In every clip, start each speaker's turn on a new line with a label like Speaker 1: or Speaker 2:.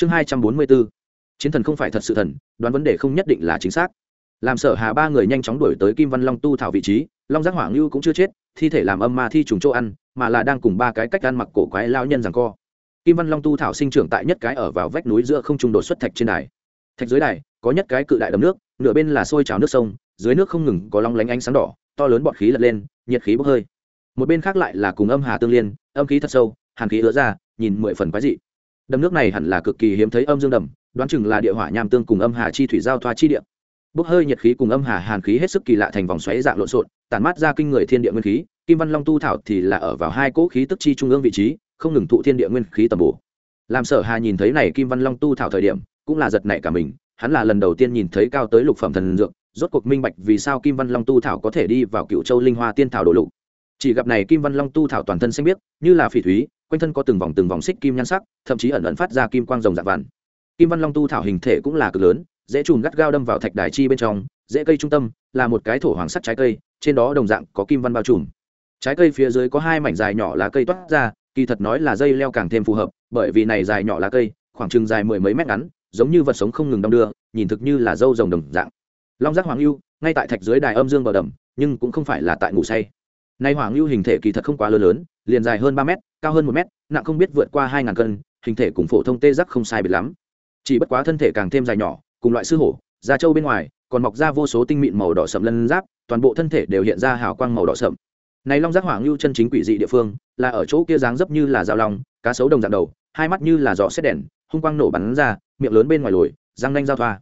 Speaker 1: chương hai trăm bốn mươi bốn. Chiến thần không phải thật sự thần, đoán vấn đề không nhất định là chính xác. Làm sở hà ba người nhanh chóng đuổi tới kim văn long tu thảo vị trí, long giác hỏa ngưu cũng chưa chết, thi thể làm âm ma thi trùng chỗ ăn, mà là đang cùng ba cái cách ăn mặc cổ quái lao nhân rằng co. Kim văn long tu thảo sinh trưởng tại nhất cái ở vào vách núi giữa không trung đột xuất thạch trên đài. Thạch dưới đài, có nhất cái cự đại đầm nước, nửa bên là sôi trào nước sông, dưới nước không ngừng có long lánh ánh sáng đỏ, to lớn bọt khí lật lên, nhiệt khí bốc hơi. Một bên khác lại là cùng âm hà tương liên, âm khí thật sâu, hàn khí ứa ra, nhìn mười phần quái dị đầm nước này hẳn là cực kỳ hiếm thấy âm dương đầm, đoán chừng là địa hỏa nham tương cùng âm hà chi thủy giao thoa chi địa. Bốc hơi nhiệt khí cùng âm hà hàn khí hết sức kỳ lạ thành vòng xoáy dạng lộn xộn, tản mát ra kinh người thiên địa nguyên khí, kim văn long tu thảo thì là ở vào hai cỗ khí tức chi trung ương vị trí, không ngừng thụ thiên địa nguyên khí tầm bổ. Làm sở hà nhìn thấy này kim văn long tu thảo thời điểm, cũng là giật nảy cả mình, hắn là lần đầu tiên nhìn thấy cao tới lục phẩm thần dược, rốt cuộc minh bạch vì sao kim văn long tu thảo có thể đi vào cựu châu linh hoa tiên thảo đồ lục chỉ gặp này kim văn long tu thảo toàn thân xanh biếc, như là phỉ thúy, quanh thân có từng vòng từng vòng xích kim nhan sắc, thậm chí ẩn ẩn phát ra kim quang rồng dạng vằn kim văn long tu thảo hình thể cũng là cực lớn, dễ chùm gắt gao đâm vào thạch đài chi bên trong, dễ cây trung tâm là một cái thổ hoàng sắt trái cây, trên đó đồng dạng có kim văn bao trùm. Trái cây phía dưới có hai mảnh dài nhỏ lá cây toát ra, kỳ thật nói là dây leo càng thêm phù hợp, bởi vì này dài nhỏ lá cây, khoảng chừng dài mười mấy mét ngắn, giống như vật sống không ngừng đong đưa, nhìn thực như là dâu rồng đồng dạng. Long giác hoàng lưu ngay tại thạch dưới đài âm dương bờ đầm, nhưng cũng không phải là tại ngủ say nay hoàng lưu hình thể kỳ thật không quá lớn lớn, liền dài hơn ba mét, cao hơn một mét, nặng không biết vượt qua hai ngàn cân, hình thể cùng phổ thông tê giác không sai biệt lắm. Chỉ bất quá thân thể càng thêm dài nhỏ, cùng loại sư hổ, da trâu bên ngoài, còn mọc ra vô số tinh mịn màu đỏ sậm lân giáp, toàn bộ thân thể đều hiện ra hào quang màu đỏ sậm. Này long giác hoàng lưu chân chính quỷ dị địa phương, là ở chỗ kia dáng dấp như là dao long, cá sấu đồng dạng đầu, hai mắt như là giỏ xét đèn, hung quang nổ bắn ra, miệng lớn bên ngoài lồi, răng nanh giao thoa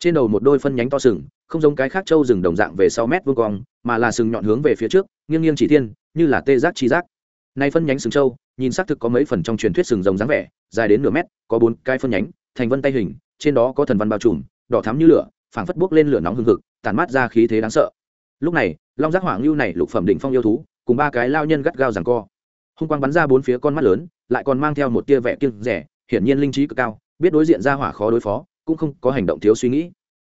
Speaker 1: trên đầu một đôi phân nhánh to sừng, không giống cái khác trâu rừng đồng dạng về sau mét vuông cong, mà là sừng nhọn hướng về phía trước, nghiêng nghiêng chỉ thiên, như là tê giác chi giác. Nay phân nhánh sừng trâu, nhìn xác thực có mấy phần trong truyền thuyết sừng rồng dáng vẻ, dài đến nửa mét, có bốn cái phân nhánh, thành vân tay hình, trên đó có thần văn bao trùm, đỏ thắm như lửa, phảng phất bốc lên lửa nóng hừng hực tàn mát ra khí thế đáng sợ. Lúc này, long giác hỏa lưu này lục phẩm đỉnh phong yêu thú, cùng ba cái lao nhân gắt gao giằng co. Hung quang bắn ra bốn phía con mắt lớn, lại còn mang theo một tia vẻ kiêng rẻ, hiển nhiên linh trí cực cao, biết đối diện ra hỏa khó đối phó cũng không có hành động thiếu suy nghĩ.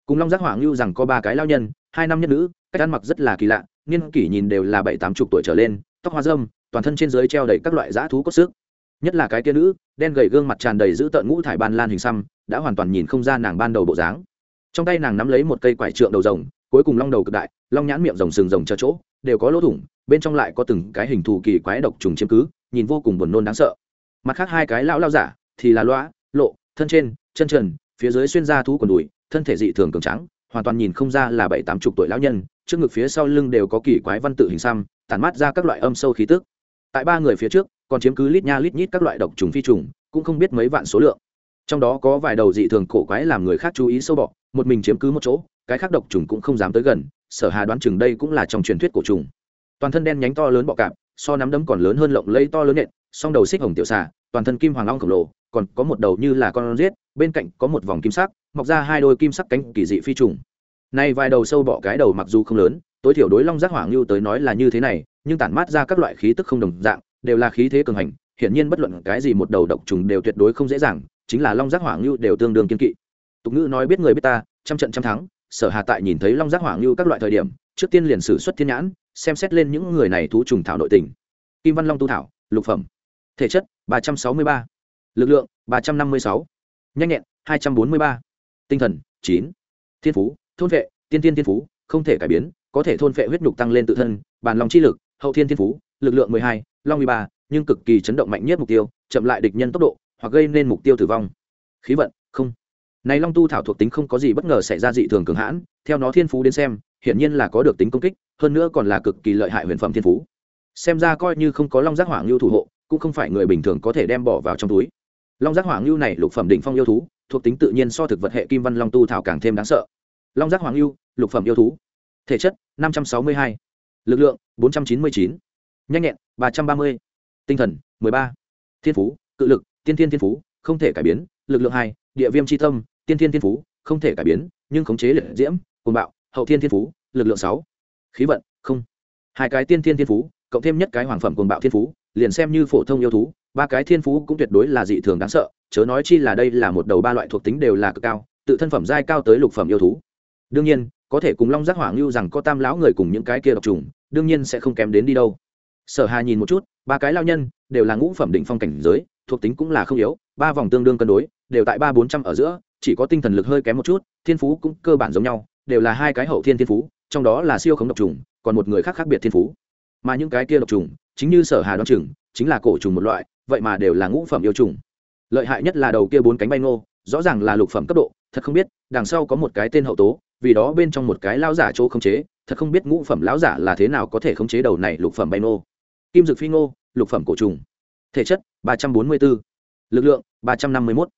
Speaker 1: Cùng long giác hoàng lưu rằng có ba cái lao nhân, hai năm nhất nữ, cách ăn mặc rất là kỳ lạ, niên kỷ nhìn đều là bảy tám chục tuổi trở lên, tóc hoa dâm toàn thân trên dưới treo đầy các loại dã thú cốt xước. Nhất là cái kia nữ, đen gầy gương mặt tràn đầy giữ tợn ngũ thải ban lan hình xăm, đã hoàn toàn nhìn không ra nàng ban đầu bộ dáng. Trong tay nàng nắm lấy một cây quải trượng đầu rồng, cuối cùng long đầu cực đại, long nhãn miệng rồng sừng rồng cho chỗ, đều có lỗ thủng, bên trong lại có từng cái hình thù kỳ quái độc trùng chiếm cứ, nhìn vô cùng buồn nôn đáng sợ. Mặt khác hai cái lão lao giả, thì là loa, lộ, thân trên, chân trần phía dưới xuyên ra thú quần đùi, thân thể dị thường cường trắng hoàn toàn nhìn không ra là bảy tám chục tuổi lão nhân, trước ngực phía sau lưng đều có kỳ quái văn tự hình xăm, tản mát ra các loại âm sâu khí tức. Tại ba người phía trước, còn chiếm cứ lít nha lít nhít các loại độc trùng phi trùng, cũng không biết mấy vạn số lượng. Trong đó có vài đầu dị thường cổ quái làm người khác chú ý sâu bọ, một mình chiếm cứ một chỗ, cái khác độc trùng cũng không dám tới gần, sở hà đoán chừng đây cũng là trong truyền thuyết cổ trùng. Toàn thân đen nhánh to lớn bọ cạp, so nắm đấm còn lớn hơn lộng lây to lớn nện, song đầu xích hồng tiểu xà, toàn thân kim hoàng long khổng lồ, còn có một đầu như là con riết bên cạnh có một vòng kim sắc, mọc ra hai đôi kim sắc cánh kỳ dị phi trùng. Nay vài đầu sâu bọ cái đầu mặc dù không lớn, tối thiểu đối long giác hỏa ngưu tới nói là như thế này, nhưng tản mát ra các loại khí tức không đồng dạng, đều là khí thế cường hành, hiển nhiên bất luận cái gì một đầu độc trùng đều tuyệt đối không dễ dàng, chính là long giác hỏa ngưu đều tương đương kiên kỵ. Tục ngữ nói biết người biết ta, trăm trận trăm thắng, sở hà tại nhìn thấy long giác hỏa ngưu các loại thời điểm, trước tiên liền sử xuất thiên nhãn, xem xét lên những người này thú trùng thảo nội tình. Kim văn long tu thảo, lục phẩm, thể chất, ba trăm sáu mươi ba, lực lượng, ba trăm năm mươi sáu nhanh nhẹn, hai trăm bốn mươi ba. Tinh thần, chín. Thiên phú, thôn vệ, tiên tiên thiên phú, không thể cải biến, có thể thôn vệ huyết nhục tăng lên tự thân bàn lòng chi lực, hậu thiên thiên phú, lực lượng mười hai, long mười ba, nhưng cực kỳ chấn động mạnh nhất mục tiêu, chậm lại địch nhân tốc độ, hoặc gây nên mục tiêu tử vong. Khí vận, không. Này long tu thảo thuộc tính không có gì bất ngờ xảy ra dị thường cường hãn, theo nó thiên phú đến xem, hiển nhiên là có được tính công kích, hơn nữa còn là cực kỳ lợi hại huyền phẩm thiên phú. Xem ra coi như không có long giác hỏa ngưu thủ hộ, cũng không phải người bình thường có thể đem bỏ vào trong túi long giác hoàng lưu này lục phẩm đỉnh phong yêu thú thuộc tính tự nhiên so thực vật hệ kim văn long tu thảo càng thêm đáng sợ. Long giác hoàng lưu, lục phẩm yêu thú. Thể chất năm trăm sáu mươi hai. Lực lượng bốn trăm chín mươi chín. Nhanh nhẹn ba trăm ba mươi. Tinh thần ba. Thiên phú cự lực tiên thiên thiên phú không thể cải biến. Lực lượng hai địa viêm tri tâm tiên thiên thiên phú không thể cải biến nhưng khống chế liệt diễm côn bạo hậu thiên thiên phú lực lượng sáu. Khí vận không. Hai cái tiên thiên thiên phú cộng thêm nhất cái hoàng phẩm côn bạo thiên phú liền xem như phổ thông yêu thú, ba cái thiên phú cũng tuyệt đối là dị thường đáng sợ, chớ nói chi là đây là một đầu ba loại thuộc tính đều là cực cao, tự thân phẩm giai cao tới lục phẩm yêu thú. Đương nhiên, có thể cùng long giác hỏa ngưu rằng có tam lão người cùng những cái kia độc trùng, đương nhiên sẽ không kém đến đi đâu. Sở hà nhìn một chút, ba cái lao nhân, đều là ngũ phẩm định phong cảnh giới, thuộc tính cũng là không yếu, ba vòng tương đương cân đối, đều tại ba bốn trăm ở giữa, chỉ có tinh thần lực hơi kém một chút, thiên phú cũng cơ bản giống nhau, đều là hai cái hậu thiên thiên phú, trong đó là siêu khống độc trùng, còn một người khác khác biệt thiên phú. Mà những cái kia độc trùng chính như sở hà đoan chừng, chính là cổ trùng một loại, vậy mà đều là ngũ phẩm yêu trùng. Lợi hại nhất là đầu kia bốn cánh bay ngô, rõ ràng là lục phẩm cấp độ, thật không biết, đằng sau có một cái tên hậu tố, vì đó bên trong một cái lao giả chỗ khống chế, thật không biết ngũ phẩm lão giả là thế nào có thể khống chế đầu này lục phẩm bay ngô. Kim dực phi ngô, lục phẩm cổ trùng. Thể chất, ba trăm bốn mươi 344. lực lượng, ba trăm năm mươi 351.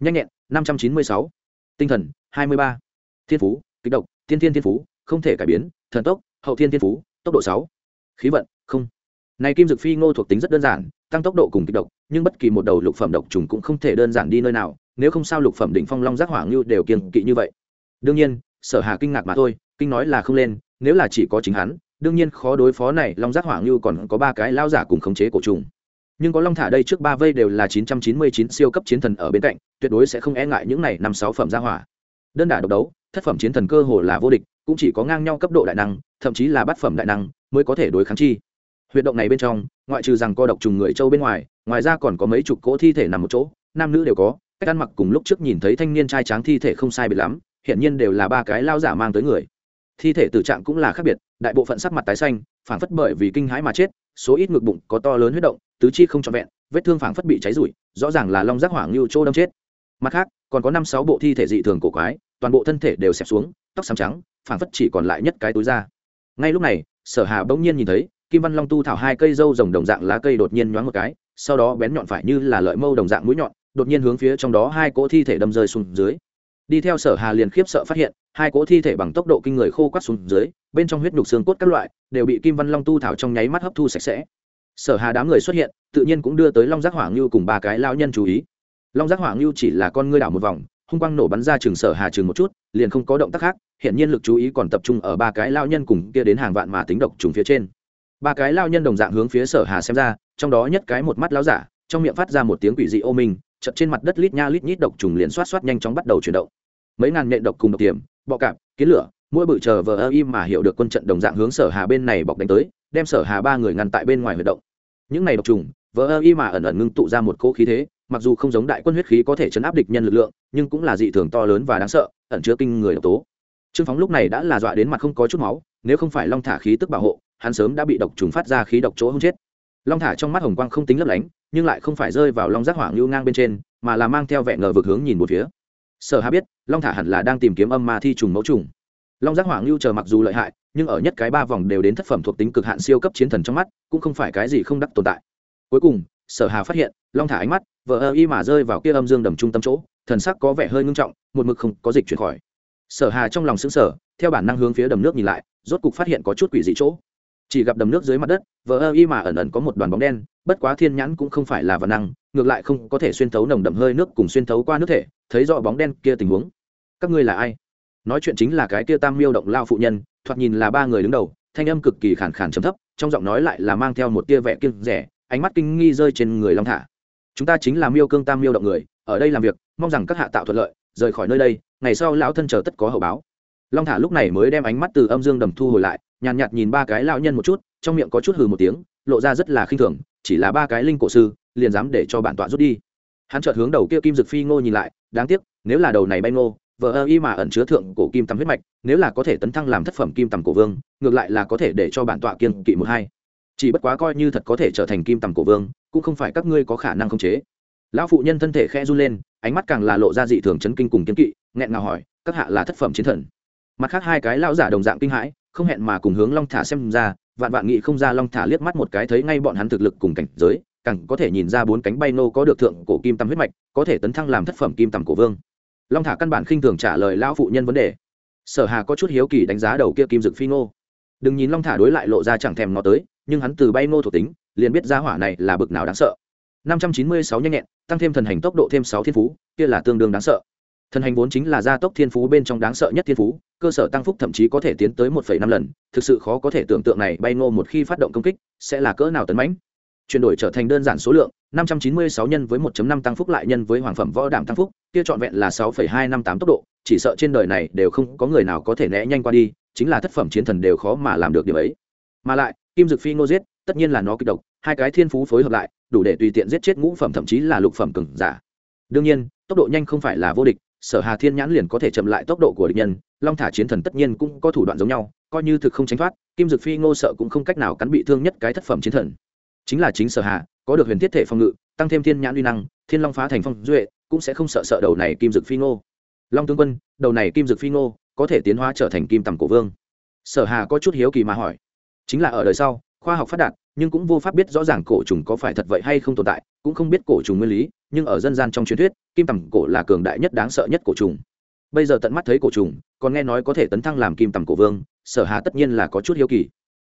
Speaker 1: nhanh nhẹn, năm trăm chín mươi sáu. Tinh thần, hai mươi ba. Thiên phú kích độc thiên thiên thiên phú, không thể cải biến, thần tốc, hậu thiên thiên phú, tốc độ sáu. Khí vận này kim dược phi ngô thuộc tính rất đơn giản, tăng tốc độ cùng kịch độc, nhưng bất kỳ một đầu lục phẩm độc trùng cũng không thể đơn giản đi nơi nào, nếu không sao lục phẩm đỉnh phong long giác hỏa ngưu đều kiên kỵ như vậy. Đương nhiên, sở hà kinh ngạc mà thôi, kinh nói là không lên, nếu là chỉ có chính hắn, đương nhiên khó đối phó này long giác hỏa ngưu còn có ba cái lao giả cùng khống chế cổ trùng. Nhưng có long thả đây trước ba vây đều là 999 siêu cấp chiến thần ở bên cạnh, tuyệt đối sẽ không e ngại những này năm sáu phẩm gia hỏa. Đơn đả độc đấu, thất phẩm chiến thần cơ hồ là vô địch, cũng chỉ có ngang nhau cấp độ đại năng, thậm chí là bát phẩm đại năng, mới có thể đối kháng chi huyệt động này bên trong, ngoại trừ rằng co độc trùng người châu bên ngoài ngoài ra còn có mấy chục cỗ thi thể nằm một chỗ, nam nữ đều có, cách ăn mặc cùng lúc trước nhìn thấy thanh niên trai tráng thi thể không sai biệt lắm hiện nhiên đều là ba cái lao giả mang tới người. Thi thể tử trạng cũng là khác biệt, đại bộ phận sắc mặt tái xanh, phảng phất bởi vì kinh hãi mà chết, số ít ngực bụng có to lớn huyết động, tứ chi không trọn vẹn, vết thương phảng phất bị cháy rụi, rõ ràng là long giác hoảng lưu trô đâm chết. Mặt khác, còn có năm sáu bộ thi thể dị thường cổ quái, toàn bộ thân thể đều xẹp xuống, tóc xám trắng, phảng phất chỉ còn lại nhất cái túi da. Ngay lúc này, sở hà bỗng nhiên nhìn thấy kim văn long tu thảo hai cây dâu rồng đồng dạng lá cây đột nhiên nhoáng một cái, sau đó bén nhọn phải như là lợi mâu đồng dạng mũi nhọn, đột nhiên hướng phía trong đó hai cỗ thi thể đâm rơi xuống dưới. Đi theo sở hà liền khiếp sợ phát hiện, hai cỗ thi thể bằng tốc độ kinh người khô quắt xuống dưới, bên trong huyết nhục xương cốt các loại, đều bị kim văn long tu thảo trong nháy mắt hấp thu sạch sẽ. Sở hà đám người xuất hiện, tự nhiên cũng đưa tới long giác hỏa ngưu cùng ba cái lao nhân chú ý. Long giác hỏa ngưu chỉ là con ngươi đảo một vòng, hung quang nổ bắn ra trường sở hà trường một chút, liền không có động tác khác, hiện nhiên lực chú ý còn tập trung ở ba cái lao nhân cùng kia đến hàng vạn mà tính độc trùng phía trên ba cái lao nhân đồng dạng hướng phía sở hà xem ra, trong đó nhất cái một mắt lao giả, trong miệng phát ra một tiếng quỷ dị ô minh chật trên mặt đất lít nha lít nhít độc trùng liền xoát xoát nhanh chóng bắt đầu chuyển động. Mấy ngàn nhện độc cùng độc tiềm, bọ cạp, kiến lửa, mỗi bự chờ vờ ơ im mà hiểu được quân trận đồng dạng hướng sở hà bên này bọc đánh tới, đem sở hà ba người ngăn tại bên ngoài huyệt động. Những này độc trùng, vờ ơ im mà ẩn ẩn ngưng tụ ra một cỗ khí thế, mặc dù không giống đại quân huyết khí có thể chấn áp địch nhân lực lượng, nhưng cũng là dị thường to lớn và đáng sợ, ẩn chứa kinh người độc tố. Trương phóng lúc này đã là dọa đến mặt không có chút máu, nếu không phải long thả khí tức bảo hộ hắn sớm đã bị độc trùng phát ra khí độc chỗ hông chết. Long thả trong mắt hồng quang không tính lấp lánh, nhưng lại không phải rơi vào long giác hỏa ngưu ngang bên trên, mà là mang theo vẻ ngờ vực hướng nhìn một phía. Sở hà biết, long thả hẳn là đang tìm kiếm âm ma thi trùng mẫu trùng. Long giác hỏa ngưu chờ mặc dù lợi hại, nhưng ở nhất cái ba vòng đều đến thất phẩm thuộc tính cực hạn siêu cấp chiến thần trong mắt, cũng không phải cái gì không đắc tồn tại. Cuối cùng, sở hà phát hiện, long thả ánh mắt vợ ơ y mà rơi vào kia âm dương đầm trung tâm chỗ, thần sắc có vẻ hơi ngưng trọng, một mực không có dịch chuyển khỏi. Sở hà trong lòng xứng sở theo bản năng hướng phía đầm nước nhìn lại, rốt cục phát hiện có chút quỷ dị chỗ chỉ gặp đầm nước dưới mặt đất, vờ ơ y mà ẩn ẩn có một đoàn bóng đen, bất quá thiên nhãn cũng không phải là vật năng, ngược lại không có thể xuyên thấu nồng đậm hơi nước cùng xuyên thấu qua nước thể, thấy rõ bóng đen kia tình huống. Các ngươi là ai? Nói chuyện chính là cái kia tam miêu động lao phụ nhân, thoạt nhìn là ba người đứng đầu, thanh âm cực kỳ khản khản chấm thấp, trong giọng nói lại là mang theo một tia vẻ kiêng rẻ, ánh mắt kinh nghi rơi trên người long thả. Chúng ta chính là miêu cương tam miêu động người, ở đây làm việc, mong rằng các hạ tạo thuận lợi, rời khỏi nơi đây, ngày sau lão thân chờ tất có hậu báo. Long thả lúc này mới đem ánh mắt từ âm dương đầm thu hồi lại nhàn nhạt, nhạt nhìn ba cái lão nhân một chút trong miệng có chút hừ một tiếng lộ ra rất là khinh thường chỉ là ba cái linh cổ sư liền dám để cho bản tọa rút đi. Hắn chợt hướng đầu kia kim dực phi ngô nhìn lại đáng tiếc nếu là đầu này bay ngô vợ ơ y mà ẩn chứa thượng cổ kim tầm huyết mạch nếu là có thể tấn thăng làm thất phẩm kim tầm cổ vương ngược lại là có thể để cho bản tọa kiên kỵ một hai. Chỉ bất quá coi như thật có thể trở thành kim tầm cổ vương cũng không phải các ngươi có khả năng khống chế. Lão phụ nhân thân thể khẽ run lên ánh mắt càng là lộ ra dị thường chấn kinh cùng kiên kỵ nghẹn ngào hỏi các hạ là thất phẩm chiến thần. Mặt khác hai cái lão giả đồng dạng kinh hãi không hẹn mà cùng hướng long thả xem ra, vạn vạn nghị không ra long thả liếc mắt một cái thấy ngay bọn hắn thực lực cùng cảnh giới, càng có thể nhìn ra bốn cánh bay nô có được thượng cổ kim tầm huyết mạch, có thể tấn thăng làm thất phẩm kim tầm cổ vương. Long thả căn bản khinh thường trả lời lão phụ nhân vấn đề. Sở hà có chút hiếu kỳ đánh giá đầu kia kim dực phi ngô. Đừng nhìn long thả đối lại lộ ra chẳng thèm ngó tới, nhưng hắn từ bay ngô thuộc tính, liền biết ra hỏa này là bực nào đáng sợ. 596 nhanh nhẹn, tăng thêm thần hành tốc độ thêm 6 thiên phú, kia là tương đương đáng sợ thần hành vốn chính là gia tốc thiên phú bên trong đáng sợ nhất thiên phú cơ sở tăng phúc thậm chí có thể tiến tới 1,5 lần thực sự khó có thể tưởng tượng này bay ngô một khi phát động công kích sẽ là cỡ nào tấn mãnh. Chuyển đổi trở thành đơn giản số lượng 596 nhân với 1.5 tăng phúc lại nhân với hoàng phẩm võ đảm tăng phúc kia trọn vẹn là 6,258 tốc độ chỉ sợ trên đời này đều không có người nào có thể né nhanh qua đi chính là thất phẩm chiến thần đều khó mà làm được điều ấy. Mà lại kim dực phi ngô giết tất nhiên là nó kịch độc hai cái thiên phú phối hợp lại đủ để tùy tiện giết chết ngũ phẩm thậm chí là lục phẩm cừng giả. Đương nhiên tốc độ nhanh không phải là vô địch sở hà thiên nhãn liền có thể chậm lại tốc độ của địch nhân, long thả chiến thần tất nhiên cũng có thủ đoạn giống nhau, coi như thực không tránh thoát, kim dực phi ngô sợ cũng không cách nào cắn bị thương nhất cái thất phẩm chiến thần. Chính là chính sở hà, có được huyền thiết thể phòng ngự, tăng thêm thiên nhãn uy năng, thiên long phá thành phong duệ, cũng sẽ không sợ sợ đầu này kim dực phi ngô. Long tướng quân, đầu này kim dực phi ngô có thể tiến hóa trở thành kim tầm cổ vương. Sở hà có chút hiếu kỳ mà hỏi. Chính là ở đời sau, khoa học phát đạt, nhưng cũng vô pháp biết rõ ràng cổ trùng có phải thật vậy hay không tồn tại, cũng không biết cổ trùng nguyên lý nhưng ở dân gian trong truyền thuyết, kim tầm cổ là cường đại nhất đáng sợ nhất cổ trùng. Bây giờ tận mắt thấy cổ trùng, còn nghe nói có thể tấn thăng làm kim tầm cổ vương, sở hà tất nhiên là có chút hiếu kỳ.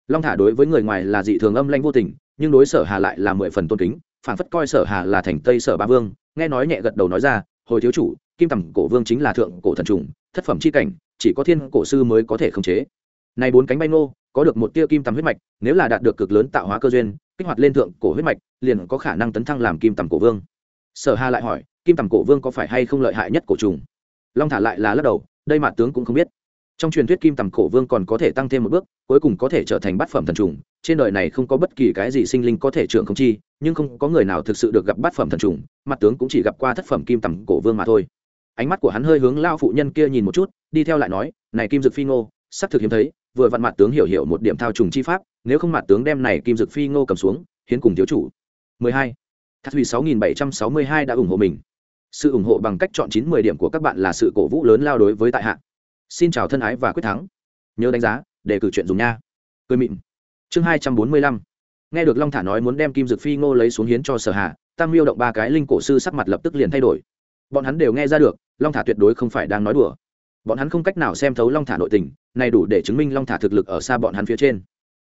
Speaker 1: Long thả đối với người ngoài là dị thường âm lanh vô tình, nhưng đối sở hà lại là mười phần tôn kính, phản phất coi sở hà là thành tây sở ba vương, nghe nói nhẹ gật đầu nói ra, hồi thiếu chủ, kim tầm cổ vương chính là thượng cổ thần trùng, thất phẩm c h i cảnh, chỉ có thiên cổ sư mới có thể khống chế. Này bốn cánh bay ngô, có được một tia kim tầm huyết mạch, nếu là đạt được cực lớn tạo hóa cơ duyên, kích hoạt lên thượng cổ huyết mạch, liền có khả năng tấn thăng làm kim tầm cổ vương sở hà lại hỏi, kim tầm cổ vương có phải hay không lợi hại nhất cổ trùng? Long thả lại là lắc đầu, đây mà tướng cũng không biết. Trong truyền thuyết kim tầm cổ vương còn có thể tăng thêm một bước, cuối cùng có thể trở thành bát phẩm thần trùng, trên đời này không có bất kỳ cái gì sinh linh có thể trưởng không chi, nhưng không có người nào thực sự được gặp bát phẩm thần trùng mặt tướng cũng chỉ gặp qua thất phẩm kim tầm cổ vương mà thôi. Ánh mắt của hắn hơi hướng lao phụ nhân kia nhìn một chút, đi theo lại nói, này kim dực phi ngô, xác thực hiếm thấy, vừa vặn mặt tướng hiểu hiểu một điểm thao trùng chi pháp, nếu không mặt tướng đem này kim dực phi ngô cầm xuống, hiến cùng thiếu chủ. 12. Thác Thủy 6762 đã ủng hộ mình. Sự ủng hộ bằng cách chọn 90 điểm của các bạn là sự cổ vũ lớn lao đối với tại hạ. Xin chào thân ái và quyết thắng. Nhớ đánh giá, để cử chuyện dùng nha. Cười mịn. Chương 245. Nghe được Long Thả nói muốn đem kim dược phi ngô lấy xuống hiến cho Sở Hạ, Tam Miêu động ba cái linh cổ sư sắc mặt lập tức liền thay đổi. Bọn hắn đều nghe ra được, Long Thả tuyệt đối không phải đang nói đùa. Bọn hắn không cách nào xem thấu Long Thả nội tình, này đủ để chứng minh Long Thả thực lực ở xa bọn hắn phía trên.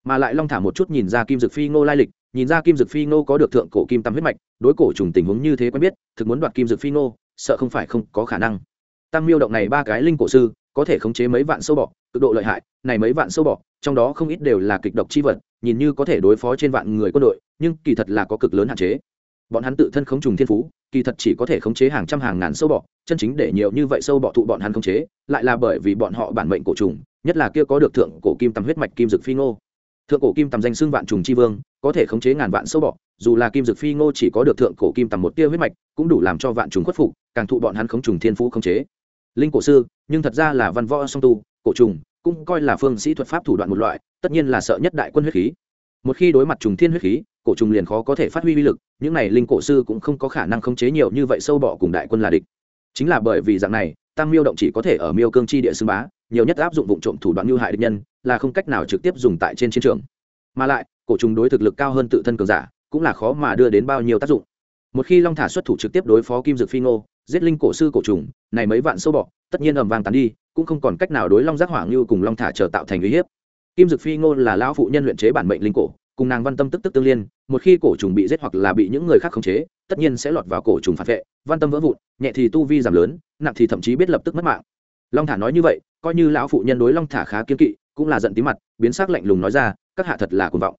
Speaker 1: Mà lại Long Thả một chút nhìn ra kim dược phi ngô lai lịch, nhìn ra kim dực phi ngô có được thượng cổ kim tam huyết mạch, đối cổ trùng tình huống như thế quen biết, thực muốn đoạt kim dực phi ngô, sợ không phải không có khả năng. Tăng miêu động này ba cái linh cổ sư, có thể khống chế mấy vạn sâu bọ, cực độ lợi hại, này mấy vạn sâu bọ, trong đó không ít đều là kịch độc chi vật, nhìn như có thể đối phó trên vạn người quân đội, nhưng kỳ thật là có cực lớn hạn chế. Bọn hắn tự thân khống trùng thiên phú, kỳ thật chỉ có thể khống chế hàng trăm hàng ngàn sâu bọ, chân chính để nhiều như vậy sâu bọ thụ bọn hắn khống chế, lại là bởi vì bọn họ bản mệnh cổ trùng, nhất là kia có được thượng cổ kim tầm huyết mạch kim dực phi ngô thượng cổ kim tầm danh xưng vạn trùng chi vương, có thể khống chế ngàn vạn sâu bọ, dù là kim dực phi ngô chỉ có được thượng cổ kim tầm một tia huyết mạch, cũng đủ làm cho vạn trùng khuất phục, càng thụ bọn hắn khống trùng thiên phú khống chế. Linh cổ sư, nhưng thật ra là văn võ song tu, cổ trùng, cũng coi là phương sĩ thuật pháp thủ đoạn một loại, tất nhiên là sợ nhất đại quân huyết khí. Một khi đối mặt trùng thiên huyết khí, cổ trùng liền khó có thể phát huy uy lực, những này linh cổ sư cũng không có khả năng khống chế nhiều như vậy sâu bọ cùng đại quân là địch. Chính là bởi vì dạng này, tam miêu động chỉ có thể ở miêu cương chi địa xưng bá nhiều nhất áp dụng vụ trộm thủ đoạn như hại địch nhân, là không cách nào trực tiếp dùng tại trên chiến trường. Mà lại, cổ trùng đối thực lực cao hơn tự thân cường giả, cũng là khó mà đưa đến bao nhiêu tác dụng. Một khi long thả xuất thủ trực tiếp đối phó kim dược phi ngô, giết linh cổ sư cổ trùng, này mấy vạn sâu bọ, tất nhiên ầm vàng tán đi, cũng không còn cách nào đối long giác hỏa ngưu cùng long thả trở tạo thành uy hiếp. Kim dược phi ngô là lão phụ nhân luyện chế bản mệnh linh cổ, cùng nàng văn tâm tức tức tương liên, một khi cổ trùng bị giết hoặc là bị những người khác khống chế, tất nhiên sẽ lọt vào cổ trùng phản vệ, văn tâm vỡ vụn, nhẹ thì tu vi giảm lớn, nặng thì thậm chí biết lập tức mất mạng. Long thả nói như vậy coi như lão phụ nhân đối long thả khá kiên kỵ, cũng là giận tí mặt, biến sắc lạnh lùng nói ra, các hạ thật là cuồng vọng.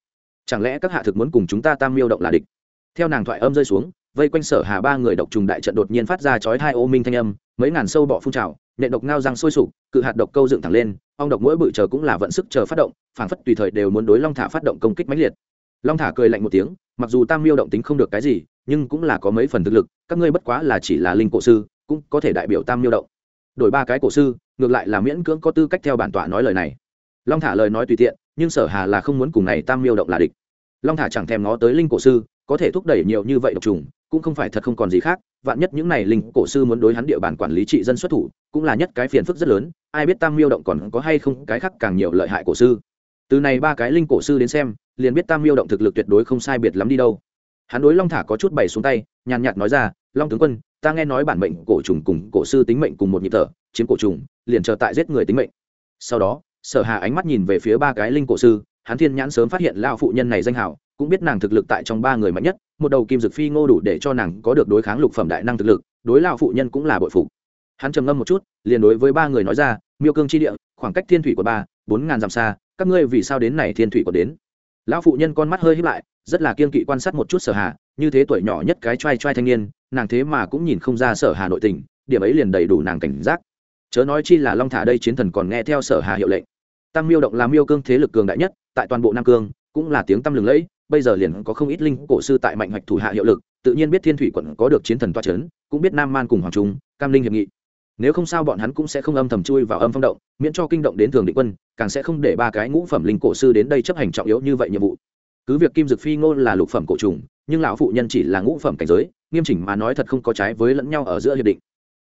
Speaker 1: Chẳng lẽ các hạ thực muốn cùng chúng ta tam miêu động là địch? Theo nàng thoại âm rơi xuống, vây quanh sở hà ba người độc trùng đại trận đột nhiên phát ra chói hai ô minh thanh âm, mấy ngàn sâu bọ phun trào nệ độc ngao răng sôi sục, cự hạt độc câu dựng thẳng lên, ong độc mỗi bự chờ cũng là vận sức chờ phát động, phảng phất tùy thời đều muốn đối long thả phát động công kích mãnh liệt. Long thả cười lạnh một tiếng, mặc dù tam miêu động tính không được cái gì, nhưng cũng là có mấy phần thực lực, các ngươi bất quá là chỉ là linh cổ sư, cũng có thể đại biểu tam miêu động. Đổi ba cái cổ sư ngược lại là miễn cưỡng có tư cách theo bản tọa nói lời này. Long thả lời nói tùy tiện, nhưng sở hà là không muốn cùng này tam miêu động là địch. Long thả chẳng thèm ngó tới linh cổ sư, có thể thúc đẩy nhiều như vậy độc trùng, cũng không phải thật không còn gì khác, vạn nhất những này linh cổ sư muốn đối hắn địa bàn quản lý trị dân xuất thủ, cũng là nhất cái phiền phức rất lớn, ai biết tam miêu động còn có hay không cái khác càng nhiều lợi hại cổ sư. Từ này ba cái linh cổ sư đến xem, liền biết tam miêu động thực lực tuyệt đối không sai biệt lắm đi đâu. Hắn đối long thả có chút bày xuống tay, nhàn nhạt nói ra, long tướng quân, ta nghe nói bản mệnh cổ trùng cùng cổ sư tính mệnh cùng một nhịp thở chiếm cổ trùng liền chờ tại giết người tính mệnh. Sau đó sở hà ánh mắt nhìn về phía ba cái linh cổ sư hắn thiên nhãn sớm phát hiện lao phụ nhân này danh hào, cũng biết nàng thực lực tại trong ba người mạnh nhất một đầu kim dực phi ngô đủ để cho nàng có được đối kháng lục phẩm đại năng thực lực đối lao phụ nhân cũng là bội phục. Hắn trầm ngâm một chút liền đối với ba người nói ra miêu cương chi địa khoảng cách thiên thủy của ba bốn ngàn dặm xa các ngươi vì sao đến này thiên thủy của đến? Lão phụ nhân con mắt hơi híp lại rất là kiên kỵ quan sát một chút sở hà như thế tuổi nhỏ nhất cái trai trai thanh niên nàng thế mà cũng nhìn không ra sở hà nội tình điểm ấy liền đầy đủ nàng cảnh giác chớ nói chi là long thả đây chiến thần còn nghe theo sở hà hiệu lệnh. Tam miêu động là miêu cương thế lực cường đại nhất, tại toàn bộ nam cương, cũng là tiếng tăm lừng lẫy, bây giờ liền có không ít linh cổ sư tại mạnh hoạch thủ hạ hiệu lực, tự nhiên biết thiên thủy quận có được chiến thần toa c h ấ n cũng biết nam man cùng hoàng trung, cam linh hiệp nghị. Nếu không sao bọn hắn cũng sẽ không âm thầm chui vào âm phong động, miễn cho kinh động đến thường định quân, càng sẽ không để ba cái ngũ phẩm linh cổ sư đến đây chấp hành trọng yếu như vậy nhiệm vụ. Cứ việc kim dực phi ngôn là lục phẩm cổ trùng, nhưng lão phụ nhân chỉ là ngũ phẩm cảnh giới, nghiêm chỉnh mà nói thật không có trái với lẫn nhau ở giữa hiệp định.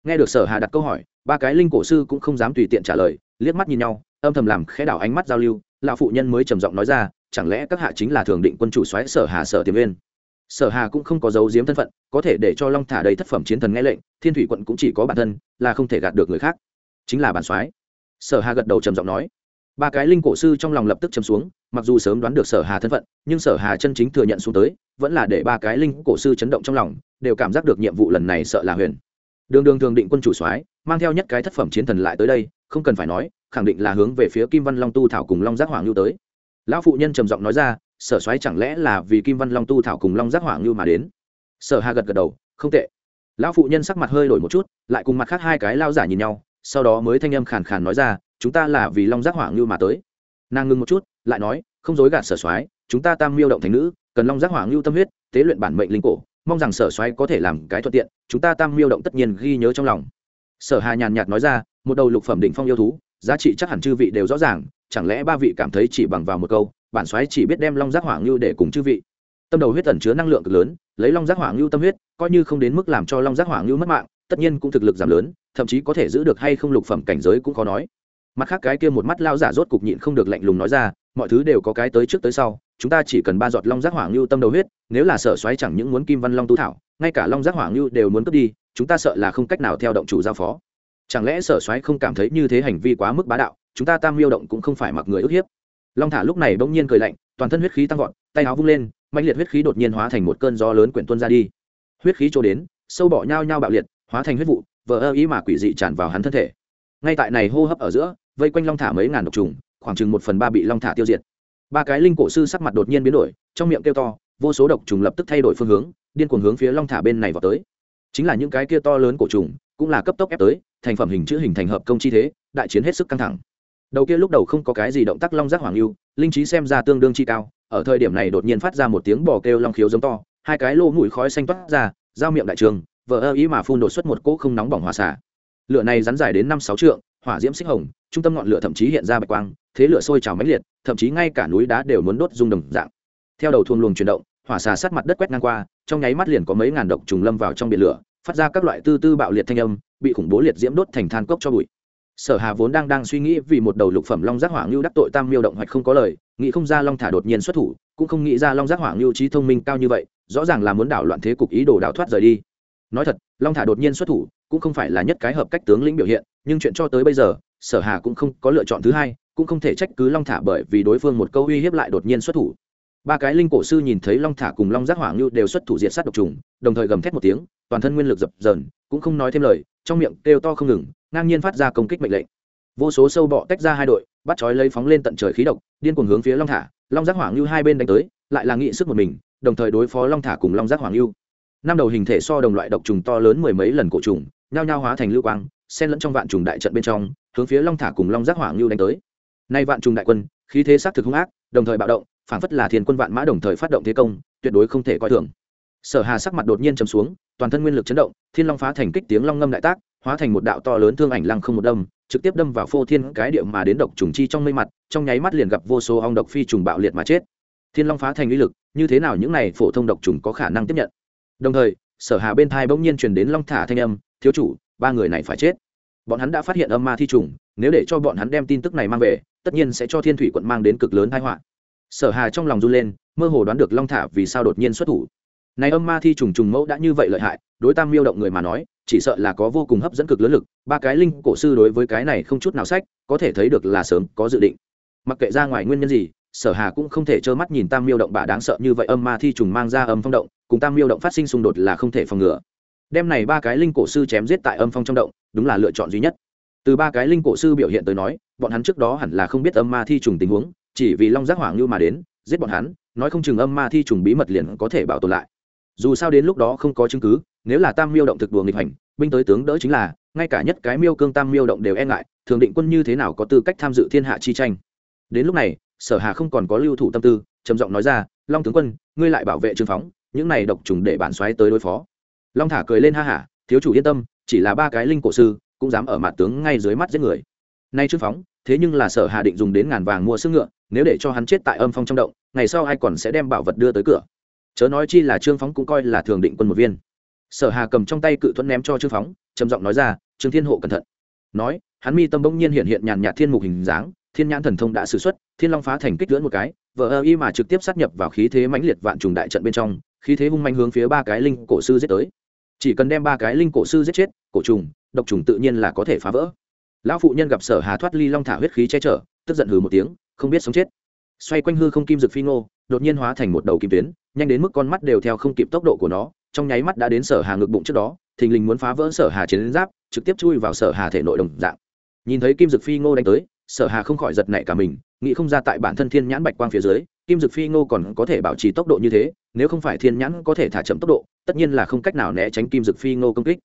Speaker 1: Nghe được sở hà đặt câu hỏi ba cái linh cổ sư cũng không dám tùy tiện trả lời, liếc mắt nhìn nhau, âm thầm làm khẽ đảo ánh mắt giao lưu, lão phụ nhân mới trầm giọng nói ra, chẳng lẽ các hạ chính là thường định quân chủ xoáy sở hà sở tiềm viên sở hà cũng không có dấu diếm thân phận, có thể để cho long thả đầy thất phẩm chiến thần nghe lệnh, thiên thủy quận cũng chỉ có bản thân, là không thể gạt được người khác. Chính là bản soái. Sở hà gật đầu trầm giọng nói. Ba cái linh cổ sư trong lòng lập tức chấm xuống, mặc dù sớm đoán được sở hà thân phận, nhưng sở hà chân chính thừa nhận xuống tới, vẫn là để ba cái linh cổ sư chấn động trong lòng, đều cảm giác được nhiệm vụ lần này sợ là huyền. Đường đường thường định quân chủ soái mang theo nhất cái thất phẩm chiến thần lại tới đây, không cần phải nói, khẳng định là hướng về phía kim văn long tu thảo cùng long giác hoàng lưu tới. Lão phụ nhân trầm giọng nói ra, sở soái chẳng lẽ là vì kim văn long tu thảo cùng long giác hoàng lưu mà đến? Sở hà gật gật đầu, không tệ. Lão phụ nhân sắc mặt hơi đổi một chút, lại cùng mặt khác hai cái lao giả nhìn nhau, sau đó mới thanh âm khàn khàn nói ra, chúng ta là vì long giác hoàng lưu mà tới. Nàng ngưng một chút, lại nói, không dối gạt sở soái, chúng ta tam miêu động thành nữ, cần long giác hoàng lưu tâm huyết, tế luyện bản mệnh linh cổ, mong rằng sở soái có thể làm cái thuận tiện, chúng ta tam miêu động tất nhiên ghi nhớ trong lòng sở hà nhàn nhạt nói ra, một đầu lục phẩm đỉnh phong yêu thú, giá trị chắc hẳn chư vị đều rõ ràng, chẳng lẽ ba vị cảm thấy chỉ bằng vào một câu, bản soái chỉ biết đem long giác hỏa ngưu để cùng chư vị? Tâm đầu huyết tẩn chứa năng lượng cực lớn, lấy long giác hỏa ngưu tâm huyết, coi như không đến mức làm cho long giác hỏa ngưu mất mạng, tất nhiên cũng thực lực giảm lớn, thậm chí có thể giữ được hay không lục phẩm cảnh giới cũng khó nói. Mặt khác cái kia một mắt lao giả rốt cục nhịn không được lạnh lùng nói ra, mọi thứ đều có cái tới trước tới sau, chúng ta chỉ cần ba giọt long giác hỏa ngưu tâm đầu huyết, nếu là sở xoáy chẳng những muốn kim văn long tu thảo, ngay cả long giác hỏa ngưu đều muốn cướp đi chúng ta sợ là không cách nào theo động chủ giao phó. Chẳng lẽ sở soái không cảm thấy như thế hành vi quá mức bá đạo, chúng ta tam miêu động cũng không phải mặc người ức hiếp. Long thả lúc này bỗng nhiên cười lạnh, toàn thân huyết khí tăng vọt, tay áo vung lên mạnh liệt huyết khí đột nhiên hóa thành một cơn gió lớn quyển tuôn ra đi. Huyết khí trôi đến, sâu bọ nhau nhau bạo liệt, hóa thành huyết vụ, vờ ơ ý mà quỷ dị tràn vào hắn thân thể. Ngay tại này hô hấp ở giữa, vây quanh long thả mấy ngàn độc trùng, khoảng chừng một phần ba bị long thả tiêu diệt. Ba cái linh cổ sư sắc mặt đột nhiên biến đổi, trong miệng kêu to, vô số độc trùng lập tức thay đổi phương hướng, điên cuồng hướng phía long thả bên này vào tới chính là những cái kia to lớn cổ trùng, cũng là cấp tốc ép tới, thành phẩm hình chữ hình thành hợp công chi thế, đại chiến hết sức căng thẳng. Đầu kia lúc đầu không có cái gì động tác long giác hoàng lưu, linh trí xem ra tương đương chi cao, ở thời điểm này đột nhiên phát ra một tiếng bò kêu long khiếu giống to, hai cái lô mũi khói xanh toát ra, giao miệng đại trường vỡ ơ ý mà phun đột xuất một cỗ không nóng bỏng hòa xả lửa này rắn dài đến năm sáu trượng, hỏa diễm xích hồng, trung tâm ngọn lửa thậm chí hiện ra bạch quang, thế lửa sôi trào mãnh liệt, thậm chí ngay cả núi đá đều muốn đốt rung đồng dạng. Theo đầu thuông luồng chuyển động hỏa xà sát mặt đất quét ngang qua, trong nháy mắt liền có mấy ngàn độc trùng lâm vào trong biển lửa, phát ra các loại tư tư bạo liệt thanh âm, bị khủng bố liệt diễm đốt thành than cốc cho bụi. Sở hà vốn đang đang suy nghĩ vì một đầu lục phẩm long giác hỏa ngưu đắc tội tam miêu động hoạch không có lời, nghĩ không ra long thả đột nhiên xuất thủ, cũng không nghĩ ra long giác hỏa ngưu trí thông minh cao như vậy, rõ ràng là muốn đảo loạn thế cục ý đồ đảo thoát rời đi. Nói thật, long thả đột nhiên xuất thủ, cũng không phải là nhất cái hợp cách tướng lĩnh biểu hiện, nhưng chuyện cho tới bây giờ, sở hà cũng không có lựa chọn thứ hai, cũng không thể trách cứ long thả bởi vì đối phương một câu uy hiếp lại đột nhiên xuất thủ ba cái linh cổ sư nhìn thấy long thả cùng long giác hỏa ngưu đều xuất thủ diệt sát độc trùng, đồng thời gầm thét một tiếng, toàn thân nguyên lực dập dờn, cũng không nói thêm lời, trong miệng kêu to không ngừng, ngang nhiên phát ra công kích mệnh lệnh. Vô số sâu bọ tách ra hai đội, bắt chói lấy phóng lên tận trời khí độc, điên cuồng hướng phía long thả, long giác hỏa ngưu hai bên đánh tới, lại là nghị sức một mình, đồng thời đối phó long thả cùng long giác hỏa ngưu. Năm đầu hình thể so đồng loại độc trùng to lớn mười mấy lần cổ trùng, nhao nhao hóa thành lưu quang, xen lẫn trong vạn trùng đại trận bên trong, hướng phía long thả cùng long giác hỏa ngưu đánh tới. Nay vạn trùng đại quân, khí thế xác thực hung ác, đồng thời bạo động phản phất là thiên quân vạn mã đồng thời phát động thế công, tuyệt đối không thể coi thường. Sở hà sắc mặt đột nhiên chấm xuống, toàn thân nguyên lực chấn động, thiên long phá thành kích tiếng long ngâm đại tác, hóa thành một đạo to lớn thương ảnh lăng không một đâm, trực tiếp đâm vào phô thiên cái điệu mà đến độc trùng chi trong mây mặt, trong nháy mắt liền gặp vô số ong độc phi trùng bạo liệt mà chết. Thiên long phá thành uy lực, như thế nào những này phổ thông độc trùng có khả năng tiếp nhận? Đồng thời, sở hà bên thai bỗng nhiên truyền đến long thả thanh âm, thiếu chủ, ba người này phải chết. Bọn hắn đã phát hiện âm ma thi trùng, nếu để cho bọn hắn đem tin tức này mang về, tất nhiên sẽ cho thiên thủy quận mang đến cực lớn tai họa sở hà trong lòng run lên, mơ hồ đoán được long thả vì sao đột nhiên xuất thủ. Này âm ma thi trùng trùng mẫu đã như vậy lợi hại, đối tam miêu động người mà nói, chỉ sợ là có vô cùng hấp dẫn cực lớn lực, ba cái linh cổ sư đối với cái này không chút nào sách, có thể thấy được là sớm, có dự định. Mặc kệ ra ngoài nguyên nhân gì, sở hà cũng không thể trơ mắt nhìn tam miêu động bà đáng sợ như vậy, âm ma thi trùng mang ra âm phong động, cùng tam miêu động phát sinh xung đột là không thể phòng ngừa. Đem này ba cái linh cổ sư chém giết tại âm phong trong động, đúng là lựa chọn duy nhất. Từ ba cái linh cổ sư biểu hiện tới nói, bọn hắn trước đó hẳn là không biết âm ma thi trùng tình huống chỉ vì long giác hoàng như mà đến, giết bọn hắn, nói không chừng âm ma thi trùng bí mật liền có thể bảo tồn lại. Dù sao đến lúc đó không có chứng cứ, nếu là tam miêu động thực đùa nghịch hành, binh tới tướng đỡ chính là, ngay cả nhất cái miêu cương tam miêu động đều e ngại, thường định quân như thế nào có tư cách tham dự thiên hạ chi tranh. Đến lúc này, sở hà không còn có lưu thủ tâm tư, trầm giọng nói ra, long tướng quân, ngươi lại bảo vệ trương phóng, những này độc trùng để bản xoáy tới đối phó. Long thả cười lên ha hả, thiếu chủ yên tâm, chỉ là ba cái linh cổ sư, cũng dám ở mặt tướng ngay dưới mắt giết người. Nay trương phóng thế nhưng là sở hà định dùng đến ngàn vàng mua sức ngựa, nếu để cho hắn chết tại âm phong trong động, ngày sau ai còn sẽ đem bảo vật đưa tới cửa? Chớ nói chi là trương phóng cũng coi là thường định quân một viên. Sở hà cầm trong tay cự thuẫn ném cho trương phóng, trầm giọng nói ra, trương thiên hộ cẩn thận. Nói, hắn mi tâm bỗng nhiên hiện hiện nhàn nhạt thiên mục hình dáng, thiên nhãn thần thông đã sử xuất, thiên long phá thành kích lưỡn một cái, vờ ơ y mà trực tiếp sát nhập vào khí thế mãnh liệt vạn trùng đại trận bên trong, khí thế hung manh hướng phía ba cái linh cổ sư giết tới. Chỉ cần đem ba cái linh cổ sư giết chết, cổ trùng, độc trùng tự nhiên là có thể phá vỡ lão phụ nhân gặp sở hà thoát ly long thả huyết khí che chở, tức giận hừ một tiếng, không biết sống chết. Xoay quanh hư không kim dực phi ngô, đột nhiên hóa thành một đầu kim tuyến, nhanh đến mức con mắt đều theo không kịp tốc độ của nó, trong nháy mắt đã đến sở hà ngực bụng trước đó, thình lình muốn phá vỡ sở hà chiến giáp, trực tiếp chui vào sở hà thể nội đồng dạng. Nhìn thấy kim dực phi ngô đánh tới, sở hà không khỏi giật nảy cả mình, nghĩ không ra tại bản thân thiên nhãn bạch quang phía dưới, kim dực phi ngô còn có thể bảo trì tốc độ như thế, nếu không phải thiên nhãn có thể thả chậm tốc độ, tất nhiên là không cách nào né tránh kim dực phi ngô công kích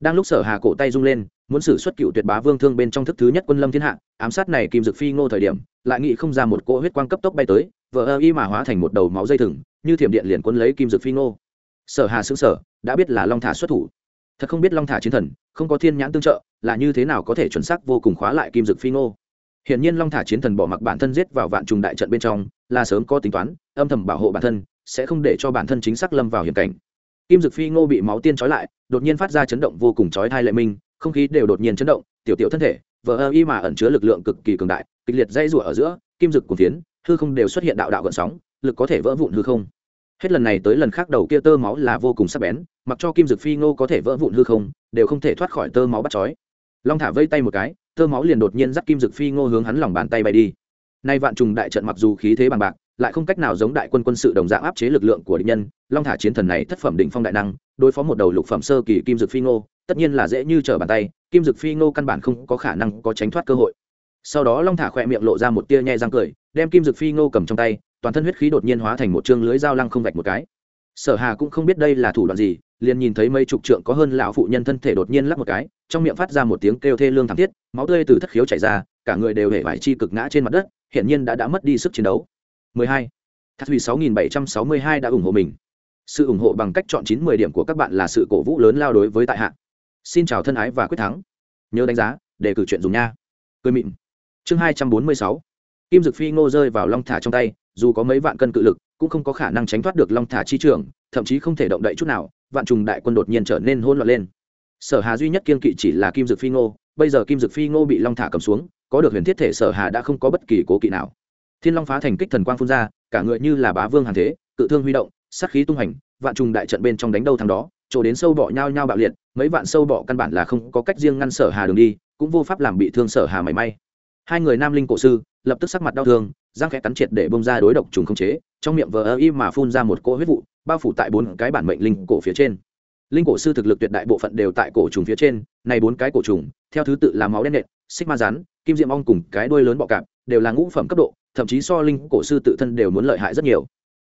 Speaker 1: đang lúc sở hà cổ tay rung lên muốn xử xuất cựu tuyệt bá vương thương bên trong thức thứ nhất quân lâm thiên hạ ám sát này kim dực phi ngô thời điểm lại nghĩ không ra một cỗ huyết quang cấp tốc bay tới vờ ơ y mà hóa thành một đầu máu dây thừng như thiểm điện liền quân lấy kim dực phi ngô. Sở hà xứng sở đã biết là long thả xuất thủ. Thật không biết long thả chiến thần không có thiên nhãn tương trợ là như thế nào có thể chuẩn xác vô cùng khóa lại kim dực phi ngô. Hiển nhiên Long Thả Chiến Thần bỏ mặc bản thân giết vào vạn trùng đại trận bên trong, là sớm có tính toán, âm thầm bảo hộ bản thân, sẽ không để cho bản thân chính xác lâm vào hiểm cảnh. Kim Dực Phi Ngô bị máu tiên trói lại, đột nhiên phát ra chấn động vô cùng chói tai lệ minh, không khí đều đột nhiên chấn động, tiểu tiểu thân thể, vờ y mà ẩn chứa lực lượng cực kỳ cường đại, kịch liệt dây rủa ở giữa, kim dực cuồn tiến, hư không đều xuất hiện đạo đạo gợn sóng, lực có thể vỡ vụn hư không. Hết lần này tới lần khác đầu kia tơ máu là vô cùng sắc bén, mặc cho kim dực phi ngô có thể vỡ vụn hư không, đều không thể thoát khỏi tơ máu bắt chói. Long thả vây tay một cái, tơ máu liền đột nhiên dắt kim dực phi ngô hướng hắn lòng bàn tay bay đi nay vạn trùng đại trận mặc dù khí thế bằng bạc lại không cách nào giống đại quân quân sự đồng dạng áp chế lực lượng của địch nhân. Long thả chiến thần này thất phẩm định phong đại năng, đối phó một đầu lục phẩm sơ kỳ kim dực phi ngô, tất nhiên là dễ như trở bàn tay, kim dực phi ngô căn bản không có khả năng có tránh thoát cơ hội. Sau đó long thả khỏe miệng lộ ra một tia nhẹ răng cười, đem kim dực phi ngô cầm trong tay, toàn thân huyết khí đột nhiên hóa thành một chương lưới dao lăng không vạch một cái. Sở hà cũng không biết đây là thủ đoạn gì, liền nhìn thấy mấy chục trượng có hơn lão phụ nhân thân thể đột nhiên lắc một cái, trong miệng phát ra một tiếng kêu thê lương thảm thiết, máu tươi từ thất khiếu chảy ra, cả người đều hể vải chi cực ngã trên mặt đất, hiển nhiên đã đã mất đi sức chiến đấu. 12. Thạc Thủy 6762 đã ủng hộ mình. Sự ủng hộ bằng cách chọn 9-10 điểm của các bạn là sự cổ vũ lớn lao đối với tại hạ. Xin chào thân ái và quyết thắng. Nhớ đánh giá, để cử chuyện dùng nha. Cười mịn. Chương 246. Kim Dực Phi Ngô rơi vào long thả trong tay, dù có mấy vạn cân cự lực, cũng không có khả năng tránh thoát được long thả chi trưởng, thậm chí không thể động đậy chút nào, vạn trùng đại quân đột nhiên trở nên hỗn loạn lên sở hà duy nhất kiên kỵ chỉ là kim dực phi ngô bây giờ kim dực phi ngô bị long thả cầm xuống có được huyền thiết thể sở hà đã không có bất kỳ cố kỵ nào thiên long phá thành kích thần quang phun ra, cả người như là bá vương hàng thế, cự thương huy động, sát khí tung hành, vạn trùng đại trận bên trong đánh đầu thằng đó, chỗ đến sâu bọ nhao nhao bạo liệt, mấy vạn sâu bọ căn bản là không có cách riêng ngăn sở hà đường đi, cũng vô pháp làm bị thương sở hà mảy may. Hai người nam linh cổ sư, lập tức sắc mặt đau thương giang khẽ cắn triệt để bông ra đối độc trùng không chế, trong miệng vờ ơ y mà phun ra một cỗ huyết vụ, bao phủ tại bốn cái bản mệnh linh cổ phía trên. Linh cổ sư thực lực tuyệt đại bộ phận đều tại cổ trùng phía trên, này bốn cái cổ trùng, theo thứ tự là máu đen nện, xích ma rắn, kim diệm ong cùng cái đuôi lớn bọ cạp, đều là ngũ phẩm cấp độ thậm chí so linh cổ sư tự thân đều muốn lợi hại rất nhiều.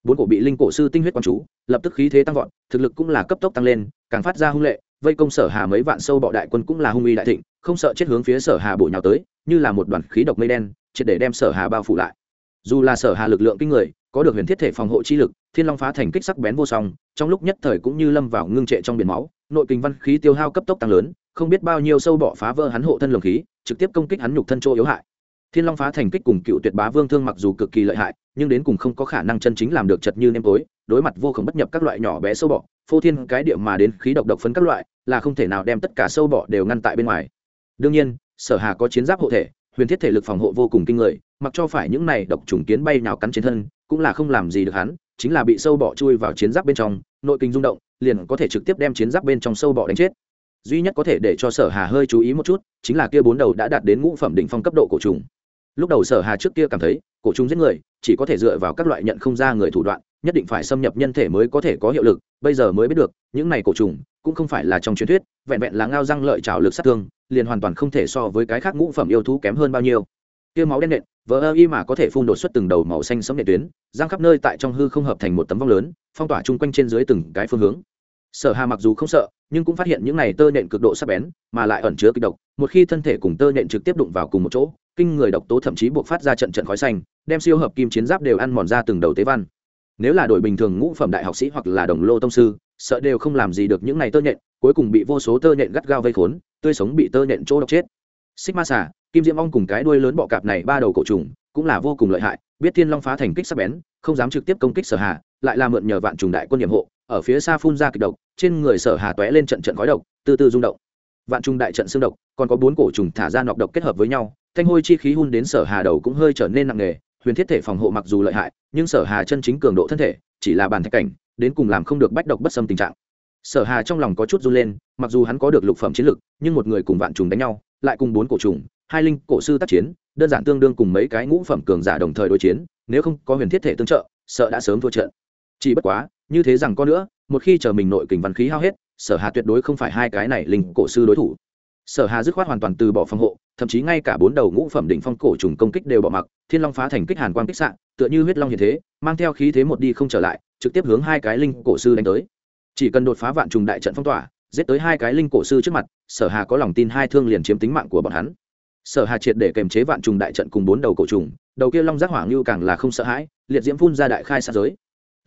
Speaker 1: Bốn cổ bị linh cổ sư tinh huyết quán chú, lập tức khí thế tăng vọt, thực lực cũng là cấp tốc tăng lên, càng phát ra hung lệ, vây công sở hà mấy vạn sâu bọ đại quân cũng là hung uy đại thịnh, không sợ chết hướng phía sở hà bổ nhào tới, như là một đoàn khí độc mây đen, triệt để đem sở hà bao phủ lại. Dù là sở hà lực lượng kinh người, có được huyền thiết thể phòng hộ chi lực, thiên long phá thành kích sắc bén vô song, trong lúc nhất thời cũng như lâm vào ngưng trệ trong biển máu, nội kinh văn khí tiêu hao cấp tốc tăng lớn, không biết bao nhiêu sâu bọ phá vỡ hắn hộ thân lồng khí, trực tiếp công kích hắn nhục thân chỗ yếu hại thiên long phá thành kích cùng cựu tuyệt bá vương thương mặc dù cực kỳ lợi hại, nhưng đến cùng không có khả năng chân chính làm được chật như nêm tối, đối mặt vô khổng bất nhập các loại nhỏ bé sâu bọ, phô thiên cái địa mà đến khí độc độc phấn các loại, là không thể nào đem tất cả sâu bọ đều ngăn tại bên ngoài. Đương nhiên, sở hà có chiến giáp hộ thể, huyền thiết thể lực phòng hộ vô cùng kinh người, mặc cho phải những này độc trùng kiến bay nào cắn trên thân, cũng là không làm gì được hắn, chính là bị sâu bọ chui vào chiến giáp bên trong, nội kinh rung động, liền có thể trực tiếp đem chiến giáp bên trong sâu bọ đánh chết. Duy nhất có thể để cho sở hà hơi chú ý một chút, chính là kia bốn đầu đã đạt đến ngũ phẩm đỉnh phong cấp độ cổ trùng lúc đầu sở hà trước kia cảm thấy, cổ trùng giết người, chỉ có thể dựa vào các loại nhận không ra người thủ đoạn, nhất định phải xâm nhập nhân thể mới có thể có hiệu lực, bây giờ mới biết được, những này cổ trùng cũng không phải là trong truyền thuyết, vẹn vẹn là ngao răng lợi trào lực sát thương, liền hoàn toàn không thể so với cái khác ngũ phẩm yêu thú kém hơn bao nhiêu. Kia máu đen nện vỡ ơ y mà có thể phun đột xuất từng đầu màu xanh sống nệ tuyến, giang khắp nơi tại trong hư không hợp thành một tấm vong lớn, phong tỏa chung quanh trên dưới từng cái phương hướng. Sở hà mặc dù không sợ nhưng cũng phát hiện những này tơ nện cực độ sắc bén mà lại ẩn chứa kịch độc. Một khi thân thể cùng tơ nện trực tiếp đụng vào cùng một chỗ kinh người độc tố thậm chí buộc phát ra trận trận khói xanh đem siêu hợp kim chiến giáp đều ăn mòn ra từng đầu tế văn. Nếu là đội bình thường ngũ phẩm đại học sĩ hoặc là đồng lô tông sư sợ đều không làm gì được những này tơ nhện cuối cùng bị vô số tơ nhện gắt gao vây khốn tươi sống bị tơ nhện chỗ độc chết. Xích ma xà kim diễm ong cùng cái đuôi lớn bọ cạp này ba đầu cổ trùng cũng là vô cùng lợi hại biết thiên long phá thành kích sắc bén không dám trực tiếp công kích sở hạ, lại là mượn nhờ vạn trùng đại quân nhiệm hộ ở phía xa phun ra kịch độc, trên người sở hà tóe lên trận trận khói độc, từ từ rung động. Vạn Trung đại trận xương độc, còn có bốn cổ trùng thả ra nọc độc kết hợp với nhau, thanh hôi chi khí hun đến sở hà đầu cũng hơi trở nên nặng nề, huyền thiết thể phòng hộ mặc dù lợi hại, nhưng sở hà chân chính cường độ thân thể, chỉ là bàn thạch cảnh, đến cùng làm không được bách độc bất xâm tình trạng. Sở hà trong lòng có chút run lên, mặc dù hắn có được lục phẩm chiến lực, nhưng một người cùng vạn trùng đánh nhau, lại cùng bốn cổ trùng, hai linh cổ sư tác chiến, đơn giản tương đương cùng mấy cái ngũ phẩm cường giả đồng thời đối chiến, nếu không có huyền thiết thể tương trợ, sợ đã sớm thua trận chỉ bất quá, như thế rằng có nữa, một khi chờ mình nội kình văn khí hao hết, sở hà tuyệt đối không phải hai cái này linh cổ sư đối thủ. Sở hà dứt khoát hoàn toàn từ bỏ phòng hộ, thậm chí ngay cả bốn đầu ngũ phẩm đỉnh phong cổ trùng công kích đều bỏ mặc, thiên long phá thành kích hàn quang kích sạn tựa như huyết long hiện thế, mang theo khí thế một đi không trở lại, trực tiếp hướng hai cái linh cổ sư đánh tới. Chỉ cần đột phá vạn trùng đại trận phong tỏa, giết tới hai cái linh cổ sư trước mặt, sở hà có lòng tin hai thương liền chiếm tính mạng của bọn hắn. Sở hà triệt để kềm chế vạn trùng đại trận cùng bốn đầu cổ trùng, đầu kia long giác hỏa như càng là không sợ hãi, liệt diễm phun ra đại khai sát giới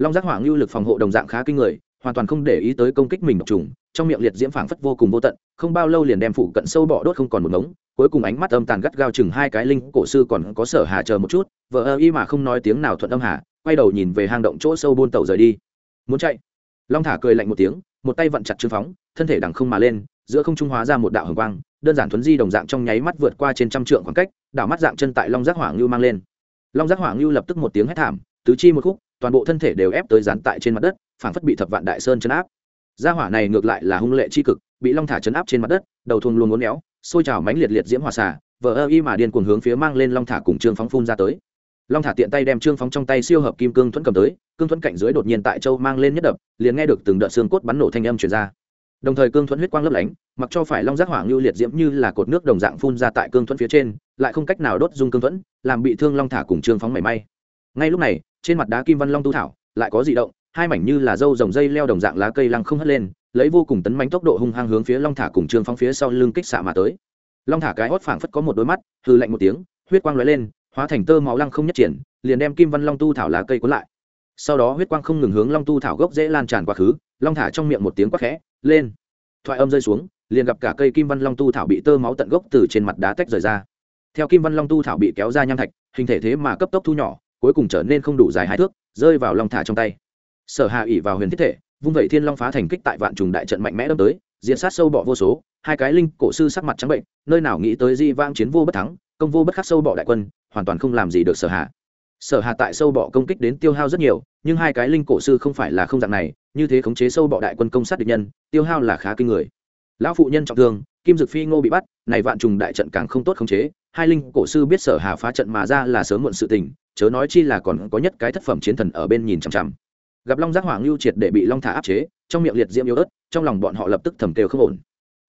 Speaker 1: long giác hỏa ngưu lực phòng hộ đồng dạng khá kinh người, hoàn toàn không để ý tới công kích mình độc trùng, trong miệng liệt diễm phảng phất vô cùng vô tận, không bao lâu liền đem phụ cận sâu bọ đốt không còn một ngống, cuối cùng ánh mắt âm tàn gắt gao chừng hai cái linh cổ sư còn có sở hà chờ một chút vợ ơ y mà không nói tiếng nào thuận âm hà, quay đầu nhìn về hang động chỗ sâu buôn tàu rời đi. Muốn chạy? Long thả cười lạnh một tiếng, một tay vặn chặt trương phóng, thân thể đằng không mà lên, giữa không trung hóa ra một đạo hồng quang, đơn giản thuấn di đồng dạng trong nháy mắt vượt qua trên trăm trượng khoảng cách, đảo mắt dạng chân tại long giác hỏa ngưu mang lên. Long giác hỏa ngưu lập tức một tiếng hét thảm, tứ chi một khúc toàn bộ thân thể đều ép tới dán tại trên mặt đất, phảng phất bị thập vạn đại sơn chấn áp. Gia hỏa này ngược lại là hung lệ chi cực, bị long thả chấn áp trên mặt đất, đầu thuồng luôn uốn éo xôi trào mánh liệt liệt diễm hòa xả vờ ơ y mà điên cuồng hướng phía mang lên long thả cùng trương phóng phun ra tới. Long thả tiện tay đem trương phóng trong tay siêu hợp kim cương thuẫn cầm tới, cương thuẫn cạnh dưới đột nhiên tại châu mang lên nhất đập, liền nghe được từng đợt xương cốt bắn nổ thanh âm truyền ra. Đồng thời cương thuẫn huyết quang lấp lánh, mặc cho phải long giác hỏa ngưu liệt diễm như là cột nước đồng dạng phun ra tại cương thuẫn phía trên, lại không cách nào đốt dung cương thuẫn, làm bị thương long thả cùng trương phóng mảy may. Ngay lúc này trên mặt đá kim văn long tu thảo, lại có dị động, hai mảnh như là dâu dòng dây leo đồng dạng lá cây lăng không hất lên, lấy vô cùng tấn mánh tốc độ hung hăng hướng phía long thả cùng trương phong phía sau lưng kích xạ mà tới. Long thả cái hót phảng phất có một đôi mắt hư lạnh một tiếng, huyết quang lóe lên, hóa thành tơ máu lăng không nhất triển, liền đem kim văn long tu thảo lá cây cuốn lại. Sau đó huyết quang không ngừng hướng long tu thảo gốc dễ lan tràn quá khứ, long thả trong miệng một tiếng quắc khẽ, lên! Thoại âm rơi xuống, liền gặp cả cây kim văn long tu thảo bị tơ máu tận gốc từ trên mặt đá tách rời ra. Theo kim văn long tu thảo bị kéo ra nham thạch, hình thể thế mà cấp tốc thu nhỏ cuối cùng trở nên không đủ dài hai thước, rơi vào long thả trong tay. Sở hạ ỉ vào huyền thiết thể, vung vẩy thiên long phá thành kích tại vạn trùng đại trận mạnh mẽ đâm tới diện sát sâu bọ vô số, hai cái linh cổ sư sắc mặt trắng bệnh, nơi nào nghĩ tới di vang chiến vô bất thắng, công vô bất khắc sâu bọ đại quân, hoàn toàn không làm gì được sở hạ sở hạ tại sâu bọ công kích đến tiêu hao rất nhiều, nhưng hai cái linh cổ sư không phải là không dạng này, như thế khống chế sâu bọ đại quân công sát địch nhân, tiêu hao là khá kinh người. Lão phụ nhân trọng thương, kim dực phi ngô bị bắt, này vạn trùng đại trận càng không tốt khống chế, hai linh cổ sư biết sở hà phá trận mà ra là sớm muộn sự tình chớ nói chi là còn có nhất cái thất phẩm chiến thần ở bên nhìn chằm chằm. Gặp long giác hoàng lưu triệt để bị long thả áp chế, trong miệng liệt diễm yếu ớt, trong lòng bọn họ lập tức thầm kêu không ổn.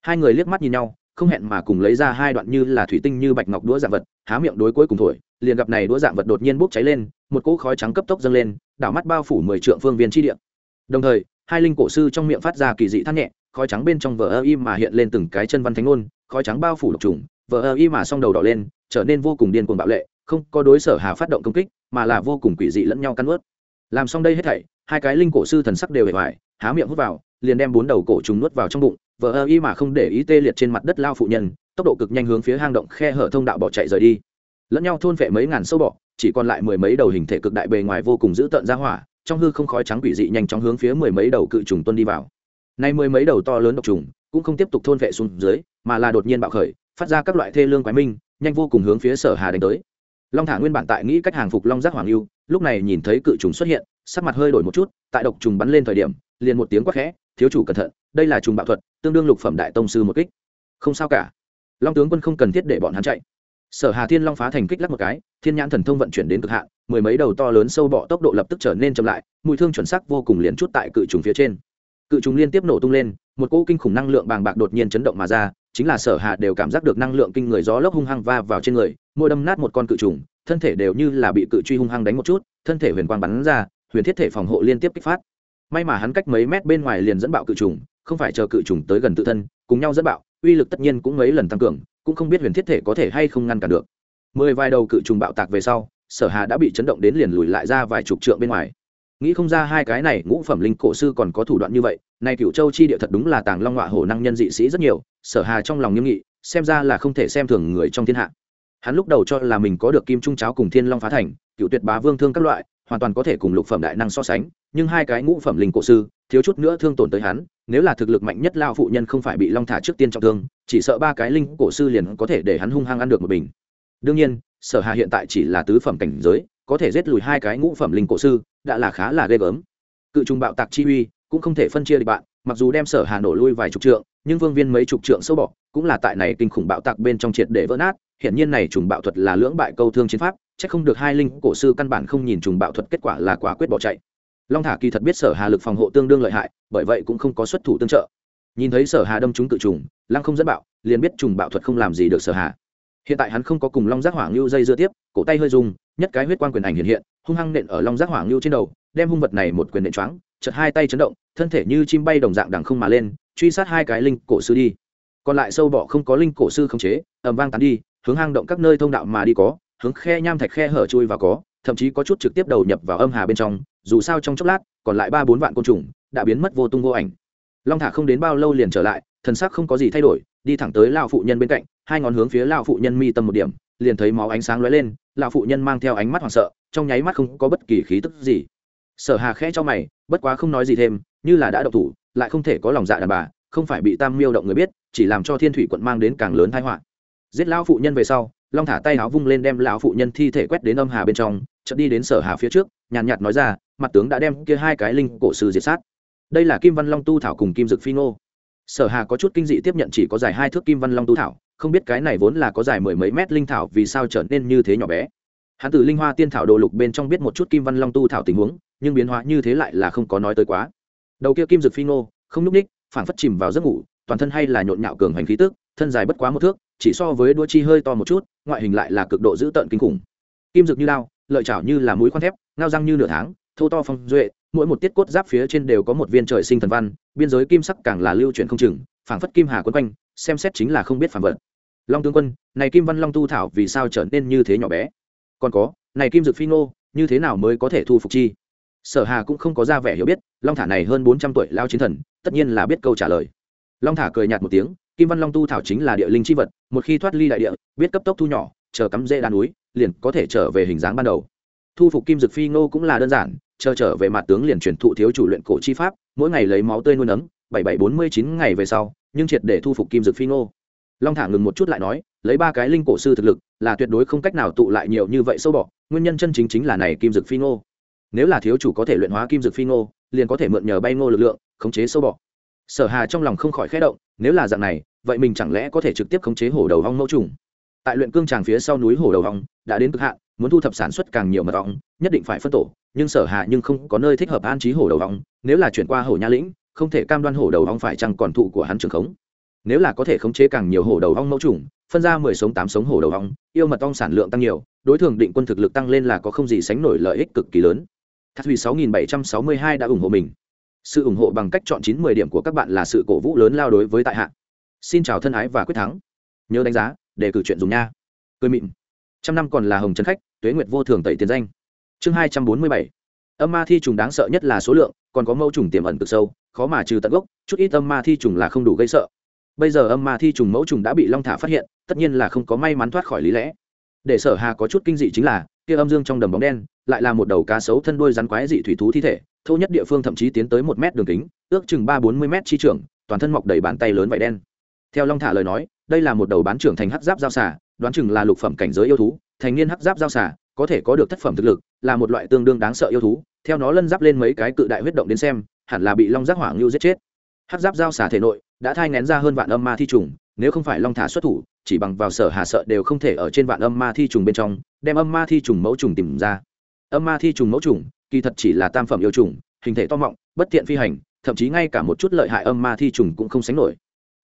Speaker 1: Hai người liếc mắt nhìn nhau, không hẹn mà cùng lấy ra hai đoạn như là thủy tinh như bạch ngọc đũa dạng vật, há miệng đối cuối cùng thổi, liền gặp này đũa dạng vật đột nhiên bốc cháy lên, một cỗ khói trắng cấp tốc dâng lên, đảo mắt bao phủ mười trượng phương viên chi địa. Đồng thời, hai linh cổ sư trong miệng phát ra kỳ dị thắt nhẹ, khói trắng bên trong vờ ơ y mà hiện lên từng cái chân văn thánh ngôn, khói trắng bao phủ độc trùng, vờ ơ y mà song đầu đỏ lên, trở nên vô cùng điên cuồng bạo lệ không có đối sở hà phát động công kích, mà là vô cùng quỷ dị lẫn nhau căn ướt làm xong đây hết thảy, hai cái linh cổ sư thần sắc đều hề hoài, há miệng hút vào, liền đem bốn đầu cổ trùng nuốt vào trong bụng, vờ ơ y mà không để ý tê liệt trên mặt đất lao phụ nhân, tốc độ cực nhanh hướng phía hang động khe hở thông đạo bỏ chạy rời đi. Lẫn nhau thôn vệ mấy ngàn sâu bọ, chỉ còn lại mười mấy đầu hình thể cực đại bề ngoài vô cùng dữ tợn ra hỏa, trong hư không khói trắng quỷ dị nhanh chóng hướng phía mười mấy đầu cự trùng tuân đi vào. Nay mười mấy đầu to lớn độc trùng cũng không tiếp tục thôn vệ xuống dưới, mà là đột nhiên bạo khởi, phát ra các loại thê lương quái minh, nhanh vô cùng hướng phía sở hà đánh tới long thả nguyên bản tại nghĩ cách hàng phục long giác hoàng lưu lúc này nhìn thấy cự trùng xuất hiện, sắc mặt hơi đổi một chút, tại độc trùng bắn lên thời điểm, liền một tiếng quát khẽ, thiếu chủ cẩn thận, đây là trùng bạo thuật, tương đương lục phẩm đại tông sư một kích. Không sao cả. Long tướng quân không cần thiết để bọn hắn chạy. Sở hà thiên long phá thành kích lắc một cái, thiên nhãn thần thông vận chuyển đến cực hạn, mười mấy đầu to lớn sâu bọ tốc độ lập tức trở nên chậm lại, mùi thương chuẩn xác vô cùng liền chút tại cự trùng phía trên. Cự trùng liên tiếp nổ tung lên, một cỗ kinh khủng năng lượng bàng bạc đột nhiên chấn động mà ra chính là sở hạ đều cảm giác được năng lượng kinh người gió lốc hung hăng va vào trên người, môi đâm nát một con cự trùng, thân thể đều như là bị cự truy hung hăng đánh một chút, thân thể huyền quang bắn ra, huyền thiết thể phòng hộ liên tiếp kích phát. May mà hắn cách mấy mét bên ngoài liền dẫn bạo cự trùng, không phải chờ cự trùng tới gần tự thân, cùng nhau dẫn bạo, uy lực tất nhiên cũng mấy lần tăng cường, cũng không biết huyền thiết thể có thể hay không ngăn cản được. Mười vài đầu cự trùng bạo tạc về sau, sở hà đã bị chấn động đến liền lùi lại ra vài chục trượng bên ngoài nghĩ không ra hai cái này ngũ phẩm linh cổ sư còn có thủ đoạn như vậy, này cựu châu chi địa thật đúng là tàng long họa hổ năng nhân dị sĩ rất nhiều, sở hà trong lòng nghiêm nghị, xem ra là không thể xem thường người trong thiên hạ. Hắn lúc đầu cho là mình có được kim trung cháo cùng thiên long phá thành cựu tuyệt bá vương thương các loại, hoàn toàn có thể cùng lục phẩm đại năng so sánh, nhưng hai cái ngũ phẩm linh cổ sư, thiếu chút nữa thương tổn tới hắn, nếu là thực lực mạnh nhất lao phụ nhân không phải bị long thả trước tiên trọng thương, chỉ sợ ba cái linh cổ sư liền có thể để hắn hung hăng ăn được một bình. Đương nhiên, sở hà hiện tại chỉ là tứ phẩm cảnh giới có thể giết lùi hai cái ngũ phẩm linh cổ sư, đã là khá là ghê gớm. Cự trùng bạo tạc chi uy cũng không thể phân chia địch bạn, mặc dù đem sở hà nổ lui vài chục trượng, nhưng vương viên mấy chục trượng sâu bỏ cũng là tại này kinh khủng bạo tạc bên trong triệt để vỡ nát. Hiện nhiên này trùng bạo thuật là lưỡng bại câu thương chiến pháp, chắc không được hai linh cổ sư căn bản không nhìn trùng bạo thuật kết quả là quả quyết bỏ chạy. Long thả kỳ thật biết sở hà lực phòng hộ tương đương lợi hại, bởi vậy cũng không có xuất thủ tương trợ. Nhìn thấy sở hà đâm trúng cự trùng, lăng không dẫn bạo, liền biết trùng bạo thuật không làm gì được sở hà hiện tại hắn không có cùng long giác hỏa ngưu dây dưa tiếp, cổ tay hơi dùng nhất cái huyết quan quyền ảnh hiện hiện, hung hăng nện ở long giác hỏa ngưu trên đầu, đem hung vật này một quyền nện choáng chật hai tay chấn động, thân thể như chim bay đồng dạng đằng không mà lên, truy sát hai cái linh cổ sư đi. Còn lại sâu bọ không có linh cổ sư khống chế, ầm vang tán đi, hướng hang động các nơi thông đạo mà đi có, hướng khe nham thạch khe hở chui vào có, thậm chí có chút trực tiếp đầu nhập vào âm hà bên trong, dù sao trong chốc lát, còn lại ba bốn vạn côn trùng đã biến mất vô tung vô ảnh. Long thả không đến bao lâu liền trở lại, thần sắc không có gì thay đổi, đi thẳng tới lao phụ nhân bên cạnh hai ngón hướng phía lão phụ nhân mi tâm một điểm, liền thấy máu ánh sáng lóe lên, lão phụ nhân mang theo ánh mắt hoảng sợ, trong nháy mắt không có bất kỳ khí tức gì. Sở hà khẽ cho mày, bất quá không nói gì thêm, như là đã độc thủ, lại không thể có lòng dạ đàn bà, không phải bị tam miêu động người biết, chỉ làm cho thiên thủy quận mang đến càng lớn tai họa. Giết lão phụ nhân về sau, long thả tay áo vung lên đem lão phụ nhân thi thể quét đến âm hà bên trong, chợt đi đến sở hà phía trước, nhàn nhạt nói ra, mặt tướng đã đem kia hai cái linh cổ sư diệt sát. Đây là kim văn long tu thảo cùng kim dực phi ngô. Sở hà có chút kinh dị tiếp nhận chỉ có dài hai thước kim văn long tu thảo không biết cái này vốn là có dài mười mấy mét linh thảo vì sao trở nên như thế nhỏ bé. Hắn từ linh hoa tiên thảo đồ lục bên trong biết một chút kim văn long tu thảo tình huống, nhưng biến hóa như thế lại là không có nói tới quá. Đầu kia kim dực phi ngô, không núp ních phản phất chìm vào giấc ngủ, toàn thân hay là nhộn nhạo cường hành khí tức, thân dài bất quá một thước, chỉ so với đua chi hơi to một chút, ngoại hình lại là cực độ dữ tợn kinh khủng. Kim dực như lao lợi chảo như là mũi khoan thép, ngao răng như nửa tháng, thô to phong duệ, mỗi một tiết cốt giáp phía trên đều có một viên trời sinh thần văn, biên giới kim sắc càng là lưu chuyển không chừng, phảng phất kim hà quấn quanh, xem xét chính là không biết phản vật long tướng quân, này kim văn long tu thảo vì sao trở nên như thế nhỏ bé? Còn có, này kim dực phi ngô, như thế nào mới có thể thu phục chi? Sở hà cũng không có ra vẻ hiểu biết, long thả này hơn bốn trăm tuổi lao chiến thần, tất nhiên là biết câu trả lời. Long thả cười nhạt một tiếng, kim văn long tu thảo chính là địa linh chi vật, một khi thoát ly đại địa, biết cấp tốc thu nhỏ, chờ cắm rễ đan núi, liền có thể trở về hình dáng ban đầu. Thu phục kim dực phi ngô cũng là đơn giản, chờ trở về mặt tướng liền truyền thụ thiếu chủ luyện cổ chi pháp, mỗi ngày lấy máu tươi nuôi nấng, bảy bảy bốn mươi chín ngày về sau, nhưng triệt để thu phục kim dực phi ngô long thả ngừng một chút lại nói, lấy ba cái linh cổ sư thực lực, là tuyệt đối không cách nào tụ lại nhiều như vậy sâu bọ, nguyên nhân chân chính chính là này kim dực phi ngô. Nếu là thiếu chủ có thể luyện hóa kim dực phi ngô, liền có thể mượn nhờ bay ngô lực lượng, khống chế sâu bọ. Sở hà trong lòng không khỏi khẽ động, nếu là dạng này, vậy mình chẳng lẽ có thể trực tiếp khống chế hổ đầu hong mẫu trùng? Tại luyện cương tràng phía sau núi hổ đầu hong đã đến cực hạn, muốn thu thập sản xuất càng nhiều mật ong, nhất định phải phân tổ, nhưng sở hạ nhưng không có nơi thích hợp an trí hổ đầu hong, nếu là chuyển qua hổ nha lĩnh, không thể cam đoan hổ đầu hong phải chăng còn thụ của hắn trường khống nếu là có thể khống chế càng nhiều hổ đầu hong mẫu trùng phân ra mười sống tám sống hổ đầu hong yêu mật ong sản lượng tăng nhiều, đối thường định quân thực lực tăng lên là có không gì sánh nổi lợi ích cực kỳ lớn. Thắt huy sáu nghìn bảy trăm sáu mươi hai đã ủng hộ mình. Sự ủng hộ bằng cách chọn chín mười điểm của các bạn là sự cổ vũ lớn lao đối với tại hạ. Xin chào thân ái và quyết thắng. Nhớ đánh giá để cử chuyện dùng nha. Cười mịn. Trăm năm còn là hồng trấn khách, tuế nguyệt vô thường tẩy tiền danh. Chương hai trăm bốn mươi bảy. Âm ma thi trùng đáng sợ nhất là số lượng, còn có mẫu trùng tiềm ẩn cực sâu, khó mà trừ tận gốc, chút ít âm ma thi trùng là không đủ gây sợ bây giờ âm ma thi trùng mẫu trùng đã bị long thả phát hiện, tất nhiên là không có may mắn thoát khỏi lý lẽ. Để sở hà có chút kinh dị chính là, kia âm dương trong đầm bóng đen, lại là một đầu cá sấu thân đuôi rắn quái dị thủy thú thi thể, thô nhất địa phương thậm chí tiến tới một mét đường kính, ước chừng ba bốn mươi mét chi trưởng toàn thân mọc đầy bàn tay lớn vải đen. Theo long thả lời nói, đây là một đầu bán trưởng thành hắc giáp giao xả đoán chừng là lục phẩm cảnh giới yêu thú, thành niên hắc giáp giao xả có thể có được thất phẩm thực lực, là một loại tương đương đáng sợ yêu thú, theo nó lân giáp lên mấy cái cự đại huyết động đến xem, hẳn là bị long giác hỏa ngưu giết chết. Hắc giáp giao xả thể nội đã thai ngén ra hơn vạn âm ma thi trùng, nếu không phải long thả xuất thủ, chỉ bằng vào sở hà sợ đều không thể ở trên vạn âm ma thi trùng bên trong, đem âm ma thi trùng mẫu trùng tìm ra. Âm ma thi trùng mẫu trùng, kỳ thật chỉ là tam phẩm yêu trùng, hình thể to mọng, bất tiện phi hành, thậm chí ngay cả một chút lợi hại âm ma thi trùng cũng không sánh nổi.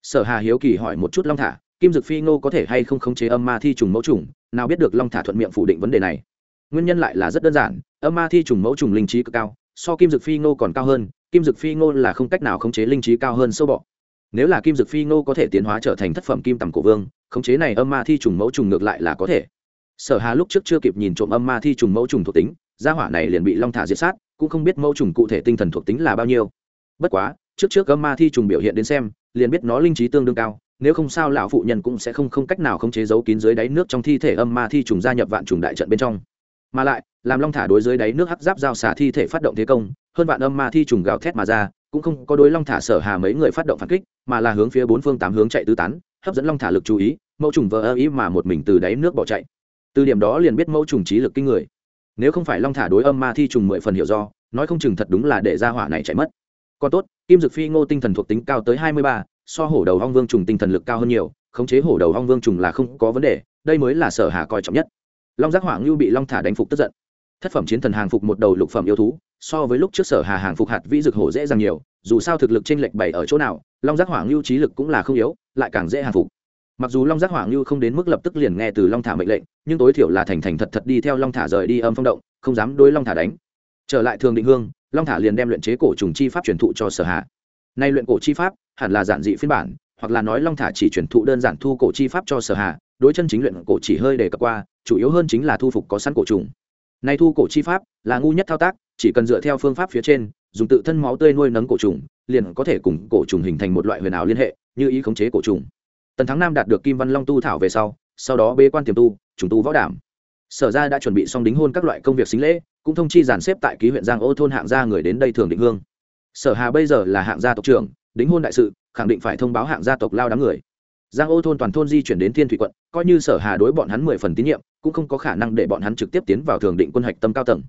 Speaker 1: Sở hà hiếu kỳ hỏi một chút long thả, kim dực phi ngô có thể hay không khống chế âm ma thi trùng mẫu trùng, nào biết được long thả thuận miệng phủ định vấn đề này. Nguyên nhân lại là rất đơn giản, âm ma thi trùng mẫu trùng linh trí cực cao, so kim dực phi ngô còn cao hơn, kim dực phi ngô là không cách nào khống chế linh trí cao hơn sâu bọ nếu là kim dực phi ngô có thể tiến hóa trở thành thất phẩm kim tầm cổ vương, khống chế này âm ma thi trùng mẫu trùng ngược lại là có thể. Sở hà lúc trước chưa kịp nhìn trộm âm ma thi trùng mẫu trùng thuộc tính, gia hỏa này liền bị long thả diệt sát, cũng không biết mẫu trùng cụ thể tinh thần thuộc tính là bao nhiêu. Bất quá, trước trước âm ma thi trùng biểu hiện đến xem, liền biết nó linh trí tương đương cao, nếu không sao lão phụ nhân cũng sẽ không không cách nào khống chế giấu kín dưới đáy nước trong thi thể âm ma thi trùng gia nhập vạn trùng đại trận bên trong. Mà lại, làm long thả đối dưới đáy nước hắc giáp giao xả thi thể phát động thế công hơn vạn âm ma thi trùng gào thét mà ra, cũng không có đối long thả sở hà mấy người phát động phản kích, mà là hướng phía bốn phương tám hướng chạy tứ tán, hấp dẫn long thả lực chú ý, mẫu trùng vờ ơ ý mà một mình từ đáy nước bỏ chạy. Từ điểm đó liền biết mẫu trùng trí lực kinh người. Nếu không phải long thả đối âm ma thi trùng mười phần hiểu do, nói không chừng thật đúng là để ra hỏa này chạy mất. Còn tốt, kim dực phi ngô tinh thần thuộc tính cao tới hai mươi ba, so hổ đầu hong vương trùng tinh thần lực cao hơn nhiều, khống chế hổ đầu hong vương trùng là không có vấn đề, đây mới là sở hà coi trọng nhất. Long giác hỏa ngưu bị long thả đánh phục tức giận thất phẩm chiến thần hàng phục một đầu lục phẩm yêu thú, so với lúc trước sở hà hàng phục hạt vĩ dực hổ dễ dàng nhiều, dù sao thực lực trên lệch bảy ở chỗ nào, long giác hỏa ngưu trí lực cũng là không yếu, lại càng dễ hàng phục. Mặc dù long giác hỏa ngưu không đến mức lập tức liền nghe từ long thả mệnh lệnh, nhưng tối thiểu là thành thành thật thật đi theo long thả rời đi âm phong động, không dám đối long thả đánh. Trở lại thường định hương, long thả liền đem luyện chế cổ trùng chi pháp truyền thụ cho sở hạ nay luyện cổ chi pháp, hẳn là giản dị phiên bản, hoặc là nói long thả chỉ truyền thụ đơn giản thu cổ chi pháp cho sở hạ đối chân chính luyện cổ chỉ hơi đề cập qua, chủ yếu hơn chính là thu phục có sẵn cổ trùng nay thu cổ chi pháp là ngu nhất thao tác, chỉ cần dựa theo phương pháp phía trên, dùng tự thân máu tươi nuôi nấng cổ trùng, liền có thể cùng cổ trùng hình thành một loại huyền ảo liên hệ, như ý khống chế cổ trùng. Tần thắng nam đạt được kim văn long tu thảo về sau sau đó bê quan tiềm tu, trùng tu võ đảm. Sở ra đã chuẩn bị xong đính hôn các loại công việc xính lễ, cũng thông chi dàn xếp tại ký huyện giang ô thôn hạng gia người đến đây thường định hương. Sở hà bây giờ là hạng gia tộc trưởng, đính hôn đại sự, khẳng định phải thông báo hạng gia tộc lao đám người giang ô thôn toàn thôn di chuyển đến thiên thủy quận, coi như sở hà đối bọn hắn mười phần tín nhiệm, cũng không có khả năng để bọn hắn trực tiếp tiến vào thường định quân hạch tâm cao tầng.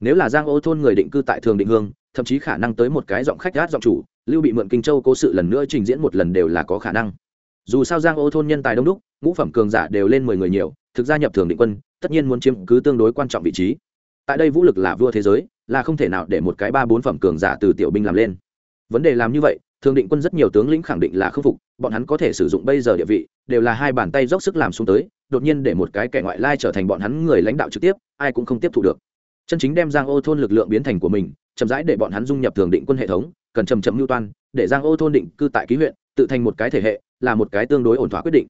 Speaker 1: Nếu là giang ô thôn người định cư tại thường định hương, thậm chí khả năng tới một cái giọng khách gát giọng chủ, lưu bị mượn kinh châu cố sự lần nữa trình diễn một lần đều là có khả năng. Dù sao giang ô thôn nhân tài đông đúc, ngũ phẩm cường giả đều lên mười người nhiều, thực ra nhập thường định quân, tất nhiên muốn chiếm cứ tương đối quan trọng vị trí. Tại đây vũ lực là vua thế giới, là không thể nào để một cái ba bốn phẩm cường giả từ tiểu binh làm lên. Vấn đề làm như vậy thường định quân rất nhiều tướng lĩnh khẳng định là khâm phục, bọn hắn có thể sử dụng bây giờ địa vị, đều là hai bàn tay dốc sức làm xuống tới, đột nhiên để một cái kẻ ngoại lai trở thành bọn hắn người lãnh đạo trực tiếp, ai cũng không tiếp thu được. Chân chính đem giang ô thôn lực lượng biến thành của mình, chậm rãi để bọn hắn dung nhập thường định quân hệ thống, cần chầm chậm mưu toan, để giang ô thôn định cư tại ký huyện, tự thành một cái thể hệ, là một cái tương đối ổn thỏa quyết định.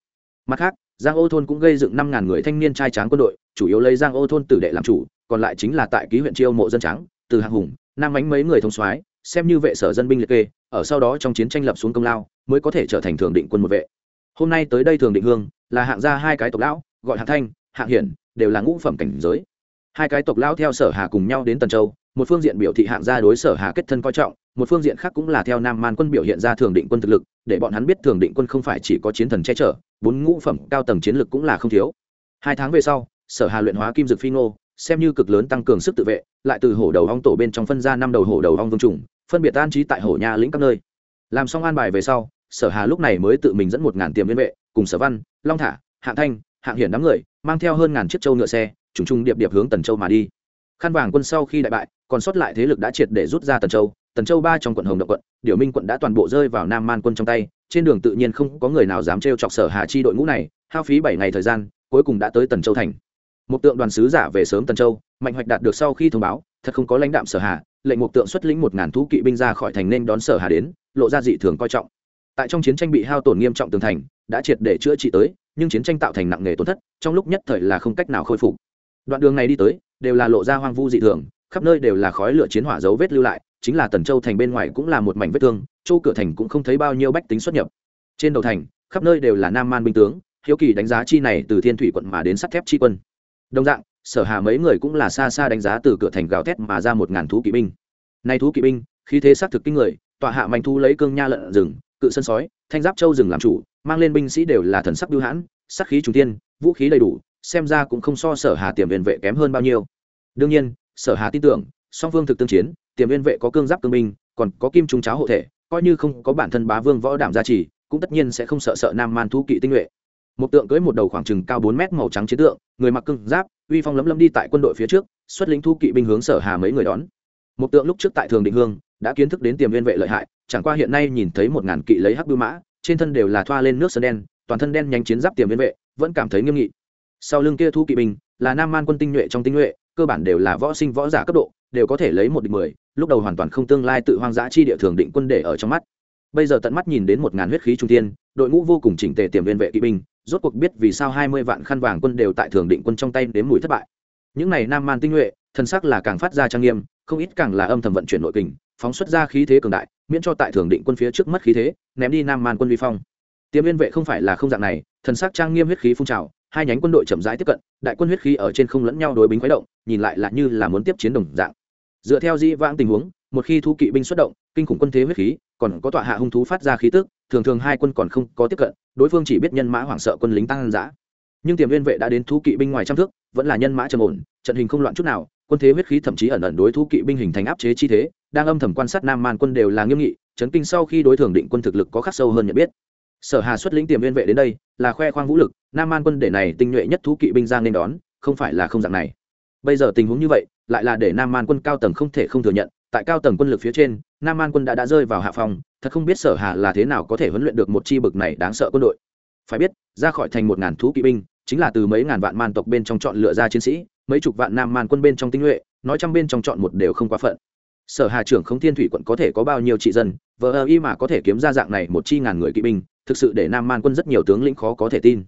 Speaker 1: Mặt khác, giang ô thôn cũng gây dựng năm ngàn người thanh niên trai tráng quân đội, chủ yếu lấy giang ô thôn tử đệ làm chủ, còn lại chính là tại ký huyện chiêu mộ dân trắng từ hạng hùng, nam ánh mấy người thông soái xem như vệ sở dân binh liệt kê, ở sau đó trong chiến tranh lập xuống công lao, mới có thể trở thành thường định quân một vệ. Hôm nay tới đây thường định hương, là hạng gia hai cái tộc lão, gọi hạng thanh, hạng hiển, đều là ngũ phẩm cảnh giới. Hai cái tộc lão theo sở hà cùng nhau đến tần châu, một phương diện biểu thị hạng gia đối sở hà kết thân coi trọng, một phương diện khác cũng là theo nam man quân biểu hiện ra thường định quân thực lực, để bọn hắn biết thường định quân không phải chỉ có chiến thần che chở, bốn ngũ phẩm cao tầng chiến lực cũng là không thiếu. Hai tháng về sau, sở hà luyện hóa kim dược phi ngô, xem như cực lớn tăng cường sức tự vệ, lại từ hổ đầu ong tổ bên trong phân ra năm đầu hổ đầu ong vương trùng phân biệt an trí tại hổ nha lĩnh các nơi. Làm xong an bài về sau, sở hà lúc này mới tự mình dẫn một ngàn tiềm viên vệ, cùng sở văn, long thả, hạng thanh, hạng hiển đám người, mang theo hơn ngàn chiếc châu ngựa xe, trùng trùng điệp điệp hướng tần châu mà đi. Khăn vàng quân sau khi đại bại, còn sót lại thế lực đã triệt để rút ra tần châu. Tần châu ba trong quận hồng động quận điệu minh quận đã toàn bộ rơi vào nam man quân trong tay. Trên đường tự nhiên không có người nào dám trêu chọc sở hà chi đội ngũ này, hao phí bảy ngày thời gian, cuối cùng đã tới tần châu thành. Một tượng đoàn sứ giả về sớm tần châu, mạnh hoạch đạt được sau khi thông báo thật không có lãnh đạm sở hà, lệnh một tượng xuất lĩnh một ngàn thú kỵ binh ra khỏi thành nên đón sở hà đến, lộ ra dị thường coi trọng. Tại trong chiến tranh bị hao tổn nghiêm trọng tường thành, đã triệt để chữa trị tới, nhưng chiến tranh tạo thành nặng nề tổn thất, trong lúc nhất thời là không cách nào khôi phục. Đoạn đường này đi tới, đều là lộ ra hoang vu dị thường, khắp nơi đều là khói lửa chiến hỏa dấu vết lưu lại, chính là tần châu thành bên ngoài cũng là một mảnh vết thương châu cửa thành cũng không thấy bao nhiêu bách tính xuất nhập. Trên đầu thành, khắp nơi đều là nam man binh tướng, hiếu kỳ đánh giá chi này từ thiên thủy quận mà đến sắt thép chi quân đồng dạng, sở hà mấy người cũng là xa xa đánh giá từ cửa thành gào thét mà ra một ngàn thú kỵ binh. Nay thú kỵ binh, khí thế xác thực kinh người, tọa hạ mạnh thu lấy cương nha lợn rừng, cự sân sói, thanh giáp châu rừng làm chủ, mang lên binh sĩ đều là thần sắc bưu hãn sắc khí trung tiên vũ khí đầy đủ, xem ra cũng không so sở hà tiềm viên vệ kém hơn bao nhiêu. Đương nhiên, sở hà tin tưởng, song phương thực tương chiến, tiềm viên vệ có cương giáp cương binh, còn có kim trung cháo hộ thể, coi như không có bản thân bá vương võ đảm gia trì, cũng tất nhiên sẽ không sợ sợ nam man thú kỵ tinh nhuệ một tượng cưới một đầu khoảng chừng cao bốn mét màu trắng chiến tượng, người mặc cương giáp, uy phong lấm lấm đi tại quân đội phía trước, xuất lính thu kỵ binh hướng sở hà mấy người đón. Một tượng lúc trước tại thường định hương, đã kiến thức đến tiềm viên vệ lợi hại, chẳng qua hiện nay nhìn thấy một ngàn kỵ lấy hắc bưu mã, trên thân đều là thoa lên nước sơn đen, toàn thân đen nhanh chiến giáp tiềm viên vệ, vẫn cảm thấy nghiêm nghị. Sau lưng kia thu kỵ binh, là nam man quân tinh nhuệ trong tinh nhuệ, cơ bản đều là võ sinh võ giả cấp độ, đều có thể lấy một địch mười, lúc đầu hoàn toàn không tương lai tự hoang dã chi địa thường định quân để ở trong mắt. Bây giờ tận mắt nhìn đến một ngàn huyết khí trung thiên, đội ngũ vô cùng chỉnh tề tiềm viên vệ kỵ binh rốt cuộc biết vì sao hai mươi vạn khăn vàng quân đều tại thường định quân trong tay đến mùi thất bại. Những này nam man tinh nhuệ thân sắc là càng phát ra trang nghiêm, không ít càng là âm thầm vận chuyển nội kình, phóng xuất ra khí thế cường đại, miễn cho tại thường định quân phía trước mất khí thế, ném đi nam man quân vi phong. Tiêm liên vệ không phải là không dạng này, thần sắc trang nghiêm huyết khí phun trào, hai nhánh quân đội chậm rãi tiếp cận, đại quân huyết khí ở trên không lẫn nhau đối bính khuấy động, nhìn lại là như là muốn tiếp chiến đồng dạng. Dựa theo di vãng tình huống, một khi thu kỵ binh xuất động, kinh khủng quân thế huyết khí, còn có tọa hạ hung thú phát ra khí tức, thường thường hai quân còn không có tiếp cận đối phương chỉ biết nhân mã hoảng sợ quân lính tăng giã. Nhưng tiềm viên vệ đã đến thu kỵ binh ngoài trăm thước, vẫn là nhân mã trầm ổn, trận hình không loạn chút nào, quân thế huyết khí thậm chí ẩn ẩn đối thu kỵ binh hình thành áp chế chi thế, đang âm thầm quan sát nam man quân đều là nghiêm nghị, chấn kinh sau khi đối thường định quân thực lực có khắc sâu hơn nhận biết. Sở hà xuất lĩnh tiềm viên vệ đến đây, là khoe khoang vũ lực, nam man quân để này tinh nhuệ nhất thú kỵ binh giang nên đón, không phải là không dạng này. Bây giờ tình huống như vậy, lại là để nam man quân cao tầng không thể không thừa nhận tại cao tầng quân lực phía trên, nam man quân đã đã rơi vào hạ phòng thật không biết sở hà là thế nào có thể huấn luyện được một chi bực này đáng sợ quân đội. Phải biết, ra khỏi thành một ngàn thú kỵ binh, chính là từ mấy ngàn vạn man tộc bên trong chọn lựa ra chiến sĩ, mấy chục vạn nam man quân bên trong tinh nhuệ, nói trăm bên trong chọn một đều không quá phận. Sở hà trưởng không thiên thủy quận có thể có bao nhiêu trị dân, vờ ơ y mà có thể kiếm ra dạng này một chi ngàn người kỵ binh, thực sự để nam man quân rất nhiều tướng lĩnh khó có thể tin.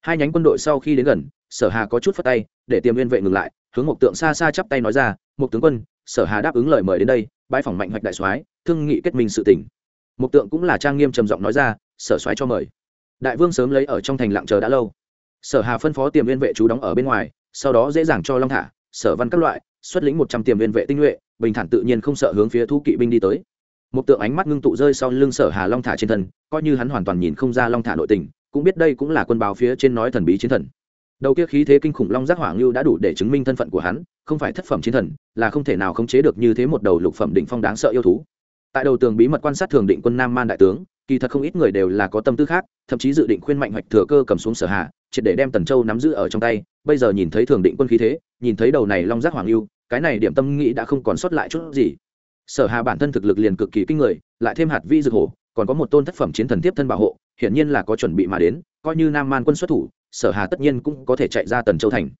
Speaker 1: Hai nhánh quân đội sau khi đến gần, sở hà có chút phất tay, để tiềm viên vệ ngừng lại, hướng một tượng xa xa chắp tay nói ra một tướng quân, sở hà đáp ứng lời mời đến đây bãi phòng mạnh hoạch đại soái, thương nghị kết minh sự tỉnh một tượng cũng là trang nghiêm trầm giọng nói ra, sở soái cho mời. Đại vương sớm lấy ở trong thành lặng chờ đã lâu. Sở hà phân phó tiềm viên vệ chú đóng ở bên ngoài, sau đó dễ dàng cho long thả, sở văn các loại, xuất lĩnh một trăm tiềm viên vệ tinh nhuệ, bình thản tự nhiên không sợ hướng phía thu kỵ binh đi tới. Một tượng ánh mắt ngưng tụ rơi sau lưng sở hà long thả trên thân, coi như hắn hoàn toàn nhìn không ra long thả nội tình, cũng biết đây cũng là quân báo phía trên nói thần bí chiến thần đầu kia khí thế kinh khủng long giác hỏa ngưu đã đủ để chứng minh thân phận của hắn, không phải thất phẩm chiến thần, là không thể nào khống chế được như thế một đầu lục phẩm định phong đáng sợ yêu thú. Tại đầu tường bí mật quan sát thường định quân nam man đại tướng, kỳ thật không ít người đều là có tâm tư khác, thậm chí dự định khuyên mạnh hoạch thừa cơ cầm xuống sở hạ, triệt để đem tần châu nắm giữ ở trong tay. Bây giờ nhìn thấy thường định quân khí thế, nhìn thấy đầu này long giác hoàng lưu cái này điểm tâm nghĩ đã không còn sót lại chút gì. Sở hà bản thân thực lực liền cực kỳ kinh người, lại thêm hạt vi dược hổ, còn có một tôn thất phẩm chiến thần tiếp thân bảo hộ, hiển nhiên là có chuẩn bị mà đến, coi như nam man quân xuất thủ sở hà tất nhiên cũng có thể chạy ra tần châu thành.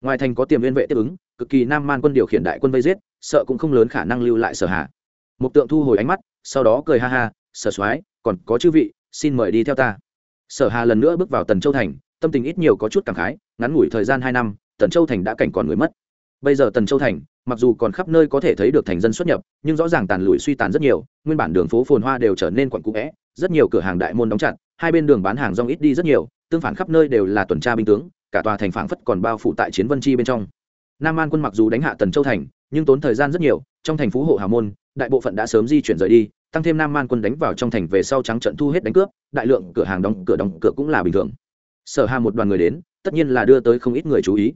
Speaker 1: Ngoài thành có tiềm liên vệ tiếp ứng, cực kỳ nam man quân điều khiển đại quân vây giết, sợ cũng không lớn khả năng lưu lại sở hà. Một tượng thu hồi ánh mắt, sau đó cười ha ha, sở soái, còn có chư vị, xin mời đi theo ta. Sở hà lần nữa bước vào tần châu thành, tâm tình ít nhiều có chút cảm khái, ngắn ngủi thời gian hai năm, tần châu thành đã cảnh còn người mất. Bây giờ tần châu thành, mặc dù còn khắp nơi có thể thấy được thành dân xuất nhập, nhưng rõ ràng tàn lụi suy tàn rất nhiều, nguyên bản đường phố phồn hoa đều trở nên quặn cũ vẽ, rất nhiều cửa hàng đại môn đóng chặt, hai bên đường bán hàng rong ít đi rất nhiều tương phản khắp nơi đều là tuần tra binh tướng, cả tòa thành phảng phất còn bao phủ tại chiến vân chi bên trong. Nam an quân mặc dù đánh hạ tần châu thành, nhưng tốn thời gian rất nhiều, trong thành phú hộ hà môn, đại bộ phận đã sớm di chuyển rời đi, tăng thêm nam man quân đánh vào trong thành về sau trắng trận thu hết đánh cướp, đại lượng cửa hàng đóng, cửa đóng, cửa cũng là bình thường. Sở hà một đoàn người đến, tất nhiên là đưa tới không ít người chú ý.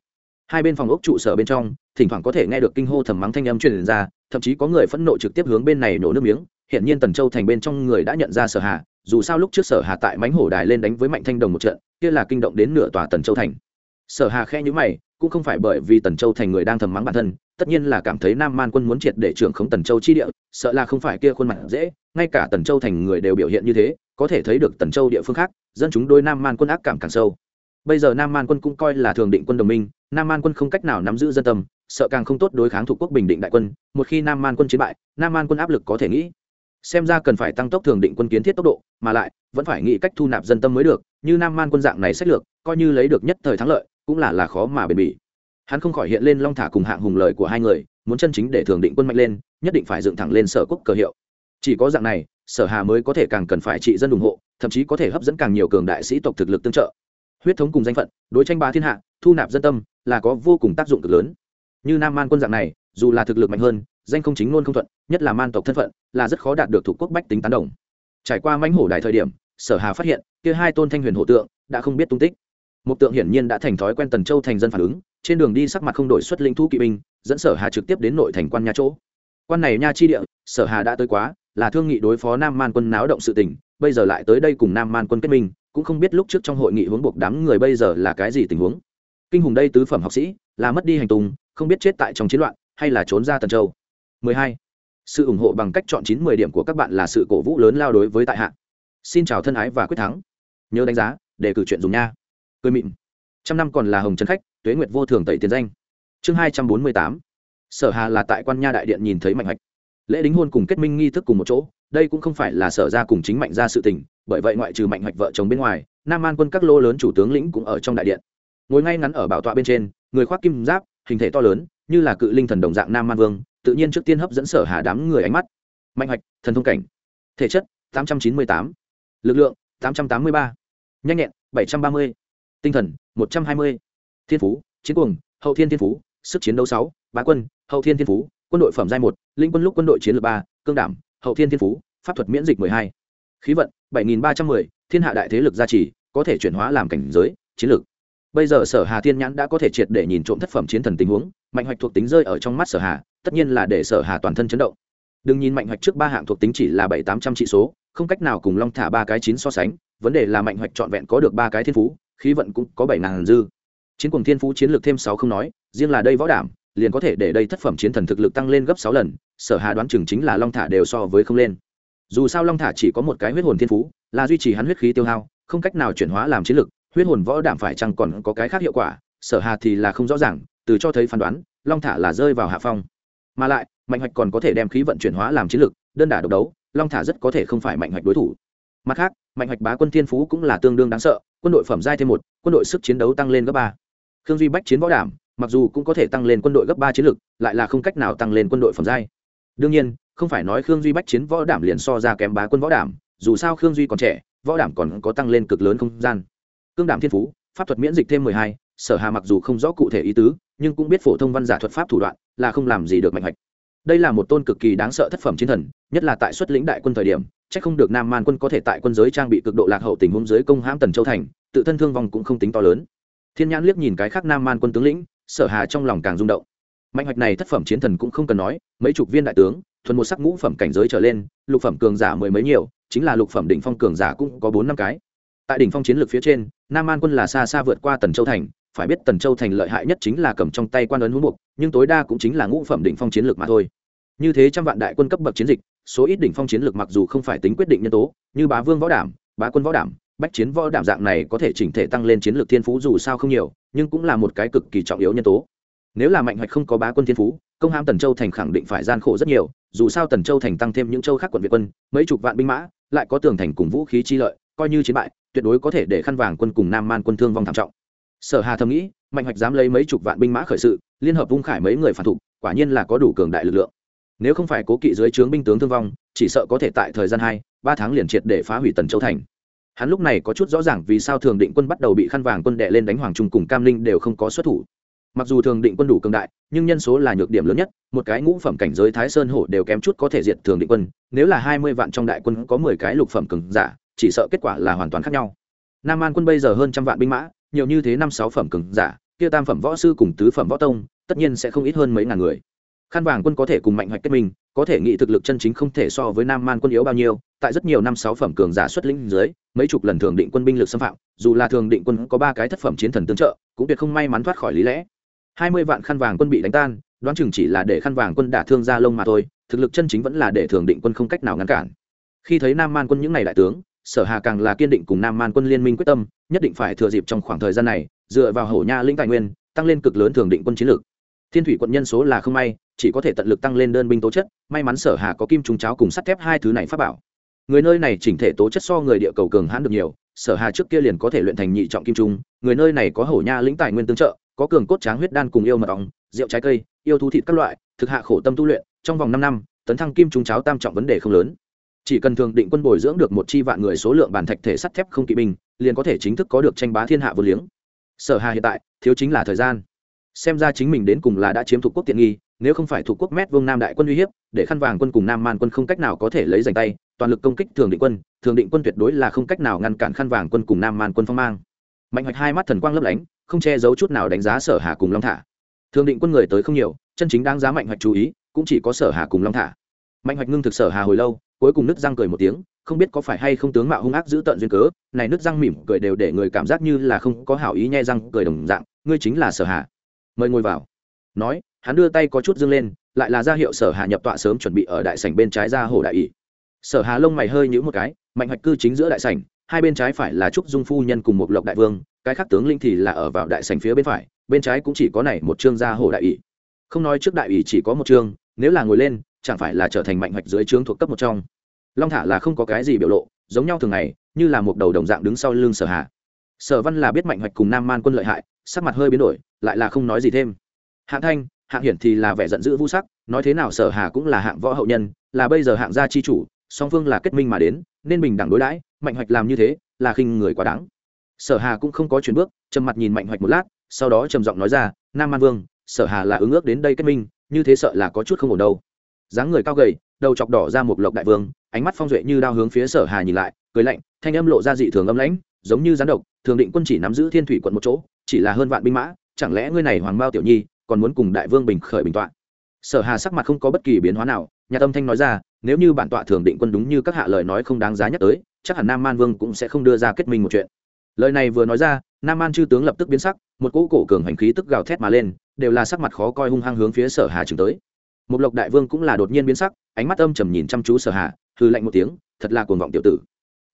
Speaker 1: Hai bên phòng ốc trụ sở bên trong, thỉnh thoảng có thể nghe được kinh hô thầm mắng thanh âm truyền ra, thậm chí có người phẫn nộ trực tiếp hướng bên này nổ nước miếng. Hiện nhiên tần châu thành bên trong người đã nhận ra sở hà dù sao lúc trước sở hà tại mánh hổ đài lên đánh với mạnh thanh đồng một trận, kia là kinh động đến nửa tòa tần châu thành. Sở hà khe nhữ mày, cũng không phải bởi vì tần châu thành người đang thầm mắng bản thân, tất nhiên là cảm thấy nam man quân muốn triệt để trưởng khống tần châu chi địa, sợ là không phải kia khuôn mặt dễ, ngay cả tần châu thành người đều biểu hiện như thế, có thể thấy được tần châu địa phương khác, dân chúng đôi nam man quân ác cảm càng sâu. Bây giờ nam man quân cũng coi là thường định quân đồng minh, nam man quân không cách nào nắm giữ dân tâm, sợ càng không tốt đối kháng thuộc quốc bình định đại quân, một khi nam man quân chiến bại, nam man quân áp lực có thể nghĩ xem ra cần phải tăng tốc thường định quân kiến thiết tốc độ, mà lại, vẫn phải nghĩ cách thu nạp dân tâm mới được, như nam man quân dạng này sách lược, coi như lấy được nhất thời thắng lợi, cũng là là khó mà bền bỉ. Hắn không khỏi hiện lên long thả cùng hạng hùng lời của hai người, muốn chân chính để thường định quân mạnh lên, nhất định phải dựng thẳng lên sở quốc cờ hiệu. Chỉ có dạng này, sở hà mới có thể càng cần phải trị dân ủng hộ, thậm chí có thể hấp dẫn càng nhiều cường đại sĩ tộc thực lực tương trợ. Huyết thống cùng danh phận, đối tranh ba thiên hạ, thu nạp dân tâm, là có vô cùng tác dụng cực lớn. Như nam man quân dạng này, dù là thực lực mạnh hơn, danh không chính luôn không thuận, nhất là man tộc thân phận là rất khó đạt được thủ quốc bách tính tán đồng. Trải qua mãnh hổ đài thời điểm, sở hà phát hiện, kia hai tôn thanh huyền hổ tượng đã không biết tung tích. Một tượng hiển nhiên đã thành thói quen tần châu thành dân phản ứng, trên đường đi sắc mặt không đổi xuất linh thu kỵ binh, dẫn sở hà trực tiếp đến nội thành quan nha chỗ. Quan này nha chi địa, sở hà đã tới quá, là thương nghị đối phó nam man quân náo động sự tình, bây giờ lại tới đây cùng nam man quân kết minh, cũng không biết lúc trước trong hội nghị huống buộc đám người bây giờ là cái gì tình huống. Kinh hùng đây tứ phẩm học sĩ, là mất đi hành tùng không biết chết tại trong chiến loạn, hay là trốn ra tần châu. 12 sự ủng hộ bằng cách chọn chín mười điểm của các bạn là sự cổ vũ lớn lao đối với tại hạ. Xin chào thân ái và quyết thắng. Nhớ đánh giá, để cử chuyện dùng nha. Cười mịn. Trăm năm còn là hồng trấn khách, tuế nguyệt vô thường tẩy tiền danh. Chương hai trăm bốn mươi tám. Sở hà là tại quan nha đại điện nhìn thấy mạnh hạch. Lễ đính hôn cùng kết minh nghi thức cùng một chỗ, đây cũng không phải là sở ra cùng chính mạnh ra sự tình, bởi vậy ngoại trừ mạnh hoạch vợ chồng bên ngoài, nam an quân các lô lớn chủ tướng lĩnh cũng ở trong đại điện. Ngồi ngay ngắn ở bảo tọa bên trên, người khoác kim giáp, hình thể to lớn, như là cự linh thần đồng dạng nam man vương tự nhiên trước tiên hấp dẫn sở hà đám người ánh mắt mạnh hoạch, thần thông cảnh thể chất 898. lực lượng 883. nhanh nhẹn 730. tinh thần 120. thiên phú, chiến cuồng, hậu thiên thiên phú, sức chiến đấu sáu, bá quân, hậu thiên thiên phú, quân đội phẩm giai một, linh quân lúc quân đội chiến lược ba, cương đảm, hậu thiên thiên phú, pháp thuật miễn dịch mười hai khí vận, bảy nghìn ba trăm mười, thiên hạ đại thế lực gia trì, có thể chuyển hóa làm cảnh giới, chiến lược bây giờ sở hà thiên nhãn đã có thể triệt để nhìn trộm thất phẩm chiến thần tình huống, mạnh hoạch thuộc tính rơi ở trong mắt sở hà tất nhiên là để sở hà toàn thân chấn động. Đừng nhìn mạnh hoạch trước ba hạng thuộc tính chỉ là bảy, tám trăm trị số, không cách nào cùng long thả ba cái chín so sánh, vấn đề là mạnh hoạch trọn vẹn có được ba cái thiên phú, khí vận cũng có bảy ngàn dư. Chiến cùng thiên phú chiến lược thêm sáu không nói, riêng là đây võ đảm, liền có thể để đây thất phẩm chiến thần thực lực tăng lên gấp sáu lần, sở hà đoán chừng chính là long thả đều so với không lên. Dù sao long thả chỉ có một cái huyết hồn thiên phú, là duy trì hắn huyết khí tiêu hao, không cách nào chuyển hóa làm chiến lực huyết hồn võ đảm phải chăng còn có cái khác hiệu quả, sở hà thì là không rõ ràng, từ cho thấy phán đoán, long thả là rơi vào hạ phong mà lại, mạnh hoạch còn có thể đem khí vận chuyển hóa làm chiến lực, đơn đả độc đấu, long thả rất có thể không phải mạnh hoạch đối thủ. Mặt khác, mạnh hoạch bá quân thiên phú cũng là tương đương đáng sợ, quân đội phẩm giai thêm một, quân đội sức chiến đấu tăng lên gấp ba. Khương duy bách chiến võ đảm, mặc dù cũng có thể tăng lên quân đội gấp ba chiến lực, lại là không cách nào tăng lên quân đội phẩm giai. Đương nhiên, không phải nói khương duy bách chiến võ đảm liền so ra kém bá quân võ đảm, dù sao khương duy còn trẻ, võ đảm còn có tăng lên cực lớn không gian. Cương đảm thiên phú, pháp thuật miễn dịch thêm mười hai, sở hà mặc dù không rõ cụ thể ý tứ nhưng cũng biết phổ thông văn giả thuật pháp thủ đoạn là không làm gì được mạnh hoạch. Đây là một tôn cực kỳ đáng sợ thất phẩm chiến thần, nhất là tại xuất lĩnh đại quân thời điểm c h ắ c không được nam man quân có thể tại quân giới trang bị cực độ lạc hậu tình huống giới công hãm tần châu thành, tự thân thương vong cũng không tính to lớn. Thiên nhãn liếc nhìn cái khác nam man quân tướng lĩnh, sở hà trong lòng càng rung động. Mạnh hoạch này thất phẩm chiến thần cũng không cần nói, mấy chục viên đại tướng, thuần một sắc ngũ phẩm cảnh giới trở lên, lục phẩm cường giả mười mấy nhiều, chính là lục phẩm đỉnh phong cường giả cũng có bốn năm cái. Tại đỉnh phong chiến lược phía trên, nam man quân là xa xa vượt qua tần châu thành phải biết tần châu thành lợi hại nhất chính là cầm trong tay quan ấn hữu mục, nhưng tối đa cũng chính là ngũ phẩm đỉnh phong chiến lược mà thôi. Như thế trăm vạn đại quân cấp bậc chiến dịch, số ít đỉnh phong chiến lược mặc dù không phải tính quyết định nhân tố, như bá vương võ đảm, bá quân võ đảm, bách chiến võ đảm dạng này có thể chỉnh thể tăng lên chiến lược thiên phú dù sao không nhiều, nhưng cũng là một cái cực kỳ trọng yếu nhân tố. Nếu là mạnh hoạch không có bá quân thiên phú, công hãm tần châu thành khẳng định phải gian khổ rất nhiều, dù sao tần châu thành tăng thêm những châu khác quận việt quân, mấy chục vạn binh mã, lại có tường thành cùng vũ khí chi lợi, coi như chiến bại, tuyệt đối có thể để khăn vàng quân cùng nam man quân thương vong thảm trọng sở hà thầm nghĩ, mạnh hoạch dám lấy mấy chục vạn binh mã khởi sự, liên hợp vung khải mấy người phản thục quả nhiên là có đủ cường đại lực lượng. Nếu không phải cố kỵ dưới trướng binh tướng thương vong, chỉ sợ có thể tại thời gian hai, ba tháng liền triệt để phá hủy tần châu thành. Hắn lúc này có chút rõ ràng vì sao thường định quân bắt đầu bị khăn vàng quân đệ lên đánh hoàng trung cùng cam linh đều không có xuất thủ. Mặc dù thường định quân đủ cường đại, nhưng nhân số là nhược điểm lớn nhất, một cái ngũ phẩm cảnh giới thái sơn hổ đều kém chút có thể diệt thường định quân, nếu là hai mươi vạn trong đại quân có mười cái lục phẩm cường giả, chỉ sợ kết quả là hoàn toàn khác nhau. Nam an quân bây giờ hơn trăm vạn binh mã nhiều như thế năm sáu phẩm cường giả, kia tam phẩm võ sư cùng tứ phẩm võ tông, tất nhiên sẽ không ít hơn mấy ngàn người. Khăn vàng quân có thể cùng mạnh hoạch kết minh, có thể nghĩ thực lực chân chính không thể so với nam man quân yếu bao nhiêu, tại rất nhiều năm sáu phẩm cường giả xuất lĩnh dưới, mấy chục lần thường định quân binh lực xâm phạm, dù là thường định quân có ba cái thất phẩm chiến thần tương trợ, cũng tuyệt không may mắn thoát khỏi lý lẽ. Hai mươi vạn khăn vàng quân bị đánh tan, đoán chừng chỉ là để khăn vàng quân đả thương ra lông mà thôi, thực lực chân chính vẫn là để thường định quân không cách nào ngăn cản. Khi thấy nam man quân những ngày đại tướng sở hà càng là kiên định cùng nam man quân liên minh quyết tâm, nhất định phải thừa dịp trong khoảng thời gian này, dựa vào hổ nha linh tài nguyên, tăng lên cực lớn thường định quân chiến lược. Thiên thủy quận nhân số là không may, chỉ có thể tận lực tăng lên đơn binh tố chất, may mắn sở hà có kim trùng cháo cùng sắt thép hai thứ này phát bảo. Người nơi này chỉnh thể tố chất so người địa cầu cường hãn được nhiều, sở hà trước kia liền có thể luyện thành nhị trọng kim trung, người nơi này có hổ nha lĩnh tài nguyên tương trợ, có cường cốt tráng huyết đan cùng yêu mật ong, rượu trái cây, yêu thú thịt các loại, thực hạ khổ tâm tu luyện, trong vòng năm năm, tấn thăng kim trung cháo tam trọng vấn đề không lớn chỉ cần thường định quân bồi dưỡng được một chi vạn người số lượng bản thạch thể sắt thép không kỵ binh, liền có thể chính thức có được tranh bá thiên hạ vô liếng. Sở hà hiện tại, thiếu chính là thời gian. Xem ra chính mình đến cùng là đã chiếm thuộc quốc tiện nghi, nếu không phải thuộc quốc mét vương nam đại quân uy hiếp, để khăn vàng quân cùng nam man quân không cách nào có thể lấy giành tay, toàn lực công kích thường định quân, thường định quân tuyệt đối là không cách nào ngăn cản khăn vàng quân cùng nam man quân phong mang. Mạnh hoạch hai mắt thần quang lấp lánh, không che giấu chút nào đánh giá sở hà cùng long thả. Thường định quân người tới không nhiều, chân chính đáng giá mạnh hoạch chú ý, cũng chỉ có sở hà cùng long thả. Mạnh hoạch ngưng thực sở hà hồi lâu cuối cùng nứt răng cười một tiếng, không biết có phải hay không tướng mạo hung ác giữ tận duyên cớ, này nứt răng mỉm cười đều để người cảm giác như là không có hảo ý nhai răng cười đồng dạng, ngươi chính là sở hà. Mời ngồi vào. Nói, hắn đưa tay có chút dương lên, lại là ra hiệu sở hà nhập tọa sớm chuẩn bị ở đại sảnh bên trái ra hồ đại ỷ. Sở hà lông mày hơi nhữ một cái, mạnh hoạch cư chính giữa đại sảnh, hai bên trái phải là trúc dung phu nhân cùng một lộc đại vương, cái khác tướng linh thì là ở vào đại sảnh phía bên phải, bên trái cũng chỉ có này một chương gia hồ đại ỷ. Không nói trước đại ỷ chỉ có một chương nếu là ngồi lên chẳng phải là trở thành mạnh hoạch dưới trướng thuộc cấp một trong. Long thả là không có cái gì biểu lộ, giống nhau thường ngày, như là một đầu đồng dạng đứng sau lưng sở hà. Sở văn là biết mạnh hoạch cùng nam man quân lợi hại, sắc mặt hơi biến đổi, lại là không nói gì thêm. Hạng thanh, hạng hiển thì là vẻ giận dữ vũ sắc, nói thế nào sở hà cũng là hạng võ hậu nhân, là bây giờ hạng gia chi chủ, song phương là kết minh mà đến, nên bình đẳng đối đãi, mạnh hoạch làm như thế, là khinh người quá đáng. Sở hà cũng không có chuyển bước, trầm mặt nhìn mạnh hoạch một lát, sau đó trầm giọng nói ra, nam man vương, sở hà là ứng ước đến đây kết minh, như thế sợ là có chút không ổn đâu dáng người cao gầy, đầu chọc đỏ ra một lộc đại vương, ánh mắt phong duệ như đao hướng phía sở hà nhìn lại, cười lạnh, thanh âm lộ ra dị thường âm lãnh, giống như gián độc, thường định quân chỉ nắm giữ thiên thủy quận một chỗ, chỉ là hơn vạn binh mã, chẳng lẽ ngươi này hoàng bao tiểu nhi, còn muốn cùng đại vương bình khởi bình tọa? Sở hà sắc mặt không có bất kỳ biến hóa nào, nhà tâm thanh nói ra, nếu như bản tọa thường định quân đúng như các hạ lời nói không đáng giá nhắc tới, chắc hẳn nam man vương cũng sẽ không đưa ra kết minh một chuyện. Lời này vừa nói ra, nam man chư tướng lập tức biến sắc, một cỗ cổ cường hành khí tức gào thét mà lên, đều là sắc mặt khó coi hung hăng hướng phía sở hà chừng tới một lộc đại vương cũng là đột nhiên biến sắc, ánh mắt âm trầm nhìn chăm chú sở hà hư lạnh một tiếng, thật là cuồng vọng tiểu tử.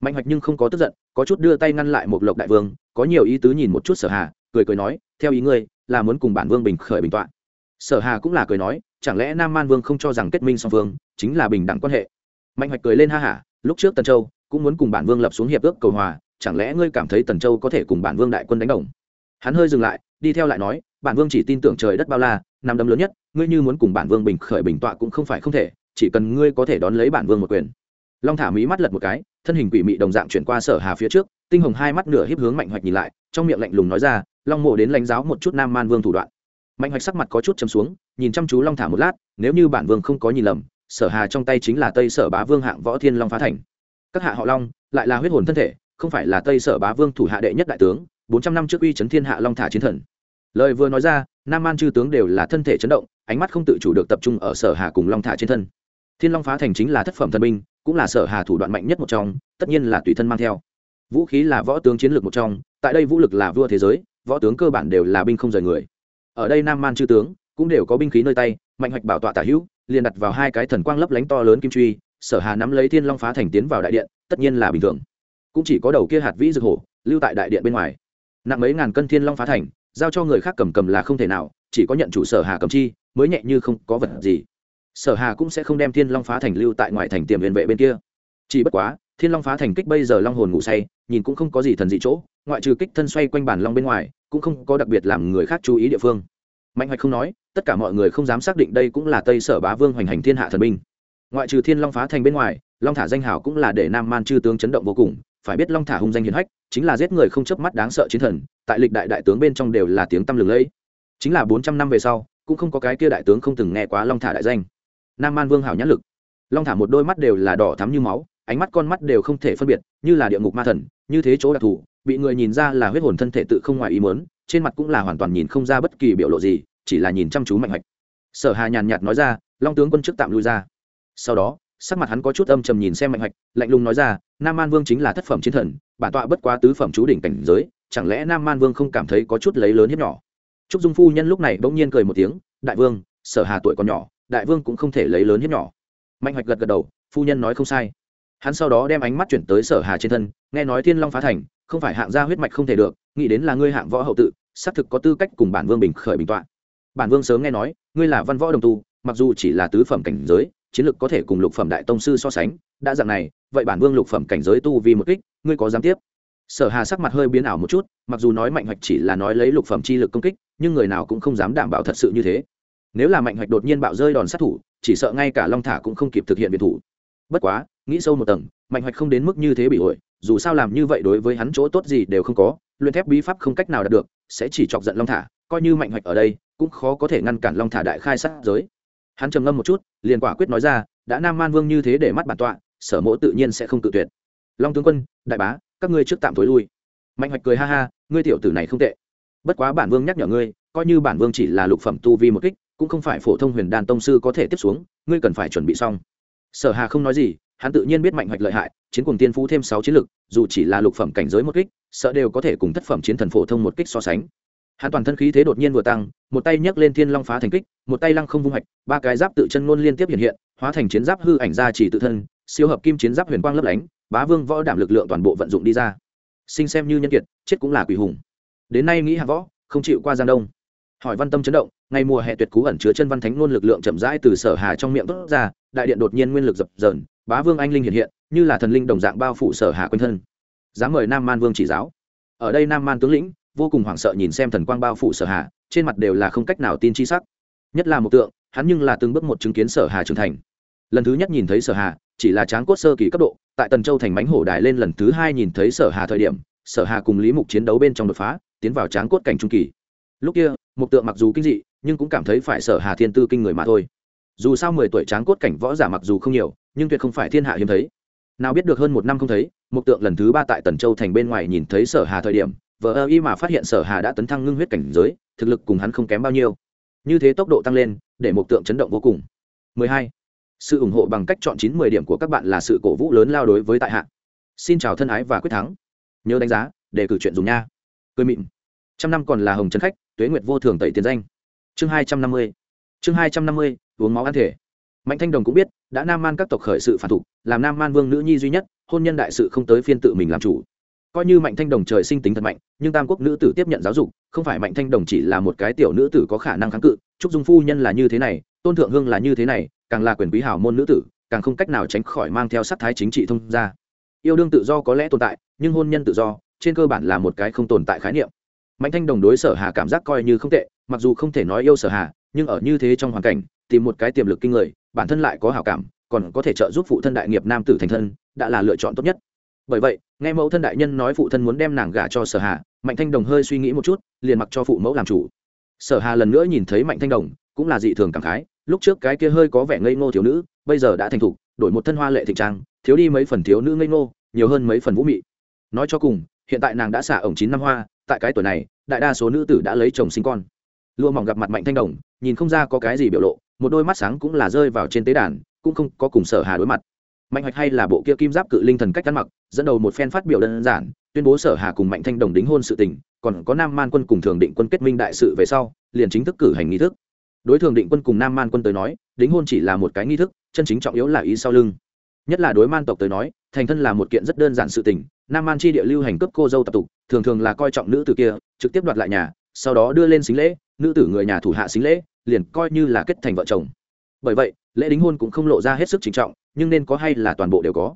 Speaker 1: Mạnh hoạch nhưng không có tức giận, có chút đưa tay ngăn lại một lộc đại vương, có nhiều ý tứ nhìn một chút sở hà, cười cười nói, theo ý ngươi, là muốn cùng bản vương bình khởi bình tọa. Sở hà cũng là cười nói, chẳng lẽ nam man vương không cho rằng kết minh song vương chính là bình đẳng quan hệ? Mạnh hoạch cười lên ha hả lúc trước tần châu cũng muốn cùng bản vương lập xuống hiệp ước cầu hòa, chẳng lẽ ngươi cảm thấy tần châu có thể cùng bản vương đại quân đánh đồng? Hắn hơi dừng lại, đi theo lại nói bản vương chỉ tin tưởng trời đất bao la nằm đấm lớn nhất, ngươi như muốn cùng bản vương bình khởi bình tọa cũng không phải không thể, chỉ cần ngươi có thể đón lấy bản vương một quyền. Long thả mỹ mắt lật một cái, thân hình quỷ mị đồng dạng chuyển qua sở hà phía trước, tinh hồng hai mắt nửa hiếp hướng mạnh hoạch nhìn lại, trong miệng lạnh lùng nói ra, long mộ đến lãnh giáo một chút nam man vương thủ đoạn. Mạnh hoạch sắc mặt có chút chấm xuống, nhìn chăm chú long thả một lát, nếu như bản vương không có nhìn lầm, sở hà trong tay chính là tây sở bá vương hạng võ thiên long phá thành. Các hạ họ long, lại là huyết hồn thân thể, không phải là tây sở bá vương thủ hạ đệ nhất đại tướng, bốn trăm năm trước uy chấn thiên hạ long thả chiến thần lời vừa nói ra, nam man chư tướng đều là thân thể chấn động, ánh mắt không tự chủ được tập trung ở sở hà cùng long thả trên thân. Thiên long phá thành chính là thất phẩm thần binh, cũng là sở hà thủ đoạn mạnh nhất một trong, tất nhiên là tùy thân mang theo. Vũ khí là võ tướng chiến lược một trong, tại đây vũ lực là vua thế giới, võ tướng cơ bản đều là binh không rời người. Ở đây nam man chư tướng cũng đều có binh khí nơi tay, mạnh hoạch bảo tọa tả hữu, liền đặt vào hai cái thần quang lấp lánh to lớn kim truy, sở hà nắm lấy thiên long phá thành tiến vào đại điện, tất nhiên là bình thường. Cũng chỉ có đầu kia hạt vĩ dược hổ, lưu tại đại điện bên ngoài. Nặng mấy ngàn cân thiên long phá thành giao cho người khác cầm cầm là không thể nào, chỉ có nhận chủ sở hà cầm chi, mới nhẹ như không có vật gì. Sở hà cũng sẽ không đem thiên long phá thành lưu tại ngoại thành tiềm viện vệ bên kia. Chỉ bất quá, thiên long phá thành kích bây giờ long hồn ngủ say, nhìn cũng không có gì thần dị chỗ, ngoại trừ kích thân xoay quanh bản long bên ngoài, cũng không có đặc biệt làm người khác chú ý địa phương. Mạnh hoạch không nói, tất cả mọi người không dám xác định đây cũng là tây sở bá vương hoành hành thiên hạ thần binh. Ngoại trừ thiên long phá thành bên ngoài, long thả danh hảo cũng là để nam man chư tướng chấn động vô cùng. Phải biết long thả hung danh hiền hách, chính là giết người không chớp mắt đáng sợ chiến thần tại lịch đại đại tướng bên trong đều là tiếng tăm lừng lẫy. Chính là bốn trăm năm về sau, cũng không có cái kia đại tướng không từng nghe quá long thả đại danh. Nam man vương hảo nhãn lực. Long thả một đôi mắt đều là đỏ thắm như máu, ánh mắt con mắt đều không thể phân biệt, như là địa ngục ma thần, như thế chỗ đặc thù, bị người nhìn ra là huyết hồn thân thể tự không ngoài ý muốn, trên mặt cũng là hoàn toàn nhìn không ra bất kỳ biểu lộ gì, chỉ là nhìn chăm chú mạnh hoạch. Sở hà nhàn nhạt nói ra, long tướng quân trước tạm lui ra. Sau đó, sắc mặt hắn có chút âm trầm nhìn xem mạnh hoạch, lạnh lùng nói ra, nam an vương chính là thất phẩm chiến thần, bản tọa bất quá tứ phẩm chú đỉnh cảnh giới chẳng lẽ nam man vương không cảm thấy có chút lấy lớn hiếp nhỏ? Trúc dung phu nhân lúc này bỗng nhiên cười một tiếng, đại vương, sở hà tuổi còn nhỏ, đại vương cũng không thể lấy lớn hiếp nhỏ. Mạnh hoạch gật gật đầu, phu nhân nói không sai. Hắn sau đó đem ánh mắt chuyển tới sở hà trên thân, nghe nói thiên long phá thành, không phải hạng gia huyết mạch không thể được, nghĩ đến là ngươi hạng võ hậu tự, xác thực có tư cách cùng bản vương bình khởi bình tọa. Bản vương sớm nghe nói, ngươi là văn võ đồng tu, mặc dù chỉ là tứ phẩm cảnh giới, chiến lược có thể cùng lục phẩm đại tông sư so sánh, đã dạng này, vậy bản vương lục phẩm cảnh giới tu vì một kích, ngươi có dám tiếp? Sở hà sắc mặt hơi biến ảo một chút, mặc dù nói mạnh hoạch chỉ là nói lấy lục phẩm chi lực công kích, nhưng người nào cũng không dám đảm bảo thật sự như thế. Nếu là mạnh hoạch đột nhiên bạo rơi đòn sát thủ, chỉ sợ ngay cả long thả cũng không kịp thực hiện biệt thủ. Bất quá, nghĩ sâu một tầng, mạnh hoạch không đến mức như thế bị ổi, dù sao làm như vậy đối với hắn chỗ tốt gì đều không có, luyện thép bí pháp không cách nào đạt được, sẽ chỉ chọc giận long thả, coi như mạnh hoạch ở đây, cũng khó có thể ngăn cản long thả đại khai sát giới. Hắn trầm ngâm một chút, liền quả quyết nói ra, đã nam man vương như thế để mắt bản tọa, sở mỗ tự nhiên sẽ không tự tuyệt. Long tướng quân, đại bá các ngươi trước tạm thối lui. Mạnh hoạch cười ha ha, ngươi tiểu tử này không tệ. Bất quá bản vương nhắc nhở ngươi, coi như bản vương chỉ là lục phẩm tu vi một kích, cũng không phải phổ thông huyền đan tông sư có thể tiếp xuống, ngươi cần phải chuẩn bị xong. Sở hà không nói gì, hắn tự nhiên biết mạnh hoạch lợi hại, chiến cùng tiên phú thêm sáu chiến lực, dù chỉ là lục phẩm cảnh giới một kích, sợ đều có thể cùng thất phẩm chiến thần phổ thông một kích so sánh. Hắn toàn thân khí thế đột nhiên vừa tăng, một tay nhấc lên thiên long phá thành kích, một tay lăng không vung hoạch, ba cái giáp tự chân luôn liên tiếp hiện hiện, hóa thành chiến giáp hư ảnh ra chỉ tự thân, siêu hợp kim chiến giáp huyền quang lấp lánh bá vương võ đảm lực lượng toàn bộ vận dụng đi ra. Sinh xem như nhân kiệt, chết cũng là quỷ hùng. Đến nay nghĩ hạ võ, không chịu qua giang đông. Hỏi văn tâm chấn động, ngày mùa hè tuyệt cú ẩn chứa chân văn thánh ngôn lực lượng chậm rãi từ sở hà trong miệng tốt ra, đại điện đột nhiên nguyên lực dập dờn, bá vương anh linh hiện hiện, như là thần linh đồng dạng bao phủ sở hà quanh thân. Dám mời nam man vương chỉ giáo. Ở đây nam man tướng lĩnh, vô cùng hoảng sợ nhìn xem thần quang bao phủ sở hà, trên mặt đều là không cách nào tin chi sắc. Nhất là một tượng, hắn nhưng là từng bước một chứng kiến sở hà trưởng thành. Lần thứ nhất nhìn thấy sở hà, chỉ là tráng cốt sơ kỳ cấp độ tại tần châu thành mánh hổ đài lên lần thứ hai nhìn thấy sở hà thời điểm, sở hà cùng lý mục chiến đấu bên trong đột phá, tiến vào tráng cốt cảnh trung kỳ. Lúc kia, mục tượng mặc dù kinh dị, nhưng cũng cảm thấy phải sở hà thiên tư kinh người mà thôi. Dù sao mười tuổi tráng cốt cảnh võ giả mặc dù không nhiều, nhưng tuyệt không phải thiên hạ hiếm thấy. Nào biết được hơn một năm không thấy, mục tượng lần thứ ba tại tần châu thành bên ngoài nhìn thấy sở hà thời điểm vợ ơ y mà phát hiện sở hà đã tấn thăng ngưng huyết cảnh giới, thực lực cùng hắn không kém bao nhiêu. Như thế tốc độ tăng lên, để mục tượng chấn động vô cùng. 12 sự ủng hộ bằng cách chọn chín mười điểm của các bạn là sự cổ vũ lớn lao đối với tại hạ. Xin chào thân ái và quyết thắng. Nhớ đánh giá để cử chuyện dùng nha. Cười mịn. Trăm năm còn là hồng trần khách, tuế nguyệt vô thường tẩy tiền danh. Chương hai trăm năm mươi. Chương hai trăm năm mươi, uống máu ăn thể. Mạnh thanh đồng cũng biết, đã nam man các tộc khởi sự phản thục làm nam man vương nữ nhi duy nhất, hôn nhân đại sự không tới phiên tự mình làm chủ. Coi như mạnh thanh đồng trời sinh tính thật mạnh, nhưng tam quốc nữ tử tiếp nhận giáo dục, không phải mạnh thanh đồng chỉ là một cái tiểu nữ tử có khả năng kháng cự, trúc dung phu nhân là như thế này tôn thượng hương là như thế này, càng là quyền quý hảo môn nữ tử, càng không cách nào tránh khỏi mang theo sắc thái chính trị thông ra yêu đương tự do có lẽ tồn tại, nhưng hôn nhân tự do, trên cơ bản là một cái không tồn tại khái niệm. Mạnh thanh đồng đối sở hà cảm giác coi như không tệ, mặc dù không thể nói yêu sở hà, nhưng ở như thế trong hoàn cảnh, tìm một cái tiềm lực kinh người, bản thân lại có hảo cảm, còn có thể trợ giúp phụ thân đại nghiệp nam tử thành thân, đã là lựa chọn tốt nhất. Bởi vậy, nghe mẫu thân đại nhân nói phụ thân muốn đem nàng gả cho sở hà, mạnh thanh đồng hơi suy nghĩ một chút, liền mặc cho phụ mẫu làm chủ. Sở hà lần nữa nhìn thấy mạnh thanh đồng, cũng là dị thường cảm khái lúc trước cái kia hơi có vẻ ngây ngô thiếu nữ, bây giờ đã thành thục, đổi một thân hoa lệ thịnh trang, thiếu đi mấy phần thiếu nữ ngây ngô, nhiều hơn mấy phần vũ mị. Nói cho cùng, hiện tại nàng đã xả ổng chín năm hoa, tại cái tuổi này, đại đa số nữ tử đã lấy chồng sinh con. Lụa mỏng gặp mặt mạnh thanh đồng, nhìn không ra có cái gì biểu lộ, một đôi mắt sáng cũng là rơi vào trên tế đàn, cũng không có cùng sở hà đối mặt. Mạnh hoạch hay là bộ kia kim giáp cự linh thần cách ăn mặc, dẫn đầu một phen phát biểu đơn giản, tuyên bố sở hà cùng mạnh thanh đồng đính hôn sự tình, còn có nam man quân cùng thường định quân kết minh đại sự về sau, liền chính thức cử hành nghi thức đối thường định quân cùng nam man quân tới nói, đính hôn chỉ là một cái nghi thức, chân chính trọng yếu là ý sau lưng. Nhất là đối man tộc tới nói, thành thân là một kiện rất đơn giản sự tình, nam man chi địa lưu hành cấp cô dâu tập tục, thường thường là coi trọng nữ tử kia, trực tiếp đoạt lại nhà, sau đó đưa lên xính lễ, nữ tử người nhà thủ hạ xính lễ, liền coi như là kết thành vợ chồng. Bởi vậy, lễ đính hôn cũng không lộ ra hết sức trinh trọng, nhưng nên có hay là toàn bộ đều có.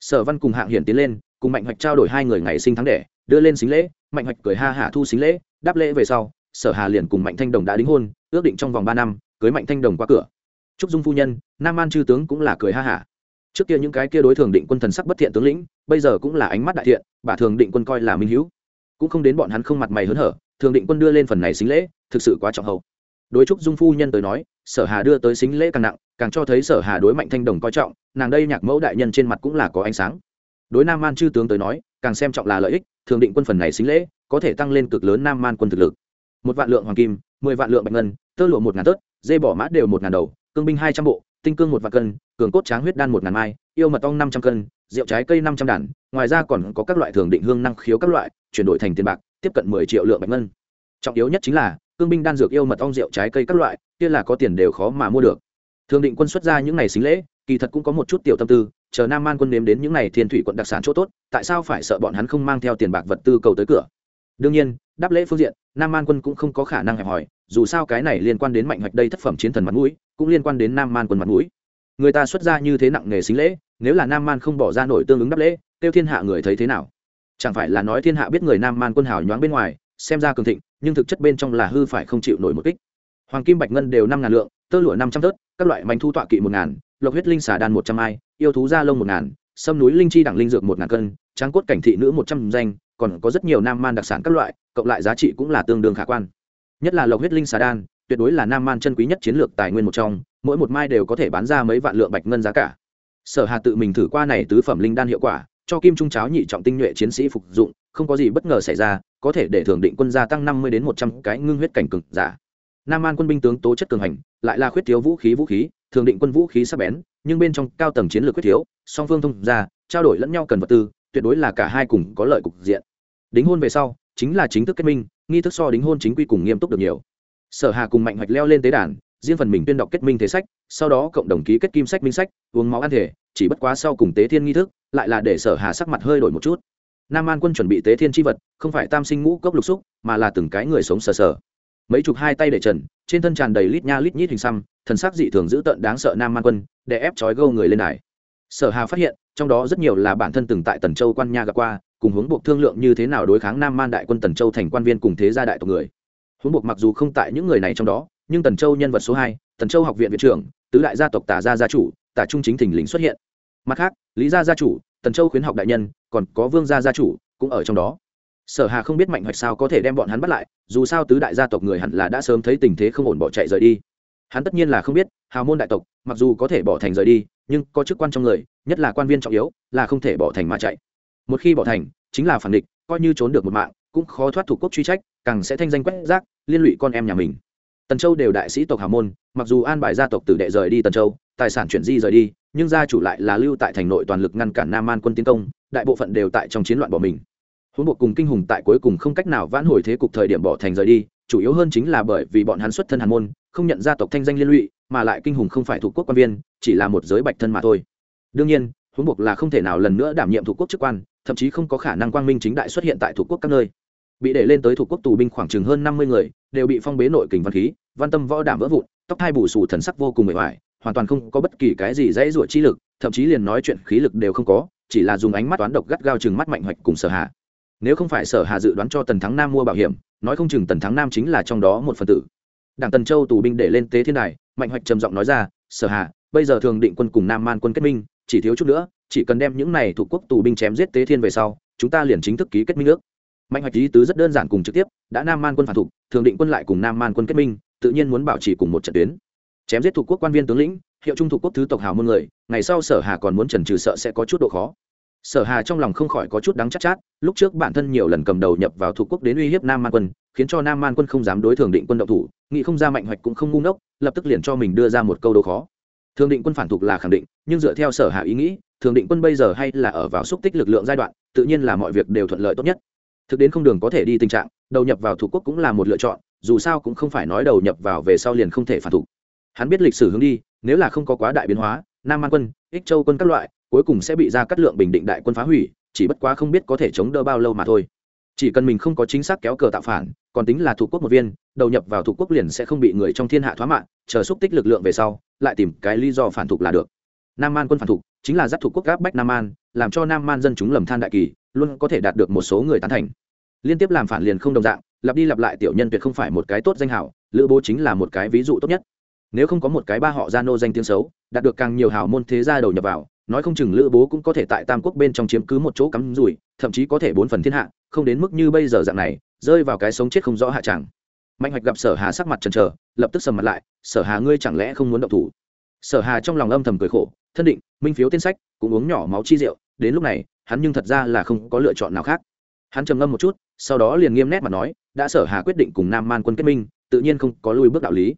Speaker 1: Sở văn cùng hạng hiển tiến lên, cùng mạnh hoạch trao đổi hai người ngày sinh tháng đẻ, đưa lên xính lễ, mạnh hoạch cười ha hạ thu xính lễ, đáp lễ về sau, sở hà liền cùng mạnh thanh đồng đã đính hôn ước định trong vòng ba năm, cưới mạnh thanh đồng qua cửa. Trúc dung phu nhân, nam an chư tướng cũng là cười ha hả. Trước kia những cái kia đối thường định quân thần sắc bất thiện tướng lĩnh, bây giờ cũng là ánh mắt đại thiện, bà thường định quân coi là minh hữu cũng không đến bọn hắn không mặt mày hớn hở, thường định quân đưa lên phần này xính lễ, thực sự quá trọng hậu. Đối trúc dung phu nhân tới nói, sở hà đưa tới xính lễ càng nặng, càng cho thấy sở hà đối mạnh thanh đồng coi trọng, nàng đây nhạc mẫu đại nhân trên mặt cũng là có ánh sáng. Đối nam an chư tướng tới nói, càng xem trọng là lợi ích, thường định quân phần này xính lễ, có thể tăng lên cực lớn nam man quân thực lực. Một vạn lượng hoàng kim, mười vạn lượng bạch ngân tơ lụa một ngàn tớt, dê bỏ mã đều một ngàn đầu, cương binh hai trăm bộ, tinh cương một vạn cân, cường cốt tráng huyết đan một ngàn mai, yêu mật ong năm trăm cân, rượu trái cây năm trăm đàn, ngoài ra còn có các loại thường định hương năng khiếu các loại, chuyển đổi thành tiền bạc, tiếp cận mười triệu lượng bạch ngân. Trọng yếu nhất chính là, cương binh đan dược yêu mật ong rượu trái cây các loại, kia là có tiền đều khó mà mua được. Thường định quân xuất ra những ngày xính lễ, kỳ thật cũng có một chút tiểu tâm tư, chờ nam man quân nếm đến những ngày thiên thủy quận đặc sản chỗ tốt, tại sao phải sợ bọn hắn không mang theo tiền bạc vật tư cầu tới cửa? Đương nhiên, đáp lễ phương diện, nam man quân cũng không có khả năng hẹp hòi, dù sao cái này liên quan đến mạnh hoạch đây thất phẩm chiến thần mặt mũi, cũng liên quan đến nam man quân mặt mũi. Người ta xuất ra như thế nặng nghề xính lễ, nếu là nam man không bỏ ra nổi tương ứng đáp lễ, tiêu thiên hạ người thấy thế nào? Chẳng phải là nói thiên hạ biết người nam man quân hào nhoáng bên ngoài, xem ra cường thịnh, nhưng thực chất bên trong là hư phải không chịu nổi một kích. Hoàng kim bạch ngân đều năm ngàn lượng, tơ lụa năm trăm tớt các loại mảnh thu tọa kỵ một ngàn, lộc huyết linh xà đan một trăm ai, yêu thú da lông một ngàn, sâm núi linh chi đẳng linh dược một ngàn cân, tráng cốt cảnh thị nữ một trăm danh còn có rất nhiều nam man đặc sản các loại, cộng lại giá trị cũng là tương đương khả quan. Nhất là lộc huyết linh xà đan, tuyệt đối là nam man chân quý nhất chiến lược tài nguyên một trong, mỗi một mai đều có thể bán ra mấy vạn lượng bạch ngân giá cả. Sở hà tự mình thử qua này tứ phẩm linh đan hiệu quả, cho kim trung cháo nhị trọng tinh nhuệ chiến sĩ phục dụng, không có gì bất ngờ xảy ra, có thể để thường định quân gia tăng năm mươi đến một trăm cái ngưng huyết cảnh cực giả. Nam an quân binh tướng tố chất cường hành, lại là khuyết thiếu vũ khí vũ khí, thường định quân vũ khí sắc bén, nhưng bên trong cao tầng chiến lược khuyết thiếu, song phương thông ra trao đổi lẫn nhau cần vật tư, tuyệt đối là cả hai cùng có lợi cục diện đính hôn về sau, chính là chính thức kết minh, nghi thức so đính hôn chính quy cùng nghiêm túc được nhiều. Sở hà cùng mạnh hoạch leo lên tế đàn, riêng phần mình tuyên đọc kết minh thế sách, sau đó cộng đồng ký kết kim sách minh sách, uống máu ăn thể, chỉ bất quá sau cùng tế thiên nghi thức, lại là để sở hà sắc mặt hơi đổi một chút. Nam an quân chuẩn bị tế thiên tri vật, không phải tam sinh ngũ cốc lục xúc, mà là từng cái người sống sờ sờ. Mấy chục hai tay để trần, trên thân tràn đầy lít nha lít nhít hình xăm, thần sắc dị thường dữ tợn đáng sợ nam an quân, để ép trói gâu người lên đài sở hà phát hiện, trong đó rất nhiều là bản thân từng tại tần châu quan nha gặp qua, cùng hướng buộc thương lượng như thế nào đối kháng nam man đại quân tần châu thành quan viên cùng thế gia đại tộc người. Hướng buộc mặc dù không tại những người này trong đó, nhưng tần châu nhân vật số hai, tần châu học viện viện trưởng, tứ đại gia tộc tả gia gia chủ, tả trung chính thình lình xuất hiện. Mặt khác, lý gia gia chủ, tần châu khuyến học đại nhân, còn có vương gia gia chủ cũng ở trong đó. Sở hà không biết mạnh hoạch sao có thể đem bọn hắn bắt lại, dù sao tứ đại gia tộc người hẳn là đã sớm thấy tình thế không ổn bỏ chạy rời đi hắn tất nhiên là không biết, hào môn đại tộc, mặc dù có thể bỏ thành rời đi, nhưng có chức quan trong người, nhất là quan viên trọng yếu, là không thể bỏ thành mà chạy. Một khi bỏ thành, chính là phản địch, coi như trốn được một mạng, cũng khó thoát thủ quốc truy trách, càng sẽ thanh danh quét rác, liên lụy con em nhà mình. Tần châu đều đại sĩ tộc hào môn, mặc dù an bài gia tộc tử đệ rời đi tần châu, tài sản chuyển di rời đi, nhưng gia chủ lại là lưu tại thành nội toàn lực ngăn cản nam an quân tiến công, đại bộ phận đều tại trong chiến loạn bỏ mình. Huống bộ cùng kinh hùng tại cuối cùng không cách nào vãn hồi thế cục thời điểm bỏ thành rời đi, chủ yếu hơn chính là bởi vì bọn hắn xuất thân hàn môn không nhận gia tộc thanh danh liên lụy, mà lại kinh hùng không phải thuộc quốc quan viên, chỉ là một giới bạch thân mà thôi. Đương nhiên, huống buộc là không thể nào lần nữa đảm nhiệm thuộc quốc chức quan, thậm chí không có khả năng quang minh chính đại xuất hiện tại thuộc quốc các nơi. Bị để lên tới thuộc quốc tù binh khoảng chừng hơn năm mươi người, đều bị phong bế nội kình văn khí, văn tâm võ đảm vỡ vụn, tóc hai bù xù thần sắc vô cùng mệt mỏi, hoàn toàn không có bất kỳ cái gì dãy ruột chi lực, thậm chí liền nói chuyện khí lực đều không có, chỉ là dùng ánh mắt toán độc gắt gao chừng mắt mạnh hoạch cùng sở hạ nếu không phải sở hạ dự đoán cho tần thắng nam mua bảo hiểm, nói không chừng tần thắng nam chính là trong đó một phần tử đảng tần châu tù binh để lên tế thiên đài mạnh hoạch trầm giọng nói ra sở hạ bây giờ thường định quân cùng nam man quân kết minh chỉ thiếu chút nữa chỉ cần đem những này thuộc quốc tù binh chém giết tế thiên về sau chúng ta liền chính thức ký kết minh nước mạnh hoạch ý tứ rất đơn giản cùng trực tiếp đã nam man quân phản thục thường định quân lại cùng nam man quân kết minh tự nhiên muốn bảo trì cùng một trận tuyến. Chém giết thuộc quốc quan viên tướng lĩnh hiệu trung thuộc quốc thứ tộc hào môn người ngày sau sở hà còn muốn trần trừ sợ sẽ có chút độ khó. Sở hà trong lòng không khỏi có chút đắng chắc chát, chát lúc trước bản thân nhiều lần cầm đầu nhập vào thuộc quốc đến uy hiếp nam man quân khiến cho nam man quân không dám đối thường định quân động thủ, nghĩ không ra mạnh hoạch cũng không ngu ngốc, lập tức liền cho mình đưa ra một câu đố khó. Thường định quân phản thục là khẳng định, nhưng dựa theo sở hạ ý nghĩ, thường định quân bây giờ hay là ở vào xúc tích lực lượng giai đoạn, tự nhiên là mọi việc đều thuận lợi tốt nhất. Thực đến không đường có thể đi tình trạng, đầu nhập vào thủ quốc cũng là một lựa chọn, dù sao cũng không phải nói đầu nhập vào về sau liền không thể phản thủ hắn biết lịch sử hướng đi, nếu là không có quá đại biến hóa, nam man quân, ích châu quân các loại, cuối cùng sẽ bị ra cắt lượng bình định đại quân phá hủy, chỉ bất quá không biết có thể chống đỡ bao lâu mà thôi chỉ cần mình không có chính xác kéo cờ tạo phản, còn tính là thủ quốc một viên, đầu nhập vào thủ quốc liền sẽ không bị người trong thiên hạ thoá mạng, chờ xúc tích lực lượng về sau, lại tìm cái lý do phản thục là được. Nam man quân phản thục, chính là giáp thủ quốc gáp bách nam man, làm cho nam man dân chúng lầm than đại kỳ, luôn có thể đạt được một số người tán thành. Liên tiếp làm phản liền không đồng dạng, lặp đi lặp lại tiểu nhân tuyệt không phải một cái tốt danh hảo, lữ bố chính là một cái ví dụ tốt nhất. Nếu không có một cái ba họ gia nô danh tiếng xấu, đạt được càng nhiều hào môn thế gia đầu nhập vào nói không chừng lữ bố cũng có thể tại tam quốc bên trong chiếm cứ một chỗ cắm rủi, thậm chí có thể bốn phần thiên hạ, không đến mức như bây giờ dạng này, rơi vào cái sống chết không rõ hạ tràng mạnh hoạch gặp sở hà sắc mặt trần trờ lập tức sầm mặt lại, sở hà ngươi chẳng lẽ không muốn động thủ? Sở hà trong lòng âm thầm cười khổ, thân định, minh phiếu tiên sách, cũng uống nhỏ máu chi rượu, đến lúc này, hắn nhưng thật ra là không có lựa chọn nào khác. Hắn trầm ngâm một chút, sau đó liền nghiêm nét mà nói, đã sở hà quyết định cùng nam man quân kết minh, tự nhiên không có lui bước đạo lý.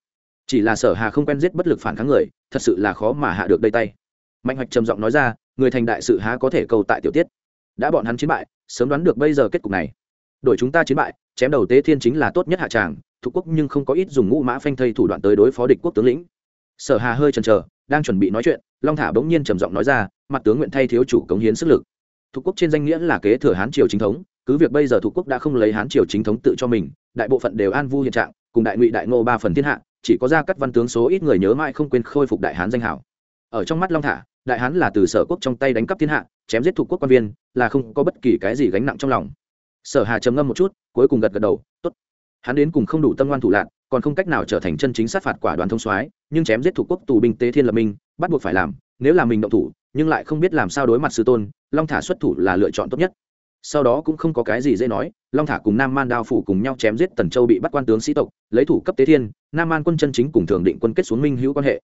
Speaker 1: Chỉ là sở hà không quen giết bất lực phản kháng người, thật sự là khó mà hạ được đây tay mạnh hoạch trầm giọng nói ra, người thành đại sự há có thể cầu tại tiểu tiết. Đã bọn hắn chiến bại, sớm đoán được bây giờ kết cục này. Đổi chúng ta chiến bại, chém đầu tế thiên chính là tốt nhất hạ tràng thuộc quốc nhưng không có ít dùng ngũ mã phanh thây thủ đoạn tới đối phó địch quốc tướng lĩnh. Sở hà hơi chần chờ, đang chuẩn bị nói chuyện, long thả bỗng nhiên trầm giọng nói ra, mặt tướng nguyện thay thiếu chủ cống hiến sức lực. Thuộc quốc trên danh nghĩa là kế thừa hán triều chính thống, cứ việc bây giờ thuộc quốc đã không lấy hán triều chính thống tự cho mình, đại bộ phận đều an vu hiện trạng, cùng đại ngụy đại ngô ba phần thiên hạ, chỉ có ra các văn tướng số ít người nhớ mãi không quên khôi phục đại hán danh hảo ở trong mắt long thả đại hán là từ sở quốc trong tay đánh cắp thiên hạ, chém giết thuộc quốc quan viên, là không có bất kỳ cái gì gánh nặng trong lòng. Sở hà trầm ngâm một chút, cuối cùng gật gật đầu, tốt. Hắn đến cùng không đủ tâm ngoan thủ lạc còn không cách nào trở thành chân chính sát phạt quả đoàn thông soái, nhưng chém giết thuộc quốc tù binh tế thiên lập minh, bắt buộc phải làm, nếu là mình động thủ, nhưng lại không biết làm sao đối mặt sư tôn, long thả xuất thủ là lựa chọn tốt nhất. Sau đó cũng không có cái gì dễ nói, long thả cùng nam man đao phủ cùng nhau chém giết tần châu bị bắt quan tướng sĩ tộc, lấy thủ cấp tế thiên, nam man quân chân chính cùng thường định quân kết xuống minh hữu quan hệ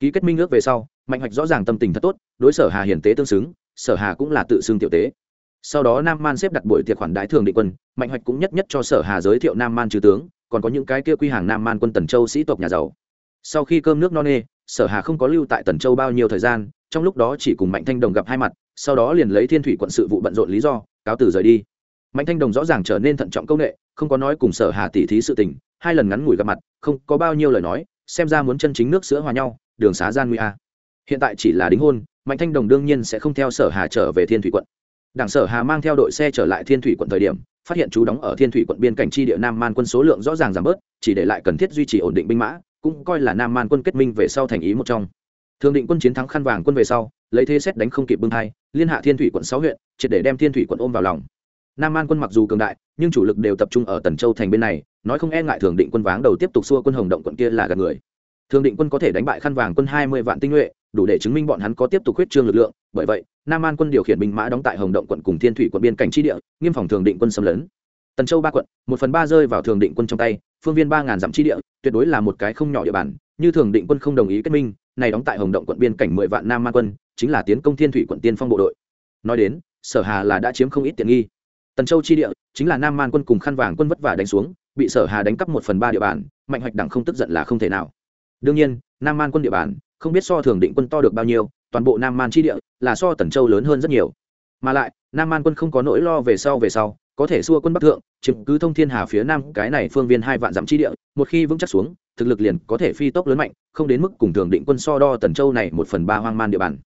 Speaker 1: ký kết minh ước về sau, mạnh hoạch rõ ràng tâm tình thật tốt, đối sở hà hiển tế tương xứng, sở hà cũng là tự xưng tiểu tế. Sau đó nam man xếp đặt buổi tiệc khoản đái thường định quân, mạnh hoạch cũng nhất nhất cho sở hà giới thiệu nam man trừ tướng, còn có những cái kia quy hàng nam man quân tần châu sĩ tộc nhà giàu. Sau khi cơm nước no nê, sở hà không có lưu tại tần châu bao nhiêu thời gian, trong lúc đó chỉ cùng mạnh thanh đồng gặp hai mặt, sau đó liền lấy thiên thủy quận sự vụ bận rộn lý do, cáo từ rời đi. Mạnh thanh đồng rõ ràng trở nên thận trọng công nghệ, không có nói cùng sở hà tỉ thí sự tình, hai lần ngắn ngủi gặp mặt, không có bao nhiêu lời nói, xem ra muốn chân chính nước sữa hòa nhau đường xá gian nguy a. Hiện tại chỉ là đính hôn, mạnh thanh đồng đương nhiên sẽ không theo sở hà trở về thiên thủy quận. Đảng sở hà mang theo đội xe trở lại thiên thủy quận thời điểm, phát hiện chú đóng ở thiên thủy quận biên cảnh tri địa nam man quân số lượng rõ ràng giảm bớt, chỉ để lại cần thiết duy trì ổn định binh mã, cũng coi là nam man quân kết minh về sau thành ý một trong. Thường định quân chiến thắng khăn vàng quân về sau, lấy thế xét đánh không kịp bưng hai liên hạ thiên thủy quận sáu huyện, triệt để đem thiên thủy quận ôm vào lòng. Nam man quân mặc dù cường đại, nhưng chủ lực đều tập trung ở tần châu thành bên này, nói không e ngại thường định quân váng đầu tiếp tục xua quân hồng động quận kia là gạt người thường định quân có thể đánh bại khăn vàng quân hai mươi vạn tinh nhuệ, đủ để chứng minh bọn hắn có tiếp tục huyết trương lực lượng. Bởi vậy, nam an quân điều khiển binh mã đóng tại hồng động quận cùng thiên thủy quận biên cảnh tri địa, nghiêm phòng thường định quân xâm lấn. Tần châu ba quận, một phần ba rơi vào thường định quân trong tay, phương viên ba ngàn dặm tri địa, tuyệt đối là một cái không nhỏ địa bàn. Như thường định quân không đồng ý kết minh, này đóng tại hồng động quận biên cảnh mười vạn nam an quân, chính là tiến công thiên thủy quận tiên phong bộ đội. Nói đến, sở hà là đã chiếm không ít tiện nghi. Tần châu chi địa, chính là nam man quân cùng khăn vàng quân vất vả đánh xuống, bị sở hà đánh cắp một phần ba địa bàn, mạnh hoạch đẳng không tức giận là không thể nào đương nhiên, nam man quân địa bàn, không biết so thường định quân to được bao nhiêu, toàn bộ nam man chi địa là so tần châu lớn hơn rất nhiều. Mà lại, nam man quân không có nỗi lo về sau về sau, có thể xua quân bắc thượng, chiếm cứ thông thiên hà phía nam, cái này phương viên hai vạn dặm chi địa, một khi vững chắc xuống, thực lực liền có thể phi tốc lớn mạnh, không đến mức cùng thường định quân so đo tần châu này một phần ba hoang man địa bàn.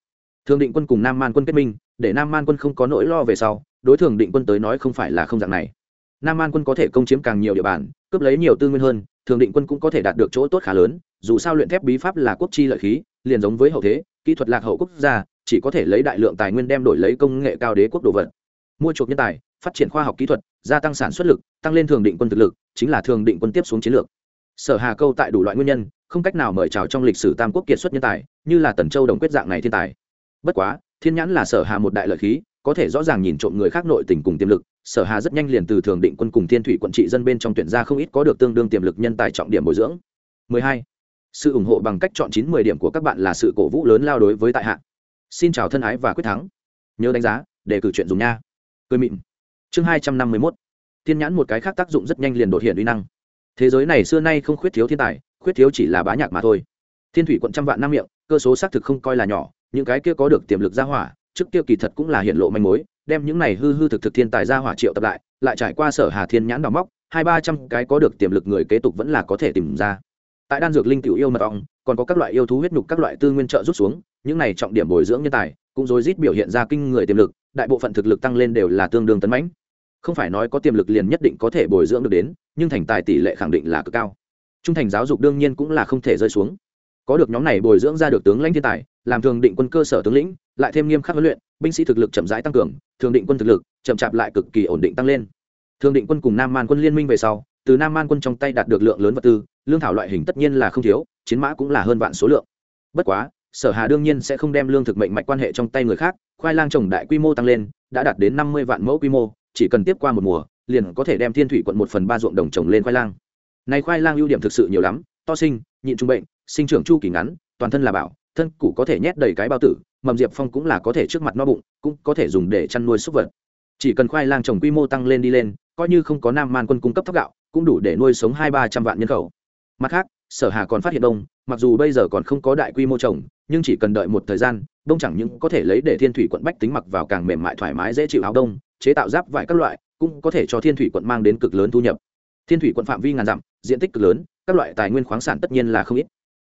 Speaker 1: Thường định quân cùng nam man quân kết minh, để nam man quân không có nỗi lo về sau, đối thường định quân tới nói không phải là không dạng này. Nam Man quân có thể công chiếm càng nhiều địa bàn, cướp lấy nhiều tư nguyên hơn thường định quân cũng có thể đạt được chỗ tốt khá lớn, dù sao luyện thép bí pháp là quốc chi lợi khí, liền giống với hậu thế, kỹ thuật lạc hậu quốc gia, chỉ có thể lấy đại lượng tài nguyên đem đổi lấy công nghệ cao đế quốc đồ vật. Mua chuộc nhân tài, phát triển khoa học kỹ thuật, gia tăng sản xuất lực, tăng lên thường định quân thực lực, chính là thường định quân tiếp xuống chiến lược. Sở hà câu tại đủ loại nguyên nhân, không cách nào mời chào trong lịch sử tam quốc kiệt xuất nhân tài, như là tần châu đồng quyết dạng này thiên tài. Bất quá, thiên nhãn là sở hà một đại lợi khí có thể rõ ràng nhìn trộm người khác nội tình cùng tiềm lực, sở hà rất nhanh liền từ thường định quân cùng thiên thủy quận trị dân bên trong tuyển ra không ít có được tương đương tiềm lực nhân tài trọng điểm bồi dưỡng. 12. sự ủng hộ bằng cách chọn chín mười điểm của các bạn là sự cổ vũ lớn lao đối với tại hạ. Xin chào thân ái và quyết thắng. Nhớ đánh giá để cử chuyện dùng nha. Cười mịn. Chương 251. thiên nhãn một cái khác tác dụng rất nhanh liền đột hiện uy năng. Thế giới này xưa nay không khuyết thiếu thiên tài, khuyết thiếu chỉ là bá nhạc mà thôi. Thiên thủy quận trăm vạn năm miệng, cơ số xác thực không coi là nhỏ, những cái kia có được tiềm lực ra hỏa trước kia kỳ thật cũng là hiện lộ manh mối, đem những này hư hư thực thực thiên tài ra hỏa triệu tập lại lại trải qua sở hà thiên nhãn đào móc, hai ba trăm cái có được tiềm lực người kế tục vẫn là có thể tìm ra. Tại đan dược linh tiểu yêu mật ong, còn có các loại yêu thú huyết nhục các loại tư nguyên trợ rút xuống, những này trọng điểm bồi dưỡng nhân tài, cũng rối rít biểu hiện ra kinh người tiềm lực, đại bộ phận thực lực tăng lên đều là tương đương tấn mãnh. Không phải nói có tiềm lực liền nhất định có thể bồi dưỡng được đến, nhưng thành tài tỷ lệ khẳng định là cực cao. Trung thành giáo dục đương nhiên cũng là không thể rơi xuống. Có được nhóm này bồi dưỡng ra được tướng lãnh thiên tài, làm thường định quân cơ sở tướng lĩnh lại thêm nghiêm khắc huấn luyện, binh sĩ thực lực chậm rãi tăng cường, thường định quân thực lực chậm chạp lại cực kỳ ổn định tăng lên. Thường định quân cùng nam man quân liên minh về sau, từ nam man quân trong tay đạt được lượng lớn vật tư, lương thảo loại hình tất nhiên là không thiếu, chiến mã cũng là hơn vạn số lượng. Bất quá, sở hà đương nhiên sẽ không đem lương thực mệnh mạch quan hệ trong tay người khác, khoai lang trồng đại quy mô tăng lên, đã đạt đến năm mươi vạn mẫu quy mô, chỉ cần tiếp qua một mùa, liền có thể đem thiên thủy quận một phần ba ruộng đồng trồng lên khoai lang. Này khoai lang ưu điểm thực sự nhiều lắm, to sinh, nhịn trung bệnh, sinh trưởng chu kỳ ngắn, toàn thân là bảo thân củ có thể nhét đầy cái bao tử, mầm diệp phong cũng là có thể trước mặt no bụng, cũng có thể dùng để chăn nuôi súc vật. Chỉ cần khoai lang trồng quy mô tăng lên đi lên, coi như không có nam man quân cung cấp thóc gạo, cũng đủ để nuôi sống hai ba trăm vạn nhân khẩu. Mặt khác, sở hà còn phát hiện đông, mặc dù bây giờ còn không có đại quy mô trồng, nhưng chỉ cần đợi một thời gian, đông chẳng những có thể lấy để thiên thủy quận bách tính mặc vào càng mềm mại thoải mái dễ chịu áo đông, chế tạo giáp vải các loại, cũng có thể cho thiên thủy quận mang đến cực lớn thu nhập. Thiên thủy quận phạm vi ngàn dặm, diện tích cực lớn, các loại tài nguyên khoáng sản tất nhiên là không ít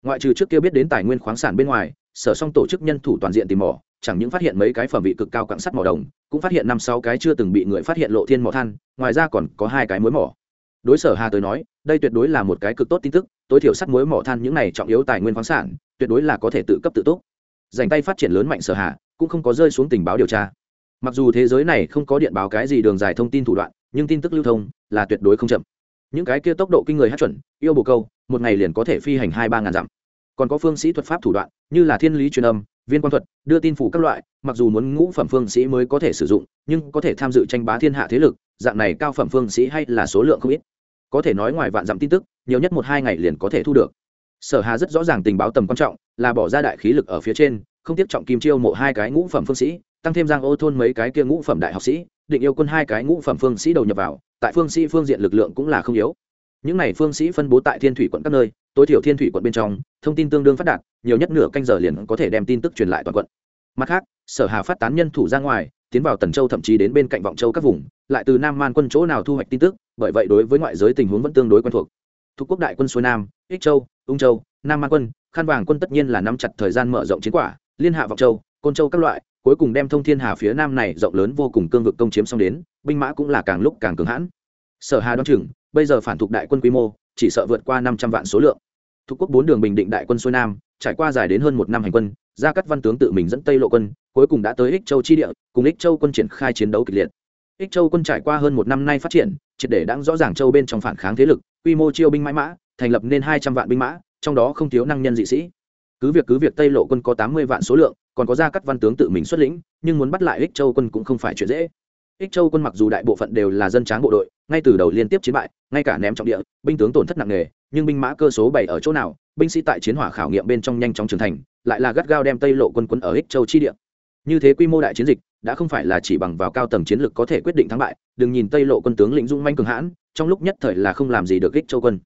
Speaker 1: ngoại trừ trước kia biết đến tài nguyên khoáng sản bên ngoài, sở song tổ chức nhân thủ toàn diện tìm mỏ, chẳng những phát hiện mấy cái phẩm vị cực cao cặn sắt mỏ đồng, cũng phát hiện năm sáu cái chưa từng bị người phát hiện lộ thiên mỏ than, ngoài ra còn có hai cái mối mỏ. Đối sở hà tới nói, đây tuyệt đối là một cái cực tốt tin tức, tối thiểu sắt mối mỏ than những này trọng yếu tài nguyên khoáng sản, tuyệt đối là có thể tự cấp tự túc. Dành tay phát triển lớn mạnh sở hà, cũng không có rơi xuống tình báo điều tra. Mặc dù thế giới này không có điện báo cái gì đường dài thông tin thủ đoạn, nhưng tin tức lưu thông là tuyệt đối không chậm những cái kia tốc độ kinh người hát chuẩn, yêu bồ câu, một ngày liền có thể phi hành hai ba ngàn dặm. Còn có phương sĩ thuật pháp thủ đoạn, như là thiên lý truyền âm, viên quan thuật, đưa tin phủ các loại, mặc dù muốn ngũ phẩm phương sĩ mới có thể sử dụng, nhưng có thể tham dự tranh bá thiên hạ thế lực, dạng này cao phẩm phương sĩ hay là số lượng không ít. Có thể nói ngoài vạn dặm tin tức, nhiều nhất một hai ngày liền có thể thu được. Sở hà rất rõ ràng tình báo tầm quan trọng, là bỏ ra đại khí lực ở phía trên, không tiếp trọng kim chiêu mộ hai cái ngũ phẩm phương sĩ, tăng thêm giang ô thôn mấy cái kia ngũ phẩm đại học sĩ, định yêu quân hai cái ngũ phẩm phương sĩ đầu nhập vào tại phương sĩ phương diện lực lượng cũng là không yếu. Những này phương sĩ phân bố tại thiên thủy quận các nơi, tối thiểu thiên thủy quận bên trong, thông tin tương đương phát đạt, nhiều nhất nửa canh giờ liền có thể đem tin tức truyền lại toàn quận. Mặt khác, sở hà phát tán nhân thủ ra ngoài, tiến vào tần châu thậm chí đến bên cạnh vọng châu các vùng, lại từ nam man quân chỗ nào thu hoạch tin tức, bởi vậy đối với ngoại giới tình huống vẫn tương đối quen thuộc. Thuộc quốc đại quân xuôi nam, ích châu, ung châu, nam man quân khăn vàng quân tất nhiên là nắm chặt thời gian mở rộng chiến quả, liên hạ vọng châu, côn châu các loại cuối cùng đem thông thiên hà phía nam này rộng lớn vô cùng cương vực công chiếm xong đến, binh mã cũng là càng lúc càng cứng hãn. Sở hà đoán chừng, bây giờ phản thuộc đại quân quy mô, chỉ sợ vượt qua năm trăm vạn số lượng. Thuộc quốc bốn đường bình định đại quân xuôi nam, trải qua dài đến hơn một năm hành quân, gia cắt văn tướng tự mình dẫn tây lộ quân, cuối cùng đã tới ích châu chi địa, cùng ích châu quân triển khai chiến đấu kịch liệt. Ích châu quân trải qua hơn một năm nay phát triển, triệt để đáng rõ ràng châu bên trong phản kháng thế lực, quy mô chiêu binh mãi mã, thành lập nên hai trăm vạn binh mã, trong đó không thiếu năng nhân dị sĩ cứ việc cứ việc tây lộ quân có tám mươi vạn số lượng, còn có gia cắt văn tướng tự mình xuất lĩnh, nhưng muốn bắt lại ích châu quân cũng không phải chuyện dễ. Ích châu quân mặc dù đại bộ phận đều là dân tráng bộ đội, ngay từ đầu liên tiếp chiến bại, ngay cả ném trọng địa, binh tướng tổn thất nặng nề, nhưng binh mã cơ số bảy ở chỗ nào, binh sĩ tại chiến hỏa khảo nghiệm bên trong nhanh chóng trưởng thành, lại là gắt gao đem tây lộ quân quân ở ích châu chi địa. Như thế quy mô đại chiến dịch, đã không phải là chỉ bằng vào cao tầng chiến lược có thể quyết định thắng bại, đừng nhìn tây lộ quân tướng lĩnh dung manh cường hãn, trong lúc nhất thời là không làm gì được ích châu quân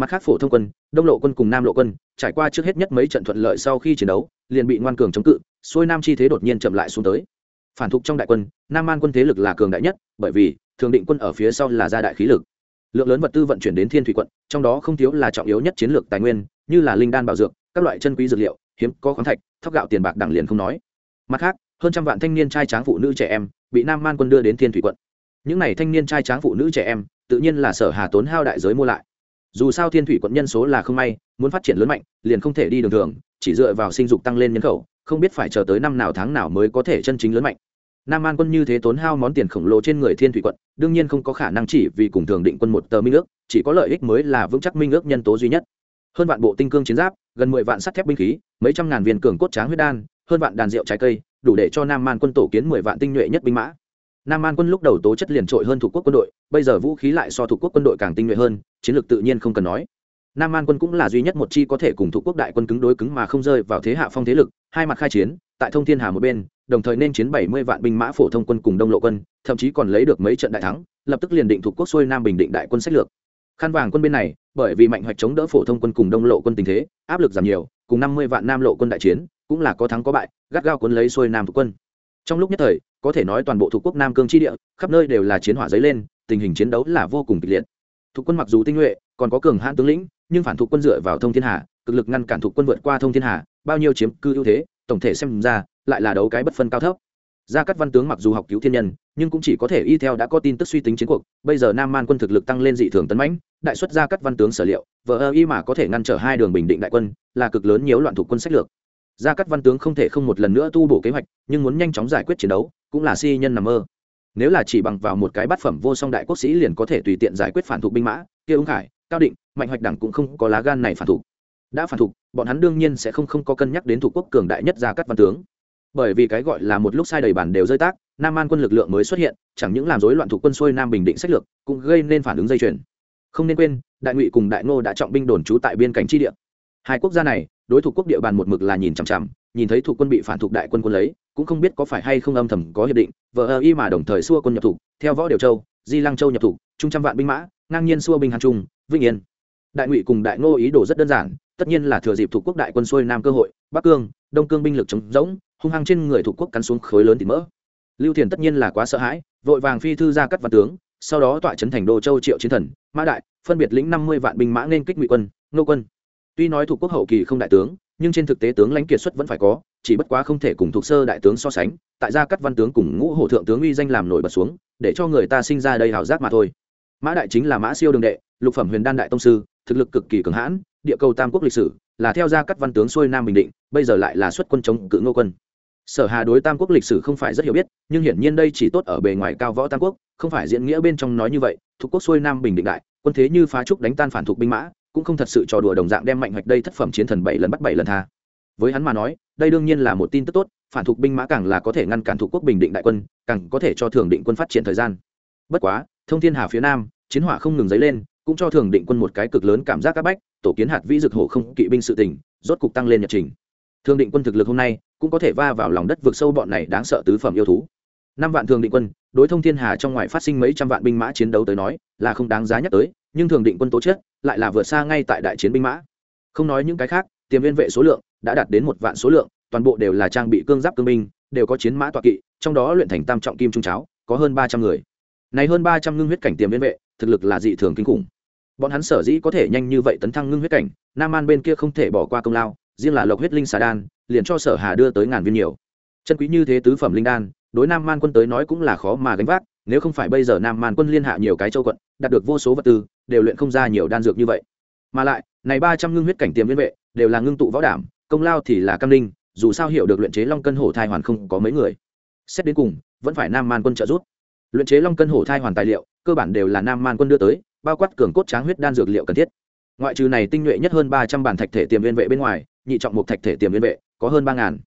Speaker 1: mặt khác phổ thông quân, đông lộ quân cùng nam lộ quân, trải qua trước hết nhất mấy trận thuận lợi sau khi chiến đấu, liền bị ngoan cường chống cự, xuôi nam chi thế đột nhiên chậm lại xuống tới. Phản thục trong đại quân, nam man quân thế lực là cường đại nhất, bởi vì, thường định quân ở phía sau là gia đại khí lực. Lượng lớn vật tư vận chuyển đến thiên thủy quận, trong đó không thiếu là trọng yếu nhất chiến lược tài nguyên, như là linh đan bảo dược, các loại chân quý dược liệu, hiếm có khoáng thạch, thóc gạo tiền bạc đẳng liền không nói. Mặt khác, hơn trăm vạn thanh niên trai tráng phụ nữ trẻ em bị nam man quân đưa đến thiên thủy quận. Những n à y thanh niên trai tráng phụ nữ trẻ em, tự nhiên là sở hà tốn hao đại giới mua lại dù sao thiên thủy quận nhân số là không may, muốn phát triển lớn mạnh, liền không thể đi đường thường, chỉ dựa vào sinh dục tăng lên nhân khẩu, không biết phải chờ tới năm nào tháng nào mới có thể chân chính lớn mạnh. Nam an quân như thế tốn hao món tiền khổng lồ trên người thiên thủy quận, đương nhiên không có khả năng chỉ vì cùng thường định quân một tờ minh ước, chỉ có lợi ích mới là vững chắc minh ước nhân tố duy nhất. Hơn vạn bộ tinh cương chiến giáp, gần mười vạn sắt thép binh khí, mấy trăm ngàn viên cường cốt tráng huyết đan, hơn vạn đàn rượu trái cây, đủ để cho nam man quân tổ kiến mười vạn tinh nhuệ nhất binh mã nam An quân lúc đầu tố chất liền trội hơn thuộc quốc quân đội, bây giờ vũ khí lại so thuộc quốc quân đội càng tinh nhuệ hơn, chiến lược tự nhiên không cần nói. Nam An quân cũng là duy nhất một chi có thể cùng thuộc quốc đại quân cứng đối cứng mà không rơi vào thế hạ phong thế lực, hai mặt khai chiến, tại thông thiên hà một bên, đồng thời nên chiến bảy mươi vạn binh mã phổ thông quân cùng đông lộ quân, thậm chí còn lấy được mấy trận đại thắng, lập tức liền định thuộc quốc xuôi nam bình định đại quân sách lược. Khăn vàng quân bên này, bởi vì mạnh hoạch chống đỡ phổ thông quân cùng đông lộ quân tình thế, áp lực giảm nhiều, cùng năm mươi vạn nam lộ quân đại chiến, cũng là có thắng có bại, gắt gao quân lấy xuôi nam thuộc quân trong lúc nhất thời, có thể nói toàn bộ thuộc quốc nam cương tri địa, khắp nơi đều là chiến hỏa dấy lên, tình hình chiến đấu là vô cùng kịch liệt. Thuộc quân mặc dù tinh nhuệ, còn có cường hãn tướng lĩnh, nhưng phản thuộc quân dựa vào thông thiên hà, cực lực ngăn cản thuộc quân vượt qua thông thiên hà, bao nhiêu chiếm cư ưu thế, tổng thể xem ra, lại là đấu cái bất phân cao thấp. Gia cát văn tướng mặc dù học cứu thiên nhân, nhưng cũng chỉ có thể y theo đã có tin tức suy tính chiến cuộc, bây giờ nam man quân thực lực tăng lên dị thường tấn mãnh, đại xuất gia cát văn tướng sở liệu vợ ơ y mà có thể ngăn trở hai đường bình định đại quân, là cực lớn nhiều loạn thuộc quân sách lược gia cát văn tướng không thể không một lần nữa tu bổ kế hoạch, nhưng muốn nhanh chóng giải quyết chiến đấu, cũng là si nhân nằm mơ. Nếu là chỉ bằng vào một cái bát phẩm vô song đại quốc sĩ liền có thể tùy tiện giải quyết phản thục binh mã, kia ứng khải, cao định, mạnh hoạch đẳng cũng không có lá gan này phản thục đã phản thục bọn hắn đương nhiên sẽ không không có cân nhắc đến thủ quốc cường đại nhất gia cát văn tướng. Bởi vì cái gọi là một lúc sai đầy bản đều rơi tác, nam an quân lực lượng mới xuất hiện, chẳng những làm rối loạn thủ quân xuôi nam bình định sách lược, cũng gây nên phản ứng dây chuyền. Không nên quên, đại ngụy cùng đại ngô đã trọng binh đồn trú tại biên cảnh tri địa. Hai quốc gia này đối thủ quốc địa bàn một mực là nhìn chằm chằm, nhìn thấy thủ quân bị phản thuộc đại quân quân lấy, cũng không biết có phải hay không âm thầm có hiệp định vợ ơ y mà đồng thời xua quân nhập thủ theo võ điều châu, di lăng châu nhập thủ trung trăm vạn binh mã, ngang nhiên xua binh hàn trung, vĩnh yên. Đại ngụy cùng đại ngô ý đồ rất đơn giản, tất nhiên là thừa dịp thủ quốc đại quân xuôi nam cơ hội, bắc cương, đông cương binh lực chống rỗng, hung hăng trên người thủ quốc cắn xuống khối lớn thì mỡ. Lưu thiền tất nhiên là quá sợ hãi, vội vàng phi thư ra cắt văn tướng, sau đó tọa trấn thành đô châu triệu chiến thần, mã đại, phân biệt lĩnh năm mươi vạn binh mã nên kích ngụy quân nô quân tuy nói thuộc quốc hậu kỳ không đại tướng, nhưng trên thực tế tướng lãnh kiệt xuất vẫn phải có, chỉ bất quá không thể cùng thuộc sơ đại tướng so sánh, tại gia cắt văn tướng cùng ngũ hổ thượng tướng uy danh làm nổi bật xuống, để cho người ta sinh ra đây hảo giác mà thôi. Mã đại chính là mã siêu đường đệ, lục phẩm huyền đan đại tông sư, thực lực cực kỳ cường hãn, địa cầu tam quốc lịch sử, là theo gia cắt văn tướng xuôi nam bình định, bây giờ lại là xuất quân chống cự ngô quân. Sở hà đối tam quốc lịch sử không phải rất hiểu biết, nhưng hiển nhiên đây chỉ tốt ở bề ngoài cao võ tam quốc, không phải diễn nghĩa bên trong nói như vậy, thuộc quốc xuôi nam bình định đại, quân thế như phá trúc đánh tan phản thuộc binh mã cũng không thật sự trò đùa đồng dạng đem mạnh hoạch đây thất phẩm chiến thần bảy lần bắt bảy lần tha. Với hắn mà nói, đây đương nhiên là một tin tức tốt, phản thuộc binh mã càng là có thể ngăn cản thuộc quốc bình định đại quân, càng có thể cho thường định quân phát triển thời gian. Bất quá, thông thiên hà phía nam, chiến hỏa không ngừng dấy lên, cũng cho thường định quân một cái cực lớn cảm giác áp bách, tổ kiến hạt vĩ dực hổ không kỵ binh sự tỉnh rốt cục tăng lên nhật trình. Thường định quân thực lực hôm nay, cũng có thể va vào lòng đất vượt sâu bọn này đáng sợ tứ phẩm yêu thú. Năm vạn thường định quân, đối thông thiên hà trong ngoài phát sinh mấy trăm vạn binh mã chiến đấu tới nói, là không đáng giá nhắc tới, nhưng thường định quân tố chất lại là vượt xa ngay tại đại chiến binh mã. Không nói những cái khác, tiềm viên vệ số lượng đã đạt đến một vạn số lượng, toàn bộ đều là trang bị cương giáp cương binh, đều có chiến mã tọa kỵ, trong đó luyện thành tam trọng kim trung cháo, có hơn ba trăm người. Này hơn ba trăm ngưng huyết cảnh tiềm viên vệ, thực lực là dị thường kinh khủng. Bọn hắn sở dĩ có thể nhanh như vậy tấn thăng ngưng huyết cảnh, nam an bên kia không thể bỏ qua công lao, riêng là lộc huyết linh xà đan, liền cho sở hà đưa tới ngàn viên nhiều. Chân quý như thế tứ phẩm linh đan, đối nam man quân tới nói cũng là khó mà gánh vác nếu không phải bây giờ nam man quân liên hạ nhiều cái châu quận, đạt được vô số vật tư, đều luyện không ra nhiều đan dược như vậy. Mà lại, này ba trăm ngưng huyết cảnh tiềm liên vệ, đều là ngưng tụ võ đảm, công lao thì là cam linh, dù sao hiểu được luyện chế long cân hổ thai hoàn không có mấy người. Xét đến cùng, vẫn phải nam man quân trợ giúp. Luyện chế long cân hổ thai hoàn tài liệu, cơ bản đều là nam man quân đưa tới, bao quát cường cốt tráng huyết đan dược liệu cần thiết. Ngoại trừ này tinh nhuệ nhất hơn ba trăm bản thạch thể tiềm liên vệ bên ngoài, nhị trọng một thạch thể tiềm liên vệ có hơn ba ngàn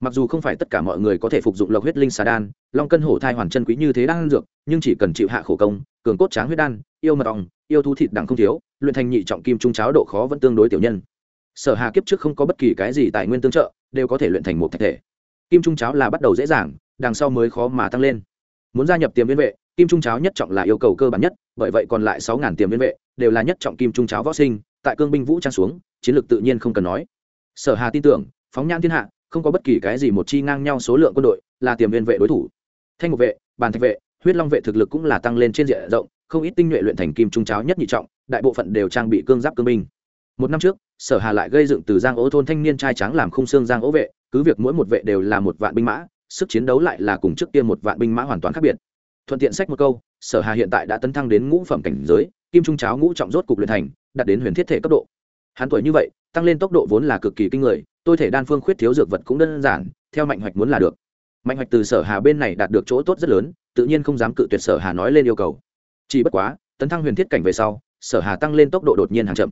Speaker 1: mặc dù không phải tất cả mọi người có thể phục dụng lộc huyết linh xà đan, long cân hổ thai hoàn chân quý như thế đang dược, nhưng chỉ cần chịu hạ khổ công, cường cốt tráng huyết đan, yêu mật ong, yêu thú thịt đẳng không thiếu, luyện thành nhị trọng kim trung cháo độ khó vẫn tương đối tiểu nhân. Sở hà kiếp trước không có bất kỳ cái gì tài nguyên tương trợ, đều có thể luyện thành một thạch thể. Kim trung cháo là bắt đầu dễ dàng, đằng sau mới khó mà tăng lên. Muốn gia nhập tiềm viên vệ, kim trung cháo nhất trọng là yêu cầu cơ bản nhất, bởi vậy còn lại sáu ngàn tiềm viên vệ đều là nhất trọng kim trung cháo võ sinh, tại cương binh vũ trang xuống, chiến lược tự nhiên không cần nói. Sở hà tin tưởng, phóng nhãn thiên hạ không có bất kỳ cái gì một chi ngang nhau số lượng quân đội, là tiềm viên vệ đối thủ. Thanh ngục vệ, bàn thạch vệ, huyết long vệ thực lực cũng là tăng lên trên diện rộng, không ít tinh nhuệ luyện thành kim trung cháo nhất nhị trọng, đại bộ phận đều trang bị cương giáp cương binh. Một năm trước, sở hà lại gây dựng từ giang ố thôn thanh niên trai trắng làm khung xương giang ố vệ, cứ việc mỗi một vệ đều là một vạn binh mã, sức chiến đấu lại là cùng trước kia một vạn binh mã hoàn toàn khác biệt. Thuận tiện sách một câu, sở hà hiện tại đã tấn thăng đến ngũ phẩm cảnh giới, kim trung cháo ngũ trọng rốt cục luyện thành, đạt đến huyền thiết thể cấp độ. Hắn tuổi như vậy tăng lên tốc độ vốn là cực kỳ kinh người, tôi thể đan phương khuyết thiếu dược vật cũng đơn giản, theo mạnh hoạch muốn là được. Mạnh hoạch từ sở hà bên này đạt được chỗ tốt rất lớn, tự nhiên không dám cự tuyệt sở hà nói lên yêu cầu. Chỉ bất quá, tấn thăng huyền thiết cảnh về sau, sở hà tăng lên tốc độ đột nhiên hàng chậm.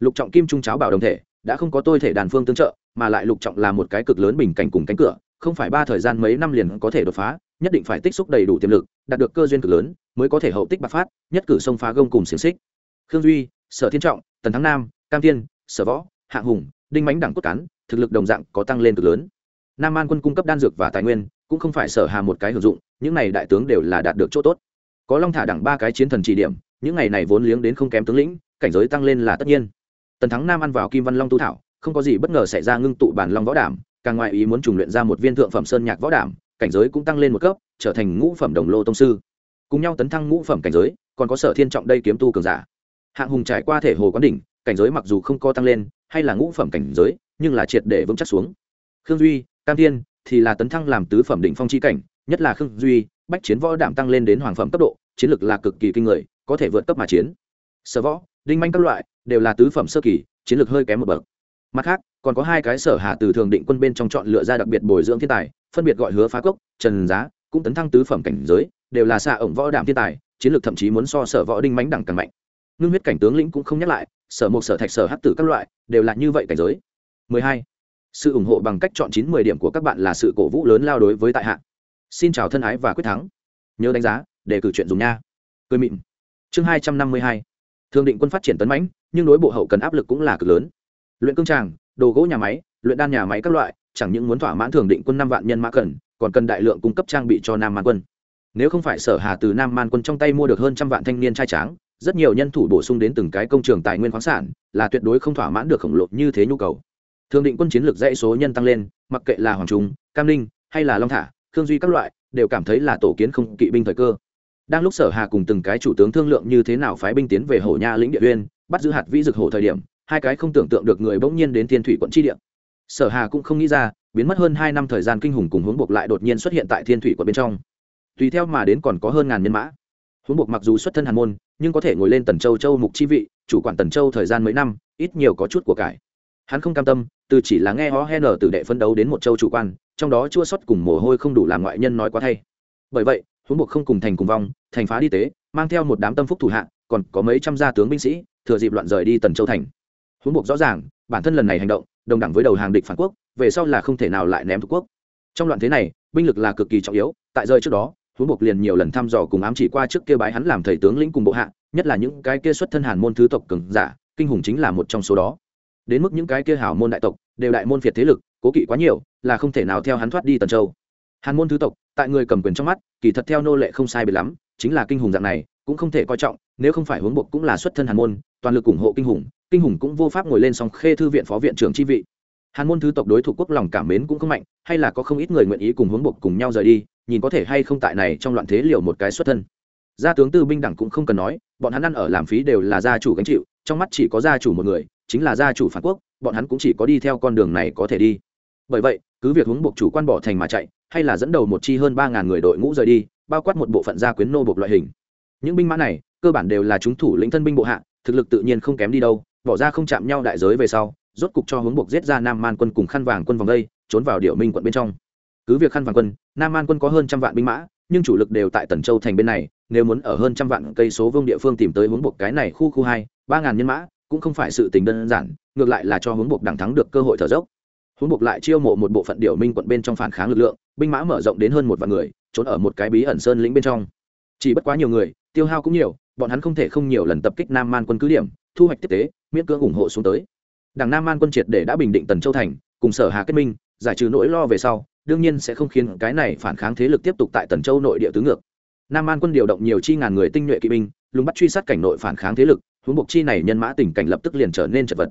Speaker 1: Lục trọng kim trung cháo bảo đồng thể, đã không có tôi thể đàn phương tương trợ, mà lại lục trọng là một cái cực lớn bình cảnh cùng cánh cửa, không phải ba thời gian mấy năm liền có thể đột phá, nhất định phải tích xúc đầy đủ tiềm lực, đạt được cơ duyên cực lớn, mới có thể hậu tích bạc phát, nhất cử sông phá gông cùng xiềng xích. Khương duy, sở thiên trọng, tần thắng nam, cam tiên sở võ hạng hùng, đinh mánh đẳng cốt cán, thực lực đồng dạng có tăng lên cực lớn. Nam an quân cung cấp đan dược và tài nguyên, cũng không phải sở hà một cái hưởng dụng, những này đại tướng đều là đạt được chỗ tốt. Có long thả đẳng ba cái chiến thần chỉ điểm, những ngày này vốn liếng đến không kém tướng lĩnh, cảnh giới tăng lên là tất nhiên. Tần thắng nam ăn vào kim văn long tu thảo, không có gì bất ngờ xảy ra ngưng tụ bản long võ đảm càng ngoại ý muốn trùng luyện ra một viên thượng phẩm sơn nhạc võ đảm cảnh giới cũng tăng lên một cấp, trở thành ngũ phẩm đồng lô tông sư. Cùng nhau tấn thăng ngũ phẩm cảnh giới, còn có sở thiên trọng đây kiếm tu cường giả. Hạng hùng trải qua thể hồ quán đỉnh cảnh giới mặc dù không có tăng lên, hay là ngũ phẩm cảnh giới, nhưng là triệt để vững chắc xuống. Khương duy, cam thiên thì là tấn thăng làm tứ phẩm định phong chi cảnh, nhất là khương duy, bách chiến võ đảm tăng lên đến hoàng phẩm cấp độ, chiến lược là cực kỳ kinh người, có thể vượt cấp mà chiến. Sở võ, đinh manh các loại, đều là tứ phẩm sơ kỳ, chiến lược hơi kém một bậc. Mặt khác, còn có hai cái sở hạ từ thường định quân bên trong chọn lựa ra đặc biệt bồi dưỡng thiên tài, phân biệt gọi hứa phá cốc, trần giá, cũng tấn thăng tứ phẩm cảnh giới, đều là xạ ổng võ đảm thiên tài, chiến lược thậm chí muốn so sở võ đinh mánh đẳng càng mạnh. Ngưng huyết cảnh tướng lĩnh cũng không nhắc lại sở một sở thạch sở hắc tử các loại, đều là như vậy cảnh giới. 12. sự ủng hộ bằng cách chọn chín mười điểm của các bạn là sự cổ vũ lớn lao đối với tại hạ. Xin chào thân ái và quyết thắng. Nhớ đánh giá, để cử chuyện dùng nha. Cười mịn. Chương hai trăm năm mươi hai. Thường định quân phát triển tấn mãnh, nhưng đối bộ hậu cần áp lực cũng là cực lớn. Luyện cương tràng, đồ gỗ nhà máy, luyện đan nhà máy các loại, chẳng những muốn thỏa mãn thường định quân năm vạn nhân mã cần, còn cần đại lượng cung cấp trang bị cho nam man quân. Nếu không phải sở hà từ nam man quân trong tay mua được hơn trăm vạn thanh niên trai tráng rất nhiều nhân thủ bổ sung đến từng cái công trường tài nguyên khoáng sản, là tuyệt đối không thỏa mãn được khổng lồ như thế nhu cầu. Thường định quân chiến lược dãy số nhân tăng lên, mặc kệ là hoàng trung, cam ninh, hay là long thả, khương duy các loại, đều cảm thấy là tổ kiến không kỵ binh thời cơ. Đang lúc sở hà cùng từng cái chủ tướng thương lượng như thế nào phái binh tiến về hồ nha lĩnh địa uyên bắt giữ hạt vĩ dực hồ thời điểm, hai cái không tưởng tượng được người bỗng nhiên đến thiên thủy quận tri địa. Sở hà cũng không nghĩ ra, biến mất hơn hai năm thời gian kinh hùng cùng hướng buộc lại đột nhiên xuất hiện tại thiên thủy quận bên trong. Tùy theo mà đến còn có hơn ngàn nhân mã. Hướng buộc mặc dù xuất thân hàn môn nhưng có thể ngồi lên tần châu châu mục chi vị, chủ quản tần châu thời gian mấy năm, ít nhiều có chút của cải. Hắn không cam tâm, từ chỉ là nghe ho hen ở từ đệ phân đấu đến một châu chủ quan, trong đó chua xuất cùng mồ hôi không đủ làm ngoại nhân nói quá thay. Bởi vậy, huống buộc không cùng thành cùng vong, thành phá đi tế, mang theo một đám tâm phúc thủ hạ, còn có mấy trăm gia tướng binh sĩ, thừa dịp loạn rời đi tần châu thành. Huống buộc rõ ràng, bản thân lần này hành động, đồng đẳng với đầu hàng địch phản quốc, về sau là không thể nào lại ném thuộc quốc. Trong loạn thế này, binh lực là cực kỳ trọng yếu, tại rơi trước đó huống buộc liền nhiều lần thăm dò cùng ám chỉ qua trước kia bái hắn làm thầy tướng lĩnh cùng bộ hạ, nhất là những cái kia xuất thân hàn môn thứ tộc cường giả, kinh hùng chính là một trong số đó. Đến mức những cái kia hảo môn đại tộc, đều đại môn phiệt thế lực, cố kỵ quá nhiều, là không thể nào theo hắn thoát đi tần châu. Hàn môn thứ tộc, tại người cầm quyền trong mắt, kỳ thật theo nô lệ không sai biệt lắm, chính là kinh hùng dạng này, cũng không thể coi trọng, nếu không phải hướng buộc cũng là xuất thân hàn môn, toàn lực ủng hộ kinh hùng kinh hùng cũng vô pháp ngồi lên song khê thư viện phó viện trưởng chi vị hàn môn thứ tộc đối thủ quốc lòng cảm mến cũng không mạnh, hay là có không ít người nguyện ý cùng hướng buộc cùng nhau rời đi, nhìn có thể hay không tại này trong loạn thế liều một cái xuất thân. Gia tướng tư binh đẳng cũng không cần nói, bọn hắn ăn ở làm phí đều là gia chủ gánh chịu, trong mắt chỉ có gia chủ một người, chính là gia chủ phản quốc, bọn hắn cũng chỉ có đi theo con đường này có thể đi. Bởi vậy, cứ việc hướng buộc chủ quan bỏ thành mà chạy, hay là dẫn đầu một chi hơn ba ngàn người đội ngũ rời đi, bao quát một bộ phận gia quyến nô buộc loại hình. Những binh mã này, cơ bản đều là chúng thủ lĩnh thân binh bộ hạ, thực lực tự nhiên không kém đi đâu, bỏ ra không chạm nhau đại giới về sau rốt cục cho hướng buộc giết ra nam man quân cùng khăn vàng quân vòng đây, trốn vào điệu minh quận bên trong. Cứ việc khăn vàng quân, nam man quân có hơn trăm vạn binh mã, nhưng chủ lực đều tại tần châu thành bên này, nếu muốn ở hơn trăm vạn cây số vương địa phương tìm tới hướng buộc cái này khu khu hai, ba ngàn nhân mã, cũng không phải sự tình đơn giản, ngược lại là cho hướng buộc đẳng thắng được cơ hội thở dốc. Hướng buộc lại chiêu mộ một bộ phận điệu minh quận bên trong phản kháng lực lượng, binh mã mở rộng đến hơn một vạn người, trốn ở một cái bí ẩn sơn lĩnh bên trong. Chỉ bất quá nhiều người, tiêu hao cũng nhiều, bọn hắn không thể không nhiều lần tập kích nam man quân cứ điểm, thu hoạch tiếp tế, miễn cưỡng ủng hộ xuống tới đảng nam An quân triệt để đã bình định tần châu thành, cùng sở hà kết minh, giải trừ nỗi lo về sau, đương nhiên sẽ không khiến cái này phản kháng thế lực tiếp tục tại tần châu nội địa tứ ngược. Nam An quân điều động nhiều chi ngàn người tinh nhuệ kỵ binh, lùng bắt truy sát cảnh nội phản kháng thế lực, huống buộc chi này nhân mã tình cảnh lập tức liền trở nên chật vật.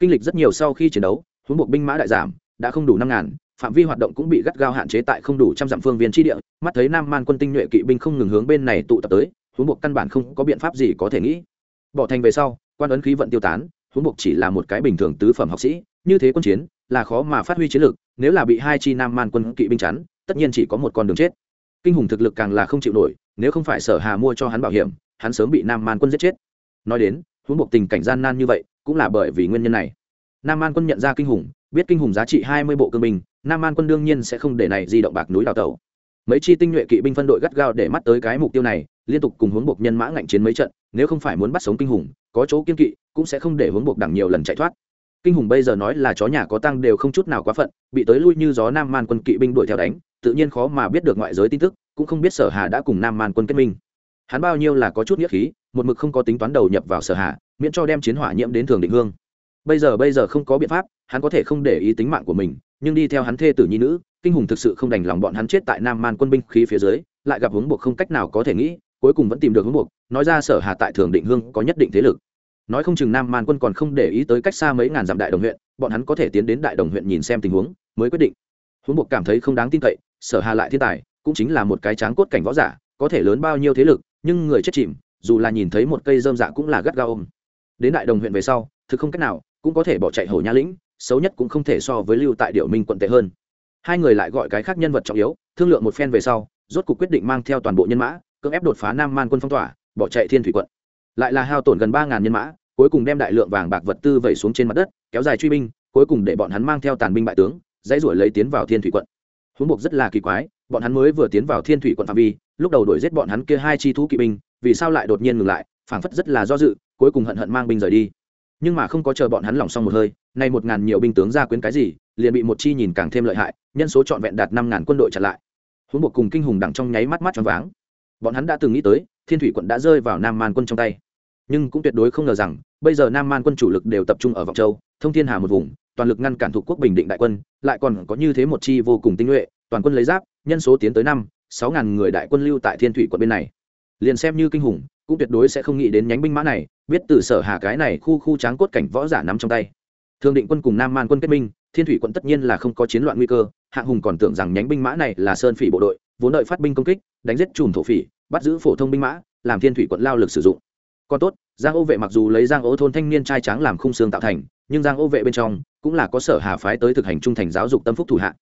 Speaker 1: Kinh lịch rất nhiều sau khi chiến đấu, huống buộc binh mã đại giảm, đã không đủ năm ngàn, phạm vi hoạt động cũng bị gắt gao hạn chế tại không đủ trăm dặm phương viên tri địa, mắt thấy nam man quân tinh nhuệ kỵ binh không ngừng hướng bên này tụ tập tới, huống buộc căn bản không có biện pháp gì có thể nghĩ. Bỏ thành về sau, quan ấn khí vận tiêu tán huống buộc chỉ là một cái bình thường tứ phẩm học sĩ, như thế quân chiến là khó mà phát huy chiến lược, nếu là bị hai chi nam man quân kỵ binh chắn, tất nhiên chỉ có một con đường chết. Kinh hùng thực lực càng là không chịu nổi, nếu không phải sở hà mua cho hắn bảo hiểm, hắn sớm bị nam man quân giết chết. Nói đến, huống buộc tình cảnh gian nan như vậy, cũng là bởi vì nguyên nhân này. Nam man quân nhận ra kinh hùng, biết kinh hùng giá trị hai mươi bộ cương binh, nam man quân đương nhiên sẽ không để này di động bạc núi đào tẩu. Mấy chi tinh nhuệ kỵ binh phân đội gắt gao để mắt tới cái mục tiêu này, liên tục cùng hướng buộc nhân mã ngạnh chiến mấy trận, nếu không phải muốn bắt sống kinh hùng, có chỗ kiên kỵ cũng sẽ không để hướng buộc đẳng nhiều lần chạy thoát. Kinh hùng bây giờ nói là chó nhà có tăng đều không chút nào quá phận, bị tới lui như gió nam man quân kỵ binh đuổi theo đánh, tự nhiên khó mà biết được ngoại giới tin tức, cũng không biết sở hà đã cùng nam man quân kết minh. Hắn bao nhiêu là có chút nghĩa khí, một mực không có tính toán đầu nhập vào sở hà, miễn cho đem chiến hỏa nhiễm đến thường định hương. Bây giờ bây giờ không có biện pháp, hắn có thể không để ý tính mạng của mình, nhưng đi theo hắn thê tử nhi nữ, kinh hùng thực sự không đành lòng bọn hắn chết tại nam man quân binh khí phía dưới, lại gặp hướng buộc không cách nào có thể nghĩ, cuối cùng vẫn tìm được hướng buộc, nói ra sở hà tại thường định hương có nhất định thế lực nói không chừng nam man quân còn không để ý tới cách xa mấy ngàn dặm đại đồng huyện, bọn hắn có thể tiến đến đại đồng huyện nhìn xem tình huống, mới quyết định. Huống buộc cảm thấy không đáng tin cậy, sở hà lại thiên tài, cũng chính là một cái tráng cốt cảnh võ giả, có thể lớn bao nhiêu thế lực, nhưng người chết chìm, dù là nhìn thấy một cây dơm dạ cũng là gắt gao ôm. Đến đại đồng huyện về sau, thực không cách nào, cũng có thể bỏ chạy hổ nha lĩnh, xấu nhất cũng không thể so với lưu tại điệu minh quận tệ hơn. Hai người lại gọi cái khác nhân vật trọng yếu, thương lượng một phen về sau, rốt cuộc quyết định mang theo toàn bộ nhân mã, cưỡng ép đột phá nam man quân phong tỏa, bỏ chạy thiên thủy quận lại là hao tổn gần ba ngàn nhân mã, cuối cùng đem đại lượng vàng bạc vật tư vẩy xuống trên mặt đất, kéo dài truy binh, cuối cùng để bọn hắn mang theo tàn binh bại tướng, dãy ruổi lấy tiến vào thiên thủy quận. Huống buộc rất là kỳ quái, bọn hắn mới vừa tiến vào thiên thủy quận phạm vi, lúc đầu đuổi giết bọn hắn kia hai chi thú kỵ binh, vì sao lại đột nhiên ngừng lại, phảng phất rất là do dự, cuối cùng hận hận mang binh rời đi. Nhưng mà không có chờ bọn hắn lòng xong một hơi, nay một ngàn nhiều binh tướng ra quyến cái gì, liền bị một chi nhìn càng thêm lợi hại, nhân số trọn vẹn đạt năm ngàn quân đội chặn lại. Huống buộc cùng kinh hùng đằng trong nháy mắt mắt cho váng. Bọn hắn đã từng nghĩ tới thiên thủy quận đã rơi vào nam man quân trong tay. Nhưng cũng tuyệt đối không ngờ rằng, bây giờ nam man quân chủ lực đều tập trung ở vọng châu, thông thiên hà một vùng, toàn lực ngăn cản thuộc quốc bình định đại quân, lại còn có như thế một chi vô cùng tinh nhuệ, toàn quân lấy giáp, nhân số tiến tới năm, sáu ngàn người đại quân lưu tại thiên thủy quận bên này. Liền xem như kinh hùng, cũng tuyệt đối sẽ không nghĩ đến nhánh binh mã này, biết từ sở hà cái này khu khu tráng cốt cảnh võ giả nắm trong tay. Thương định quân cùng nam man quân kết minh, thiên thủy quận tất nhiên là không có chiến loạn nguy cơ, hạng hùng còn tưởng rằng nhánh binh mã này là sơn phỉ bộ đội, vốn đợi phát binh công kích, đánh giết chùm thổ phỉ bắt giữ phổ thông binh mã, làm thiên thủy quận lao lực sử dụng. Còn tốt, giang ô vệ mặc dù lấy giang ô thôn thanh niên trai tráng làm khung xương tạo thành, nhưng giang ô vệ bên trong cũng là có sở hà phái tới thực hành trung thành giáo dục tâm phúc thủ hạ.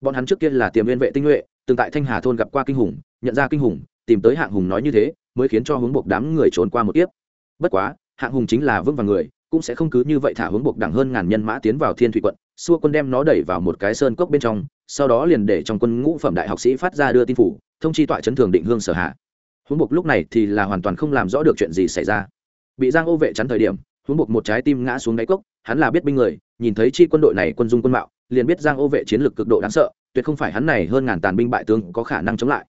Speaker 1: Bọn hắn trước kia là tiềm viên vệ tinh nhuệ, từng tại thanh hà thôn gặp qua kinh hùng, nhận ra kinh hùng, tìm tới hạng hùng nói như thế, mới khiến cho hướng buộc đám người trốn qua một kiếp. Bất quá, hạng hùng chính là vững vàng người, cũng sẽ không cứ như vậy thả hướng buộc đẳng hơn ngàn nhân mã tiến vào thiên thủy quận, xua quân đem nó đẩy vào một cái sơn cốc bên trong, sau đó liền để trong quân ngũ phẩm đại học sĩ phát ra đưa tin phủ, thông chi tọa chấn thường định hương sở hạ huống buộc lúc này thì là hoàn toàn không làm rõ được chuyện gì xảy ra. Bị giang ô vệ chắn thời điểm, huống buộc một trái tim ngã xuống đáy cốc, hắn là biết binh người, nhìn thấy chi quân đội này quân dung quân mạo, liền biết giang ô vệ chiến lược cực độ đáng sợ, tuyệt không phải hắn này hơn ngàn tàn binh bại tướng có khả năng chống lại.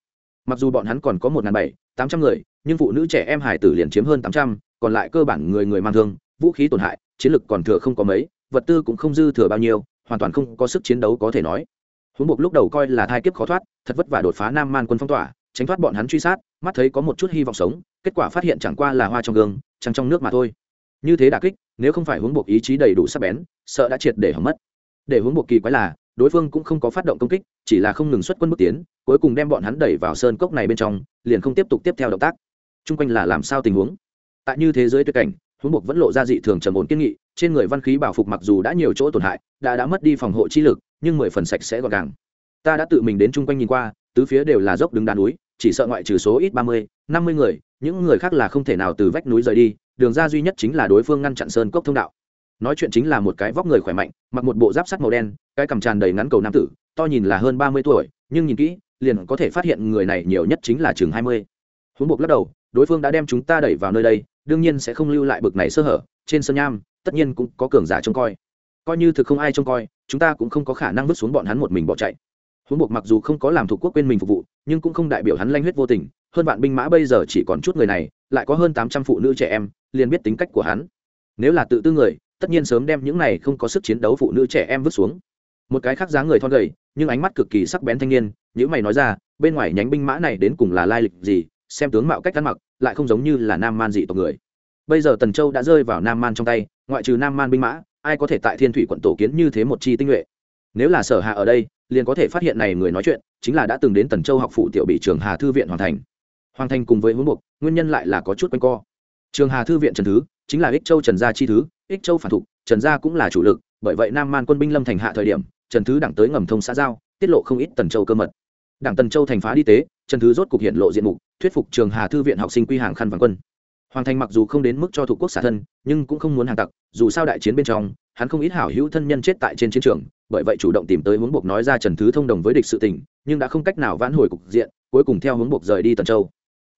Speaker 1: Mặc dù bọn hắn còn có một ngàn bảy, tám trăm người, nhưng phụ nữ trẻ em hải tử liền chiếm hơn tám trăm, còn lại cơ bản người người mang thương, vũ khí tổn hại, chiến lược còn thừa không có mấy, vật tư cũng không dư thừa bao nhiêu, hoàn toàn không có sức chiến đấu có thể nói. Huống buộc lúc đầu coi là thai kiếp khó thoát, thật vất vả đột phá nam man quân phong tỏa tránh thoát bọn hắn truy sát, mắt thấy có một chút hy vọng sống, kết quả phát hiện chẳng qua là hoa trong gương, trăng trong nước mà thôi. Như thế đà kích, nếu không phải huống buộc ý chí đầy đủ sắc bén, sợ đã triệt để hỏng mất. Để huống buộc kỳ quái là, đối phương cũng không có phát động công kích, chỉ là không ngừng xuất quân bước tiến, cuối cùng đem bọn hắn đẩy vào sơn cốc này bên trong, liền không tiếp tục tiếp theo động tác. Trung quanh là làm sao tình huống? Tại như thế giới tuyệt cảnh huống buộc vẫn lộ ra dị thường trầm ổn kiên nghị, trên người văn khí bảo phục mặc dù đã nhiều chỗ tổn hại, đã đã mất đi phòng hộ chi lực, nhưng mười phần sạch sẽ gọn gàng. Ta đã tự mình đến chung quanh nhìn qua, tứ phía đều là dốc đứng đá núi chỉ sợ ngoại trừ số ít ba mươi, năm mươi người, những người khác là không thể nào từ vách núi rời đi, đường ra duy nhất chính là đối phương ngăn chặn sơn cốc thông đạo. Nói chuyện chính là một cái vóc người khỏe mạnh, mặc một bộ giáp sắt màu đen, cái cằm tràn đầy ngắn cầu nam tử, to nhìn là hơn ba mươi tuổi, nhưng nhìn kỹ, liền có thể phát hiện người này nhiều nhất chính là chừng hai mươi. Huống buộc lắc đầu, đối phương đã đem chúng ta đẩy vào nơi đây, đương nhiên sẽ không lưu lại bực này sơ hở, trên sân nham, tất nhiên cũng có cường giả trông coi. Coi như thực không ai trông coi, chúng ta cũng không có khả năng vứt xuống bọn hắn một mình bỏ chạy huống buộc mặc dù không có làm thuộc quốc quên mình phục vụ, nhưng cũng không đại biểu hắn lanh huyết vô tình. Hơn vạn binh mã bây giờ chỉ còn chút người này, lại có hơn tám trăm phụ nữ trẻ em, liền biết tính cách của hắn. Nếu là tự tư người, tất nhiên sớm đem những này không có sức chiến đấu phụ nữ trẻ em vứt xuống. Một cái khác dáng người thon gầy, nhưng ánh mắt cực kỳ sắc bén thanh niên những mày nói ra, bên ngoài nhánh binh mã này đến cùng là lai lịch gì, xem tướng mạo cách ăn mặc, lại không giống như là nam man dị tộc người. Bây giờ tần châu đã rơi vào nam man trong tay, ngoại trừ nam man binh mã, ai có thể tại thiên thủy quận tổ kiến như thế một chi tinh nhuệ? Nếu là sở hạ ở đây liền có thể phát hiện này người nói chuyện chính là đã từng đến tần châu học phụ tiểu bị trường hà thư viện hoàn thành. Hoàng thành cùng với huống buộc nguyên nhân lại là có chút quanh co. Trường hà thư viện trần thứ, chính là ích châu trần gia chi thứ, ích châu phản thục, trần gia cũng là chủ lực, bởi vậy nam man quân binh lâm thành hạ thời điểm, trần thứ đẳng tới ngầm thông xã giao, tiết lộ không ít tần châu cơ mật. Đảng tần châu thành phá đi tế, trần thứ rốt cục hiện lộ diện mục, thuyết phục trường hà thư viện học sinh quy hàng khăn vàng quân. Hoàng thành mặc dù không đến mức cho thủ quốc xả thân, nhưng cũng không muốn hàng tặc, dù sao đại chiến bên trong, hắn không ít hảo hữu thân nhân chết tại trên chiến trường bởi vậy chủ động tìm tới hướng buộc nói ra trần thứ thông đồng với địch sự tình, nhưng đã không cách nào vãn hồi cục diện, cuối cùng theo hướng buộc rời đi tần châu.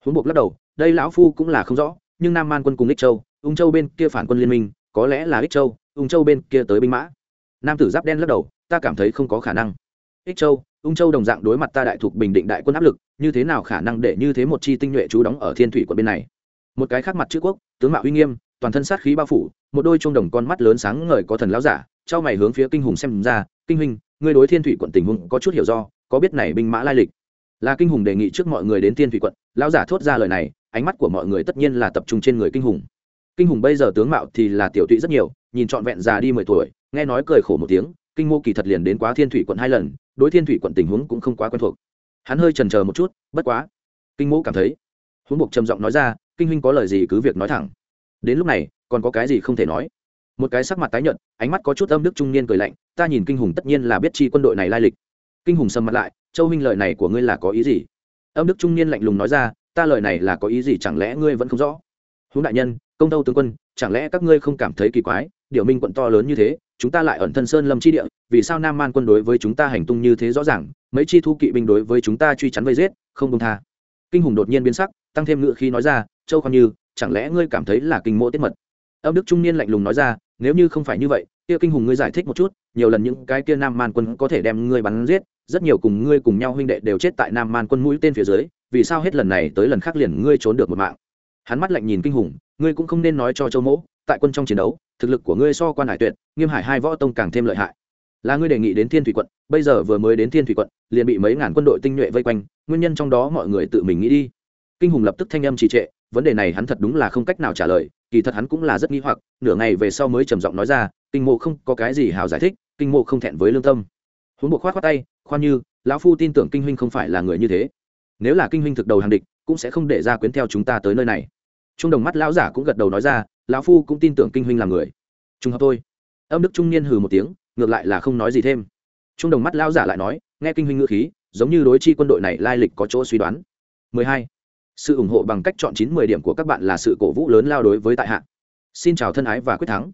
Speaker 1: Hướng buộc lắc đầu, đây lão phu cũng là không rõ, nhưng nam man quân cùng ích châu, ung châu bên kia phản quân liên minh, có lẽ là ích châu, ung châu bên kia tới binh mã. Nam tử giáp đen lắc đầu, ta cảm thấy không có khả năng. Ích châu, ung châu đồng dạng đối mặt ta đại thuộc bình định đại quân áp lực, như thế nào khả năng để như thế một chi tinh nhuệ chú đóng ở thiên thủy quận bên này? Một cái khác mặt chữ quốc, tướng mạo uy nghiêm, toàn thân sát khí bao phủ, một đôi chuông đồng con mắt lớn sáng ngời có thần lão giả trao mày hướng phía kinh hùng xem ra, kinh huynh, ngươi đối thiên thủy quận tình huống có chút hiểu do, có biết này binh mã lai lịch? Là kinh hùng đề nghị trước mọi người đến thiên thủy quận, lão giả thốt ra lời này, ánh mắt của mọi người tất nhiên là tập trung trên người kinh hùng. Kinh hùng bây giờ tướng mạo thì là tiểu tụy rất nhiều, nhìn trọn vẹn già đi mười tuổi, nghe nói cười khổ một tiếng, kinh mô kỳ thật liền đến quá thiên thủy quận hai lần, đối thiên thủy quận tình huống cũng không quá quen thuộc. Hắn hơi trần chờ một chút, bất quá. Kinh mô cảm thấy, huống buộc trầm giọng nói ra, kinh huynh có lời gì cứ việc nói thẳng. Đến lúc này, còn có cái gì không thể nói một cái sắc mặt tái nhợt, ánh mắt có chút âm đức trung niên cười lạnh, ta nhìn kinh hùng tất nhiên là biết chi quân đội này lai lịch. Kinh hùng sầm mặt lại, châu huynh lời này của ngươi là có ý gì? Âm đức trung niên lạnh lùng nói ra, ta lời này là có ý gì chẳng lẽ ngươi vẫn không rõ? Huống đại nhân, công tâu tướng quân, chẳng lẽ các ngươi không cảm thấy kỳ quái, điều minh quận to lớn như thế, chúng ta lại ẩn thân sơn lâm chi địa, vì sao nam man quân đối với chúng ta hành tung như thế rõ ràng, mấy chi thu kỵ binh đối với chúng ta truy chắn vây giết, không công tha? Kinh hùng đột nhiên biến sắc, tăng thêm ngựa khí nói ra, châu khoan như, chẳng lẽ ngươi cảm thấy là kinh mộ tiết mật? Âm đức trung niên lạnh lùng nói ra nếu như không phải như vậy, kia kinh hùng ngươi giải thích một chút, nhiều lần những cái kia nam man quân có thể đem ngươi bắn giết, rất nhiều cùng ngươi cùng nhau huynh đệ đều chết tại nam man quân mũi tên phía dưới, vì sao hết lần này tới lần khác liền ngươi trốn được một mạng? Hắn mắt lạnh nhìn kinh hùng, ngươi cũng không nên nói cho châu mỗ, tại quân trong chiến đấu, thực lực của ngươi so quan hải tuyệt, nghiêm hải hai võ tông càng thêm lợi hại. Là ngươi đề nghị đến thiên thủy quận, bây giờ vừa mới đến thiên thủy quận, liền bị mấy ngàn quân đội tinh nhuệ vây quanh, nguyên nhân trong đó mọi người tự mình nghĩ đi. Kinh hùng lập tức thanh âm trì trệ, vấn đề này hắn thật đúng là không cách nào trả lời kỳ thật hắn cũng là rất nghi hoặc, nửa ngày về sau mới trầm giọng nói ra, kinh mộ không có cái gì hào giải thích, kinh mộ không thẹn với lương tâm. Huống bộ khoát khoát tay, khoan như, lão phu tin tưởng kinh huynh không phải là người như thế. Nếu là kinh huynh thực đầu hàng địch, cũng sẽ không để ra quyến theo chúng ta tới nơi này. Trung đồng mắt lão giả cũng gật đầu nói ra, lão phu cũng tin tưởng kinh huynh là người. Trùng hợp thôi. Âm đức trung niên hừ một tiếng, ngược lại là không nói gì thêm. Trung đồng mắt lão giả lại nói, nghe kinh huynh ngữ khí, giống như đối chi quân đội này lai lịch có chỗ suy đoán. 12 sự ủng hộ bằng cách chọn chín mười điểm của các bạn là sự cổ vũ lớn lao đối với tại hạ. Xin chào thân ái và quyết thắng.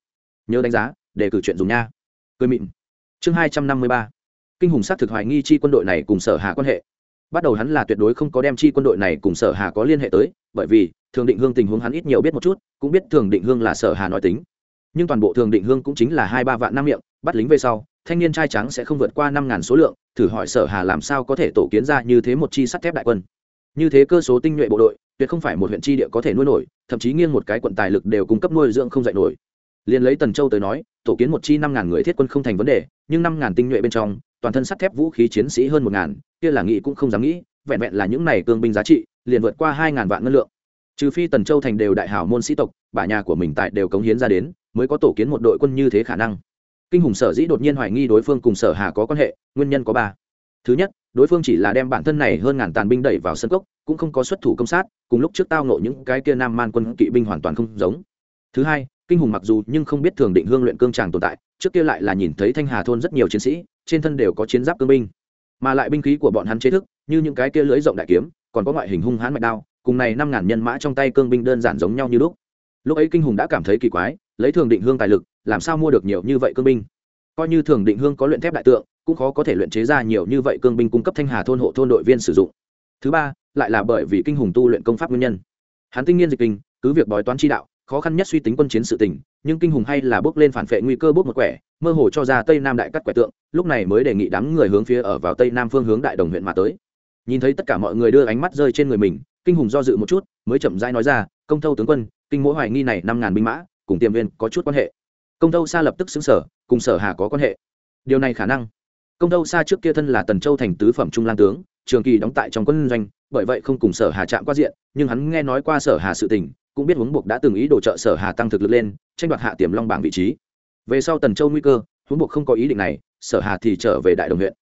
Speaker 1: Nhớ đánh giá, để cử chuyện dùng nha. Cười mịn. Chương hai trăm năm mươi ba. Kinh hùng xác thực hoài nghi chi quân đội này cùng sở hạ quan hệ. Bắt đầu hắn là tuyệt đối không có đem chi quân đội này cùng sở hà có liên hệ tới, bởi vì, thường định hương tình huống hắn ít nhiều biết một chút, cũng biết thường định hương là sở hà nói tính. Nhưng toàn bộ thường định hương cũng chính là hai ba vạn năm miệng, bắt lính về sau, thanh niên trai trắng sẽ không vượt qua năm ngàn số lượng, thử hỏi sở hà làm sao có thể tổ kiến ra như thế một chi sắt thép đại quân như thế cơ số tinh nhuệ bộ đội, tuyệt không phải một huyện tri địa có thể nuôi nổi, thậm chí nghiêng một cái quận tài lực đều cung cấp nuôi dưỡng không dạy nổi. Liền lấy tần châu tới nói, tổ kiến một chi năm ngàn người thiết quân không thành vấn đề, nhưng năm ngàn tinh nhuệ bên trong, toàn thân sắt thép vũ khí chiến sĩ hơn một ngàn, kia là nghĩ cũng không dám nghĩ, vẹn vẹn là những này cương binh giá trị, liền vượt qua hai ngàn vạn ngân lượng. Trừ phi tần châu thành đều đại hảo môn sĩ tộc, bà nhà của mình tại đều cống hiến ra đến, mới có tổ kiến một đội quân như thế khả năng. Kinh hùng sở dĩ đột nhiên hoài nghi đối phương cùng sở hà có quan hệ, nguyên nhân có ba. Thứ nhất đối phương chỉ là đem bản thân này hơn ngàn tàn binh đẩy vào sân cốc, cũng không có xuất thủ công sát, cùng lúc trước tao nộ những cái kia nam man quân kỵ binh hoàn toàn không giống. Thứ hai, kinh hùng mặc dù nhưng không biết thường định hương luyện cương tràng tồn tại, trước kia lại là nhìn thấy thanh hà thôn rất nhiều chiến sĩ, trên thân đều có chiến giáp cương binh. Mà lại binh khí của bọn hắn chế thức, như những cái kia lưới rộng đại kiếm, còn có ngoại hình hung hãn mạch đao, cùng này năm ngàn nhân mã trong tay cương binh đơn giản giống nhau như lúc. Lúc ấy kinh hùng đã cảm thấy kỳ quái, lấy thường định hương tài lực, làm sao mua được nhiều như vậy cương binh? Coi như thường định hương có luyện thép đại tượng cũng khó có thể luyện chế ra nhiều như vậy cương binh cung cấp thanh hà thôn hộ thôn đội viên sử dụng. Thứ ba, lại là bởi vì kinh hùng tu luyện công pháp nguyên nhân. Hắn tinh nghiên dịch kinh, cứ việc bói toán chi đạo, khó khăn nhất suy tính quân chiến sự tình, nhưng kinh hùng hay là bước lên phản vệ nguy cơ bước một quẻ, mơ hồ cho ra tây nam đại cắt quẻ tượng, lúc này mới đề nghị đám người hướng phía ở vào tây nam phương hướng đại đồng huyện mà tới. Nhìn thấy tất cả mọi người đưa ánh mắt rơi trên người mình, kinh hùng do dự một chút, mới chậm rãi nói ra, công thâu tướng quân, kinh mỗi hoài nghi này năm ngàn binh mã, cùng tiềm viên có chút quan hệ. Công thâu xa lập tức xứng sở, cùng sở hà có quan hệ. Điều này khả năng công thâu xa trước kia thân là tần châu thành tứ phẩm trung lang tướng, trường kỳ đóng tại trong quân doanh, bởi vậy không cùng sở hà chạm qua diện, nhưng hắn nghe nói qua sở hà sự tình, cũng biết huống buộc đã từng ý đồ trợ sở hà tăng thực lực lên, tranh đoạt hạ tiềm long bảng vị trí. Về sau tần châu nguy cơ, huống buộc không có ý định này, sở hà thì trở về đại đồng huyện.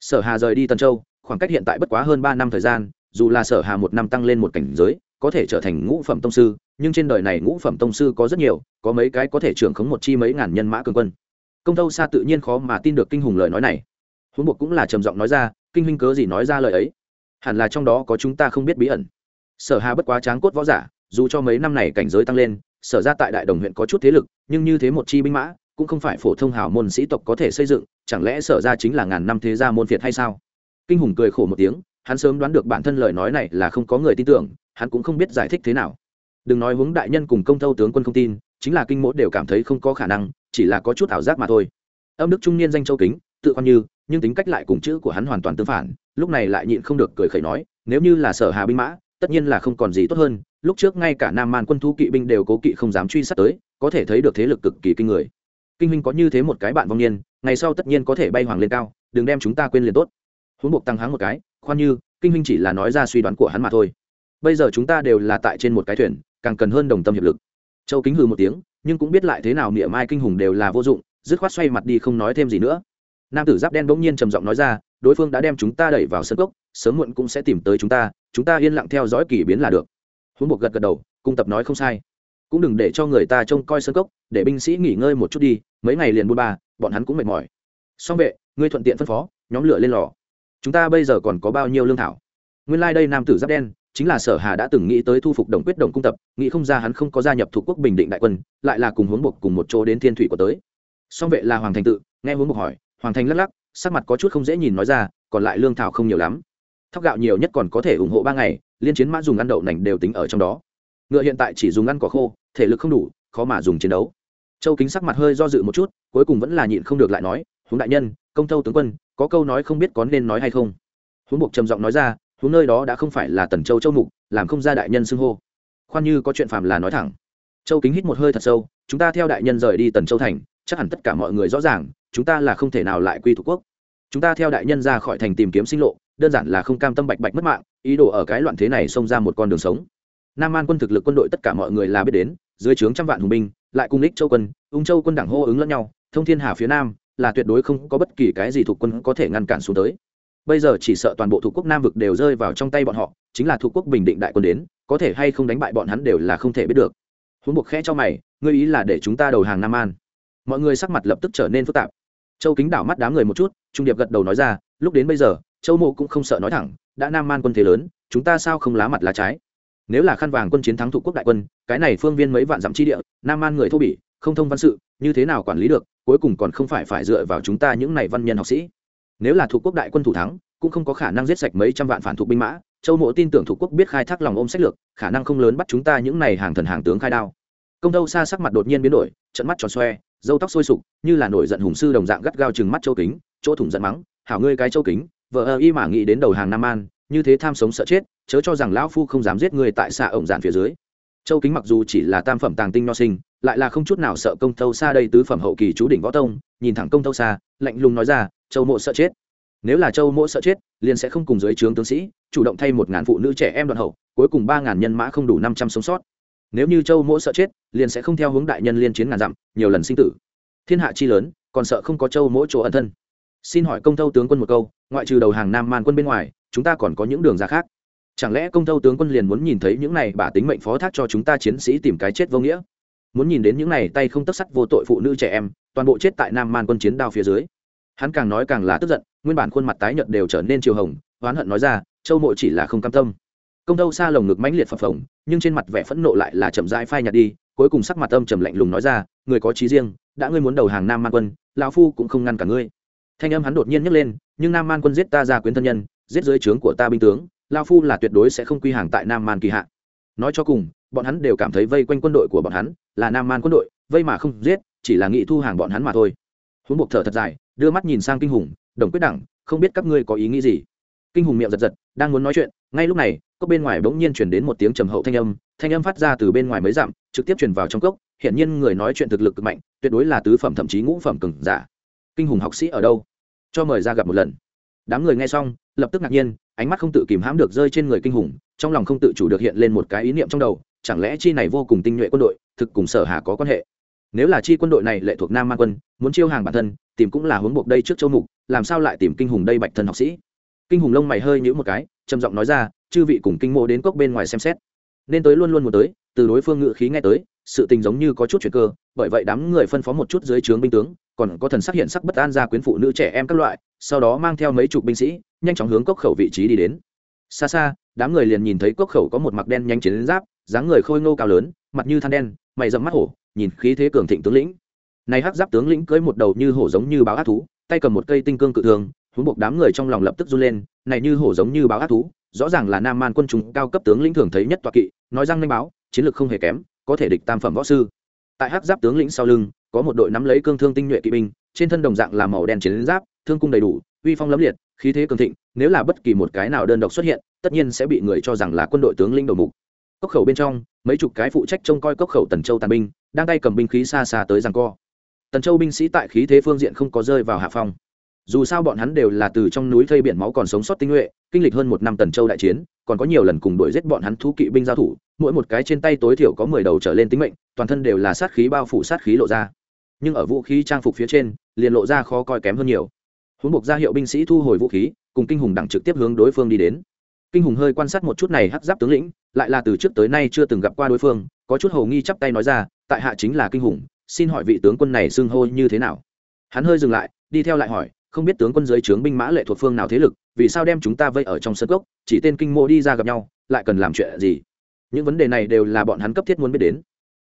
Speaker 1: Sở hà rời đi tần châu, khoảng cách hiện tại bất quá hơn ba năm thời gian, dù là sở hà một năm tăng lên một cảnh giới, có thể trở thành ngũ phẩm tông sư, nhưng trên đời này ngũ phẩm tông sư có rất nhiều, có mấy cái có thể trưởng khống một chi mấy ngàn nhân mã cường quân. Công tâu xa tự nhiên khó mà tin được kinh hùng lời nói này huống buộc cũng là trầm giọng nói ra, kinh huynh cớ gì nói ra lời ấy? Hẳn là trong đó có chúng ta không biết bí ẩn. Sở hà bất quá tráng cốt võ giả, dù cho mấy năm này cảnh giới tăng lên, sở ra tại đại đồng huyện có chút thế lực, nhưng như thế một chi binh mã, cũng không phải phổ thông hào môn sĩ tộc có thể xây dựng, chẳng lẽ sở ra chính là ngàn năm thế gia môn phiệt hay sao? Kinh hùng cười khổ một tiếng, hắn sớm đoán được bản thân lời nói này là không có người tin tưởng, hắn cũng không biết giải thích thế nào. Đừng nói hướng đại nhân cùng công thâu tướng quân không tin, chính là kinh mỗ đều cảm thấy không có khả năng, chỉ là có chút ảo giác mà thôi. Âm đức trung niên danh châu kính, tự khoan như nhưng tính cách lại cùng chữ của hắn hoàn toàn tương phản, lúc này lại nhịn không được cười khẩy nói, nếu như là sở hà binh mã, tất nhiên là không còn gì tốt hơn, lúc trước ngay cả nam man quân thu kỵ binh đều cố kỵ không dám truy sát tới, có thể thấy được thế lực cực kỳ kinh người. Kinh huynh có như thế một cái bạn vong niên, ngày sau tất nhiên có thể bay hoàng lên cao, đừng đem chúng ta quên liền tốt. Huống buộc tăng háng một cái, khoan như, kinh huynh chỉ là nói ra suy đoán của hắn mà thôi. Bây giờ chúng ta đều là tại trên một cái thuyền, càng cần hơn đồng tâm hiệp lực. Châu kính hừ một tiếng, nhưng cũng biết lại thế nào miệng mai kinh hùng đều là vô dụng, dứt khoát xoay mặt đi không nói thêm gì nữa nam tử giáp đen bỗng nhiên trầm giọng nói ra, đối phương đã đem chúng ta đẩy vào sân cốc, sớm muộn cũng sẽ tìm tới chúng ta chúng ta yên lặng theo dõi kỳ biến là được. Huống buộc gật gật đầu, cung tập nói không sai. Cũng đừng để cho người ta trông coi sân cốc, để binh sĩ nghỉ ngơi một chút đi, mấy ngày liền buôn ba, bọn hắn cũng mệt mỏi. Song vệ, ngươi thuận tiện phân phó, nhóm lửa lên lò. Chúng ta bây giờ còn có bao nhiêu lương thảo? Nguyên lai、like、đây nam tử giáp đen, chính là sở hà đã từng nghĩ tới thu phục đồng quyết đồng cung tập, nghĩ không ra hắn không có gia nhập thuộc quốc bình định đại quân, lại là cùng hướng buộc cùng một chỗ đến thiên thủy của tới. Song vệ là hoàng thành tự, nghe hướng buộc hỏi hoàng thành lắc lắc, sắc mặt có chút không dễ nhìn nói ra, còn lại lương thảo không nhiều lắm. Thóc gạo nhiều nhất còn có thể ủng hộ ba ngày, liên chiến mã dùng ăn đậu nành đều tính ở trong đó. Ngựa hiện tại chỉ dùng ăn cỏ khô, thể lực không đủ, khó mà dùng chiến đấu. Châu kính sắc mặt hơi do dự một chút, cuối cùng vẫn là nhịn không được lại nói, huống đại nhân, công thâu tướng quân, có câu nói không biết có nên nói hay không? Huống buộc trầm giọng nói ra, huống nơi đó đã không phải là tần châu châu mục, làm không ra đại nhân xưng hô. Khoan như có chuyện phàm là nói thẳng. Châu kính hít một hơi thật sâu, chúng ta theo đại nhân rời đi tần châu thành, chắc hẳn tất cả mọi người rõ ràng chúng ta là không thể nào lại quy thuộc quốc. Chúng ta theo đại nhân ra khỏi thành tìm kiếm sinh lộ, đơn giản là không cam tâm bạch bạch mất mạng, ý đồ ở cái loạn thế này xông ra một con đường sống. Nam an quân thực lực quân đội tất cả mọi người là biết đến, dưới trướng trăm vạn hùng binh, lại cùng lích châu quân, ung châu quân đảng hô ứng lẫn nhau, thông thiên hà phía nam, là tuyệt đối không có bất kỳ cái gì thuộc quân có thể ngăn cản xuống tới. Bây giờ chỉ sợ toàn bộ thuộc quốc nam vực đều rơi vào trong tay bọn họ, chính là thuộc quốc bình định đại quân đến, có thể hay không đánh bại bọn hắn đều là không thể biết được. Huống buộc khẽ cho mày, ngươi ý là để chúng ta đầu hàng nam an. Mọi người sắc mặt lập tức trở nên phức tạp châu kính đảo mắt đám người một chút, trung điệp gật đầu nói ra, lúc đến bây giờ, châu mộ cũng không sợ nói thẳng, đã nam man quân thế lớn, chúng ta sao không lá mặt lá trái? Nếu là khăn vàng quân chiến thắng thuộc quốc đại quân, cái này phương viên mấy vạn dặm chi địa, nam man người thô bỉ, không thông văn sự, như thế nào quản lý được, cuối cùng còn không phải phải dựa vào chúng ta những này văn nhân học sĩ. Nếu là thuộc quốc đại quân thủ thắng, cũng không có khả năng giết sạch mấy trăm vạn phản thuộc binh mã, châu mộ tin tưởng thuộc quốc biết khai thác lòng ôm sách lược, khả năng không lớn bắt chúng ta những này hàng thần hàng tướng khai đao. Công đâu xa sắc mặt đột nhiên biến đổi trận mắt tròn xoe dâu tóc sôi sục, như là nổi giận hùng sư đồng dạng gắt gao chừng mắt châu kính, chỗ thủng giận mắng, hảo ngươi cái châu kính, vợ ơ y mà nghĩ đến đầu hàng nam an, như thế tham sống sợ chết, chớ cho rằng lão phu không dám giết người tại xạ ổng dạn phía dưới. Châu kính mặc dù chỉ là tam phẩm tàng tinh nho sinh, lại là không chút nào sợ công thâu xa đây tứ phẩm hậu kỳ chú đỉnh võ tông, nhìn thẳng công thâu xa, lạnh lùng nói ra, châu mộ sợ chết. Nếu là châu mộ sợ chết, liền sẽ không cùng dưới trướng tướng sĩ, chủ động thay một ngàn phụ nữ trẻ em đoạn hậu, cuối cùng ba ngàn nhân mã không đủ năm trăm sống sót. Nếu như châu mộ sợ chết liền sẽ không theo hướng đại nhân liên chiến ngàn dặm, nhiều lần sinh tử. Thiên hạ chi lớn, còn sợ không có châu mỗi chỗ ẩn thân. Xin hỏi công thâu tướng quân một câu, ngoại trừ đầu hàng nam man quân bên ngoài, chúng ta còn có những đường ra khác. Chẳng lẽ công thâu tướng quân liền muốn nhìn thấy những này bà tính mệnh phó thác cho chúng ta chiến sĩ tìm cái chết vô nghĩa? Muốn nhìn đến những này tay không tất sắt vô tội phụ nữ trẻ em, toàn bộ chết tại nam man quân chiến đao phía dưới. Hắn càng nói càng là tức giận, nguyên bản khuôn mặt tái nhợt đều trở nên chiều hồng, oán hận nói ra, châu mộ chỉ là không cam tâm. Công thâu xa lồng ngực mãnh liệt phập phồng, nhưng trên mặt vẻ phẫn nộ lại là chậm rãi phai nhạt đi cuối cùng sắc mặt âm trầm lạnh lùng nói ra, người có trí riêng, đã ngươi muốn đầu hàng nam man quân, lão phu cũng không ngăn cả ngươi. Thanh âm hắn đột nhiên nhấc lên, nhưng nam man quân giết ta ra quyến thân nhân, giết dưới trướng của ta binh tướng lao phu là tuyệt đối sẽ không quy hàng tại nam man kỳ hạ. Nói cho cùng, bọn hắn đều cảm thấy vây quanh quân đội của bọn hắn là nam man quân đội, vây mà không giết, chỉ là nghị thu hàng bọn hắn mà thôi. Huống buộc thở thật dài, đưa mắt nhìn sang kinh hùng, đồng quyết đẳng, không biết các ngươi có ý nghĩ gì? Kinh hùng miệng giật giật, đang muốn nói chuyện, ngay lúc này cốc bên ngoài bỗng nhiên chuyển đến một tiếng trầm hậu thanh âm thanh âm phát ra từ bên ngoài mấy dặm, trực tiếp truyền vào trong cốc hiện nhiên người nói chuyện thực lực cực mạnh, tuyệt đối là tứ phẩm thậm chí ngũ phẩm cừng giả. Kinh hùng học sĩ ở đâu? Cho mời ra gặp một lần. Đám người nghe xong, lập tức ngạc nhiên, ánh mắt không tự kìm hãm được rơi trên người kinh hùng, trong lòng không tự chủ được hiện lên một cái ý niệm trong đầu, chẳng lẽ chi này vô cùng tinh nhuệ quân đội, thực cùng sở hà có quan hệ? Nếu là chi quân đội này lệ thuộc nam man quân, muốn chiêu hàng bản thân, tìm cũng là hướng buộc đây trước châu mục, làm sao lại tìm kinh hùng đây bạch thân học sĩ? Kinh hùng lông mày hơi nhữ một cái, trầm giọng nói ra chư vị cùng kinh mộ đến cốc bên ngoài xem xét. Nên tới luôn luôn muốn tới, từ đối phương ngự khí nghe tới, sự tình giống như có chút chuyện cơ, bởi vậy đám người phân phó một chút dưới trướng binh tướng, còn có thần sắc hiện sắc bất an ra quyến phụ nữ trẻ em các loại, sau đó mang theo mấy chục binh sĩ, nhanh chóng hướng cốc khẩu vị trí đi đến. Xa xa, đám người liền nhìn thấy cốc khẩu có một mặc đen nhanh chiến giáp, dáng người khôi ngô cao lớn, mặt như than đen, mày dẫm mắt hổ, nhìn khí thế cường thịnh tướng lĩnh. Này hắc giáp tướng lĩnh cưỡi một đầu như hổ giống như báo ác thú, tay cầm một cây tinh cương cự thường huống buộc đám người trong lòng lập tức run lên, này như hổ giống như báo ác thú rõ ràng là nam man quân chúng cao cấp tướng lĩnh thường thấy nhất toạ kỵ, nói răng nhanh báo, chiến lược không hề kém, có thể địch tam phẩm võ sư. Tại hắc giáp tướng lĩnh sau lưng, có một đội nắm lấy cương thương tinh nhuệ kỵ binh, trên thân đồng dạng là màu đen chiến giáp, thương cung đầy đủ, uy phong lẫm liệt, khí thế cường thịnh, nếu là bất kỳ một cái nào đơn độc xuất hiện, tất nhiên sẽ bị người cho rằng là quân đội tướng lĩnh đầu mục. Cốc khẩu bên trong, mấy chục cái phụ trách trông coi cốc khẩu tần châu tàn binh, đang tay cầm binh khí xa xa tới rằng co. Tần châu binh sĩ tại khí thế phương diện không có rơi vào hạ phong dù sao bọn hắn đều là từ trong núi thây biển máu còn sống sót tinh nhuệ, kinh lịch hơn một năm tần châu đại chiến, còn có nhiều lần cùng đuổi giết bọn hắn thu kỵ binh giao thủ, mỗi một cái trên tay tối thiểu có mười đầu trở lên tính mệnh, toàn thân đều là sát khí bao phủ sát khí lộ ra. Nhưng ở vũ khí trang phục phía trên, liền lộ ra khó coi kém hơn nhiều. Huống buộc ra hiệu binh sĩ thu hồi vũ khí, cùng kinh hùng đẳng trực tiếp hướng đối phương đi đến. Kinh hùng hơi quan sát một chút này hắc giáp tướng lĩnh, lại là từ trước tới nay chưa từng gặp qua đối phương, có chút hầu nghi chắp tay nói ra, tại hạ chính là kinh hùng, xin hỏi vị tướng quân này xưng hô như thế nào? Hắn hơi dừng lại, đi theo lại hỏi không biết tướng quân dưới trướng binh mã lệ thuộc phương nào thế lực, vì sao đem chúng ta vây ở trong sân gốc chỉ tên kinh mô đi ra gặp nhau, lại cần làm chuyện gì? Những vấn đề này đều là bọn hắn cấp thiết muốn biết đến.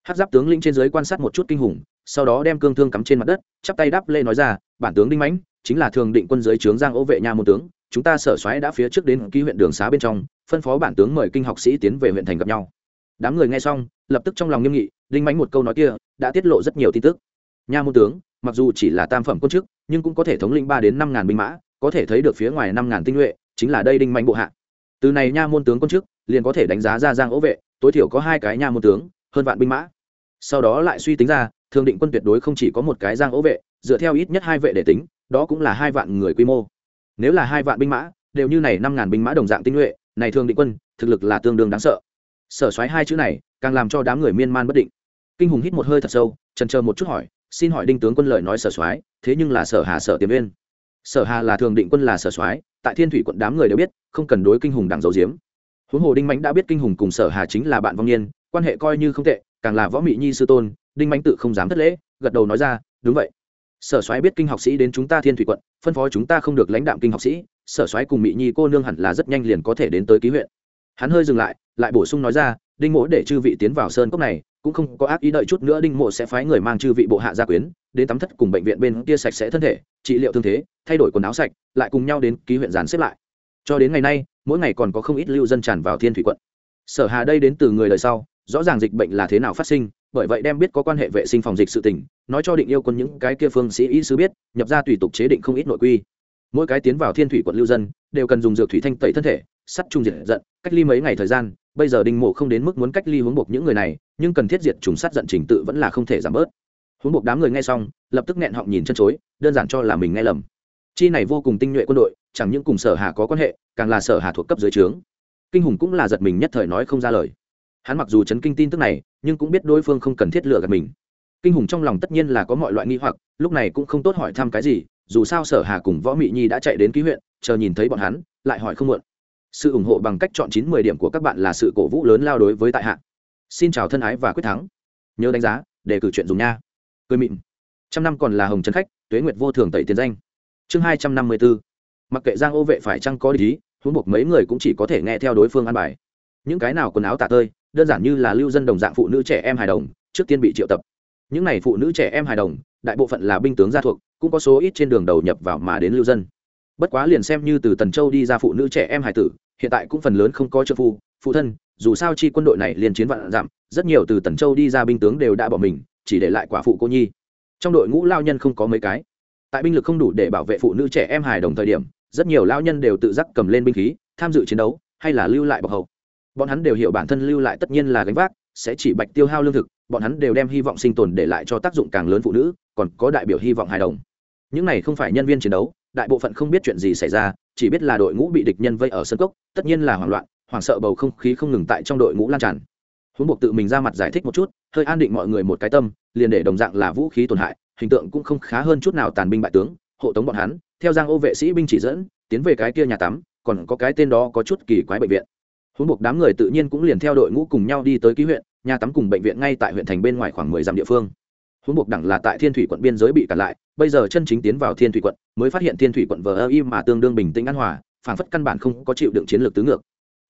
Speaker 1: Hát giáp tướng lĩnh trên dưới quan sát một chút kinh hùng, sau đó đem cương thương cắm trên mặt đất, chắp tay đáp lê nói ra, bản tướng đinh mãnh, chính là thường định quân giới trướng giang ô vệ nha môn tướng, chúng ta sở xoáy đã phía trước đến ký huyện đường xá bên trong, phân phó bản tướng mời kinh học sĩ tiến về huyện thành gặp nhau. Đám người nghe xong, lập tức trong lòng nghiêm nghị, đinh mãnh một câu nói kia, đã tiết lộ rất nhiều tin tức nha môn tướng, mặc dù chỉ là tam phẩm quân chức, nhưng cũng có thể thống lĩnh ba đến năm ngàn binh mã, có thể thấy được phía ngoài năm ngàn tinh nhuệ, chính là đây đinh mạnh bộ hạ. Từ này nha môn tướng quân chức, liền có thể đánh giá ra giang ố vệ, tối thiểu có hai cái nha môn tướng, hơn vạn binh mã. Sau đó lại suy tính ra thường định quân tuyệt đối không chỉ có một cái giang ố vệ, dựa theo ít nhất hai vệ để tính, đó cũng là hai vạn người quy mô. Nếu là hai vạn binh mã, đều như này năm ngàn binh mã đồng dạng tinh nhuệ, này thường định quân, thực lực là tương đương đáng sợ. Sở xoáy hai chữ này, càng làm cho đám người miên man bất định. Kinh hùng hít một hơi thật sâu trần chờ một chút hỏi, xin hỏi đinh tướng quân lời nói sở soái, thế nhưng là sở hà sở tiềm viên. Sở hà là thường định quân là sở soái, tại thiên thủy quận đám người đều biết, không cần đối kinh hùng đằng dấu diếm. Huống hồ đinh mãnh đã biết kinh hùng cùng sở hà chính là bạn vong niên, quan hệ coi như không tệ, càng là võ mị nhi sư tôn, đinh mãnh tự không dám thất lễ, gật đầu nói ra, đúng vậy. Sở soái biết kinh học sĩ đến chúng ta thiên thủy quận, phân phó chúng ta không được lãnh đạm kinh học sĩ, sở soái cùng mị nhi cô nương hẳn là rất nhanh liền có thể đến tới ký huyện. Hắn hơi dừng lại lại bổ sung nói ra, đinh mỗ để chư vị tiến vào sơn cốc này cũng không có ác ý đợi chút nữa đinh mộ sẽ phái người mang chư vị bộ hạ gia quyến, đến tắm thất cùng bệnh viện bên kia sạch sẽ thân thể, trị liệu thương thế, thay đổi quần áo sạch, lại cùng nhau đến ký huyện dàn xếp lại. Cho đến ngày nay, mỗi ngày còn có không ít lưu dân tràn vào thiên thủy quận. Sở hà đây đến từ người đời sau, rõ ràng dịch bệnh là thế nào phát sinh, bởi vậy đem biết có quan hệ vệ sinh phòng dịch sự tình, nói cho định yêu quân những cái kia phương sĩ y sứ biết, nhập ra tùy tục chế định không ít nội quy. Mỗi cái tiến vào thiên thủy quận lưu dân, đều cần dùng dược thủy thanh tẩy thân thể sắt trùng diệt giận, cách ly mấy ngày thời gian, bây giờ đinh mộ không đến mức muốn cách ly hướng buộc những người này, nhưng cần thiết diệt trùng sát giận trình tự vẫn là không thể giảm bớt. Huống buộc đám người nghe xong, lập tức nghẹn họng nhìn chân chối, đơn giản cho là mình nghe lầm. Chi này vô cùng tinh nhuệ quân đội, chẳng những cùng sở hà có quan hệ, càng là sở hà thuộc cấp dưới trướng. Kinh hùng cũng là giật mình nhất thời nói không ra lời. Hắn mặc dù chấn kinh tin tức này, nhưng cũng biết đối phương không cần thiết lừa gạt mình. Kinh hùng trong lòng tất nhiên là có mọi loại nghi hoặc, lúc này cũng không tốt hỏi thăm cái gì, dù sao sở hà cùng võ mị nhi đã chạy đến ký huyện, chờ nhìn thấy bọn hắn, lại hỏi không muộn sự ủng hộ bằng cách chọn chín mười điểm của các bạn là sự cổ vũ lớn lao đối với tại hạ. Xin chào thân ái và quyết thắng. Nhớ đánh giá để cử chuyện dùng nha. Cười mịn. Trăm năm còn là hồng trấn khách, tuế nguyệt vô thường tẩy tiền danh. Chương hai trăm năm mươi bốn mặc kệ giang ô vệ phải chăng có lý huống buộc mấy người cũng chỉ có thể nghe theo đối phương ăn bài. Những cái nào quần áo tả tơi, đơn giản như là lưu dân đồng dạng phụ nữ trẻ em hài đồng, trước tiên bị triệu tập. Những n à y phụ nữ trẻ em hài đồng, đại bộ phận là binh tướng gia thuộc, cũng có số ít trên đường đầu nhập vào mà đến lưu dân bất quá liền xem như từ tần châu đi ra phụ nữ trẻ em hải tử, hiện tại cũng phần lớn không có trợ phu, phụ thân, dù sao chi quân đội này liền chiến vạn giảm, rất nhiều từ tần châu đi ra binh tướng đều đã bỏ mình, chỉ để lại quả phụ cô nhi. Trong đội ngũ lao nhân không có mấy cái. Tại binh lực không đủ để bảo vệ phụ nữ trẻ em hài đồng thời điểm, rất nhiều lao nhân đều tự giác cầm lên binh khí, tham dự chiến đấu, hay là lưu lại bọc hậu. Bọn hắn đều hiểu bản thân lưu lại tất nhiên là gánh vác, sẽ chỉ bạch tiêu hao lương thực, bọn hắn đều đem hy vọng sinh tồn để lại cho tác dụng càng lớn phụ nữ, còn có đại biểu hy vọng hài đồng. Những này không phải nhân viên chiến đấu đại bộ phận không biết chuyện gì xảy ra, chỉ biết là đội ngũ bị địch nhân vây ở sân cốc, tất nhiên là hoảng loạn, hoảng sợ bầu không khí không ngừng tại trong đội ngũ lan tràn. Huống buộc tự mình ra mặt giải thích một chút, hơi an định mọi người một cái tâm, liền để đồng dạng là vũ khí tổn hại, hình tượng cũng không khá hơn chút nào tàn binh bại tướng, hộ tống bọn hắn, theo giang ô vệ sĩ binh chỉ dẫn, tiến về cái kia nhà tắm, còn có cái tên đó có chút kỳ quái bệnh viện. Huống buộc đám người tự nhiên cũng liền theo đội ngũ cùng nhau đi tới ký huyện, nhà tắm cùng bệnh viện ngay tại huyện thành bên ngoài khoảng mười dặm địa phương huống buộc đẳng là tại thiên thủy quận biên giới bị cản lại, bây giờ chân chính tiến vào thiên thủy quận, mới phát hiện thiên thủy quận vờ ơ im mà tương đương bình tĩnh an hòa phản phất căn bản không có chịu đựng chiến lược tứ ngược.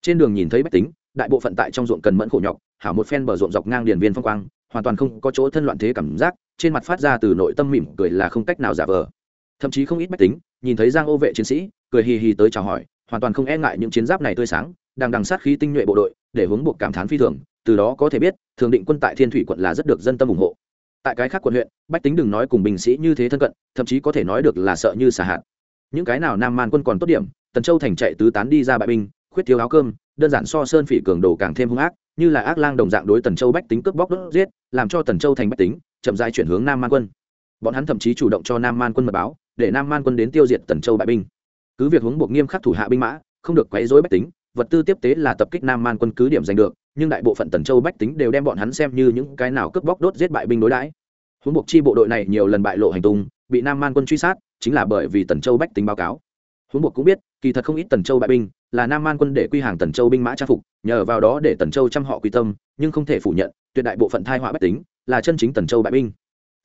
Speaker 1: Trên đường nhìn thấy bách tính, đại bộ phận tại trong ruộng cần mẫn khổ nhọc, hảo một phen bờ ruộng dọc ngang điền viên phong quang, hoàn toàn không có chỗ thân loạn thế cảm giác, trên mặt phát ra từ nội tâm mỉm cười là không cách nào giả vờ. Thậm chí không ít bách tính, nhìn thấy giang ô vệ chiến sĩ, cười hì hì tới chào hỏi, hoàn toàn không e ngại những chiến giáp này tươi sáng, đang đằng sát khí tinh nhuệ bộ đội, để hướng buộc cảm thán phi thường, từ đó có thể biết, thường định quân tại thiên thủy quận là rất được dân tâm ủng hộ tại cái khác quận huyện, bách tính đừng nói cùng binh sĩ như thế thân cận, thậm chí có thể nói được là sợ như xả hạn những cái nào nam man quân còn tốt điểm, tần châu thành chạy tứ tán đi ra bại binh, khuyết thiếu áo cơm, đơn giản so sơn phỉ cường đồ càng thêm hung ác, như là ác lang đồng dạng đối tần châu bách tính cướp bóc đốt giết, làm cho tần châu thành bách tính chậm dài chuyển hướng nam man quân. Bọn hắn thậm chí chủ động cho nam man quân mật báo, để nam man quân đến tiêu diệt tần châu bại binh. Cứ việc hướng buộc nghiêm khắc thủ hạ binh mã, không được quấy rối bách tính, vật tư tiếp tế là tập kích nam man quân cứ điểm giành được nhưng đại bộ phận tần châu bách tính đều đem bọn hắn xem như những cái nào cướp bóc đốt giết bại binh đối đãi. Huống buộc chi bộ đội này nhiều lần bại lộ hành tung, bị nam man quân truy sát, chính là bởi vì tần châu bách tính báo cáo. Huống buộc cũng biết, kỳ thật không ít tần châu bại binh là nam man quân để quy hàng tần châu binh mã trang phục, nhờ vào đó để tần châu chăm họ quy tâm, nhưng không thể phủ nhận, tuyệt đại bộ phận thai họa bách tính là chân chính tần châu bại binh.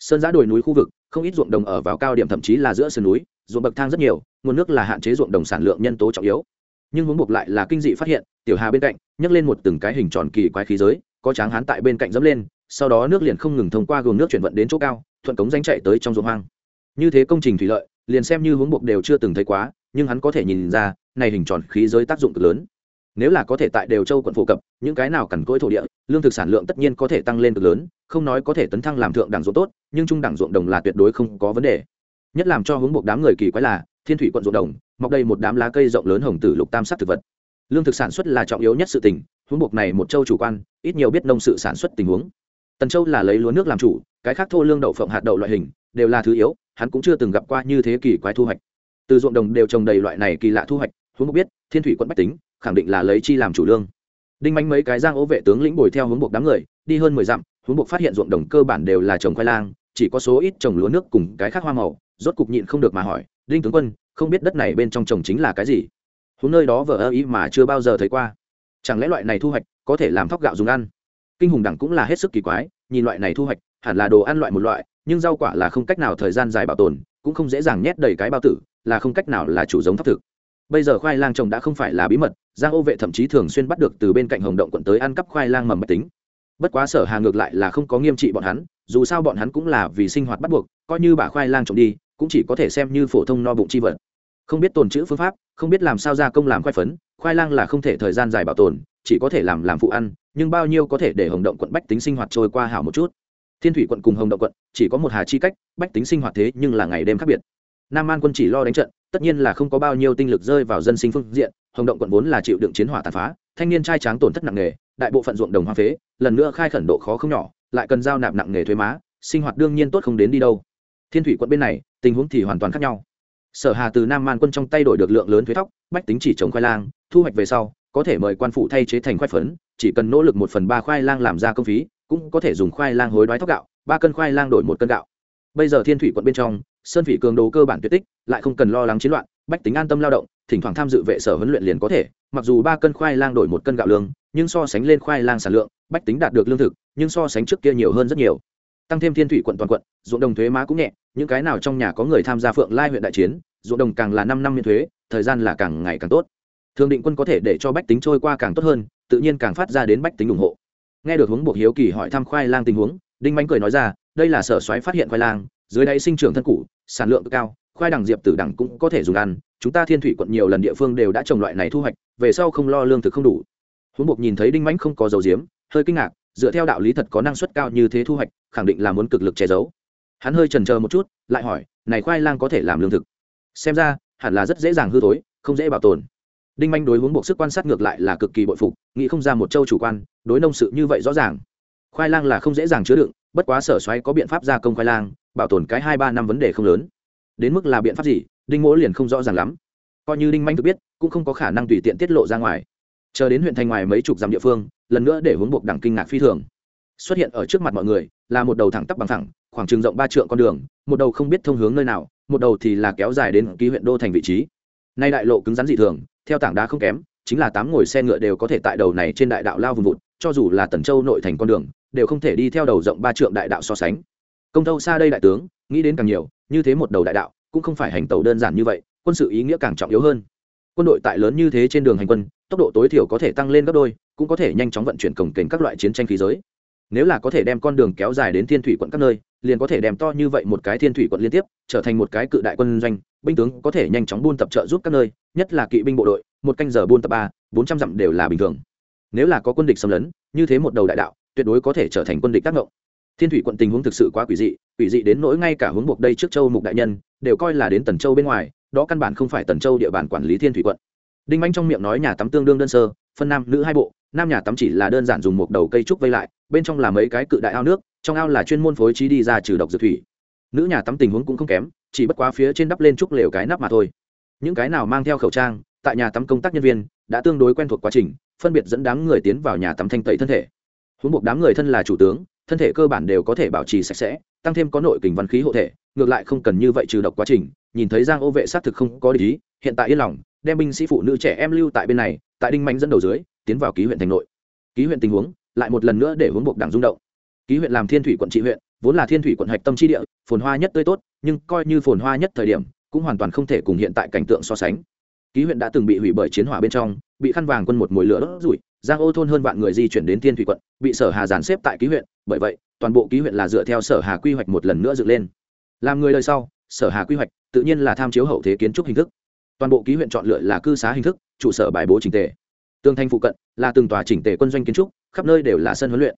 Speaker 1: Sơn giã đồi núi khu vực, không ít ruộng đồng ở vào cao điểm thậm chí là giữa sườn núi, ruộng bậc thang rất nhiều, nguồn nước là hạn chế ruộng đồng sản lượng nhân tố trọng yếu nhưng hướng buộc lại là kinh dị phát hiện, tiểu hà bên cạnh, nhấc lên một từng cái hình tròn kỳ quái khí giới, có tráng hán tại bên cạnh dẫm lên, sau đó nước liền không ngừng thông qua gồm nước chuyển vận đến chỗ cao, thuận cống danh chạy tới trong ruộng hoang. Như thế công trình thủy lợi, liền xem như hướng buộc đều chưa từng thấy quá, nhưng hắn có thể nhìn ra, này hình tròn khí giới tác dụng cực lớn. Nếu là có thể tại đều châu quận phổ cập, những cái nào cằn cỗi thổ địa, lương thực sản lượng tất nhiên có thể tăng lên cực lớn, không nói có thể tấn thăng làm thượng đẳng ruộng tốt, nhưng trung đẳng ruộng đồng là tuyệt đối không có vấn đề. Nhất làm cho hướng buộc đám người kỳ quái là thiên thủy quận ruộng đồng, mọc đầy một đám lá cây rộng lớn hồng tử lục tam sắc thực vật. Lương thực sản xuất là trọng yếu nhất sự tình, Huống buộc này một châu chủ quan, ít nhiều biết nông sự sản xuất tình huống. Tần châu là lấy lúa nước làm chủ, cái khác thô lương đậu phộng hạt đậu loại hình, đều là thứ yếu, hắn cũng chưa từng gặp qua như thế kỳ quái thu hoạch. Từ ruộng đồng đều trồng đầy loại này kỳ lạ thu hoạch, huống buộc biết, thiên thủy quận bách tính, khẳng định là lấy chi làm chủ lương. Đinh mánh mấy cái giang ố vệ tướng lĩnh bồi theo hướng buộc đám người, đi hơn mười dặm hướng buộc phát hiện ruộng đồng cơ bản đều là trồng khoai lang, chỉ có số ít trồng lúa nước cùng cái khác hoa màu, rốt cục nhịn không được mà hỏi đinh tướng quân, không biết đất này bên trong trồng chính là cái gì? Húng nơi đó vờ ơ ý mà chưa bao giờ thấy qua. Chẳng lẽ loại này thu hoạch có thể làm thóc gạo dùng ăn? Kinh hùng đẳng cũng là hết sức kỳ quái, nhìn loại này thu hoạch, hẳn là đồ ăn loại một loại, nhưng rau quả là không cách nào thời gian dài bảo tồn, cũng không dễ dàng nhét đầy cái bao tử, là không cách nào là chủ giống thóc thực. Bây giờ khoai lang trồng đã không phải là bí mật, giang ô vệ thậm chí thường xuyên bắt được từ bên cạnh hồng động quận tới ăn cắp khoai lang mầm mạch tính. Bất quá sở hà ngược lại là không có nghiêm trị bọn hắn, dù sao bọn hắn cũng là vì sinh hoạt bắt buộc, coi như bà khoai lang trồng đi cũng chỉ có thể xem như phổ thông no bụng chi vật. Không biết tồn chữ phương pháp, không biết làm sao ra công làm khoai phấn, khoai lang là không thể thời gian dài bảo tồn, chỉ có thể làm làm phụ ăn, nhưng bao nhiêu có thể để hồng động quận bách tính sinh hoạt trôi qua hảo một chút. Thiên thủy quận cùng hồng động quận, chỉ có một hà chi cách, bách tính sinh hoạt thế nhưng là ngày đêm khác biệt. Nam an quân chỉ lo đánh trận, tất nhiên là không có bao nhiêu tinh lực rơi vào dân sinh phương diện, hồng động quận vốn là chịu đựng chiến hỏa tàn phá, thanh niên trai tráng tổn thất nặng nề, đại bộ phận ruộng đồng hoa phế, lần nữa khai khẩn độ khó không nhỏ, lại cần giao nạp nặng nề thuế má, sinh hoạt đương nhiên tốt không đến đi đâu. Thiên thủy quận bên này tình huống thì hoàn toàn khác nhau. Sở hà từ nam man quân trong tay đổi được lượng lớn thuế thóc, bách tính chỉ trồng khoai lang, thu hoạch về sau, có thể mời quan phụ thay chế thành khoai phấn, chỉ cần nỗ lực một phần ba khoai lang làm ra công phí, cũng có thể dùng khoai lang hối đoái thóc gạo, ba cân khoai lang đổi một cân gạo. Bây giờ thiên thủy quận bên trong, sơn vị cường đồ cơ bản tuyệt tích, lại không cần lo lắng chiến loạn, bách tính an tâm lao động, thỉnh thoảng tham dự vệ sở huấn luyện liền có thể, mặc dù ba cân khoai lang đổi một cân gạo lương, nhưng so sánh lên khoai lang sản lượng, bách tính đạt được lương thực, nhưng so sánh trước kia nhiều hơn rất nhiều. Tăng thêm thiên thủy quận toàn quận, ruộng đồng thuế má cũng nhẹ những cái nào trong nhà có người tham gia phượng lai huyện đại chiến, ruộng đồng càng là năm năm miễn thuế, thời gian là càng ngày càng tốt. Thường định quân có thể để cho bách tính trôi qua càng tốt hơn, tự nhiên càng phát ra đến bách tính ủng hộ. Nghe được hướng buộc hiếu kỳ hỏi thăm khoai lang tình huống, đinh mánh cười nói ra, đây là sở xoáy phát hiện khoai lang, dưới đáy sinh trưởng thân cũ, sản lượng cao, khoai đẳng diệp tử đẳng cũng có thể dùng ăn, chúng ta thiên thủy quận nhiều lần địa phương đều đã trồng loại này thu hoạch, về sau không lo lương thực không đủ. Huống buộc nhìn thấy đinh mãnh không có dầu diếm, hơi kinh ngạc, dựa theo đạo lý thật có năng suất cao như thế thu hoạch, khẳng định là muốn cực lực che giấu hắn hơi trần chờ một chút, lại hỏi, này khoai lang có thể làm lương thực? Xem ra, hẳn là rất dễ dàng hư thối, không dễ bảo tồn. Đinh manh đối hướng buộc sức quan sát ngược lại là cực kỳ bội phục, nghĩ không ra một châu chủ quan, đối nông sự như vậy rõ ràng. Khoai lang là không dễ dàng chứa đựng, bất quá sở xoáy có biện pháp gia công khoai lang, bảo tồn cái hai ba năm vấn đề không lớn. Đến mức là biện pháp gì, đinh mỗ liền không rõ ràng lắm. Coi như đinh manh tự biết, cũng không có khả năng tùy tiện tiết lộ ra ngoài. Chờ đến huyện thành ngoài mấy chục dặm địa phương, lần nữa để hướng buộc đẳng kinh ngạc phi thường. Xuất hiện ở trước mặt mọi người là một đầu thẳng tắp bằng thẳng, khoảng trường rộng ba trượng con đường, một đầu không biết thông hướng nơi nào, một đầu thì là kéo dài đến ký huyện đô thành vị trí. Nay đại lộ cứng rắn dị thường, theo tảng đá không kém, chính là tám ngồi xe ngựa đều có thể tại đầu này trên đại đạo lao vùng vụt, cho dù là tần châu nội thành con đường, đều không thể đi theo đầu rộng ba trượng đại đạo so sánh. Công thâu xa đây đại tướng, nghĩ đến càng nhiều, như thế một đầu đại đạo, cũng không phải hành tàu đơn giản như vậy, quân sự ý nghĩa càng trọng yếu hơn. Quân đội tại lớn như thế trên đường hành quân, tốc độ tối thiểu có thể tăng lên gấp đôi, cũng có thể nhanh chóng vận chuyển cổng kềnh các loại chiến tranh khí giới nếu là có thể đem con đường kéo dài đến thiên thủy quận các nơi, liền có thể đem to như vậy một cái thiên thủy quận liên tiếp, trở thành một cái cự đại quân doanh, binh tướng có thể nhanh chóng buôn tập trợ giúp các nơi, nhất là kỵ binh bộ đội, một canh giờ buôn tập ba, bốn trăm dặm đều là bình thường. Nếu là có quân địch xâm lấn, như thế một đầu đại đạo, tuyệt đối có thể trở thành quân địch tác động. Thiên thủy quận tình huống thực sự quá quỷ dị quỷ dị đến nỗi ngay cả hướng buộc đây trước châu mục đại nhân, đều coi là đến tần châu bên ngoài, đó căn bản không phải tần châu địa bàn quản lý thiên thủy quận. Đinh anh trong miệng nói nhà tắm tương đương đơn sơ, phân nam nữ hai bộ, nam nhà tắm chỉ là đơn giản dùng một đầu cây trúc vây lại bên trong là mấy cái cự đại ao nước, trong ao là chuyên môn phối trí đi ra trừ độc dược thủy. Nữ nhà tắm tình huống cũng không kém, chỉ bất quá phía trên đắp lên chút lều cái nắp mà thôi. Những cái nào mang theo khẩu trang, tại nhà tắm công tác nhân viên, đã tương đối quen thuộc quá trình, phân biệt dẫn đám người tiến vào nhà tắm thanh tẩy thân thể. Huống buộc đám người thân là chủ tướng, thân thể cơ bản đều có thể bảo trì sạch sẽ, tăng thêm có nội kình văn khí hộ thể, ngược lại không cần như vậy trừ độc quá trình, nhìn thấy giang ô vệ xác thực không có lý hiện tại yên lòng, đem binh sĩ phụ nữ trẻ em lưu tại bên này, tại đinh mạnh dẫn đầu dưới, tiến vào ký huyện thành nội. Ký huyện tình huống lại một lần nữa để hướng buộc đảng rung động. Ký huyện làm thiên thủy quận trị huyện, vốn là thiên thủy quận hạch tâm tri địa, phồn hoa nhất tươi tốt, nhưng coi như phồn hoa nhất thời điểm, cũng hoàn toàn không thể cùng hiện tại cảnh tượng so sánh. Ký huyện đã từng bị hủy bởi chiến hỏa bên trong, bị khăn vàng quân một mồi lửa đốt rủi, giang ô thôn hơn vạn người di chuyển đến thiên thủy quận, bị sở hà dàn xếp tại ký huyện, bởi vậy, toàn bộ ký huyện là dựa theo sở hà quy hoạch một lần nữa dựng lên. Làm người đời sau, sở hà quy hoạch tự nhiên là tham chiếu hậu thế kiến trúc hình thức. Toàn bộ ký huyện chọn lựa là cư xá hình thức, trụ sở bài bố trình tề. Tương thanh phụ cận là từng tòa chỉnh tề quân doanh kiến trúc khắp nơi đều là sân huấn luyện.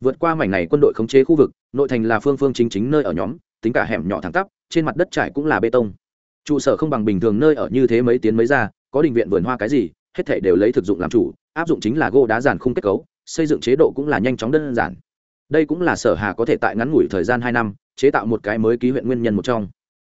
Speaker 1: Vượt qua mảnh này quân đội khống chế khu vực, nội thành là phương phương chính chính nơi ở nhóm, tính cả hẻm nhỏ thẳng tắp, trên mặt đất trải cũng là bê tông. Trụ sở không bằng bình thường nơi ở như thế mấy tiến mấy ra, có đình viện vườn hoa cái gì, hết thể đều lấy thực dụng làm chủ, áp dụng chính là gỗ đá giàn khung kết cấu, xây dựng chế độ cũng là nhanh chóng đơn giản. Đây cũng là sở hà có thể tại ngắn ngủi thời gian hai năm, chế tạo một cái mới ký huyện nguyên nhân một trong.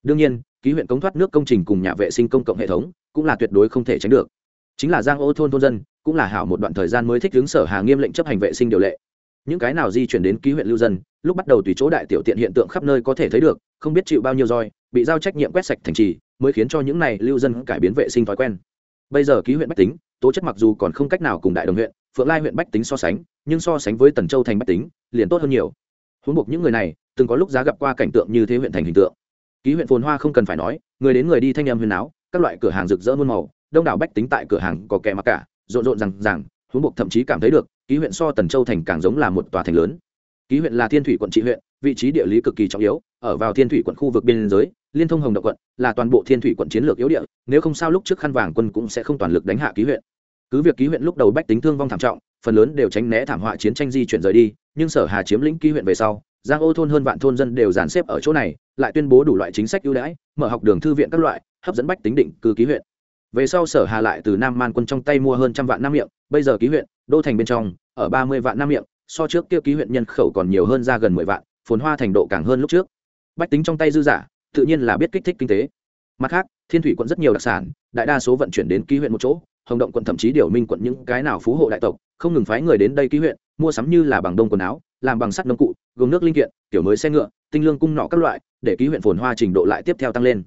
Speaker 1: Đương nhiên, ký huyện cống thoát nước công trình cùng nhà vệ sinh công cộng hệ thống cũng là tuyệt đối không thể tránh được. Chính là giang ô thôn thôn dân cũng là hảo một đoạn thời gian mới thích hướng sở hà nghiêm lệnh chấp hành vệ sinh điều lệ. Những cái nào di chuyển đến ký huyện lưu dân, lúc bắt đầu tùy chỗ đại tiểu tiện hiện tượng khắp nơi có thể thấy được, không biết chịu bao nhiêu roi, bị giao trách nhiệm quét sạch thành trì, mới khiến cho những này lưu dân cải biến vệ sinh thói quen. Bây giờ ký huyện bách tính, tố chất mặc dù còn không cách nào cùng đại đồng huyện, phượng lai huyện bách tính so sánh, nhưng so sánh với tần châu thành bách tính, liền tốt hơn nhiều. Huống buộc những người này, từng có lúc giá gặp qua cảnh tượng như thế huyện thành hình tượng. Ký huyện phồn hoa không cần phải nói, người đến người đi thanh em huyền áo các loại cửa hàng rực rỡ muôn màu, đông đảo bách tính tại cửa hàng có kẻ mặc cả rộn rộn rằng rằng, huống buộc thậm chí cảm thấy được, ký huyện so tần châu thành càng giống là một tòa thành lớn. Ký huyện là thiên thủy quận trị huyện, vị trí địa lý cực kỳ trọng yếu, ở vào thiên thủy quận khu vực biên giới, liên thông hồng động quận, là toàn bộ thiên thủy quận chiến lược yếu địa, nếu không sao lúc trước khăn vàng quân cũng sẽ không toàn lực đánh hạ ký huyện. Cứ việc ký huyện lúc đầu bách tính thương vong thảm trọng, phần lớn đều tránh né thảm họa chiến tranh di chuyển rời đi, nhưng sở hà chiếm lĩnh ký huyện về sau, giang ô thôn hơn vạn thôn dân đều dàn xếp ở chỗ này, lại tuyên bố đủ loại chính sách ưu đãi, mở học đường thư viện các loại, hấp dẫn bách tính định cư ký huyện về sau sở hà lại từ nam man quân trong tay mua hơn trăm vạn nam miệng, bây giờ ký huyện, đô thành bên trong, ở ba mươi vạn nam miệng, so trước kia ký huyện nhân khẩu còn nhiều hơn ra gần mười vạn, phồn hoa thành độ càng hơn lúc trước. Bách tính trong tay dư giả, tự nhiên là biết kích thích kinh tế. Mặt khác, thiên thủy quận rất nhiều đặc sản, đại đa số vận chuyển đến ký huyện một chỗ, hồng động quận thậm chí điều minh quận những cái nào phú hộ đại tộc, không ngừng phái người đến đây ký huyện, mua sắm như là bằng đông quần áo, làm bằng sắt nông cụ, gồm nước linh kiện, kiểu mới xe ngựa, tinh lương cung nọ các loại, để ký huyện phồn hoa trình độ lại tiếp theo tăng lên.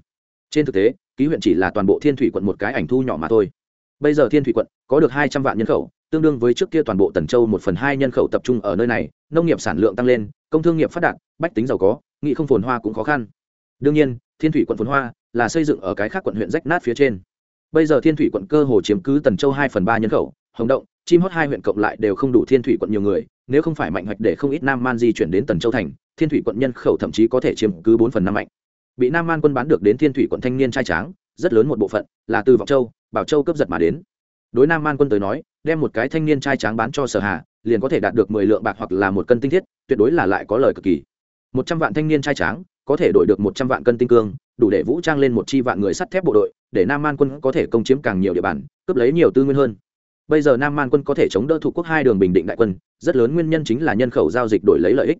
Speaker 1: Trên thực tế ký huyện chỉ là toàn bộ thiên thủy quận một cái ảnh thu nhỏ mà thôi. Bây giờ thiên thủy quận có được hai trăm vạn nhân khẩu, tương đương với trước kia toàn bộ tần châu một phần hai nhân khẩu tập trung ở nơi này, nông nghiệp sản lượng tăng lên, công thương nghiệp phát đạt, bách tính giàu có nghị không phồn hoa cũng khó khăn. Đương nhiên, thiên thủy quận phồn hoa là xây dựng ở cái khác quận huyện rách nát phía trên. Bây giờ thiên thủy quận cơ hồ chiếm cứ tần châu hai phần ba nhân khẩu, hồng động, chim hót hai huyện cộng lại đều không đủ thiên thủy quận nhiều người, nếu không phải mạnh hoạch để không ít nam man di chuyển đến tần châu thành, thiên thủy quận nhân khẩu thậm chí có thể chiếm cứ bốn phần năm mạnh bị nam man quân bán được đến thiên thủy quận thanh niên trai tráng, rất lớn một bộ phận là từ vọng châu, bảo châu cướp giật mà đến. Đối nam man quân tới nói, đem một cái thanh niên trai tráng bán cho sở hà, liền có thể đạt được mười lượng bạc hoặc là một cân tinh thiết, tuyệt đối là lại có lời cực kỳ. Một trăm vạn thanh niên trai tráng, có thể đổi được một trăm vạn cân tinh cương, đủ để vũ trang lên một chi vạn người sắt thép bộ đội, để nam man quân có thể công chiếm càng nhiều địa bàn, cướp lấy nhiều tư nguyên hơn. Bây giờ nam man quân có thể chống đỡ thủ quốc hai đường bình định đại quân, rất lớn nguyên nhân chính là nhân khẩu giao dịch đổi lấy lợi ích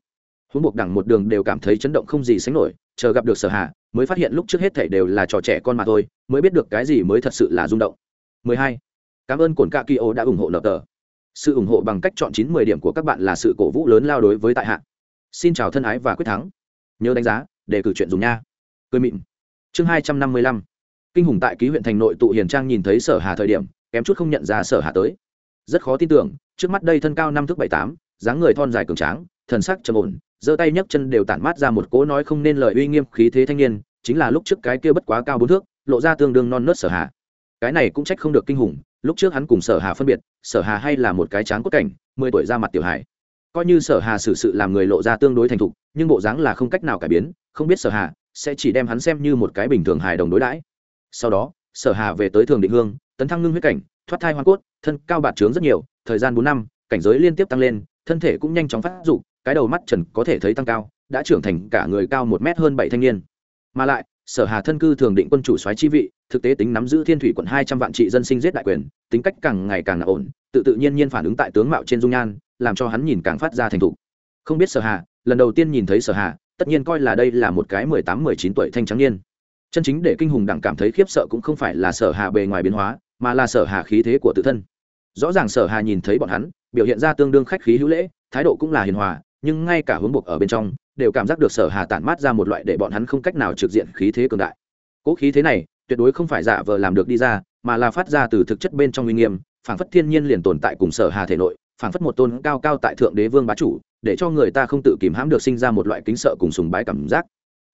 Speaker 1: huống buộc đẳng một đường đều cảm thấy chấn động không gì sánh nổi, chờ gặp được sở hà, mới phát hiện lúc trước hết thảy đều là trò trẻ con mà thôi, mới biết được cái gì mới thật sự là rung động. 12. cảm ơn cổn cạ kỳ ô đã ủng hộ nợ tờ. Sự ủng hộ bằng cách chọn chín mười điểm của các bạn là sự cổ vũ lớn lao đối với tại hạ. Xin chào thân ái và quyết thắng. Nhớ đánh giá, để cử chuyện dùng nha. Cười mịn. Chương hai trăm năm mươi lăm. Kinh hùng tại ký huyện thành nội tụ hiền trang nhìn thấy sở hà thời điểm, kém chút không nhận ra sở hà tới. Rất khó tin tưởng, trước mắt đây thân cao năm thước bảy tám, dáng người thon dài cường tráng, thần sắc trầm ổn giơ tay nhấc chân đều tản mát ra một cỗ nói không nên lời uy nghiêm khí thế thanh niên, chính là lúc trước cái kia bất quá cao bốn thước, lộ ra tương đương non nớt sở hà. Cái này cũng trách không được kinh hùng, lúc trước hắn cùng sở hà phân biệt, sở hà hay là một cái tráng cốt cảnh, mười tuổi ra mặt tiểu hải coi như sở hà xử sự làm người lộ ra tương đối thành thục, nhưng bộ dáng là không cách nào cải biến, không biết sở hà sẽ chỉ đem hắn xem như một cái bình thường hài đồng đối đãi. Sau đó, sở hà về tới thường định hương, tấn thăng ngưng huyết cảnh, thoát thai hoa cốt, thân cao bạt trướng rất nhiều, thời gian bốn năm, cảnh giới liên tiếp tăng lên, thân thể cũng nhanh chóng phát dục cái đầu mắt trần có thể thấy tăng cao, đã trưởng thành cả người cao một mét hơn bảy thanh niên. Mà lại, sở hà thân cư thường định quân chủ soái chi vị, thực tế tính nắm giữ thiên thủy quận hai trăm vạn trị dân sinh giết đại quyền, tính cách càng ngày càng ổn, tự tự nhiên nhiên phản ứng tại tướng mạo trên dung nhan, làm cho hắn nhìn càng phát ra thành thục. Không biết sở hà, lần đầu tiên nhìn thấy sở hà, tất nhiên coi là đây là một cái mười tám, mười chín tuổi thanh trắng niên. Chân chính để kinh hùng đẳng cảm thấy khiếp sợ cũng không phải là sở hà bề ngoài biến hóa, mà là sở hà khí thế của tự thân. Rõ ràng sở hà nhìn thấy bọn hắn, biểu hiện ra tương đương khách khí hữu lễ, thái độ cũng là hiền hòa nhưng ngay cả hướng buộc ở bên trong, đều cảm giác được sở hà tản mát ra một loại để bọn hắn không cách nào trực diện khí thế cường đại. Cỗ khí thế này, tuyệt đối không phải giả vờ làm được đi ra, mà là phát ra từ thực chất bên trong uy nghiêm, phảng phất thiên nhiên liền tồn tại cùng sở hà thể nội, phảng phất một tôn cao cao tại thượng đế vương bá chủ, để cho người ta không tự kìm hãm được sinh ra một loại kính sợ cùng sùng bái cảm giác.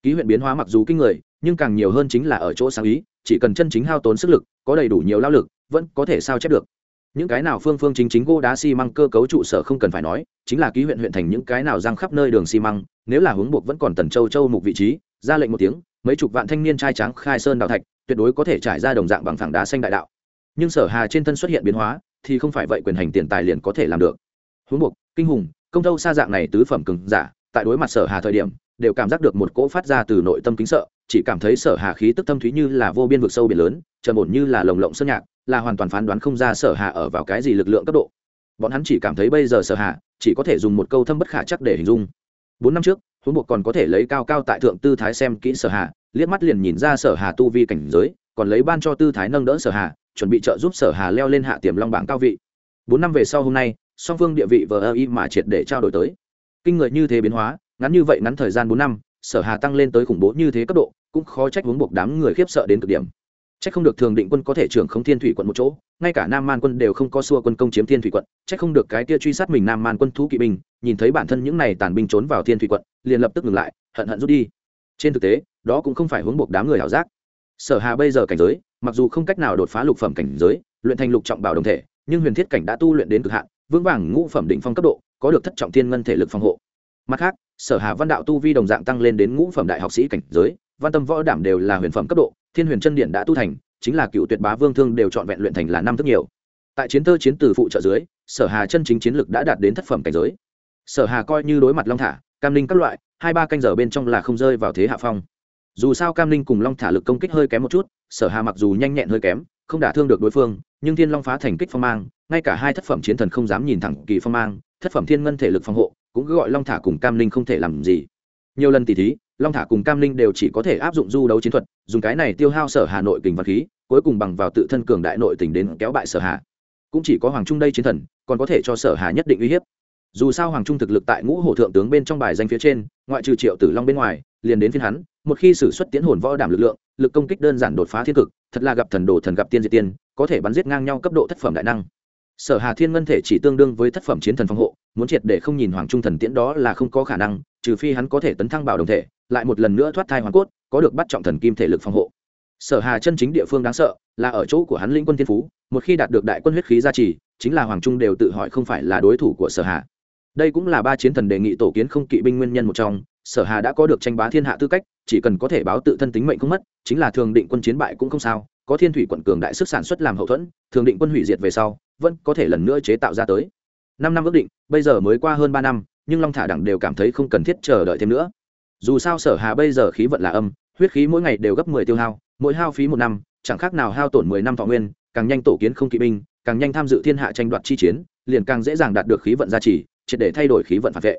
Speaker 1: Ký huyện biến hóa mặc dù kinh người, nhưng càng nhiều hơn chính là ở chỗ sáng ý, chỉ cần chân chính hao tốn sức lực, có đầy đủ nhiều lao lực, vẫn có thể sao chép được những cái nào phương phương chính chính gỗ đá xi măng cơ cấu trụ sở không cần phải nói, chính là ký huyện huyện thành những cái nào răng khắp nơi đường xi măng, nếu là hướng buộc vẫn còn tần châu châu mục vị trí, ra lệnh một tiếng, mấy chục vạn thanh niên trai trắng khai sơn đào thạch, tuyệt đối có thể trải ra đồng dạng bằng phẳng đá xanh đại đạo. Nhưng sở hà trên thân xuất hiện biến hóa, thì không phải vậy quyền hành tiền tài liền có thể làm được. Hướng buộc, kinh hùng, công thâu xa dạng này tứ phẩm cứng giả, tại đối mặt sở hà thời điểm, đều cảm giác được một cỗ phát ra từ nội tâm kính sợ, chỉ cảm thấy sở hà khí tức tâm thúy như là vô biên vực sâu biển lớn, trầm ổn như là lồng lộng sơn nhạc là hoàn toàn phán đoán không ra sở hạ ở vào cái gì lực lượng cấp độ. Bọn hắn chỉ cảm thấy bây giờ sở hạ chỉ có thể dùng một câu thâm bất khả chắc để hình dung. Bốn năm trước huống buộc còn có thể lấy cao cao tại thượng tư thái xem kỹ sở hạ, liếc mắt liền nhìn ra sở hà tu vi cảnh giới còn lấy ban cho tư thái nâng đỡ sở hà chuẩn bị trợ giúp sở hà leo lên hạ tiềm long bảng cao vị. Bốn năm về sau hôm nay song phương địa vị vờ ơ y mà triệt để trao đổi tới. Kinh người như thế biến hóa ngắn như vậy ngắn thời gian bốn năm sở hà tăng lên tới khủng bố như thế cấp độ cũng khó trách huống buộc đám người khiếp sợ đến cực điểm. Chắc không được thường định quân có thể trưởng không thiên thủy quận một chỗ, ngay cả nam man quân đều không có xua quân công chiếm thiên thủy quận Chắc không được cái kia truy sát mình nam man quân thú kỵ binh, nhìn thấy bản thân những này tàn binh trốn vào thiên thủy quận, liền lập tức ngừng lại, hận hận rút đi. Trên thực tế, đó cũng không phải hướng buộc đám người hảo giác. Sở hà bây giờ cảnh giới, mặc dù không cách nào đột phá lục phẩm cảnh giới, luyện thành lục trọng bảo đồng thể, nhưng huyền thiết cảnh đã tu luyện đến cực hạn, vững vàng ngũ phẩm định phong cấp độ, có được thất trọng thiên ngân thể lực phòng hộ. Mặt khác, sở hà văn đạo tu vi đồng dạng tăng lên đến ngũ phẩm đại học sĩ cảnh giới văn tâm võ đảm đều là huyền phẩm cấp độ, thiên huyền chân điện đã tu thành, chính là cựu tuyệt bá vương thương đều chọn vẹn luyện thành là năm thức nhiều. Tại chiến thơ chiến từ phụ trợ dưới, sở hà chân chính chiến lực đã đạt đến thất phẩm cảnh giới. Sở hà coi như đối mặt long thả, cam ninh các loại, hai ba canh giờ bên trong là không rơi vào thế hạ phong. Dù sao cam ninh cùng long thả lực công kích hơi kém một chút, sở hà mặc dù nhanh nhẹn hơi kém, không đả thương được đối phương, nhưng thiên long phá thành kích phong mang, ngay cả hai thất phẩm chiến thần không dám nhìn thẳng kỳ phong mang, thất phẩm thiên ngân thể lực phòng hộ, cũng cứ gọi long thả cùng cam ninh không thể làm gì. Nhiều lần tỉ thí long thả cùng cam ninh đều chỉ có thể áp dụng du đấu chiến thuật, dùng cái này tiêu hao sở hà nội kình vật khí, cuối cùng bằng vào tự thân cường đại nội tình đến kéo bại sở hà. Cũng chỉ có hoàng trung đây chiến thần, còn có thể cho sở hà nhất định uy hiếp. Dù sao hoàng trung thực lực tại ngũ hổ thượng tướng bên trong bài danh phía trên, ngoại trừ triệu tử long bên ngoài, liền đến phiên hắn, một khi sử xuất tiến hồn võ đảm lực lượng, lực công kích đơn giản đột phá thiên cực, thật là gặp thần đồ thần gặp tiên diệt tiên, có thể bắn giết ngang nhau cấp độ thất phẩm đại năng. Sở hà thiên ngân thể chỉ tương đương với thất phẩm chiến thần phòng hộ, muốn triệt để không nhìn hoàng trung thần tiễn đó là không có khả năng, trừ phi hắn có thể tấn thăng bảo đồng thể lại một lần nữa thoát thai hoàn cốt, có được bắt trọng thần kim thể lực phòng hộ. Sở hà chân chính địa phương đáng sợ là ở chỗ của hắn lĩnh quân thiên phú, một khi đạt được đại quân huyết khí gia trì, chính là hoàng trung đều tự hỏi không phải là đối thủ của sở hà. Đây cũng là ba chiến thần đề nghị tổ kiến không kỵ binh nguyên nhân một trong, sở hà đã có được tranh bá thiên hạ tư cách, chỉ cần có thể báo tự thân tính mệnh không mất, chính là thường định quân chiến bại cũng không sao, có thiên thủy quận cường đại sức sản xuất làm hậu thuẫn, thường định quân hủy diệt về sau, vẫn có thể lần nữa chế tạo ra tới. Năm năm ước định, bây giờ mới qua hơn ba năm, nhưng long thả đẳng đều cảm thấy không cần thiết chờ đợi thêm nữa dù sao sở hà bây giờ khí vận là âm, huyết khí mỗi ngày đều gấp mười tiêu hao, mỗi hao phí một năm, chẳng khác nào hao tổn mười năm thọ nguyên, càng nhanh tổ kiến không kỵ binh, càng nhanh tham dự thiên hạ tranh đoạt chi chiến, liền càng dễ dàng đạt được khí vận gia trì, triệt để thay đổi khí vận phản vệ.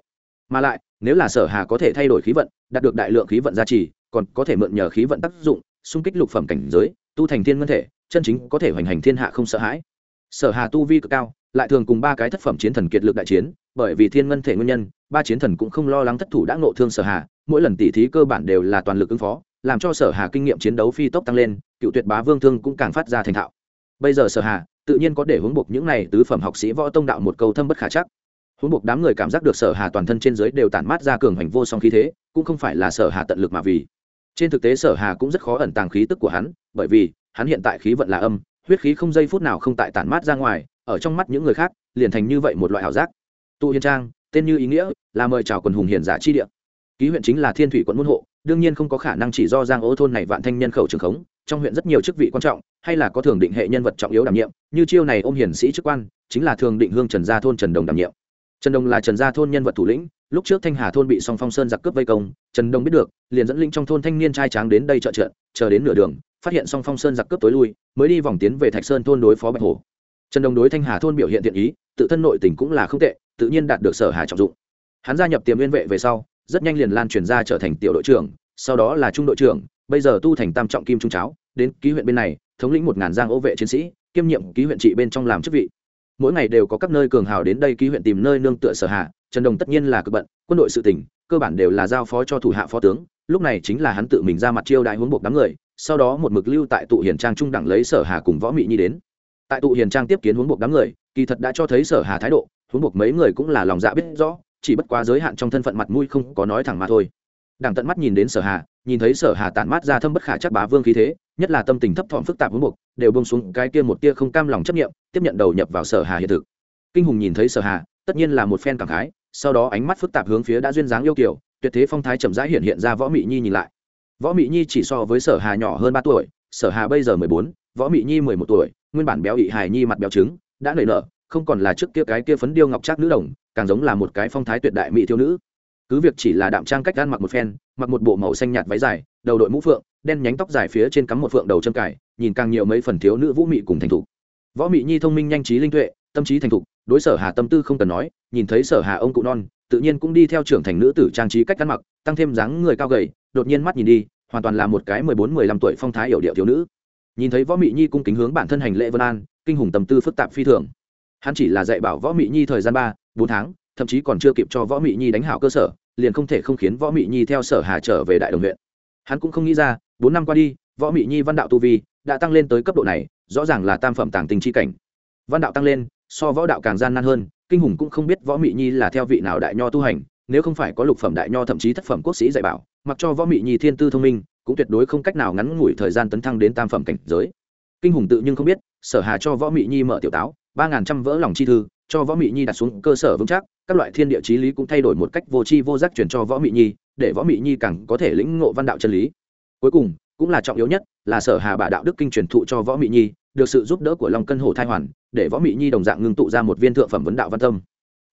Speaker 1: Mà lại, nếu là sở hà có thể thay đổi khí vận, đạt được đại lượng khí vận gia trì, còn có thể mượn nhờ khí vận tác dụng, xung kích lục phẩm cảnh giới, tu thành thiên ngân thể, chân chính có thể hoành hành thiên hạ không sợ hãi. Sở hà tu vi cực cao, lại thường cùng ba cái thất phẩm chiến thần kiệt lực đại chiến, bởi vì thiên ngân thể nguyên nhân, ba chiến thần cũng không lo lắng thất thủ đã ngộ thương sở hà mỗi lần tỉ thí cơ bản đều là toàn lực ứng phó, làm cho sở hà kinh nghiệm chiến đấu phi tốc tăng lên, cựu tuyệt bá vương thương cũng càng phát ra thành thạo. Bây giờ sở hà tự nhiên có để hướng buộc những này tứ phẩm học sĩ võ tông đạo một câu thâm bất khả chắc. Hướng buộc đám người cảm giác được sở hà toàn thân trên dưới đều tản mát ra cường hành vô song khí thế, cũng không phải là sở hà tận lực mà vì. Trên thực tế sở hà cũng rất khó ẩn tàng khí tức của hắn, bởi vì hắn hiện tại khí vận là âm, huyết khí không giây phút nào không tại tản mát ra ngoài, ở trong mắt những người khác, liền thành như vậy một loại ảo giác. Tụ hiền trang, tên như ý nghĩa, là mời chào quần hùng hiền giả chi địa ký huyện chính là thiên thủy quận môn hộ, đương nhiên không có khả năng chỉ do giang ô thôn này vạn thanh nhân khẩu trường khống, trong huyện rất nhiều chức vị quan trọng, hay là có thường định hệ nhân vật trọng yếu đảm nhiệm, như chiêu này ôm hiển sĩ chức quan, chính là thường định hương trần gia thôn trần đồng đảm nhiệm. Trần đồng là trần gia thôn nhân vật thủ lĩnh, lúc trước thanh hà thôn bị song phong sơn giặc cướp vây công, trần đồng biết được, liền dẫn linh trong thôn thanh niên trai tráng đến đây trợ trận, chờ đến nửa đường, phát hiện song phong sơn giặc cướp tối lui, mới đi vòng tiến về thạch sơn thôn đối phó bạch hổ. Trần đồng đối thanh hà thôn biểu hiện thiện ý, tự thân nội tình cũng là không tệ, tự nhiên đạt được sở hà trọng dụng. Hắn gia nhập tiềm liên vệ về sau rất nhanh liền lan truyền ra trở thành tiểu đội trưởng, sau đó là trung đội trưởng, bây giờ tu thành tam trọng kim trung cháo, đến ký huyện bên này, thống lĩnh một ngàn giang ô vệ chiến sĩ, kiêm nhiệm ký huyện trị bên trong làm chức vị. Mỗi ngày đều có các nơi cường hào đến đây ký huyện tìm nơi nương tựa sở hạ, trần đồng tất nhiên là cực bận, quân đội sự tỉnh, cơ bản đều là giao phó cho thủ hạ phó tướng, lúc này chính là hắn tự mình ra mặt chiêu đại huống buộc đám người, sau đó một mực lưu tại tụ hiền trang trung đẳng lấy sở hà cùng võ mị nhi đến. Tại tụ hiền trang tiếp kiến huống buộc đám người, kỳ thật đã cho thấy sở hà thái độ, huống buộc mấy người cũng là lòng dạ biết rõ chỉ bất quá giới hạn trong thân phận mặt mũi không có nói thẳng mà thôi. Đảng tận mắt nhìn đến sở hà, nhìn thấy sở hà tản mát ra thâm bất khả chắc bá vương khí thế, nhất là tâm tình thấp thỏm phức tạp với buộc đều bông xuống cái kia một tia không cam lòng chấp nghiệm tiếp nhận đầu nhập vào sở hà hiện thực. Kinh hùng nhìn thấy sở hà, tất nhiên là một phen cảm khái, sau đó ánh mắt phức tạp hướng phía đã duyên dáng yêu kiểu tuyệt thế phong thái chậm rãi hiện hiện ra võ mị nhi nhìn lại. Võ mị nhi chỉ so với sở hà nhỏ hơn ba tuổi, sở hà bây giờ mười bốn, võ mị nhi mười một tuổi, nguyên bản béo ị hài nhi mặt béo trứng, đã nảy nở, không còn là trước kia cái kia phấn điêu ngọc trác nữ đồng càng giống là một cái phong thái tuyệt đại mỹ thiếu nữ. Cứ việc chỉ là đạm trang cách ăn mặc một phen, mặc một bộ màu xanh nhạt váy dài, đầu đội mũ phượng, đen nhánh tóc dài phía trên cắm một phượng đầu châm cải nhìn càng nhiều mấy phần thiếu nữ vũ mị cùng thành thục. Võ mị nhi thông minh nhanh trí linh tuệ, tâm trí thành thục, đối sở hà tâm tư không cần nói, nhìn thấy sở hà ông cụ non, tự nhiên cũng đi theo trưởng thành nữ tử trang trí cách ăn mặc, tăng thêm dáng người cao gầy, đột nhiên mắt nhìn đi, hoàn toàn là một cái mười bốn, mười lăm tuổi phong thái hiểu điệu thiếu nữ. Nhìn thấy võ mị nhi cung kính hướng bản thân hành lễ vân an, kinh hùng tâm tư phức tạp phi thường. Hắn chỉ là dạy bảo võ mị nhi thời gian ba bốn tháng, thậm chí còn chưa kịp cho võ mị nhi đánh hảo cơ sở, liền không thể không khiến võ mị nhi theo sở hà trở về đại đồng huyện. Hắn cũng không nghĩ ra, bốn năm qua đi, võ mị nhi văn đạo tu vi đã tăng lên tới cấp độ này, rõ ràng là tam phẩm tàng tình chi cảnh. Văn đạo tăng lên, so võ đạo càng gian nan hơn, kinh hùng cũng không biết võ mị nhi là theo vị nào đại nho tu hành, nếu không phải có lục phẩm đại nho thậm chí thất phẩm quốc sĩ dạy bảo, mặc cho võ mị nhi thiên tư thông minh, cũng tuyệt đối không cách nào ngắn ngủi thời gian tấn thăng đến tam phẩm cảnh giới. Kinh hùng tự nhưng không biết, sở hà cho võ mị nhi mở tiểu táo, ba ngàn trăm vỡ lòng chi thư cho võ mị nhi đặt xuống cơ sở vững chắc, các loại thiên địa chí lý cũng thay đổi một cách vô tri vô giác truyền cho võ mị nhi, để võ mị nhi càng có thể lĩnh ngộ văn đạo chân lý. Cuối cùng, cũng là trọng yếu nhất, là sở hà bà đạo đức kinh truyền thụ cho võ mị nhi, được sự giúp đỡ của long cân hổ thai hoàn, để võ mị nhi đồng dạng ngưng tụ ra một viên thượng phẩm vấn đạo văn tâm.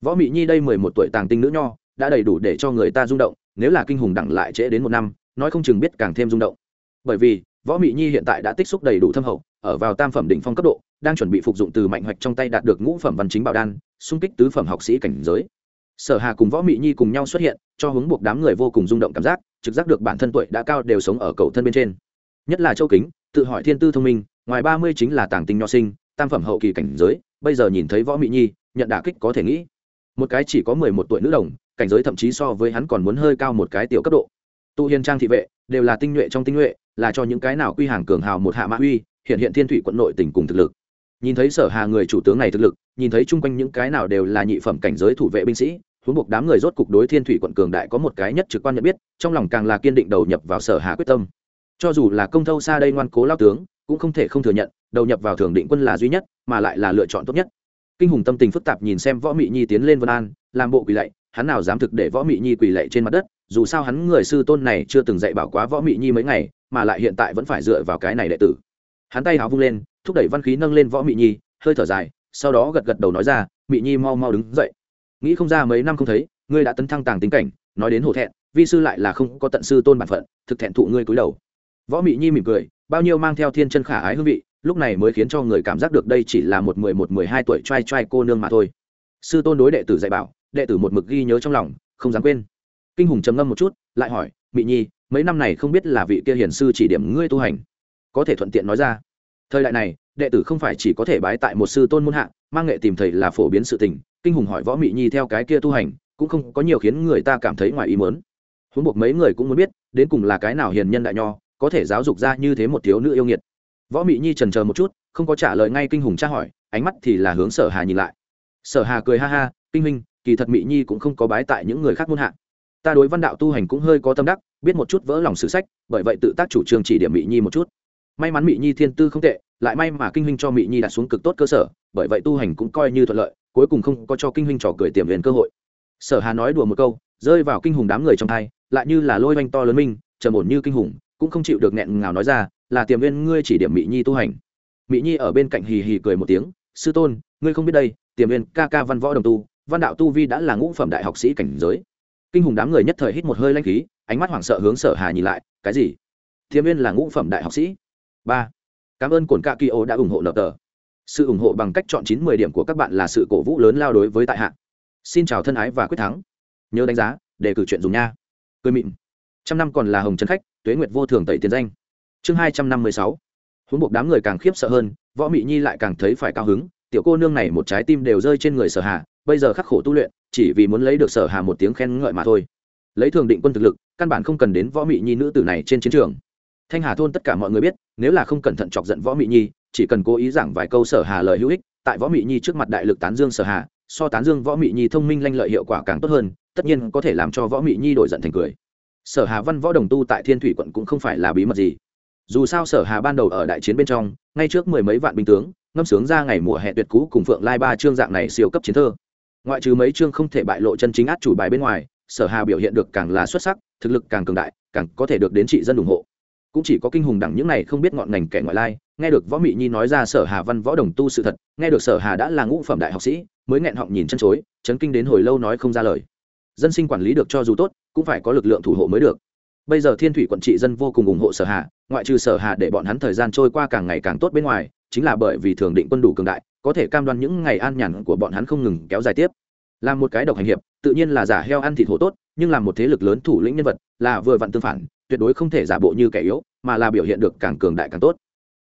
Speaker 1: Võ mị nhi đây mười một tuổi tàng tinh nữ nho, đã đầy đủ để cho người ta rung động, nếu là kinh hùng đẳng lại trễ đến một năm, nói không chừng biết càng thêm rung động. Bởi vì, võ mị nhi hiện tại đã tích xúc đầy đủ thâm hậu ở vào tam phẩm đỉnh phong cấp độ, đang chuẩn bị phục dụng từ mạnh hoạch trong tay đạt được ngũ phẩm văn chính bảo đan, xung kích tứ phẩm học sĩ cảnh giới. Sở hà cùng võ mị nhi cùng nhau xuất hiện, cho hướng buộc đám người vô cùng rung động cảm giác, trực giác được bản thân tuổi đã cao đều sống ở cầu thân bên trên. Nhất là châu kính, tự hỏi thiên tư thông minh, ngoài ba mươi chính là tàng tinh nho sinh, tam phẩm hậu kỳ cảnh giới, bây giờ nhìn thấy võ mị nhi, nhận đả kích có thể nghĩ. Một cái chỉ có mười một tuổi nữ đồng, cảnh giới thậm chí so với hắn còn muốn hơi cao một cái tiểu cấp độ. Tụ hiền trang thị vệ, đều là tinh nhuệ trong tinh nhuệ, là cho những cái nào quy hàng cường hào một hạ mã uy hiện hiện thiên thủy quận nội tình cùng thực lực. Nhìn thấy sở hà người chủ tướng này thực lực, nhìn thấy chung quanh những cái nào đều là nhị phẩm cảnh giới thủ vệ binh sĩ, huống buộc đám người rốt cục đối thiên thủy quận cường đại có một cái nhất trực quan nhận biết, trong lòng càng là kiên định đầu nhập vào sở hà quyết tâm. Cho dù là công thâu xa đây ngoan cố lao tướng, cũng không thể không thừa nhận, đầu nhập vào thường định quân là duy nhất, mà lại là lựa chọn tốt nhất. Kinh hùng tâm tình phức tạp nhìn xem võ mị nhi tiến lên vân an, làm bộ quỳ lạy, hắn nào dám thực để võ mị nhi quỳ lạy trên mặt đất, dù sao hắn người sư tôn này chưa từng dạy bảo quá võ mị nhi mấy ngày, mà lại hiện tại vẫn phải dựa vào cái này đệ tử hắn tay háo vung lên, thúc đẩy văn khí nâng lên võ mị nhi, hơi thở dài, sau đó gật gật đầu nói ra, mị nhi mau mau đứng dậy. Nghĩ không ra mấy năm không thấy, ngươi đã tấn thăng tàng tính cảnh, nói đến hổ thẹn, vi sư lại là không có tận sư tôn bản phận, thực thẹn thụ ngươi cúi đầu. Võ mị nhi mỉm cười, bao nhiêu mang theo thiên chân khả ái hương vị, lúc này mới khiến cho người cảm giác được đây chỉ là một mười một mười hai tuổi trai trai cô nương mà thôi. Sư tôn đối đệ tử dạy bảo, đệ tử một mực ghi nhớ trong lòng, không dám quên. Kinh hùng trầm ngâm một chút, lại hỏi, mị nhi, mấy năm này không biết là vị kia hiền sư chỉ điểm ngươi tu hành? Có thể thuận tiện nói ra. Thời đại này, đệ tử không phải chỉ có thể bái tại một sư tôn muôn hạ, mang nghệ tìm thầy là phổ biến sự tình, kinh hùng hỏi võ mị nhi theo cái kia tu hành, cũng không có nhiều khiến người ta cảm thấy ngoài ý mớn huống buộc mấy người cũng muốn biết, đến cùng là cái nào hiền nhân đại nho, có thể giáo dục ra như thế một thiếu nữ yêu nghiệt. Võ mị nhi trần chờ một chút, không có trả lời ngay kinh hùng tra hỏi, ánh mắt thì là hướng sở hà nhìn lại. Sở hà cười ha ha, kinh minh kỳ thật mị nhi cũng không có bái tại những người khác muôn hạ. Ta đối văn đạo tu hành cũng hơi có tâm đắc, biết một chút vỡ lòng sử sách, bởi vậy tự tác chủ trương chỉ điểm mị nhi một chút may mắn mỹ nhi thiên tư không tệ, lại may mà kinh huynh cho mỹ nhi đặt xuống cực tốt cơ sở, bởi vậy tu hành cũng coi như thuận lợi, cuối cùng không có cho kinh huynh trò cười tiềm liền cơ hội. Sở hà nói đùa một câu, rơi vào kinh hùng đám người trong thai, lại như là lôi oanh to lớn minh, trầm ổn như kinh hùng, cũng không chịu được nghẹn ngào nói ra, là tiềm viên ngươi chỉ điểm mỹ nhi tu hành. Mỹ nhi ở bên cạnh hì hì cười một tiếng, sư tôn, ngươi không biết đây, tiềm viên ca ca văn võ đồng tu, văn đạo tu vi đã là ngũ phẩm đại học sĩ cảnh giới. Kinh hùng đám người nhất thời hít một hơi lanh khí, ánh mắt hoảng sợ hướng sở hà nhìn lại, cái gì? Tiềm viên là ngũ phẩm đại học sĩ? Ba. Cảm ơn cồn ca kỳ ô đã ủng hộ lập tờ. Sự ủng hộ bằng cách chọn chín mười điểm của các bạn là sự cổ vũ lớn lao đối với tại hạ. Xin chào thân ái và quyết thắng. Nhớ đánh giá để cử chuyện dùng nha. Cười mịn. Trăm năm còn là hồng trần khách, tuế nguyệt vô thường tẩy tiền danh. Chương hai trăm năm mươi sáu. Huống buộc đám người càng khiếp sợ hơn, võ mị nhi lại càng thấy phải cao hứng. Tiểu cô nương này một trái tim đều rơi trên người sở hà, bây giờ khắc khổ tu luyện, chỉ vì muốn lấy được sở hà một tiếng khen ngợi mà thôi. Lấy thường định quân thực lực, căn bản không cần đến võ mị nhi nữ tử này trên chiến trường thanh hà thôn tất cả mọi người biết, nếu là không cẩn thận chọc giận võ mị nhi, chỉ cần cố ý giảng vài câu sở hà lời hữu ích, tại võ mị nhi trước mặt đại lực tán dương sở hà, so tán dương võ mị nhi thông minh lanh lợi hiệu quả càng tốt hơn, tất nhiên có thể làm cho võ mị nhi đổi giận thành cười. Sở hà văn võ đồng tu tại thiên thủy quận cũng không phải là bí mật gì. Dù sao sở hà ban đầu ở đại chiến bên trong, ngay trước mười mấy vạn binh tướng, ngâm sướng ra ngày mùa hè tuyệt cú cùng phượng lai ba chương dạng này siêu cấp chiến thơ. Ngoại trừ mấy chương không thể bại lộ chân chính át chủ bài bên ngoài, sở hà biểu hiện được càng là xuất sắc, thực lực càng cường đại, càng có thể được đến trị dân ủng hộ cũng chỉ có kinh hùng đẳng những này không biết ngọn ngành kẻ ngoại lai, nghe được võ mị nhi nói ra sở hà văn võ đồng tu sự thật, nghe được sở hà đã là ngũ phẩm đại học sĩ, mới nghẹn họng nhìn chân chối, chấn kinh đến hồi lâu nói không ra lời. Dân sinh quản lý được cho dù tốt, cũng phải có lực lượng thủ hộ mới được. Bây giờ thiên thủy quận trị dân vô cùng ủng hộ sở hà, ngoại trừ sở hà để bọn hắn thời gian trôi qua càng ngày càng tốt bên ngoài, chính là bởi vì thường định quân đủ cường đại, có thể cam đoan những ngày an nhàn của bọn hắn không ngừng kéo dài tiếp. Làm một cái độc hành hiệp, tự nhiên là giả heo ăn thịt hổ tốt, nhưng làm một thế lực lớn thủ lĩnh nhân vật, là vừa vặn tương phản tuyệt đối không thể giả bộ như kẻ yếu, mà là biểu hiện được càng cường đại càng tốt.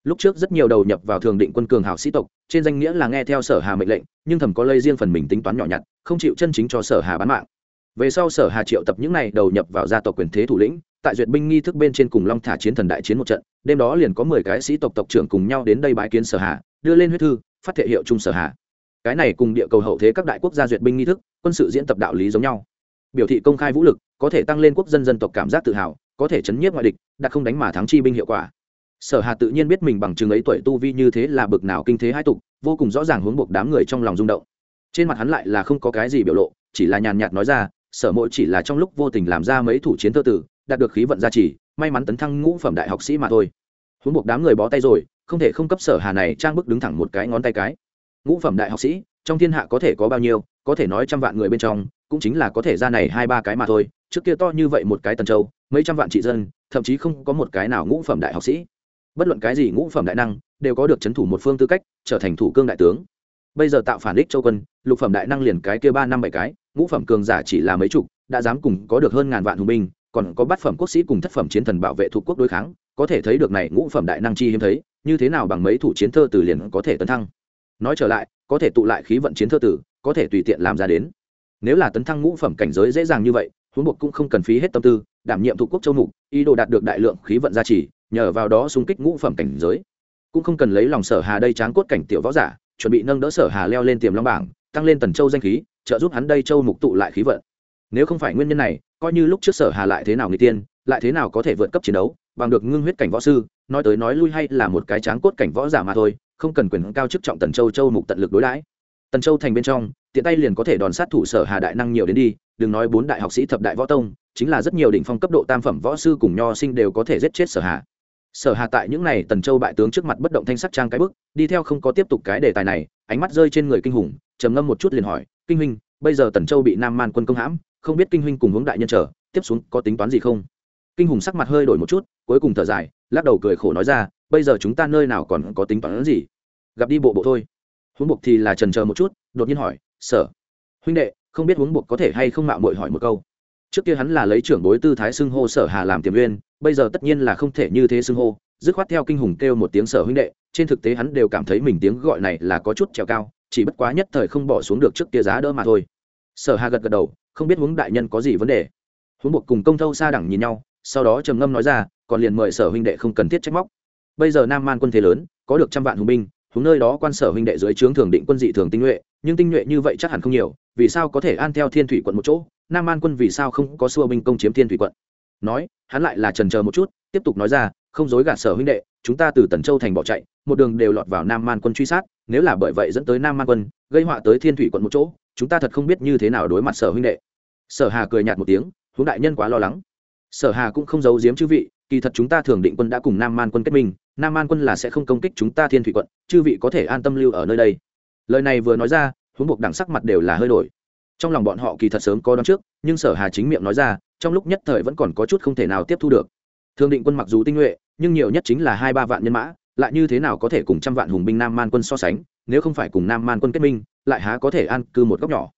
Speaker 1: Lúc trước rất nhiều đầu nhập vào thường định quân cường hào sĩ tộc, trên danh nghĩa là nghe theo sở hà mệnh lệnh, nhưng thầm có lây riêng phần mình tính toán nhỏ nhặt, không chịu chân chính cho sở hà bán mạng. Về sau sở hà triệu tập những này đầu nhập vào gia tộc quyền thế thủ lĩnh, tại duyệt binh nghi thức bên trên cùng long thả chiến thần đại chiến một trận, đêm đó liền có mười cái sĩ tộc tộc trưởng cùng nhau đến đây bái kiến sở hà, đưa lên huyết thư, phát thể hiệu chung sở hà. Cái này cùng địa cầu hậu thế các đại quốc gia duyệt binh nghi thức, quân sự diễn tập đạo lý giống nhau. Biểu thị công khai vũ lực, có thể tăng lên quốc dân dân tộc cảm giác tự hào có thể chấn nhiếp ngoại địch, đã không đánh mà thắng chi binh hiệu quả. Sở hà tự nhiên biết mình bằng chứng ấy tuổi tu vi như thế là bực nào kinh thế hai tục, vô cùng rõ ràng hướng buộc đám người trong lòng rung động. Trên mặt hắn lại là không có cái gì biểu lộ, chỉ là nhàn nhạt nói ra, sở mỗi chỉ là trong lúc vô tình làm ra mấy thủ chiến thơ tử, đạt được khí vận gia trì, may mắn tấn thăng ngũ phẩm đại học sĩ mà thôi. Hướng buộc đám người bó tay rồi, không thể không cấp sở hà này trang bức đứng thẳng một cái ngón tay cái. Ngũ phẩm đại học sĩ, trong thiên hạ có thể có bao nhiêu, có thể nói trăm vạn người bên trong cũng chính là có thể ra này hai ba cái mà thôi, trước kia to như vậy một cái tần châu, mấy trăm vạn trị dân, thậm chí không có một cái nào ngũ phẩm đại học sĩ. Bất luận cái gì ngũ phẩm đại năng, đều có được c h ấ n thủ một phương tư cách, trở thành thủ cương đại tướng. Bây giờ tạo phản đích châu quân, lục phẩm đại năng liền cái kia ba năm bảy cái, ngũ phẩm cường giả chỉ là mấy chục, đã dám cùng có được hơn ngàn vạn hùng binh, còn có bát phẩm quốc sĩ cùng thất phẩm chiến thần bảo vệ thuộc quốc đối kháng, có thể thấy được này ngũ phẩm đại năng chi hiếm thấy, như thế nào bằng mấy thủ chiến thơ từ liền có thể tấn thăng. Nói trở lại, có thể tụ lại khí vận chiến thơ tử, có thể tùy tiện làm ra đến nếu là tấn thăng ngũ phẩm cảnh giới dễ dàng như vậy, huống buộc cũng không cần phí hết tâm tư, đảm nhiệm thủ quốc châu mục, ý đồ đạt được đại lượng khí vận gia trì, nhờ vào đó xung kích ngũ phẩm cảnh giới. Cũng không cần lấy lòng sở hà đây tráng cốt cảnh tiểu võ giả, chuẩn bị nâng đỡ sở hà leo lên tiềm long bảng, tăng lên tần châu danh khí, trợ giúp hắn đây châu mục tụ lại khí vận. Nếu không phải nguyên nhân này, coi như lúc trước sở hà lại thế nào người tiên, lại thế nào có thể vượt cấp chiến đấu, bằng được ngưng huyết cảnh võ sư, nói tới nói lui hay là một cái tráng cốt cảnh võ giả mà thôi, không cần quyền cao chức trọng tần châu châu mục tận lực đối đãi tần châu thành bên trong, tiện tay liền có thể đòn sát thủ sở hà đại năng nhiều đến đi, đừng nói bốn đại học sĩ thập đại võ tông, chính là rất nhiều đỉnh phong cấp độ tam phẩm võ sư cùng nho sinh đều có thể giết chết sở hà. Sở hà tại những này tần châu bại tướng trước mặt bất động thanh sắc trang cái bức, đi theo không có tiếp tục cái đề tài này, ánh mắt rơi trên người kinh hùng, trầm ngâm một chút liền hỏi, kinh huynh, bây giờ tần châu bị nam man quân công hãm, không biết kinh huynh cùng hướng đại nhân trở tiếp xuống có tính toán gì không? Kinh hùng sắc mặt hơi đổi một chút, cuối cùng thở dài, lắc đầu cười khổ nói ra, bây giờ chúng ta nơi nào còn có tính toán gì? Gặp đi bộ bộ thôi huống buộc thì là trần chờ một chút, đột nhiên hỏi, sở, huynh đệ, không biết huống buộc có thể hay không mạo muội hỏi một câu? Trước kia hắn là lấy trưởng bối tư thái xưng hô sở hà làm tiềm uyên bây giờ tất nhiên là không thể như thế xưng hô, dứt khoát theo kinh hùng kêu một tiếng sở huynh đệ, trên thực tế hắn đều cảm thấy mình tiếng gọi này là có chút trèo cao, chỉ bất quá nhất thời không bỏ xuống được trước kia giá đỡ mà thôi. Sở hà gật gật đầu, không biết huống đại nhân có gì vấn đề. Huống buộc cùng công thâu xa đẳng nhìn nhau, sau đó trầm ngâm nói ra, còn liền mời sở huynh đệ không cần thiết trách móc. Bây giờ nam man quân thế lớn, có được trăm vạn hùng binh hướng nơi đó quan sở huynh đệ dưới trướng thường định quân dị thường tinh nhuệ, nhưng tinh nhuệ như vậy chắc hẳn không nhiều, vì sao có thể an theo thiên thủy quận một chỗ? Nam an quân vì sao không có xua binh công chiếm thiên thủy quận? Nói, hắn lại là trần chờ một chút, tiếp tục nói ra, không dối gạt sở huynh đệ, chúng ta từ tần châu thành bỏ chạy, một đường đều lọt vào nam man quân truy sát, nếu là bởi vậy dẫn tới nam man quân, gây họa tới thiên thủy quận một chỗ, chúng ta thật không biết như thế nào đối mặt sở huynh đệ. Sở hà cười nhạt một tiếng, huống đại nhân quá lo lắng. Sở hà cũng không giấu giếm chư vị kỳ thật chúng ta thường định quân đã cùng nam man quân kết minh, nam man quân là sẽ không công kích chúng ta thiên thủy quận, chư vị có thể an tâm lưu ở nơi đây. Lời này vừa nói ra, huống buộc đẳng sắc mặt đều là hơi đổi. Trong lòng bọn họ kỳ thật sớm có đón trước, nhưng sở hà chính miệng nói ra, trong lúc nhất thời vẫn còn có chút không thể nào tiếp thu được. Thường định quân mặc dù tinh nhuệ, nhưng nhiều nhất chính là hai ba vạn nhân mã, lại như thế nào có thể cùng trăm vạn hùng binh nam man quân so sánh, nếu không phải cùng nam man quân kết minh, lại há có thể an cư một góc nhỏ.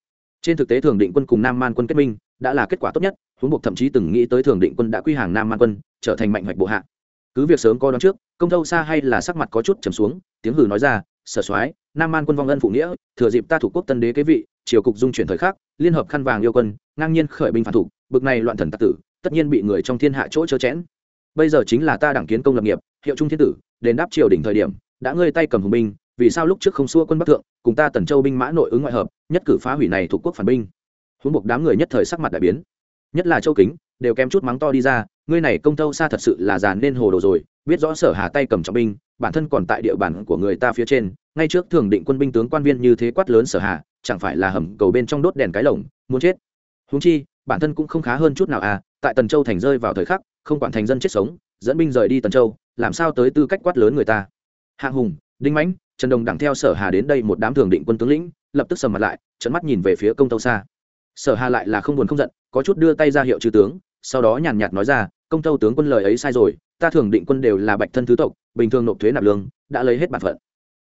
Speaker 1: Trên thực tế thường định quân cùng nam man quân kết minh đã là kết quả tốt nhất, huống buộc thậm chí từng nghĩ tới thường định quân đã quy hàng nam man quân, trở thành mạnh hoạch bộ hạ. Cứ việc sớm có đón trước, công thâu xa hay là sắc mặt có chút trầm xuống, tiếng hử nói ra, sở soái, nam man quân vong ân phụ nghĩa, thừa dịp ta thủ quốc tân đế kế vị, triều cục dung chuyển thời khắc, liên hợp khăn vàng yêu quân, ngang nhiên khởi binh phản thủ, bực này loạn thần tặc tử, tất nhiên bị người trong thiên hạ chỗ chớ chẽn. Bây giờ chính là ta đảng kiến công lập nghiệp, hiệu trung thiên tử đến đáp triều đỉnh thời điểm, đã ngơi tay cầm hùng binh, vì sao lúc trước không xua quân bắc thượng, cùng ta tần châu binh mã nội ứng ngoại hợp, nhất cử phá hủy này thuộc quốc phản binh? Huống buộc đám người nhất thời sắc mặt đại biến. Nhất là châu kính, đều kém chút mắng to đi ra, ngươi này công tâu xa thật sự là giàn nên hồ đồ rồi, biết rõ sở hà tay cầm trọng binh, bản thân còn tại địa bàn của người ta phía trên, ngay trước thường định quân binh tướng quan viên như thế quát lớn sở hà, chẳng phải là hầm cầu bên trong đốt đèn cái lồng, muốn chết. Huống chi, bản thân cũng không khá hơn chút nào à tại tần châu thành rơi vào thời khắc, không quản thành dân chết sống, dẫn binh rời đi tần châu, làm sao tới tư cách quát lớn người ta. Hạng hùng, đinh mãnh, trần đồng đẳng theo sở hà đến đây một đám thường định quân tướng lĩnh, lập tức sầm mặt lại trận mắt nhìn về phía công tâu xa sở hà lại là không buồn không giận, có chút đưa tay ra hiệu chư tướng, sau đó nhàn nhạt nói ra, công tâu tướng quân lời ấy sai rồi, ta thường định quân đều là bạch thân thứ tộc, bình thường nộp thuế nạp lương, đã lấy hết bản phận.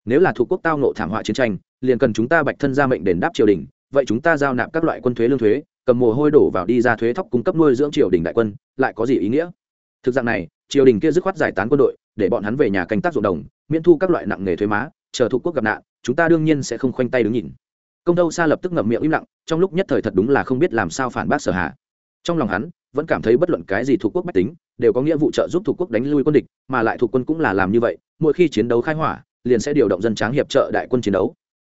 Speaker 1: Nếu là thuộc quốc tao nộ thảm họa chiến tranh, liền cần chúng ta bạch thân ra mệnh đền đáp triều đình, vậy chúng ta giao nạp các loại quân thuế lương thuế, cầm mồ hôi đổ vào đi ra thuế thóc cung cấp nuôi dưỡng triều đình đại quân, lại có gì ý nghĩa? Thực dạng này, triều đình kia dứt khoát giải tán quân đội, để bọn hắn về nhà canh tác ruộng đồng, miễn thu các loại nặng nghề thuế má, chờ thuộc quốc gặp nạn, chúng ta đương nhiên sẽ không khoanh tay đứng nhìn công tâu xa lập tức ngậm miệng im lặng, trong lúc nhất thời thật đúng là không biết làm sao phản bác sở hạ trong lòng hắn, vẫn cảm thấy bất luận cái gì thuộc quốc bách tính, đều có nghĩa vụ trợ giúp thuộc quốc đánh lui quân địch, mà lại thuộc quân cũng là làm như vậy, mỗi khi chiến đấu khai hỏa, liền sẽ điều động dân tráng hiệp trợ đại quân chiến đấu.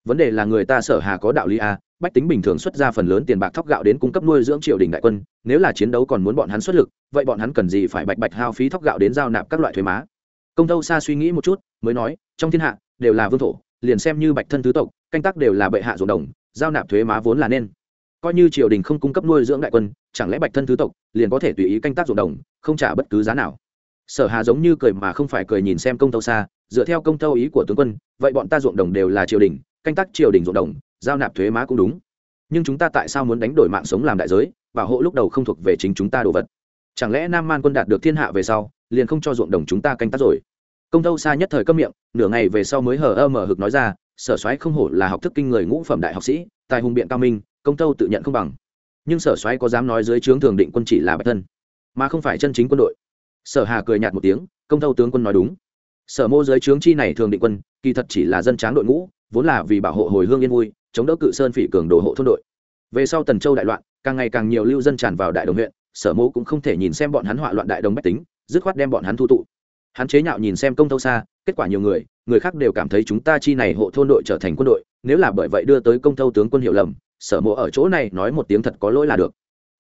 Speaker 1: Vấn đề là người ta sở hà có đạo lý a, bách tính bình thường xuất ra phần lớn tiền bạc thóc gạo đến cung cấp nuôi dưỡng triều đình đại quân, nếu là chiến đấu còn muốn bọn hắn xuất lực, vậy bọn hắn cần gì phải bạch bạch hao phí thóc gạo đến giao nạp các loại thuế má? Công tâu xa suy nghĩ một chút, mới nói, trong thiên hạ, đều là vương thổ liền xem như bạch thân tứ tộc, canh tác đều là bệ hạ ruộng đồng, giao nạp thuế má vốn là nên. Coi như triều đình không cung cấp nuôi dưỡng đại quân, chẳng lẽ bạch thân thứ tộc liền có thể tùy ý canh tác ruộng đồng, không trả bất cứ giá nào? Sở hà giống như cười mà không phải cười nhìn xem công tâu xa, dựa theo công tâu ý của tướng quân, vậy bọn ta ruộng đồng đều là triều đình, canh tác triều đình ruộng đồng, giao nạp thuế má cũng đúng. Nhưng chúng ta tại sao muốn đánh đổi mạng sống làm đại giới, bảo hộ lúc đầu không thuộc về chính chúng ta đồ vật? Chẳng lẽ nam man quân đạt được thiên hạ về sau, liền không cho ruộng đồng chúng ta canh tác rồi? Công tâu xa nhất thời câm miệng, nửa ngày về sau mới hờ ơ mở hực nói ra, sở soái không hổ là học thức kinh người ngũ phẩm đại học sĩ, tài hùng biện cao minh, công tâu tự nhận không bằng. Nhưng sở soái có dám nói dưới trướng thường định quân chỉ là bạch thân, mà không phải chân chính quân đội. Sở hà cười nhạt một tiếng, công tâu tướng quân nói đúng. Sở mô dưới trướng chi này thường định quân, kỳ thật chỉ là dân tráng đội ngũ, vốn là vì bảo hộ hồi hương yên vui, chống đỡ cự sơn phỉ cường đồ hộ thôn đội. Về sau tần châu đại loạn, càng ngày càng nhiều lưu dân tràn vào đại đồng huyện, sở mô cũng không thể nhìn xem bọn hắn họa loạn đại đồng bách tính, dứt khoát đem bọn hắn thu tụ hắn chế nhạo nhìn xem công tâu xa, kết quả nhiều người người khác đều cảm thấy chúng ta chi này hộ thôn đội trở thành quân đội, nếu là bởi vậy đưa tới công tâu tướng quân hiểu lầm, sở mộ ở chỗ này nói một tiếng thật có lỗi là được.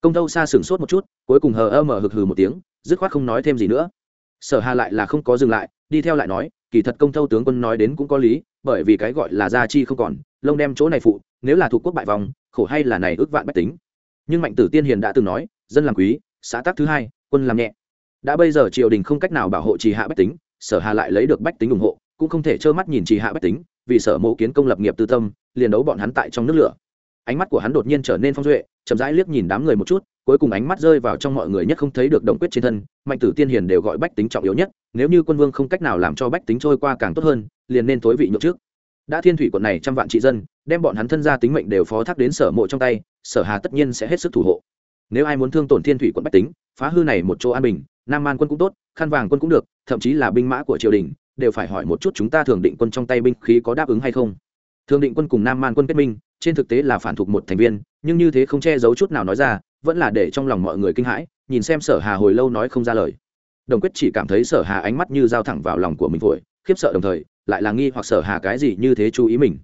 Speaker 1: Công tâu xa sửng sốt một chút, cuối cùng hờ ơ mở hực hừ một tiếng, dứt khoát không nói thêm gì nữa. Sở hà lại là không có dừng lại, đi theo lại nói, kỳ thật công tâu tướng quân nói đến cũng có lý, bởi vì cái gọi là gia chi không còn, lông đem chỗ này phụ, nếu là thuộc quốc bại vòng, khổ hay là này ước vạn bách tính. Nhưng mạnh tử tiên hiền đã từng nói, dân làm quý, xã tác thứ hai, quân làm nhẹ đã bây giờ triều đình không cách nào bảo hộ trì hạ bách tính, sở hà lại lấy được bách tính ủng hộ, cũng không thể trơ mắt nhìn trì hạ bách tính, vì sở mộ kiến công lập nghiệp tư tâm, liền đấu bọn hắn tại trong nước lửa. Ánh mắt của hắn đột nhiên trở nên phong duệ, chậm rãi liếc nhìn đám người một chút, cuối cùng ánh mắt rơi vào trong mọi người nhất không thấy được đồng quyết trên thân, mạnh tử tiên hiền đều gọi bách tính trọng yếu nhất, nếu như quân vương không cách nào làm cho bách tính trôi qua càng tốt hơn, liền nên tối vị nhượng trước. Đã thiên thủy quận này trăm vạn trị dân, đem bọn hắn thân gia tính mệnh đều phó thác đến sở mộ trong tay, sở hà tất nhiên sẽ hết sức thủ hộ. Nếu ai muốn thương tổn thiên thủy quận bách tính, phá hư này một chỗ an bình nam man quân cũng tốt khăn vàng quân cũng được, thậm chí là binh mã của triều đình, đều phải hỏi một chút chúng ta thường định quân trong tay binh khí có đáp ứng hay không. Thường định quân cùng nam man quân kết minh, trên thực tế là phản thuộc một thành viên, nhưng như thế không che giấu chút nào nói ra, vẫn là để trong lòng mọi người kinh hãi, nhìn xem sở hà hồi lâu nói không ra lời. Đồng quyết chỉ cảm thấy sở hà ánh mắt như dao thẳng vào lòng của mình vội, khiếp sợ đồng thời, lại là nghi hoặc sở hà cái gì như thế chú ý mình.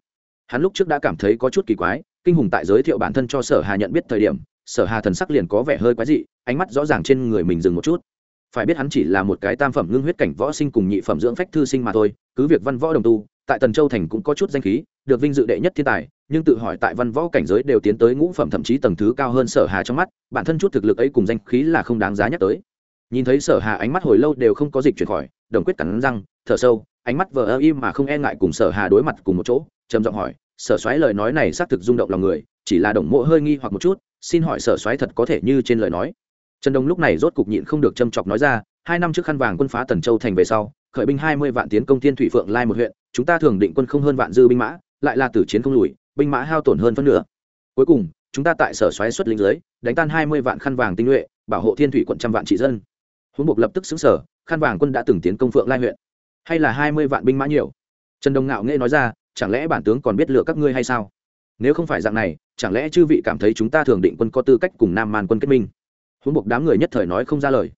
Speaker 1: Hắn lúc trước đã cảm thấy có chút kỳ quái, kinh hùng tại giới thiệu bản thân cho sở hà nhận biết thời điểm, sở hà thần sắc liền có vẻ hơi quái dị, ánh mắt rõ ràng trên người mình dừng một chút phải biết hắn chỉ là một cái tam phẩm ngưng huyết cảnh võ sinh cùng nhị phẩm dưỡng phách thư sinh mà thôi, cứ việc văn võ đồng tu, tại tần châu thành cũng có chút danh khí, được vinh dự đệ nhất thiên tài, nhưng tự hỏi tại văn võ cảnh giới đều tiến tới ngũ phẩm thậm chí tầng thứ cao hơn sở hà trong mắt, bản thân chút thực lực ấy cùng danh khí là không đáng giá nhắc tới. Nhìn thấy sở hà ánh mắt hồi lâu đều không có dịch chuyển khỏi, đồng quyết cắn răng, thở sâu, ánh mắt vờ ơ im mà không e ngại cùng sở hà đối mặt cùng một chỗ, trầm giọng hỏi, sở Soái lời nói này xác thực rung động lòng người, chỉ là đồng mộ hơi nghi hoặc một chút, xin hỏi sở Soái thật có thể như trên lời nói? Trần đông lúc này rốt cục nhịn không được châm chọc nói ra, hai năm trước khăn vàng quân phá tần châu thành về sau, khởi binh hai mươi vạn tiến công thiên thủy phượng lai một huyện, chúng ta thường định quân không hơn vạn dư binh mã, lại là tử chiến không lùi, binh mã hao tổn hơn phân nửa. Cuối cùng, chúng ta tại sở xoáy xuất lính dưới, đánh tan hai mươi vạn khăn vàng tinh nhuệ, bảo hộ thiên thủy quận trăm vạn trị dân. Huống buộc lập tức xứng sở, khăn vàng quân đã từng tiến công phượng lai huyện. Hay là hai mươi vạn binh mã nhiều? Trần đông ngạo nghệ nói ra, chẳng lẽ bản tướng còn biết lựa các ngươi hay sao? Nếu không phải dạng này, chẳng lẽ chư vị cảm thấy chúng ta thường định quân có tư cách cùng nam man quân kết minh? Huống buộc đám người nhất thời nói không ra lời.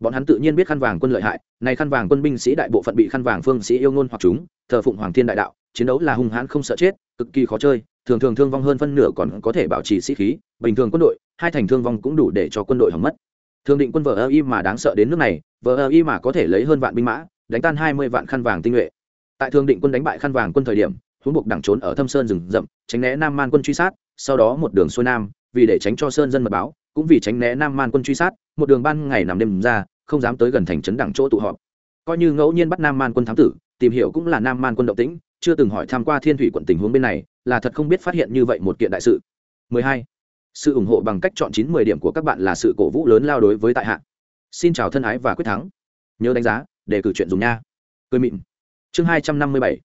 Speaker 1: Bọn hắn tự nhiên biết khăn vàng quân lợi hại, này khăn vàng quân binh sĩ đại bộ phận bị khăn vàng phương sĩ yêu ngôn hoặc chúng, thờ phụng hoàng thiên đại đạo, chiến đấu là hung hãn không sợ chết, cực kỳ khó chơi, thường thường thương vong hơn phân nửa còn có thể bảo trì sĩ khí, bình thường quân đội, hai thành thương vong cũng đủ để cho quân đội hỏng mất. Thường định quân vợ ơ y mà đáng sợ đến nước này vợ ơ y mà có thể lấy hơn vạn binh mã, đánh tan hai mươi vạn khăn vàng tinh nhuệ. Tại thường định quân đánh bại khăn vàng quân thời điểm, huống buộc đảng trốn ở thâm sơn rừng rậm, tránh né nam man quân truy sát, sau đó một đường xuôi nam, vì để tránh cho sơn dân mật báo cũng vì tránh né nam man quân truy sát, một đường ban ngày nằm đêm ra, không dám tới gần thành trấn đẳng chỗ tụ họp. Coi như ngẫu nhiên bắt nam man quân thám tử, tìm hiểu cũng là nam man quân động tĩnh, chưa từng hỏi tham q u a thiên thủy quận tình huống bên này, là thật không biết phát hiện như vậy một kiện đại sự. 12. sự ủng hộ bằng cách chọn chín mười điểm của các bạn là sự cổ vũ lớn lao đối với tại hạ. Xin chào thân ái và quyết thắng. Nhớ đánh giá để cử chuyện dùng nha. Cười mịn. Chương hai trăm năm mươi bảy.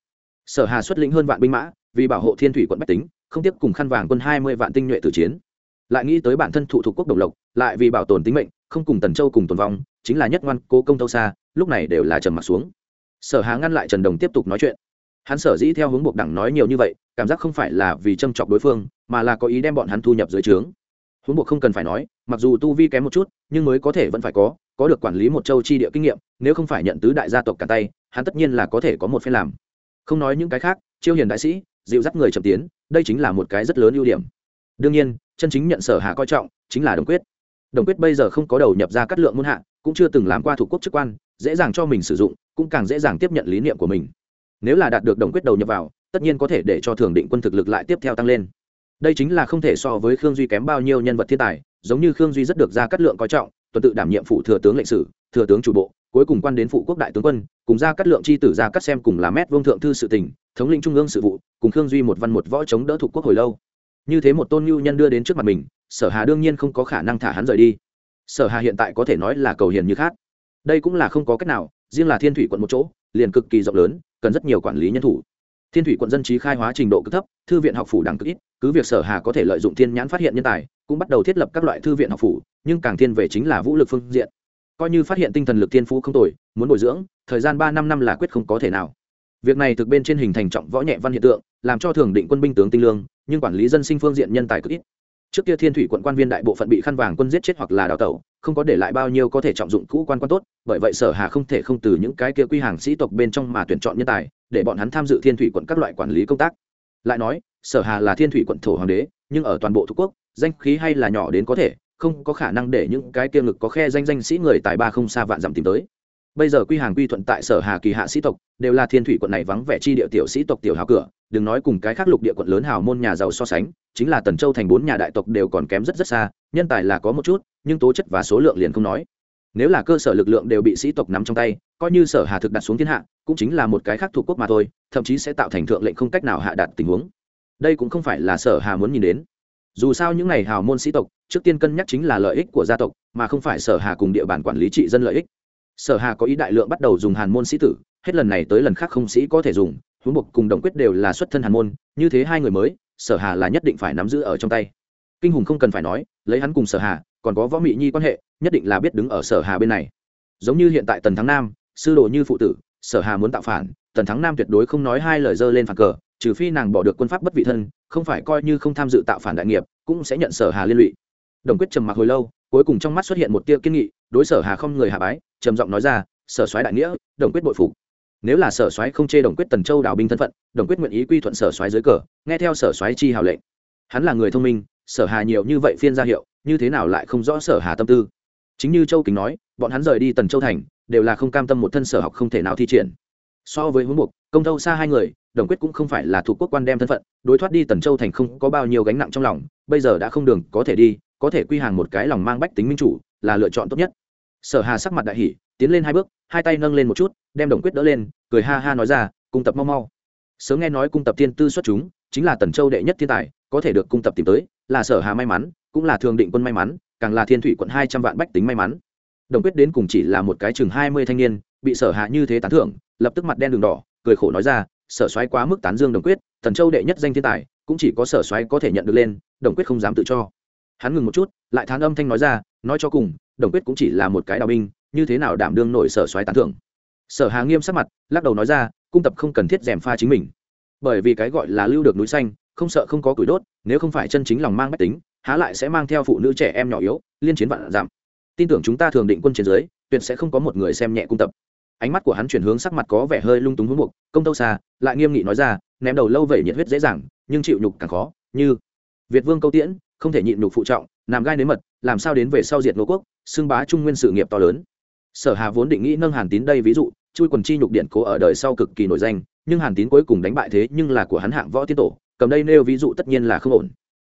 Speaker 1: Sở hà xuất lĩnh hơn vạn binh mã, vì bảo hộ thiên thủy quận bách tính, không tiếp cùng khăn vàng quân hai mươi vạn tinh nhuệ tử chiến lại nghĩ tới bản thân thụ thuộc quốc độc lộc, lại vì bảo tồn tính mệnh, không cùng tần châu cùng tồn vong, chính là nhất ngoan, cố công tâu xa, lúc này đều là trầm mặt xuống. Sở hà ngăn lại trần đồng tiếp tục nói chuyện. Hắn sở dĩ theo hướng buộc đẳng nói nhiều như vậy, cảm giác không phải là vì châm chọc đối phương, mà là có ý đem bọn hắn thu nhập dưới trướng. Hướng buộc không cần phải nói, mặc dù tu vi kém một chút, nhưng mới có thể vẫn phải có có được quản lý một châu chi địa kinh nghiệm, nếu không phải nhận tứ đại gia tộc cả tay, hắn tất nhiên là có thể có một phen làm. Không nói những cái khác, chiêu hiền đại sĩ, dịu dắt người chậm tiến, đây chính là một cái rất lớn ưu điểm. Đương nhiên chân chính nhận sở hà coi trọng, chính là đồng quyết. Đồng quyết bây giờ không có đầu nhập ra cắt lượng muôn hạ, cũng chưa từng làm qua thủ quốc chức quan, dễ dàng cho mình sử dụng, cũng càng dễ dàng tiếp nhận lý niệm của mình. Nếu là đạt được đồng quyết đầu nhập vào, tất nhiên có thể để cho thường định quân thực lực lại tiếp theo tăng lên. Đây chính là không thể so với khương duy kém bao nhiêu nhân vật thiên tài, giống như khương duy rất được ra cắt lượng coi trọng, tuần tự đảm nhiệm phụ thừa tướng lệnh sử, thừa tướng chủ bộ, cuối cùng quan đến phụ quốc đại tướng quân, cùng ra cắt lượng chi tử ra cắt xem cùng là mét vương thượng thư sự tỉnh thống lĩnh trung ương sự vụ, cùng khương duy một văn một võ chống đỡ thuộc quốc hồi lâu như thế một tôn nhu nhân đưa đến trước mặt mình, sở hà đương nhiên không có khả năng thả hắn rời đi. Sở hà hiện tại có thể nói là cầu hiền như khác. Đây cũng là không có cách nào, riêng là thiên thủy quận một chỗ, liền cực kỳ rộng lớn, cần rất nhiều quản lý nhân thủ. Thiên thủy quận dân trí khai hóa trình độ cực thấp, thư viện học phủ đẳng cực ít, cứ việc sở hà có thể lợi dụng thiên nhãn phát hiện nhân tài, cũng bắt đầu thiết lập các loại thư viện học phủ, nhưng càng thiên về chính là vũ lực phương diện. Coi như phát hiện tinh thần lực thiên phú không tồi, muốn bồi dưỡng, thời gian ba năm năm là quyết không có thể nào. Việc này thực bên trên hình thành trọng võ nhẹ văn hiện tượng, làm cho thường định quân binh tướng tinh lương nhưng quản lý dân sinh phương diện nhân tài cực ít. Trước kia thiên thủy quận quan viên đại bộ phận bị khăn vàng quân giết chết hoặc là đào tẩu, không có để lại bao nhiêu có thể trọng dụng cũ quan quan tốt, bởi vậy sở hà không thể không từ những cái kia quy hàng sĩ tộc bên trong mà tuyển chọn nhân tài, để bọn hắn tham dự thiên thủy quận các loại quản lý công tác. Lại nói, sở hà là thiên thủy quận thổ hoàng đế, nhưng ở toàn bộ thuộc quốc, danh khí hay là nhỏ đến có thể, không có khả năng để những cái kia ngực có khe danh danh sĩ người tài ba không xa vạn dặm tìm tới. Bây giờ quy hàng quy thuận tại sở hà kỳ hạ sĩ tộc, đều là thiên thủy quận này vắng vẻ chi địa tiểu sĩ tộc tiểu hào cửa đừng nói cùng cái khác lục địa quận lớn hào môn nhà giàu so sánh, chính là tần châu thành bốn nhà đại tộc đều còn kém rất rất xa, nhân tài là có một chút, nhưng tố chất và số lượng liền không nói. Nếu là cơ sở lực lượng đều bị sĩ tộc nắm trong tay, coi như sở hà thực đặt xuống thiên hạ, cũng chính là một cái khác thuộc quốc mà thôi, thậm chí sẽ tạo thành thượng lệnh không cách nào hạ đạt tình huống. Đây cũng không phải là sở hà muốn nhìn đến. Dù sao những ngày hào môn sĩ tộc, trước tiên cân nhắc chính là lợi ích của gia tộc, mà không phải sở hà cùng địa bàn quản lý trị dân lợi ích. Sở hà có ý đại lượng bắt đầu dùng hàn môn sĩ tử, hết lần này tới lần khác không sĩ có thể dùng huống buộc cùng đồng quyết đều là xuất thân hàn môn, như thế hai người mới, sở hà là nhất định phải nắm giữ ở trong tay. Kinh hùng không cần phải nói, lấy hắn cùng sở hà, còn có võ mị nhi quan hệ, nhất định là biết đứng ở sở hà bên này. Giống như hiện tại tần thắng nam, sư đồ như phụ tử, sở hà muốn tạo phản, tần thắng nam tuyệt đối không nói hai lời dơ lên phản cờ, trừ phi nàng bỏ được quân pháp bất vị thân, không phải coi như không tham dự tạo phản đại nghiệp, cũng sẽ nhận sở hà liên lụy. Đồng quyết trầm mặc hồi lâu, cuối cùng trong mắt xuất hiện một tia kiên nghị, đối sở hà không người hạ bái, trầm giọng nói ra, sở soái đại nghĩa, đồng quyết bội phục nếu là sở soái không chê đồng quyết tần châu đảo binh thân phận, đồng quyết nguyện ý quy thuận sở soái dưới cờ, nghe theo sở soái chi hào lệnh. Hắn là người thông minh, sở hà nhiều như vậy phiên ra hiệu, như thế nào lại không rõ sở hà tâm tư? Chính như châu kính nói, bọn hắn rời đi tần châu thành, đều là không cam tâm một thân sở học không thể nào thi triển. So với huống mục, công thâu xa hai người, đồng quyết cũng không phải là thuộc quốc quan đem thân phận, đối thoát đi tần châu thành không có bao nhiêu gánh nặng trong lòng, bây giờ đã không đường có thể đi, có thể quy hàng một cái lòng mang bách tính minh chủ, là lựa chọn tốt nhất sở hà sắc mặt đại hỉ, tiến lên hai bước hai tay nâng lên một chút đem đồng quyết đỡ lên cười ha ha nói ra cung tập mau mau. Sớm nghe nói cung tập thiên tư xuất chúng chính là tần châu đệ nhất thiên tài có thể được cung tập tìm tới là sở hà may mắn cũng là thường định quân may mắn càng là thiên thủy quận hai trăm vạn bách tính may mắn. Đồng quyết đến cùng chỉ là một cái chừng hai mươi thanh niên bị sở hạ như thế tán thưởng lập tức mặt đen đường đỏ cười khổ nói ra sở soái quá mức tán dương đồng quyết thần châu đệ nhất danh thiên tài cũng chỉ có sở soái có thể nhận được lên đồng quyết không dám tự cho. Hắn ngừng một chút lại thán âm thanh nói ra nói cho cùng đồng quyết cũng chỉ là một cái đào binh, như thế nào đảm đương nổi sở soái tán thưởng? Sở hà nghiêm sắc mặt, lắc đầu nói ra, cung tập không cần thiết rèm pha chính mình. Bởi vì cái gọi là lưu được núi xanh, không sợ không có củi đốt, nếu không phải chân chính lòng mang bách tính, há lại sẽ mang theo phụ nữ trẻ em nhỏ yếu, liên chiến vạn giảm tin tưởng chúng ta thường định quân chiến giới, tuyệt sẽ không có một người xem nhẹ cung tập. Ánh mắt của hắn chuyển hướng sắc mặt có vẻ hơi lung túng hướng mục, công tâu xa, lại nghiêm nghị nói ra, ném đầu lâu vẩy nhiệt huyết dễ dàng, nhưng chịu nhục càng khó, như việt vương câu tiễn, không thể nhịn nhục phụ trọng làm gai nếm mật, làm sao đến về sau diệt ngô quốc? Xưng bá trung nguyên sự nghiệp to lớn. Sở hà vốn định nghĩ nâng hàn tín đây ví dụ, chui quần chi nhục điện cố ở đời sau cực kỳ nổi danh, nhưng hàn tín cuối cùng đánh bại thế nhưng là của hắn hạng võ tiên tổ, cầm đây nêu ví dụ tất nhiên là không ổn.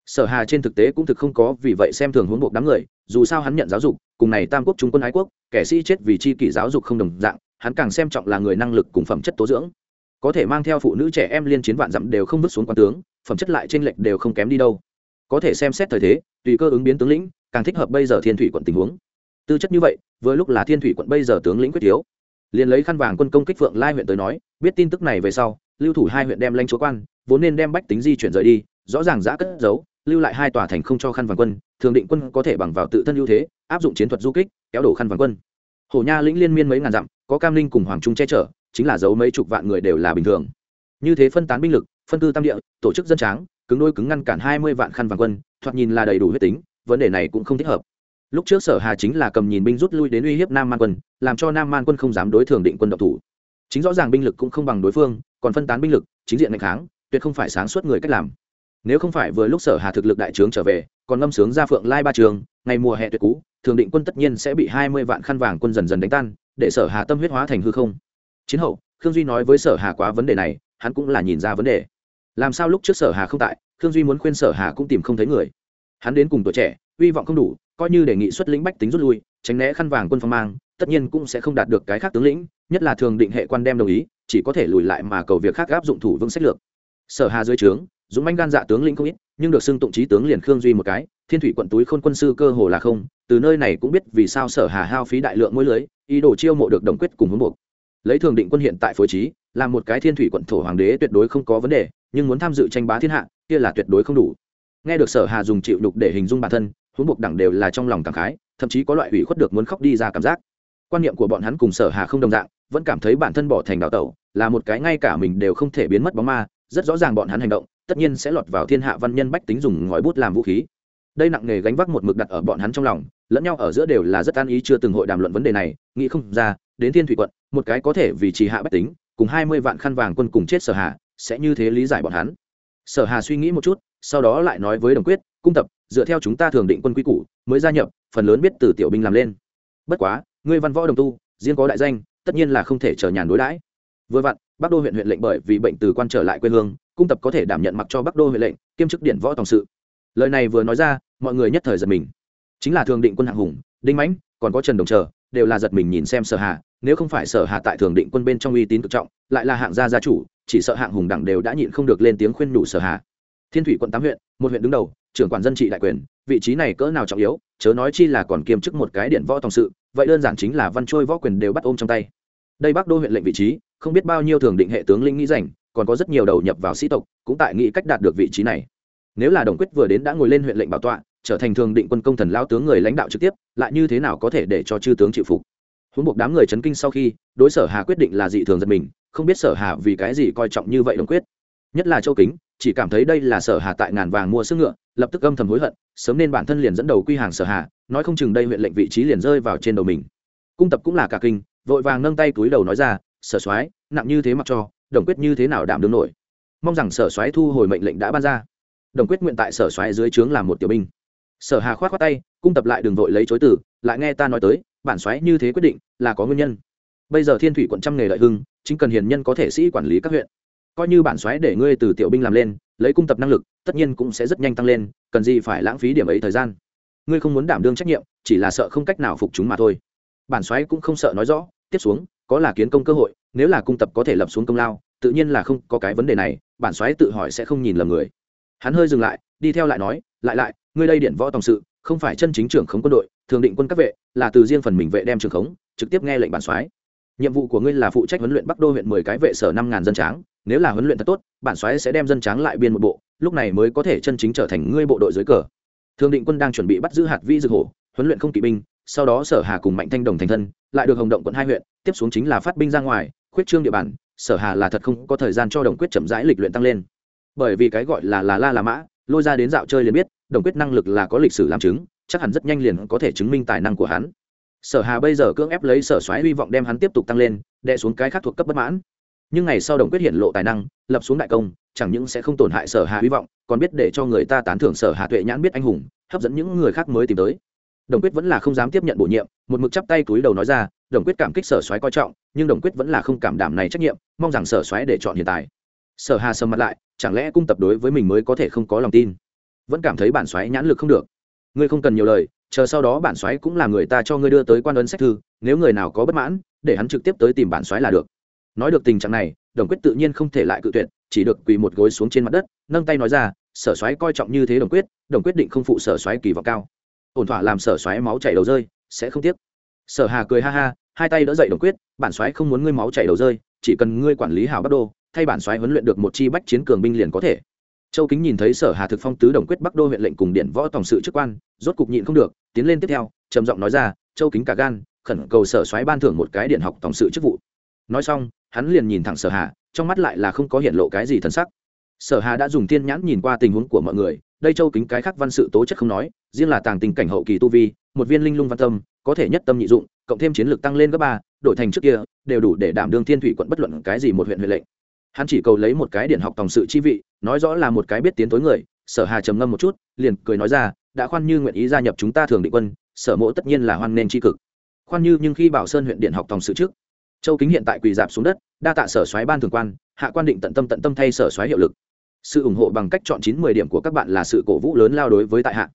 Speaker 1: Sở hà trên thực tế cũng thực không có, vì vậy xem thường huống buộc đám người, dù sao hắn nhận giáo dục, cùng này tam quốc, trung quân, ái quốc, kẻ sĩ chết vì chi kỷ giáo dục không đồng dạng, hắn càng xem trọng là người năng lực cùng phẩm chất tố dưỡng. Có thể mang theo phụ nữ trẻ em liên chiến vạn dặm đều không vứt xuống quan tướng, phẩm chất lại trên lệch đều không kém đi đâu. Có thể xem xét thời thế, tùy cơ ứng biến tướng lĩnh càng thích hợp bây giờ thiên thủy quận tình huống. Tư chất như vậy, vừa lúc là thiên thủy quận bây giờ tướng lĩnh quyết thiếu liền lấy khăn vàng quân công kích phượng lai huyện tới nói, biết tin tức này về sau, lưu thủ hai huyện đem lãnh chúa quan, vốn nên đem bách tính di chuyển rời đi, rõ ràng giã cất giấu, lưu lại hai tòa thành không cho khăn vàng quân, thường định quân có thể bằng vào tự thân ưu thế, áp dụng chiến thuật du kích, kéo đổ khăn vàng quân. Hổ nha lĩnh liên miên mấy ngàn dặm, có cam linh cùng hoàng trung che chở, chính là giấu mấy chục vạn người đều là bình thường. Như thế phân tán binh lực, phân cư tam địa, tổ chức dân tráng, cứng đôi cứng ngăn cản hai mươi vạn khăn vàng quân, thoạt nhìn là đầy đủ huyết tính vấn đề này cũng không thích hợp. Lúc trước sở hà chính là cầm nhìn binh rút lui đến uy hiếp nam man quân, làm cho nam man quân không dám đối thường định quân độc thủ. Chính rõ ràng binh lực cũng không bằng đối phương, còn phân tán binh lực, chính diện ngày kháng, tuyệt không phải sáng suốt người cách làm. Nếu không phải vừa lúc sở hà thực lực đại trướng trở về, còn ngâm sướng ra phượng lai ba trường, ngày mùa hè tuyệt cú thường định quân tất nhiên sẽ bị hai mươi vạn khăn vàng quân dần dần đánh tan, để sở hà tâm huyết hóa thành hư không. Chiến hậu, khương duy nói với sở hà quá vấn đề này, hắn cũng là nhìn ra vấn đề. Làm sao lúc trước sở hà không tại, khương duy muốn khuyên sở hà cũng tìm không thấy người hắn đến cùng tuổi trẻ, hy vọng không đủ, coi như đề nghị xuất lĩnh bách tính rút lui, tránh né khăn vàng quân phong mang, tất nhiên cũng sẽ không đạt được cái khác tướng lĩnh, nhất là thường định hệ quan đem đồng ý, chỉ có thể lùi lại mà cầu việc khác áp dụng thủ vương sách lược. Sở hà dưới trướng, dũng manh gan dạ tướng lĩnh không ít, nhưng được xưng tụng trí tướng liền khương duy một cái, thiên thủy quận túi khôn quân sư cơ hồ là không, từ nơi này cũng biết vì sao sở hà hao phí đại lượng mỗi lưới, ý đồ chiêu mộ được đồng quyết cùng hướng buộc. Lấy thường định quân hiện tại phối trí, là một cái thiên thủy quận thổ hoàng đế tuyệt đối không có vấn đề, nhưng muốn tham dự tranh bá thiên hạ, kia là tuyệt đối không đủ nghe được sở hà dùng chịu đục để hình dung bản thân, huống buộc đẳng đều là trong lòng cảm khái, thậm chí có loại ủy khuất được muốn khóc đi ra cảm giác. Quan niệm của bọn hắn cùng sở hà không đồng dạng, vẫn cảm thấy bản thân bỏ thành đào tẩu, là một cái ngay cả mình đều không thể biến mất bóng ma, rất rõ ràng bọn hắn hành động, tất nhiên sẽ lọt vào thiên hạ văn nhân bách tính dùng ngòi bút làm vũ khí. Đây nặng nghề gánh vác một mực đặt ở bọn hắn trong lòng, lẫn nhau ở giữa đều là rất an ý chưa từng hội đàm luận vấn đề này, nghĩ không ra, đến thiên thủy quận, một cái có thể vì trì hạ bách tính, cùng hai mươi vạn khăn vàng quân cùng chết sở hà, sẽ như thế lý giải bọn hắn sở hà suy nghĩ một chút, sau đó lại nói với đồng quyết, cung tập, dựa theo chúng ta thường định quân quy củ, mới gia nhập, phần lớn biết từ tiểu binh làm lên. Bất quá, ngươi văn võ đồng tu, riêng có đại danh, tất nhiên là không thể chờ nhàn đối đãi. Vừa vặn, bắc đô huyện huyện lệnh bởi vì bệnh từ quan trở lại quê hương, cung tập có thể đảm nhận mặc cho bắc đô huyện lệnh kiêm chức điện võ tổng sự. Lời này vừa nói ra, mọi người nhất thời giật mình. Chính là thường định quân hạng hùng, đinh mãnh, còn có trần đồng chờ, đều là giật mình nhìn xem sở hà, nếu không phải sở hà tại thường định quân bên trong uy tín cực trọng, lại là hạng gia gia chủ chỉ sợ hạng hùng đẳng đều đã nhịn không được lên tiếng khuyên nhủ sở hà. Thiên thủy quận tám huyện, một huyện đứng đầu, trưởng quản dân trị đại quyền, vị trí này cỡ nào trọng yếu, chớ nói chi là còn kiêm chức một cái điện võ tòng sự, vậy đơn giản chính là văn trôi võ quyền đều bắt ôm trong tay. Đây bắc đô huyện lệnh vị trí, không biết bao nhiêu thường định hệ tướng lĩnh nghĩ rảnh, còn có rất nhiều đầu nhập vào sĩ tộc, cũng tại nghĩ cách đạt được vị trí này. Nếu là đồng quyết vừa đến đã ngồi lên huyện lệnh bảo tọa, trở thành thường định quân công thần lao tướng người lãnh đạo trực tiếp, lại như thế nào có thể để cho chư tướng chịu phục? Huống buộc đám người chấn kinh sau khi, đối sở hà quyết định là dị thường giật mình, không biết sở hà vì cái gì coi trọng như vậy đồng quyết. Nhất là châu kính, chỉ cảm thấy đây là sở hà tại ngàn vàng mua sức ngựa, lập tức âm thầm hối hận, sớm nên bản thân liền dẫn đầu quy hàng sở hà, nói không chừng đây huyện lệnh vị trí liền rơi vào trên đầu mình. Cung tập cũng là cả kinh, vội vàng nâng tay túi đầu nói ra, sở soái, nặng như thế mặc cho, đồng quyết như thế nào đảm đương nổi? Mong rằng sở soái thu hồi mệnh lệnh đã ban ra. Đồng quyết nguyện tại sở soái dưới trướng làm một tiểu binh. Sở hà khoát khoát tay, cung tập lại đừng vội lấy chối từ, lại nghe ta nói tới bản xoáy như thế quyết định là có nguyên nhân. Bây giờ thiên thủy quận trăm nghề lợi hưng, chính cần hiền nhân có thể sĩ quản lý các huyện. Coi như bản xoáy để ngươi từ tiểu binh làm lên, lấy cung tập năng lực, tất nhiên cũng sẽ rất nhanh tăng lên, cần gì phải lãng phí điểm ấy thời gian. Ngươi không muốn đảm đương trách nhiệm, chỉ là sợ không cách nào phục chúng mà thôi. Bản xoáy cũng không sợ nói rõ, tiếp xuống, có là kiến công cơ hội, nếu là cung tập có thể lập xuống công lao, tự nhiên là không có cái vấn đề này, bản xoáy tự hỏi sẽ không nhìn lầm người. Hắn hơi dừng lại, đi theo lại nói, lại lại, ngươi đây điện võ tòng sự, không phải chân chính trưởng khống quân đội thường định quân các vệ, là từ riêng phần mình vệ đem trường khống, trực tiếp nghe lệnh bản soái. Nhiệm vụ của ngươi là phụ trách huấn luyện bắc đô huyện mười cái vệ sở năm ngàn dân tráng, nếu là huấn luyện thật tốt, bản soái sẽ đem dân tráng lại biên một bộ, lúc này mới có thể chân chính trở thành ngươi bộ đội dưới cờ. Thường định quân đang chuẩn bị bắt giữ hạt vi dược hổ, huấn luyện không kỵ binh, sau đó sở hà cùng mạnh thanh đồng thành thân, lại được hồng động quận hai huyện, tiếp xuống chính là phát binh ra ngoài, khuyết trương địa bàn, sở hà là thật không có thời gian cho đồng quyết chậm rãi lịch luyện tăng lên. Bởi vì cái gọi là là la là mã, lôi ra đến dạo chơi liền biết, đồng quyết năng lực là có lịch sử làm chứng chắc hẳn rất nhanh liền có thể chứng minh tài năng của hắn. Sở hà bây giờ cưỡng ép lấy sở Soái hy vọng đem hắn tiếp tục tăng lên, đè xuống cái khác thuộc cấp bất mãn. Nhưng ngày sau đồng quyết hiện lộ tài năng, lập xuống đại công, chẳng những sẽ không tổn hại sở hà hy vọng, còn biết để cho người ta tán thưởng sở hà tuệ nhãn biết anh hùng, hấp dẫn những người khác mới tìm tới. Đồng quyết vẫn là không dám tiếp nhận bổ nhiệm, một mực chắp tay túi đầu nói ra, đồng quyết cảm kích sở Soái coi trọng, nhưng đồng quyết vẫn là không cảm đảm này trách nhiệm, mong rằng sở Soái để chọn hiện tại. Sở hà sầm mặt lại, chẳng lẽ cung tập đối với mình mới có thể không có lòng tin? Vẫn cảm thấy bản Soái nhãn lực không được ngươi không cần nhiều lời, chờ sau đó bản soái cũng là người ta cho ngươi đưa tới quan ấn sách thư, nếu người nào có bất mãn, để hắn trực tiếp tới tìm bản soái là được. Nói được tình trạng này, đồng quyết tự nhiên không thể lại cự tuyệt, chỉ được quỳ một gối xuống trên mặt đất, nâng tay nói ra, sở soái coi trọng như thế đồng quyết đồng quyết định không phụ sở soái kỳ vọng cao. Ổn thỏa làm sở soái máu chảy đầu rơi, sẽ không tiếc. Sở hà cười ha ha, hai tay đỡ dậy đồng quyết, bản soái không muốn ngươi máu chảy đầu rơi, chỉ cần ngươi quản lý hảo bắc đô, thay bản soái huấn luyện được một chi bách chiến cường binh liền có thể châu kính nhìn thấy sở hà thực phong tứ đồng quyết bắc đô huyện lệnh cùng điện võ tổng sự chức quan, rốt cục nhịn không được, tiến lên tiếp theo, trầm giọng nói ra, châu kính cả gan, khẩn cầu sở xoáy ban thưởng một cái điện học tổng sự chức vụ. Nói xong, hắn liền nhìn thẳng sở hà, trong mắt lại là không có hiện lộ cái gì thần sắc. Sở hà đã dùng tiên nhãn nhìn qua tình huống của mọi người, đây châu kính cái khác văn sự tố chất không nói, riêng là tàng tình cảnh hậu kỳ tu vi, một viên linh lung văn tâm, có thể nhất tâm nhị dụng, cộng thêm chiến lược tăng lên gấp ba, đổi thành trước kia, đều đủ để đảm đương thiên thủy quận bất luận cái gì một huyện huyện lệnh hắn chỉ cầu lấy một cái điện học tổng sự chi vị, nói rõ là một cái biết tiến tối người, sở hà trầm ngâm một chút, liền cười nói ra, đã khoan như nguyện ý gia nhập chúng ta thường định quân, sở mộ tất nhiên là hoan nên tri cực. Khoan như nhưng khi bảo sơn huyện điện học tổng sự trước, châu kính hiện tại quỳ dạp xuống đất, đa tạ sở soái ban thường quan, hạ quan định tận tâm tận tâm thay sở soái hiệu lực. Sự ủng hộ bằng cách chọn chín mười điểm của các bạn là sự cổ vũ lớn lao đối với tại hạ.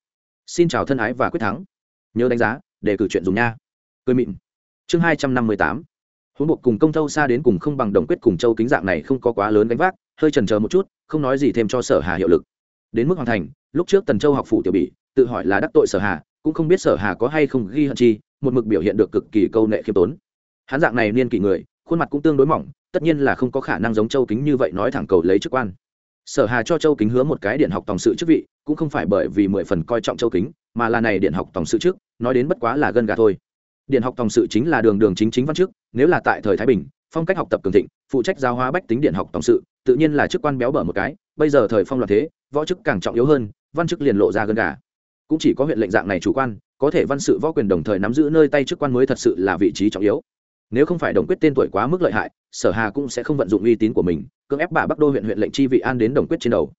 Speaker 1: Xin chào thân ái và quyết thắng. Nhớ đánh giá để cử chuyện dùng nha. Cười mịn. Chương hai trăm năm mươi tám huống buộc cùng công thâu xa đến cùng không bằng đồng quyết cùng châu kính dạng này không có quá lớn gánh vác, hơi trần chờ một chút, không nói gì thêm cho sở hà hiệu lực. Đến mức hoàn thành, lúc trước tần châu học phủ tiểu bị, tự hỏi là đắc tội sở hà, cũng không biết sở hà có hay không ghi hận chi, một mực biểu hiện được cực kỳ câu nệ khiêm tốn. Hắn dạng này niên kỷ người, khuôn mặt cũng tương đối mỏng, tất nhiên là không có khả năng giống châu kính như vậy nói thẳng cầu lấy chức quan. Sở hà cho châu kính hứa một cái điện học tổng sự chức vị, cũng không phải bởi vì mười phần coi trọng châu kính, mà là này điện học tổng sự trước nói đến bất quá là gân gà thôi điện học tổng sự chính là đường đường chính chính văn chức nếu là tại thời thái bình, phong cách học tập cường thịnh, phụ trách giáo hóa bách tính điện học tổng sự, tự nhiên là chức quan béo bở một cái, bây giờ thời phong loạn thế, võ chức càng trọng yếu hơn, văn chức liền lộ ra gân cả cũng chỉ có huyện lệnh dạng này chủ quan, có thể văn sự võ quyền đồng thời nắm giữ nơi tay chức quan mới thật sự là vị trí trọng yếu. Nếu không phải đồng quyết tên tuổi quá mức lợi hại, sở hà cũng sẽ không vận dụng uy tín của mình, cưỡng ép bà bắc đô huyện huyện lệnh chi vị an đến đồng quyết trên đầu.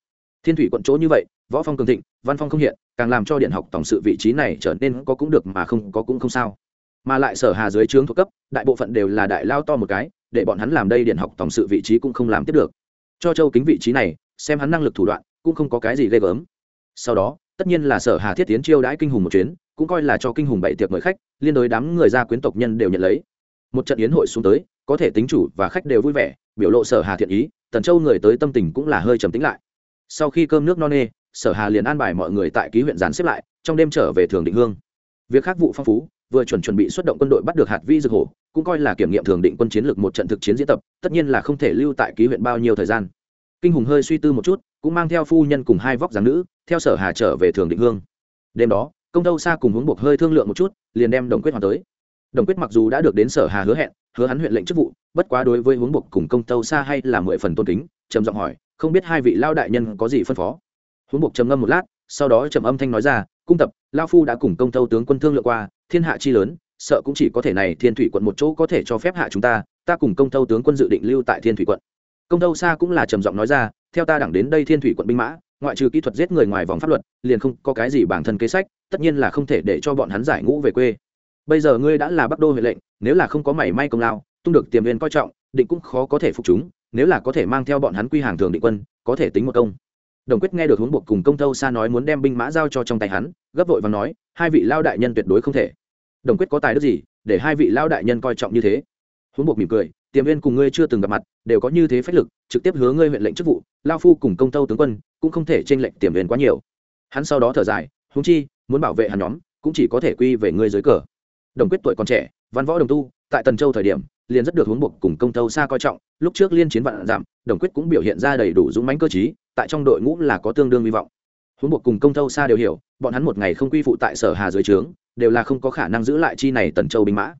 Speaker 1: Thiên thủy quận chỗ như vậy, võ phong cường thịnh, văn phong không hiện, càng làm cho điện học tổng sự vị trí này trở nên có cũng được mà không có cũng không sao mà lại sở hà dưới trướng thuộc cấp, đại bộ phận đều là đại lao to một cái, để bọn hắn làm đây điện học tổng sự vị trí cũng không làm tiếp được. Cho châu kính vị trí này, xem hắn năng lực thủ đoạn, cũng không có cái gì ghê gớm. Sau đó, tất nhiên là sở hà thiết tiến chiêu đãi kinh hùng một chuyến, cũng coi là cho kinh hùng bảy tiệc mời khách, liên đối đám người gia quyến tộc nhân đều nhận lấy. Một trận yến hội xuống tới, có thể tính chủ và khách đều vui vẻ, biểu lộ sở hà thiện ý, tần châu người tới tâm tình cũng là hơi trầm tính lại. Sau khi cơm nước no nê, sở hà liền an bài mọi người tại ký huyện giàn xếp lại, trong đêm trở về thường định hương. Việc khác vụ phong phú vừa chuẩn chuẩn bị xuất động quân đội bắt được hạt vi dược hổ, cũng coi là kiểm nghiệm thường định quân chiến lược một trận thực chiến diễn tập, tất nhiên là không thể lưu tại ký huyện bao nhiêu thời gian. Kinh hùng hơi suy tư một chút, cũng mang theo phu nhân cùng hai vóc dáng nữ, theo sở hà trở về thường định hương. Đêm đó, công tâu xa cùng hướng buộc hơi thương lượng một chút, liền đem đồng quyết hoàn tới. Đồng quyết mặc dù đã được đến sở hà hứa hẹn, hứa hắn huyện lệnh chức vụ, bất quá đối với hướng buộc cùng công tâu xa hay là mười phần tôn kính, trầm giọng hỏi, không biết hai vị lao đại nhân có gì phân phó? Hướng buộc trầm ngâm một lát, sau đó trầm âm thanh nói ra, cung tập, lao phu đã cùng công tâu tướng quân thương lượng qua thiên hạ chi lớn, sợ cũng chỉ có thể này thiên thủy quận một chỗ có thể cho phép hạ chúng ta ta cùng công tâu tướng quân dự định lưu tại thiên thủy quận. Công tâu xa cũng là trầm giọng nói ra, theo ta đẳng đến đây thiên thủy quận binh mã, ngoại trừ kỹ thuật giết người ngoài vòng pháp luật, liền không có cái gì bản thân kế sách, tất nhiên là không thể để cho bọn hắn giải ngũ về quê. Bây giờ ngươi đã là bắc đô huệ lệnh, nếu là không có mảy may công lao, tung được tiềm viên coi trọng, định cũng khó có thể phục chúng, nếu là có thể mang theo bọn hắn quy hàng thường định quân, có thể tính một công. Đồng quyết nghe được huống buộc cùng công tâu xa nói muốn đem binh mã giao cho trong tay hắn, gấp vội và nói, hai vị lao đại nhân tuyệt đối không thể đồng quyết có tài đức gì để hai vị lao đại nhân coi trọng như thế? Huống buộc mỉm cười, tiềm viên cùng ngươi chưa từng gặp mặt, đều có như thế phách lực, trực tiếp hứa ngươi huyện lệnh chức vụ, lao phu cùng công tâu tướng quân cũng không thể tranh lệnh tiềm viên quá nhiều. Hắn sau đó thở dài húng chi, muốn bảo vệ hắn nhóm, cũng chỉ có thể quy về ngươi dưới cờ. Đồng quyết tuổi còn trẻ, văn võ đồng tu, tại tần châu thời điểm, liền rất được Huống buộc cùng công tâu xa coi trọng, lúc trước liên chiến vạn giảm, đồng quyết cũng biểu hiện ra đầy đủ dũng mãnh cơ chí tại trong đội ngũ là có tương đương hy vọng. Huống buộc cùng công tâu xa đều hiểu, bọn hắn một ngày không quy phụ tại sở hà dưới trướng đều là không có khả năng giữ lại chi này tần châu binh mã.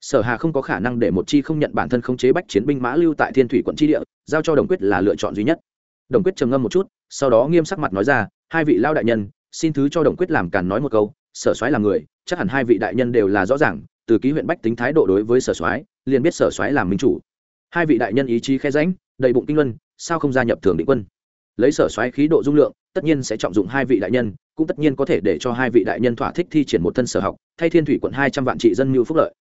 Speaker 1: Sở hà không có khả năng để một chi không nhận bản thân không chế bách chiến binh mã lưu tại thiên thủy quận chi địa, giao cho đồng quyết là lựa chọn duy nhất. Đồng quyết trầm ngâm một chút, sau đó nghiêm sắc mặt nói ra, hai vị lao đại nhân, xin thứ cho đồng quyết làm càn nói một câu, sở soái là người, chắc hẳn hai vị đại nhân đều là rõ ràng, từ ký huyện bách tính thái độ đối với sở soái, liền biết sở soái làm minh chủ. Hai vị đại nhân ý chí khe rãnh, đầy bụng kinh luân, sao không gia nhập thường định quân? Lấy sở xoáy khí độ dung lượng, tất nhiên sẽ trọng dụng hai vị đại nhân, cũng tất nhiên có thể để cho hai vị đại nhân thỏa thích thi triển một thân sở học, thay thiên thủy quận hai trăm vạn trị dân mưu phúc lợi.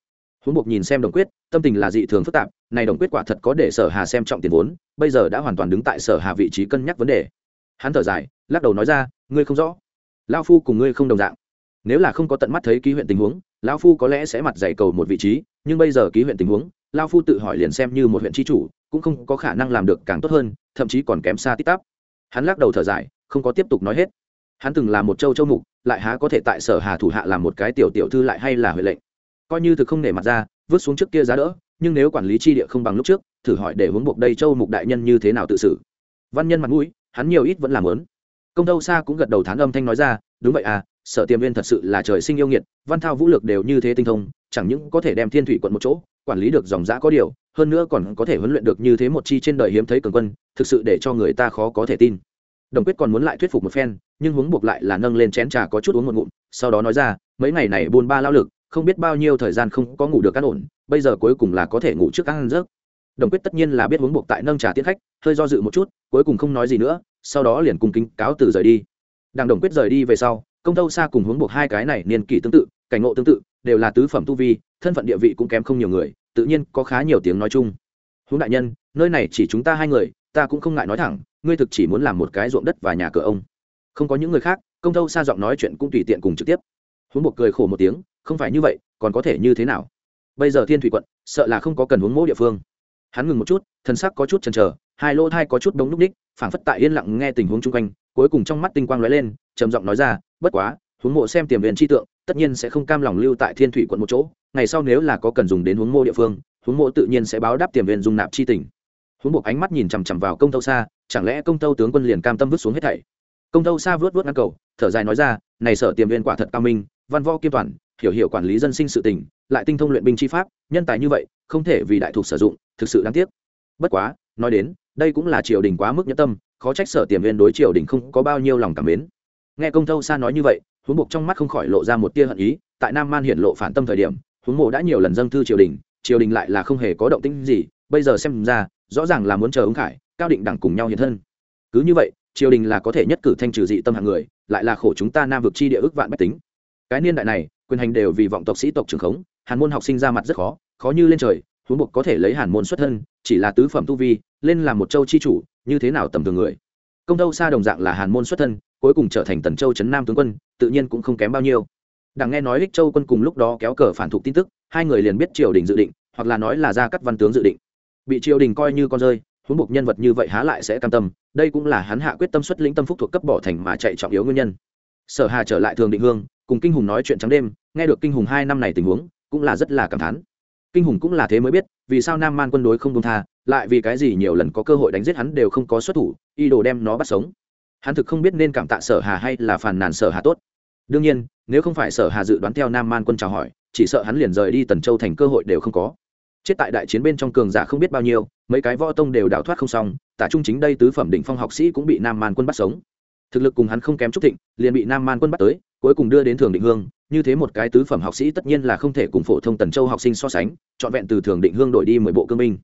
Speaker 1: Huống buộc nhìn xem đồng quyết, tâm tình là dị thường phức tạp, này đồng quyết quả thật có để sở hà xem trọng tiền vốn, bây giờ đã hoàn toàn đứng tại sở hà vị trí cân nhắc vấn đề. Hắn thở dài, lắc đầu nói ra, ngươi không rõ. Lao phu cùng ngươi không đồng dạng. Nếu là không có tận mắt thấy ký huyện tình huống lao phu có lẽ sẽ mặt dày cầu một vị trí, nhưng bây giờ ký huyện tình huống lao phu tự hỏi liền xem như một huyện tri chủ, cũng không có khả năng làm được càng tốt hơn, thậm chí còn kém xa tít tắp hắn lắc đầu thở dài, không có tiếp tục nói hết. Hắn từng là một châu châu mục, lại há có thể tại sở hà thủ hạ làm một cái tiểu tiểu thư lại hay là huệ lệnh. Coi như thực không nể mặt ra, vứt xuống trước kia giá đỡ, nhưng nếu quản lý chi địa không bằng lúc trước, thử hỏi để hướng buộc đây châu mục đại nhân như thế nào tự xử. Văn nhân mặt mũi, hắn nhiều ít vẫn làm lớn. Công đâu xa cũng gật đầu thán âm thanh nói ra, đúng vậy à sở tiềm viên thật sự là trời sinh yêu nghiệt, văn thao vũ lực đều như thế tinh thông, chẳng những có thể đem thiên thủy quận một chỗ quản lý được dòng giã có điều, hơn nữa còn có thể huấn luyện được như thế một chi trên đời hiếm thấy cường quân, thực sự để cho người ta khó có thể tin. Đồng quyết còn muốn lại thuyết phục một phen, nhưng huống buộc lại là nâng lên chén trà có chút uống một ngụm, sau đó nói ra, mấy ngày này buôn ba lao lực, không biết bao nhiêu thời gian không có ngủ được căn ổn, bây giờ cuối cùng là có thể ngủ trước ăn rớt đồng quyết tất nhiên là biết huống buộc tại nâng trà tiết khách, hơi do dự một chút, cuối cùng không nói gì nữa, sau đó liền cùng kính cáo từ rời đi. Đảng đồng quyết rời đi về sau, công tâu xa cùng huống buộc hai cái này niên kỷ tương tự cảnh ngộ tương tự, đều là tứ phẩm tu vi, thân phận địa vị cũng kém không nhiều người, tự nhiên có khá nhiều tiếng nói chung. Huống đại nhân, nơi này chỉ chúng ta hai người, ta cũng không ngại nói thẳng, ngươi thực chỉ muốn làm một cái ruộng đất và nhà cửa ông. Không có những người khác, công thâu xa giọng nói chuyện cũng tùy tiện cùng trực tiếp. Huống một cười khổ một tiếng, không phải như vậy, còn có thể như thế nào? Bây giờ thiên thủy quận, sợ là không có cần huống mỗ địa phương. Hắn ngừng một chút, thân sắc có chút chần chờ, hai lỗ thai có chút đống núc ních, phảng phất tại yên lặng nghe tình huống chung quanh, cuối cùng trong mắt tinh quang lóe lên, trầm giọng nói ra, bất quá huống mộ xem tiềm viện chi tượng, tất nhiên sẽ không cam lòng lưu tại thiên thủy quận một chỗ, ngày sau nếu là có cần dùng đến huống mộ địa phương, huống mộ tự nhiên sẽ báo đáp tiềm viện dung nạp chi tình. Huống buộc ánh mắt nhìn chằm chằm vào công tâu xa, chẳng lẽ công tâu tướng quân liền cam tâm vứt xuống hết thảy? Công tâu xa vớt vớt ngăn cầu, thở dài nói ra, này sở tiềm viên quả thật cao minh, văn võ kiêm toàn, hiểu hiểu quản lý dân sinh sự tình, lại tinh thông luyện binh chi pháp, nhân tài như vậy, không thể vì đại thuộc sử dụng, thực sự đáng tiếc. Bất quá, nói đến, đây cũng là triều đình quá mức nhẫn tâm, khó trách sở tiềm viên đối triều đình không có bao nhiêu lòng cảm mến. Nghe công thâu xa nói như vậy huống buộc trong mắt không khỏi lộ ra một tia hận ý, tại nam man hiện lộ phản tâm thời điểm, huống mộ đã nhiều lần dâng thư triều đình triều đình lại là không hề có động tĩnh gì, bây giờ xem ra, rõ ràng là muốn chờ ứng khải, cao định đẳng cùng nhau hiện thân. Cứ như vậy, triều đình là có thể nhất cử thanh trừ dị tâm hạng người, lại là khổ chúng ta nam vực chi địa ước vạn bách tính. Cái niên đại này, quyền hành đều vì vọng tộc sĩ tộc trường khống, hàn môn học sinh ra mặt rất khó khó như lên trời, huống buộc có thể lấy hàn môn xuất thân, chỉ là tứ phẩm tu vi, lên làm một châu chi chủ, như thế nào tầm thường người? Công tâu xa đồng dạng là hàn môn xuất thân cuối cùng trở thành tần châu trấn nam tướng quân, tự nhiên cũng không kém bao nhiêu. Đằng nghe nói ích châu quân cùng lúc đó kéo cờ phản thục tin tức, hai người liền biết triều đình dự định, hoặc là nói là ra các văn tướng dự định. Bị triều đình coi như con rơi, huống buộc nhân vật như vậy há lại sẽ cam tâm, đây cũng là hắn hạ quyết tâm xuất lĩnh tâm phúc thuộc cấp bỏ thành mà chạy trọng yếu nguyên nhân. Sở hà trở lại thường định hương, cùng kinh hùng nói chuyện trắng đêm, nghe được kinh hùng hai năm này tình huống, cũng là rất là cảm thán. Kinh hùng cũng là thế mới biết, vì sao nam man quân đối không công tha, lại vì cái gì nhiều lần có cơ hội đánh giết hắn đều không có xuất thủ y đồ đem nó bắt sống hắn thực không biết nên cảm tạ sở hà hay là phàn nàn sở hà tốt. đương nhiên, nếu không phải sở hà dự đoán theo nam man quân chào hỏi, chỉ sợ hắn liền rời đi tần châu thành cơ hội đều không có. chết tại đại chiến bên trong cường giả không biết bao nhiêu, mấy cái võ tông đều đào thoát không xong, tả trung chính đây tứ phẩm đỉnh phong học sĩ cũng bị nam man quân bắt sống. thực lực cùng hắn không kém chút thịnh, liền bị nam man quân bắt tới, cuối cùng đưa đến thường định hương, như thế một cái tứ phẩm học sĩ tất nhiên là không thể cùng phổ thông tần châu học sinh so sánh, trọn vẹn từ thường định hương đổi đi mười bộ cương minh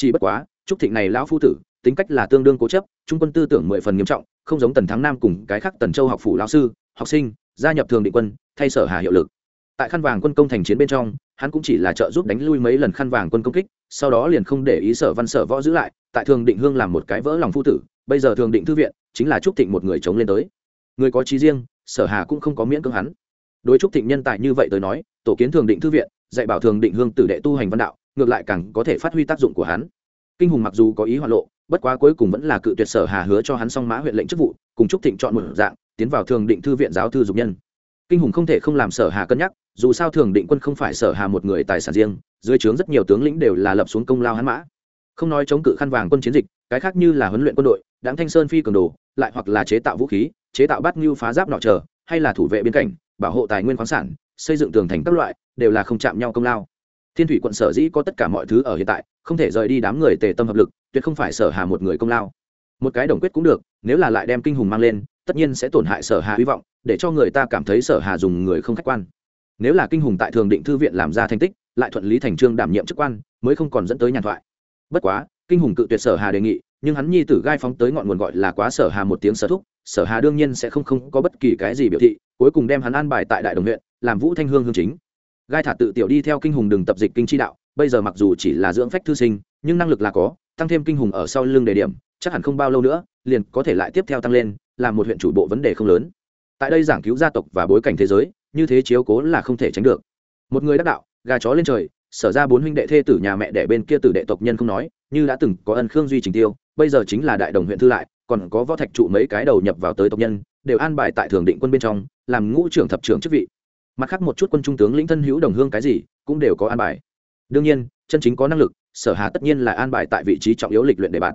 Speaker 1: chỉ bất quá trúc thịnh này lão phu tử tính cách là tương đương cố chấp, trung quân tư tưởng mười phần nghiêm trọng, không giống tần thắng nam cùng cái khác tần châu học phủ lao sư, học sinh, gia nhập thường định quân, thay sở hà hiệu lực. Tại khăn vàng quân công thành chiến bên trong, hắn cũng chỉ là trợ giúp đánh lui mấy lần khăn vàng quân công kích, sau đó liền không để ý sở văn sở võ giữ lại, tại thường định hương làm một cái vỡ lòng phu tử, bây giờ thường định thư viện chính là trúc thịnh một người chống lên tới. Người có trí riêng, sở hà cũng không có miễn cưỡng hắn. Đối trúc thịnh nhân tài như vậy tới nói, tổ kiến thường định thư viện, dạy bảo thường định hương tử đệ tu hành văn đạo, ngược lại càng có thể phát huy tác dụng của hắn. Kinh hùng mặc dù có ý hoạn lộ bất quá cuối cùng vẫn là cự tuyệt sở hà hứa cho hắn song mã huyện lệnh chức vụ, cùng trúc thịnh chọn một dạng, tiến vào thường định thư viện giáo thư dục nhân. Kinh hùng không thể không làm sở hà cân nhắc, dù sao thường định quân không phải sở hà một người tài sản riêng, dưới trướng rất nhiều tướng lĩnh đều là lập xuống công lao hắn mã. Không nói chống cự khăn vàng quân chiến dịch, cái khác như là huấn luyện quân đội đáng thanh sơn phi cường đồ, lại hoặc là chế tạo vũ khí, chế tạo bát ngưu phá giáp nọ chờ, hay là thủ vệ biên cảnh, bảo hộ tài nguyên khoáng sản, xây dựng tường thành các loại, đều là không chạm nhau công lao. Thiên thủy quận sở dĩ có tất cả mọi thứ ở hiện tại, không thể rời đi đám người tề tâm hợp lực tuyệt không phải sở hà một người công lao. Một cái đồng quyết cũng được, nếu là lại đem kinh hùng mang lên, tất nhiên sẽ tổn hại sở hà hy vọng, để cho người ta cảm thấy sở hà dùng người không khách quan. Nếu là kinh hùng tại thường định thư viện làm ra thành tích, lại thuận lý thành trương đảm nhiệm chức quan, mới không còn dẫn tới nhàn thoại. Bất quá, kinh hùng cự tuyệt sở hà đề nghị, nhưng hắn nhi tử gai phóng tới ngọn nguồn gọi là quá sở hà một tiếng sở thúc, sở hà đương nhiên sẽ không không có bất kỳ cái gì biểu thị, cuối cùng đem hắn an bài tại đại đồng huyện, làm vũ thanh hương hương chính. Gai thả tự tiểu đi theo kinh hùng đường tập dịch kinh chi đạo, bây giờ mặc dù chỉ là dưỡng phách thư sinh, nhưng năng lực là có tăng thêm kinh hùng ở sau lưng đề điểm, chắc hẳn không bao lâu nữa, liền có thể lại tiếp theo tăng lên làm một huyện chủ bộ vấn đề không lớn. Tại đây giảng cứu gia tộc và bối cảnh thế giới, như thế chiếu cố là không thể tránh được. Một người đắc đạo, gà chó lên trời, sở ra bốn huynh đệ thê tử nhà mẹ đẻ bên kia tử đệ tộc nhân không nói, như đã từng có ân khương duy trình tiêu, bây giờ chính là đại đồng huyện thư lại, còn có võ thạch trụ mấy cái đầu nhập vào tới tộc nhân, đều an bài tại thường định quân bên trong, làm ngũ trưởng thập trưởng chức vị. Mặt khác một chút quân trung tướng lĩnh thân hữu đồng hương cái gì, cũng đều có an bài. Đương nhiên, chân chính có năng lực sở hà tất nhiên là an bài tại vị trí trọng yếu lịch luyện đề bạt.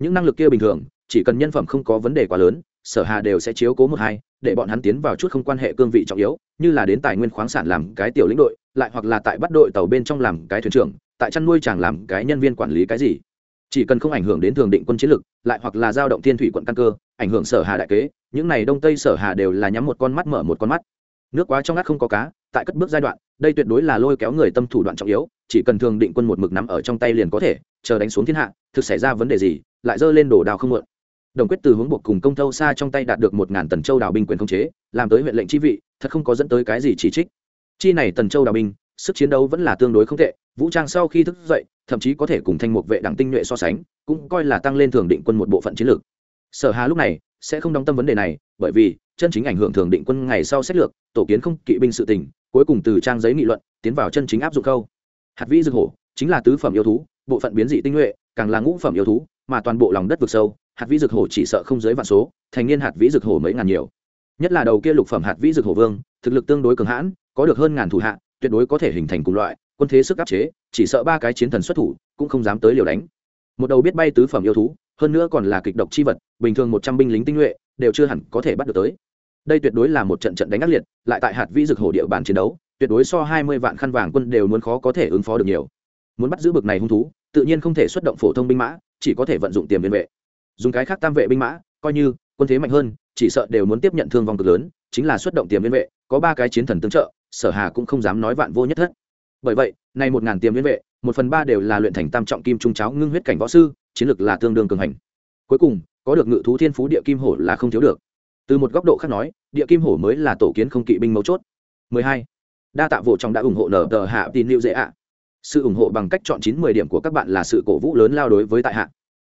Speaker 1: Những năng lực kia bình thường, chỉ cần nhân phẩm không có vấn đề quá lớn, sở hà đều sẽ chiếu cố một hai, để bọn hắn tiến vào chút không quan hệ cương vị trọng yếu, như là đến tài nguyên khoáng sản làm cái tiểu lĩnh đội, lại hoặc là tại bắt đội tàu bên trong làm cái thuyền trưởng, tại chăn nuôi chàng làm cái nhân viên quản lý cái gì. Chỉ cần không ảnh hưởng đến thường định quân chiến lực, lại hoặc là giao động thiên thủy quận căn cơ, ảnh hưởng sở hà đại kế, những này đông tây sở hà đều là nhắm một con mắt mở một con mắt. Nước quá trong ngắt không có cá, tại cất bước giai đoạn đây tuyệt đối là lôi kéo người tâm thủ đoạn trọng yếu, chỉ cần thường định quân một mực nắm ở trong tay liền có thể, chờ đánh xuống thiên hạ, thực xảy ra vấn đề gì, lại dơ lên đổ đào không mượn. Đồng quyết từ hướng buộc cùng công thâu xa trong tay đạt được một ngàn tần châu đào binh quyền khống chế, làm tới huyện lệnh chi vị, thật không có dẫn tới cái gì chỉ trích. Chi này tần châu đào binh, sức chiến đấu vẫn là tương đối không tệ, vũ trang sau khi thức dậy, thậm chí có thể cùng thanh mục vệ đảng tinh nhuệ so sánh, cũng coi là tăng lên thường định quân một bộ phận chiến lược. Sở hà lúc này sẽ không đóng tâm vấn đề này, bởi vì chân chính ảnh hưởng thường định quân ngày sau xét lược, tổ kiến không kỵ binh sự tình cuối cùng từ trang giấy nghị luận tiến vào chân chính áp dụng câu hạt vĩ dược hổ chính là tứ phẩm yêu thú, bộ phận biến dị tinh nhuệ, càng là ngũ phẩm yêu thú, mà toàn bộ lòng đất vực sâu, hạt vĩ dược hổ chỉ sợ không dưới vạn số, thành niên hạt vĩ dược hổ mấy ngàn nhiều. Nhất là đầu kia lục phẩm hạt vĩ dược hổ vương, thực lực tương đối cường hãn, có được hơn ngàn thủ hạ, tuyệt đối có thể hình thành cùng loại, quân thế sức áp chế, chỉ sợ ba cái chiến thần xuất thủ, cũng không dám tới liều đánh. Một đầu biết bay tứ phẩm yêu thú, hơn nữa còn là kịch độc chi vật, bình thường một trăm binh lính tinh nhuệ, đều chưa hẳn có thể bắt được tới đây tuyệt đối là một trận trận đánh ác liệt, lại tại hạt vĩ dực hổ địa bàn chiến đấu, tuyệt đối so hai mươi vạn khăn vàng quân đều muốn khó có thể ứng phó được nhiều. Muốn bắt giữ bực này hung thú, tự nhiên không thể xuất động phổ thông binh mã, chỉ có thể vận dụng tiềm biên vệ. Dùng cái khác tam vệ binh mã, coi như quân thế mạnh hơn, chỉ sợ đều muốn tiếp nhận thương vong cực lớn, chính là xuất động tiềm biên vệ, có ba cái chiến thần tương trợ, sở hà cũng không dám nói vạn vô nhất thất. Bởi vậy, nay một ngàn tiềm biên vệ, một phần ba đều là luyện thành tam trọng kim trung cháo ngưng huyết cảnh võ sư, chiến lược là tương đương cường hành. Cuối cùng, có được ngự thú thiên phú địa kim hổ là không thiếu được từ một góc độ khác nói, địa kim hổ mới là tổ kiến không kỵ binh mấu chốt. 12. đa tạ vụ trong đã ủng hộ nở tờ hạ tin lưu dễ ạ. Sự ủng hộ bằng cách chọn chín mười điểm của các bạn là sự cổ vũ lớn lao đối với tại hạ.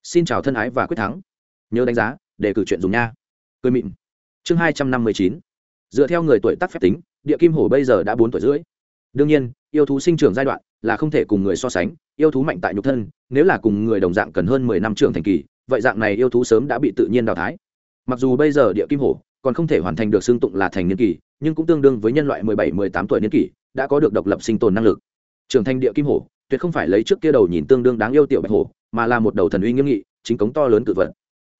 Speaker 1: Xin chào thân ái và quyết thắng. Nhớ đánh giá, để cử chuyện dùng nha. Cười mịn. Chương hai trăm năm mươi chín. Dựa theo người tuổi tác phép tính, địa kim hổ bây giờ đã bốn tuổi rưỡi. Đương nhiên, yêu thú sinh trưởng giai đoạn là không thể cùng người so sánh, yêu thú mạnh tại nhục thân, nếu là cùng người đồng dạng cần hơn mười năm trưởng thành kỳ, vậy dạng này yêu thú sớm đã bị tự nhiên đào thái mặc dù bây giờ địa kim hổ còn không thể hoàn thành được xương tụng là thành niên kỳ, nhưng cũng tương đương với nhân loại mười bảy, mười tám tuổi niên kỷ, đã có được độc lập sinh tồn năng lực. Trưởng thành địa kim hổ tuyệt không phải lấy trước kia đầu nhìn tương đương đáng yêu tiểu bạch hổ, mà là một đầu thần uy nghiêm nghị, chính cống to lớn cự vật.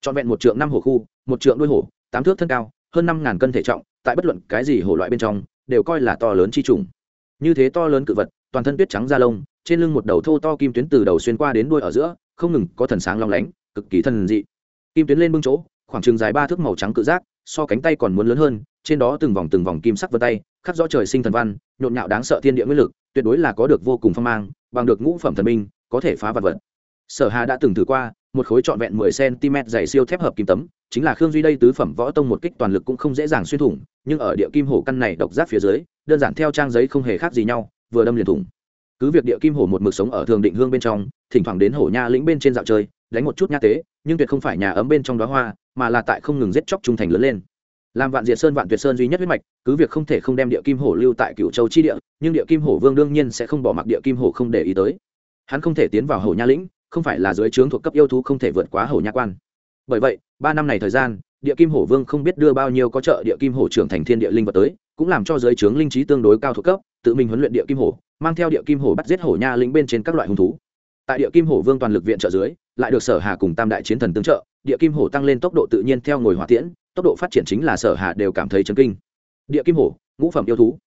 Speaker 1: Trọn vẹn một trượng năm hổ khu, một trượng đuôi hổ, tám thước thân cao, hơn năm ngàn cân thể trọng, tại bất luận cái gì hổ loại bên trong, đều coi là to lớn chi trùng. Như thế to lớn cự vật, toàn thân tuyết trắng da lông, trên lưng một đầu thô to kim tuyến từ đầu xuyên qua đến đuôi ở giữa, không ngừng có thần sáng long lánh, cực kỳ thần dị. Kim tuyến lên bưng chỗ khoảng chừng dài ba thước màu trắng cự giác, so cánh tay còn muốn lớn hơn, trên đó từng vòng từng vòng kim sắc vân tay, khắc rõ trời sinh thần văn, nhộn nhạo đáng sợ thiên địa nguyên lực, tuyệt đối là có được vô cùng phong mang, bằng được ngũ phẩm thần minh có thể phá vật vật. Sở hà đã từng thử qua, một khối trọn vẹn mười cm dày siêu thép hợp kim tấm, chính là khương duy đây tứ phẩm võ tông một kích toàn lực cũng không dễ dàng xuyên thủng, nhưng ở địa kim hổ căn này độc giác phía dưới, đơn giản theo trang giấy không hề khác gì nhau, vừa đâm liền thủng. Cứ việc địa kim hổ một mực sống ở thường định hương bên trong, thỉnh thoảng đến hổ nha lĩnh bên trên dạo chơi đánh một chút nha tế, nhưng tuyệt không phải nhà ấm bên trong đó hoa, mà là tại không ngừng giết chóc trung thành lớn lên. Làm vạn diệt sơn vạn tuyệt sơn duy nhất huyết mạch, cứ việc không thể không đem địa kim hổ lưu tại cựu châu chi địa, nhưng địa kim hổ vương đương nhiên sẽ không bỏ mặc địa kim hổ không để ý tới. Hắn không thể tiến vào hổ nha lĩnh, không phải là dưới trướng thuộc cấp yêu thú không thể vượt quá hổ nha quan. Bởi vậy, ba năm này thời gian, địa kim hổ vương không biết đưa bao nhiêu có trợ địa kim hổ trưởng thành thiên địa linh vật tới, cũng làm cho giới trướng linh trí tương đối cao thuộc cấp, tự mình huấn luyện địa kim hổ, mang theo địa kim hổ bắt giết hổ nha lĩnh bên trên các loại hung thú tại địa kim hổ vương toàn lực viện trợ dưới lại được sở hà cùng tam đại chiến thần tương trợ địa kim hổ tăng lên tốc độ tự nhiên theo ngồi hỏa tiễn tốc độ phát triển chính là sở hà đều cảm thấy chấn kinh. Địa kim hổ ngũ phẩm yêu thú.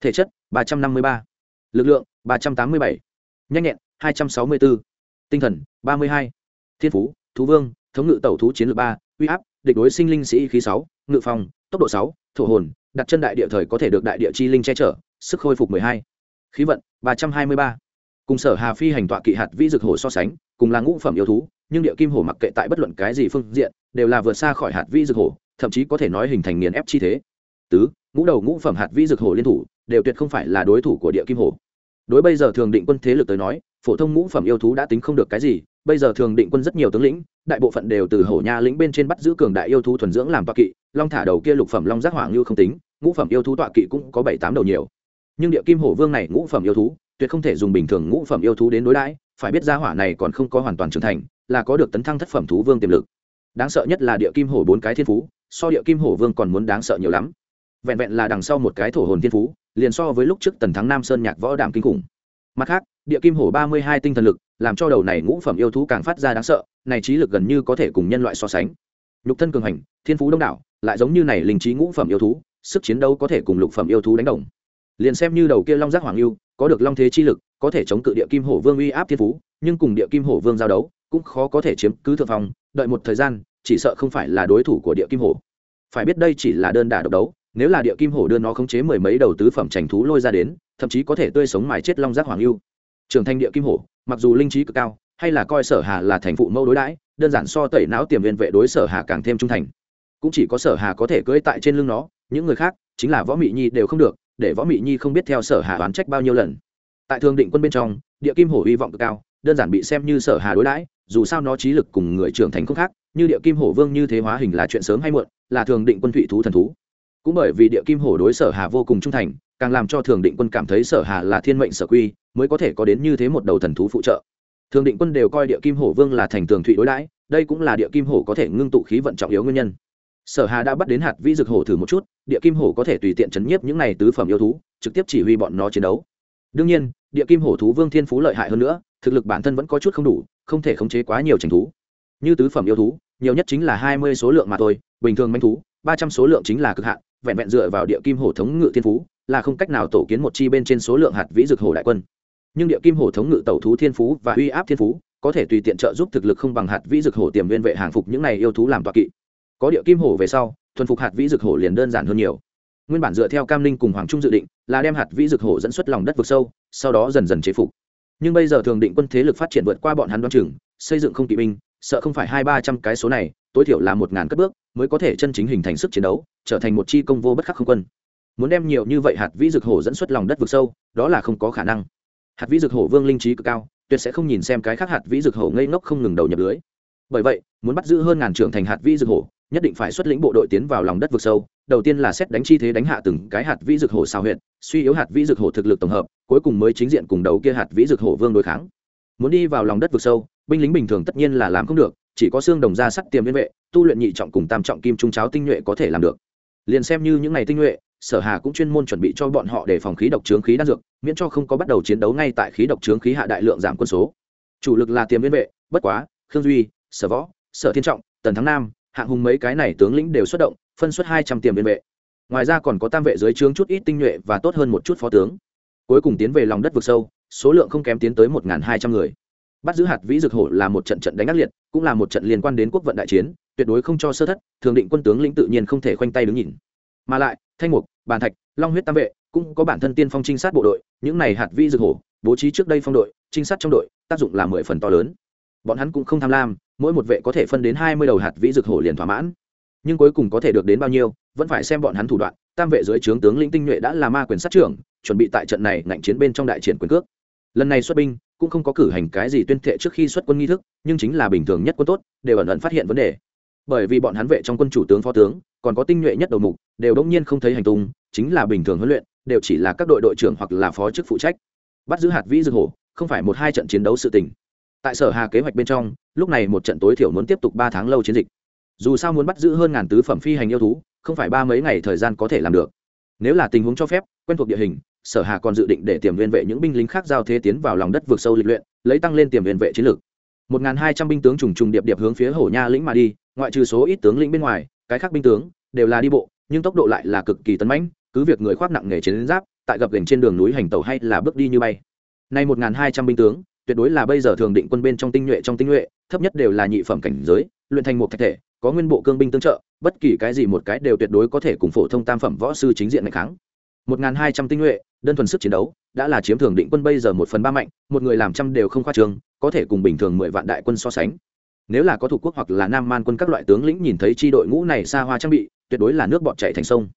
Speaker 1: Thể chất 353, lực lượng 387, nhanh nhẹn 264, tinh thần 32, thiên phú thú vương thống ngự tẩu thú chiến lược ba uy áp địch đối sinh linh sĩ khí sáu ngự phòng tốc độ sáu thổ hồn đặt chân đại địa thời có thể được đại địa chi linh che chở sức khôi phục 12. khí vận 323, cùng sở hà phi hành tọa kỵ hạt vĩ dực hổ so sánh, cùng là ngũ phẩm yêu thú, nhưng địa kim hổ mặc kệ tại bất luận cái gì phương diện, đều là vượt xa khỏi hạt vĩ dực hổ, thậm chí có thể nói hình thành nghiền ép chi thế. Tứ, ngũ đầu ngũ phẩm hạt vĩ dực hổ liên thủ, đều tuyệt không phải là đối thủ của địa kim hổ. Đối bây giờ thường định quân thế lực tới nói, phổ thông ngũ phẩm yêu thú đã tính không được cái gì, bây giờ thường định quân rất nhiều tướng lĩnh, đại bộ phận đều từ hổ nha lĩnh bên trên bắt giữ cường đại yêu thú thuần dưỡng làm tọa kỵ, long thả đầu kia lục phẩm long giác hỏa ngưu không tính, ngũ phẩm yêu thú tọa kỵ cũng có bảy tám đầu nhiều. Nhưng địa kim hổ vương này ngũ phẩm yêu thú tuyệt không thể dùng bình thường ngũ phẩm yêu thú đến đối đãi, phải biết gia hỏa này còn không có hoàn toàn trưởng thành, là có được tấn thăng thất phẩm thú vương tiềm lực. Đáng sợ nhất là địa kim hổ bốn cái thiên phú, so địa kim hổ vương còn muốn đáng sợ nhiều lắm. Vẹn vẹn là đằng sau một cái thổ hồn thiên phú, liền so với lúc trước tần thắng nam sơn nhạc võ đạm kinh khủng. Mặt khác, địa kim hổ ba mươi hai tinh thần lực, làm cho đầu này ngũ phẩm yêu thú càng phát ra đáng sợ, này trí lực gần như có thể cùng nhân loại so sánh. Nhục thân cường hành, thiên phú đông đảo, lại giống như này linh trí ngũ phẩm yêu thú, sức chiến đấu có thể cùng lục phẩm yêu thú đánh đồng liền xem như đầu kia long giác hoàng lưu có được long thế chi lực, có thể chống cự địa kim hổ vương uy áp thiên phú, nhưng cùng địa kim hổ vương giao đấu, cũng khó có thể chiếm cứ thượng phong, đợi một thời gian, chỉ sợ không phải là đối thủ của địa kim hổ. Phải biết đây chỉ là đơn đả độc đấu, nếu là địa kim hổ đưa nó khống chế mười mấy đầu tứ phẩm trành thú lôi ra đến, thậm chí có thể tươi sống mài chết long giác hoàng lưu trưởng thành địa kim hổ, mặc dù linh trí cực cao, hay là coi sở hà là thành phụ mẫu đối đãi, đơn giản so tẩy não tiềm viên vệ đối sở hà càng thêm trung thành. Cũng chỉ có sở hà có thể cưỡi tại trên lưng nó, những người khác chính là võ mị nhi đều không được để võ mị nhi không biết theo sở hà oán trách bao nhiêu lần. Tại thường định quân bên trong, địa kim hổ hy vọng cực cao, đơn giản bị xem như sở hà đối đãi, dù sao nó trí lực cùng người trưởng thành không khác, như địa kim hổ vương như thế hóa hình là chuyện sớm hay muộn, là thường định quân thụy thú thần thú. Cũng bởi vì địa kim hổ đối sở hà vô cùng trung thành, càng làm cho thường định quân cảm thấy sở hà là thiên mệnh sở quy, mới có thể có đến như thế một đầu thần thú phụ trợ. Thường định quân đều coi địa kim hổ vương là thành tường thụy đối đãi, đây cũng là địa kim hổ có thể ngưng tụ khí vận trọng yếu nguyên nhân sở hà đã bắt đến hạt vĩ dực hổ thử một chút, địa kim hổ có thể tùy tiện chấn nhiếp những này tứ phẩm yêu thú, trực tiếp chỉ huy bọn nó chiến đấu. Đương nhiên, địa kim hổ thú vương thiên phú lợi hại hơn nữa, thực lực bản thân vẫn có chút không đủ, không thể khống chế quá nhiều tranh thú. Như tứ phẩm yêu thú, nhiều nhất chính là hai mươi số lượng mà thôi, bình thường manh thú, ba trăm số lượng chính là cực hạn, vẹn vẹn dựa vào địa kim hổ thống ngự thiên phú, là không cách nào tổ kiến một chi bên trên số lượng hạt vĩ dực hổ đại quân. Nhưng địa kim hổ thống ngự tẩu thú thiên phú và uy áp thiên phú, có thể tùy tiện trợ giúp thực lực không bằng hạt vĩ dực hổ tiềm viên vệ hàng phục những này yêu thú làm tọa kỵ có địa kim hổ về sau, thuần phục hạt vĩ dực hổ liền đơn giản hơn nhiều. Nguyên bản dựa theo cam linh cùng hoàng trung dự định, là đem hạt vĩ dực hổ dẫn xuất lòng đất vực sâu, sau đó dần dần chế phục. Nhưng bây giờ thường định quân thế lực phát triển vượt qua bọn hắn đoan chừng, xây dựng không kỵ binh, sợ không phải hai ba trăm cái số này, tối thiểu là một ngàn cất bước, mới có thể chân chính hình thành sức chiến đấu, trở thành một chi công vô bất khắc không quân. Muốn đem nhiều như vậy hạt vĩ dực hổ dẫn xuất lòng đất vực sâu, đó là không có khả năng. Hạt vĩ dực hổ vương linh trí cực cao, tuyệt sẽ không nhìn xem cái khác hạt vĩ dực hổ ngây ngốc không ngừng đầu nhập lưới. Bởi vậy, muốn bắt giữ hơn ngàn trưởng thành hạt vĩ dực hổ nhất định phải xuất lĩnh bộ đội tiến vào lòng đất vực sâu, đầu tiên là xét đánh chi thế đánh hạ từng cái hạt vĩ dược hổ sao huyện suy yếu hạt vĩ dược hổ thực lực tổng hợp, cuối cùng mới chính diện cùng đầu kia hạt vĩ dược hổ vương đối kháng. Muốn đi vào lòng đất vực sâu, binh lính bình thường tất nhiên là làm không được, chỉ có xương đồng ra sắt tiềm liên vệ, tu luyện nhị trọng cùng tam trọng kim trung cháo tinh nhuệ có thể làm được. Liền xem như những ngày tinh nhuệ, sở hà cũng chuyên môn chuẩn bị cho bọn họ để phòng khí độc trướng khí đan dược, miễn cho không có bắt đầu chiến đấu ngay tại khí độc trướng khí hạ đại lượng giảm quân số. Chủ lực là tiềm liên vệ, bất quá, khương duy, sở võ, sở thiên trọng, tần thắng nam hạng hùng mấy cái này tướng lĩnh đều xuất động, phân xuất hai trăm tiềm liên vệ. Ngoài ra còn có tam vệ dưới trướng chút ít tinh nhuệ và tốt hơn một chút phó tướng. Cuối cùng tiến về lòng đất vực sâu, số lượng không kém tiến tới một hai trăm người. Bắt giữ hạt vĩ dược hổ là một trận trận đánh ác liệt, cũng là một trận liên quan đến quốc vận đại chiến, tuyệt đối không cho sơ thất, thường định quân tướng lĩnh tự nhiên không thể khoanh tay đứng nhìn. Mà lại, thanh mục, bàn thạch, long huyết tam vệ cũng có bản thân tiên phong trinh sát bộ đội, những này hạt vĩ dược hổ, bố trí trước đây phong đội, trinh sát trong đội, tác dụng là mười phần to lớn bọn hắn cũng không tham lam, mỗi một vệ có thể phân đến hai mươi đầu hạt vĩ dược hổ liền thỏa mãn. Nhưng cuối cùng có thể được đến bao nhiêu, vẫn phải xem bọn hắn thủ đoạn, tam vệ dưới trướng tướng lĩnh tinh nhuệ đã là ma quyền sát trưởng, chuẩn bị tại trận này ngạnh chiến bên trong đại triển quyền cước. Lần này xuất binh, cũng không có cử hành cái gì tuyên thệ trước khi xuất quân nghi thức, nhưng chính là bình thường nhất quân tốt, đều ẩn ẩn phát hiện vấn đề. Bởi vì bọn hắn vệ trong quân chủ tướng phó tướng, còn có tinh nhuệ nhất đầu mục, đều đông nhiên không thấy hành tung, chính là bình thường huấn luyện, đều chỉ là các đội đội trưởng hoặc là phó chức phụ trách. Bắt giữ hạt vĩ dược hổ, không phải một hai trận chiến đấu sự tình tại sở hà kế hoạch bên trong, lúc này một trận tối thiểu muốn tiếp tục ba tháng lâu chiến dịch. Dù sao muốn bắt giữ hơn ngàn tứ phẩm phi hành yêu thú, không phải ba mấy ngày thời gian có thể làm được. Nếu là tình huống cho phép, quen thuộc địa hình, sở hà còn dự định để tiềm viên vệ những binh lính khác giao thế tiến vào lòng đất vượt sâu lịch luyện, lấy tăng lên tiềm viên vệ chiến lược. Một hai trăm binh tướng trùng trùng điệp điệp hướng phía hổ nha lĩnh mà đi, ngoại trừ số ít tướng lĩnh bên ngoài, cái khác binh tướng đều là đi bộ, nhưng tốc độ lại là cực kỳ tấn mãnh, cứ việc người khoác nặng nghề chiến giáp, tại gập gành trên đường núi hành tàu hay là bước đi như bay. Nay một hai trăm binh tướng tuyệt đối là bây giờ thường định quân bên trong tinh nhuệ trong tinh nhuệ, thấp nhất đều là nhị phẩm cảnh giới, luyện thành một thạch thể, có nguyên bộ cương binh tương trợ, bất kỳ cái gì một cái đều tuyệt đối có thể cùng phổ thông tam phẩm võ sư chính diện ngày kháng. Một hai trăm tinh nhuệ, đơn thuần sức chiến đấu, đã là chiếm thường định quân bây giờ một phần ba mạnh, một người làm trăm đều không khoa trương có thể cùng bình thường mười vạn đại quân so sánh. Nếu là có thủ quốc hoặc là nam man quân các loại tướng lĩnh nhìn thấy chi đội ngũ này xa hoa trang bị, tuyệt đối là nước bọt chảy thành sông.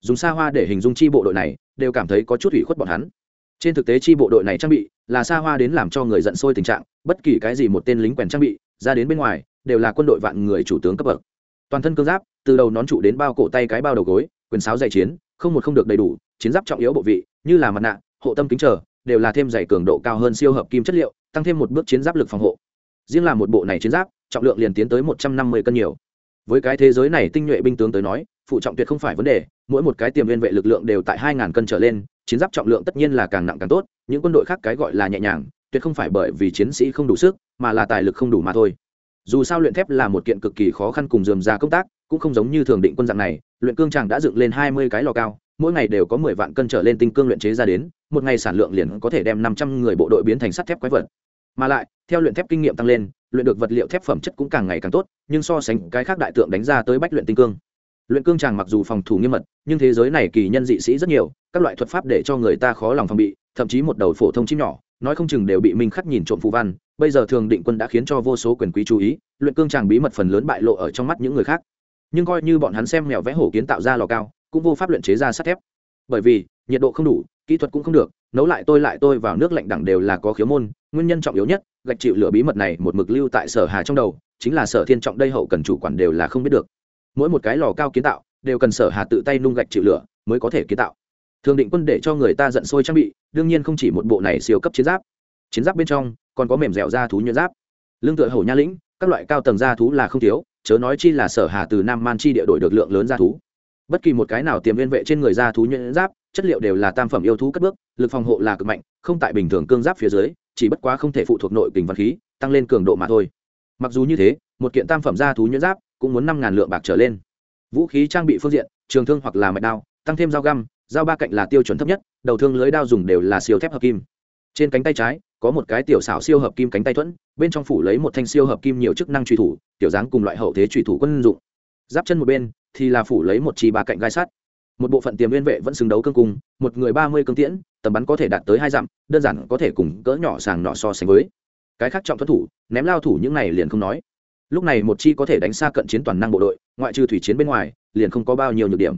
Speaker 1: Dùng xa hoa để hình dung chi bộ đội này, đều cảm thấy có chút ủy khuất bọn hắn trên thực tế chi bộ đội này trang bị là xa hoa đến làm cho người giận sôi tình trạng, bất kỳ cái gì một tên lính quèn trang bị ra đến bên ngoài đều là quân đội vạn người chủ tướng cấp bậc. Toàn thân cương giáp, từ đầu nón trụ đến bao cổ tay cái bao đầu gối, quyền sáo dày chiến, không một không được đầy đủ, chiến giáp trọng yếu bộ vị như là mặt nạ, hộ tâm kính trở đều là thêm dày cường độ cao hơn siêu hợp kim chất liệu, tăng thêm một bước chiến giáp lực phòng hộ. Riêng là một bộ này chiến giáp, trọng lượng liền tiến tới một trăm năm mươi cân nhiều. Với cái thế giới này tinh nhuệ binh tướng tới nói, phụ trọng tuyệt không phải vấn đề, mỗi một cái tiềm viên vệ lực lượng đều tại hai ngàn cân trở lên chiến giáp trọng lượng tất nhiên là càng nặng càng tốt, những quân đội khác cái gọi là nhẹ nhàng, tuyệt không phải bởi vì chiến sĩ không đủ sức, mà là tài lực không đủ mà thôi. Dù sao luyện thép là một kiện cực kỳ khó khăn cùng dườm ra công tác, cũng không giống như thường định quân dạng này, luyện cương chàng đã dựng lên hai mươi cái lò cao, mỗi ngày đều có mười vạn cân trở lên tinh cương luyện chế ra đến, một ngày sản lượng liền có thể đem năm trăm người bộ đội biến thành sắt thép quái vật. Mà lại, theo luyện thép kinh nghiệm tăng lên, luyện được vật liệu thép phẩm chất cũng càng ngày càng tốt, nhưng so sánh cái khác đại tượng đánh ra tới bách luyện tinh cương luyện cương tràng mặc dù phòng thủ nghiêm mật, nhưng thế giới này kỳ nhân dị sĩ rất nhiều, các loại thuật pháp để cho người ta khó lòng phòng bị, thậm chí một đầu phổ thông chim nhỏ, nói không chừng đều bị minh khắc nhìn trộm phù văn, bây giờ thường định quân đã khiến cho vô số quyền quý chú ý, luyện cương tràng bí mật phần lớn bại lộ ở trong mắt những người khác. Nhưng coi như bọn hắn xem mèo vẽ hổ kiến tạo ra lò cao, cũng vô pháp luyện chế ra sắt thép. Bởi vì, nhiệt độ không đủ, kỹ thuật cũng không được, nấu lại tôi lại tôi vào nước lạnh đẳng đều là có khiếu môn, nguyên nhân trọng yếu nhất, gạch chịu lửa bí mật này một mực lưu tại sở hà trong đầu, chính là sở thiên trọng đây hậu cần chủ quản đều là không biết được mỗi một cái lò cao kiến tạo đều cần sở hà tự tay nung gạch chịu lửa mới có thể kiến tạo. Thường định quân để cho người ta giận sôi trang bị, đương nhiên không chỉ một bộ này siêu cấp chiến giáp. Chiến giáp bên trong còn có mềm dẻo da thú nhuyễn giáp. Lương tựa hầu nha lĩnh, các loại cao tầng da thú là không thiếu, chớ nói chi là sở hà từ nam man chi địa đổi được lượng lớn da thú. Bất kỳ một cái nào tiềm viên vệ trên người da thú nhuyễn giáp, chất liệu đều là tam phẩm yêu thú cất bước, lực phòng hộ là cực mạnh, không tại bình thường cương giáp phía dưới, chỉ bất quá không thể phụ thuộc nội kình văn khí, tăng lên cường độ mà thôi. Mặc dù như thế, một kiện tam phẩm da thú nhuyễn giáp cũng muốn năm ngàn lượng bạc trở lên. Vũ khí trang bị phương diện, trường thương hoặc là mạch đao, tăng thêm dao găm, dao ba cạnh là tiêu chuẩn thấp nhất, đầu thương lưới đao dùng đều là siêu thép hợp kim. Trên cánh tay trái, có một cái tiểu xảo siêu hợp kim cánh tay thuẫn, bên trong phủ lấy một thanh siêu hợp kim nhiều chức năng truy thủ, tiểu dáng cùng loại hậu thế truy thủ quân dụng. Giáp chân một bên, thì là phủ lấy một chi ba cạnh gai sắt. Một bộ phận tiềm nguyên vệ vẫn xứng đấu cương cung, một người ba mươi cương tiễn, tầm bắn có thể đạt tới hai dặm, đơn giản có thể cùng cỡ nhỏ sàng nọ so sánh với. Cái khác trọng thuất thủ, ném lao thủ những này liền không nói lúc này một chi có thể đánh xa cận chiến toàn năng bộ đội, ngoại trừ thủy chiến bên ngoài, liền không có bao nhiêu nhược điểm.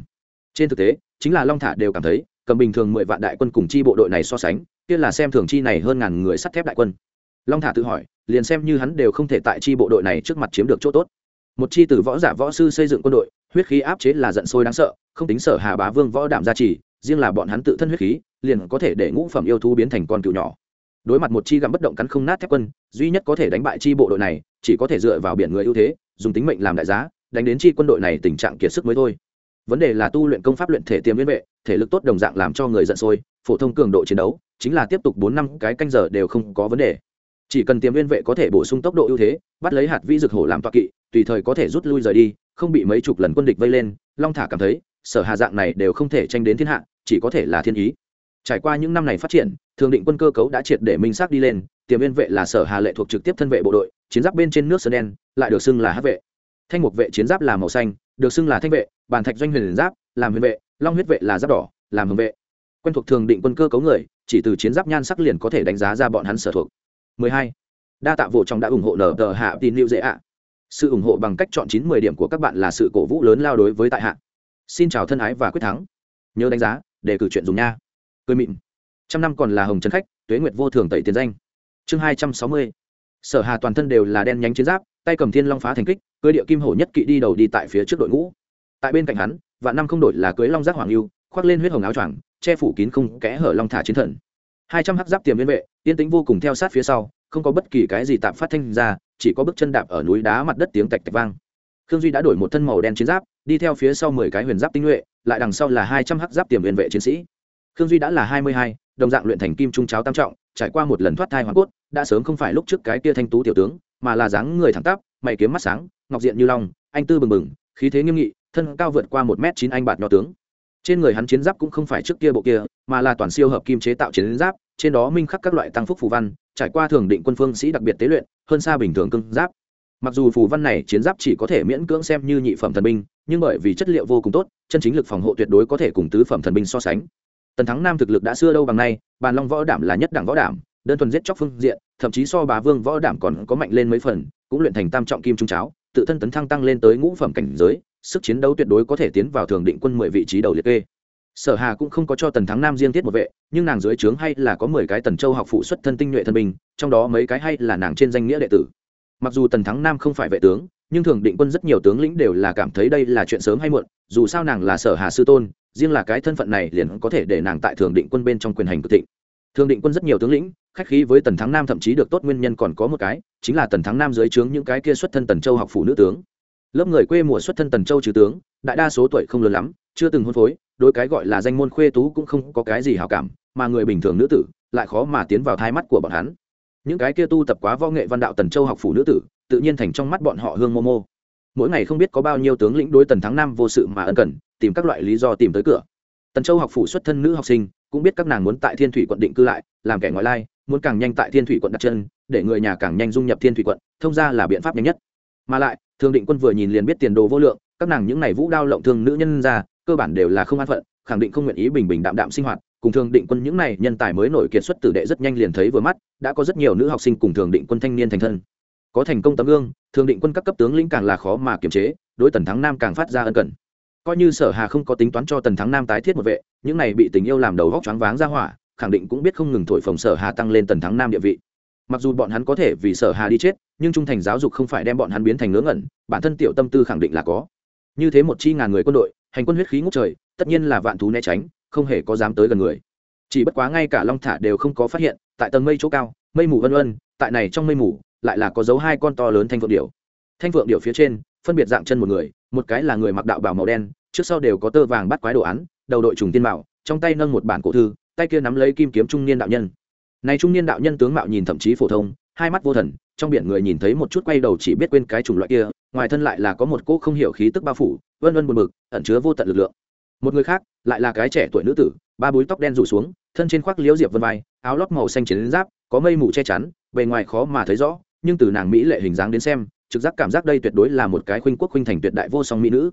Speaker 1: Trên thực tế, chính là long thả đều cảm thấy, cầm bình thường mười vạn đại quân cùng chi bộ đội này so sánh, kia là xem thường chi này hơn ngàn người sắt thép đại quân. Long thả tự hỏi, liền xem như hắn đều không thể tại chi bộ đội này trước mặt chiếm được chỗ tốt. Một chi từ võ giả võ sư xây dựng quân đội, huyết khí áp chế là giận sôi đáng sợ, không tính sở hà bá vương võ đảm gia trì, riêng là bọn hắn tự thân huyết khí, liền có thể để ngũ phẩm yêu thú biến thành con cựu nhỏ. Đối mặt một chi gặm bất động cắn không nát thép quân, duy nhất có thể đánh bại chi bộ đội này chỉ có thể dựa vào biển người ưu thế, dùng tính mệnh làm đại giá, đánh đến chi quân đội này tình trạng kiệt sức mới thôi. Vấn đề là tu luyện công pháp luyện thể tiềm liên vệ, thể lực tốt đồng dạng làm cho người giận sôi, phổ thông cường độ chiến đấu, chính là tiếp tục bốn năm cái canh giờ đều không có vấn đề. Chỉ cần tiềm liên vệ có thể bổ sung tốc độ ưu thế, bắt lấy hạt vi dược hổ làm toa kỵ, tùy thời có thể rút lui rời đi, không bị mấy chục lần quân địch vây lên, long thả cảm thấy, sở hà dạng này đều không thể tranh đến thiên hạ, chỉ có thể là thiên ý. Trải qua những năm này phát triển, thường định quân cơ cấu đã triệt để minh xác đi lên, tiềm liên vệ là sở hà lệ thuộc trực tiếp thân vệ bộ đội chiến giáp bên trên nước sơn đen, lại được xưng là hát vệ. Thanh mục vệ chiến giáp là màu xanh, được xưng là thanh vệ bàn thạch doanh huyền giáp, làm huyền vệ, long huyết vệ là giáp đỏ, làm hồng vệ. Quen thuộc thường định quân cơ cấu người, chỉ từ chiến giáp nhan sắc liền có thể đánh giá ra bọn hắn sở thuộc. 12. đa tạ vụ trong đã ủng hộ nở tờ hạ tin lưu dễ ạ. Sự ủng hộ bằng cách chọn chín mười điểm của các bạn là sự cổ vũ lớn lao đối với tại hạ. Xin chào thân ái và quyết thắng. Nhớ đánh giá, để cử chuyện dùng nha. Cười mịn. Trăm năm còn là hồng trấn khách, tuế nguyệt vô thường tẩy tiền danh. Chương hai trăm sáu mươi sở hà toàn thân đều là đen nhánh chiến giáp, tay cầm thiên long phá thành kích, cưới địa kim hổ nhất kỵ đi đầu đi tại phía trước đội ngũ. Tại bên cạnh hắn, vạn năm không đổi là cưới long giác hoàng lưu, khoác lên huyết hồng áo choàng, che phủ kín không kẽ hở long thả chiến thần. Hai trăm hắc giáp tiềm liên vệ, yên tĩnh vô cùng theo sát phía sau, không có bất kỳ cái gì tạm phát thanh ra, chỉ có bước chân đạp ở núi đá mặt đất tiếng tạch tạch vang. Khương duy đã đổi một thân màu đen chiến giáp, đi theo phía sau mười cái huyền giáp tinh nhuệ, lại đằng sau là hai trăm hắc giáp tiềm liên vệ chiến sĩ. Khương duy đã là hai mươi hai đồng dạng luyện thành kim trung cháo tam trọng, trải qua một lần thoát thai hoàn cốt, đã sớm không phải lúc trước cái kia thanh tú tiểu tướng, mà là dáng người thẳng tắp, mày kiếm mắt sáng, ngọc diện như long, anh tư bừng bừng, khí thế nghiêm nghị, thân cao vượt qua một m chín anh bạt nho tướng. Trên người hắn chiến giáp cũng không phải trước kia bộ kia, mà là toàn siêu hợp kim chế tạo chiến giáp, trên đó minh khắc các loại tăng phúc phù văn, trải qua thường định quân phương sĩ đặc biệt tế luyện, hơn xa bình thường cưng giáp. Mặc dù phù văn này chiến giáp chỉ có thể miễn cưỡng xem như nhị phẩm thần binh, nhưng bởi vì chất liệu vô cùng tốt, chân chính lực phòng hộ tuyệt đối có thể cùng tứ phẩm thần binh so sánh tần thắng nam thực lực đã xưa đâu bằng nay, bàn long võ đảm là nhất đẳng võ đảm, đơn thuần giết chóc phương diện, thậm chí so bá vương võ đảm còn có mạnh lên mấy phần, cũng luyện thành tam trọng kim trung cháo, tự thân tấn thăng tăng lên tới ngũ phẩm cảnh giới, sức chiến đấu tuyệt đối có thể tiến vào thường định quân mười vị trí đầu liệt kê. Sở hà cũng không có cho tần thắng nam riêng tiết một vệ, nhưng nàng dưới trướng hay là có mười cái tần châu học phụ xuất thân tinh nhuệ thân binh, trong đó mấy cái hay là nàng trên danh nghĩa đệ tử. Mặc dù tần thắng nam không phải vệ tướng, nhưng thường định quân rất nhiều tướng lĩnh đều là cảm thấy đây là chuyện sớm hay muộn, dù sao nàng là sở hà sư tôn riêng là cái thân phận này liền có thể để nàng tại thường định quân bên trong quyền hành cực thịnh. Thường định quân rất nhiều tướng lĩnh, khách khí với tần thắng nam thậm chí được tốt nguyên nhân còn có một cái, chính là tần thắng nam dưới trướng những cái kia xuất thân tần châu học phủ nữ tướng. Lớp người quê mùa xuất thân tần châu trừ tướng, đại đa số tuổi không lớn lắm, chưa từng hôn phối, đối cái gọi là danh môn khuê tú cũng không có cái gì hào cảm, mà người bình thường nữ tử, lại khó mà tiến vào thai mắt của bọn hắn. Những cái kia tu tập quá võ nghệ văn đạo tần châu học phủ nữ tử, tự nhiên thành trong mắt bọn họ hương mô mô. Mỗi ngày không biết có bao nhiêu tướng lĩnh đối tần thắng nam vô sự mà ân cần tìm các loại lý do tìm tới cửa. Tần châu học phủ xuất thân nữ học sinh, cũng biết các nàng muốn tại thiên thủy quận định cư lại, làm kẻ ngoại lai, muốn càng nhanh tại thiên thủy quận đặt chân, để người nhà càng nhanh dung nhập thiên thủy quận, thông ra là biện pháp nhanh nhất. Mà lại thường định quân vừa nhìn liền biết tiền đồ vô lượng, các nàng những này vũ đao lộng thương nữ nhân ra, cơ bản đều là không an phận, khẳng định không nguyện ý bình bình đạm đạm sinh hoạt. Cùng thường định quân những này nhân tài mới nổi kiệt xuất tử đệ rất nhanh liền thấy vừa mắt, đã có rất nhiều nữ học sinh cùng thường định quân thanh niên thành thân. Có thành công tấm gương thường định quân các cấp tướng lĩnh càng là khó mà kiềm chế, đối tần thắng nam càng phát ra ân cần coi như sở hà không có tính toán cho tần thắng nam tái thiết một vệ, những này bị tình yêu làm đầu góc choáng váng ra hỏa, khẳng định cũng biết không ngừng thổi phồng sở hà tăng lên tần thắng nam địa vị. Mặc dù bọn hắn có thể vì sở hà đi chết, nhưng trung thành giáo dục không phải đem bọn hắn biến thành ngớ ngẩn, bản thân tiểu tâm tư khẳng định là có. Như thế một chi ngàn người quân đội, hành quân huyết khí ngút trời, tất nhiên là vạn thú né tránh, không hề có dám tới gần người. Chỉ bất quá ngay cả long thả đều không có phát hiện, tại tầng mây chỗ cao, mây mù vân vân, tại này trong mây mù, lại là có dấu hai con to lớn thanh phượng điểu. Thanh phượng điểu phía trên phân biệt dạng chân một người một cái là người mặc đạo bào màu đen trước sau đều có tơ vàng bắt quái đồ án đầu đội trùng tiên bảo, trong tay nâng một bản cổ thư tay kia nắm lấy kim kiếm trung niên đạo nhân. Này trung niên đạo nhân tướng mạo nhìn thậm chí phổ thông hai mắt vô thần trong biển người nhìn thấy một chút quay đầu chỉ biết quên cái chủng loại kia ngoài thân lại là có một cỗ không hiểu khí tức bao phủ vân vân buồn bực ẩn chứa vô tận lực lượng. Một người khác lại là cái trẻ tuổi nữ tử ba búi tóc đen rủ xuống thân trên khoác liễu diệp vân vai áo lót màu xanh chiến giáp có mây mù che chắn bề ngoài khó mà thấy rõ nhưng từ nàng mỹ lệ hình dáng đến xem trực giác cảm giác đây tuyệt đối là một cái khuynh quốc khuynh thành tuyệt đại vô song mỹ nữ.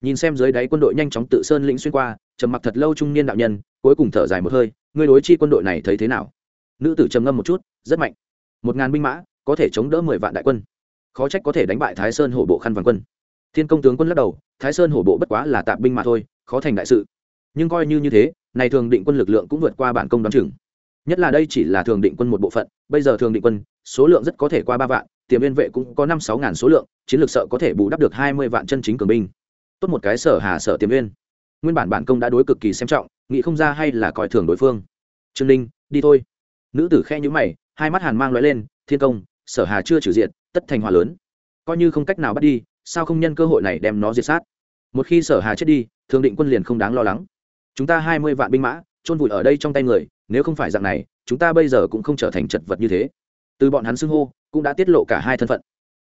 Speaker 1: Nhìn xem dưới đáy quân đội nhanh chóng tự sơn lĩnh xuyên qua, trầm mặc thật lâu trung niên đạo nhân, cuối cùng thở dài một hơi, ngươi đối chi quân đội này thấy thế nào? Nữ tử trầm ngâm một chút, rất mạnh. Một ngàn binh mã, có thể chống đỡ mười vạn đại quân. Khó trách có thể đánh bại thái sơn hổ bộ khăn vàng quân. Thiên công tướng quân lắc đầu, thái sơn hổ bộ bất quá là tạp binh mà thôi, khó thành đại sự. Nhưng coi như như thế, này thường định quân lực lượng cũng vượt qua bản công đoán chừng nhất là đây chỉ là thường định quân một bộ phận, bây giờ thường định quân, số lượng rất có thể qua ba vạn tiềm viên vệ cũng có năm sáu ngàn số lượng, chiến lược sợ có thể bù đắp được hai mươi vạn chân chính cường binh. Tốt một cái sở hà sở tiềm viên. Nguyên bản bản công đã đối cực kỳ xem trọng, nghĩ không ra hay là coi thường đối phương. Trương ninh, đi thôi. Nữ tử khe nhữ mày, hai mắt hàn mang loại lên, thiên công, sở hà chưa trừ diện tất thành hòa lớn. Coi như không cách nào bắt đi, sao không nhân cơ hội này đem nó diệt sát? Một khi sở hà chết đi, thường định quân liền không đáng lo lắng. Chúng ta hai mươi vạn binh mã, chôn vùi ở đây trong tay người nếu không phải dạng này, chúng ta bây giờ cũng không trở thành chật vật như thế. Từ bọn hắn xưng hô, cũng đã tiết lộ cả hai thân phận.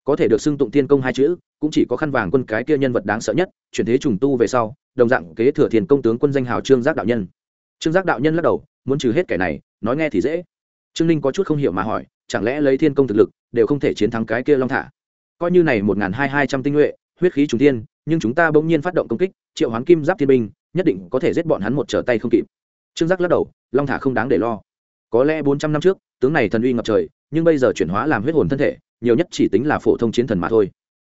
Speaker 1: Có thể được xưng tụng tiên công hai chữ, cũng chỉ có khăn vàng quân cái kia nhân vật đáng sợ nhất, chuyển thế trùng tu về sau, đồng dạng kế thừa thiền công tướng quân danh hào trương giác đạo nhân. Trương giác đạo nhân lắc đầu, muốn trừ hết kẻ này, nói nghe thì dễ. Trương ninh có chút không hiểu mà hỏi, chẳng lẽ lấy thiên công thực lực, đều không thể chiến thắng cái kia long thả? Coi như này một n g h n hai hai trăm tinh nhuệ, huyết khí trùng tiên nhưng chúng ta bỗng nhiên phát động công kích, triệu hoán kim giáp thiên binh, nhất định có thể giết bọn hắn một trở tay không kịp trương giác lắc đầu, long thả không đáng để lo. Có lẽ bốn trăm năm trước, tướng này thần uy ngập trời, nhưng bây giờ chuyển hóa làm huyết hồn thân thể, nhiều nhất chỉ tính là phổ thông chiến thần mà thôi.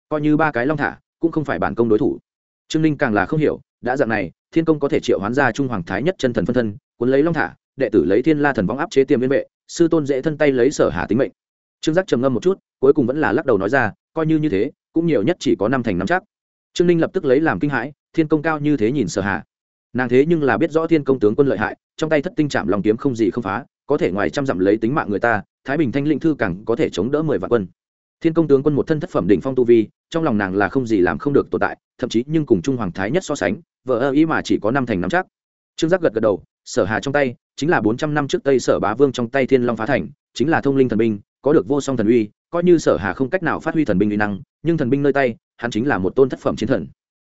Speaker 1: Coi như ba cái long thả, cũng không phải bản công đối thủ. Trương ninh càng là không hiểu, đã dạng này, thiên công có thể triệu hoán ra trung hoàng thái nhất chân thần phân thân, cuốn lấy long thả, đệ tử lấy thiên la thần vong áp chế tiêm viên vệ, sư tôn dễ thân tay lấy sở hà tính mệnh. Trương giác trầm ngâm một chút, cuối cùng vẫn là lắc đầu nói ra, coi như như thế, cũng nhiều nhất chỉ có năm thành năm chắc. Trương ninh lập tức lấy làm kinh hãi, thiên công cao như thế nhìn sở hà nàng thế nhưng là biết rõ thiên công tướng quân lợi hại, trong tay thất tinh chạm lòng kiếm không gì không phá, có thể ngoài trăm dặm lấy tính mạng người ta, thái bình thanh linh thư càng có thể chống đỡ mười vạn quân. Thiên công tướng quân một thân thất phẩm đỉnh phong tu vi, trong lòng nàng là không gì làm không được tồn tại, thậm chí nhưng cùng trung hoàng thái nhất so sánh vợ ơ ý mà chỉ có năm thành năm chắc. Trương giác gật gật đầu, sở hà trong tay, chính là bốn trăm năm trước tây sở bá vương trong tay thiên long phá thành, chính là thông linh thần binh, có được vô song thần uy, coi như sở hà không cách nào phát huy thần binh uy năng, nhưng thần binh nơi tay, hắn chính là một tôn thất phẩm chiến thần